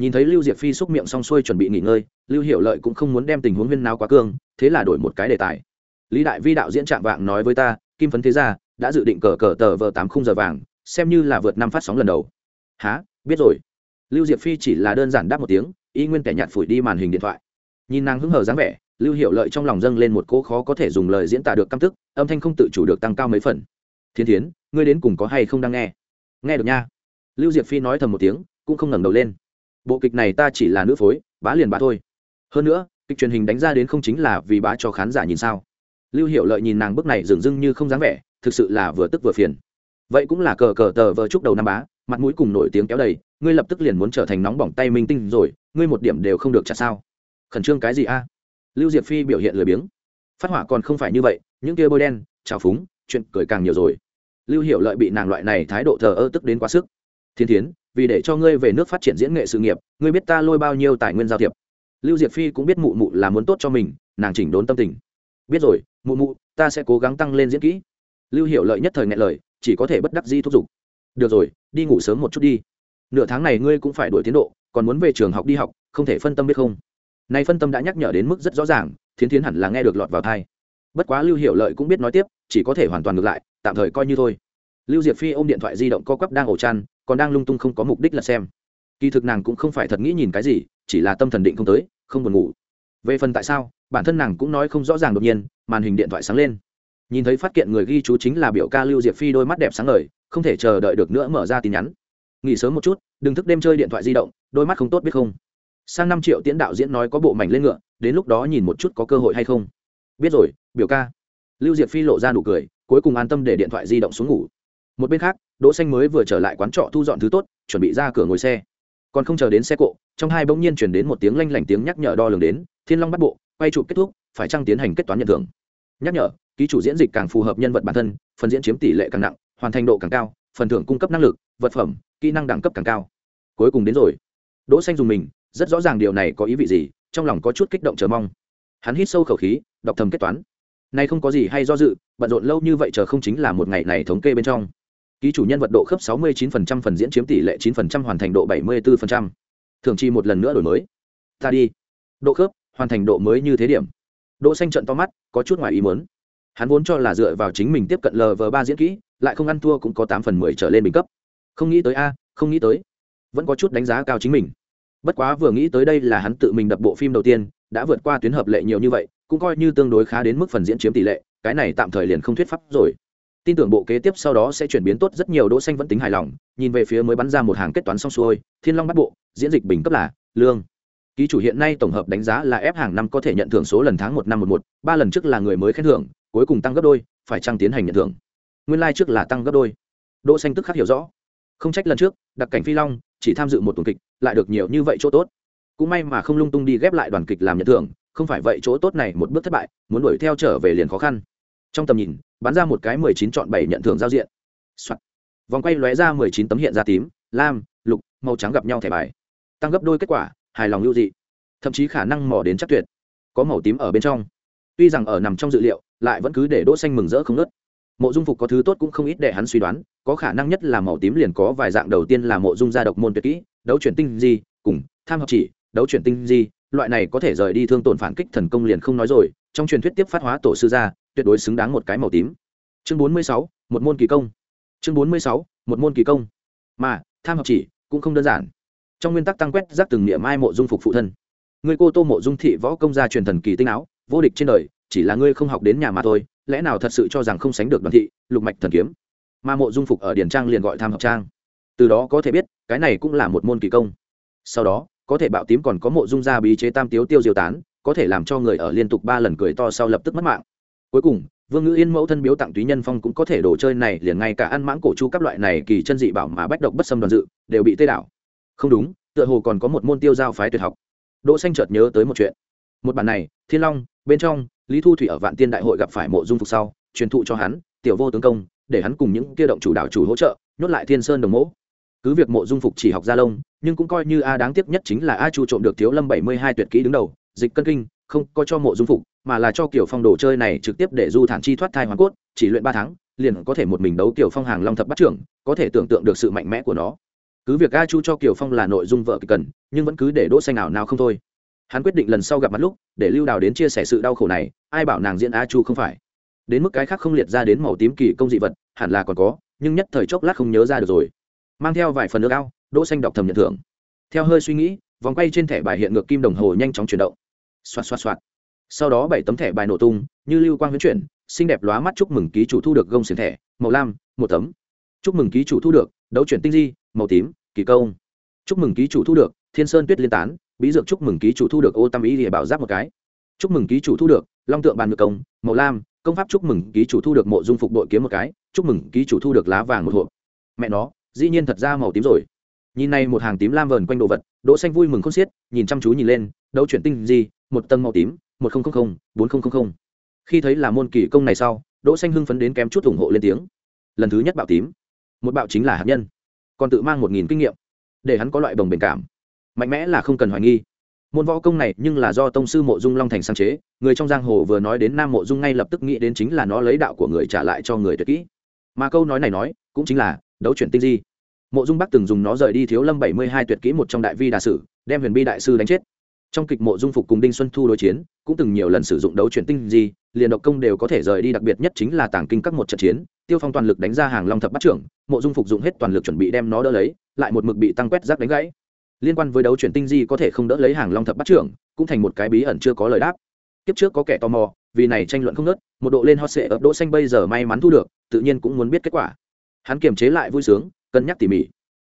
Nhìn thấy lưu diệp phi xúc miệng xong xuôi chuẩn bị nghỉ ngơi, lưu hiệu lợi cũng không muốn đem tình huống viên nào quá cương, thế là đổi một cái đề tài. Lý đại vi đạo diễn trạng vạng nói với ta, kim phấn thế gia đã dự định cờ cờ tờ vờ tám khung giờ vàng, xem như là vượt năm phát sóng lần đầu. Há biết rồi lưu diệp phi chỉ là đơn giản đáp một tiếng, y nguyên kẻ nhạt phủi đi màn hình điện thoại. Nhìn nàng hứng hờ dáng vẻ, lưu hiệu lợi trong lòng dâng lên một cỗ khó có thể dùng lời diễn tả được căm tức, âm thanh không tự chủ được tăng cao mấy phần. Thiên thiến, ngươi đến cùng có hay không đang nghe? Nghe được nha. Lưu diệp phi nói thầm một tiếng, cũng không ngẩng đầu lên. Bộ kịch này ta chỉ là nữ phối, bá liền bá thôi. Hơn nữa, kịch truyền hình đánh ra đến không chính là vì bá cho khán giả nhìn sao? Lưu hiệu lợi nhìn nàng bước này dường dưng như không dáng vẻ, thực sự là vừa tức vừa phiền. Vậy cũng là cờ cờ tờ vờ chúc đầu năm bá, mặt mũi cùng nổi tiếng kéo đầy ngươi lập tức liền muốn trở thành nóng bỏng tay minh tinh rồi, ngươi một điểm đều không được chặt sao. Khẩn trương cái gì a? Lưu diệp phi biểu hiện lười biếng. Phát hỏa còn không phải như vậy, những kia bôi đen, trào phúng, chuyện cười càng nhiều rồi. Lưu hiệu lợi bị nàng loại này thái độ thờ ơ tức đến quá sức. Thiên thiến, vì để cho ngươi về nước phát triển diễn nghệ sự nghiệp, ngươi biết ta lôi bao nhiêu tài nguyên giao thiệp. Lưu diệp phi cũng biết mụ mụ là muốn tốt cho mình, nàng chỉnh đốn tâm tình. Biết rồi, mụ mụ, ta sẽ cố gắng tăng lên diễn kỹ. Lưu hiệu lợi nhất thời ngại lời, chỉ có thể bất đắc di thúc giục. Được rồi, đi ngủ sớm một chút đi nửa tháng này ngươi cũng phải đổi tiến độ, còn muốn về trường học đi học, không thể phân tâm biết không? Nay phân tâm đã nhắc nhở đến mức rất rõ ràng, thiến thiến hẳn là nghe được lọt vào thai bất quá lưu hiệu lợi cũng biết nói tiếp, chỉ có thể hoàn toàn ngược lại, tạm thời coi như thôi. Lưu diệp phi ôm điện thoại di động co quắp đang ổ chăn, còn đang lung tung không có mục đích là xem. Kỳ thực nàng cũng không phải thật nghĩ nhìn cái gì, chỉ là tâm thần định không tới, không buồn ngủ. Về phần tại sao, bản thân nàng cũng nói không rõ ràng đột nhiên, màn hình điện thoại sáng lên. Nhìn thấy phát kiện người ghi chú chính là biểu ca lưu diệp phi đôi mắt đẹp sáng ngời, không thể chờ đợi được nữa mở ra tin nhắn nghỉ sớm một chút, đừng thức đêm chơi điện thoại di động, đôi mắt không tốt biết không? Sang năm triệu tiễn đạo diễn nói có bộ mảnh lên ngựa, đến lúc đó nhìn một chút có cơ hội hay không? Biết rồi, biểu ca. Lưu diệp phi lộ ra nụ cười, cuối cùng an tâm để điện thoại di động xuống ngủ. Một bên khác, đỗ xanh mới vừa trở lại quán trọ thu dọn thứ tốt, chuẩn bị ra cửa ngồi xe. Còn không chờ đến xe cộ, trong hai bỗng nhiên chuyển đến một tiếng lanh lảnh tiếng nhắc nhở đo lường đến, thiên long bắt bộ, quay chụp kết thúc, phải trang tiến hành kết toán nhận thưởng? Nhắc nhở, ký chủ diễn dịch càng phù hợp nhân vật bản thân, phần diễn chiếm tỷ lệ càng nặng, hoàn thành độ càng cao, phần thưởng cung cấp năng lực, vật phẩm kỹ năng đẳng cấp càng cao. Cuối cùng đến rồi. Đỗ xanh dùng mình, rất rõ ràng điều này có ý vị gì, trong lòng có chút kích động chờ mong. Hắn hít sâu khẩu khí, đọc thầm kết toán. Nay không có gì hay do dự, bận rộn lâu như vậy chờ không chính là một ngày này thống kê bên trong. Ký chủ nhân vật độ khớp 69% phần diễn chiếm tỷ lệ 9% hoàn thành độ 74%. thường chi một lần nữa đổi mới. Ta đi. Độ khớp, hoàn thành độ mới như thế điểm. Đỗ xanh trận to mắt, có chút ngoài ý muốn. Hắn vốn cho là dựa vào chính mình tiếp cận lv ba diễn kỹ, lại không ăn thua cũng có tám phần mười trở lên bình cấp không nghĩ tới a, không nghĩ tới. Vẫn có chút đánh giá cao chính mình. Bất quá vừa nghĩ tới đây là hắn tự mình đập bộ phim đầu tiên, đã vượt qua tuyến hợp lệ nhiều như vậy, cũng coi như tương đối khá đến mức phần diễn chiếm tỷ lệ, cái này tạm thời liền không thuyết pháp rồi. Tin tưởng bộ kế tiếp sau đó sẽ chuyển biến tốt rất nhiều, đỗ xanh vẫn tính hài lòng, nhìn về phía mới bắn ra một hàng kết toán xong xuôi, thiên long bắt bộ, diễn dịch bình cấp là lương. Ký chủ hiện nay tổng hợp đánh giá là ép hàng năm có thể nhận thưởng số lần tháng một năm một một, ba lần trước là người mới khen thưởng, cuối cùng tăng gấp đôi, phải trang tiến hành nhận thưởng? Nguyên lai like trước là tăng gấp đôi. Đỗ xanh tức khắc hiểu rõ không trách lần trước, đặc cảnh phi long, chỉ tham dự một tuần kịch, lại được nhiều như vậy chỗ tốt. Cũng may mà không lung tung đi ghép lại đoàn kịch làm nhận thưởng, không phải vậy chỗ tốt này một bước thất bại, muốn đuổi theo trở về liền khó khăn. Trong tầm nhìn, bắn ra một cái mười chín chọn bảy nhận thưởng giao diện、Soạn. vòng quay lóe ra mười chín tấm hiện ra tím, lam, lục, màu trắng gặp nhau thẻ bài. Tăng gấp đôi kết quả, hài lòng lưu dị. Thậm chí khả năng mò đến chắc tuyệt. Có màu tím ở bên trong. Tuy rằng ở nằm trong dự liệu, lại vẫn cứ để đỗ xanh mừng rỡ không nớt mộ dung phục có thứ tốt cũng không ít để hắn suy đoán, có khả năng nhất là màu tím liền có vài dạng đầu tiên là mộ dung gia độc môn tuyệt kỹ, đấu chuyển tinh di, cùng tham học chỉ, đấu chuyển tinh di, loại này có thể rời đi thương tổn phản kích thần công liền không nói rồi, trong truyền thuyết tiếp phát hóa tổ sư gia, tuyệt đối xứng đáng một cái màu tím. Chương bốn mươi sáu, một môn kỳ công. Chương bốn mươi sáu, một môn kỳ công. Mà, tham học chỉ cũng không đơn giản. Trong nguyên tắc tăng quét rác từng niệm mai mộ dung phục phụ thân. Người cô tô mộ dung thị võ công gia truyền thần kỳ tinh áo, vô địch trên đời, chỉ là ngươi không học đến nhà mà thôi lẽ nào thật sự cho rằng không sánh được đoàn thị, lục mạch thần kiếm? Mà mộ dung phục ở điển trang liền gọi tham học trang. Từ đó có thể biết, cái này cũng là một môn kỳ công. Sau đó, có thể bạo tím còn có mộ dung gia bí chế tam tiếu tiêu diêu tán, có thể làm cho người ở liên tục ba lần cười to sau lập tức mất mạng. Cuối cùng, vương ngữ yên mẫu thân biếu tặng túy nhân phong cũng có thể đồ chơi này liền ngay cả ăn mãng cổ chu các loại này kỳ chân dị bảo mà bách độc bất xâm đoàn dự, đều bị tê đảo. Không đúng, tựa hồ còn có một môn tiêu giao phái tuyệt học. Đỗ xanh chợt nhớ tới một chuyện. Một bản này, thiên long bên trong, lý thu thủy ở vạn tiên đại hội gặp phải mộ dung phục sau, truyền thụ cho hắn, tiểu vô tướng công, để hắn cùng những kia động chủ đạo chủ hỗ trợ, nhốt lại thiên sơn đồng mẫu cứ việc mộ dung phục chỉ học gia lông, nhưng cũng coi như a đáng tiếc nhất chính là a chu trộm được thiếu lâm bảy mươi hai tuyệt kỹ đứng đầu, dịch cân kinh, không có cho mộ dung phục, mà là cho kiểu phong đồ chơi này trực tiếp để du thản chi thoát thai hoàng cốt, chỉ luyện ba tháng, liền có thể một mình đấu kiểu phong hàng long thập bắt trưởng, có thể tưởng tượng được sự mạnh mẽ của nó. Cứ việc a chu cho kiểu phong là nội dung vợ kịch cần, nhưng vẫn cứ để đỗ xanh ảo nào không thôi hắn quyết định lần sau gặp mặt lúc, để lưu đào đến chia sẻ sự đau khổ này, ai bảo nàng diễn a chu không phải. Đến mức cái khác không liệt ra đến màu tím kỳ công dị vật, hẳn là còn có, nhưng nhất thời chốc lát không nhớ ra được rồi. Mang theo vài phần nước ao, đỗ xanh đọc thầm nhận thưởng. Theo hơi suy nghĩ, vòng quay trên thẻ bài hiện ngược kim đồng hồ nhanh chóng chuyển động. Xoát xoát xoát sau đó bảy tấm thẻ bài nổ tung, như lưu quang huyễn chuyển, xinh đẹp lóa mắt chúc mừng ký chủ thu được gông xiềng thẻ, màu lam, một tấm. Chúc mừng ký chủ thu được, đấu chuyển tinh di, màu tím, kỳ công. Chúc mừng ký chủ thu được thiên sơn tuyết liên tán, bí dược chúc mừng ký chủ thu được ô tam ý địa bảo giáp một cái. Chúc mừng ký chủ thu được, long tượng bàn ngược công, màu lam, công pháp chúc mừng ký chủ thu được mộ dung phục đội kiếm một cái, chúc mừng ký chủ thu được lá vàng một hộp. Mẹ nó, dĩ nhiên thật ra màu tím rồi. Nhìn này một hàng tím lam vờn quanh đồ vật, đỗ xanh vui mừng khôn xiết, nhìn chăm chú nhìn lên, đấu chuyển tinh gì, một tầng màu tím, một không bốn nghìn khi thấy là môn kỳ công này sau, đỗ xanh hưng phấn đến kém chút ủng hộ lên tiếng. Lần thứ nhất bạo tím. Một bạo chính là hạt nhân. Còn tự mang một nghìn kinh nghiệm. Để hắn có loại đồng bền cảm mạnh mẽ là không cần hoài nghi. Môn võ công này nhưng là do tông sư mộ dung long thành sáng chế, người trong giang hồ vừa nói đến nam mộ dung ngay lập tức nghĩ đến chính là nó lấy đạo của người trả lại cho người tuyệt kỹ. Mà câu nói này nói, cũng chính là đấu chuyển tinh di. Mộ dung bắc từng dùng nó rời đi thiếu lâm bảy mươi hai tuyệt kỹ một trong đại vi đà sử, đem huyền bi đại sư đánh chết. Trong kịch mộ dung phục cùng đinh xuân thu đối chiến, cũng từng nhiều lần sử dụng đấu chuyển tinh di, liền độc công đều có thể rời đi, đặc biệt nhất chính là tàng kinh các một trận chiến, tiêu phong toàn lực đánh ra hàng long thập bắt trưởng, mộ dung phục dụng hết toàn lực chuẩn bị đem nó đỡ lấy, lại một mực bị tăng quét rác đánh gãy liên quan với đấu chuyển tinh di có thể không đỡ lấy hàng long thập bắt trưởng, cũng thành một cái bí ẩn chưa có lời đáp. Kiếp trước có kẻ tò mò, vì này tranh luận không nớt một độ lên hot sệ ập đỗ xanh bây giờ may mắn thu được, tự nhiên cũng muốn biết kết quả. Hắn kiềm chế lại vui sướng, cân nhắc tỉ mỉ.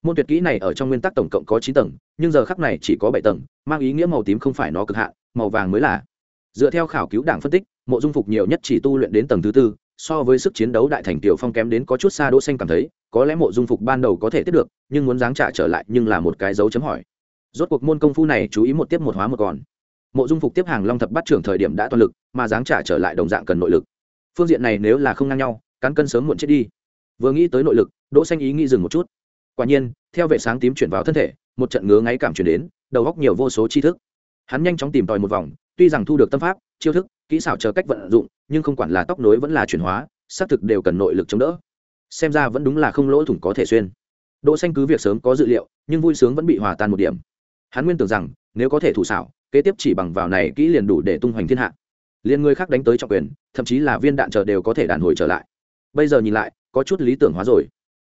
Môn tuyệt kỹ này ở trong nguyên tắc tổng cộng có chín tầng, nhưng giờ khắc này chỉ có bảy tầng, mang ý nghĩa màu tím không phải nó cực hạn, màu vàng mới là. Dựa theo khảo cứu đảng phân tích, mộ dung phục nhiều nhất chỉ tu luyện đến tầng thứ tư so với sức chiến đấu đại thành tiểu phong kém đến có chút xa đỗ xanh cảm thấy, có lẽ mộ dung phục ban đầu có thể tiếp được, nhưng muốn giáng trả trở lại nhưng là một cái dấu chấm hỏi. Rốt cuộc môn công phu này chú ý một tiếp một hóa một còn. Mộ dung phục tiếp hàng long thập bắt trưởng thời điểm đã toàn lực, mà giáng trả trở lại đồng dạng cần nội lực. Phương diện này nếu là không ngang nhau, cán cân sớm muộn chết đi. Vừa nghĩ tới nội lực, đỗ xanh ý nghĩ dừng một chút. Quả nhiên, theo vệ sáng tím chuyển vào thân thể, một trận ngứa ngáy cảm chuyển đến, đầu góc nhiều vô số tri thức. Hắn nhanh chóng tìm tòi một vòng, tuy rằng thu được tâm pháp, chiêu thức kỹ xảo chờ cách vận dụng, nhưng không quản là tóc nối vẫn là chuyển hóa, xác thực đều cần nội lực chống đỡ. Xem ra vẫn đúng là không lỗ thủng có thể xuyên. Đỗ xanh cứ việc sớm có dự liệu, nhưng vui sướng vẫn bị hòa tan một điểm. Hắn nguyên tưởng rằng, nếu có thể thủ xảo, kế tiếp chỉ bằng vào này kỹ liền đủ để tung hoành thiên hạ. Liền người khác đánh tới trọng quyền, thậm chí là viên đạn chờ đều có thể đàn hồi trở lại. Bây giờ nhìn lại, có chút lý tưởng hóa rồi.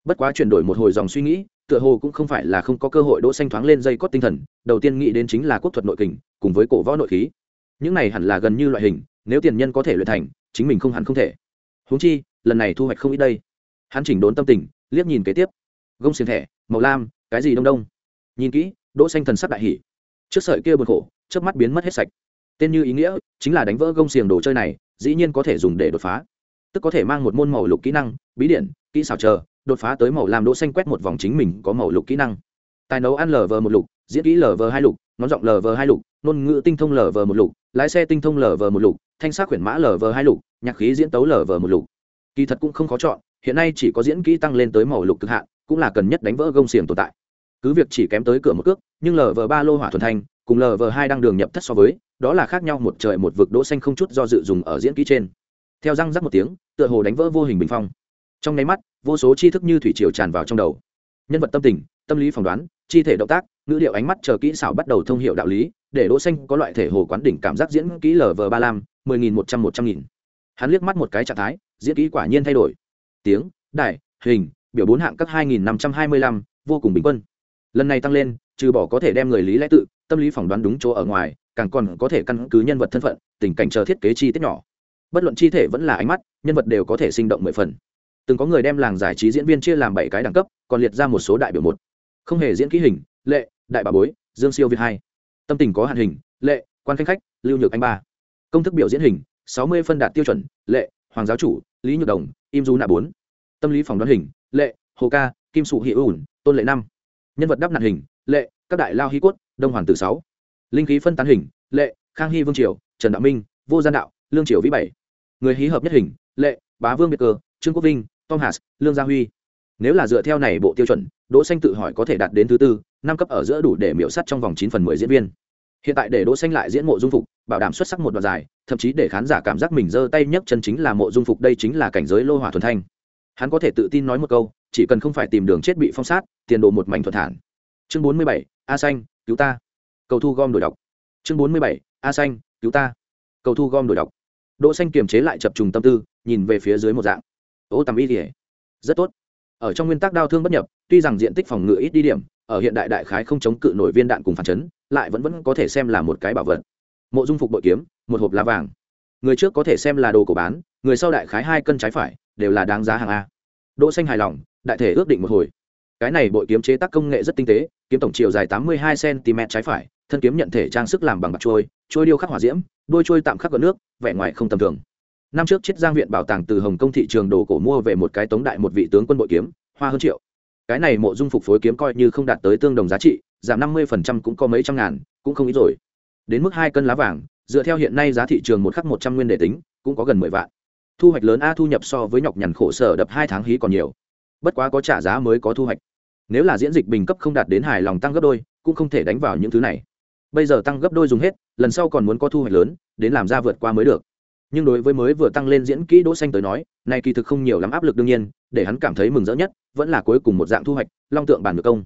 Bất quá chuyển đổi một hồi dòng suy nghĩ, tựa hồ cũng không phải là không có cơ hội đỗ xanh thoáng lên dây cót tinh thần, đầu tiên nghĩ đến chính là quốc thuật nội kình, cùng với cổ võ nội khí những này hẳn là gần như loại hình, nếu tiền nhân có thể luyện thành, chính mình không hẳn không thể. Huống chi, lần này thu hoạch không ít đây. Hắn chỉnh đốn tâm tình, liếc nhìn kế tiếp. Gông xiềng thẻ, màu lam, cái gì đông đông? Nhìn kỹ, đỗ xanh thần sắc đại hỉ. Trước sợi kia buồn khổ chớp mắt biến mất hết sạch. Tên như ý nghĩa, chính là đánh vỡ gông xiềng đồ chơi này, dĩ nhiên có thể dùng để đột phá. Tức có thể mang một môn màu lục kỹ năng, bí điện, kỹ xảo chờ, đột phá tới màu làm đỗ xanh quét một vòng chính mình có màu lục kỹ năng. Tài nấu ăn lờ vờ một lục, diễn kỹ lờ vờ hai lục, ngón giọng lờ vờ hai lục, ngôn ngữ tinh thông lờ vờ một lục lái xe tinh thông lờ vờ một lục, thanh sát khuyển mã lờ vờ hai lục, nhạc khí diễn tấu lờ vờ một lục. Kỳ thật cũng không khó chọn, hiện nay chỉ có diễn kỹ tăng lên tới màu lục cực hạn, cũng là cần nhất đánh vỡ gông xiềng tồn tại. Cứ việc chỉ kém tới cửa một cước, nhưng lờ vờ ba lô hỏa thuần thanh, cùng lờ vờ hai đang đường nhập thất so với, đó là khác nhau một trời một vực đỗ xanh không chút do dự dùng ở diễn kỹ trên. Theo răng rắc một tiếng, tựa hồ đánh vỡ vô hình bình phong. Trong nháy mắt, vô số tri thức như thủy triều tràn vào trong đầu. Nhân vật tâm tình, tâm lý phỏng đoán, chi thể động tác, ngữ liệu ánh mắt chờ kỹ xảo bắt đầu thông hiệu đạo lý để đỗ xanh có loại thể hồ quán đỉnh cảm giác diễn kỹ lờ vờ ba lam mười nghìn một trăm một trăm nghìn. Hắn liếc mắt một cái trạng thái, diễn kỹ quả nhiên thay đổi. Tiếng đại hình, biểu bốn hạng các hai nghìn năm trăm hai mươi lăm, vô cùng bình quân. Lần này tăng lên, trừ bỏ có thể đem người lý lẽ tự, tâm lý phỏng đoán đúng chỗ ở ngoài, càng còn có thể căn cứ nhân vật thân phận, tình cảnh chờ thiết kế chi tiết nhỏ. Bất luận chi thể vẫn là ánh mắt, nhân vật đều có thể sinh động mười phần. Từng có người đem làng giải trí diễn viên chia làm bảy cái đẳng cấp, còn liệt ra một số đại biểu một. Không hề diễn kỹ hình, lệ, đại bà bối, dương siêu việt hai tâm tình có hạn hình lệ quan khanh khách lưu nhược anh ba. Công thức biểu diễn hình sáu mươi phân đạt tiêu chuẩn lệ hoàng giáo chủ lý nhược đồng im du nạ bốn. Tâm lý phòng đoán hình lệ hồ ca kim sụ hiệu ủn tôn lệ năm. Nhân vật đắp nạn hình lệ các đại lao hy quất, đông hoàng tử sáu. Linh khí phân tán hình lệ khang hy vương triều trần đạo minh vô gian đạo lương triều vĩ bảy. Người hí hợp nhất hình lệ bá vương biệt cơ trương quốc vinh tom hà, lương gia huy. Nếu là dựa theo này bộ tiêu chuẩn đỗ xanh tự hỏi có thể đạt đến thứ tư, năm cấp ở giữa đủ để miểu sát trong vòng chín phần mười diễn viên. Hiện tại để đỗ xanh lại diễn mộ dung phục, bảo đảm xuất sắc một đoạn dài, thậm chí để khán giả cảm giác mình giơ tay nhấc chân chính là mộ dung phục, đây chính là cảnh giới lô hỏa thuần thanh. Hắn có thể tự tin nói một câu, chỉ cần không phải tìm đường chết bị phong sát, tiền đồ một mảnh thuận thản. Chương bốn mươi bảy, a xanh, cứu ta. Cầu thu gom đổi đọc. Chương bốn mươi bảy, a xanh, cứu ta. Cầu thu gom đổi đọc. Đỗ xanh kiềm chế lại chập trùng tâm tư, nhìn về phía dưới một dạng. Ô, tầm y thì rất tốt. Ở trong nguyên tắc đau thương bất nhập tuy rằng diện tích phòng ngự ít đi điểm, ở hiện đại đại khái không chống cự nổi viên đạn cùng phản chấn, lại vẫn vẫn có thể xem là một cái bảo vật. Mộ dung phục bội kiếm, một hộp lá vàng. Người trước có thể xem là đồ cổ bán, người sau đại khái hai cân trái phải, đều là đáng giá hàng a. Đỗ xanh hài lòng, đại thể ước định một hồi. Cái này bội kiếm chế tác công nghệ rất tinh tế, kiếm tổng chiều dài tám mươi hai cm trái phải, thân kiếm nhận thể trang sức làm bằng bạc trôi trôi điêu khắc hỏa diễm, đôi trôi tạm khắc gợn nước, vẻ ngoài không tầm thường. Năm trước chiết giang viện bảo tàng từ hồng kông thị trường đồ cổ mua về một cái tống đại một vị tướng quân bội kiếm, hoa hơn triệu cái này mộ dung phục phối kiếm coi như không đạt tới tương đồng giá trị, giảm năm mươi cũng có mấy trăm ngàn, cũng không ít rồi. Đến mức hai cân lá vàng, dựa theo hiện nay giá thị trường một khắc một trăm nguyên để tính, cũng có gần mười vạn. Thu hoạch lớn a thu nhập so với nhọc nhằn khổ sở đập hai tháng hí còn nhiều. Bất quá có trả giá mới có thu hoạch. Nếu là diễn dịch bình cấp không đạt đến hài lòng tăng gấp đôi, cũng không thể đánh vào những thứ này. Bây giờ tăng gấp đôi dùng hết, lần sau còn muốn có thu hoạch lớn, đến làm ra vượt qua mới được. Nhưng đối với mới vừa tăng lên diễn kỹ đỗ xanh tới nói, này kỳ thực không nhiều lắm áp lực đương nhiên để hắn cảm thấy mừng rỡ nhất vẫn là cuối cùng một dạng thu hoạch, long tượng bản ngược công.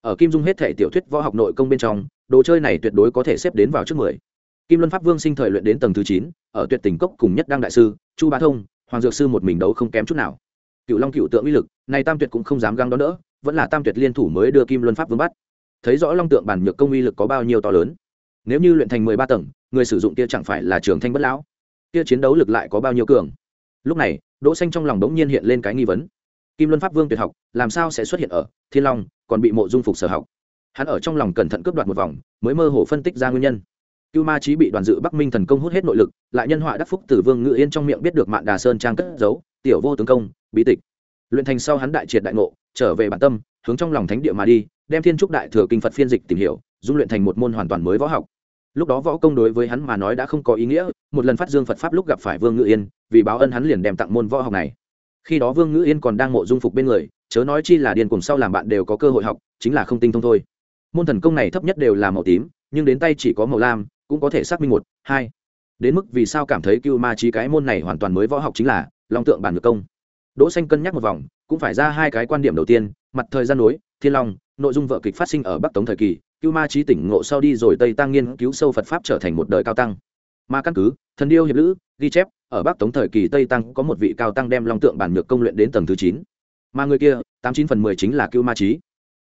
Ở kim dung hết thể tiểu thuyết võ học nội công bên trong, đồ chơi này tuyệt đối có thể xếp đến vào trước mười. Kim luân pháp vương sinh thời luyện đến tầng thứ chín, ở tuyệt tình cốc cùng nhất đăng đại sư, chu bá thông, hoàng dược sư một mình đấu không kém chút nào. Cựu long cựu tượng uy lực, này tam tuyệt cũng không dám găng đó nữa vẫn là tam tuyệt liên thủ mới đưa kim luân pháp vương bắt. Thấy rõ long tượng bản nhược công uy lực có bao nhiêu to lớn. Nếu như luyện thành mười ba tầng, người sử dụng kia chẳng phải là trường thanh bất lão. Kia chiến đấu lực lại có bao nhiêu cường. Lúc này đỗ xanh trong lòng đống nhiên hiện lên cái nghi vấn. Kim luân pháp vương tuyệt học, làm sao sẽ xuất hiện ở thiên long, còn bị mộ dung phục sở học? Hắn ở trong lòng cẩn thận cướp đoạt một vòng, mới mơ hồ phân tích ra nguyên nhân. Cưu ma trí bị đoàn dự bắc minh thần công hút hết nội lực, lại nhân họa đắc phúc từ vương ngự yên trong miệng biết được mạn đà sơn trang cất giấu, tiểu vô tướng công, bí tịch. Luyện thành sau hắn đại triệt đại ngộ, trở về bản tâm, hướng trong lòng thánh địa mà đi, đem thiên trúc đại thừa kinh phật phiên dịch tìm hiểu, dung luyện thành một môn hoàn toàn mới võ học lúc đó võ công đối với hắn mà nói đã không có ý nghĩa, một lần phát dương phật pháp lúc gặp phải vương ngự yên, vì báo ân hắn liền đem tặng môn võ học này. Khi đó vương ngự yên còn đang mộ dung phục bên người, chớ nói chi là điền cùng sau làm bạn đều có cơ hội học, chính là không tinh thông thôi. Môn thần công này thấp nhất đều là màu tím, nhưng đến tay chỉ có màu lam, cũng có thể xác minh một, hai. Đến mức vì sao cảm thấy cưu ma trí cái môn này hoàn toàn mới võ học chính là long tượng bản ngược công. Đỗ xanh cân nhắc một vòng, cũng phải ra hai cái quan điểm đầu tiên, mặt thời gian nối thiên long, nội dung vợ kịch phát sinh ở bắc tống thời kỳ cưu ma trí tỉnh ngộ sau đi rồi tây tăng nghiên cứu sâu phật pháp trở thành một đời cao tăng. Mà căn cứ, thần điêu hiệp lữ, ghi chép, ở bắc tống thời kỳ tây tăng có một vị cao tăng đem long tượng bản nhược công luyện đến tầng thứ chín. Mà người kia, tám chín phần mười chính là cưu ma trí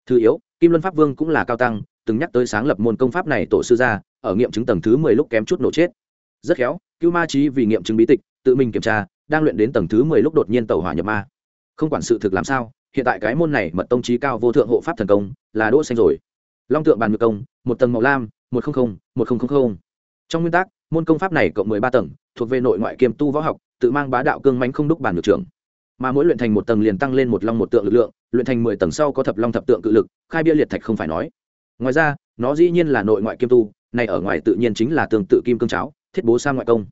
thứ yếu, kim luân pháp vương cũng là cao tăng, từng nhắc tới sáng lập môn công pháp này tổ sư gia, ở nghiệm chứng tầng thứ mười lúc kém chút nổ chết. Rất khéo, cưu ma trí vì nghiệm chứng bí tịch, tự mình kiểm tra, đang luyện đến tầng thứ mười lúc đột nhiên tàu hỏa nhập ma. Không quản sự thực làm sao, hiện tại cái môn này mật tông trí cao vô thượng hộ pháp thần công, là đỗ xanh rồi long tượng bàn ngược công, một tầng màu lam, một trăm linh một nghìn trong nguyên tắc, môn công pháp này cộng mười ba tầng, thuộc về nội ngoại kiêm tu võ học, tự mang bá đạo cương mánh không đúc bàn ngược trưởng. Mà mỗi luyện thành một tầng liền tăng lên một long một tượng lực lượng, luyện thành mười tầng sau có thập long thập tượng cự lực, khai bia liệt thạch không phải nói. Ngoài ra, nó dĩ nhiên là nội ngoại kiêm tu, này ở ngoài tự nhiên chính là tương tự kim cương cháo, thiết bố sang ngoại công.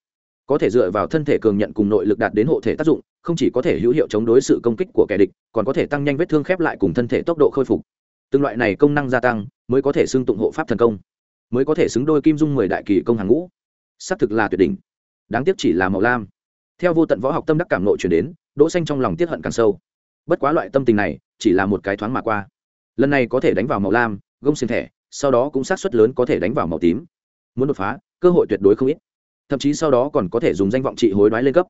Có thể dựa vào thân thể cường nhận cùng nội lực đạt đến hộ thể tác dụng, không chỉ có thể hữu hiệu chống đối sự công kích của kẻ địch, còn có thể tăng nhanh vết thương khép lại cùng thân thể tốc độ khôi phục từng loại này công năng gia tăng, mới có thể xưng tụng hộ pháp thần công, mới có thể xứng đôi kim dung mười đại kỳ công hàng ngũ. Xác thực là tuyệt đỉnh, đáng tiếc chỉ là màu lam. Theo vô tận võ học tâm đắc cảm nội chuyển đến, đỗ xanh trong lòng tiết hận càng sâu. Bất quá loại tâm tình này, chỉ là một cái thoáng mà qua. Lần này có thể đánh vào màu lam, gông xiên thẻ, sau đó cũng sát suất lớn có thể đánh vào màu tím. Muốn đột phá, cơ hội tuyệt đối không ít. Thậm chí sau đó còn có thể dùng danh vọng trị hối đoái lên cấp.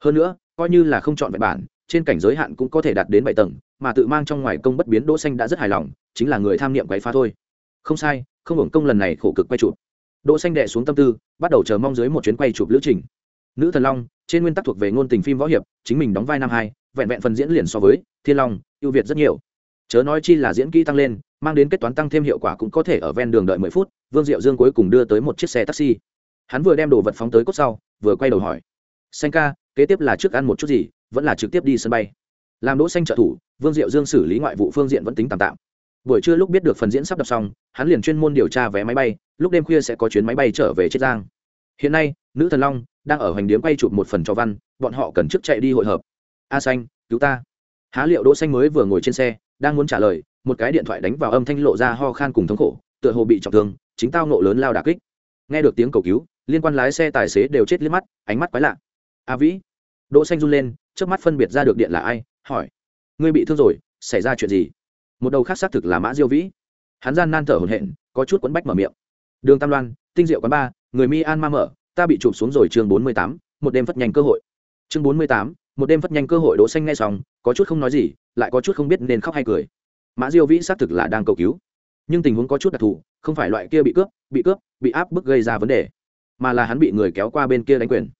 Hơn nữa, coi như là không chọn vẹn bản trên cảnh giới hạn cũng có thể đạt đến bảy tầng, mà tự mang trong ngoài công bất biến đỗ xanh đã rất hài lòng, chính là người tham niệm quấy phá thôi. Không sai, không hưởng công lần này khổ cực quay chụp. Đỗ xanh đệ xuống tâm tư, bắt đầu chờ mong dưới một chuyến quay chụp lữ trình. Nữ thần long, trên nguyên tắc thuộc về ngôn tình phim võ hiệp, chính mình đóng vai năm hai, vẹn vẹn phần diễn liền so với thiên long, ưu việt rất nhiều. Chớ nói chi là diễn kỹ tăng lên, mang đến kết toán tăng thêm hiệu quả cũng có thể ở ven đường đợi mười phút, vương diệu dương cuối cùng đưa tới một chiếc xe taxi. Hắn vừa đem đồ vật phóng tới cốt sau, vừa quay đầu hỏi. Xanh ca, kế tiếp là trước ăn một chút gì? Vẫn là trực tiếp đi sân bay. Làm đỗ xanh trợ thủ, vương diệu dương xử lý ngoại vụ phương diện vẫn tính tạm tạm. Buổi trưa lúc biết được phần diễn sắp đọc xong, hắn liền chuyên môn điều tra vé máy bay, lúc đêm khuya sẽ có chuyến máy bay trở về chiết giang. Hiện nay, nữ thần long đang ở hoành điếm quay chụp một phần cho văn, bọn họ cần trước chạy đi hội hợp. A xanh, cứu ta. Há liệu đỗ xanh mới vừa ngồi trên xe, đang muốn trả lời, một cái điện thoại đánh vào âm thanh lộ ra ho khan cùng thống khổ, tựa hồ bị trọng thương, chính tao nộ lớn lao đả kích. Nghe được tiếng cầu cứu, liên quan lái xe tài xế đều chết liếc mắt, ánh mắt quái lạ. A vĩ. Đỗ xanh run lên trước mắt phân biệt ra được điện là ai, hỏi. Ngươi bị thương rồi, xảy ra chuyện gì? Một đầu khác xác thực là mã diêu vĩ. Hắn gian nan thở hổn hển, có chút quấn bách mở miệng. Đường tam loan, tinh diệu quán ba, người mi an ma mở, ta bị chụp xuống rồi chương bốn mươi tám, một đêm phất nhanh cơ hội. Chương bốn mươi tám, một đêm phất nhanh cơ hội, đỗ xanh ngay xong, có chút không nói gì, lại có chút không biết nên khóc hay cười. Mã diêu vĩ xác thực là đang cầu cứu. Nhưng tình huống có chút đặc thù, không phải loại kia bị cướp bị cướp, bị áp bức gây ra vấn đề, mà là hắn bị người kéo qua bên kia đánh quyền.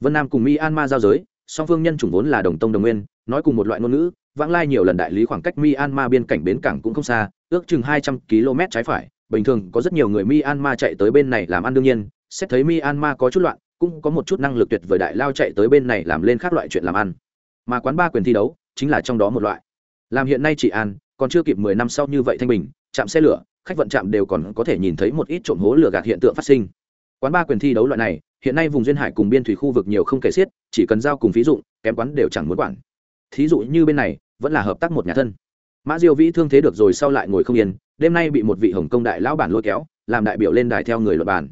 Vân nam cùng myanmar giao giới song phương nhân chủng vốn là đồng tông đồng nguyên, nói cùng một loại ngôn ngữ, vãng lai nhiều lần đại lý khoảng cách myanmar biên cảnh bến cảng cũng không xa, ước chừng hai trăm km trái phải, bình thường có rất nhiều người myanmar chạy tới bên này làm ăn đương nhiên, xét thấy myanmar có chút loạn, cũng có một chút năng lực tuyệt vời đại lao chạy tới bên này làm lên khác loại chuyện làm ăn. Mà quán ba quyền thi đấu, chính là trong đó một loại. Làm hiện nay chị an, còn chưa kịp mười năm sau như vậy thanh bình, chạm xe lửa, khách vận chạm đều còn có thể nhìn thấy một ít trộm hố lửa gạt hiện tượng phát sinh. Quán ba quyền thi đấu loại này hiện nay vùng duyên hải cùng biên thủy khu vực nhiều không kể xiết, chỉ cần giao cùng phí dụng, kém quán đều chẳng muốn quản. Thí dụ như bên này, vẫn là hợp tác một nhà thân. Mã diêu vĩ thương thế được rồi sau lại ngồi không yên, đêm nay bị một vị hồng công đại lão bản lôi kéo, làm đại biểu lên đài theo người luật bản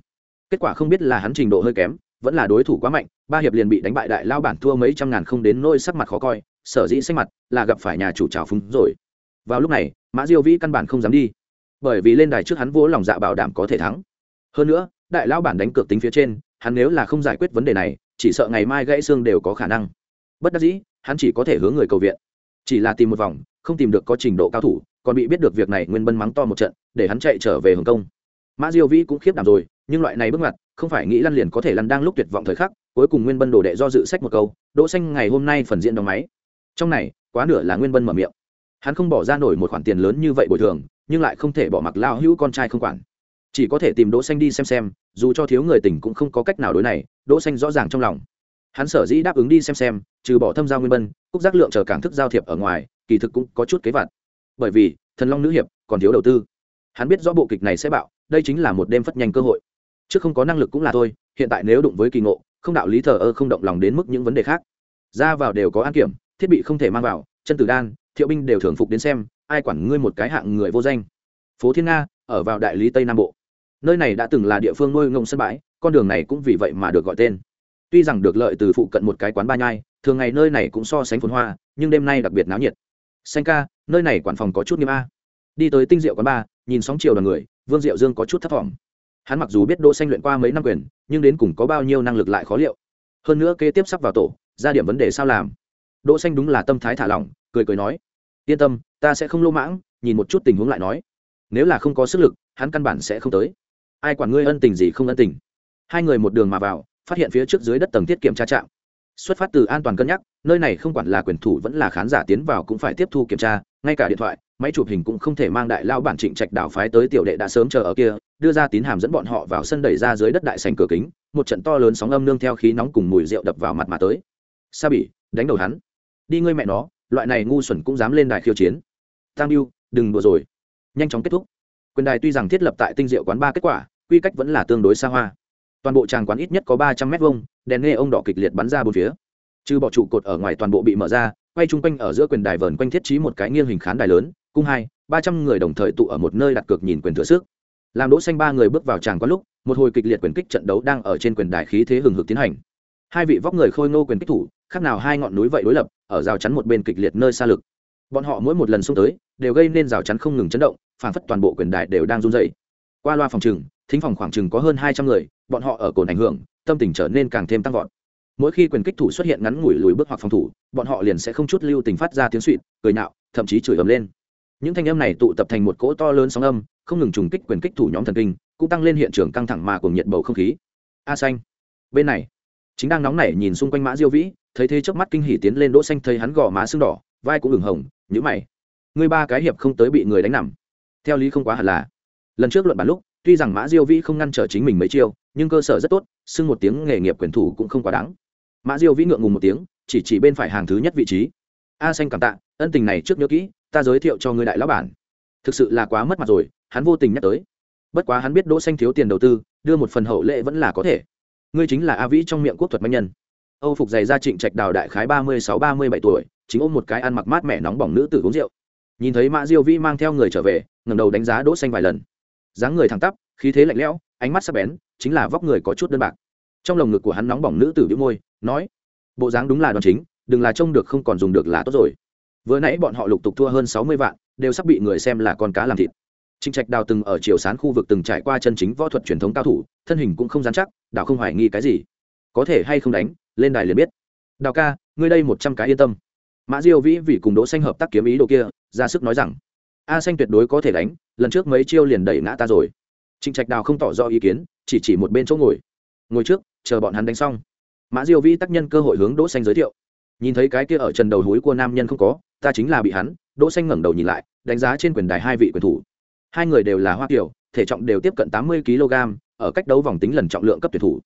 kết quả không biết là hắn trình độ hơi kém, vẫn là đối thủ quá mạnh, ba hiệp liền bị đánh bại đại lao bản thua mấy trăm ngàn không đến nôi sắc mặt khó coi, sở dĩ sách mặt là gặp phải nhà chủ trào phúng rồi. Vào lúc này, mã diêu vĩ căn bản không dám đi, bởi vì lên đài trước hắn vỗ lòng dạ bảo đảm có thể thắng. Hơn nữa, đại lao bản đánh cược tính phía trên hắn nếu là không giải quyết vấn đề này, chỉ sợ ngày mai gãy xương đều có khả năng. Bất đắc dĩ, hắn chỉ có thể hướng người cầu viện. Chỉ là tìm một vòng, không tìm được có trình độ cao thủ, còn bị biết được việc này nguyên bân mắng to một trận, để hắn chạy trở về hồng kông. Mã diêu vĩ cũng khiếp đảm rồi, nhưng loại này bước ngoặt, không phải nghĩ lăn liền có thể lăn đang lúc tuyệt vọng thời khắc, cuối cùng nguyên bân đồ đệ do dự sách một câu, đỗ xanh, ngày hôm nay phần diện đóng máy. Trong này, quá nửa là nguyên bân mở miệng. Hắn không bỏ ra nổi một khoản tiền lớn như vậy bồi thường, nhưng lại không thể bỏ mặc lao hữu con trai không quản chỉ có thể tìm đỗ xanh đi xem xem, dù cho thiếu người tình cũng không có cách nào đối này, đỗ xanh rõ ràng trong lòng. Hắn sở dĩ đáp ứng đi xem xem, trừ bỏ thâm giao nguyên bân, cúc giác lượng chờ cảng thức giao thiệp ở ngoài, kỳ thực cũng có chút kế vặt. Bởi vì, thần long nữ hiệp, còn thiếu đầu tư. Hắn biết rõ bộ kịch này sẽ bạo, đây chính là một đêm phất nhanh cơ hội. Trước không có năng lực cũng là thôi, hiện tại nếu đụng với kỳ ngộ, không đạo lý thờ ơ không động lòng đến mức những vấn đề khác. Ra vào đều có an kiểm, thiết bị không thể mang vào, chân tử đan, thiệu binh đều thường phục đến xem, ai quản ngươi một cái hạng người vô danh. Phố thiên nga, ở vào đại lý tây nam bộ nơi này đã từng là địa phương nuôi ngông sân bãi, con đường này cũng vì vậy mà được gọi tên. Tuy rằng được lợi từ phụ cận một cái quán ba nhai, thường ngày nơi này cũng so sánh phồn hoa, nhưng đêm nay đặc biệt náo nhiệt. Xanh ca, nơi này quản phòng có chút nghiêm a. Đi tới tinh diệu quán ba, nhìn sóng chiều đoàn người, vương diệu dương có chút thất vọng hắn mặc dù biết đỗ xanh luyện qua mấy năm quyền, nhưng đến cùng có bao nhiêu năng lực lại khó liệu. Hơn nữa kế tiếp sắp vào tổ, ra điểm vấn đề sao làm. Đỗ xanh đúng là tâm thái thả lỏng, cười cười nói, yên tâm, ta sẽ không lô mãng, nhìn một chút tình huống lại nói. Nếu là không có sức lực, hắn căn bản sẽ không tới ai quản ngươi ân tình gì không ân tình. Hai người một đường mà vào, phát hiện phía trước dưới đất tầng tiết kiểm tra trạm. Xuất phát từ an toàn cân nhắc, nơi này không quản là quyền thủ vẫn là khán giả tiến vào cũng phải tiếp thu kiểm tra, ngay cả điện thoại, máy chụp hình cũng không thể mang đại lao bản trịnh trạch đảo phái tới tiểu đệ đã sớm chờ ở kia, đưa ra tín hàm dẫn bọn họ vào sân đẩy ra dưới đất đại sành cửa kính, một trận to lớn sóng âm nương theo khí nóng cùng mùi rượu đập vào mặt mà tới. Sa bỉ, đánh đầu hắn. Đi ngươi mẹ nó, loại này ngu xuẩn cũng dám lên đài khiêu chiến. Tam mưu đừng đùa rồi. Nhanh chóng kết thúc. Quyền đài tuy rằng thiết lập tại tinh diệu quán ba kết quả quy cách vẫn là tương đối xa hoa. Toàn bộ tràng quán ít nhất có ba trăm mét vuông, đèn nghe ông đỏ kịch liệt bắn ra bốn phía. Trừ bỏ trụ cột ở ngoài toàn bộ bị mở ra, quay chung quanh ở giữa quyền đài vờn quanh thiết trí một cái nghiêng hình khán đài lớn, cung hai, ba trăm người đồng thời tụ ở một nơi đặt cược nhìn quyền thừa sức. Làm đỗ xanh ba người bước vào tràng quán lúc, một hồi kịch liệt quyền kích trận đấu đang ở trên quyền đài khí thế hừng hực tiến hành. Hai vị vóc người khôi ngô quyền kích thủ, khác nào hai ngọn núi vậy đối lập, ở rào chắn một bên kịch liệt nơi xa lực. Bọn họ mỗi một lần xung tới, đều gây nên rào chắn không ngừng chấn động, phản phất toàn bộ quyền đài đều đang run rẩy. Qua loa phòng trừng thính phòng khoảng chừng có hơn hai trăm người, bọn họ ở cồn ảnh hưởng, tâm tình trở nên càng thêm tăng vọt. Mỗi khi quyền kích thủ xuất hiện ngắn ngủi lùi bước hoặc phòng thủ, bọn họ liền sẽ không chút lưu tình phát ra tiếng suỵt, cười nhạo thậm chí chửi ầm lên. Những thanh âm này tụ tập thành một cỗ to lớn sóng âm, không ngừng trùng kích quyền kích thủ nhóm thần kinh, cũng tăng lên hiện trường căng thẳng mà cùng nhiệt bầu không khí. A xanh, bên này, chính đang nóng nảy nhìn xung quanh mã diêu vĩ, thấy thế trước mắt kinh hỉ tiến lên đỗ xanh thấy hắn gò má sưng đỏ, vai cũng ửng hồng, nhíu mày. Ngươi ba cái hiệp không tới bị người đánh nằm. Theo lý không quá hẳn là. Lần trước luận bản lúc tuy rằng mã diêu vĩ không ngăn trở chính mình mấy chiêu, nhưng cơ sở rất tốt, xưng một tiếng nghề nghiệp quyền thủ cũng không quá đáng. Mã diêu vĩ ngượng ngùng một tiếng, chỉ chỉ bên phải hàng thứ nhất vị trí. A xanh cảm tạ, ân tình này trước nhớ kỹ, ta giới thiệu cho người đại lão bản. Thực sự là quá mất mặt rồi, hắn vô tình nhắc tới. Bất quá hắn biết đỗ xanh thiếu tiền đầu tư, đưa một phần hậu lệ vẫn là có thể. Ngươi chính là a vĩ trong miệng quốc thuật mạnh nhân. Âu phục giày ra trịnh trạch đào đại khái ba mươi sáu ba mươi bảy tuổi, chính ôm một cái ăn mặc mát mẻ nóng bỏng nữ tử uống rượu. Nhìn thấy mã diêu vĩ mang theo người trở về, ngẩng đầu đánh giá đỗ xanh vài lần dáng người thẳng tắp khí thế lạnh lẽo ánh mắt sắc bén chính là vóc người có chút đơn bạc trong lồng ngực của hắn nóng bỏng nữ tử bĩu môi nói bộ dáng đúng là đòn chính đừng là trông được không còn dùng được là tốt rồi vừa nãy bọn họ lục tục thua hơn sáu mươi vạn đều sắp bị người xem là con cá làm thịt Trịnh Trạch Đào từng ở triều sán khu vực từng trải qua chân chính võ thuật truyền thống cao thủ, thân hình cũng không dám chắc, đào không hoài nghi cái gì. Có thể hay không đánh, lên đài liền biết. Đào ca, ngươi đây một trăm cái yên tâm. Mã Diêu Vĩ vì cùng Đỗ Xanh hợp tác kiếm ý đồ kia, ra sức nói rằng, A Xanh tuyệt đối có thể đánh, lần trước mấy chiêu liền đẩy ngã ta rồi. Trịnh Trạch Đào không tỏ rõ ý kiến, chỉ chỉ một bên chỗ ngồi. Ngồi trước, chờ bọn hắn đánh xong. Mã Diêu Vĩ tác nhân cơ hội hướng Đỗ Xanh giới thiệu. Nhìn thấy cái kia ở trần đầu núi của nam nhân không có, ta chính là bị hắn. Đỗ Xanh ngẩng đầu nhìn lại, đánh giá trên quyền đài hai vị quyền thủ hai người đều là hoa kiều, thể trọng đều tiếp cận tám mươi kg ở cách đấu vòng tính lần trọng lượng cấp tuyển thủ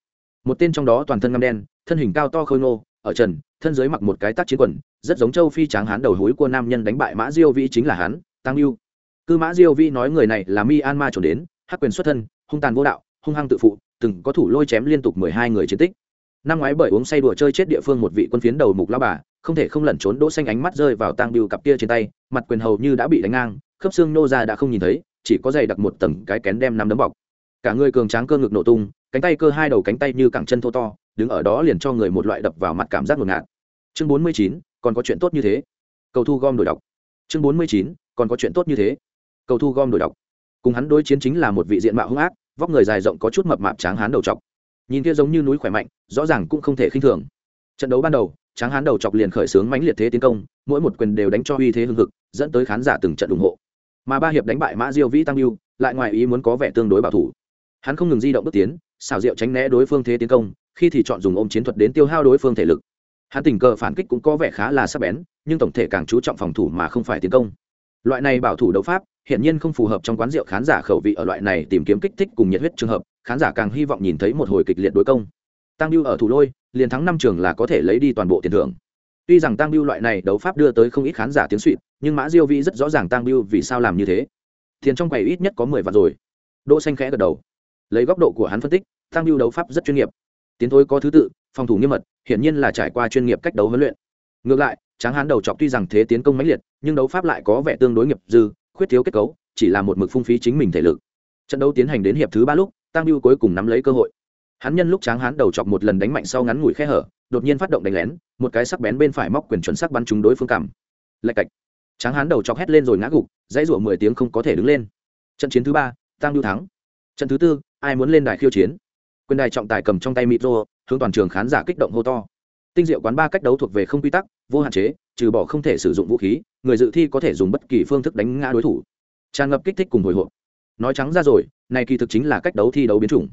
một tên trong đó toàn thân ngăm đen thân hình cao to khôi ngô ở trần thân dưới mặc một cái tác chiến quần rất giống châu phi tráng hán đầu hối của nam nhân đánh bại mã diêu vĩ chính là hắn tăng lưu cư mã diêu Vi nói người này là myanmar trốn đến, hắc quyền xuất thân, hung tàn vô đạo, hung hăng tự phụ, từng có thủ lôi chém liên tục mười hai người chiến tích. Năm ngoái bởi uống say đùa chơi chết địa phương một vị quân phiến đầu mục lao bà, không thể không lẩn trốn đỗ xanh ánh mắt rơi vào tang biêu cặp kia trên tay, mặt quyền hầu như đã bị đánh ngang, khớp xương nô ra đã không nhìn thấy, chỉ có dày đặc một tầng cái kén đem nắm đấm bọc. Cả người cường tráng cơ ngực nổ tung, cánh tay cơ hai đầu cánh tay như cẳng chân thô to, đứng ở đó liền cho người một loại đập vào mặt cảm giác ngột ngạt. Chương bốn mươi chín, còn có chuyện tốt như thế. Cầu thu gom đổi đọc. Chương bốn mươi chín còn có chuyện tốt như thế. Cầu thu gom đổi đọc cùng hắn đối chiến chính là một vị diện mạo hung ác, vóc người dài rộng có chút mập mạp tráng hán đầu chọc. Nhìn kia giống như núi khỏe mạnh, rõ ràng cũng không thể khinh thường. Trận đấu ban đầu, tráng hán đầu chọc liền khởi xướng mãnh liệt thế tiến công, mỗi một quyền đều đánh cho uy thế hưng hực, dẫn tới khán giả từng trận ủng hộ. Mà ba hiệp đánh bại mã diêu vĩ tăng lưu lại ngoài ý muốn có vẻ tương đối bảo thủ. Hắn không ngừng di động bước tiến, xảo diệu tránh né đối phương thế tiến công, khi thì chọn dùng ôm chiến thuật đến tiêu hao đối phương thể lực. Hắn tình cờ phản kích cũng có vẻ khá là sắc bén, nhưng tổng thể càng chú trọng phòng thủ mà không phải tiến công loại này bảo thủ đấu pháp hiện nhiên không phù hợp trong quán rượu khán giả khẩu vị ở loại này tìm kiếm kích thích cùng nhiệt huyết trường hợp, khán giả càng hy vọng nhìn thấy một hồi kịch liệt đối công. Tăng lưu ở thủ lôi, liền thắng năm trường là có thể lấy đi toàn bộ tiền thưởng. Tuy rằng tăng biêu loại này đấu pháp đưa tới không ít khán giả tiếng suỵt nhưng mã diêu Vi rất rõ ràng tăng biêu vì sao làm như thế. Tiền trong quầy ít nhất có mười vạn rồi. Đỗ xanh khẽ gật đầu. Lấy góc độ của hắn phân tích, tăng biêu đấu pháp rất chuyên nghiệp. Tiến thối có thứ tự, phòng thủ nghiêm mật, hiển nhiên là trải qua chuyên nghiệp cách đấu huấn luyện. Ngược lại tráng hán đầu chọc tuy rằng thế tiến công mãnh liệt, nhưng đấu pháp lại có vẻ tương đối nghiệp dư, khuyết thiếu kết cấu, chỉ là một mực phung phí chính mình thể lực. Trận đấu tiến hành đến hiệp thứ ba lúc tăng biêu cuối cùng nắm lấy cơ hội. Hắn nhân lúc tráng hán đầu chọc một lần đánh mạnh sau ngắn ngủi khe hở, đột nhiên phát động đánh lén, một cái sắc bén bên phải móc quyền chuẩn sắc bắn trúng đối phương cảm lạch cạch. Tráng hán đầu chọc hét lên rồi ngã gục, dãy rủa mười tiếng không có thể đứng lên. Trận chiến thứ ba tăng biêu thắng. Trận thứ tư, ai muốn lên đài khiêu chiến? Quyền đài trọng tài cầm trong tay micro hướng toàn trường khán giả kích động hô to tinh diệu quán ba cách đấu thuộc về không quy tắc, vô hạn chế, trừ bỏ không thể sử dụng vũ khí, người dự thi có thể dùng bất kỳ phương thức đánh ngã đối thủ. Tràn ngập kích thích cùng hồi hộp. Nói trắng ra rồi, này kỳ thực chính là cách đấu thi đấu biến chủng.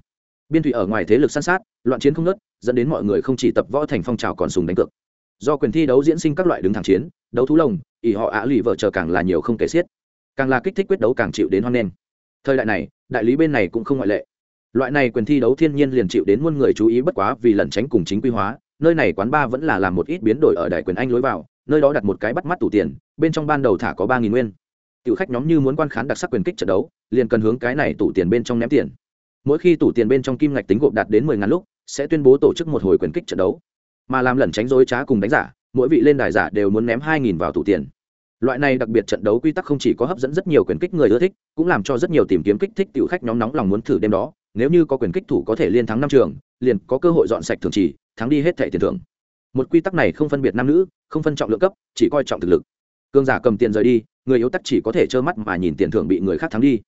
Biên thủy ở ngoài thế lực san sát, loạn chiến không nớt dẫn đến mọi người không chỉ tập võ thành phong trào còn sùng đánh cược. Do quyền thi đấu diễn sinh các loại đứng thẳng chiến, đấu thú lồng, ỷ họ ạ lì vợ chờ càng là nhiều không kể xiết. Càng là kích thích quyết đấu càng chịu đến hoan nghênh. Thời đại này, đại lý bên này cũng không ngoại lệ. Loại này quyền thi đấu thiên nhiên liền chịu đến muôn người chú ý bất quá vì lẩn tránh cùng chính quy hóa nơi này quán ba vẫn là làm một ít biến đổi ở đại quyền anh lối vào, nơi đó đặt một cái bắt mắt tủ tiền, bên trong ban đầu thả có ba nghìn nguyên. Tiểu khách nhóm như muốn quan khán đặc sắc quyền kích trận đấu, liền cần hướng cái này tủ tiền bên trong ném tiền. Mỗi khi tủ tiền bên trong kim ngạch tính gộp đạt đến mười ngàn lúc, sẽ tuyên bố tổ chức một hồi quyền kích trận đấu. Mà làm lẩn tránh dối trá cùng đánh giả, mỗi vị lên đài giả đều muốn ném hai nghìn vào tủ tiền. Loại này đặc biệt trận đấu quy tắc không chỉ có hấp dẫn rất nhiều quyền kích người ưa thích, cũng làm cho rất nhiều tìm kiếm kích thích tiểu khách nhóm nóng lòng muốn thử đêm đó. Nếu như có quyền kích thủ có thể liên thắng năm trường, liền có cơ hội dọn sạch thường trì thắng đi hết thẻ tiền thưởng. Một quy tắc này không phân biệt nam nữ, không phân trọng lượng cấp, chỉ coi trọng thực lực. Cương giả cầm tiền rời đi, người yếu tắc chỉ có thể trơ mắt mà nhìn tiền thưởng bị người khác thắng đi.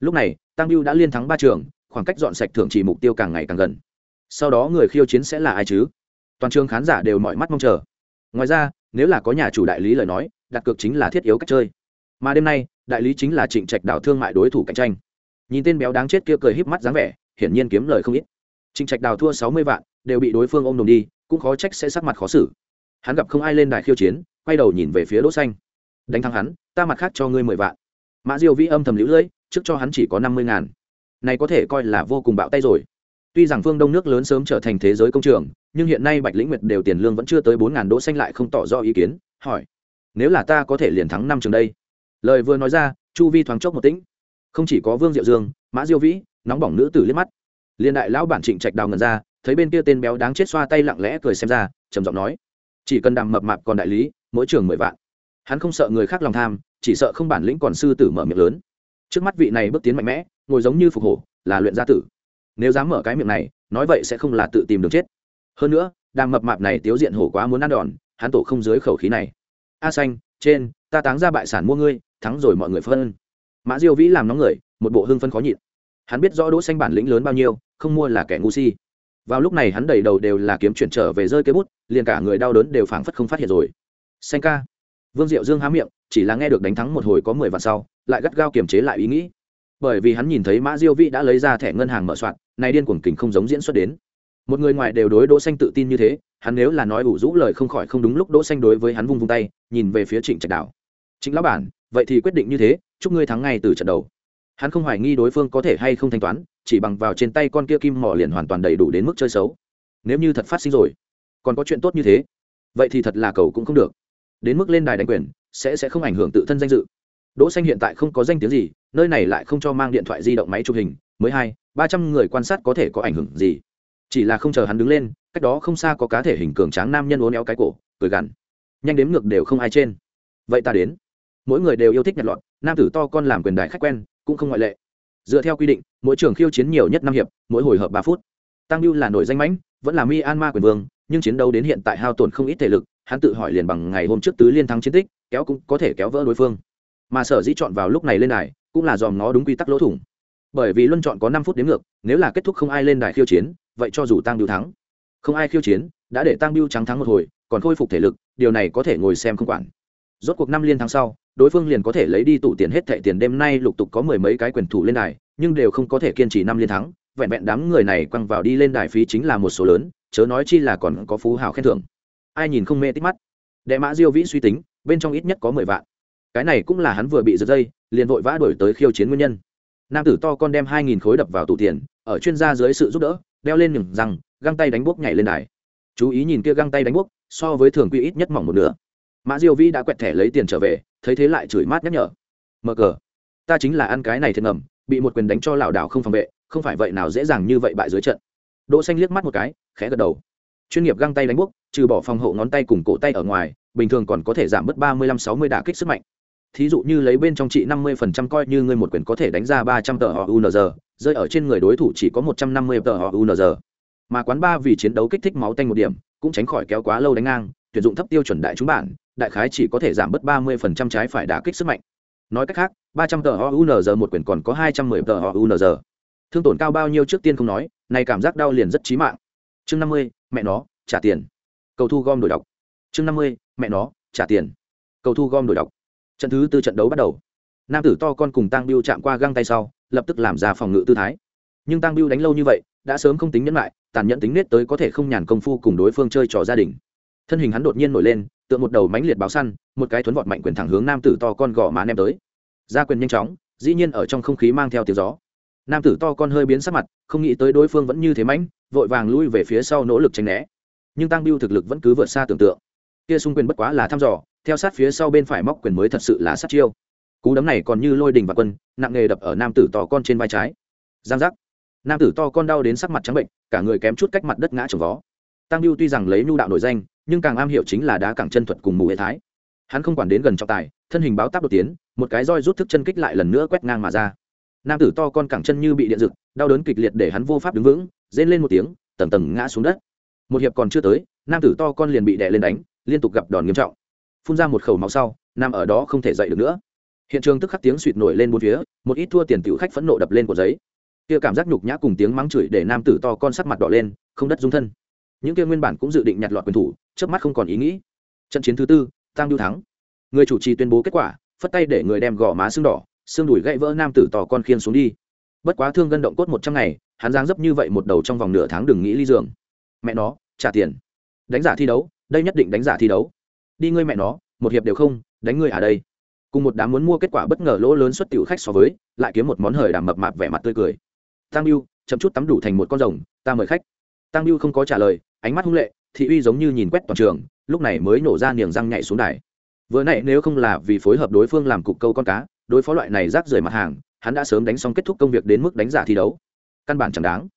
Lúc này, tăng biêu đã liên thắng ba trường, khoảng cách dọn sạch thưởng chỉ mục tiêu càng ngày càng gần. Sau đó người khiêu chiến sẽ là ai chứ? Toàn trường khán giả đều mọi mắt mong chờ. Ngoài ra, nếu là có nhà chủ đại lý lời nói, đặt cược chính là thiết yếu cách chơi. Mà đêm nay, đại lý chính là trịnh trạch đảo thương mại đối thủ cạnh tranh. Nhìn tên béo đáng chết kia cười híp mắt dáng vẻ, hiển nhiên kiếm lời không ít. Trịnh trạch đào thua sáu mươi vạn đều bị đối phương ôm đồm đi, cũng khó trách sẽ sắc mặt khó xử. Hắn gặp không ai lên đài khiêu chiến, quay đầu nhìn về phía đỗ xanh. Đánh thắng hắn, ta mặt khác cho ngươi mười vạn. Mã diêu vĩ âm thầm liễu lưỡi, trước cho hắn chỉ có năm mươi ngàn. Này có thể coi là vô cùng bạo tay rồi. Tuy rằng phương đông nước lớn sớm trở thành thế giới công trường, nhưng hiện nay bạch lĩnh nguyệt đều tiền lương vẫn chưa tới bốn ngàn, đỗ xanh lại không tỏ rõ ý kiến, hỏi nếu là ta có thể liền thắng năm trường đây? Lời vừa nói ra, chu vi thoáng chốc một tĩnh. Không chỉ có vương diệu dương, mã diêu vĩ, nóng bỏng nữ tử liếc mắt. Liên đại lão bản trịnh trạch đào ngần ra thấy bên kia tên béo đáng chết xoa tay lặng lẽ cười xem ra, trầm giọng nói, chỉ cần đàm mập mạp còn đại lý, mỗi trường mười vạn. Hắn không sợ người khác lòng tham, chỉ sợ không bản lĩnh còn sư tử mở miệng lớn. Trước mắt vị này bước tiến mạnh mẽ, ngồi giống như phục hổ, là luyện gia tử. Nếu dám mở cái miệng này, nói vậy sẽ không là tự tìm đường chết. Hơn nữa, đàm mập mạp này tiếu diện hổ quá muốn ăn đòn, hắn tổ không dưới khẩu khí này. A xanh, trên, ta táng ra bại sản mua ngươi, thắng rồi mọi người phân. Mã diêu vĩ làm nóng người, một bộ hưng phân khó nhịn. Hắn biết rõ đỗ xanh bản lĩnh lớn bao nhiêu, không mua là kẻ ngu si vào lúc này hắn đầy đầu đều là kiếm chuyển trở về rơi cái bút, liền cả người đau đớn đều phảng phất không phát hiện rồi. Xanh ca. Vương diệu dương há miệng, chỉ là nghe được đánh thắng một hồi có mười vạn sau, lại gắt gao kiềm chế lại ý nghĩ. Bởi vì hắn nhìn thấy mã diêu vĩ đã lấy ra thẻ ngân hàng mở soạn này điên cuồng kình không giống diễn xuất đến. Một người ngoài đều đối đỗ xanh tự tin như thế, hắn nếu là nói ủ rũ lời không khỏi không đúng lúc đỗ xanh đối với hắn vung vung tay, nhìn về phía trịnh trạch đảo. Chính lão bản, vậy thì quyết định như thế, chúc ngươi thắng ngay từ trận đầu. Hắn không hoài nghi đối phương có thể hay không thanh toán chỉ bằng vào trên tay con kia kim mỏ liền hoàn toàn đầy đủ đến mức chơi xấu. Nếu như thật phát sinh rồi, còn có chuyện tốt như thế, vậy thì thật là cầu cũng không được. Đến mức lên đài đánh quyền, sẽ sẽ không ảnh hưởng tự thân danh dự. Đỗ xanh hiện tại không có danh tiếng gì, nơi này lại không cho mang điện thoại di động máy chụp hình, mới hai, ba trăm người quan sát có thể có ảnh hưởng gì. Chỉ là không chờ hắn đứng lên, cách đó không xa có cá thể hình cường tráng nam nhân uốn éo cái cổ, cười gằn. Nhanh đếm ngược đều không ai trên. Vậy ta đến. Mỗi người đều yêu thích nhặt lọt nam tử to con làm quyền đài khách quen, cũng không ngoại lệ dựa theo quy định, mỗi trường khiêu chiến nhiều nhất năm hiệp, mỗi hồi hợp ba phút. Tăng lưu là nổi danh mãnh, vẫn là myanmar quyền vương, nhưng chiến đấu đến hiện tại hao tổn không ít thể lực, hắn tự hỏi liền bằng ngày hôm trước tứ liên thắng chiến tích, kéo cũng có thể kéo vỡ đối phương. Mà sở dĩ chọn vào lúc này lên đài, cũng là dòm nó đúng quy tắc lỗ thủng. Bởi vì luân chọn có năm phút đến ngược, nếu là kết thúc không ai lên đài khiêu chiến, vậy cho dù tăng biêu thắng, không ai khiêu chiến, đã để tăng biêu trắng thắng một hồi, còn khôi phục thể lực, điều này có thể ngồi xem không quản rốt cuộc năm liên thắng sau, đối phương liền có thể lấy đi tụ tiền hết thệ tiền đêm nay lục tục có mười mấy cái quyền thủ lên đài, nhưng đều không có thể kiên trì năm liên thắng. Vẹn vẹn đám người này quăng vào đi lên đài phí chính là một số lớn, chớ nói chi là còn có phú hào khen thưởng. Ai nhìn không mê tích mắt. Đệ mã diêu vĩ suy tính, bên trong ít nhất có mười vạn. Cái này cũng là hắn vừa bị giật dây, liền vội vã đổi tới khiêu chiến nguyên nhân. Nam tử to con đem hai nghìn khối đập vào tủ tiền, ở chuyên gia dưới sự giúp đỡ, đeo lên nhừng rằng găng tay đánh bốc nhảy lên đài. Chú ý nhìn kia găng tay đánh bốc, so với thường quy ít nhất mỏng một nửa mã diêu vĩ đã quẹt thẻ lấy tiền trở về, thấy thế lại chửi mát nhắc nhở. Mờ cờ, ta chính là ăn cái này thiệt ngầm, bị một quyền đánh cho lảo đảo không phòng vệ, không phải vậy nào dễ dàng như vậy bại dưới trận. Đỗ xanh liếc mắt một cái, khẽ gật đầu. Chuyên nghiệp găng tay đánh bốc, trừ bỏ phòng hộ ngón tay cùng cổ tay ở ngoài, bình thường còn có thể giảm bớt ba mươi lăm sáu mươi đả kích sức mạnh. Thí dụ như lấy bên trong trị năm mươi phần trăm coi như ngươi một quyền có thể đánh ra ba trăm tờ họ unz rơi ở trên người đối thủ chỉ có một trăm năm mươi tờ họ unz mà quán ba vì chiến đấu kích thích máu tanh một điểm, cũng tránh khỏi kéo quá lâu đánh ngang, tuyển dụng thấp tiêu chuẩn đại chúng bản đại khái chỉ có thể giảm bớt ba mươi phần trăm trái phải đả kích sức mạnh. Nói cách khác, ba trăm tờ họ một quyển còn có hai trăm mười tờ họ thương tổn cao bao nhiêu trước tiên không nói này cảm giác đau liền rất chí mạng. Chương năm mươi, mẹ nó, trả tiền. Cầu thu gom đổi đọc. Chương năm mươi, mẹ nó, trả tiền. Cầu thu gom đổi đọc. Trận thứ tư trận đấu bắt đầu. Nam tử to con cùng Tang biêu chạm qua găng tay sau, lập tức làm ra phòng ngự tư thái. Nhưng Tang biêu đánh lâu như vậy, đã sớm không tính nhẫn lại, tàn nhẫn tính nết tới có thể không nhàn công phu cùng đối phương chơi trò gia đình. Thân hình hắn đột nhiên nổi lên tựa một đầu mánh liệt báo săn, một cái thuấn vọt mạnh quyền thẳng hướng nam tử to con gò má ném tới. Ra quyền nhanh chóng, dĩ nhiên ở trong không khí mang theo tiếng gió. Nam tử to con hơi biến sắc mặt, không nghĩ tới đối phương vẫn như thế mãnh, vội vàng lui về phía sau nỗ lực tránh né. Nhưng tăng biêu thực lực vẫn cứ vượt xa tưởng tượng. Kia xung quyền bất quá là thăm dò, theo sát phía sau bên phải móc quyền mới thật sự là sát chiêu. Cú đấm này còn như lôi đình và quân, nặng nghề đập ở nam tử to con trên vai trái. Giang giác. Nam tử to con đau đến sắc mặt trắng bệnh, cả người kém chút cách mặt đất ngã trồng vó. Tăng biêu tuy rằng lấy nhu đạo nổi danh nhưng càng am hiểu chính là đá cẳng chân thuật cùng mù hệ thái. Hắn không quản đến gần trọng tài, thân hình báo táp đột tiến, một cái roi rút thức chân kích lại lần nữa quét ngang mà ra. Nam tử to con cẳng chân như bị điện rực đau đớn kịch liệt để hắn vô pháp đứng vững, rên lên một tiếng, tầng tầng ngã xuống đất. Một hiệp còn chưa tới, nam tử to con liền bị đè lên đánh, liên tục gặp đòn nghiêm trọng. Phun ra một khẩu máu sau, nam ở đó không thể dậy được nữa. Hiện trường tức khắc tiếng suỵt nổi lên bốn phía, một ít thua tiền tiểu khách phẫn nộ đập lên của giấy. Kia cảm giác nhục nhã cùng tiếng mắng chửi để nam tử to con sắc mặt đỏ lên, không đất dung thân những kia nguyên bản cũng dự định nhặt lọt quyền thủ trước mắt không còn ý nghĩ. Trận chiến thứ tư tăng biêu thắng. Người chủ trì tuyên bố kết quả, phất tay để người đem gò má xương đỏ, xương đùi gãy vỡ nam tử tò con khiên xuống đi. Bất quá thương gân động cốt một trăm ngày, hắn giáng dấp như vậy một đầu trong vòng nửa tháng đừng nghĩ ly giường. Mẹ nó, trả tiền. Đánh giả thi đấu, đây nhất định đánh giả thi đấu. Đi ngươi mẹ nó, một hiệp đều không, đánh ngươi ở đây. Cùng một đám muốn mua kết quả bất ngờ lỗ lớn xuất tiểu khách so với, lại kiếm một món hời đảm mập mạp vẻ mặt tươi cười. Tăng yêu chậm chút tắm đủ thành một con rồng, ta mời khách tăng biêu không có trả lời, ánh mắt hung lệ, thị uy giống như nhìn quét toàn trường, lúc này mới nổ ra niềng răng nhảy xuống đài. Vừa nãy nếu không là vì phối hợp đối phương làm cục câu con cá, đối phó loại này rác rưởi mặt hàng, hắn đã sớm đánh xong kết thúc công việc đến mức đánh giả thi đấu. Căn bản chẳng đáng.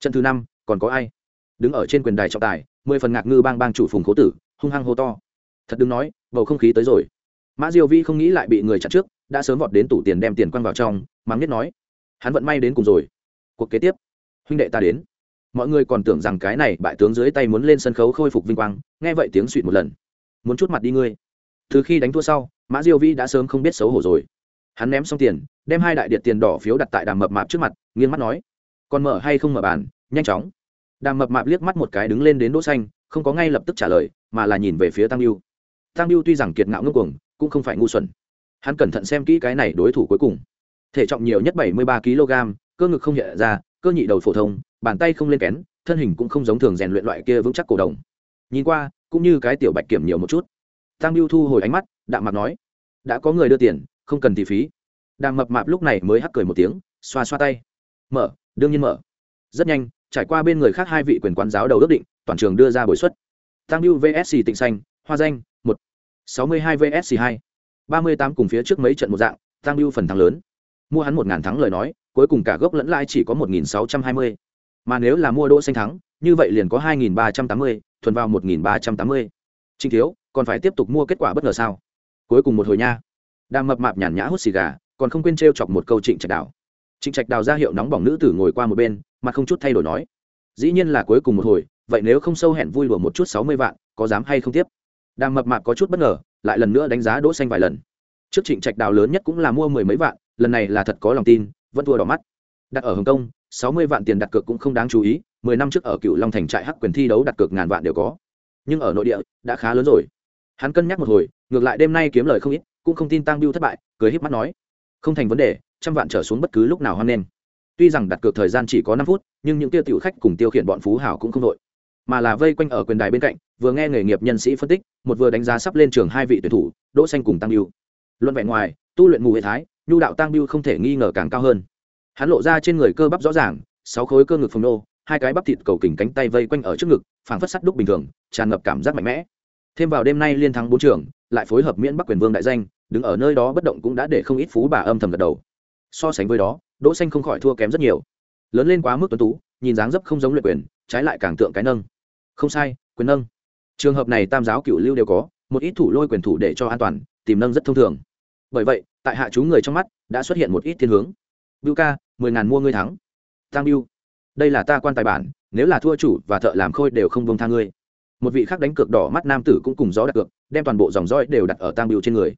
Trận thứ năm, còn có ai? Đứng ở trên quyền đài trọng tài, mười phần ngạc ngư bang bang chủ phùng cố tử, hung hăng hô to. Thật đừng nói, bầu không khí tới rồi. Mã diêu vi không nghĩ lại bị người chặn trước, đã sớm vọt đến tủ tiền đem tiền quăng vào trong, mắng nhất nói, hắn vận may đến cùng rồi. Cuộc kế tiếp, huynh đệ ta đến mọi người còn tưởng rằng cái này bại tướng dưới tay muốn lên sân khấu khôi phục vinh quang, nghe vậy tiếng suỵt một lần. Muốn chút mặt đi ngươi. Từ khi đánh thua sau, mã diêu vi đã sớm không biết xấu hổ rồi. Hắn ném xong tiền, đem hai đại điện tiền đỏ phiếu đặt tại đàm mập mạp trước mặt, nghiêng mắt nói, còn mở hay không mở bàn, nhanh chóng. Đàm mập mạp liếc mắt một cái đứng lên đến đỗ xanh, không có ngay lập tức trả lời, mà là nhìn về phía tăng lưu. tăng lưu tuy rằng kiệt ngạo ngưng cuồng, cũng không phải ngu xuẩn. Hắn cẩn thận xem kỹ cái này đối thủ cuối cùng. Thể trọng nhiều nhất bảy mươi ba kg cơ ngực không hiện ra, cơ nhị đầu phổ thông bàn tay không lên kén, thân hình cũng không giống thường rèn luyện loại kia vững chắc cổ đồng. Nhìn qua, cũng như cái tiểu bạch kiểm nhiều một chút. Tăng biêu thu hồi ánh mắt, đạm mặt nói, đã có người đưa tiền, không cần thị phí. Đàm mập mạp lúc này mới hắc cười một tiếng, xoa xoa tay. Mở, đương nhiên mở. Rất nhanh, trải qua bên người khác hai vị quyền quán giáo đầu ước định, toàn trường đưa ra buổi xuất tăng biêu vsc tịnh xanh, hoa danh, một. sáu mươi hai vsc hai. ba mươi tám cùng phía trước mấy trận một dạng tăng biêu phần thắng lớn. Mua hắn một ngàn thắng lời nói, cuối cùng cả gốc lẫn lãi chỉ có một nghìn sáu trăm hai mươi mà nếu là mua đỗ xanh thắng, như vậy liền có hai nghìn ba trăm tám mươi, thuần vào một nghìn ba trăm tám mươi. Trinh thiếu, còn phải tiếp tục mua kết quả bất ngờ sao? Cuối cùng một hồi nha. Đang mập mạp nhàn nhã hút xì gà, còn không quên treo chọc một câu trịnh trạch đào. Trịnh trạch đào ra hiệu nóng bỏng nữ tử ngồi qua một bên mà không chút thay đổi nói, dĩ nhiên là cuối cùng một hồi, vậy nếu không sâu hẹn vui đùa một chút sáu mươi vạn, có dám hay không tiếp? Đang mập mạp có chút bất ngờ, lại lần nữa đánh giá đỗ xanh vài lần. Trước trịnh trạch đào lớn nhất cũng là mua mười mấy vạn, lần này là thật có lòng tin, vẫn thua đỏ mắt. Đặt ở hồng kông sáu mươi vạn tiền đặt cược cũng không đáng chú ý, mười năm trước ở cựu long thành trại hắc quyền thi đấu đặt cược ngàn vạn đều có. Nhưng ở nội địa, đã khá lớn rồi. Hắn cân nhắc một hồi, ngược lại đêm nay kiếm lời không ít, cũng không tin tăng biêu thất bại, cười híp mắt nói, không thành vấn đề, trăm vạn trở xuống bất cứ lúc nào hoan nghênh. Tuy rằng đặt cược thời gian chỉ có năm phút, nhưng những tiêu tiểu khách cùng tiêu khiển bọn phú hảo cũng không đội. Mà là vây quanh ở quyền đài bên cạnh, vừa nghe nghề nghiệp nhân sĩ phân tích, một vừa đánh giá sắp lên trường hai vị tuyển thủ, đỗ xanh cùng tăng biêu luận vẻ ngoài, tu luyện mù hệ thái, nhu đạo tăng biêu không thể nghi ngờ càng cao hơn hắn lộ ra trên người cơ bắp rõ ràng, sáu khối cơ ngực phồng nô, hai cái bắp thịt cầu kình cánh tay vây quanh ở trước ngực, phảng phất sắt đúc bình thường, tràn ngập cảm giác mạnh mẽ. Thêm vào đêm nay liên thắng bốn trường, lại phối hợp miễn bắc quyền vương đại danh, đứng ở nơi đó bất động cũng đã để không ít phú bà âm thầm gật đầu. So sánh với đó, đỗ xanh không khỏi thua kém rất nhiều. Lớn lên quá mức tuấn tú, nhìn dáng dấp không giống luyện quyền, trái lại càng tượng cái nâng. Không sai, quyền nâng. Trường hợp này tam giáo cửu lưu đều có, một ít thủ lôi quyền thủ để cho an toàn, tìm nâng rất thông thường. Bởi vậy, tại hạ chú người trong mắt, đã xuất hiện một ít thiên hướng bưu ca, mười ngàn mua ngươi thắng. Tăng bưu, đây là ta quan tài bản, nếu là thua chủ và thợ làm khôi đều không bông tha ngươi. Một vị khác đánh cược đỏ mắt nam tử cũng cùng gió đặt cược, đem toàn bộ dòng dõi đều đặt ở tang Bưu trên người.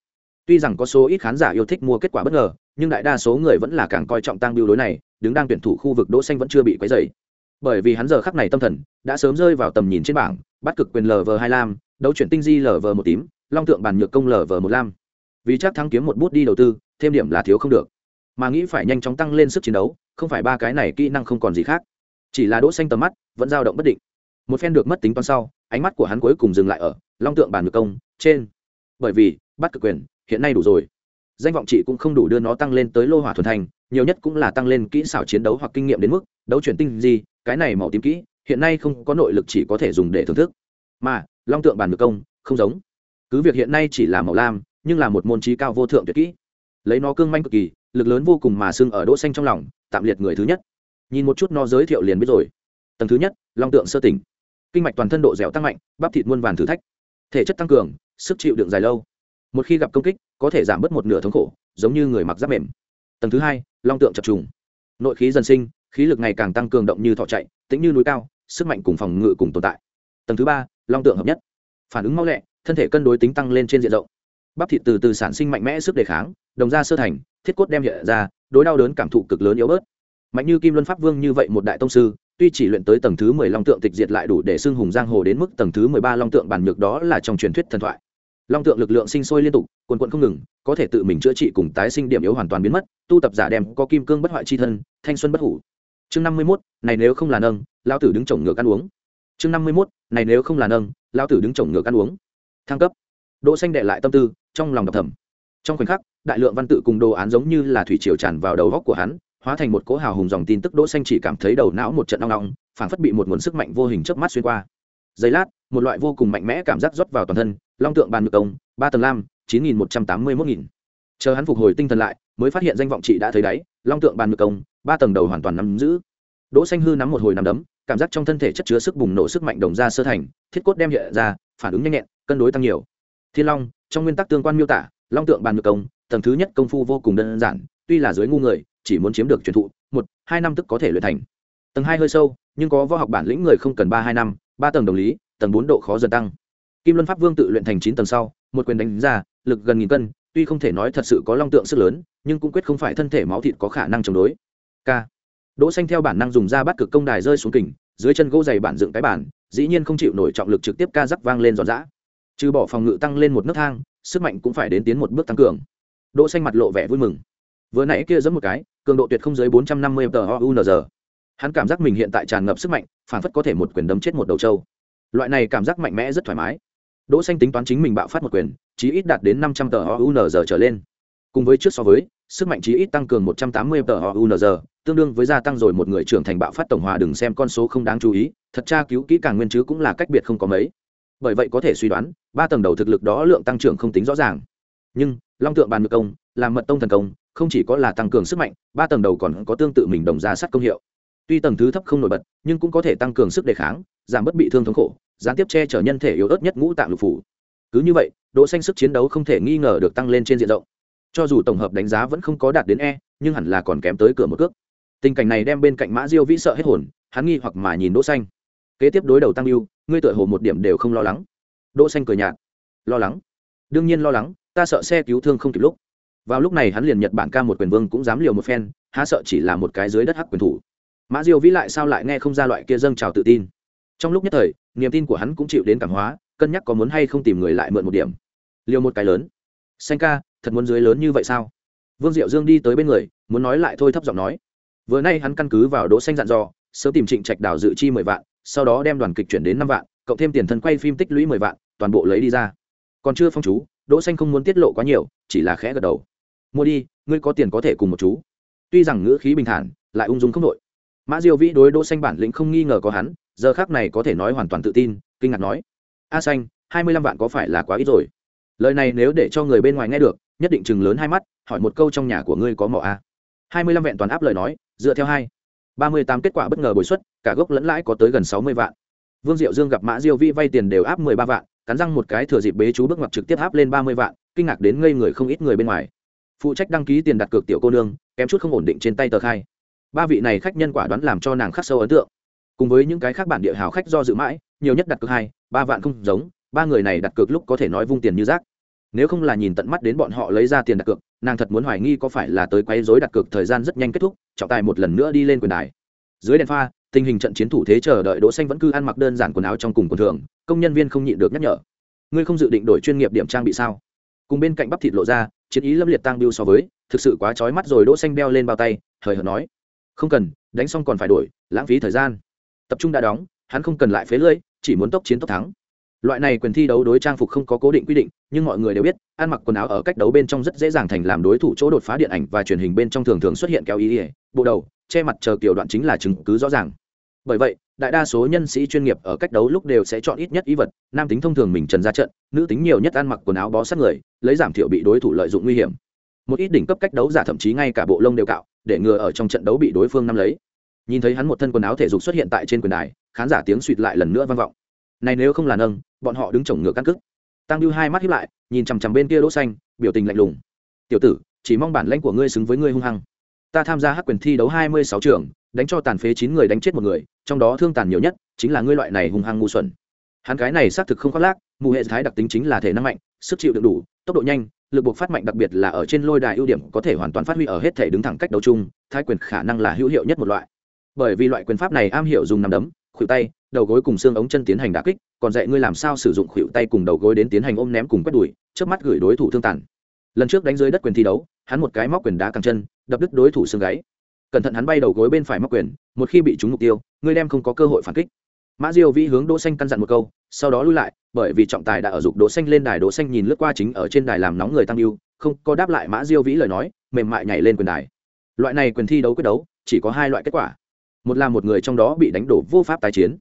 Tuy rằng có số ít khán giả yêu thích mua kết quả bất ngờ, nhưng đại đa số người vẫn là càng coi trọng tang Bưu đối này, đứng đang tuyển thủ khu vực đỗ xanh vẫn chưa bị quấy rầy. Bởi vì hắn giờ khắc này tâm thần đã sớm rơi vào tầm nhìn trên bảng, bắt cực quyền lv hai lam, đấu chuyển tinh di lv một tím, long tượng bàn nhược công lv một lam. Vì chắc thắng kiếm một bút đi đầu tư, thêm điểm là thiếu không được mà nghĩ phải nhanh chóng tăng lên sức chiến đấu, không phải ba cái này kỹ năng không còn gì khác. Chỉ là đỗ xanh tầm mắt vẫn dao động bất định. Một phen được mất tính toán sau, ánh mắt của hắn cuối cùng dừng lại ở long tượng bàn ngược công, trên. Bởi vì, bắt cực quyền, hiện nay đủ rồi. Danh vọng chị cũng không đủ đưa nó tăng lên tới lô hỏa thuần thành, nhiều nhất cũng là tăng lên kỹ xảo chiến đấu hoặc kinh nghiệm đến mức, đấu chuyển tinh gì, cái này màu tím kỹ, hiện nay không có nội lực chỉ có thể dùng để thưởng thức. Mà, long tượng bàn ngược công, không giống. Cứ việc hiện nay chỉ là màu lam, nhưng là một môn trí cao vô thượng tuyệt kỹ. Lấy nó cương manh cực kỳ lực lớn vô cùng mà xưng ở đỗ xanh trong lòng, tạm liệt người thứ nhất. Nhìn một chút nó giới thiệu liền biết rồi. Tầng thứ nhất, long tượng sơ tỉnh. Kinh mạch toàn thân độ dẻo tăng mạnh, bắp thịt muôn vàn thử thách. Thể chất tăng cường, sức chịu đựng dài lâu. Một khi gặp công kích, có thể giảm bớt một nửa thống khổ, giống như người mặc giáp mềm. Tầng thứ hai, long tượng chập trùng. Nội khí dần sinh, khí lực ngày càng tăng cường động như thọ chạy, tĩnh như núi cao, sức mạnh cùng phòng ngự cùng tồn tại. Tầng thứ ba, long tượng hợp nhất. Phản ứng mau lẹ, thân thể cân đối tính tăng lên trên diện rộng. Bắp thịt từ từ sản sinh mạnh mẽ sức đề kháng, đồng ra sơ thành thiết cốt đem hiện ra, đối đau đớn cảm thụ cực lớn yếu bớt. Mạnh như kim luân pháp vương như vậy một đại tông sư, tuy chỉ luyện tới tầng thứ mười long tượng tịch diệt lại đủ để xưng hùng giang hồ đến mức tầng thứ mười ba long tượng bản nhược đó là trong truyền thuyết thần thoại. Long tượng lực lượng sinh sôi liên tục, quần quận không ngừng, có thể tự mình chữa trị cùng tái sinh điểm yếu hoàn toàn biến mất, tu tập giả đem có kim cương bất hoại chi thân, thanh xuân bất hủ. Chương năm mươi mốt, này nếu không là nâng lao tử đứng trồng ngược ăn uống. Chương năm mươi mốt, này nếu không là nâng lao tử đứng trồng ngược ăn uống. Thăng cấp. Đỗ xanh đệ lại tâm tư, trong lòng đọc thầm. Trong khoảnh khắc đại lượng văn tự cùng đồ án giống như là thủy triều tràn vào đầu góc của hắn, hóa thành một cỗ hào hùng dòng tin tức đỗ xanh chỉ cảm thấy đầu não một trận đau nong phảng phất bị một nguồn sức mạnh vô hình chớp mắt xuyên qua. Giây lát, một loại vô cùng mạnh mẽ cảm giác rót vào toàn thân, long tượng bàn ngự công, ba tầng lam, chín nghìn một trăm tám mươi mốt nghìn. Chờ hắn phục hồi tinh thần lại, mới phát hiện danh vọng chị đã thấy đáy, long tượng bàn ngự công, ba tầng đầu hoàn toàn nắm giữ. Đỗ xanh hư nắm một hồi nắm đấm, cảm giác trong thân thể chất chứa sức bùng nổ sức mạnh đồng ra sơ thành, thiết cốt đem hiện ra, phản ứng nhanh nhẹn, cân đối tăng nhiều. Thiên long, trong nguyên tắc tương quan miêu tả, long tượng bàn ngự công tầng thứ nhất công phu vô cùng đơn giản, tuy là dưới ngu người, chỉ muốn chiếm được truyền thụ, một, hai năm tức có thể luyện thành. Tầng hai hơi sâu, nhưng có võ học bản lĩnh người không cần ba, hai năm, ba tầng đồng lý, tầng bốn độ khó dần tăng. Kim luân pháp vương tự luyện thành chín tầng sau, một quyền đánh ra, lực gần nghìn cân, tuy không thể nói thật sự có long tượng sức lớn, nhưng cũng quyết không phải thân thể máu thịt có khả năng chống đối. K. Đỗ xanh theo bản năng dùng ra bắt cực công đài rơi xuống kình, dưới chân gỗ dày bản dựng cái bản dĩ nhiên không chịu nổi trọng lực trực tiếp ca rắc vang lên giòn giã. Trừ bỏ phòng ngự tăng lên một nấc thang, sức mạnh cũng phải đến tiến một bước tăng cường đỗ xanh mặt lộ vẻ vui mừng. Vừa nãy kia giẫm một cái, cường độ tuyệt không dưới 450 tờ unz hắn cảm giác mình hiện tại tràn ngập sức mạnh, phản phất có thể một quyền đấm chết một đầu trâu. Loại này cảm giác mạnh mẽ rất thoải mái. Đỗ xanh tính toán chính mình bạo phát một quyền, chí ít đạt đến 500 tờ unz trở lên. Cùng với trước so với, sức mạnh chí ít tăng cường 180 tờ unz tương đương với gia tăng rồi một người trưởng thành bạo phát tổng hòa đừng xem con số không đáng chú ý, thật tra cứu kỹ càng nguyên chứ cũng là cách biệt không có mấy. Bởi vậy có thể suy đoán, ba tầng đầu thực lực đó lượng tăng trưởng không tính rõ ràng. Nhưng long tượng bàn ngược công, làm mật tông thần công, không chỉ có là tăng cường sức mạnh, ba tầng đầu còn có tương tự mình đồng ra sắt công hiệu. Tuy tầng thứ thấp không nổi bật, nhưng cũng có thể tăng cường sức đề kháng, giảm bớt bị thương thống khổ, gián tiếp che chở nhân thể yếu ớt nhất ngũ tạng lục phủ. Cứ như vậy, độ xanh sức chiến đấu không thể nghi ngờ được tăng lên trên diện rộng. Cho dù tổng hợp đánh giá vẫn không có đạt đến e nhưng hẳn là còn kém tới cửa một cước. Tình cảnh này đem bên cạnh mã diêu vĩ sợ hết hồn, hắn nghi hoặc mà nhìn đỗ xanh. Kế tiếp đối đầu tăng lưu, ngươi tựa hồ một điểm đều không lo lắng. Đỗ xanh cười nhạt. Lo lắng? Đương nhiên lo lắng ta sợ xe cứu thương không kịp lúc. Vào lúc này hắn liền nhật bản ca một quyền vương cũng dám liều một phen, há sợ chỉ là một cái dưới đất hắc quyền thủ. Mã diêu vĩ lại sao lại nghe không ra loại kia dâng trào tự tin. Trong lúc nhất thời, niềm tin của hắn cũng chịu đến cảm hóa, cân nhắc có muốn hay không tìm người lại mượn một điểm. Liều một cái lớn. Xanh ca, thật muốn dưới lớn như vậy sao? Vương diệu dương đi tới bên người, muốn nói lại thôi thấp giọng nói. Vừa nay hắn căn cứ vào đỗ xanh dặn dò, sớm tìm trịnh trạch đảo dự chi mười vạn, sau đó đem đoàn kịch chuyển đến năm vạn, cộng thêm tiền thân quay phim tích lũy mười vạn, toàn bộ lấy đi ra. Còn chưa phong chú đỗ xanh không muốn tiết lộ quá nhiều, chỉ là khẽ gật đầu. Mua đi, ngươi có tiền có thể cùng một chú. Tuy rằng ngữ khí bình thản, lại ung dung không đội mã diêu vĩ đối đỗ xanh bản lĩnh không nghi ngờ có hắn, giờ khắc này có thể nói hoàn toàn tự tin, kinh ngạc nói, a xanh, hai mươi lăm vạn có phải là quá ít rồi? Lời này nếu để cho người bên ngoài nghe được, nhất định chừng lớn hai mắt, hỏi một câu trong nhà của ngươi có mỏ a hai mươi lăm vẹn toàn áp lời nói, dựa theo hai, ba mươi tám kết quả bất ngờ bồi xuất cả gốc lẫn lãi có tới gần sáu mươi vạn. Vương diệu dương gặp mã diêu vi vay tiền đều áp mười ba vạn cắn răng một cái thừa dịp bế chú bước ngoặt trực tiếp áp lên ba mươi vạn, kinh ngạc đến ngây người không ít người bên ngoài. Phụ trách đăng ký tiền đặt cược tiểu cô nương, kém chút không ổn định trên tay tờ khai. Ba vị này khách nhân quả đoán làm cho nàng khắc sâu ấn tượng. Cùng với những cái khác bản địa hào khách do dự mãi, nhiều nhất đặt cược hai, ba vạn không giống, ba người này đặt cược lúc có thể nói vung tiền như rác. Nếu không là nhìn tận mắt đến bọn họ lấy ra tiền đặt cược, nàng thật muốn hoài nghi có phải là tới quấy rối đặt cược thời gian rất nhanh kết thúc, trọng tài một lần nữa đi lên quyền đài. Dưới đèn pha tình hình trận chiến thủ thế chờ đợi đỗ xanh vẫn cứ ăn mặc đơn giản quần áo trong cùng quần thường, công nhân viên không nhịn được nhắc nhở. Ngươi không dự định đổi chuyên nghiệp điểm trang bị sao? Cùng bên cạnh bắp thịt lộ ra, chiến ý lâm liệt tăng biêu so với, thực sự quá chói mắt rồi đỗ xanh đeo lên bao tay, hời hợt nói. Không cần, đánh xong còn phải đổi, lãng phí thời gian. Tập trung đã đóng, hắn không cần lại phế lưỡi chỉ muốn tốc chiến tốc thắng. Loại này quyền thi đấu đối trang phục không có cố định quy định, nhưng mọi người đều biết, ăn mặc quần áo ở cách đấu bên trong rất dễ dàng thành làm đối thủ chỗ đột phá điện ảnh và truyền hình bên trong thường thường xuất hiện kéo ý ỉa bộ đầu che mặt chờ kiểu đoạn chính là chứng cứ rõ ràng. Bởi vậy, đại đa số nhân sĩ chuyên nghiệp ở cách đấu lúc đều sẽ chọn ít nhất ý vật, nam tính thông thường mình trần ra trận, nữ tính nhiều nhất ăn mặc quần áo bó sát người, lấy giảm thiểu bị đối thủ lợi dụng nguy hiểm. Một ít đỉnh cấp cách đấu giả thậm chí ngay cả bộ lông đều cạo, để ngừa ở trong trận đấu bị đối phương nắm lấy. Nhìn thấy hắn một thân quần áo thể dục xuất hiện tại trên quyền đài, khán giả tiếng suỵt lại lần nữa vang vọng. Này nếu không là nâng, bọn họ đứng chổng ngựa căn cức. Tăng lưu hai mắt hiếp lại, nhìn chằm chằm bên kia đỗ xanh, biểu tình lạnh lùng. Tiểu tử, chỉ mong bản lãnh của ngươi xứng với ngươi hung hăng ta tham gia hắc quyền thi đấu hai mươi sáu trường, đánh cho tàn phế chín người đánh chết một người, trong đó thương tàn nhiều nhất chính là ngươi loại này hung hăng ngu xuẩn. Hắn cái này xác thực không khoác lác, mù hệ thái đặc tính chính là thể năng mạnh, sức chịu đựng đủ, tốc độ nhanh, lực buộc phát mạnh đặc biệt là ở trên lôi đài ưu điểm có thể hoàn toàn phát huy ở hết thể đứng thẳng cách đấu chung, thái quyền khả năng là hữu hiệu nhất một loại. Bởi vì loại quyền pháp này am hiểu dùng nằm đấm, khuỷu tay, đầu gối cùng xương ống chân tiến hành đả kích, còn dạy ngươi làm sao sử dụng khuỷu tay cùng đầu gối đến tiến hành ôm ném cùng quét đùi, trước mắt gửi đối thủ thương tàn lần trước đánh dưới đất quyền thi đấu, hắn một cái móc quyền đá càng chân, đập đứt đối thủ xương gáy. Cẩn thận hắn bay đầu gối bên phải móc quyền, một khi bị trúng mục tiêu ngươi đem không có cơ hội phản kích. Mã diêu vĩ hướng đỗ xanh căn dặn một câu, sau đó lui lại, bởi vì trọng tài đã ở dục đỗ xanh lên đài, đỗ xanh nhìn lướt qua chính ở trên đài làm nóng người tăng yêu không có đáp lại mã diêu vĩ lời nói, mềm mại nhảy lên quyền đài. Loại này quyền thi đấu quyết đấu, chỉ có hai loại kết quả. Một là một người trong đó bị đánh đổ vô pháp tái chiến,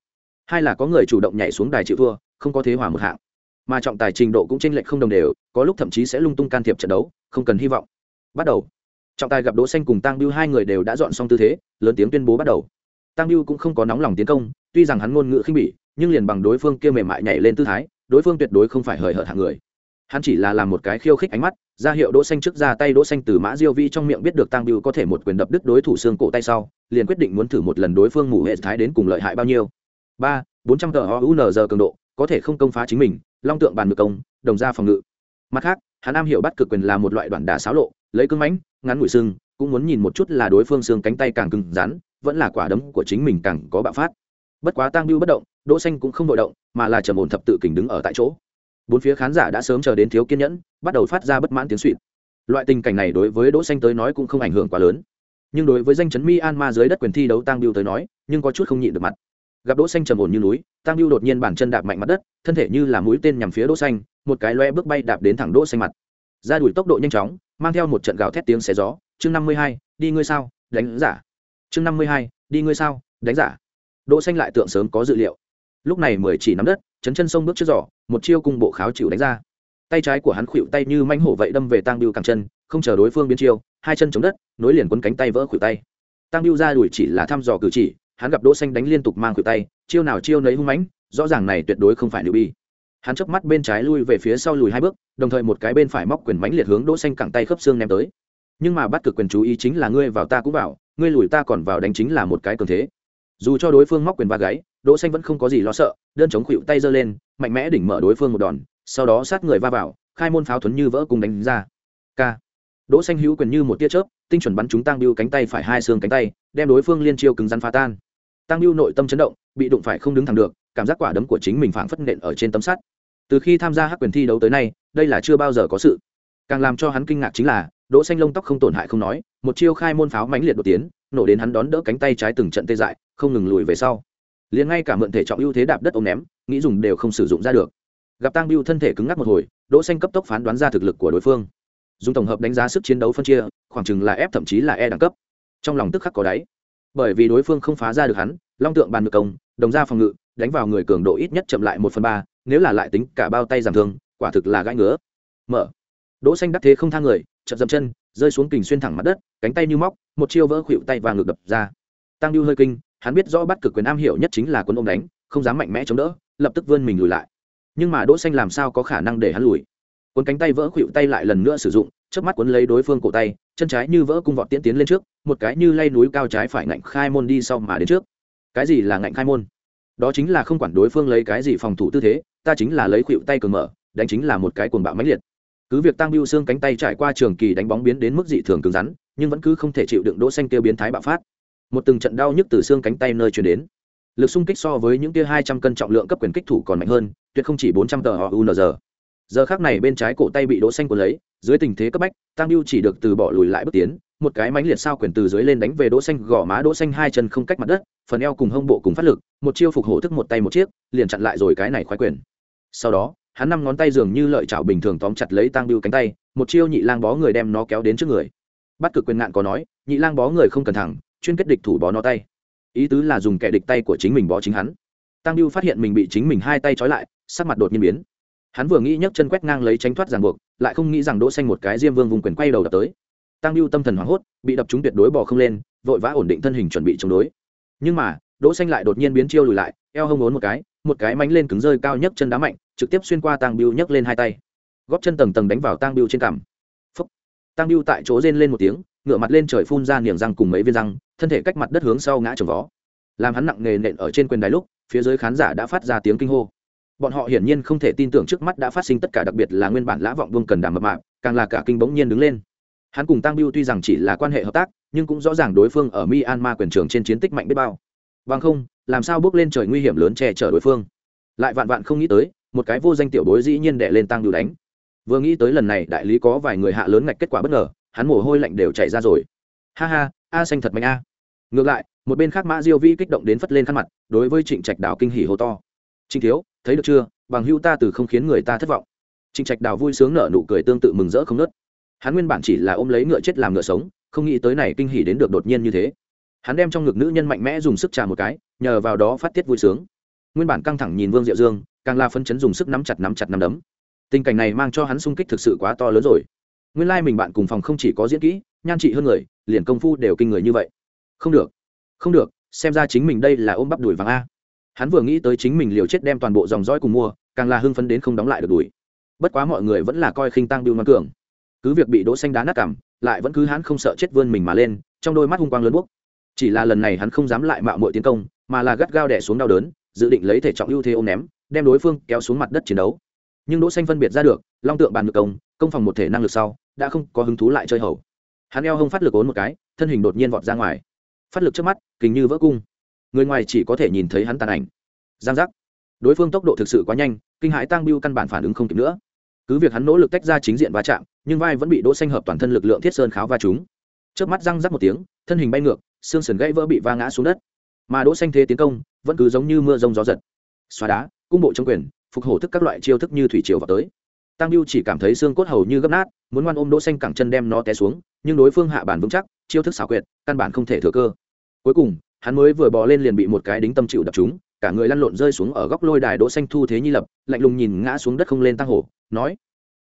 hai là có người chủ động nhảy xuống đài chịu thua, không có thế hòa một hạng mà trọng tài trình độ cũng chênh lệch không đồng đều, có lúc thậm chí sẽ lung tung can thiệp trận đấu, không cần hy vọng. Bắt đầu. Trọng tài gặp đỗ xanh cùng Tang biêu hai người đều đã dọn xong tư thế, lớn tiếng tuyên bố bắt đầu. Tang biêu cũng không có nóng lòng tiến công, tuy rằng hắn ngôn ngữ khinh bỉ, nhưng liền bằng đối phương kia mềm mại nhảy lên tư thái, đối phương tuyệt đối không phải hời hợt hạng người. Hắn chỉ là làm một cái khiêu khích ánh mắt, ra hiệu đỗ xanh trước ra tay, đỗ xanh từ mã diêu vi trong miệng biết được Tang biêu có thể một quyền đập đứt đối thủ xương cổ tay sau, liền quyết định muốn thử một lần đối phương mù hệ thái đến cùng lợi hại bao nhiêu. Ba, bốn trăm tờ unz cường độ, có thể không công phá chính mình long tượng bàn ngược công, đồng ra phòng ngự. Mặt khác, hắn am hiểu bắt cực quyền là một loại đoạn đả xáo lộ, lấy cứng mãnh, ngắn mũi xương cũng muốn nhìn một chút là đối phương xương cánh tay càng cứng rắn, vẫn là quả đấm của chính mình càng có bạo phát. Bất quá tăng biêu bất động, đỗ xanh cũng không nội động, mà là trầm ổn thập tự kình đứng ở tại chỗ. Bốn phía khán giả đã sớm chờ đến thiếu kiên nhẫn, bắt đầu phát ra bất mãn tiếng suỵt loại tình cảnh này đối với đỗ xanh tới nói cũng không ảnh hưởng quá lớn. Nhưng đối với danh chấn mi an ma dưới đất quyền thi đấu tăng biêu tới nói, nhưng có chút không nhịn được mặt gặp đỗ xanh trầm ổn như núi tăng lưu đột nhiên bàn chân đạp mạnh mặt đất, thân thể như là mũi tên nhằm phía đỗ xanh, một cái loe bước bay đạp đến thẳng đỗ xanh mặt. Ra đuổi tốc độ nhanh chóng, mang theo một trận gào thét tiếng xé gió, chương năm mươi hai, đi ngươi sao, đánh giả. Chương năm mươi hai, đi ngươi sao, đánh giả. Đỗ xanh lại tượng sớm có dự liệu. Lúc này mười chỉ nắm đất, chấn chân sông bước trước giỏ một chiêu cung bộ kháo chịu đánh ra. Tay trái của hắn khuỵu tay như manh hổ vậy đâm về tăng biêu cẳng chân, không chờ đối phương biến chiêu, hai chân chống đất, nối liền quấn cánh tay vỡ khuỵu tay. Tăng biêu ra đuổi chỉ là thăm dò cử chỉ hắn gặp đỗ xanh đánh liên tục mang khuỵu tay, chiêu nào chiêu nấy hung mãnh, rõ ràng này tuyệt đối không phải nữ bi. Hắn chớp mắt bên trái lui về phía sau lùi hai bước, đồng thời một cái bên phải móc quyền mãnh liệt hướng đỗ xanh cẳng tay khớp xương ném tới. Nhưng mà bắt cực quyền chú ý chính là ngươi vào ta cũng vào, ngươi lùi ta còn vào đánh chính là một cái cường thế. Dù cho đối phương móc quyền ba gáy, đỗ xanh vẫn không có gì lo sợ, đơn chống khuỵu tay giơ lên, mạnh mẽ đỉnh mở đối phương một đòn, sau đó sát người va vào, khai môn pháo thuấn như vỡ cùng đánh ra. K đỗ xanh hữu quyền như một tia chớp, tinh chuẩn bắn trúng tăng biêu cánh tay phải hai xương cánh tay, đem đối phương liên chiêu cứng rắn phá tan tăng lưu nội tâm chấn động, bị đụng phải không đứng thẳng được, cảm giác quả đấm của chính mình phảng phất nện ở trên tấm sắt. Từ khi tham gia hắc quyền thi đấu tới nay, đây là chưa bao giờ có sự. Càng làm cho hắn kinh ngạc chính là, đỗ xanh lông tóc không tổn hại không nói, một chiêu khai môn pháo mãnh liệt đột tiến, nổ đến hắn đón đỡ cánh tay trái từng trận tê dại, không ngừng lùi về sau. Liền ngay cả mượn thể trọng ưu thế đạp đất ôm ném, nghĩ dùng đều không sử dụng ra được. Gặp tang biêu thân thể cứng ngắc một hồi, đỗ xanh cấp tốc phán đoán ra thực lực của đối phương. Dùng tổng hợp đánh giá sức chiến đấu phân chia, khoảng chừng là f thậm chí là e đẳng cấp. Trong lòng tức khắc có đáy bởi vì đối phương không phá ra được hắn, long tượng bàn ngược công, đồng ra phòng ngự, đánh vào người cường độ ít nhất chậm lại một phần ba, nếu là lại tính cả bao tay giảm thương, quả thực là gãi ngứa. Mở. Đỗ xanh đắc thế không thang người, chậm dậm chân, rơi xuống kình xuyên thẳng mặt đất, cánh tay như móc, một chiêu vỡ khuỵu tay và ngược đập ra. Tăng lưu hơi kinh, hắn biết rõ bắt cực quyền am hiểu nhất chính là quân ôm đánh, không dám mạnh mẽ chống đỡ, lập tức vươn mình lùi lại. Nhưng mà đỗ xanh làm sao có khả năng để hắn lùi? Cuốn cánh tay vỡ khuỵu tay lại lần nữa sử dụng, chớp mắt cuốn lấy đối phương cổ tay chân trái như vỡ cung vọt tiến tiến lên trước, một cái như lay núi cao trái phải ngạnh khai môn đi sau mà đến trước. Cái gì là ngạnh khai môn? Đó chính là không quản đối phương lấy cái gì phòng thủ tư thế, ta chính là lấy khuỵu tay cường mở, đánh chính là một cái cuồng bạo mãnh liệt. Cứ việc tăng biêu xương cánh tay trải qua trường kỳ đánh bóng biến đến mức dị thường cứng rắn, nhưng vẫn cứ không thể chịu đựng đỗ xanh tiêu biến thái bạo phát. Một từng trận đau nhức từ xương cánh tay nơi truyền đến. Lực xung kích so với những kia hai trăm cân trọng lượng cấp quyền kích thủ còn mạnh hơn, tuyệt không chỉ bốn trăm tờ unr unz giờ khác này bên trái cổ tay bị đỗ xanh cuốn lấy, dưới tình thế cấp bách tăng lưu chỉ được từ bỏ lùi lại bước tiến, một cái mánh liệt sao quyền từ dưới lên đánh về đỗ xanh gò má đỗ xanh hai chân không cách mặt đất, phần eo cùng hông bộ cùng phát lực, một chiêu phục hổ thức một tay một chiếc, liền chặn lại rồi cái này khoái quyền. Sau đó, hắn năm ngón tay dường như lợi chảo bình thường tóm chặt lấy tăng lưu cánh tay, một chiêu nhị lang bó người đem nó kéo đến trước người. Bắt cực quyền ngạn có nói, nhị lang bó người không cần thẳng, chuyên kết địch thủ bó nó tay. Ý tứ là dùng kẻ địch tay của chính mình bó chính hắn. Tăng lưu phát hiện mình bị chính mình hai tay trói lại, sắc mặt đột nhiên biến hắn vừa nghĩ nhấc chân quét ngang lấy tránh thoát ràng buộc, lại không nghĩ rằng đỗ xanh một cái diêm vương vùng quyền quay đầu đập tới. Tăng biêu tâm thần hoảng hốt, bị đập trúng tuyệt đối bò không lên, vội vã ổn định thân hình chuẩn bị chống đối. Nhưng mà, đỗ xanh lại đột nhiên biến chiêu lùi lại, eo hông ốn một cái một cái mánh lên cứng rơi cao nhất chân đá mạnh, trực tiếp xuyên qua tăng biêu nhấc lên hai tay. Góp chân tầng tầng đánh vào tăng biêu trên cằm. Tăng biêu tại chỗ rên lên một tiếng, ngửa mặt lên trời phun ra niềng răng cùng mấy viên răng, thân thể cách mặt đất hướng sau ngã trồng vó. Làm hắn nặng nề nện ở trên quyền đài lúc, phía dưới khán giả đã phát ra tiếng kinh hô bọn họ hiển nhiên không thể tin tưởng trước mắt đã phát sinh tất cả, đặc biệt là nguyên bản lã vọng vương cần đàm mập mạp, càng là cả kinh bỗng nhiên đứng lên. Hắn cùng tăng biêu tuy rằng chỉ là quan hệ hợp tác, nhưng cũng rõ ràng đối phương ở myanmar quyền trường trên chiến tích mạnh biết bao. Bằng không, làm sao bước lên trời nguy hiểm lớn che chở đối phương? Lại vạn vạn không nghĩ tới, một cái vô danh tiểu bối dĩ nhiên đệ lên tăng biêu đánh. Vừa nghĩ tới lần này đại lý có vài người hạ lớn ngạch kết quả bất ngờ, hắn mồ hôi lạnh đều chảy ra rồi. Ha ha, a xanh thật mạnh a. Ngược lại, một bên khác mã diêu vi kích động đến phất lên khăn mặt, đối với trịnh trạch đào kinh hỉ hô to. Trịnh thiếu thấy được chưa, bằng hữu ta từ không khiến người ta thất vọng. Trịnh trạch đào vui sướng nở nụ cười tương tự mừng rỡ không nớt hắn nguyên bản chỉ là ôm lấy ngựa chết làm ngựa sống, không nghĩ tới này kinh hỉ đến được đột nhiên như thế. Hắn đem trong ngực nữ nhân mạnh mẽ dùng sức trà một cái, nhờ vào đó phát tiết vui sướng. Nguyên bản căng thẳng nhìn vương diệu dương, càng la phấn chấn dùng sức nắm chặt nắm chặt nắm đấm. Tình cảnh này mang cho hắn sung kích thực sự quá to lớn rồi. Nguyên lai mình bạn cùng phòng không chỉ có diễn kỹ, nhan trị hơn người, liền công phu đều kinh người như vậy. Không được không được, xem ra chính mình đây là ôm bắp đùi vàng a hắn vừa nghĩ tới chính mình liều chết đem toàn bộ dòng dõi cùng mua, càng là hưng phấn đến không đóng lại được đuổi. bất quá mọi người vẫn là coi khinh tăng biêu ngoan cường. Cứ việc bị đỗ xanh đá nát cảm, lại vẫn cứ hắn không sợ chết vươn mình mà lên, trong đôi mắt hung quang lớn bốc chỉ là lần này hắn không dám lại mạo muội tiến công, mà là gắt gao đè xuống đau đớn, dự định lấy thể trọng ưu thế ôm ném, đem đối phương kéo xuống mặt đất chiến đấu. Nhưng đỗ xanh phân biệt ra được, long tượng bàn ngược công công phòng một thể năng lực sau, đã không có hứng thú lại chơi hầu. Hắn eo hông phát lực ốn một cái, thân hình đột nhiên vọt ra ngoài. Phát lực trước mắt, kình như vỡ cung người ngoài chỉ có thể nhìn thấy hắn tàn ảnh. Giang giác. Đối phương tốc độ thực sự quá nhanh, kinh hãi tăng biêu căn bản phản ứng không kịp nữa. Cứ việc hắn nỗ lực tách ra chính diện va chạm, nhưng vai vẫn bị đỗ xanh hợp toàn thân lực lượng thiết sơn kháo va chúng. Chớp mắt răng rắc một tiếng, thân hình bay ngược, xương sườn gãy vỡ bị va ngã xuống đất. Mà đỗ xanh thế tiến công, vẫn cứ giống như mưa rông gió giật. Xóa đá, cung bộ chống quyền, phục hổ thức các loại chiêu thức như thủy triều vào tới. Tăng biêu chỉ cảm thấy xương cốt hầu như gấp nát, muốn ngoan ôm đỗ xanh cẳng chân đem nó té xuống, nhưng đối phương hạ bản vững chắc, chiêu thức xảo quyệt, căn bản không thể thừa cơ. Cuối cùng hắn mới vừa bò lên liền bị một cái đính tâm chịu đập chúng, cả người lăn lộn rơi xuống ở góc lôi đài đỗ xanh thu thế nhi lập lạnh lùng nhìn ngã xuống đất không lên tăng hổ nói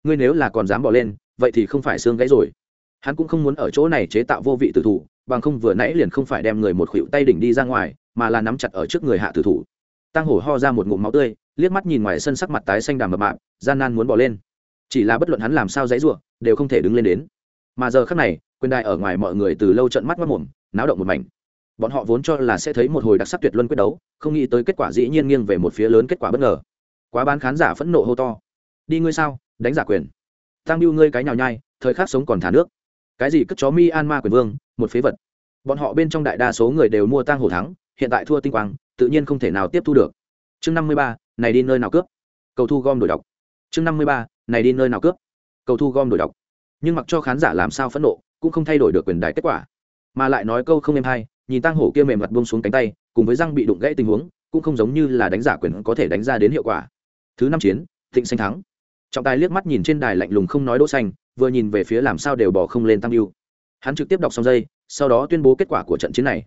ngươi nếu là còn dám bỏ lên vậy thì không phải xương gãy rồi. Hắn cũng không muốn ở chỗ này chế tạo vô vị tử thủ bằng không vừa nãy liền không phải đem người một khuỷu tay đỉnh đi ra ngoài mà là nắm chặt ở trước người hạ tử thủ. Tăng hổ ho ra một ngụm máu tươi liếc mắt nhìn ngoài sân sắc mặt tái xanh đàm mập mạp gian nan muốn bỏ lên. Chỉ là bất luận hắn làm sao dãy rủa đều không thể đứng lên đến. Mà giờ khắc này quyền đài ở ngoài mọi người từ lâu trận mắt mắt mồm náo động một mảnh bọn họ vốn cho là sẽ thấy một hồi đặc sắc tuyệt luân quyết đấu, không nghĩ tới kết quả dĩ nhiên nghiêng về một phía lớn kết quả bất ngờ. Quá bán khán giả phẫn nộ hô to. Đi ngươi sao, đánh giả quyền. Tăng biêu ngươi cái nhào nhai, thời khắc sống còn thả nước. Cái gì cất chó mi an ma quyền vương, một phế vật. Bọn họ bên trong đại đa số người đều mua tang hổ thắng, hiện tại thua tinh quang, tự nhiên không thể nào tiếp thu được. Chương năm mươi ba, này đi nơi nào cướp? Cầu thu gom đổi đọc. Chương năm mươi ba, này đi nơi nào cướp? Cầu thu gom đổi đọc. Nhưng mặc cho khán giả làm sao phẫn nộ, cũng không thay đổi được quyền đại kết quả. Mà lại nói câu không êm hay nhìn tang hổ kia mềm mặt buông xuống cánh tay, cùng với răng bị đụng gãy tình huống, cũng không giống như là đánh giả quyền có thể đánh ra đến hiệu quả. Thứ năm chiến, thịnh xanh thắng. Trọng tài liếc mắt nhìn trên đài lạnh lùng không nói đỗ xanh, vừa nhìn về phía làm sao đều bỏ không lên tăng yêu hắn trực tiếp đọc xong dây, sau đó tuyên bố kết quả của trận chiến này.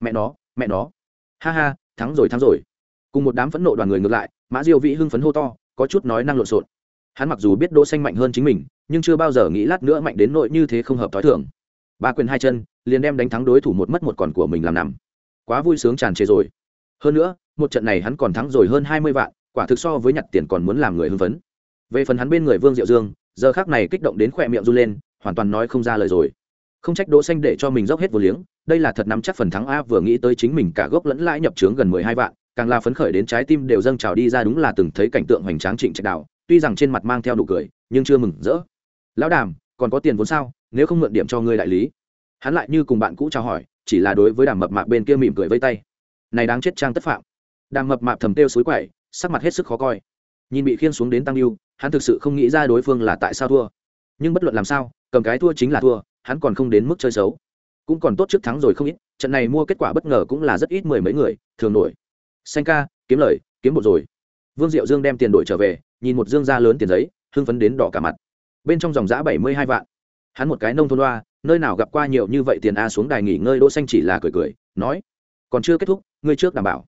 Mẹ nó mẹ nó. Ha ha, thắng rồi thắng rồi. Cùng một đám phẫn nộ đoàn người ngược lại, mã diêu vĩ hưng phấn hô to, có chút nói năng lộn xộn. Hắn mặc dù biết đỗ xanh mạnh hơn chính mình, nhưng chưa bao giờ nghĩ lát nữa mạnh đến nội như thế không hợp thói thường ba quyền hai chân, liền đem đánh thắng đối thủ một mất một còn của mình làm nằm. Quá vui sướng tràn trề rồi. Hơn nữa, một trận này hắn còn thắng rồi hơn hai mươi vạn, quả thực so với nhặt tiền còn muốn làm người hưng phấn. Về phần hắn bên người vương diệu dương, giờ khác này kích động đến khỏe miệng run lên, hoàn toàn nói không ra lời rồi. Không trách đỗ xanh để cho mình dốc hết vô liếng, đây là thật nắm chắc phần thắng a vừa nghĩ tới chính mình cả gốc lẫn lãi nhập trướng gần mười hai vạn, càng là phấn khởi đến trái tim đều dâng trào đi ra đúng là từng thấy cảnh tượng hoành tráng trịnh trạch đạo, tuy rằng trên mặt mang theo nụ cười, nhưng chưa mừng rỡ. Lão đàm, còn có tiền vốn sao? Nếu không mượn điểm cho ngươi đại lý. Hắn lại như cùng bạn cũ chào hỏi, chỉ là đối với đàm mập mạp bên kia mỉm cười vây tay. Này đáng chết trang tất phạm. Đàm mập mạp thầm têu suối quậy sắc mặt hết sức khó coi. Nhìn bị khiên xuống đến tăng yêu, hắn thực sự không nghĩ ra đối phương là tại sao thua. Nhưng bất luận làm sao, cầm cái thua chính là thua, hắn còn không đến mức chơi xấu. Cũng còn tốt trước thắng rồi không ít, trận này mua kết quả bất ngờ cũng là rất ít mười mấy người, thường nổi. Xanh ca, kiếm lời, kiếm một rồi. Vương diệu dương đem tiền đổi trở về, nhìn một dương ra lớn tiền giấy, hưng phấn đến đỏ cả mặt. Bên trong dòng giã bảy mươi hai vạn hắn một cái nông thôn loa, nơi nào gặp qua nhiều như vậy tiền a xuống đài nghỉ ngơi, đỗ xanh chỉ là cười cười, nói, còn chưa kết thúc, ngươi trước đảm bảo.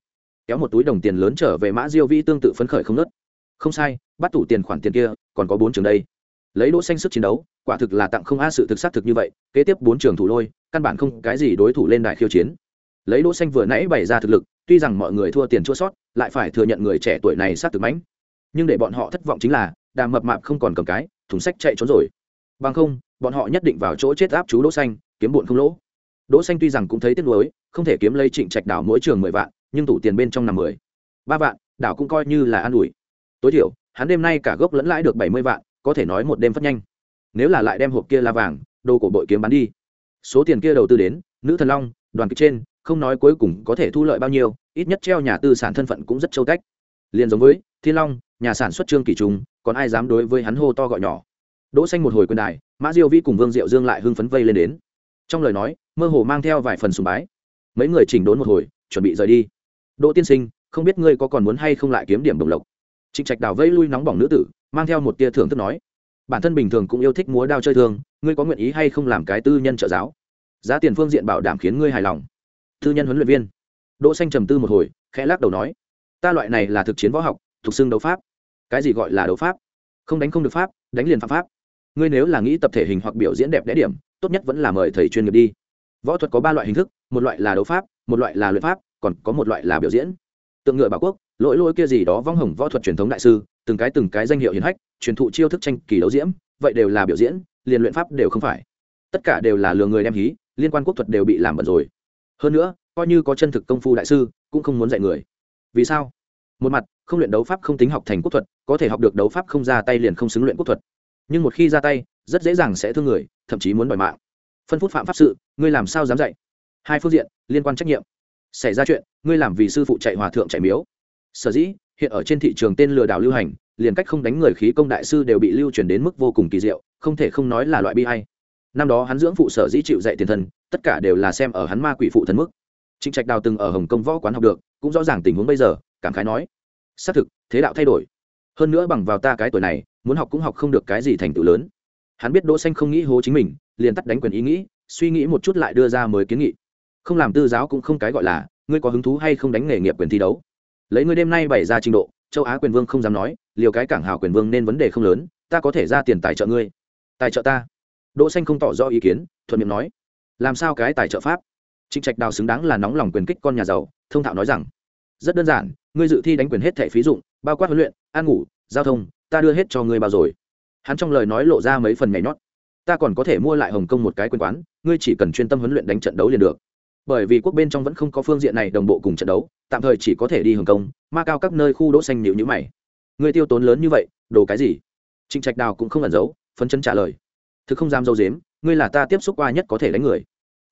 Kéo một túi đồng tiền lớn trở về mã diêu vi tương tự phấn khởi không nớt không sai, bắt tủ tiền khoản tiền kia, còn có bốn trường đây. Lấy đỗ xanh sức chiến đấu, quả thực là tặng không a sự thực xác thực như vậy, kế tiếp bốn trường thủ lôi, căn bản không cái gì đối thủ lên đài khiêu chiến. Lấy đỗ xanh vừa nãy bày ra thực lực, tuy rằng mọi người thua tiền chua sót, lại phải thừa nhận người trẻ tuổi này sát thực mãnh nhưng để bọn họ thất vọng chính là, đàm mập mạp không còn cầm cái, thùng sách chạy trốn rồi. Bằng không bọn họ nhất định vào chỗ chết áp chú đỗ xanh, kiếm bụn không lỗ. Đỗ xanh tuy rằng cũng thấy tiếc nuối, không thể kiếm lấy trịnh trạch đảo mỗi trường mười vạn, nhưng tủ tiền bên trong nằm mười. Ba vạn, đảo cũng coi như là an ủi. Tối thiểu, hắn đêm nay cả gốc lẫn lãi được bảy mươi vạn, có thể nói một đêm phát nhanh. Nếu là lại đem hộp kia la vàng, đồ cổ bội kiếm bán đi. Số tiền kia đầu tư đến, nữ thần long, đoàn kịch trên, không nói cuối cùng có thể thu lợi bao nhiêu, ít nhất treo nhà tư sản thân phận cũng rất châu tách. Liền giống với thiên long, nhà sản xuất trương kỳ trung, còn ai dám đối với hắn hô to gọi nhỏ. Đỗ xanh một hồi quyền đài mã diêu vĩ cùng vương diệu dương lại hưng phấn vây lên đến trong lời nói mơ hồ mang theo vài phần sùng bái mấy người chỉnh đốn một hồi chuẩn bị rời đi đỗ tiên sinh không biết ngươi có còn muốn hay không lại kiếm điểm đồng lộc trịnh trạch đào vây lui nóng bỏng nữ tử mang theo một tia thưởng thức nói bản thân bình thường cũng yêu thích múa đao chơi thương ngươi có nguyện ý hay không làm cái tư nhân trợ giáo giá tiền phương diện bảo đảm khiến ngươi hài lòng tư nhân huấn luyện viên đỗ xanh trầm tư một hồi khẽ lắc đầu nói ta loại này là thực chiến võ học, thuộc xương đấu pháp. Cái gì gọi là đấu pháp? Không đánh không được pháp, đánh liền phạm pháp ngươi nếu là nghĩ tập thể hình hoặc biểu diễn đẹp đẽ điểm, tốt nhất vẫn là mời thầy chuyên nghiệp đi. Võ thuật có ba loại hình thức, một loại là đấu pháp, một loại là luyện pháp, còn có một loại là biểu diễn. Tượng ngựa bảo quốc, lỗi lỗi kia gì đó vong hồng võ thuật truyền thống đại sư, từng cái từng cái danh hiệu hiển hách, truyền thụ chiêu thức tranh kỳ đấu diễm, vậy đều là biểu diễn, liền luyện pháp đều không phải. Tất cả đều là lừa người đem hí, liên quan quốc thuật đều bị làm bẩn rồi. Hơn nữa, coi như có chân thực công phu đại sư, cũng không muốn dạy người. Vì sao? Một mặt, không luyện đấu pháp không tính học thành quốc thuật, có thể học được đấu pháp không ra tay liền không xứng luyện quốc thuật nhưng một khi ra tay, rất dễ dàng sẽ thương người, thậm chí muốn đòi mạng. Phân phút phạm pháp sự, ngươi làm sao dám dạy? Hai phương diện, liên quan trách nhiệm. Xảy ra chuyện, ngươi làm vì sư phụ chạy hòa thượng chạy miếu. Sở dĩ, hiện ở trên thị trường tên lừa đảo lưu hành, liền cách không đánh người khí công đại sư đều bị lưu truyền đến mức vô cùng kỳ diệu, không thể không nói là loại bi hay năm đó hắn dưỡng phụ sở dĩ chịu dạy tiền thần tất cả đều là xem ở hắn ma quỷ phụ thần mức. Trịnh trạch đào từng ở hồng kông võ quán học được, cũng rõ ràng tình huống bây giờ, cảm khái nói, xác thực, thế đạo thay đổi. Hơn nữa bằng vào ta cái tuổi này muốn học cũng học không được cái gì thành tựu lớn. Hắn biết đỗ xanh không nghĩ hố chính mình, liền tắt đánh quyền ý nghĩ, suy nghĩ một chút lại đưa ra mới kiến nghị. Không làm tư giáo cũng không cái gọi là, ngươi có hứng thú hay không đánh nghề nghiệp quyền thi đấu? Lấy ngươi đêm nay bày ra trình độ, châu á quyền vương không dám nói, liều cái cảng hào quyền vương nên vấn đề không lớn, ta có thể ra tiền tài trợ ngươi. Tài trợ ta. Đỗ xanh không tỏ rõ ý kiến, thuận miệng nói. Làm sao cái tài trợ pháp? Trịnh trạch đào xứng đáng là nóng lòng quyền kích con nhà giàu, thông thạo nói rằng. Rất đơn giản, ngươi dự thi đánh quyền hết thẻ phí dụng, bao quát huấn luyện, ăn ngủ, giao thông ta đưa hết cho ngươi bao rồi. Hắn trong lời nói lộ ra mấy phần nhảy nhót. Ta còn có thể mua lại hồng kông một cái quyền quán, ngươi chỉ cần chuyên tâm huấn luyện đánh trận đấu liền được. Bởi vì quốc bên trong vẫn không có phương diện này đồng bộ cùng trận đấu, tạm thời chỉ có thể đi hồng kông, ma cao các nơi khu đỗ xanh nhịu nhữ mày. Ngươi tiêu tốn lớn như vậy, đồ cái gì? Trịnh trạch đào cũng không ẩn giấu, phấn chấn trả lời. Thực không dám dâu dếm ngươi là ta tiếp xúc qua nhất có thể đánh người.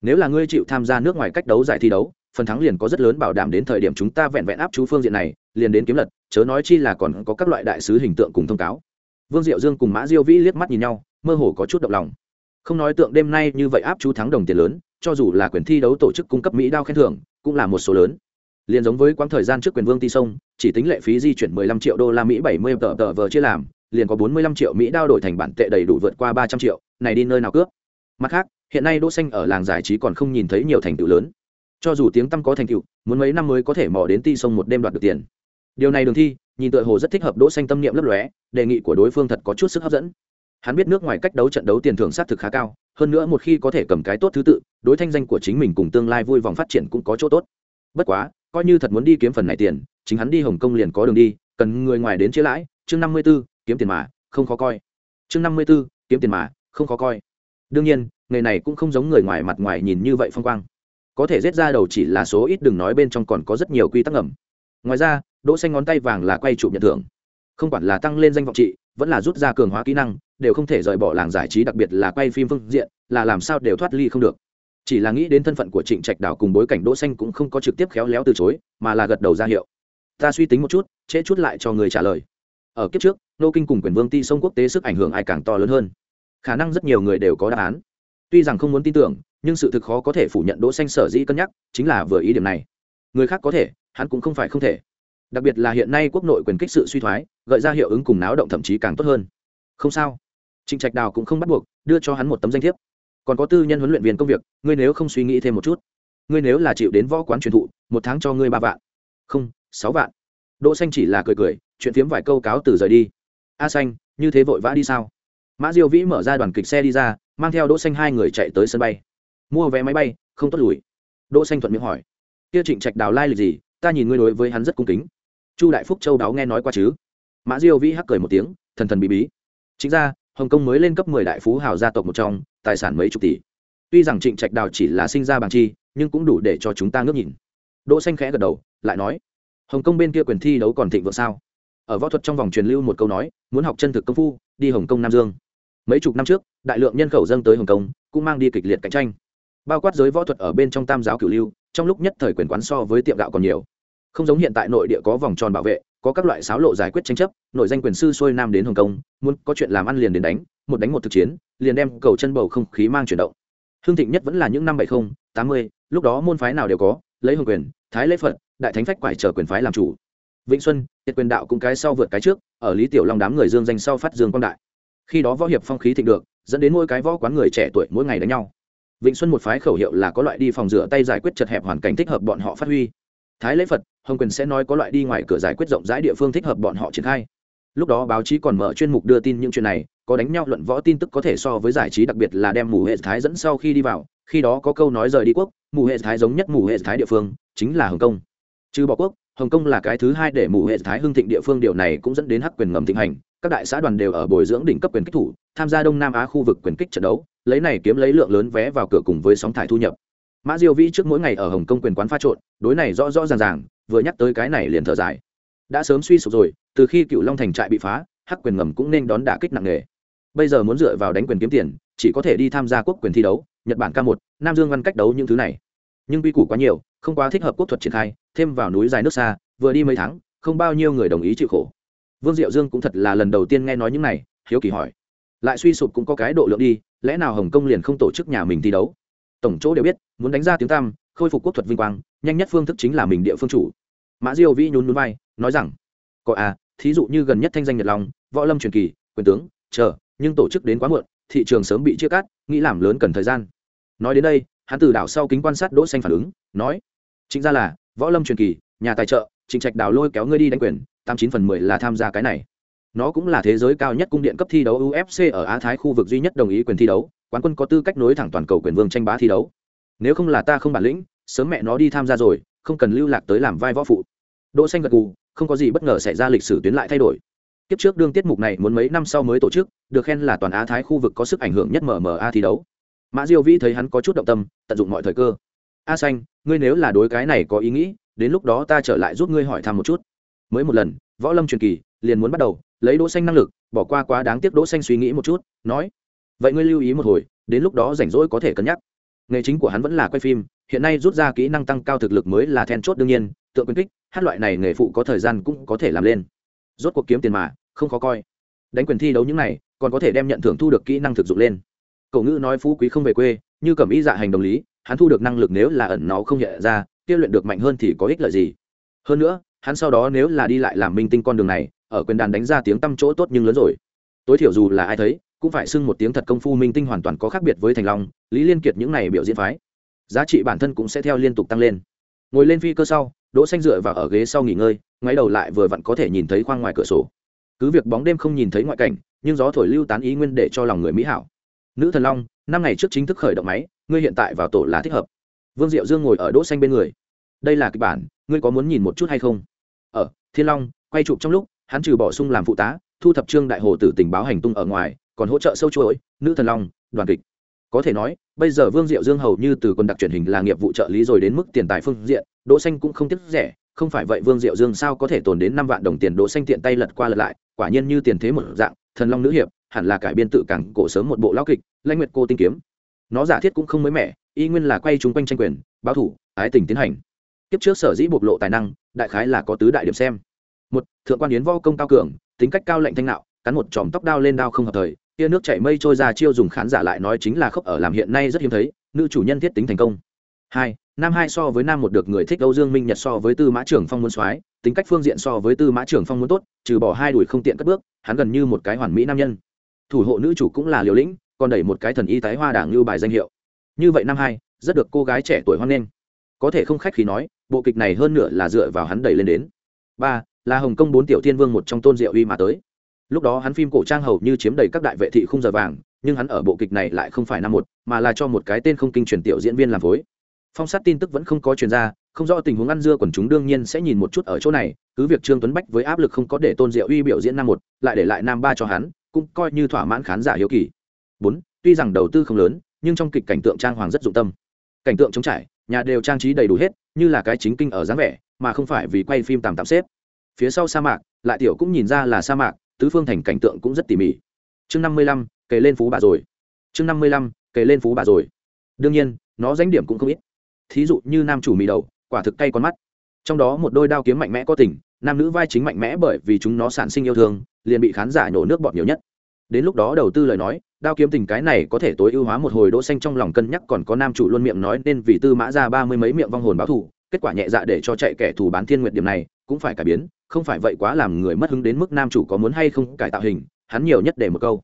Nếu là ngươi chịu tham gia nước ngoài cách đấu giải thi đấu phần thắng liền có rất lớn bảo đảm đến thời điểm chúng ta vẹn vẹn áp chú phương diện này, liền đến kiếm lật, chớ nói chi là còn có các loại đại sứ hình tượng cùng thông cáo. Vương diệu dương cùng mã diêu vĩ liếc mắt nhìn nhau, mơ hồ có chút động lòng. Không nói tượng đêm nay như vậy áp chú thắng đồng tiền lớn, cho dù là quyền thi đấu tổ chức cung cấp mỹ đao khen thưởng, cũng là một số lớn. Liền giống với quãng thời gian trước quyền vương ti sông, chỉ tính lệ phí di chuyển 15 triệu đô la mỹ 70 tờ tờ vờ chia làm, liền có 45 triệu mỹ đao đổi thành bản tệ đầy đủ vượt qua 300 triệu, này đi nơi nào cướp? Mặt khác, hiện nay đỗ xanh ở làng giải trí còn không nhìn thấy nhiều thành tựu lớn cho dù tiếng tăm có thành tựu muốn mấy năm mới có thể mò đến ti sông một đêm đoạt được tiền. Điều này đường thi nhìn tựa hồ rất thích hợp đỗ xanh tâm niệm lấp lóe đề nghị của đối phương thật có chút sức hấp dẫn. Hắn biết nước ngoài cách đấu trận đấu tiền thưởng sát thực khá cao hơn nữa một khi có thể cầm cái tốt thứ tự đối thanh danh của chính mình cùng tương lai vui vòng phát triển cũng có chỗ tốt. Bất quá coi như thật muốn đi kiếm phần này tiền chính hắn đi hồng kông liền có đường đi cần người ngoài đến chia lãi chương năm mươi 54, kiếm tiền mà không khó coi. Chương năm mươi 54, kiếm tiền mà không khó coi. Đương nhiên nghề này cũng không giống người ngoài mặt ngoài nhìn như vậy phong quang có thể rết ra đầu chỉ là số ít đừng nói bên trong còn có rất nhiều quy tắc ngầm. Ngoài ra, đỗ xanh ngón tay vàng là quay chụp nhận thưởng. Không quản là tăng lên danh vọng trị, vẫn là rút ra cường hóa kỹ năng, đều không thể rời bỏ làng giải trí đặc biệt là quay phim phương diện, là làm sao đều thoát ly không được. Chỉ là nghĩ đến thân phận của trịnh trạch đảo cùng bối cảnh đỗ xanh cũng không có trực tiếp khéo léo từ chối, mà là gật đầu ra hiệu. Ta suy tính một chút, trễ chút lại cho người trả lời. Ở kiếp trước, nô kinh cùng quyền vương ti sông quốc tế sức ảnh hưởng ai càng to lớn hơn. Khả năng rất nhiều người đều có đáp án tuy rằng không muốn tin tưởng, nhưng sự thực khó có thể phủ nhận đỗ xanh sở dĩ cân nhắc, chính là vừa ý điểm này. Người khác có thể, hắn cũng không phải không thể. Đặc biệt là hiện nay quốc nội quyền kích sự suy thoái, gợi ra hiệu ứng cùng náo động thậm chí càng tốt hơn. Không sao. Trịnh trạch đào cũng không bắt buộc, đưa cho hắn một tấm danh thiếp. Còn có tư nhân huấn luyện viên công việc, ngươi nếu không suy nghĩ thêm một chút, ngươi nếu là chịu đến võ quán truyền thụ, một tháng cho ngươi ba vạn. Không, sáu vạn. Đỗ xanh chỉ là cười cười, chuyện phiếm vài câu cáo từ rời đi. A xanh, như thế vội vã đi sao? Mã diêu vĩ mở ra đoàn kịch xe đi ra mang theo đỗ xanh hai người chạy tới sân bay. Mua vé máy bay, không tốt lùi. Đỗ xanh thuận miệng hỏi, kia trịnh trạch đào lai lịch gì? Ta nhìn ngươi đối với hắn rất cung kính. Chu đại phúc châu đáo nghe nói qua chứ? Mã diêu vĩ hắc cười một tiếng, thần thần bí bí. Chính ra, hồng kông mới lên cấp 10 đại phú hào gia tộc một trong, tài sản mấy chục tỷ. Tuy rằng trịnh trạch đào chỉ là sinh ra bằng chi, nhưng cũng đủ để cho chúng ta ngước nhìn. Đỗ xanh khẽ gật đầu, lại nói, hồng kông bên kia quyền thi đấu còn thịnh vượng sao? Ở võ thuật trong vòng truyền lưu một câu nói, muốn học chân thực công phu, đi hồng kông nam dương mấy chục năm trước, đại lượng nhân khẩu dâng tới hồng kông, cũng mang đi kịch liệt cạnh tranh. Bao quát giới võ thuật ở bên trong tam giáo cửu lưu, trong lúc nhất thời quyền quán so với tiệm gạo còn nhiều. Không giống hiện tại nội địa có vòng tròn bảo vệ, có các loại sáo lộ giải quyết tranh chấp, nội danh quyền sư xuôi nam đến hồng kông, muốn có chuyện làm ăn liền đến đánh, một đánh một thực chiến, liền đem cầu chân bầu không khí mang chuyển động. Hương thịnh nhất vẫn là những năm bảy mươi tám mươi, lúc đó môn phái nào đều có, lấy hồng quyền, thái lễ phật, đại thánh phách quải trở quyền phái làm chủ. Vĩnh xuân, tiệt quyền đạo cũng cái sau vượt cái trước, ở lý tiểu long đám người dương danh sau phát dương quang đại khi đó võ hiệp phong khí thịnh được, dẫn đến mỗi cái võ quán người trẻ tuổi mỗi ngày đánh nhau. Vịnh xuân một phái khẩu hiệu là có loại đi phòng rửa tay giải quyết chật hẹp hoàn cảnh thích hợp bọn họ phát huy. Thái lễ phật, hồng quyền sẽ nói có loại đi ngoài cửa giải quyết rộng rãi địa phương thích hợp bọn họ triển khai. Lúc đó báo chí còn mở chuyên mục đưa tin những chuyện này, có đánh nhau luận võ tin tức có thể so với giải trí đặc biệt là đem mù hệ thái dẫn sau khi đi vào, khi đó có câu nói rời đi quốc, mù hệ thái giống nhất mù hệ thái địa phương, chính là hồng kông. Trừ bỏ quốc, hồng kông là cái thứ hai để mù hệ thái hưng thịnh địa phương, điều này cũng dẫn đến hắc quyền ngầm thịnh hành các đại xã đoàn đều ở bồi dưỡng đỉnh cấp quyền kích thủ, tham gia đông nam á khu vực quyền kích trận đấu, lấy này kiếm lấy lượng lớn vé vào cửa cùng với sóng thải thu nhập. Mã diêu vĩ trước mỗi ngày ở hồng kông quyền quán pha trộn, đối này rõ rõ ràng ràng, vừa nhắc tới cái này liền thở dài. Đã sớm suy sụp rồi, từ khi cựu long thành trại bị phá, hắc quyền ngầm cũng nên đón đả kích nặng nề. Bây giờ muốn dựa vào đánh quyền kiếm tiền, chỉ có thể đi tham gia quốc quyền thi đấu, nhật bản k một, nam dương văn cách đấu những thứ này. Nhưng quy củ quá nhiều, không quá thích hợp quốc thuật triển khai, thêm vào núi dài nước xa, vừa đi mấy tháng, không bao nhiêu người đồng ý chịu khổ vương diệu dương cũng thật là lần đầu tiên nghe nói những này, hiếu kỳ hỏi. Lại suy sụp cũng có cái độ lượng đi, lẽ nào hồng kông liền không tổ chức nhà mình thi đấu? Tổng chỗ đều biết, muốn đánh ra tiếng tam khôi phục quốc thuật vinh quang, nhanh nhất phương thức chính là mình địa phương chủ. Mã diêu vĩ nhún nhún vai, nói rằng, có à thí dụ như gần nhất thanh danh nhật long, võ lâm truyền kỳ, quyền tướng, chờ, nhưng tổ chức đến quá muộn, thị trường sớm bị chia cắt, nghĩ làm lớn cần thời gian. Nói đến đây, hắn từ đảo sau kính quan sát đỗ xanh phản ứng, nói, chính ra là, võ lâm truyền kỳ, nhà tài trợ, trịnh trạch đào lôi kéo ngươi đi đánh quyền tám chín phần mười là tham gia cái này. Nó cũng là thế giới cao nhất cung điện cấp thi đấu ufc ở á thái khu vực duy nhất đồng ý quyền thi đấu, quán quân có tư cách nối thẳng toàn cầu quyền vương tranh bá thi đấu. Nếu không là ta không bản lĩnh, sớm mẹ nó đi tham gia rồi, không cần lưu lạc tới làm vai võ phụ. Đỗ xanh gật gù, không có gì bất ngờ xảy ra lịch sử tuyến lại thay đổi. Tiếp trước đương tiết mục này muốn mấy năm sau mới tổ chức, được khen là toàn á thái khu vực có sức ảnh hưởng nhất mma thi đấu. Mã diêu vĩ thấy hắn có chút động tâm, tận dụng mọi thời cơ. A xanh, ngươi nếu là đối cái này có ý nghĩ, đến lúc đó ta trở lại giúp ngươi hỏi thăm một chút mới một lần, võ lâm truyền kỳ, liền muốn bắt đầu, lấy đỗ xanh năng lực, bỏ qua quá đáng tiếc đỗ xanh suy nghĩ một chút, nói, vậy ngươi lưu ý một hồi, đến lúc đó rảnh rỗi có thể cân nhắc. Nghề chính của hắn vẫn là quay phim, hiện nay rút ra kỹ năng tăng cao thực lực mới là then chốt đương nhiên, tượng quyền kích, hát loại này nghề phụ có thời gian cũng có thể làm lên. Rốt cuộc kiếm tiền mà, không khó coi. Đánh quyền thi đấu những này, còn có thể đem nhận thưởng thu được kỹ năng thực dụng lên. Cậu ngữ nói phú quý không về quê, như cẩm ý dạ hành đồng lý, hắn thu được năng lực nếu là ẩn nó không hiện ra tiêu luyện được mạnh hơn thì có ích lợi gì? Hơn nữa hắn sau đó nếu là đi lại làm minh tinh con đường này, ở quyền đàn đánh ra tiếng tăm chỗ tốt nhưng lớn rồi. Tối thiểu dù là ai thấy, cũng phải xưng một tiếng thật công phu minh tinh hoàn toàn có khác biệt với thành long, lý liên kiệt những này biểu diễn phái. Giá trị bản thân cũng sẽ theo liên tục tăng lên. Ngồi lên phi cơ sau, đỗ xanh dựa vào ở ghế sau nghỉ ngơi, ngoái đầu lại vừa vặn có thể nhìn thấy khoang ngoài cửa sổ. Cứ việc bóng đêm không nhìn thấy ngoại cảnh, nhưng gió thổi lưu tán ý nguyên để cho lòng người mỹ hảo. Nữ thần long, năm ngày trước chính thức khởi động máy, ngươi hiện tại vào tổ là thích hợp. Vương diệu dương ngồi ở đỗ xanh bên người. Đây là kịch bản, ngươi có muốn nhìn một chút hay không? Ở thiên long, quay chụp trong lúc, hắn trừ bỏ sung làm phụ tá, thu thập trương đại hồ tử tình báo hành tung ở ngoài, còn hỗ trợ sâu chuỗi, nữ thần long, đoàn kịch. Có thể nói, bây giờ vương diệu dương hầu như từ quân đặc truyền hình là nghiệp vụ trợ lý rồi đến mức tiền tài phương diện, đỗ xanh cũng không tiếc rẻ, không phải vậy vương diệu dương sao có thể tồn đến năm vạn đồng tiền đỗ xanh tiện tay lật qua lật lại, quả nhiên như tiền thế một dạng, thần long nữ hiệp, hẳn là cải biên tự cảng cổ sớm một bộ lão kịch, lãnh nguyệt cô tinh kiếm. Nó giả thiết cũng không mới mẻ, y nguyên là quay chúng quanh tranh quyền, báo thủ, ái tình tiến hành. Kiếp trước sở dĩ bộc lộ tài năng đại khái là có tứ đại điểm xem. Một, thượng quan yến võ công cao cường, tính cách cao lệnh thanh nạo, cắn một chòm tóc đao lên đao không hợp thời, tia nước chảy mây trôi ra chiêu dùng khán giả lại nói chính là khốc ở làm hiện nay rất hiếm thấy, nữ chủ nhân thiết tính thành công. Hai, nam hai so với nam một được người thích âu dương minh nhật so với tư mã trưởng phong muốn soái, tính cách phương diện so với tư mã trưởng phong muốn tốt, trừ bỏ hai đuổi không tiện cất bước, hắn gần như một cái hoàn mỹ nam nhân. Thủ hộ nữ chủ cũng là liều lĩnh, còn đẩy một cái thần y tái hoa đảng lưu bài danh hiệu. Như vậy nam hai, rất được cô gái trẻ tuổi hoan nghênh có thể không khách khí nói, bộ kịch này hơn nửa là dựa vào hắn đẩy lên đến. Ba, là hồng kông bốn tiểu thiên vương một trong tôn diệu uy mà tới. Lúc đó hắn phim cổ trang hầu như chiếm đầy các đại vệ thị không giờ vàng, nhưng hắn ở bộ kịch này lại không phải năm một, mà là cho một cái tên không kinh truyền tiểu diễn viên làm phối. Phong sát tin tức vẫn không có truyền ra, không rõ tình huống ăn dưa quần chúng đương nhiên sẽ nhìn một chút ở chỗ này, cứ việc trương tuấn bách với áp lực không có để tôn diệu uy biểu diễn năm một, lại để lại nam ba cho hắn, cũng coi như thỏa mãn khán giả hiếu kỳ. Bốn, tuy rằng đầu tư không lớn, nhưng trong kịch cảnh tượng trang hoàng rất dụng tâm. Cảnh tượng trống trải nhà đều trang trí đầy đủ hết, như là cái chính kinh ở dáng vẻ, mà không phải vì quay phim tạm tạm xếp. Phía sau sa mạc, lại tiểu cũng nhìn ra là sa mạc, tứ phương thành cảnh tượng cũng rất tỉ mỉ. Chương năm mươi lăm, kể lên phú bà rồi. Chương năm mươi lăm, kể lên phú bà rồi. Đương nhiên, nó danh điểm cũng không ít. Thí dụ như nam chủ mì đầu, quả thực cay con mắt. Trong đó một đôi đao kiếm mạnh mẽ có tình, nam nữ vai chính mạnh mẽ bởi vì chúng nó sản sinh yêu thương, liền bị khán giả nhổ nước bọt nhiều nhất. Đến lúc đó đầu tư lời nói đao kiếm tình cái này có thể tối ưu hóa một hồi đỗ xanh trong lòng cân nhắc, còn có nam chủ luôn miệng nói nên vì tư mã ra ba mươi mấy miệng vong hồn báo thù, kết quả nhẹ dạ để cho chạy kẻ thù bán thiên nguyệt điểm này cũng phải cải biến, không phải vậy quá làm người mất hứng đến mức nam chủ có muốn hay không cải tạo hình, hắn nhiều nhất để một câu.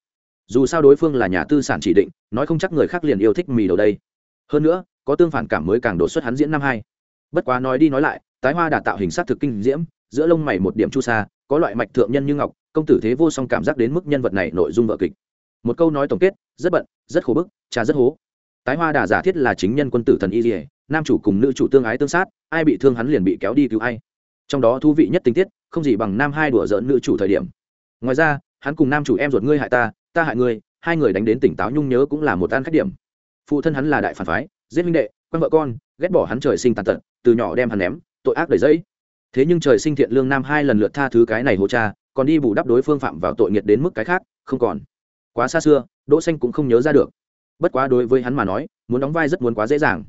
Dù sao đối phương là nhà tư sản chỉ định, nói không chắc người khác liền yêu thích mì đầu đây. Hơn nữa, có tương phản cảm mới càng đột xuất hắn diễn năm hai. Bất quá nói đi nói lại, tái hoa đã tạo hình sát thực kinh diễm, giữa lông mày một điểm chu sa, có loại mạch thượng nhân như ngọc, công tử thế vô song cảm giác đến mức nhân vật này nội dung vợ kịch một câu nói tổng kết, rất bận, rất khổ bức, cha rất hố. Tái hoa đà giả thiết là chính nhân quân tử thần y dỉa nam chủ cùng nữ chủ tương ái tương sát, ai bị thương hắn liền bị kéo đi cứu ai. Trong đó thú vị nhất tình tiết, không gì bằng nam hai đùa giỡn nữ chủ thời điểm. Ngoài ra, hắn cùng nam chủ em ruột ngươi hại ta ta hại ngươi, hai người đánh đến tỉnh táo nhung nhớ cũng là một an khách điểm. Phụ thân hắn là đại phản phái, giết minh đệ quan vợ con, ghét bỏ hắn trời sinh tàn tật, từ nhỏ đem hắn ném, tội ác đầy dẫy. Thế nhưng trời sinh thiện lương nam hai lần lượt tha thứ cái này hô cha, còn đi bù đắp đối phương phạm vào tội nghiệt đến mức cái khác, không còn quá xa xưa, đỗ xanh cũng không nhớ ra được. Bất quá đối với hắn mà nói, muốn đóng vai rất muốn quá dễ dàng.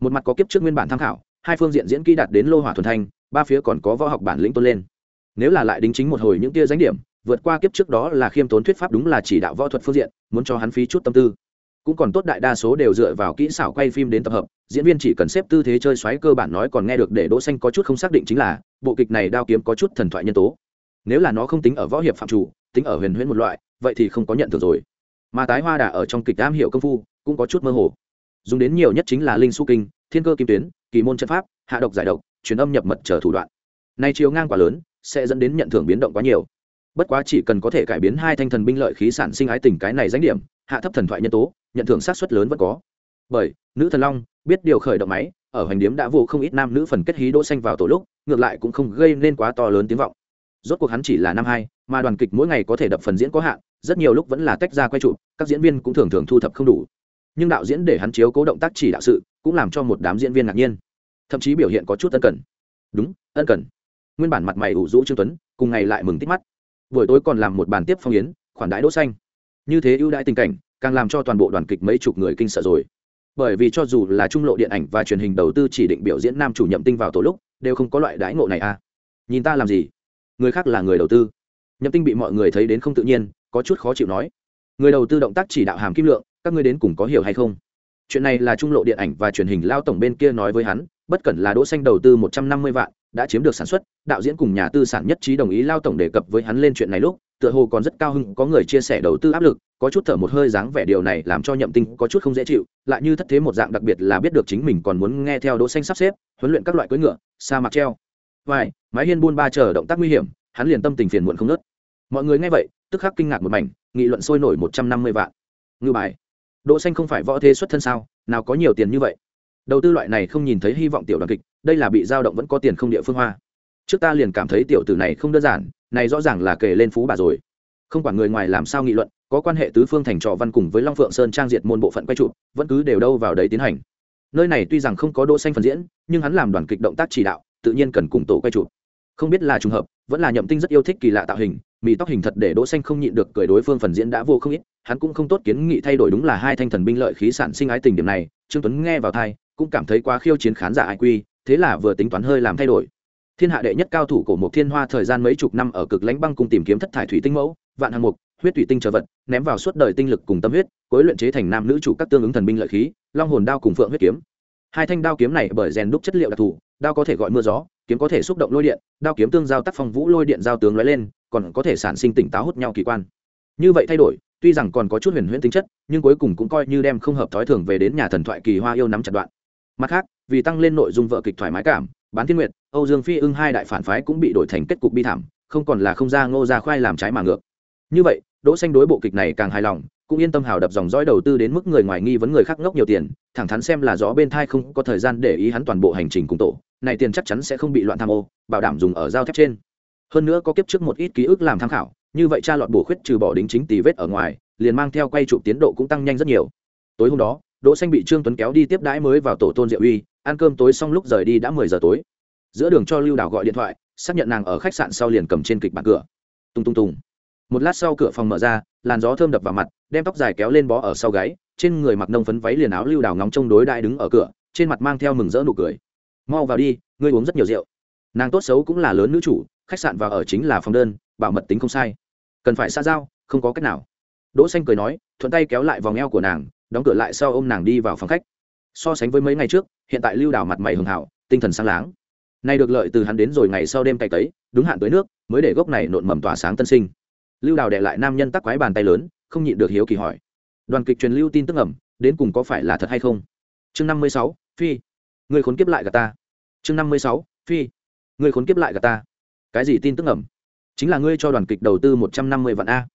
Một mặt có kiếp trước nguyên bản tham khảo, hai phương diện diễn kỹ đạt đến lô hỏa thuần thanh ba phía còn có võ học bản lĩnh tôn lên. Nếu là lại đính chính một hồi những tia danh điểm, vượt qua kiếp trước đó là khiêm tốn thuyết pháp đúng là chỉ đạo võ thuật phương diện, muốn cho hắn phí chút tâm tư. Cũng còn tốt đại đa số đều dựa vào kỹ xảo quay phim đến tập hợp, diễn viên chỉ cần xếp tư thế chơi xoáy cơ bản nói còn nghe được để đỗ xanh có chút không xác định chính là, bộ kịch này đao kiếm có chút thần thoại nhân tố. Nếu là nó không tính ở võ hiệp phạm chủ tính ở huyền huyễn một loại, vậy thì không có nhận thưởng rồi. Mà tái hoa đà ở trong kịch am hiểu công phu cũng có chút mơ hồ. Dùng đến nhiều nhất chính là linh su kinh, thiên cơ kim tuyến, kỳ môn trận pháp, hạ độc giải độc, truyền âm nhập mật chờ thủ đoạn. Nay chiều ngang quá lớn, sẽ dẫn đến nhận thưởng biến động quá nhiều. Bất quá chỉ cần có thể cải biến hai thanh thần binh lợi khí sản sinh ái tình cái này danh điểm, hạ thấp thần thoại nhân tố, nhận thưởng sát xuất lớn vẫn có. Bởi, nữ thần long biết điều khởi động máy, ở hoành điếm đã vô không ít nam nữ phần kết hí đỗ xanh vào tổ lúc, ngược lại cũng không gây nên quá to lớn tiếng vọng. Rốt cuộc hắn chỉ là năm hai mà đoàn kịch mỗi ngày có thể đập phần diễn có hạn, rất nhiều lúc vẫn là tách ra quay trụ, các diễn viên cũng thường thường thu thập không đủ. Nhưng đạo diễn để hắn chiếu cố động tác chỉ đạo sự, cũng làm cho một đám diễn viên ngạc nhiên. Thậm chí biểu hiện có chút ân cần. Đúng, ân cần. Nguyên bản mặt mày ủ rũ trương tuấn, cùng ngày lại mừng tít mắt. Buổi tối còn làm một bàn tiếp phong yến, khoản đãi đỗ xanh. Như thế ưu đãi tình cảnh, càng làm cho toàn bộ đoàn kịch mấy chục người kinh sợ rồi. Bởi vì cho dù là trung lộ điện ảnh và truyền hình đầu tư chỉ định biểu diễn nam chủ nhậm tinh vào tổ lúc, đều không có loại đãi ngộ này à. Nhìn ta làm gì? Người khác là người đầu tư nhậm tinh bị mọi người thấy đến không tự nhiên có chút khó chịu nói. Người đầu tư động tác chỉ đạo hàm kim lượng các ngươi đến cùng có hiểu hay không? Chuyện này là trung lộ điện ảnh và truyền hình lao tổng bên kia nói với hắn bất cẩn là đỗ xanh đầu tư một trăm năm mươi vạn đã chiếm được sản xuất đạo diễn cùng nhà tư sản nhất trí đồng ý lao tổng đề cập với hắn lên chuyện này lúc tựa hồ còn rất cao hứng, có người chia sẻ đầu tư áp lực có chút thở một hơi dáng vẻ điều này làm cho nhậm tinh có chút không dễ chịu lại như thất thế một dạng đặc biệt là biết được chính mình còn muốn nghe theo đỗ xanh sắp xếp huấn luyện các loại cưỡi ngựa sa mạc treo. Vài mái hiên buôn ba chờ động tác nguy hiểm hắn liền tâm tình phiền muộn không nớt mọi người nghe vậy, tức khắc kinh ngạc một mảnh, nghị luận sôi nổi một trăm năm mươi vạn. Ngư bài, đỗ xanh không phải võ thế xuất thân sao, nào có nhiều tiền như vậy? Đầu tư loại này không nhìn thấy hy vọng tiểu đoàn kịch, đây là bị dao động vẫn có tiền không địa phương hoa. Trước ta liền cảm thấy tiểu tử này không đơn giản, này rõ ràng là kể lên phú bà rồi. Không quản người ngoài làm sao nghị luận, có quan hệ tứ phương thành trò văn cùng với long phượng sơn trang diệt môn bộ phận quay trụ, vẫn cứ đều đâu vào đấy tiến hành. Nơi này tuy rằng không có đỗ xanh phần diễn, nhưng hắn làm đoàn kịch động tác chỉ đạo, tự nhiên cần cùng tổ quay trụ không biết là trùng hợp, vẫn là nhậm tinh rất yêu thích kỳ lạ tạo hình, mì tóc hình thật để đỗ xanh không nhịn được cười đối phương phần diễn đã vô không ít, hắn cũng không tốt kiến nghị thay đổi đúng là hai thanh thần binh lợi khí sản sinh ái tình điểm này, trương tuấn nghe vào thai cũng cảm thấy quá khiêu chiến khán giả ai quy, thế là vừa tính toán hơi làm thay đổi. Thiên hạ đệ nhất cao thủ cổ một thiên hoa thời gian mấy chục năm ở cực lãnh băng cùng tìm kiếm thất thải thủy tinh mẫu, vạn hàng mục, huyết thủy tinh trở vật, ném vào suốt đời tinh lực cùng tâm huyết, cuối luyện chế thành nam nữ chủ các tương ứng thần binh lợi khí, long hồn đao cùng phượng huyết kiếm. Hai thanh đao kiếm này bởi rèn đúc chất liệu đặc thù, đao có thể gọi mưa gió kiếm có thể xúc động lôi điện, đao kiếm tương giao tác phong vũ lôi điện giao tướng lóe lên, còn có thể sản sinh tỉnh táo hút nhau kỳ quan. Như vậy thay đổi, tuy rằng còn có chút huyền huyễn tính chất, nhưng cuối cùng cũng coi như đem không hợp thói thường về đến nhà thần thoại kỳ hoa yêu nắm chặt đoạn. Mặt khác, vì tăng lên nội dung vợ kịch thoải mái cảm, bán thiên nguyệt, âu dương phi ưng hai đại phản phái cũng bị đổi thành kết cục bi thảm, không còn là không ra ngô ra khoai làm trái mà ngược. Như vậy, đỗ xanh đối bộ kịch này càng hài lòng, cũng yên tâm hào đập dòng dõi đầu tư đến mức người ngoài nghi vấn người khác ngốc nhiều tiền, thẳng thắn xem là rõ bên thai không có thời gian để ý hắn toàn bộ hành trình cùng tổ này tiền chắc chắn sẽ không bị loạn tham ô, bảo đảm dùng ở giao thép trên. Hơn nữa có kiếp trước một ít ký ức làm tham khảo, như vậy cha lọt bổ khuyết trừ bỏ đính chính tì vết ở ngoài, liền mang theo quay trụ tiến độ cũng tăng nhanh rất nhiều. Tối hôm đó, đỗ xanh bị trương tuấn kéo đi tiếp đãi mới vào tổ tôn diệu uy, ăn cơm tối xong lúc rời đi đã mười giờ tối. Giữa đường cho lưu đào gọi điện thoại, xác nhận nàng ở khách sạn sau liền cầm trên kịch bản cửa. Tung tung tung. Một lát sau cửa phòng mở ra, làn gió thơm đập vào mặt, đem tóc dài kéo lên bó ở sau gáy, trên người mặc nông phấn váy liền áo lưu đào ngóng trông đối đại đứng ở cửa, trên mặt mang theo mừng rỡ nụ cười mau vào đi, ngươi uống rất nhiều rượu. Nàng tốt xấu cũng là lớn nữ chủ, khách sạn và ở chính là phòng đơn, bảo mật tính không sai. Cần phải xa giao, không có cách nào. Đỗ xanh cười nói, thuận tay kéo lại vòng eo của nàng, đóng cửa lại sau ôm nàng đi vào phòng khách. So sánh với mấy ngày trước, hiện tại lưu đào mặt mày hường hảo, tinh thần sáng láng. Nay được lợi từ hắn đến rồi ngày sau đêm cày tấy, đúng hạn tới nước, mới để gốc này nộn mầm tỏa sáng tân sinh. Lưu đào đệ lại nam nhân tắc quái bàn tay lớn, không nhịn được hiếu kỳ hỏi. Đoàn kịch truyền lưu tin tức ẩm, đến cùng có phải là thật hay không? Chương năm mươi sáu, phi người khốn kiếp lại gà ta. Chương năm mươi sáu, phi. Người khốn kiếp lại gà ta. Cái gì tin tức ẩm chính là ngươi cho đoàn kịch đầu tư một trăm năm mươi vạn a.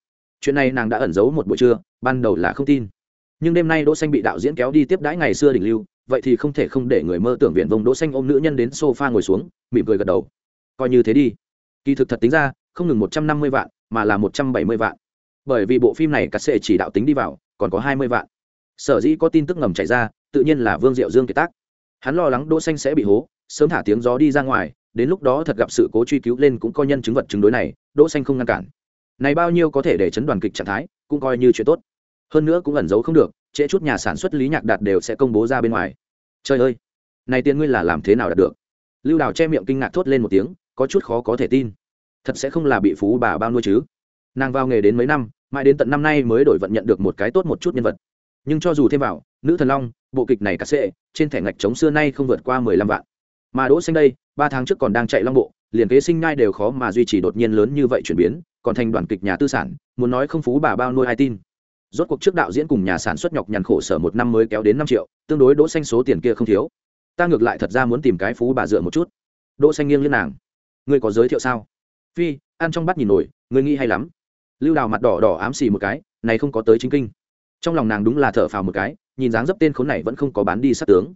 Chuyện này nàng đã ẩn giấu một buổi trưa, ban đầu là không tin. Nhưng đêm nay đỗ xanh bị đạo diễn kéo đi tiếp đãi ngày xưa đỉnh lưu, vậy thì không thể không để người mơ tưởng viện vông đỗ xanh ôm nữ nhân đến sofa ngồi xuống, mỉm cười gật đầu. Coi như thế đi. Kỳ thực thật tính ra, không ngừng một trăm năm mươi vạn, mà là một trăm bảy mươi vạn. Bởi vì bộ phim này cắt sệ chỉ đạo tính đi vào, còn có hai mươi vạn. Sở dĩ có tin tức ngầm chảy ra, tự nhiên là vương diệu dương kiệt tác hắn lo lắng đỗ xanh sẽ bị hố, sớm thả tiếng gió đi ra ngoài, đến lúc đó thật gặp sự cố truy cứu lên cũng coi nhân chứng vật chứng đối này, đỗ xanh không ngăn cản. Này bao nhiêu có thể để chấn đoàn kịch trạng thái, cũng coi như chuyện tốt. Hơn nữa cũng ẩn giấu không được, trễ chút nhà sản xuất lý nhạc đạt đều sẽ công bố ra bên ngoài. Trời ơi! Này tiền ngươi là làm thế nào đạt được? Lưu đào che miệng kinh ngạc thốt lên một tiếng, có chút khó có thể tin. Thật sẽ không là bị phú bà bao nuôi chứ? Nàng vào nghề đến mấy năm, mãi đến tận năm nay mới đổi vận nhận được một cái tốt một chút nhân vật nhưng cho dù thêm vào, nữ thần long, bộ kịch này cả sệ, trên thẻ ngạch trống xưa nay không vượt qua mười lăm vạn. Mà đỗ xanh đây, ba tháng trước còn đang chạy long bộ, liền kế sinh nhai đều khó mà duy trì đột nhiên lớn như vậy chuyển biến, còn thành đoàn kịch nhà tư sản, muốn nói không phú bà bao nuôi ai tin. Rốt cuộc trước đạo diễn cùng nhà sản xuất nhọc nhằn khổ sở một năm mới kéo đến năm triệu, tương đối đỗ xanh số tiền kia không thiếu. Ta ngược lại thật ra muốn tìm cái phú bà dựa một chút. Đỗ xanh nghiêng lên nàng. Ngươi có giới thiệu sao? Phi, ăn trong bát nhìn nổi, ngươi nghĩ hay lắm. Lưu đào mặt đỏ đỏ ám xì một cái, này không có tới chính kinh trong lòng nàng đúng là thở phào một cái, nhìn dáng dấp tên khốn này vẫn không có bán đi sát tướng.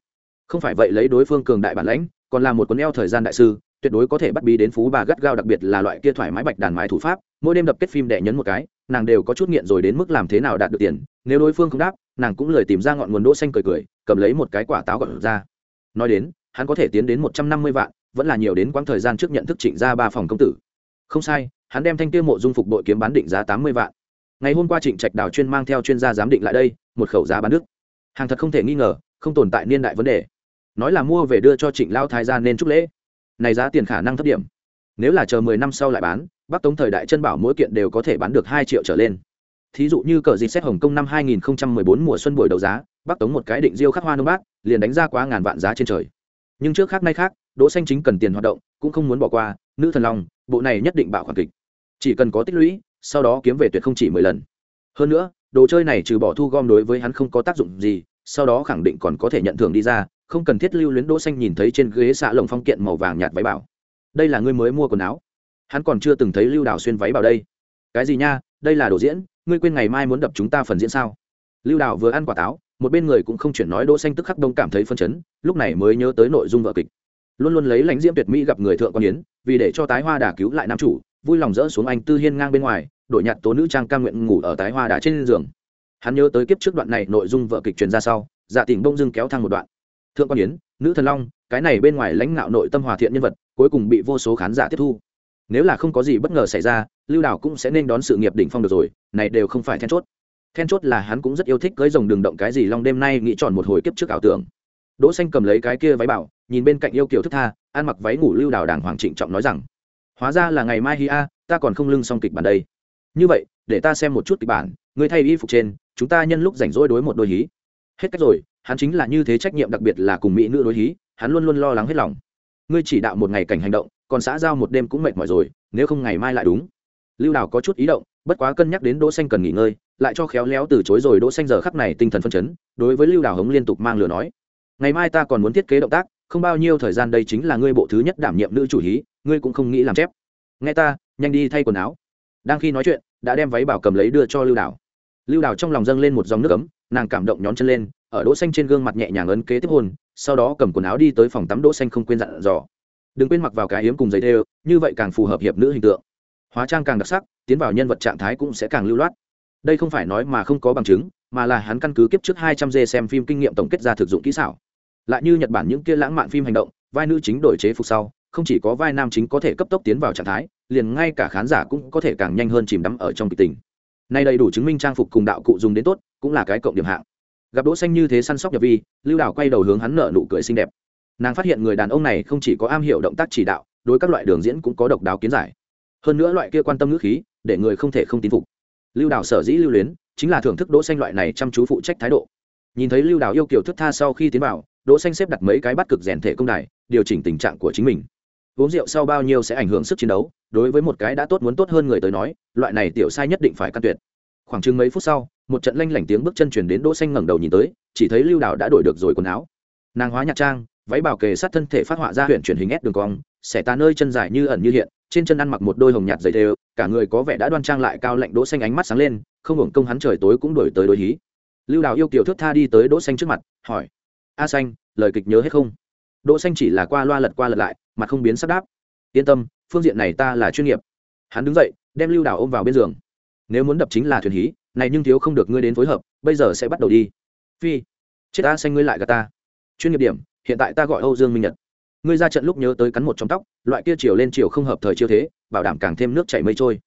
Không phải vậy lấy đối phương cường đại bản lãnh, còn là một cuốn eo thời gian đại sư, tuyệt đối có thể bắt bí đến phú bà gắt gao đặc biệt là loại kia thoải mái bạch đàn mái thủ pháp, mỗi đêm đập kết phim đệ nhấn một cái, nàng đều có chút nghiện rồi đến mức làm thế nào đạt được tiền, nếu đối phương không đáp, nàng cũng lời tìm ra ngọn nguồn đỗ xanh cười cười, cầm lấy một cái quả táo gọt ra. Nói đến, hắn có thể tiến đến một trăm năm mươi vạn, vẫn là nhiều đến quãng thời gian trước nhận thức trịnh ra ba phòng công tử. Không sai, hắn đem thanh tiêu mộ dung phục đội kiếm bán định giá tám mươi vạn ngày hôm qua trịnh trạch đào chuyên mang theo chuyên gia giám định lại đây một khẩu giá bán nước hàng thật không thể nghi ngờ không tồn tại niên đại vấn đề. Nói là mua về đưa cho trịnh lao thái ra nên chúc lễ. Này giá tiền khả năng thấp điểm. Nếu là chờ mười năm sau lại bán bắc tống thời đại chân bảo mỗi kiện đều có thể bán được hai triệu trở lên. Thí dụ như cờ dịt xét hồng kông năm hai nghìn bốn mùa xuân buổi đấu giá bắc tống một cái định diêu khắc hoa nông bác, liền đánh ra quá ngàn vạn giá trên trời. Nhưng trước khác nay khác đỗ xanh chính cần tiền hoạt động cũng không muốn bỏ qua nữ thần long bộ này nhất định bạo khoản kịch. Chỉ cần có tích lũy sau đó kiếm về tuyệt không chỉ mười lần. Hơn nữa, đồ chơi này trừ bỏ thu gom đối với hắn không có tác dụng gì, sau đó khẳng định còn có thể nhận thưởng đi ra, không cần thiết lưu luyến đỗ xanh nhìn thấy trên ghế xạ lồng phong kiện màu vàng nhạt váy bảo. Đây là ngươi mới mua quần áo. Hắn còn chưa từng thấy lưu đào xuyên váy bảo đây. Cái gì nha, đây là đồ diễn, ngươi quên ngày mai muốn đập chúng ta phần diễn sao? Lưu đào vừa ăn quả táo, một bên người cũng không chuyển nói đỗ xanh tức khắc đông cảm thấy phân chấn, lúc này mới nhớ tới nội dung vở kịch. Luôn luôn lấy lãnh diễm tuyệt mỹ gặp người thượng quan yến, vì để cho tái hoa đà cứu lại nam chủ vui lòng dỡ xuống anh tư hiên ngang bên ngoài, đổi nhặt tố nữ trang ca nguyện ngủ ở tái hoa đã trên giường. Hắn nhớ tới kiếp trước đoạn này nội dung vở kịch truyền ra sau dạ tình bông dưng kéo thang một đoạn. Thượng quan yến, nữ thần long, cái này bên ngoài lãnh ngạo nội tâm hòa thiện nhân vật, cuối cùng bị vô số khán giả tiếp thu. Nếu là không có gì bất ngờ xảy ra, lưu đảo cũng sẽ nên đón sự nghiệp đỉnh phong được rồi, này đều không phải then chốt. Then chốt là hắn cũng rất yêu thích cưới rồng đường động cái gì long đêm nay nghĩ tròn một hồi kiếp trước ảo tưởng. Đỗ xanh cầm lấy cái kia váy bảo, nhìn bên cạnh yêu kiều thức tha, ăn mặc váy ngủ lưu đảo đàng hoàng trịnh trọng nói rằng hóa ra là ngày mai hi a ta còn không lưng xong kịch bản đây. Như vậy, để ta xem một chút kịch bản, người thay y phục trên, chúng ta nhân lúc rảnh rỗi đối một đôi hí. Hết cách rồi, hắn chính là như thế trách nhiệm đặc biệt là cùng mỹ nữ đối hí, hắn luôn luôn lo lắng hết lòng. Ngươi chỉ đạo một ngày cảnh hành động, còn xã giao một đêm cũng mệt mỏi rồi, nếu không ngày mai lại đúng. Lưu đào có chút ý động, bất quá cân nhắc đến đỗ xanh cần nghỉ ngơi, lại cho khéo léo từ chối rồi đỗ xanh giờ khắc này tinh thần phân chấn, đối với lưu đào hống liên tục mang lửa nói. Ngày mai ta còn muốn thiết kế động tác không bao nhiêu thời gian đây chính là ngươi bộ thứ nhất đảm nhiệm nữ chủ hí, ngươi cũng không nghĩ làm chép. Nghe ta, nhanh đi thay quần áo. Đang khi nói chuyện, đã đem váy bảo cầm lấy đưa cho lưu đảo lưu đảo trong lòng dâng lên một dòng nước ấm, nàng cảm động nhón chân lên, ở đỗ xanh trên gương mặt nhẹ nhàng ấn kế tiếp hôn sau đó cầm quần áo đi tới phòng tắm đỗ xanh không quên dặn dò. Đừng quên mặc vào cái hiếm cùng giày thêu, như vậy càng phù hợp hiệp nữ hình tượng. Hóa trang càng đặc sắc, tiến vào nhân vật trạng thái cũng sẽ càng lưu loát. Đây không phải nói mà không có bằng chứng, mà là hắn căn cứ kiếp trước hai trăm dê xem phim kinh nghiệm tổng kết ra thực dụng kỹ xảo lại như nhật bản những kia lãng mạn phim hành động, vai nữ chính đổi chế phục sau, không chỉ có vai nam chính có thể cấp tốc tiến vào trạng thái, liền ngay cả khán giả cũng có thể càng nhanh hơn chìm đắm ở trong kịch tình. Nay đầy đủ chứng minh trang phục cùng đạo cụ dùng đến tốt, cũng là cái cộng điểm hạng. Gặp đỗ xanh như thế săn sóc nhập vi, lưu đảo quay đầu hướng hắn nở nụ cười xinh đẹp. Nàng phát hiện người đàn ông này không chỉ có am hiểu động tác chỉ đạo, đối các loại đường diễn cũng có độc đáo kiến giải. Hơn nữa loại kia quan tâm ngữ khí, để người không thể không tín phục. Lưu đảo sở dĩ lưu luyến, chính là thưởng thức đỗ xanh loại này chăm chú phụ trách thái độ. Nhìn thấy lưu đảo yêu kiều thức tha sau khi tiến vào đỗ xanh xếp đặt mấy cái bắt cực rèn thể công đài, điều chỉnh tình trạng của chính mình. Uống rượu sau bao nhiêu sẽ ảnh hưởng sức chiến đấu, đối với một cái đã tốt muốn tốt hơn người tới nói, loại này tiểu sai nhất định phải căn tuyệt. Khoảng chừng mấy phút sau, một trận lanh lảnh tiếng bước chân truyền đến đỗ xanh ngẩng đầu nhìn tới, chỉ thấy lưu Đạo đã đổi được rồi quần áo. Nàng hóa nhạc trang, váy bảo kề sát thân thể phát họa ra huyện chuyển hình ép đường cong, xẻ tà nơi chân dài như ẩn như hiện, trên chân ăn mặc một đôi hồng nhạt dày đều, cả người có vẻ đã đoan trang lại cao lạnh đỗ xanh ánh mắt sáng lên, không hưởng công hắn trời tối cũng đổi tới đối hí. Lưu đào yêu kiều thước tha đi tới đỗ xanh trước mặt, hỏi a xanh, lời kịch nhớ hết không? Đỗ xanh chỉ là qua loa lật qua lật lại, mặt không biến sắc đáp. Yên tâm, phương diện này ta là chuyên nghiệp. Hắn đứng dậy, đem lưu đào ôm vào bên giường. Nếu muốn đập chính là thuyền hí, này nhưng thiếu không được ngươi đến phối hợp, bây giờ sẽ bắt đầu đi. Phi, chết a xanh ngươi lại gạt ta. Chuyên nghiệp điểm, hiện tại ta gọi âu dương minh nhật. Ngươi ra trận lúc nhớ tới cắn một trong tóc, loại kia chiều lên chiều không hợp thời chiêu thế, bảo đảm càng thêm nước chảy mây trôi.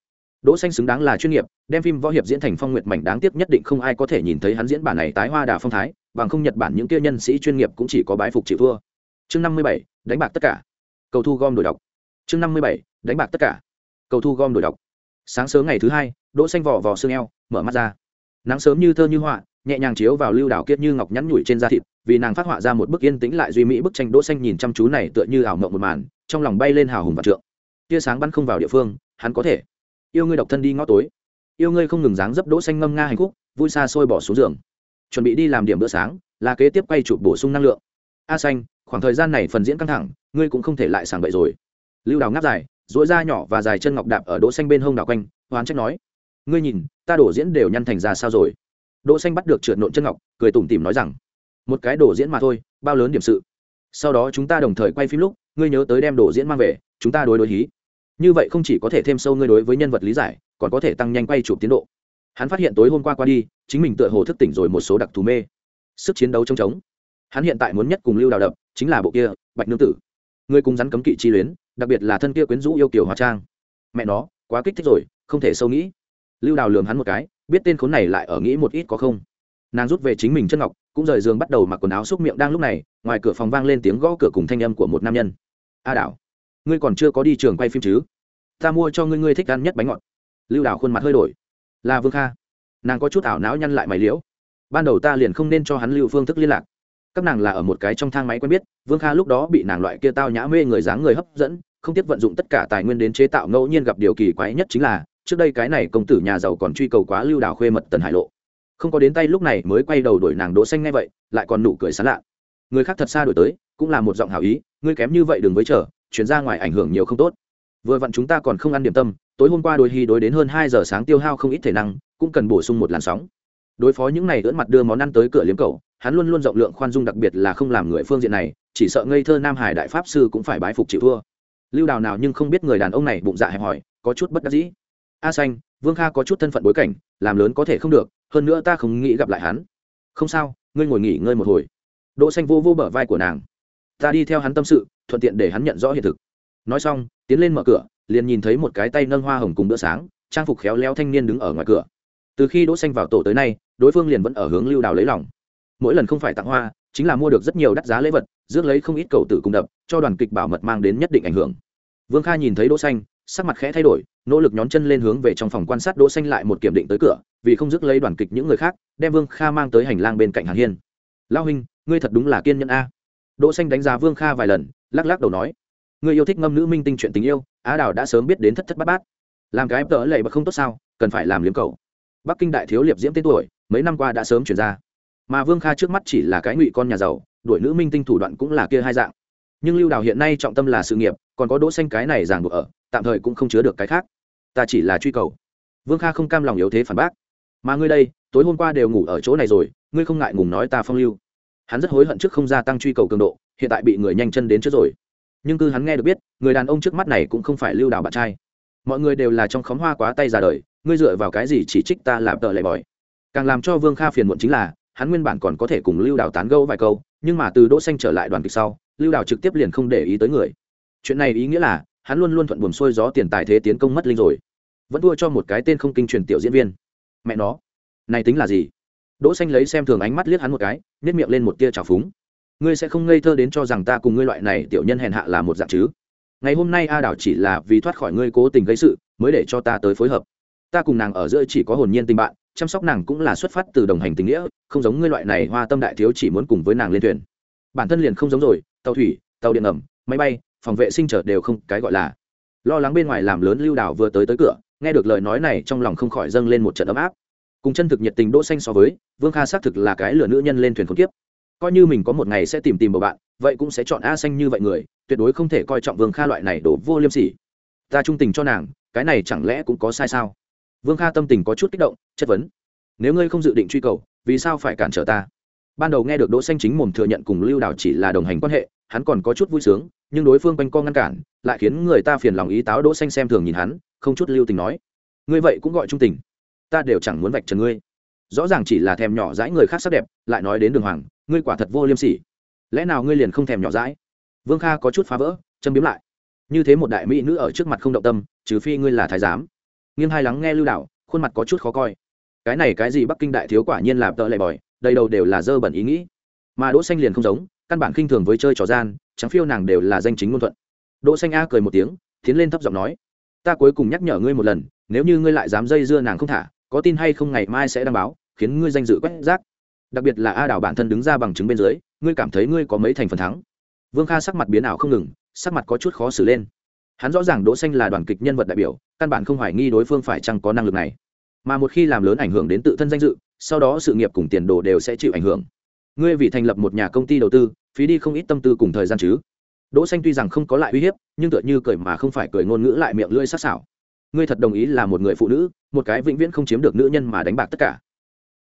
Đỗ xanh xứng đáng là chuyên nghiệp, đem phim võ hiệp diễn thành phong nguyệt mảnh đáng tiếc nhất định không ai có thể nhìn thấy hắn diễn bản này tái hoa đà phong thái bằng không nhật bản những kia nhân sĩ chuyên nghiệp cũng chỉ có bái phục chịu thua. Chương năm mươi bảy, đánh bạc tất cả. Cầu thu gom đổi đọc. Chương năm mươi bảy, đánh bạc tất cả. Cầu thu gom đổi đọc. Sáng sớm ngày thứ hai, đỗ xanh vỏ vò xương eo, mở mắt ra. Nắng sớm như thơ như họa, nhẹ nhàng chiếu vào lưu đảo kiết như ngọc nhắn nhủi trên da thịt, vì nàng phát họa ra một bức yên tĩnh lại duy mỹ bức tranh đỗ xanh nhìn chăm chú này tựa như ảo mộng một màn, trong lòng bay lên hào hùng và trượng. Tia sáng bắn không vào địa phương, hắn có thể. Yêu ngươi độc thân đi ngõ tối. Yêu ngươi không ngừng dáng dấp đỗ xanh ngâm nga hành khúc, vui xa xôi bỏ xuống giường chuẩn bị đi làm điểm bữa sáng, là kế tiếp quay chụp bổ sung năng lượng. A xanh, khoảng thời gian này phần diễn căng thẳng, ngươi cũng không thể lại sảng bậy rồi. Lưu đào ngáp dài, duỗi da nhỏ và dài chân ngọc đạp ở đỗ xanh bên hông đào quanh, hoán trách nói, ngươi nhìn, ta đổ diễn đều nhăn thành ra sao rồi? Đỗ xanh bắt được trượt nộn chân ngọc, cười tủm tỉm nói rằng, một cái đổ diễn mà thôi, bao lớn điểm sự. Sau đó chúng ta đồng thời quay phim lúc, ngươi nhớ tới đem đổ diễn mang về, chúng ta đối đối hí. Như vậy không chỉ có thể thêm sâu ngươi đối với nhân vật lý giải, còn có thể tăng nhanh quay chụp tiến độ hắn phát hiện tối hôm qua qua đi, chính mình tựa hồ thức tỉnh rồi một số đặc thù mê. Sức chiến đấu chống chống hắn hiện tại muốn nhất cùng lưu đào đập, chính là bộ kia, bạch nương tử. Ngươi cùng rắn cấm kỵ chi luyến, đặc biệt là thân kia quyến rũ yêu kiều hóa trang. Mẹ nó, quá kích thích rồi, không thể sâu nghĩ. Lưu đào lường hắn một cái, biết tên khốn này lại ở nghĩ một ít có không. Nàng rút về chính mình chân ngọc, cũng rời giường bắt đầu mặc quần áo xúc miệng đang lúc này, ngoài cửa phòng vang lên tiếng gõ cửa cùng thanh âm của một nam nhân. A đảo ngươi còn chưa có đi trường quay phim chứ? Ta mua cho ngươi ngươi thích ăn nhất bánh ngọt. Lưu đảo khuôn mặt hơi đổi là vương kha. Nàng có chút ảo não nhăn lại mày liễu. Ban đầu ta liền không nên cho hắn lưu phương thức liên lạc. Các nàng là ở một cái trong thang máy quen biết, vương kha lúc đó bị nàng loại kia tao nhã mê người dáng người hấp dẫn, không tiếp vận dụng tất cả tài nguyên đến chế tạo ngẫu nhiên gặp điều kỳ quái nhất chính là, trước đây cái này công tử nhà giàu còn truy cầu quá lưu đảo khuê mật tần hải lộ. Không có đến tay lúc này mới quay đầu đổi nàng đỗ xanh ngay vậy, lại còn nụ cười sán lạ. Người khác thật xa đổi tới, cũng là một giọng hảo ý, ngươi kém như vậy đừng với chờ, chuyển ra ngoài ảnh hưởng nhiều không tốt. Vừa vặn chúng ta còn không ăn điểm tâm tối hôm qua đôi hy đối đến hơn hai giờ sáng tiêu hao không ít thể năng, cũng cần bổ sung một làn sóng. Đối phó những này ưỡn mặt đưa món ăn tới cửa liếm cầu hắn luôn luôn rộng lượng khoan dung đặc biệt là không làm người phương diện này, chỉ sợ ngây thơ nam hải đại pháp sư cũng phải bái phục chịu thua. Lưu đào nào nhưng không biết người đàn ông này bụng dạ hẹp hòi, có chút bất đắc dĩ. A xanh, vương kha có chút thân phận bối cảnh, làm lớn có thể không được, hơn nữa ta không nghĩ gặp lại hắn. Không sao, ngươi ngồi nghỉ ngơi một hồi. Đỗ xanh vô vô bờ vai của nàng. Ta đi theo hắn tâm sự, thuận tiện để hắn nhận rõ hiện thực. Nói xong, tiến lên mở cửa liền nhìn thấy một cái tay nâng hoa hồng cùng bữa sáng, trang phục khéo léo thanh niên đứng ở ngoài cửa. Từ khi đỗ xanh vào tổ tới nay, đối phương liền vẫn ở hướng lưu đào lấy lòng. Mỗi lần không phải tặng hoa, chính là mua được rất nhiều đắt giá lễ vật, rước lấy không ít cầu tử cung đập, cho đoàn kịch bảo mật mang đến nhất định ảnh hưởng. Vương kha nhìn thấy đỗ xanh, sắc mặt khẽ thay đổi, nỗ lực nhón chân lên hướng về trong phòng quan sát đỗ xanh lại một kiểm định tới cửa, vì không dứt lấy đoàn kịch những người khác, đem vương kha mang tới hành lang bên cạnh hàn hiên. Lao huynh, ngươi thật đúng là kiên nhẫn a. Đỗ xanh đánh giá vương kha vài lần, lắc lắc đầu nói, ngươi yêu thích ngâm nữ minh tinh chuyện tình yêu á đào đã sớm biết đến thất thất bát bát. Làm cái tớ lệ mà không tốt sao, cần phải làm liếm cầu bắc kinh đại thiếu liệp diễm tên tuổi, mấy năm qua đã sớm chuyển ra. Mà vương kha trước mắt chỉ là cái ngụy con nhà giàu, đuổi nữ minh tinh thủ đoạn cũng là kia hai dạng. Nhưng lưu đào hiện nay trọng tâm là sự nghiệp, còn có đỗ xanh cái này ràng buộc ở, tạm thời cũng không chứa được cái khác. Ta chỉ là truy cầu. Vương kha không cam lòng yếu thế phản bác. Mà ngươi đây, tối hôm qua đều ngủ ở chỗ này rồi, ngươi không ngại ngùng nói ta phong lưu. Hắn rất hối hận trước không gia tăng truy cầu cường độ, hiện tại bị người nhanh chân đến trước rồi nhưng cứ hắn nghe được biết, người đàn ông trước mắt này cũng không phải lưu đào bạn trai. Mọi người đều là trong khóm hoa quá tay ra đời, ngươi dựa vào cái gì chỉ trích ta làm tợ lệ bòi? Càng làm cho vương kha phiền muộn chính là, hắn nguyên bản còn có thể cùng lưu đào tán gẫu vài câu, nhưng mà từ đỗ xanh trở lại đoàn kịch sau, lưu đào trực tiếp liền không để ý tới người. Chuyện này ý nghĩa là, hắn luôn luôn thuận buồm xuôi gió tiền tài thế tiến công mất linh rồi. Vẫn thua cho một cái tên không kinh truyền tiểu diễn viên. Mẹ nó, này tính là gì? Đỗ xanh lấy xem thường ánh mắt liếc hắn một cái, nhếch miệng lên một tia trào phúng ngươi sẽ không ngây thơ đến cho rằng ta cùng ngươi loại này tiểu nhân hèn hạ là một dạng chứ? Ngày hôm nay a đảo chỉ là vì thoát khỏi ngươi cố tình gây sự mới để cho ta tới phối hợp. Ta cùng nàng ở giữa chỉ có hồn nhiên tình bạn chăm sóc nàng cũng là xuất phát từ đồng hành tình nghĩa không giống ngươi loại này hoa tâm đại thiếu chỉ muốn cùng với nàng lên thuyền. Bản thân liền không giống rồi tàu thủy tàu điện ẩm, máy bay phòng vệ sinh chở đều không cái gọi là. Lo lắng bên ngoài làm lớn lưu đảo vừa tới tới cửa nghe được lời nói này trong lòng không khỏi dâng lên một trận ấm áp. Cùng chân thực nhiệt tình đỗ xanh so với vương kha xác thực là cái lửa nữ nhân lên thuyền khốn kiếp coi như mình có một ngày sẽ tìm tìm bầu bạn, vậy cũng sẽ chọn a xanh như vậy người, tuyệt đối không thể coi trọng vương kha loại này đổ vô liêm sỉ. Ta trung tình cho nàng, cái này chẳng lẽ cũng có sai sao? Vương kha tâm tình có chút kích động, chất vấn. Nếu ngươi không dự định truy cầu, vì sao phải cản trở ta? Ban đầu nghe được đỗ xanh chính mồm thừa nhận cùng lưu đào chỉ là đồng hành quan hệ, hắn còn có chút vui sướng, nhưng đối phương quanh co ngăn cản, lại khiến người ta phiền lòng ý táo đỗ xanh xem thường nhìn hắn, không chút lưu tình nói. Ngươi vậy cũng gọi trung tình. Ta đều chẳng muốn vạch trần ngươi. Rõ ràng chỉ là thèm nhỏ dãi người khác sắc đẹp, lại nói đến đường hoàng ngươi quả thật vô liêm sỉ. Lẽ nào ngươi liền không thèm nhỏ dãi? Vương kha có chút phá vỡ, châm biếm lại. Như thế một đại mỹ nữ ở trước mặt không động tâm, trừ phi ngươi là thái giám. Nghiêng hai lắng nghe lưu đạo, khuôn mặt có chút khó coi. Cái này cái gì bắc kinh đại thiếu quả nhiên là tợ lệ bòi, đầy đầu đều là dơ bẩn ý nghĩ. Mà đỗ xanh liền không giống, căn bản khinh thường với chơi trò gian trắng phiêu nàng đều là danh chính ngôn thuận. Đỗ xanh a cười một tiếng, tiến lên thấp giọng nói, ta cuối cùng nhắc nhở ngươi một lần, nếu như ngươi lại dám dây dưa nàng không thả, có tin hay không ngày mai sẽ đăng báo, khiến ngươi danh dự quét rác đặc biệt là a đào bản thân đứng ra bằng chứng bên dưới, ngươi cảm thấy ngươi có mấy thành phần thắng? Vương kha sắc mặt biến ảo không ngừng, sắc mặt có chút khó xử lên. Hắn rõ ràng đỗ xanh là đoàn kịch nhân vật đại biểu, căn bản không hoài nghi đối phương phải chăng có năng lực này. Mà một khi làm lớn ảnh hưởng đến tự thân danh dự, sau đó sự nghiệp cùng tiền đồ đều sẽ chịu ảnh hưởng. Ngươi vì thành lập một nhà công ty đầu tư, phí đi không ít tâm tư cùng thời gian chứ. Đỗ xanh tuy rằng không có lại uy hiếp, nhưng tựa như cười mà không phải cười ngôn ngữ lại miệng lưỡi sắc sảo. Ngươi thật đồng ý là một người phụ nữ, một cái vĩnh viễn không chiếm được nữ nhân mà đánh bạc tất cả.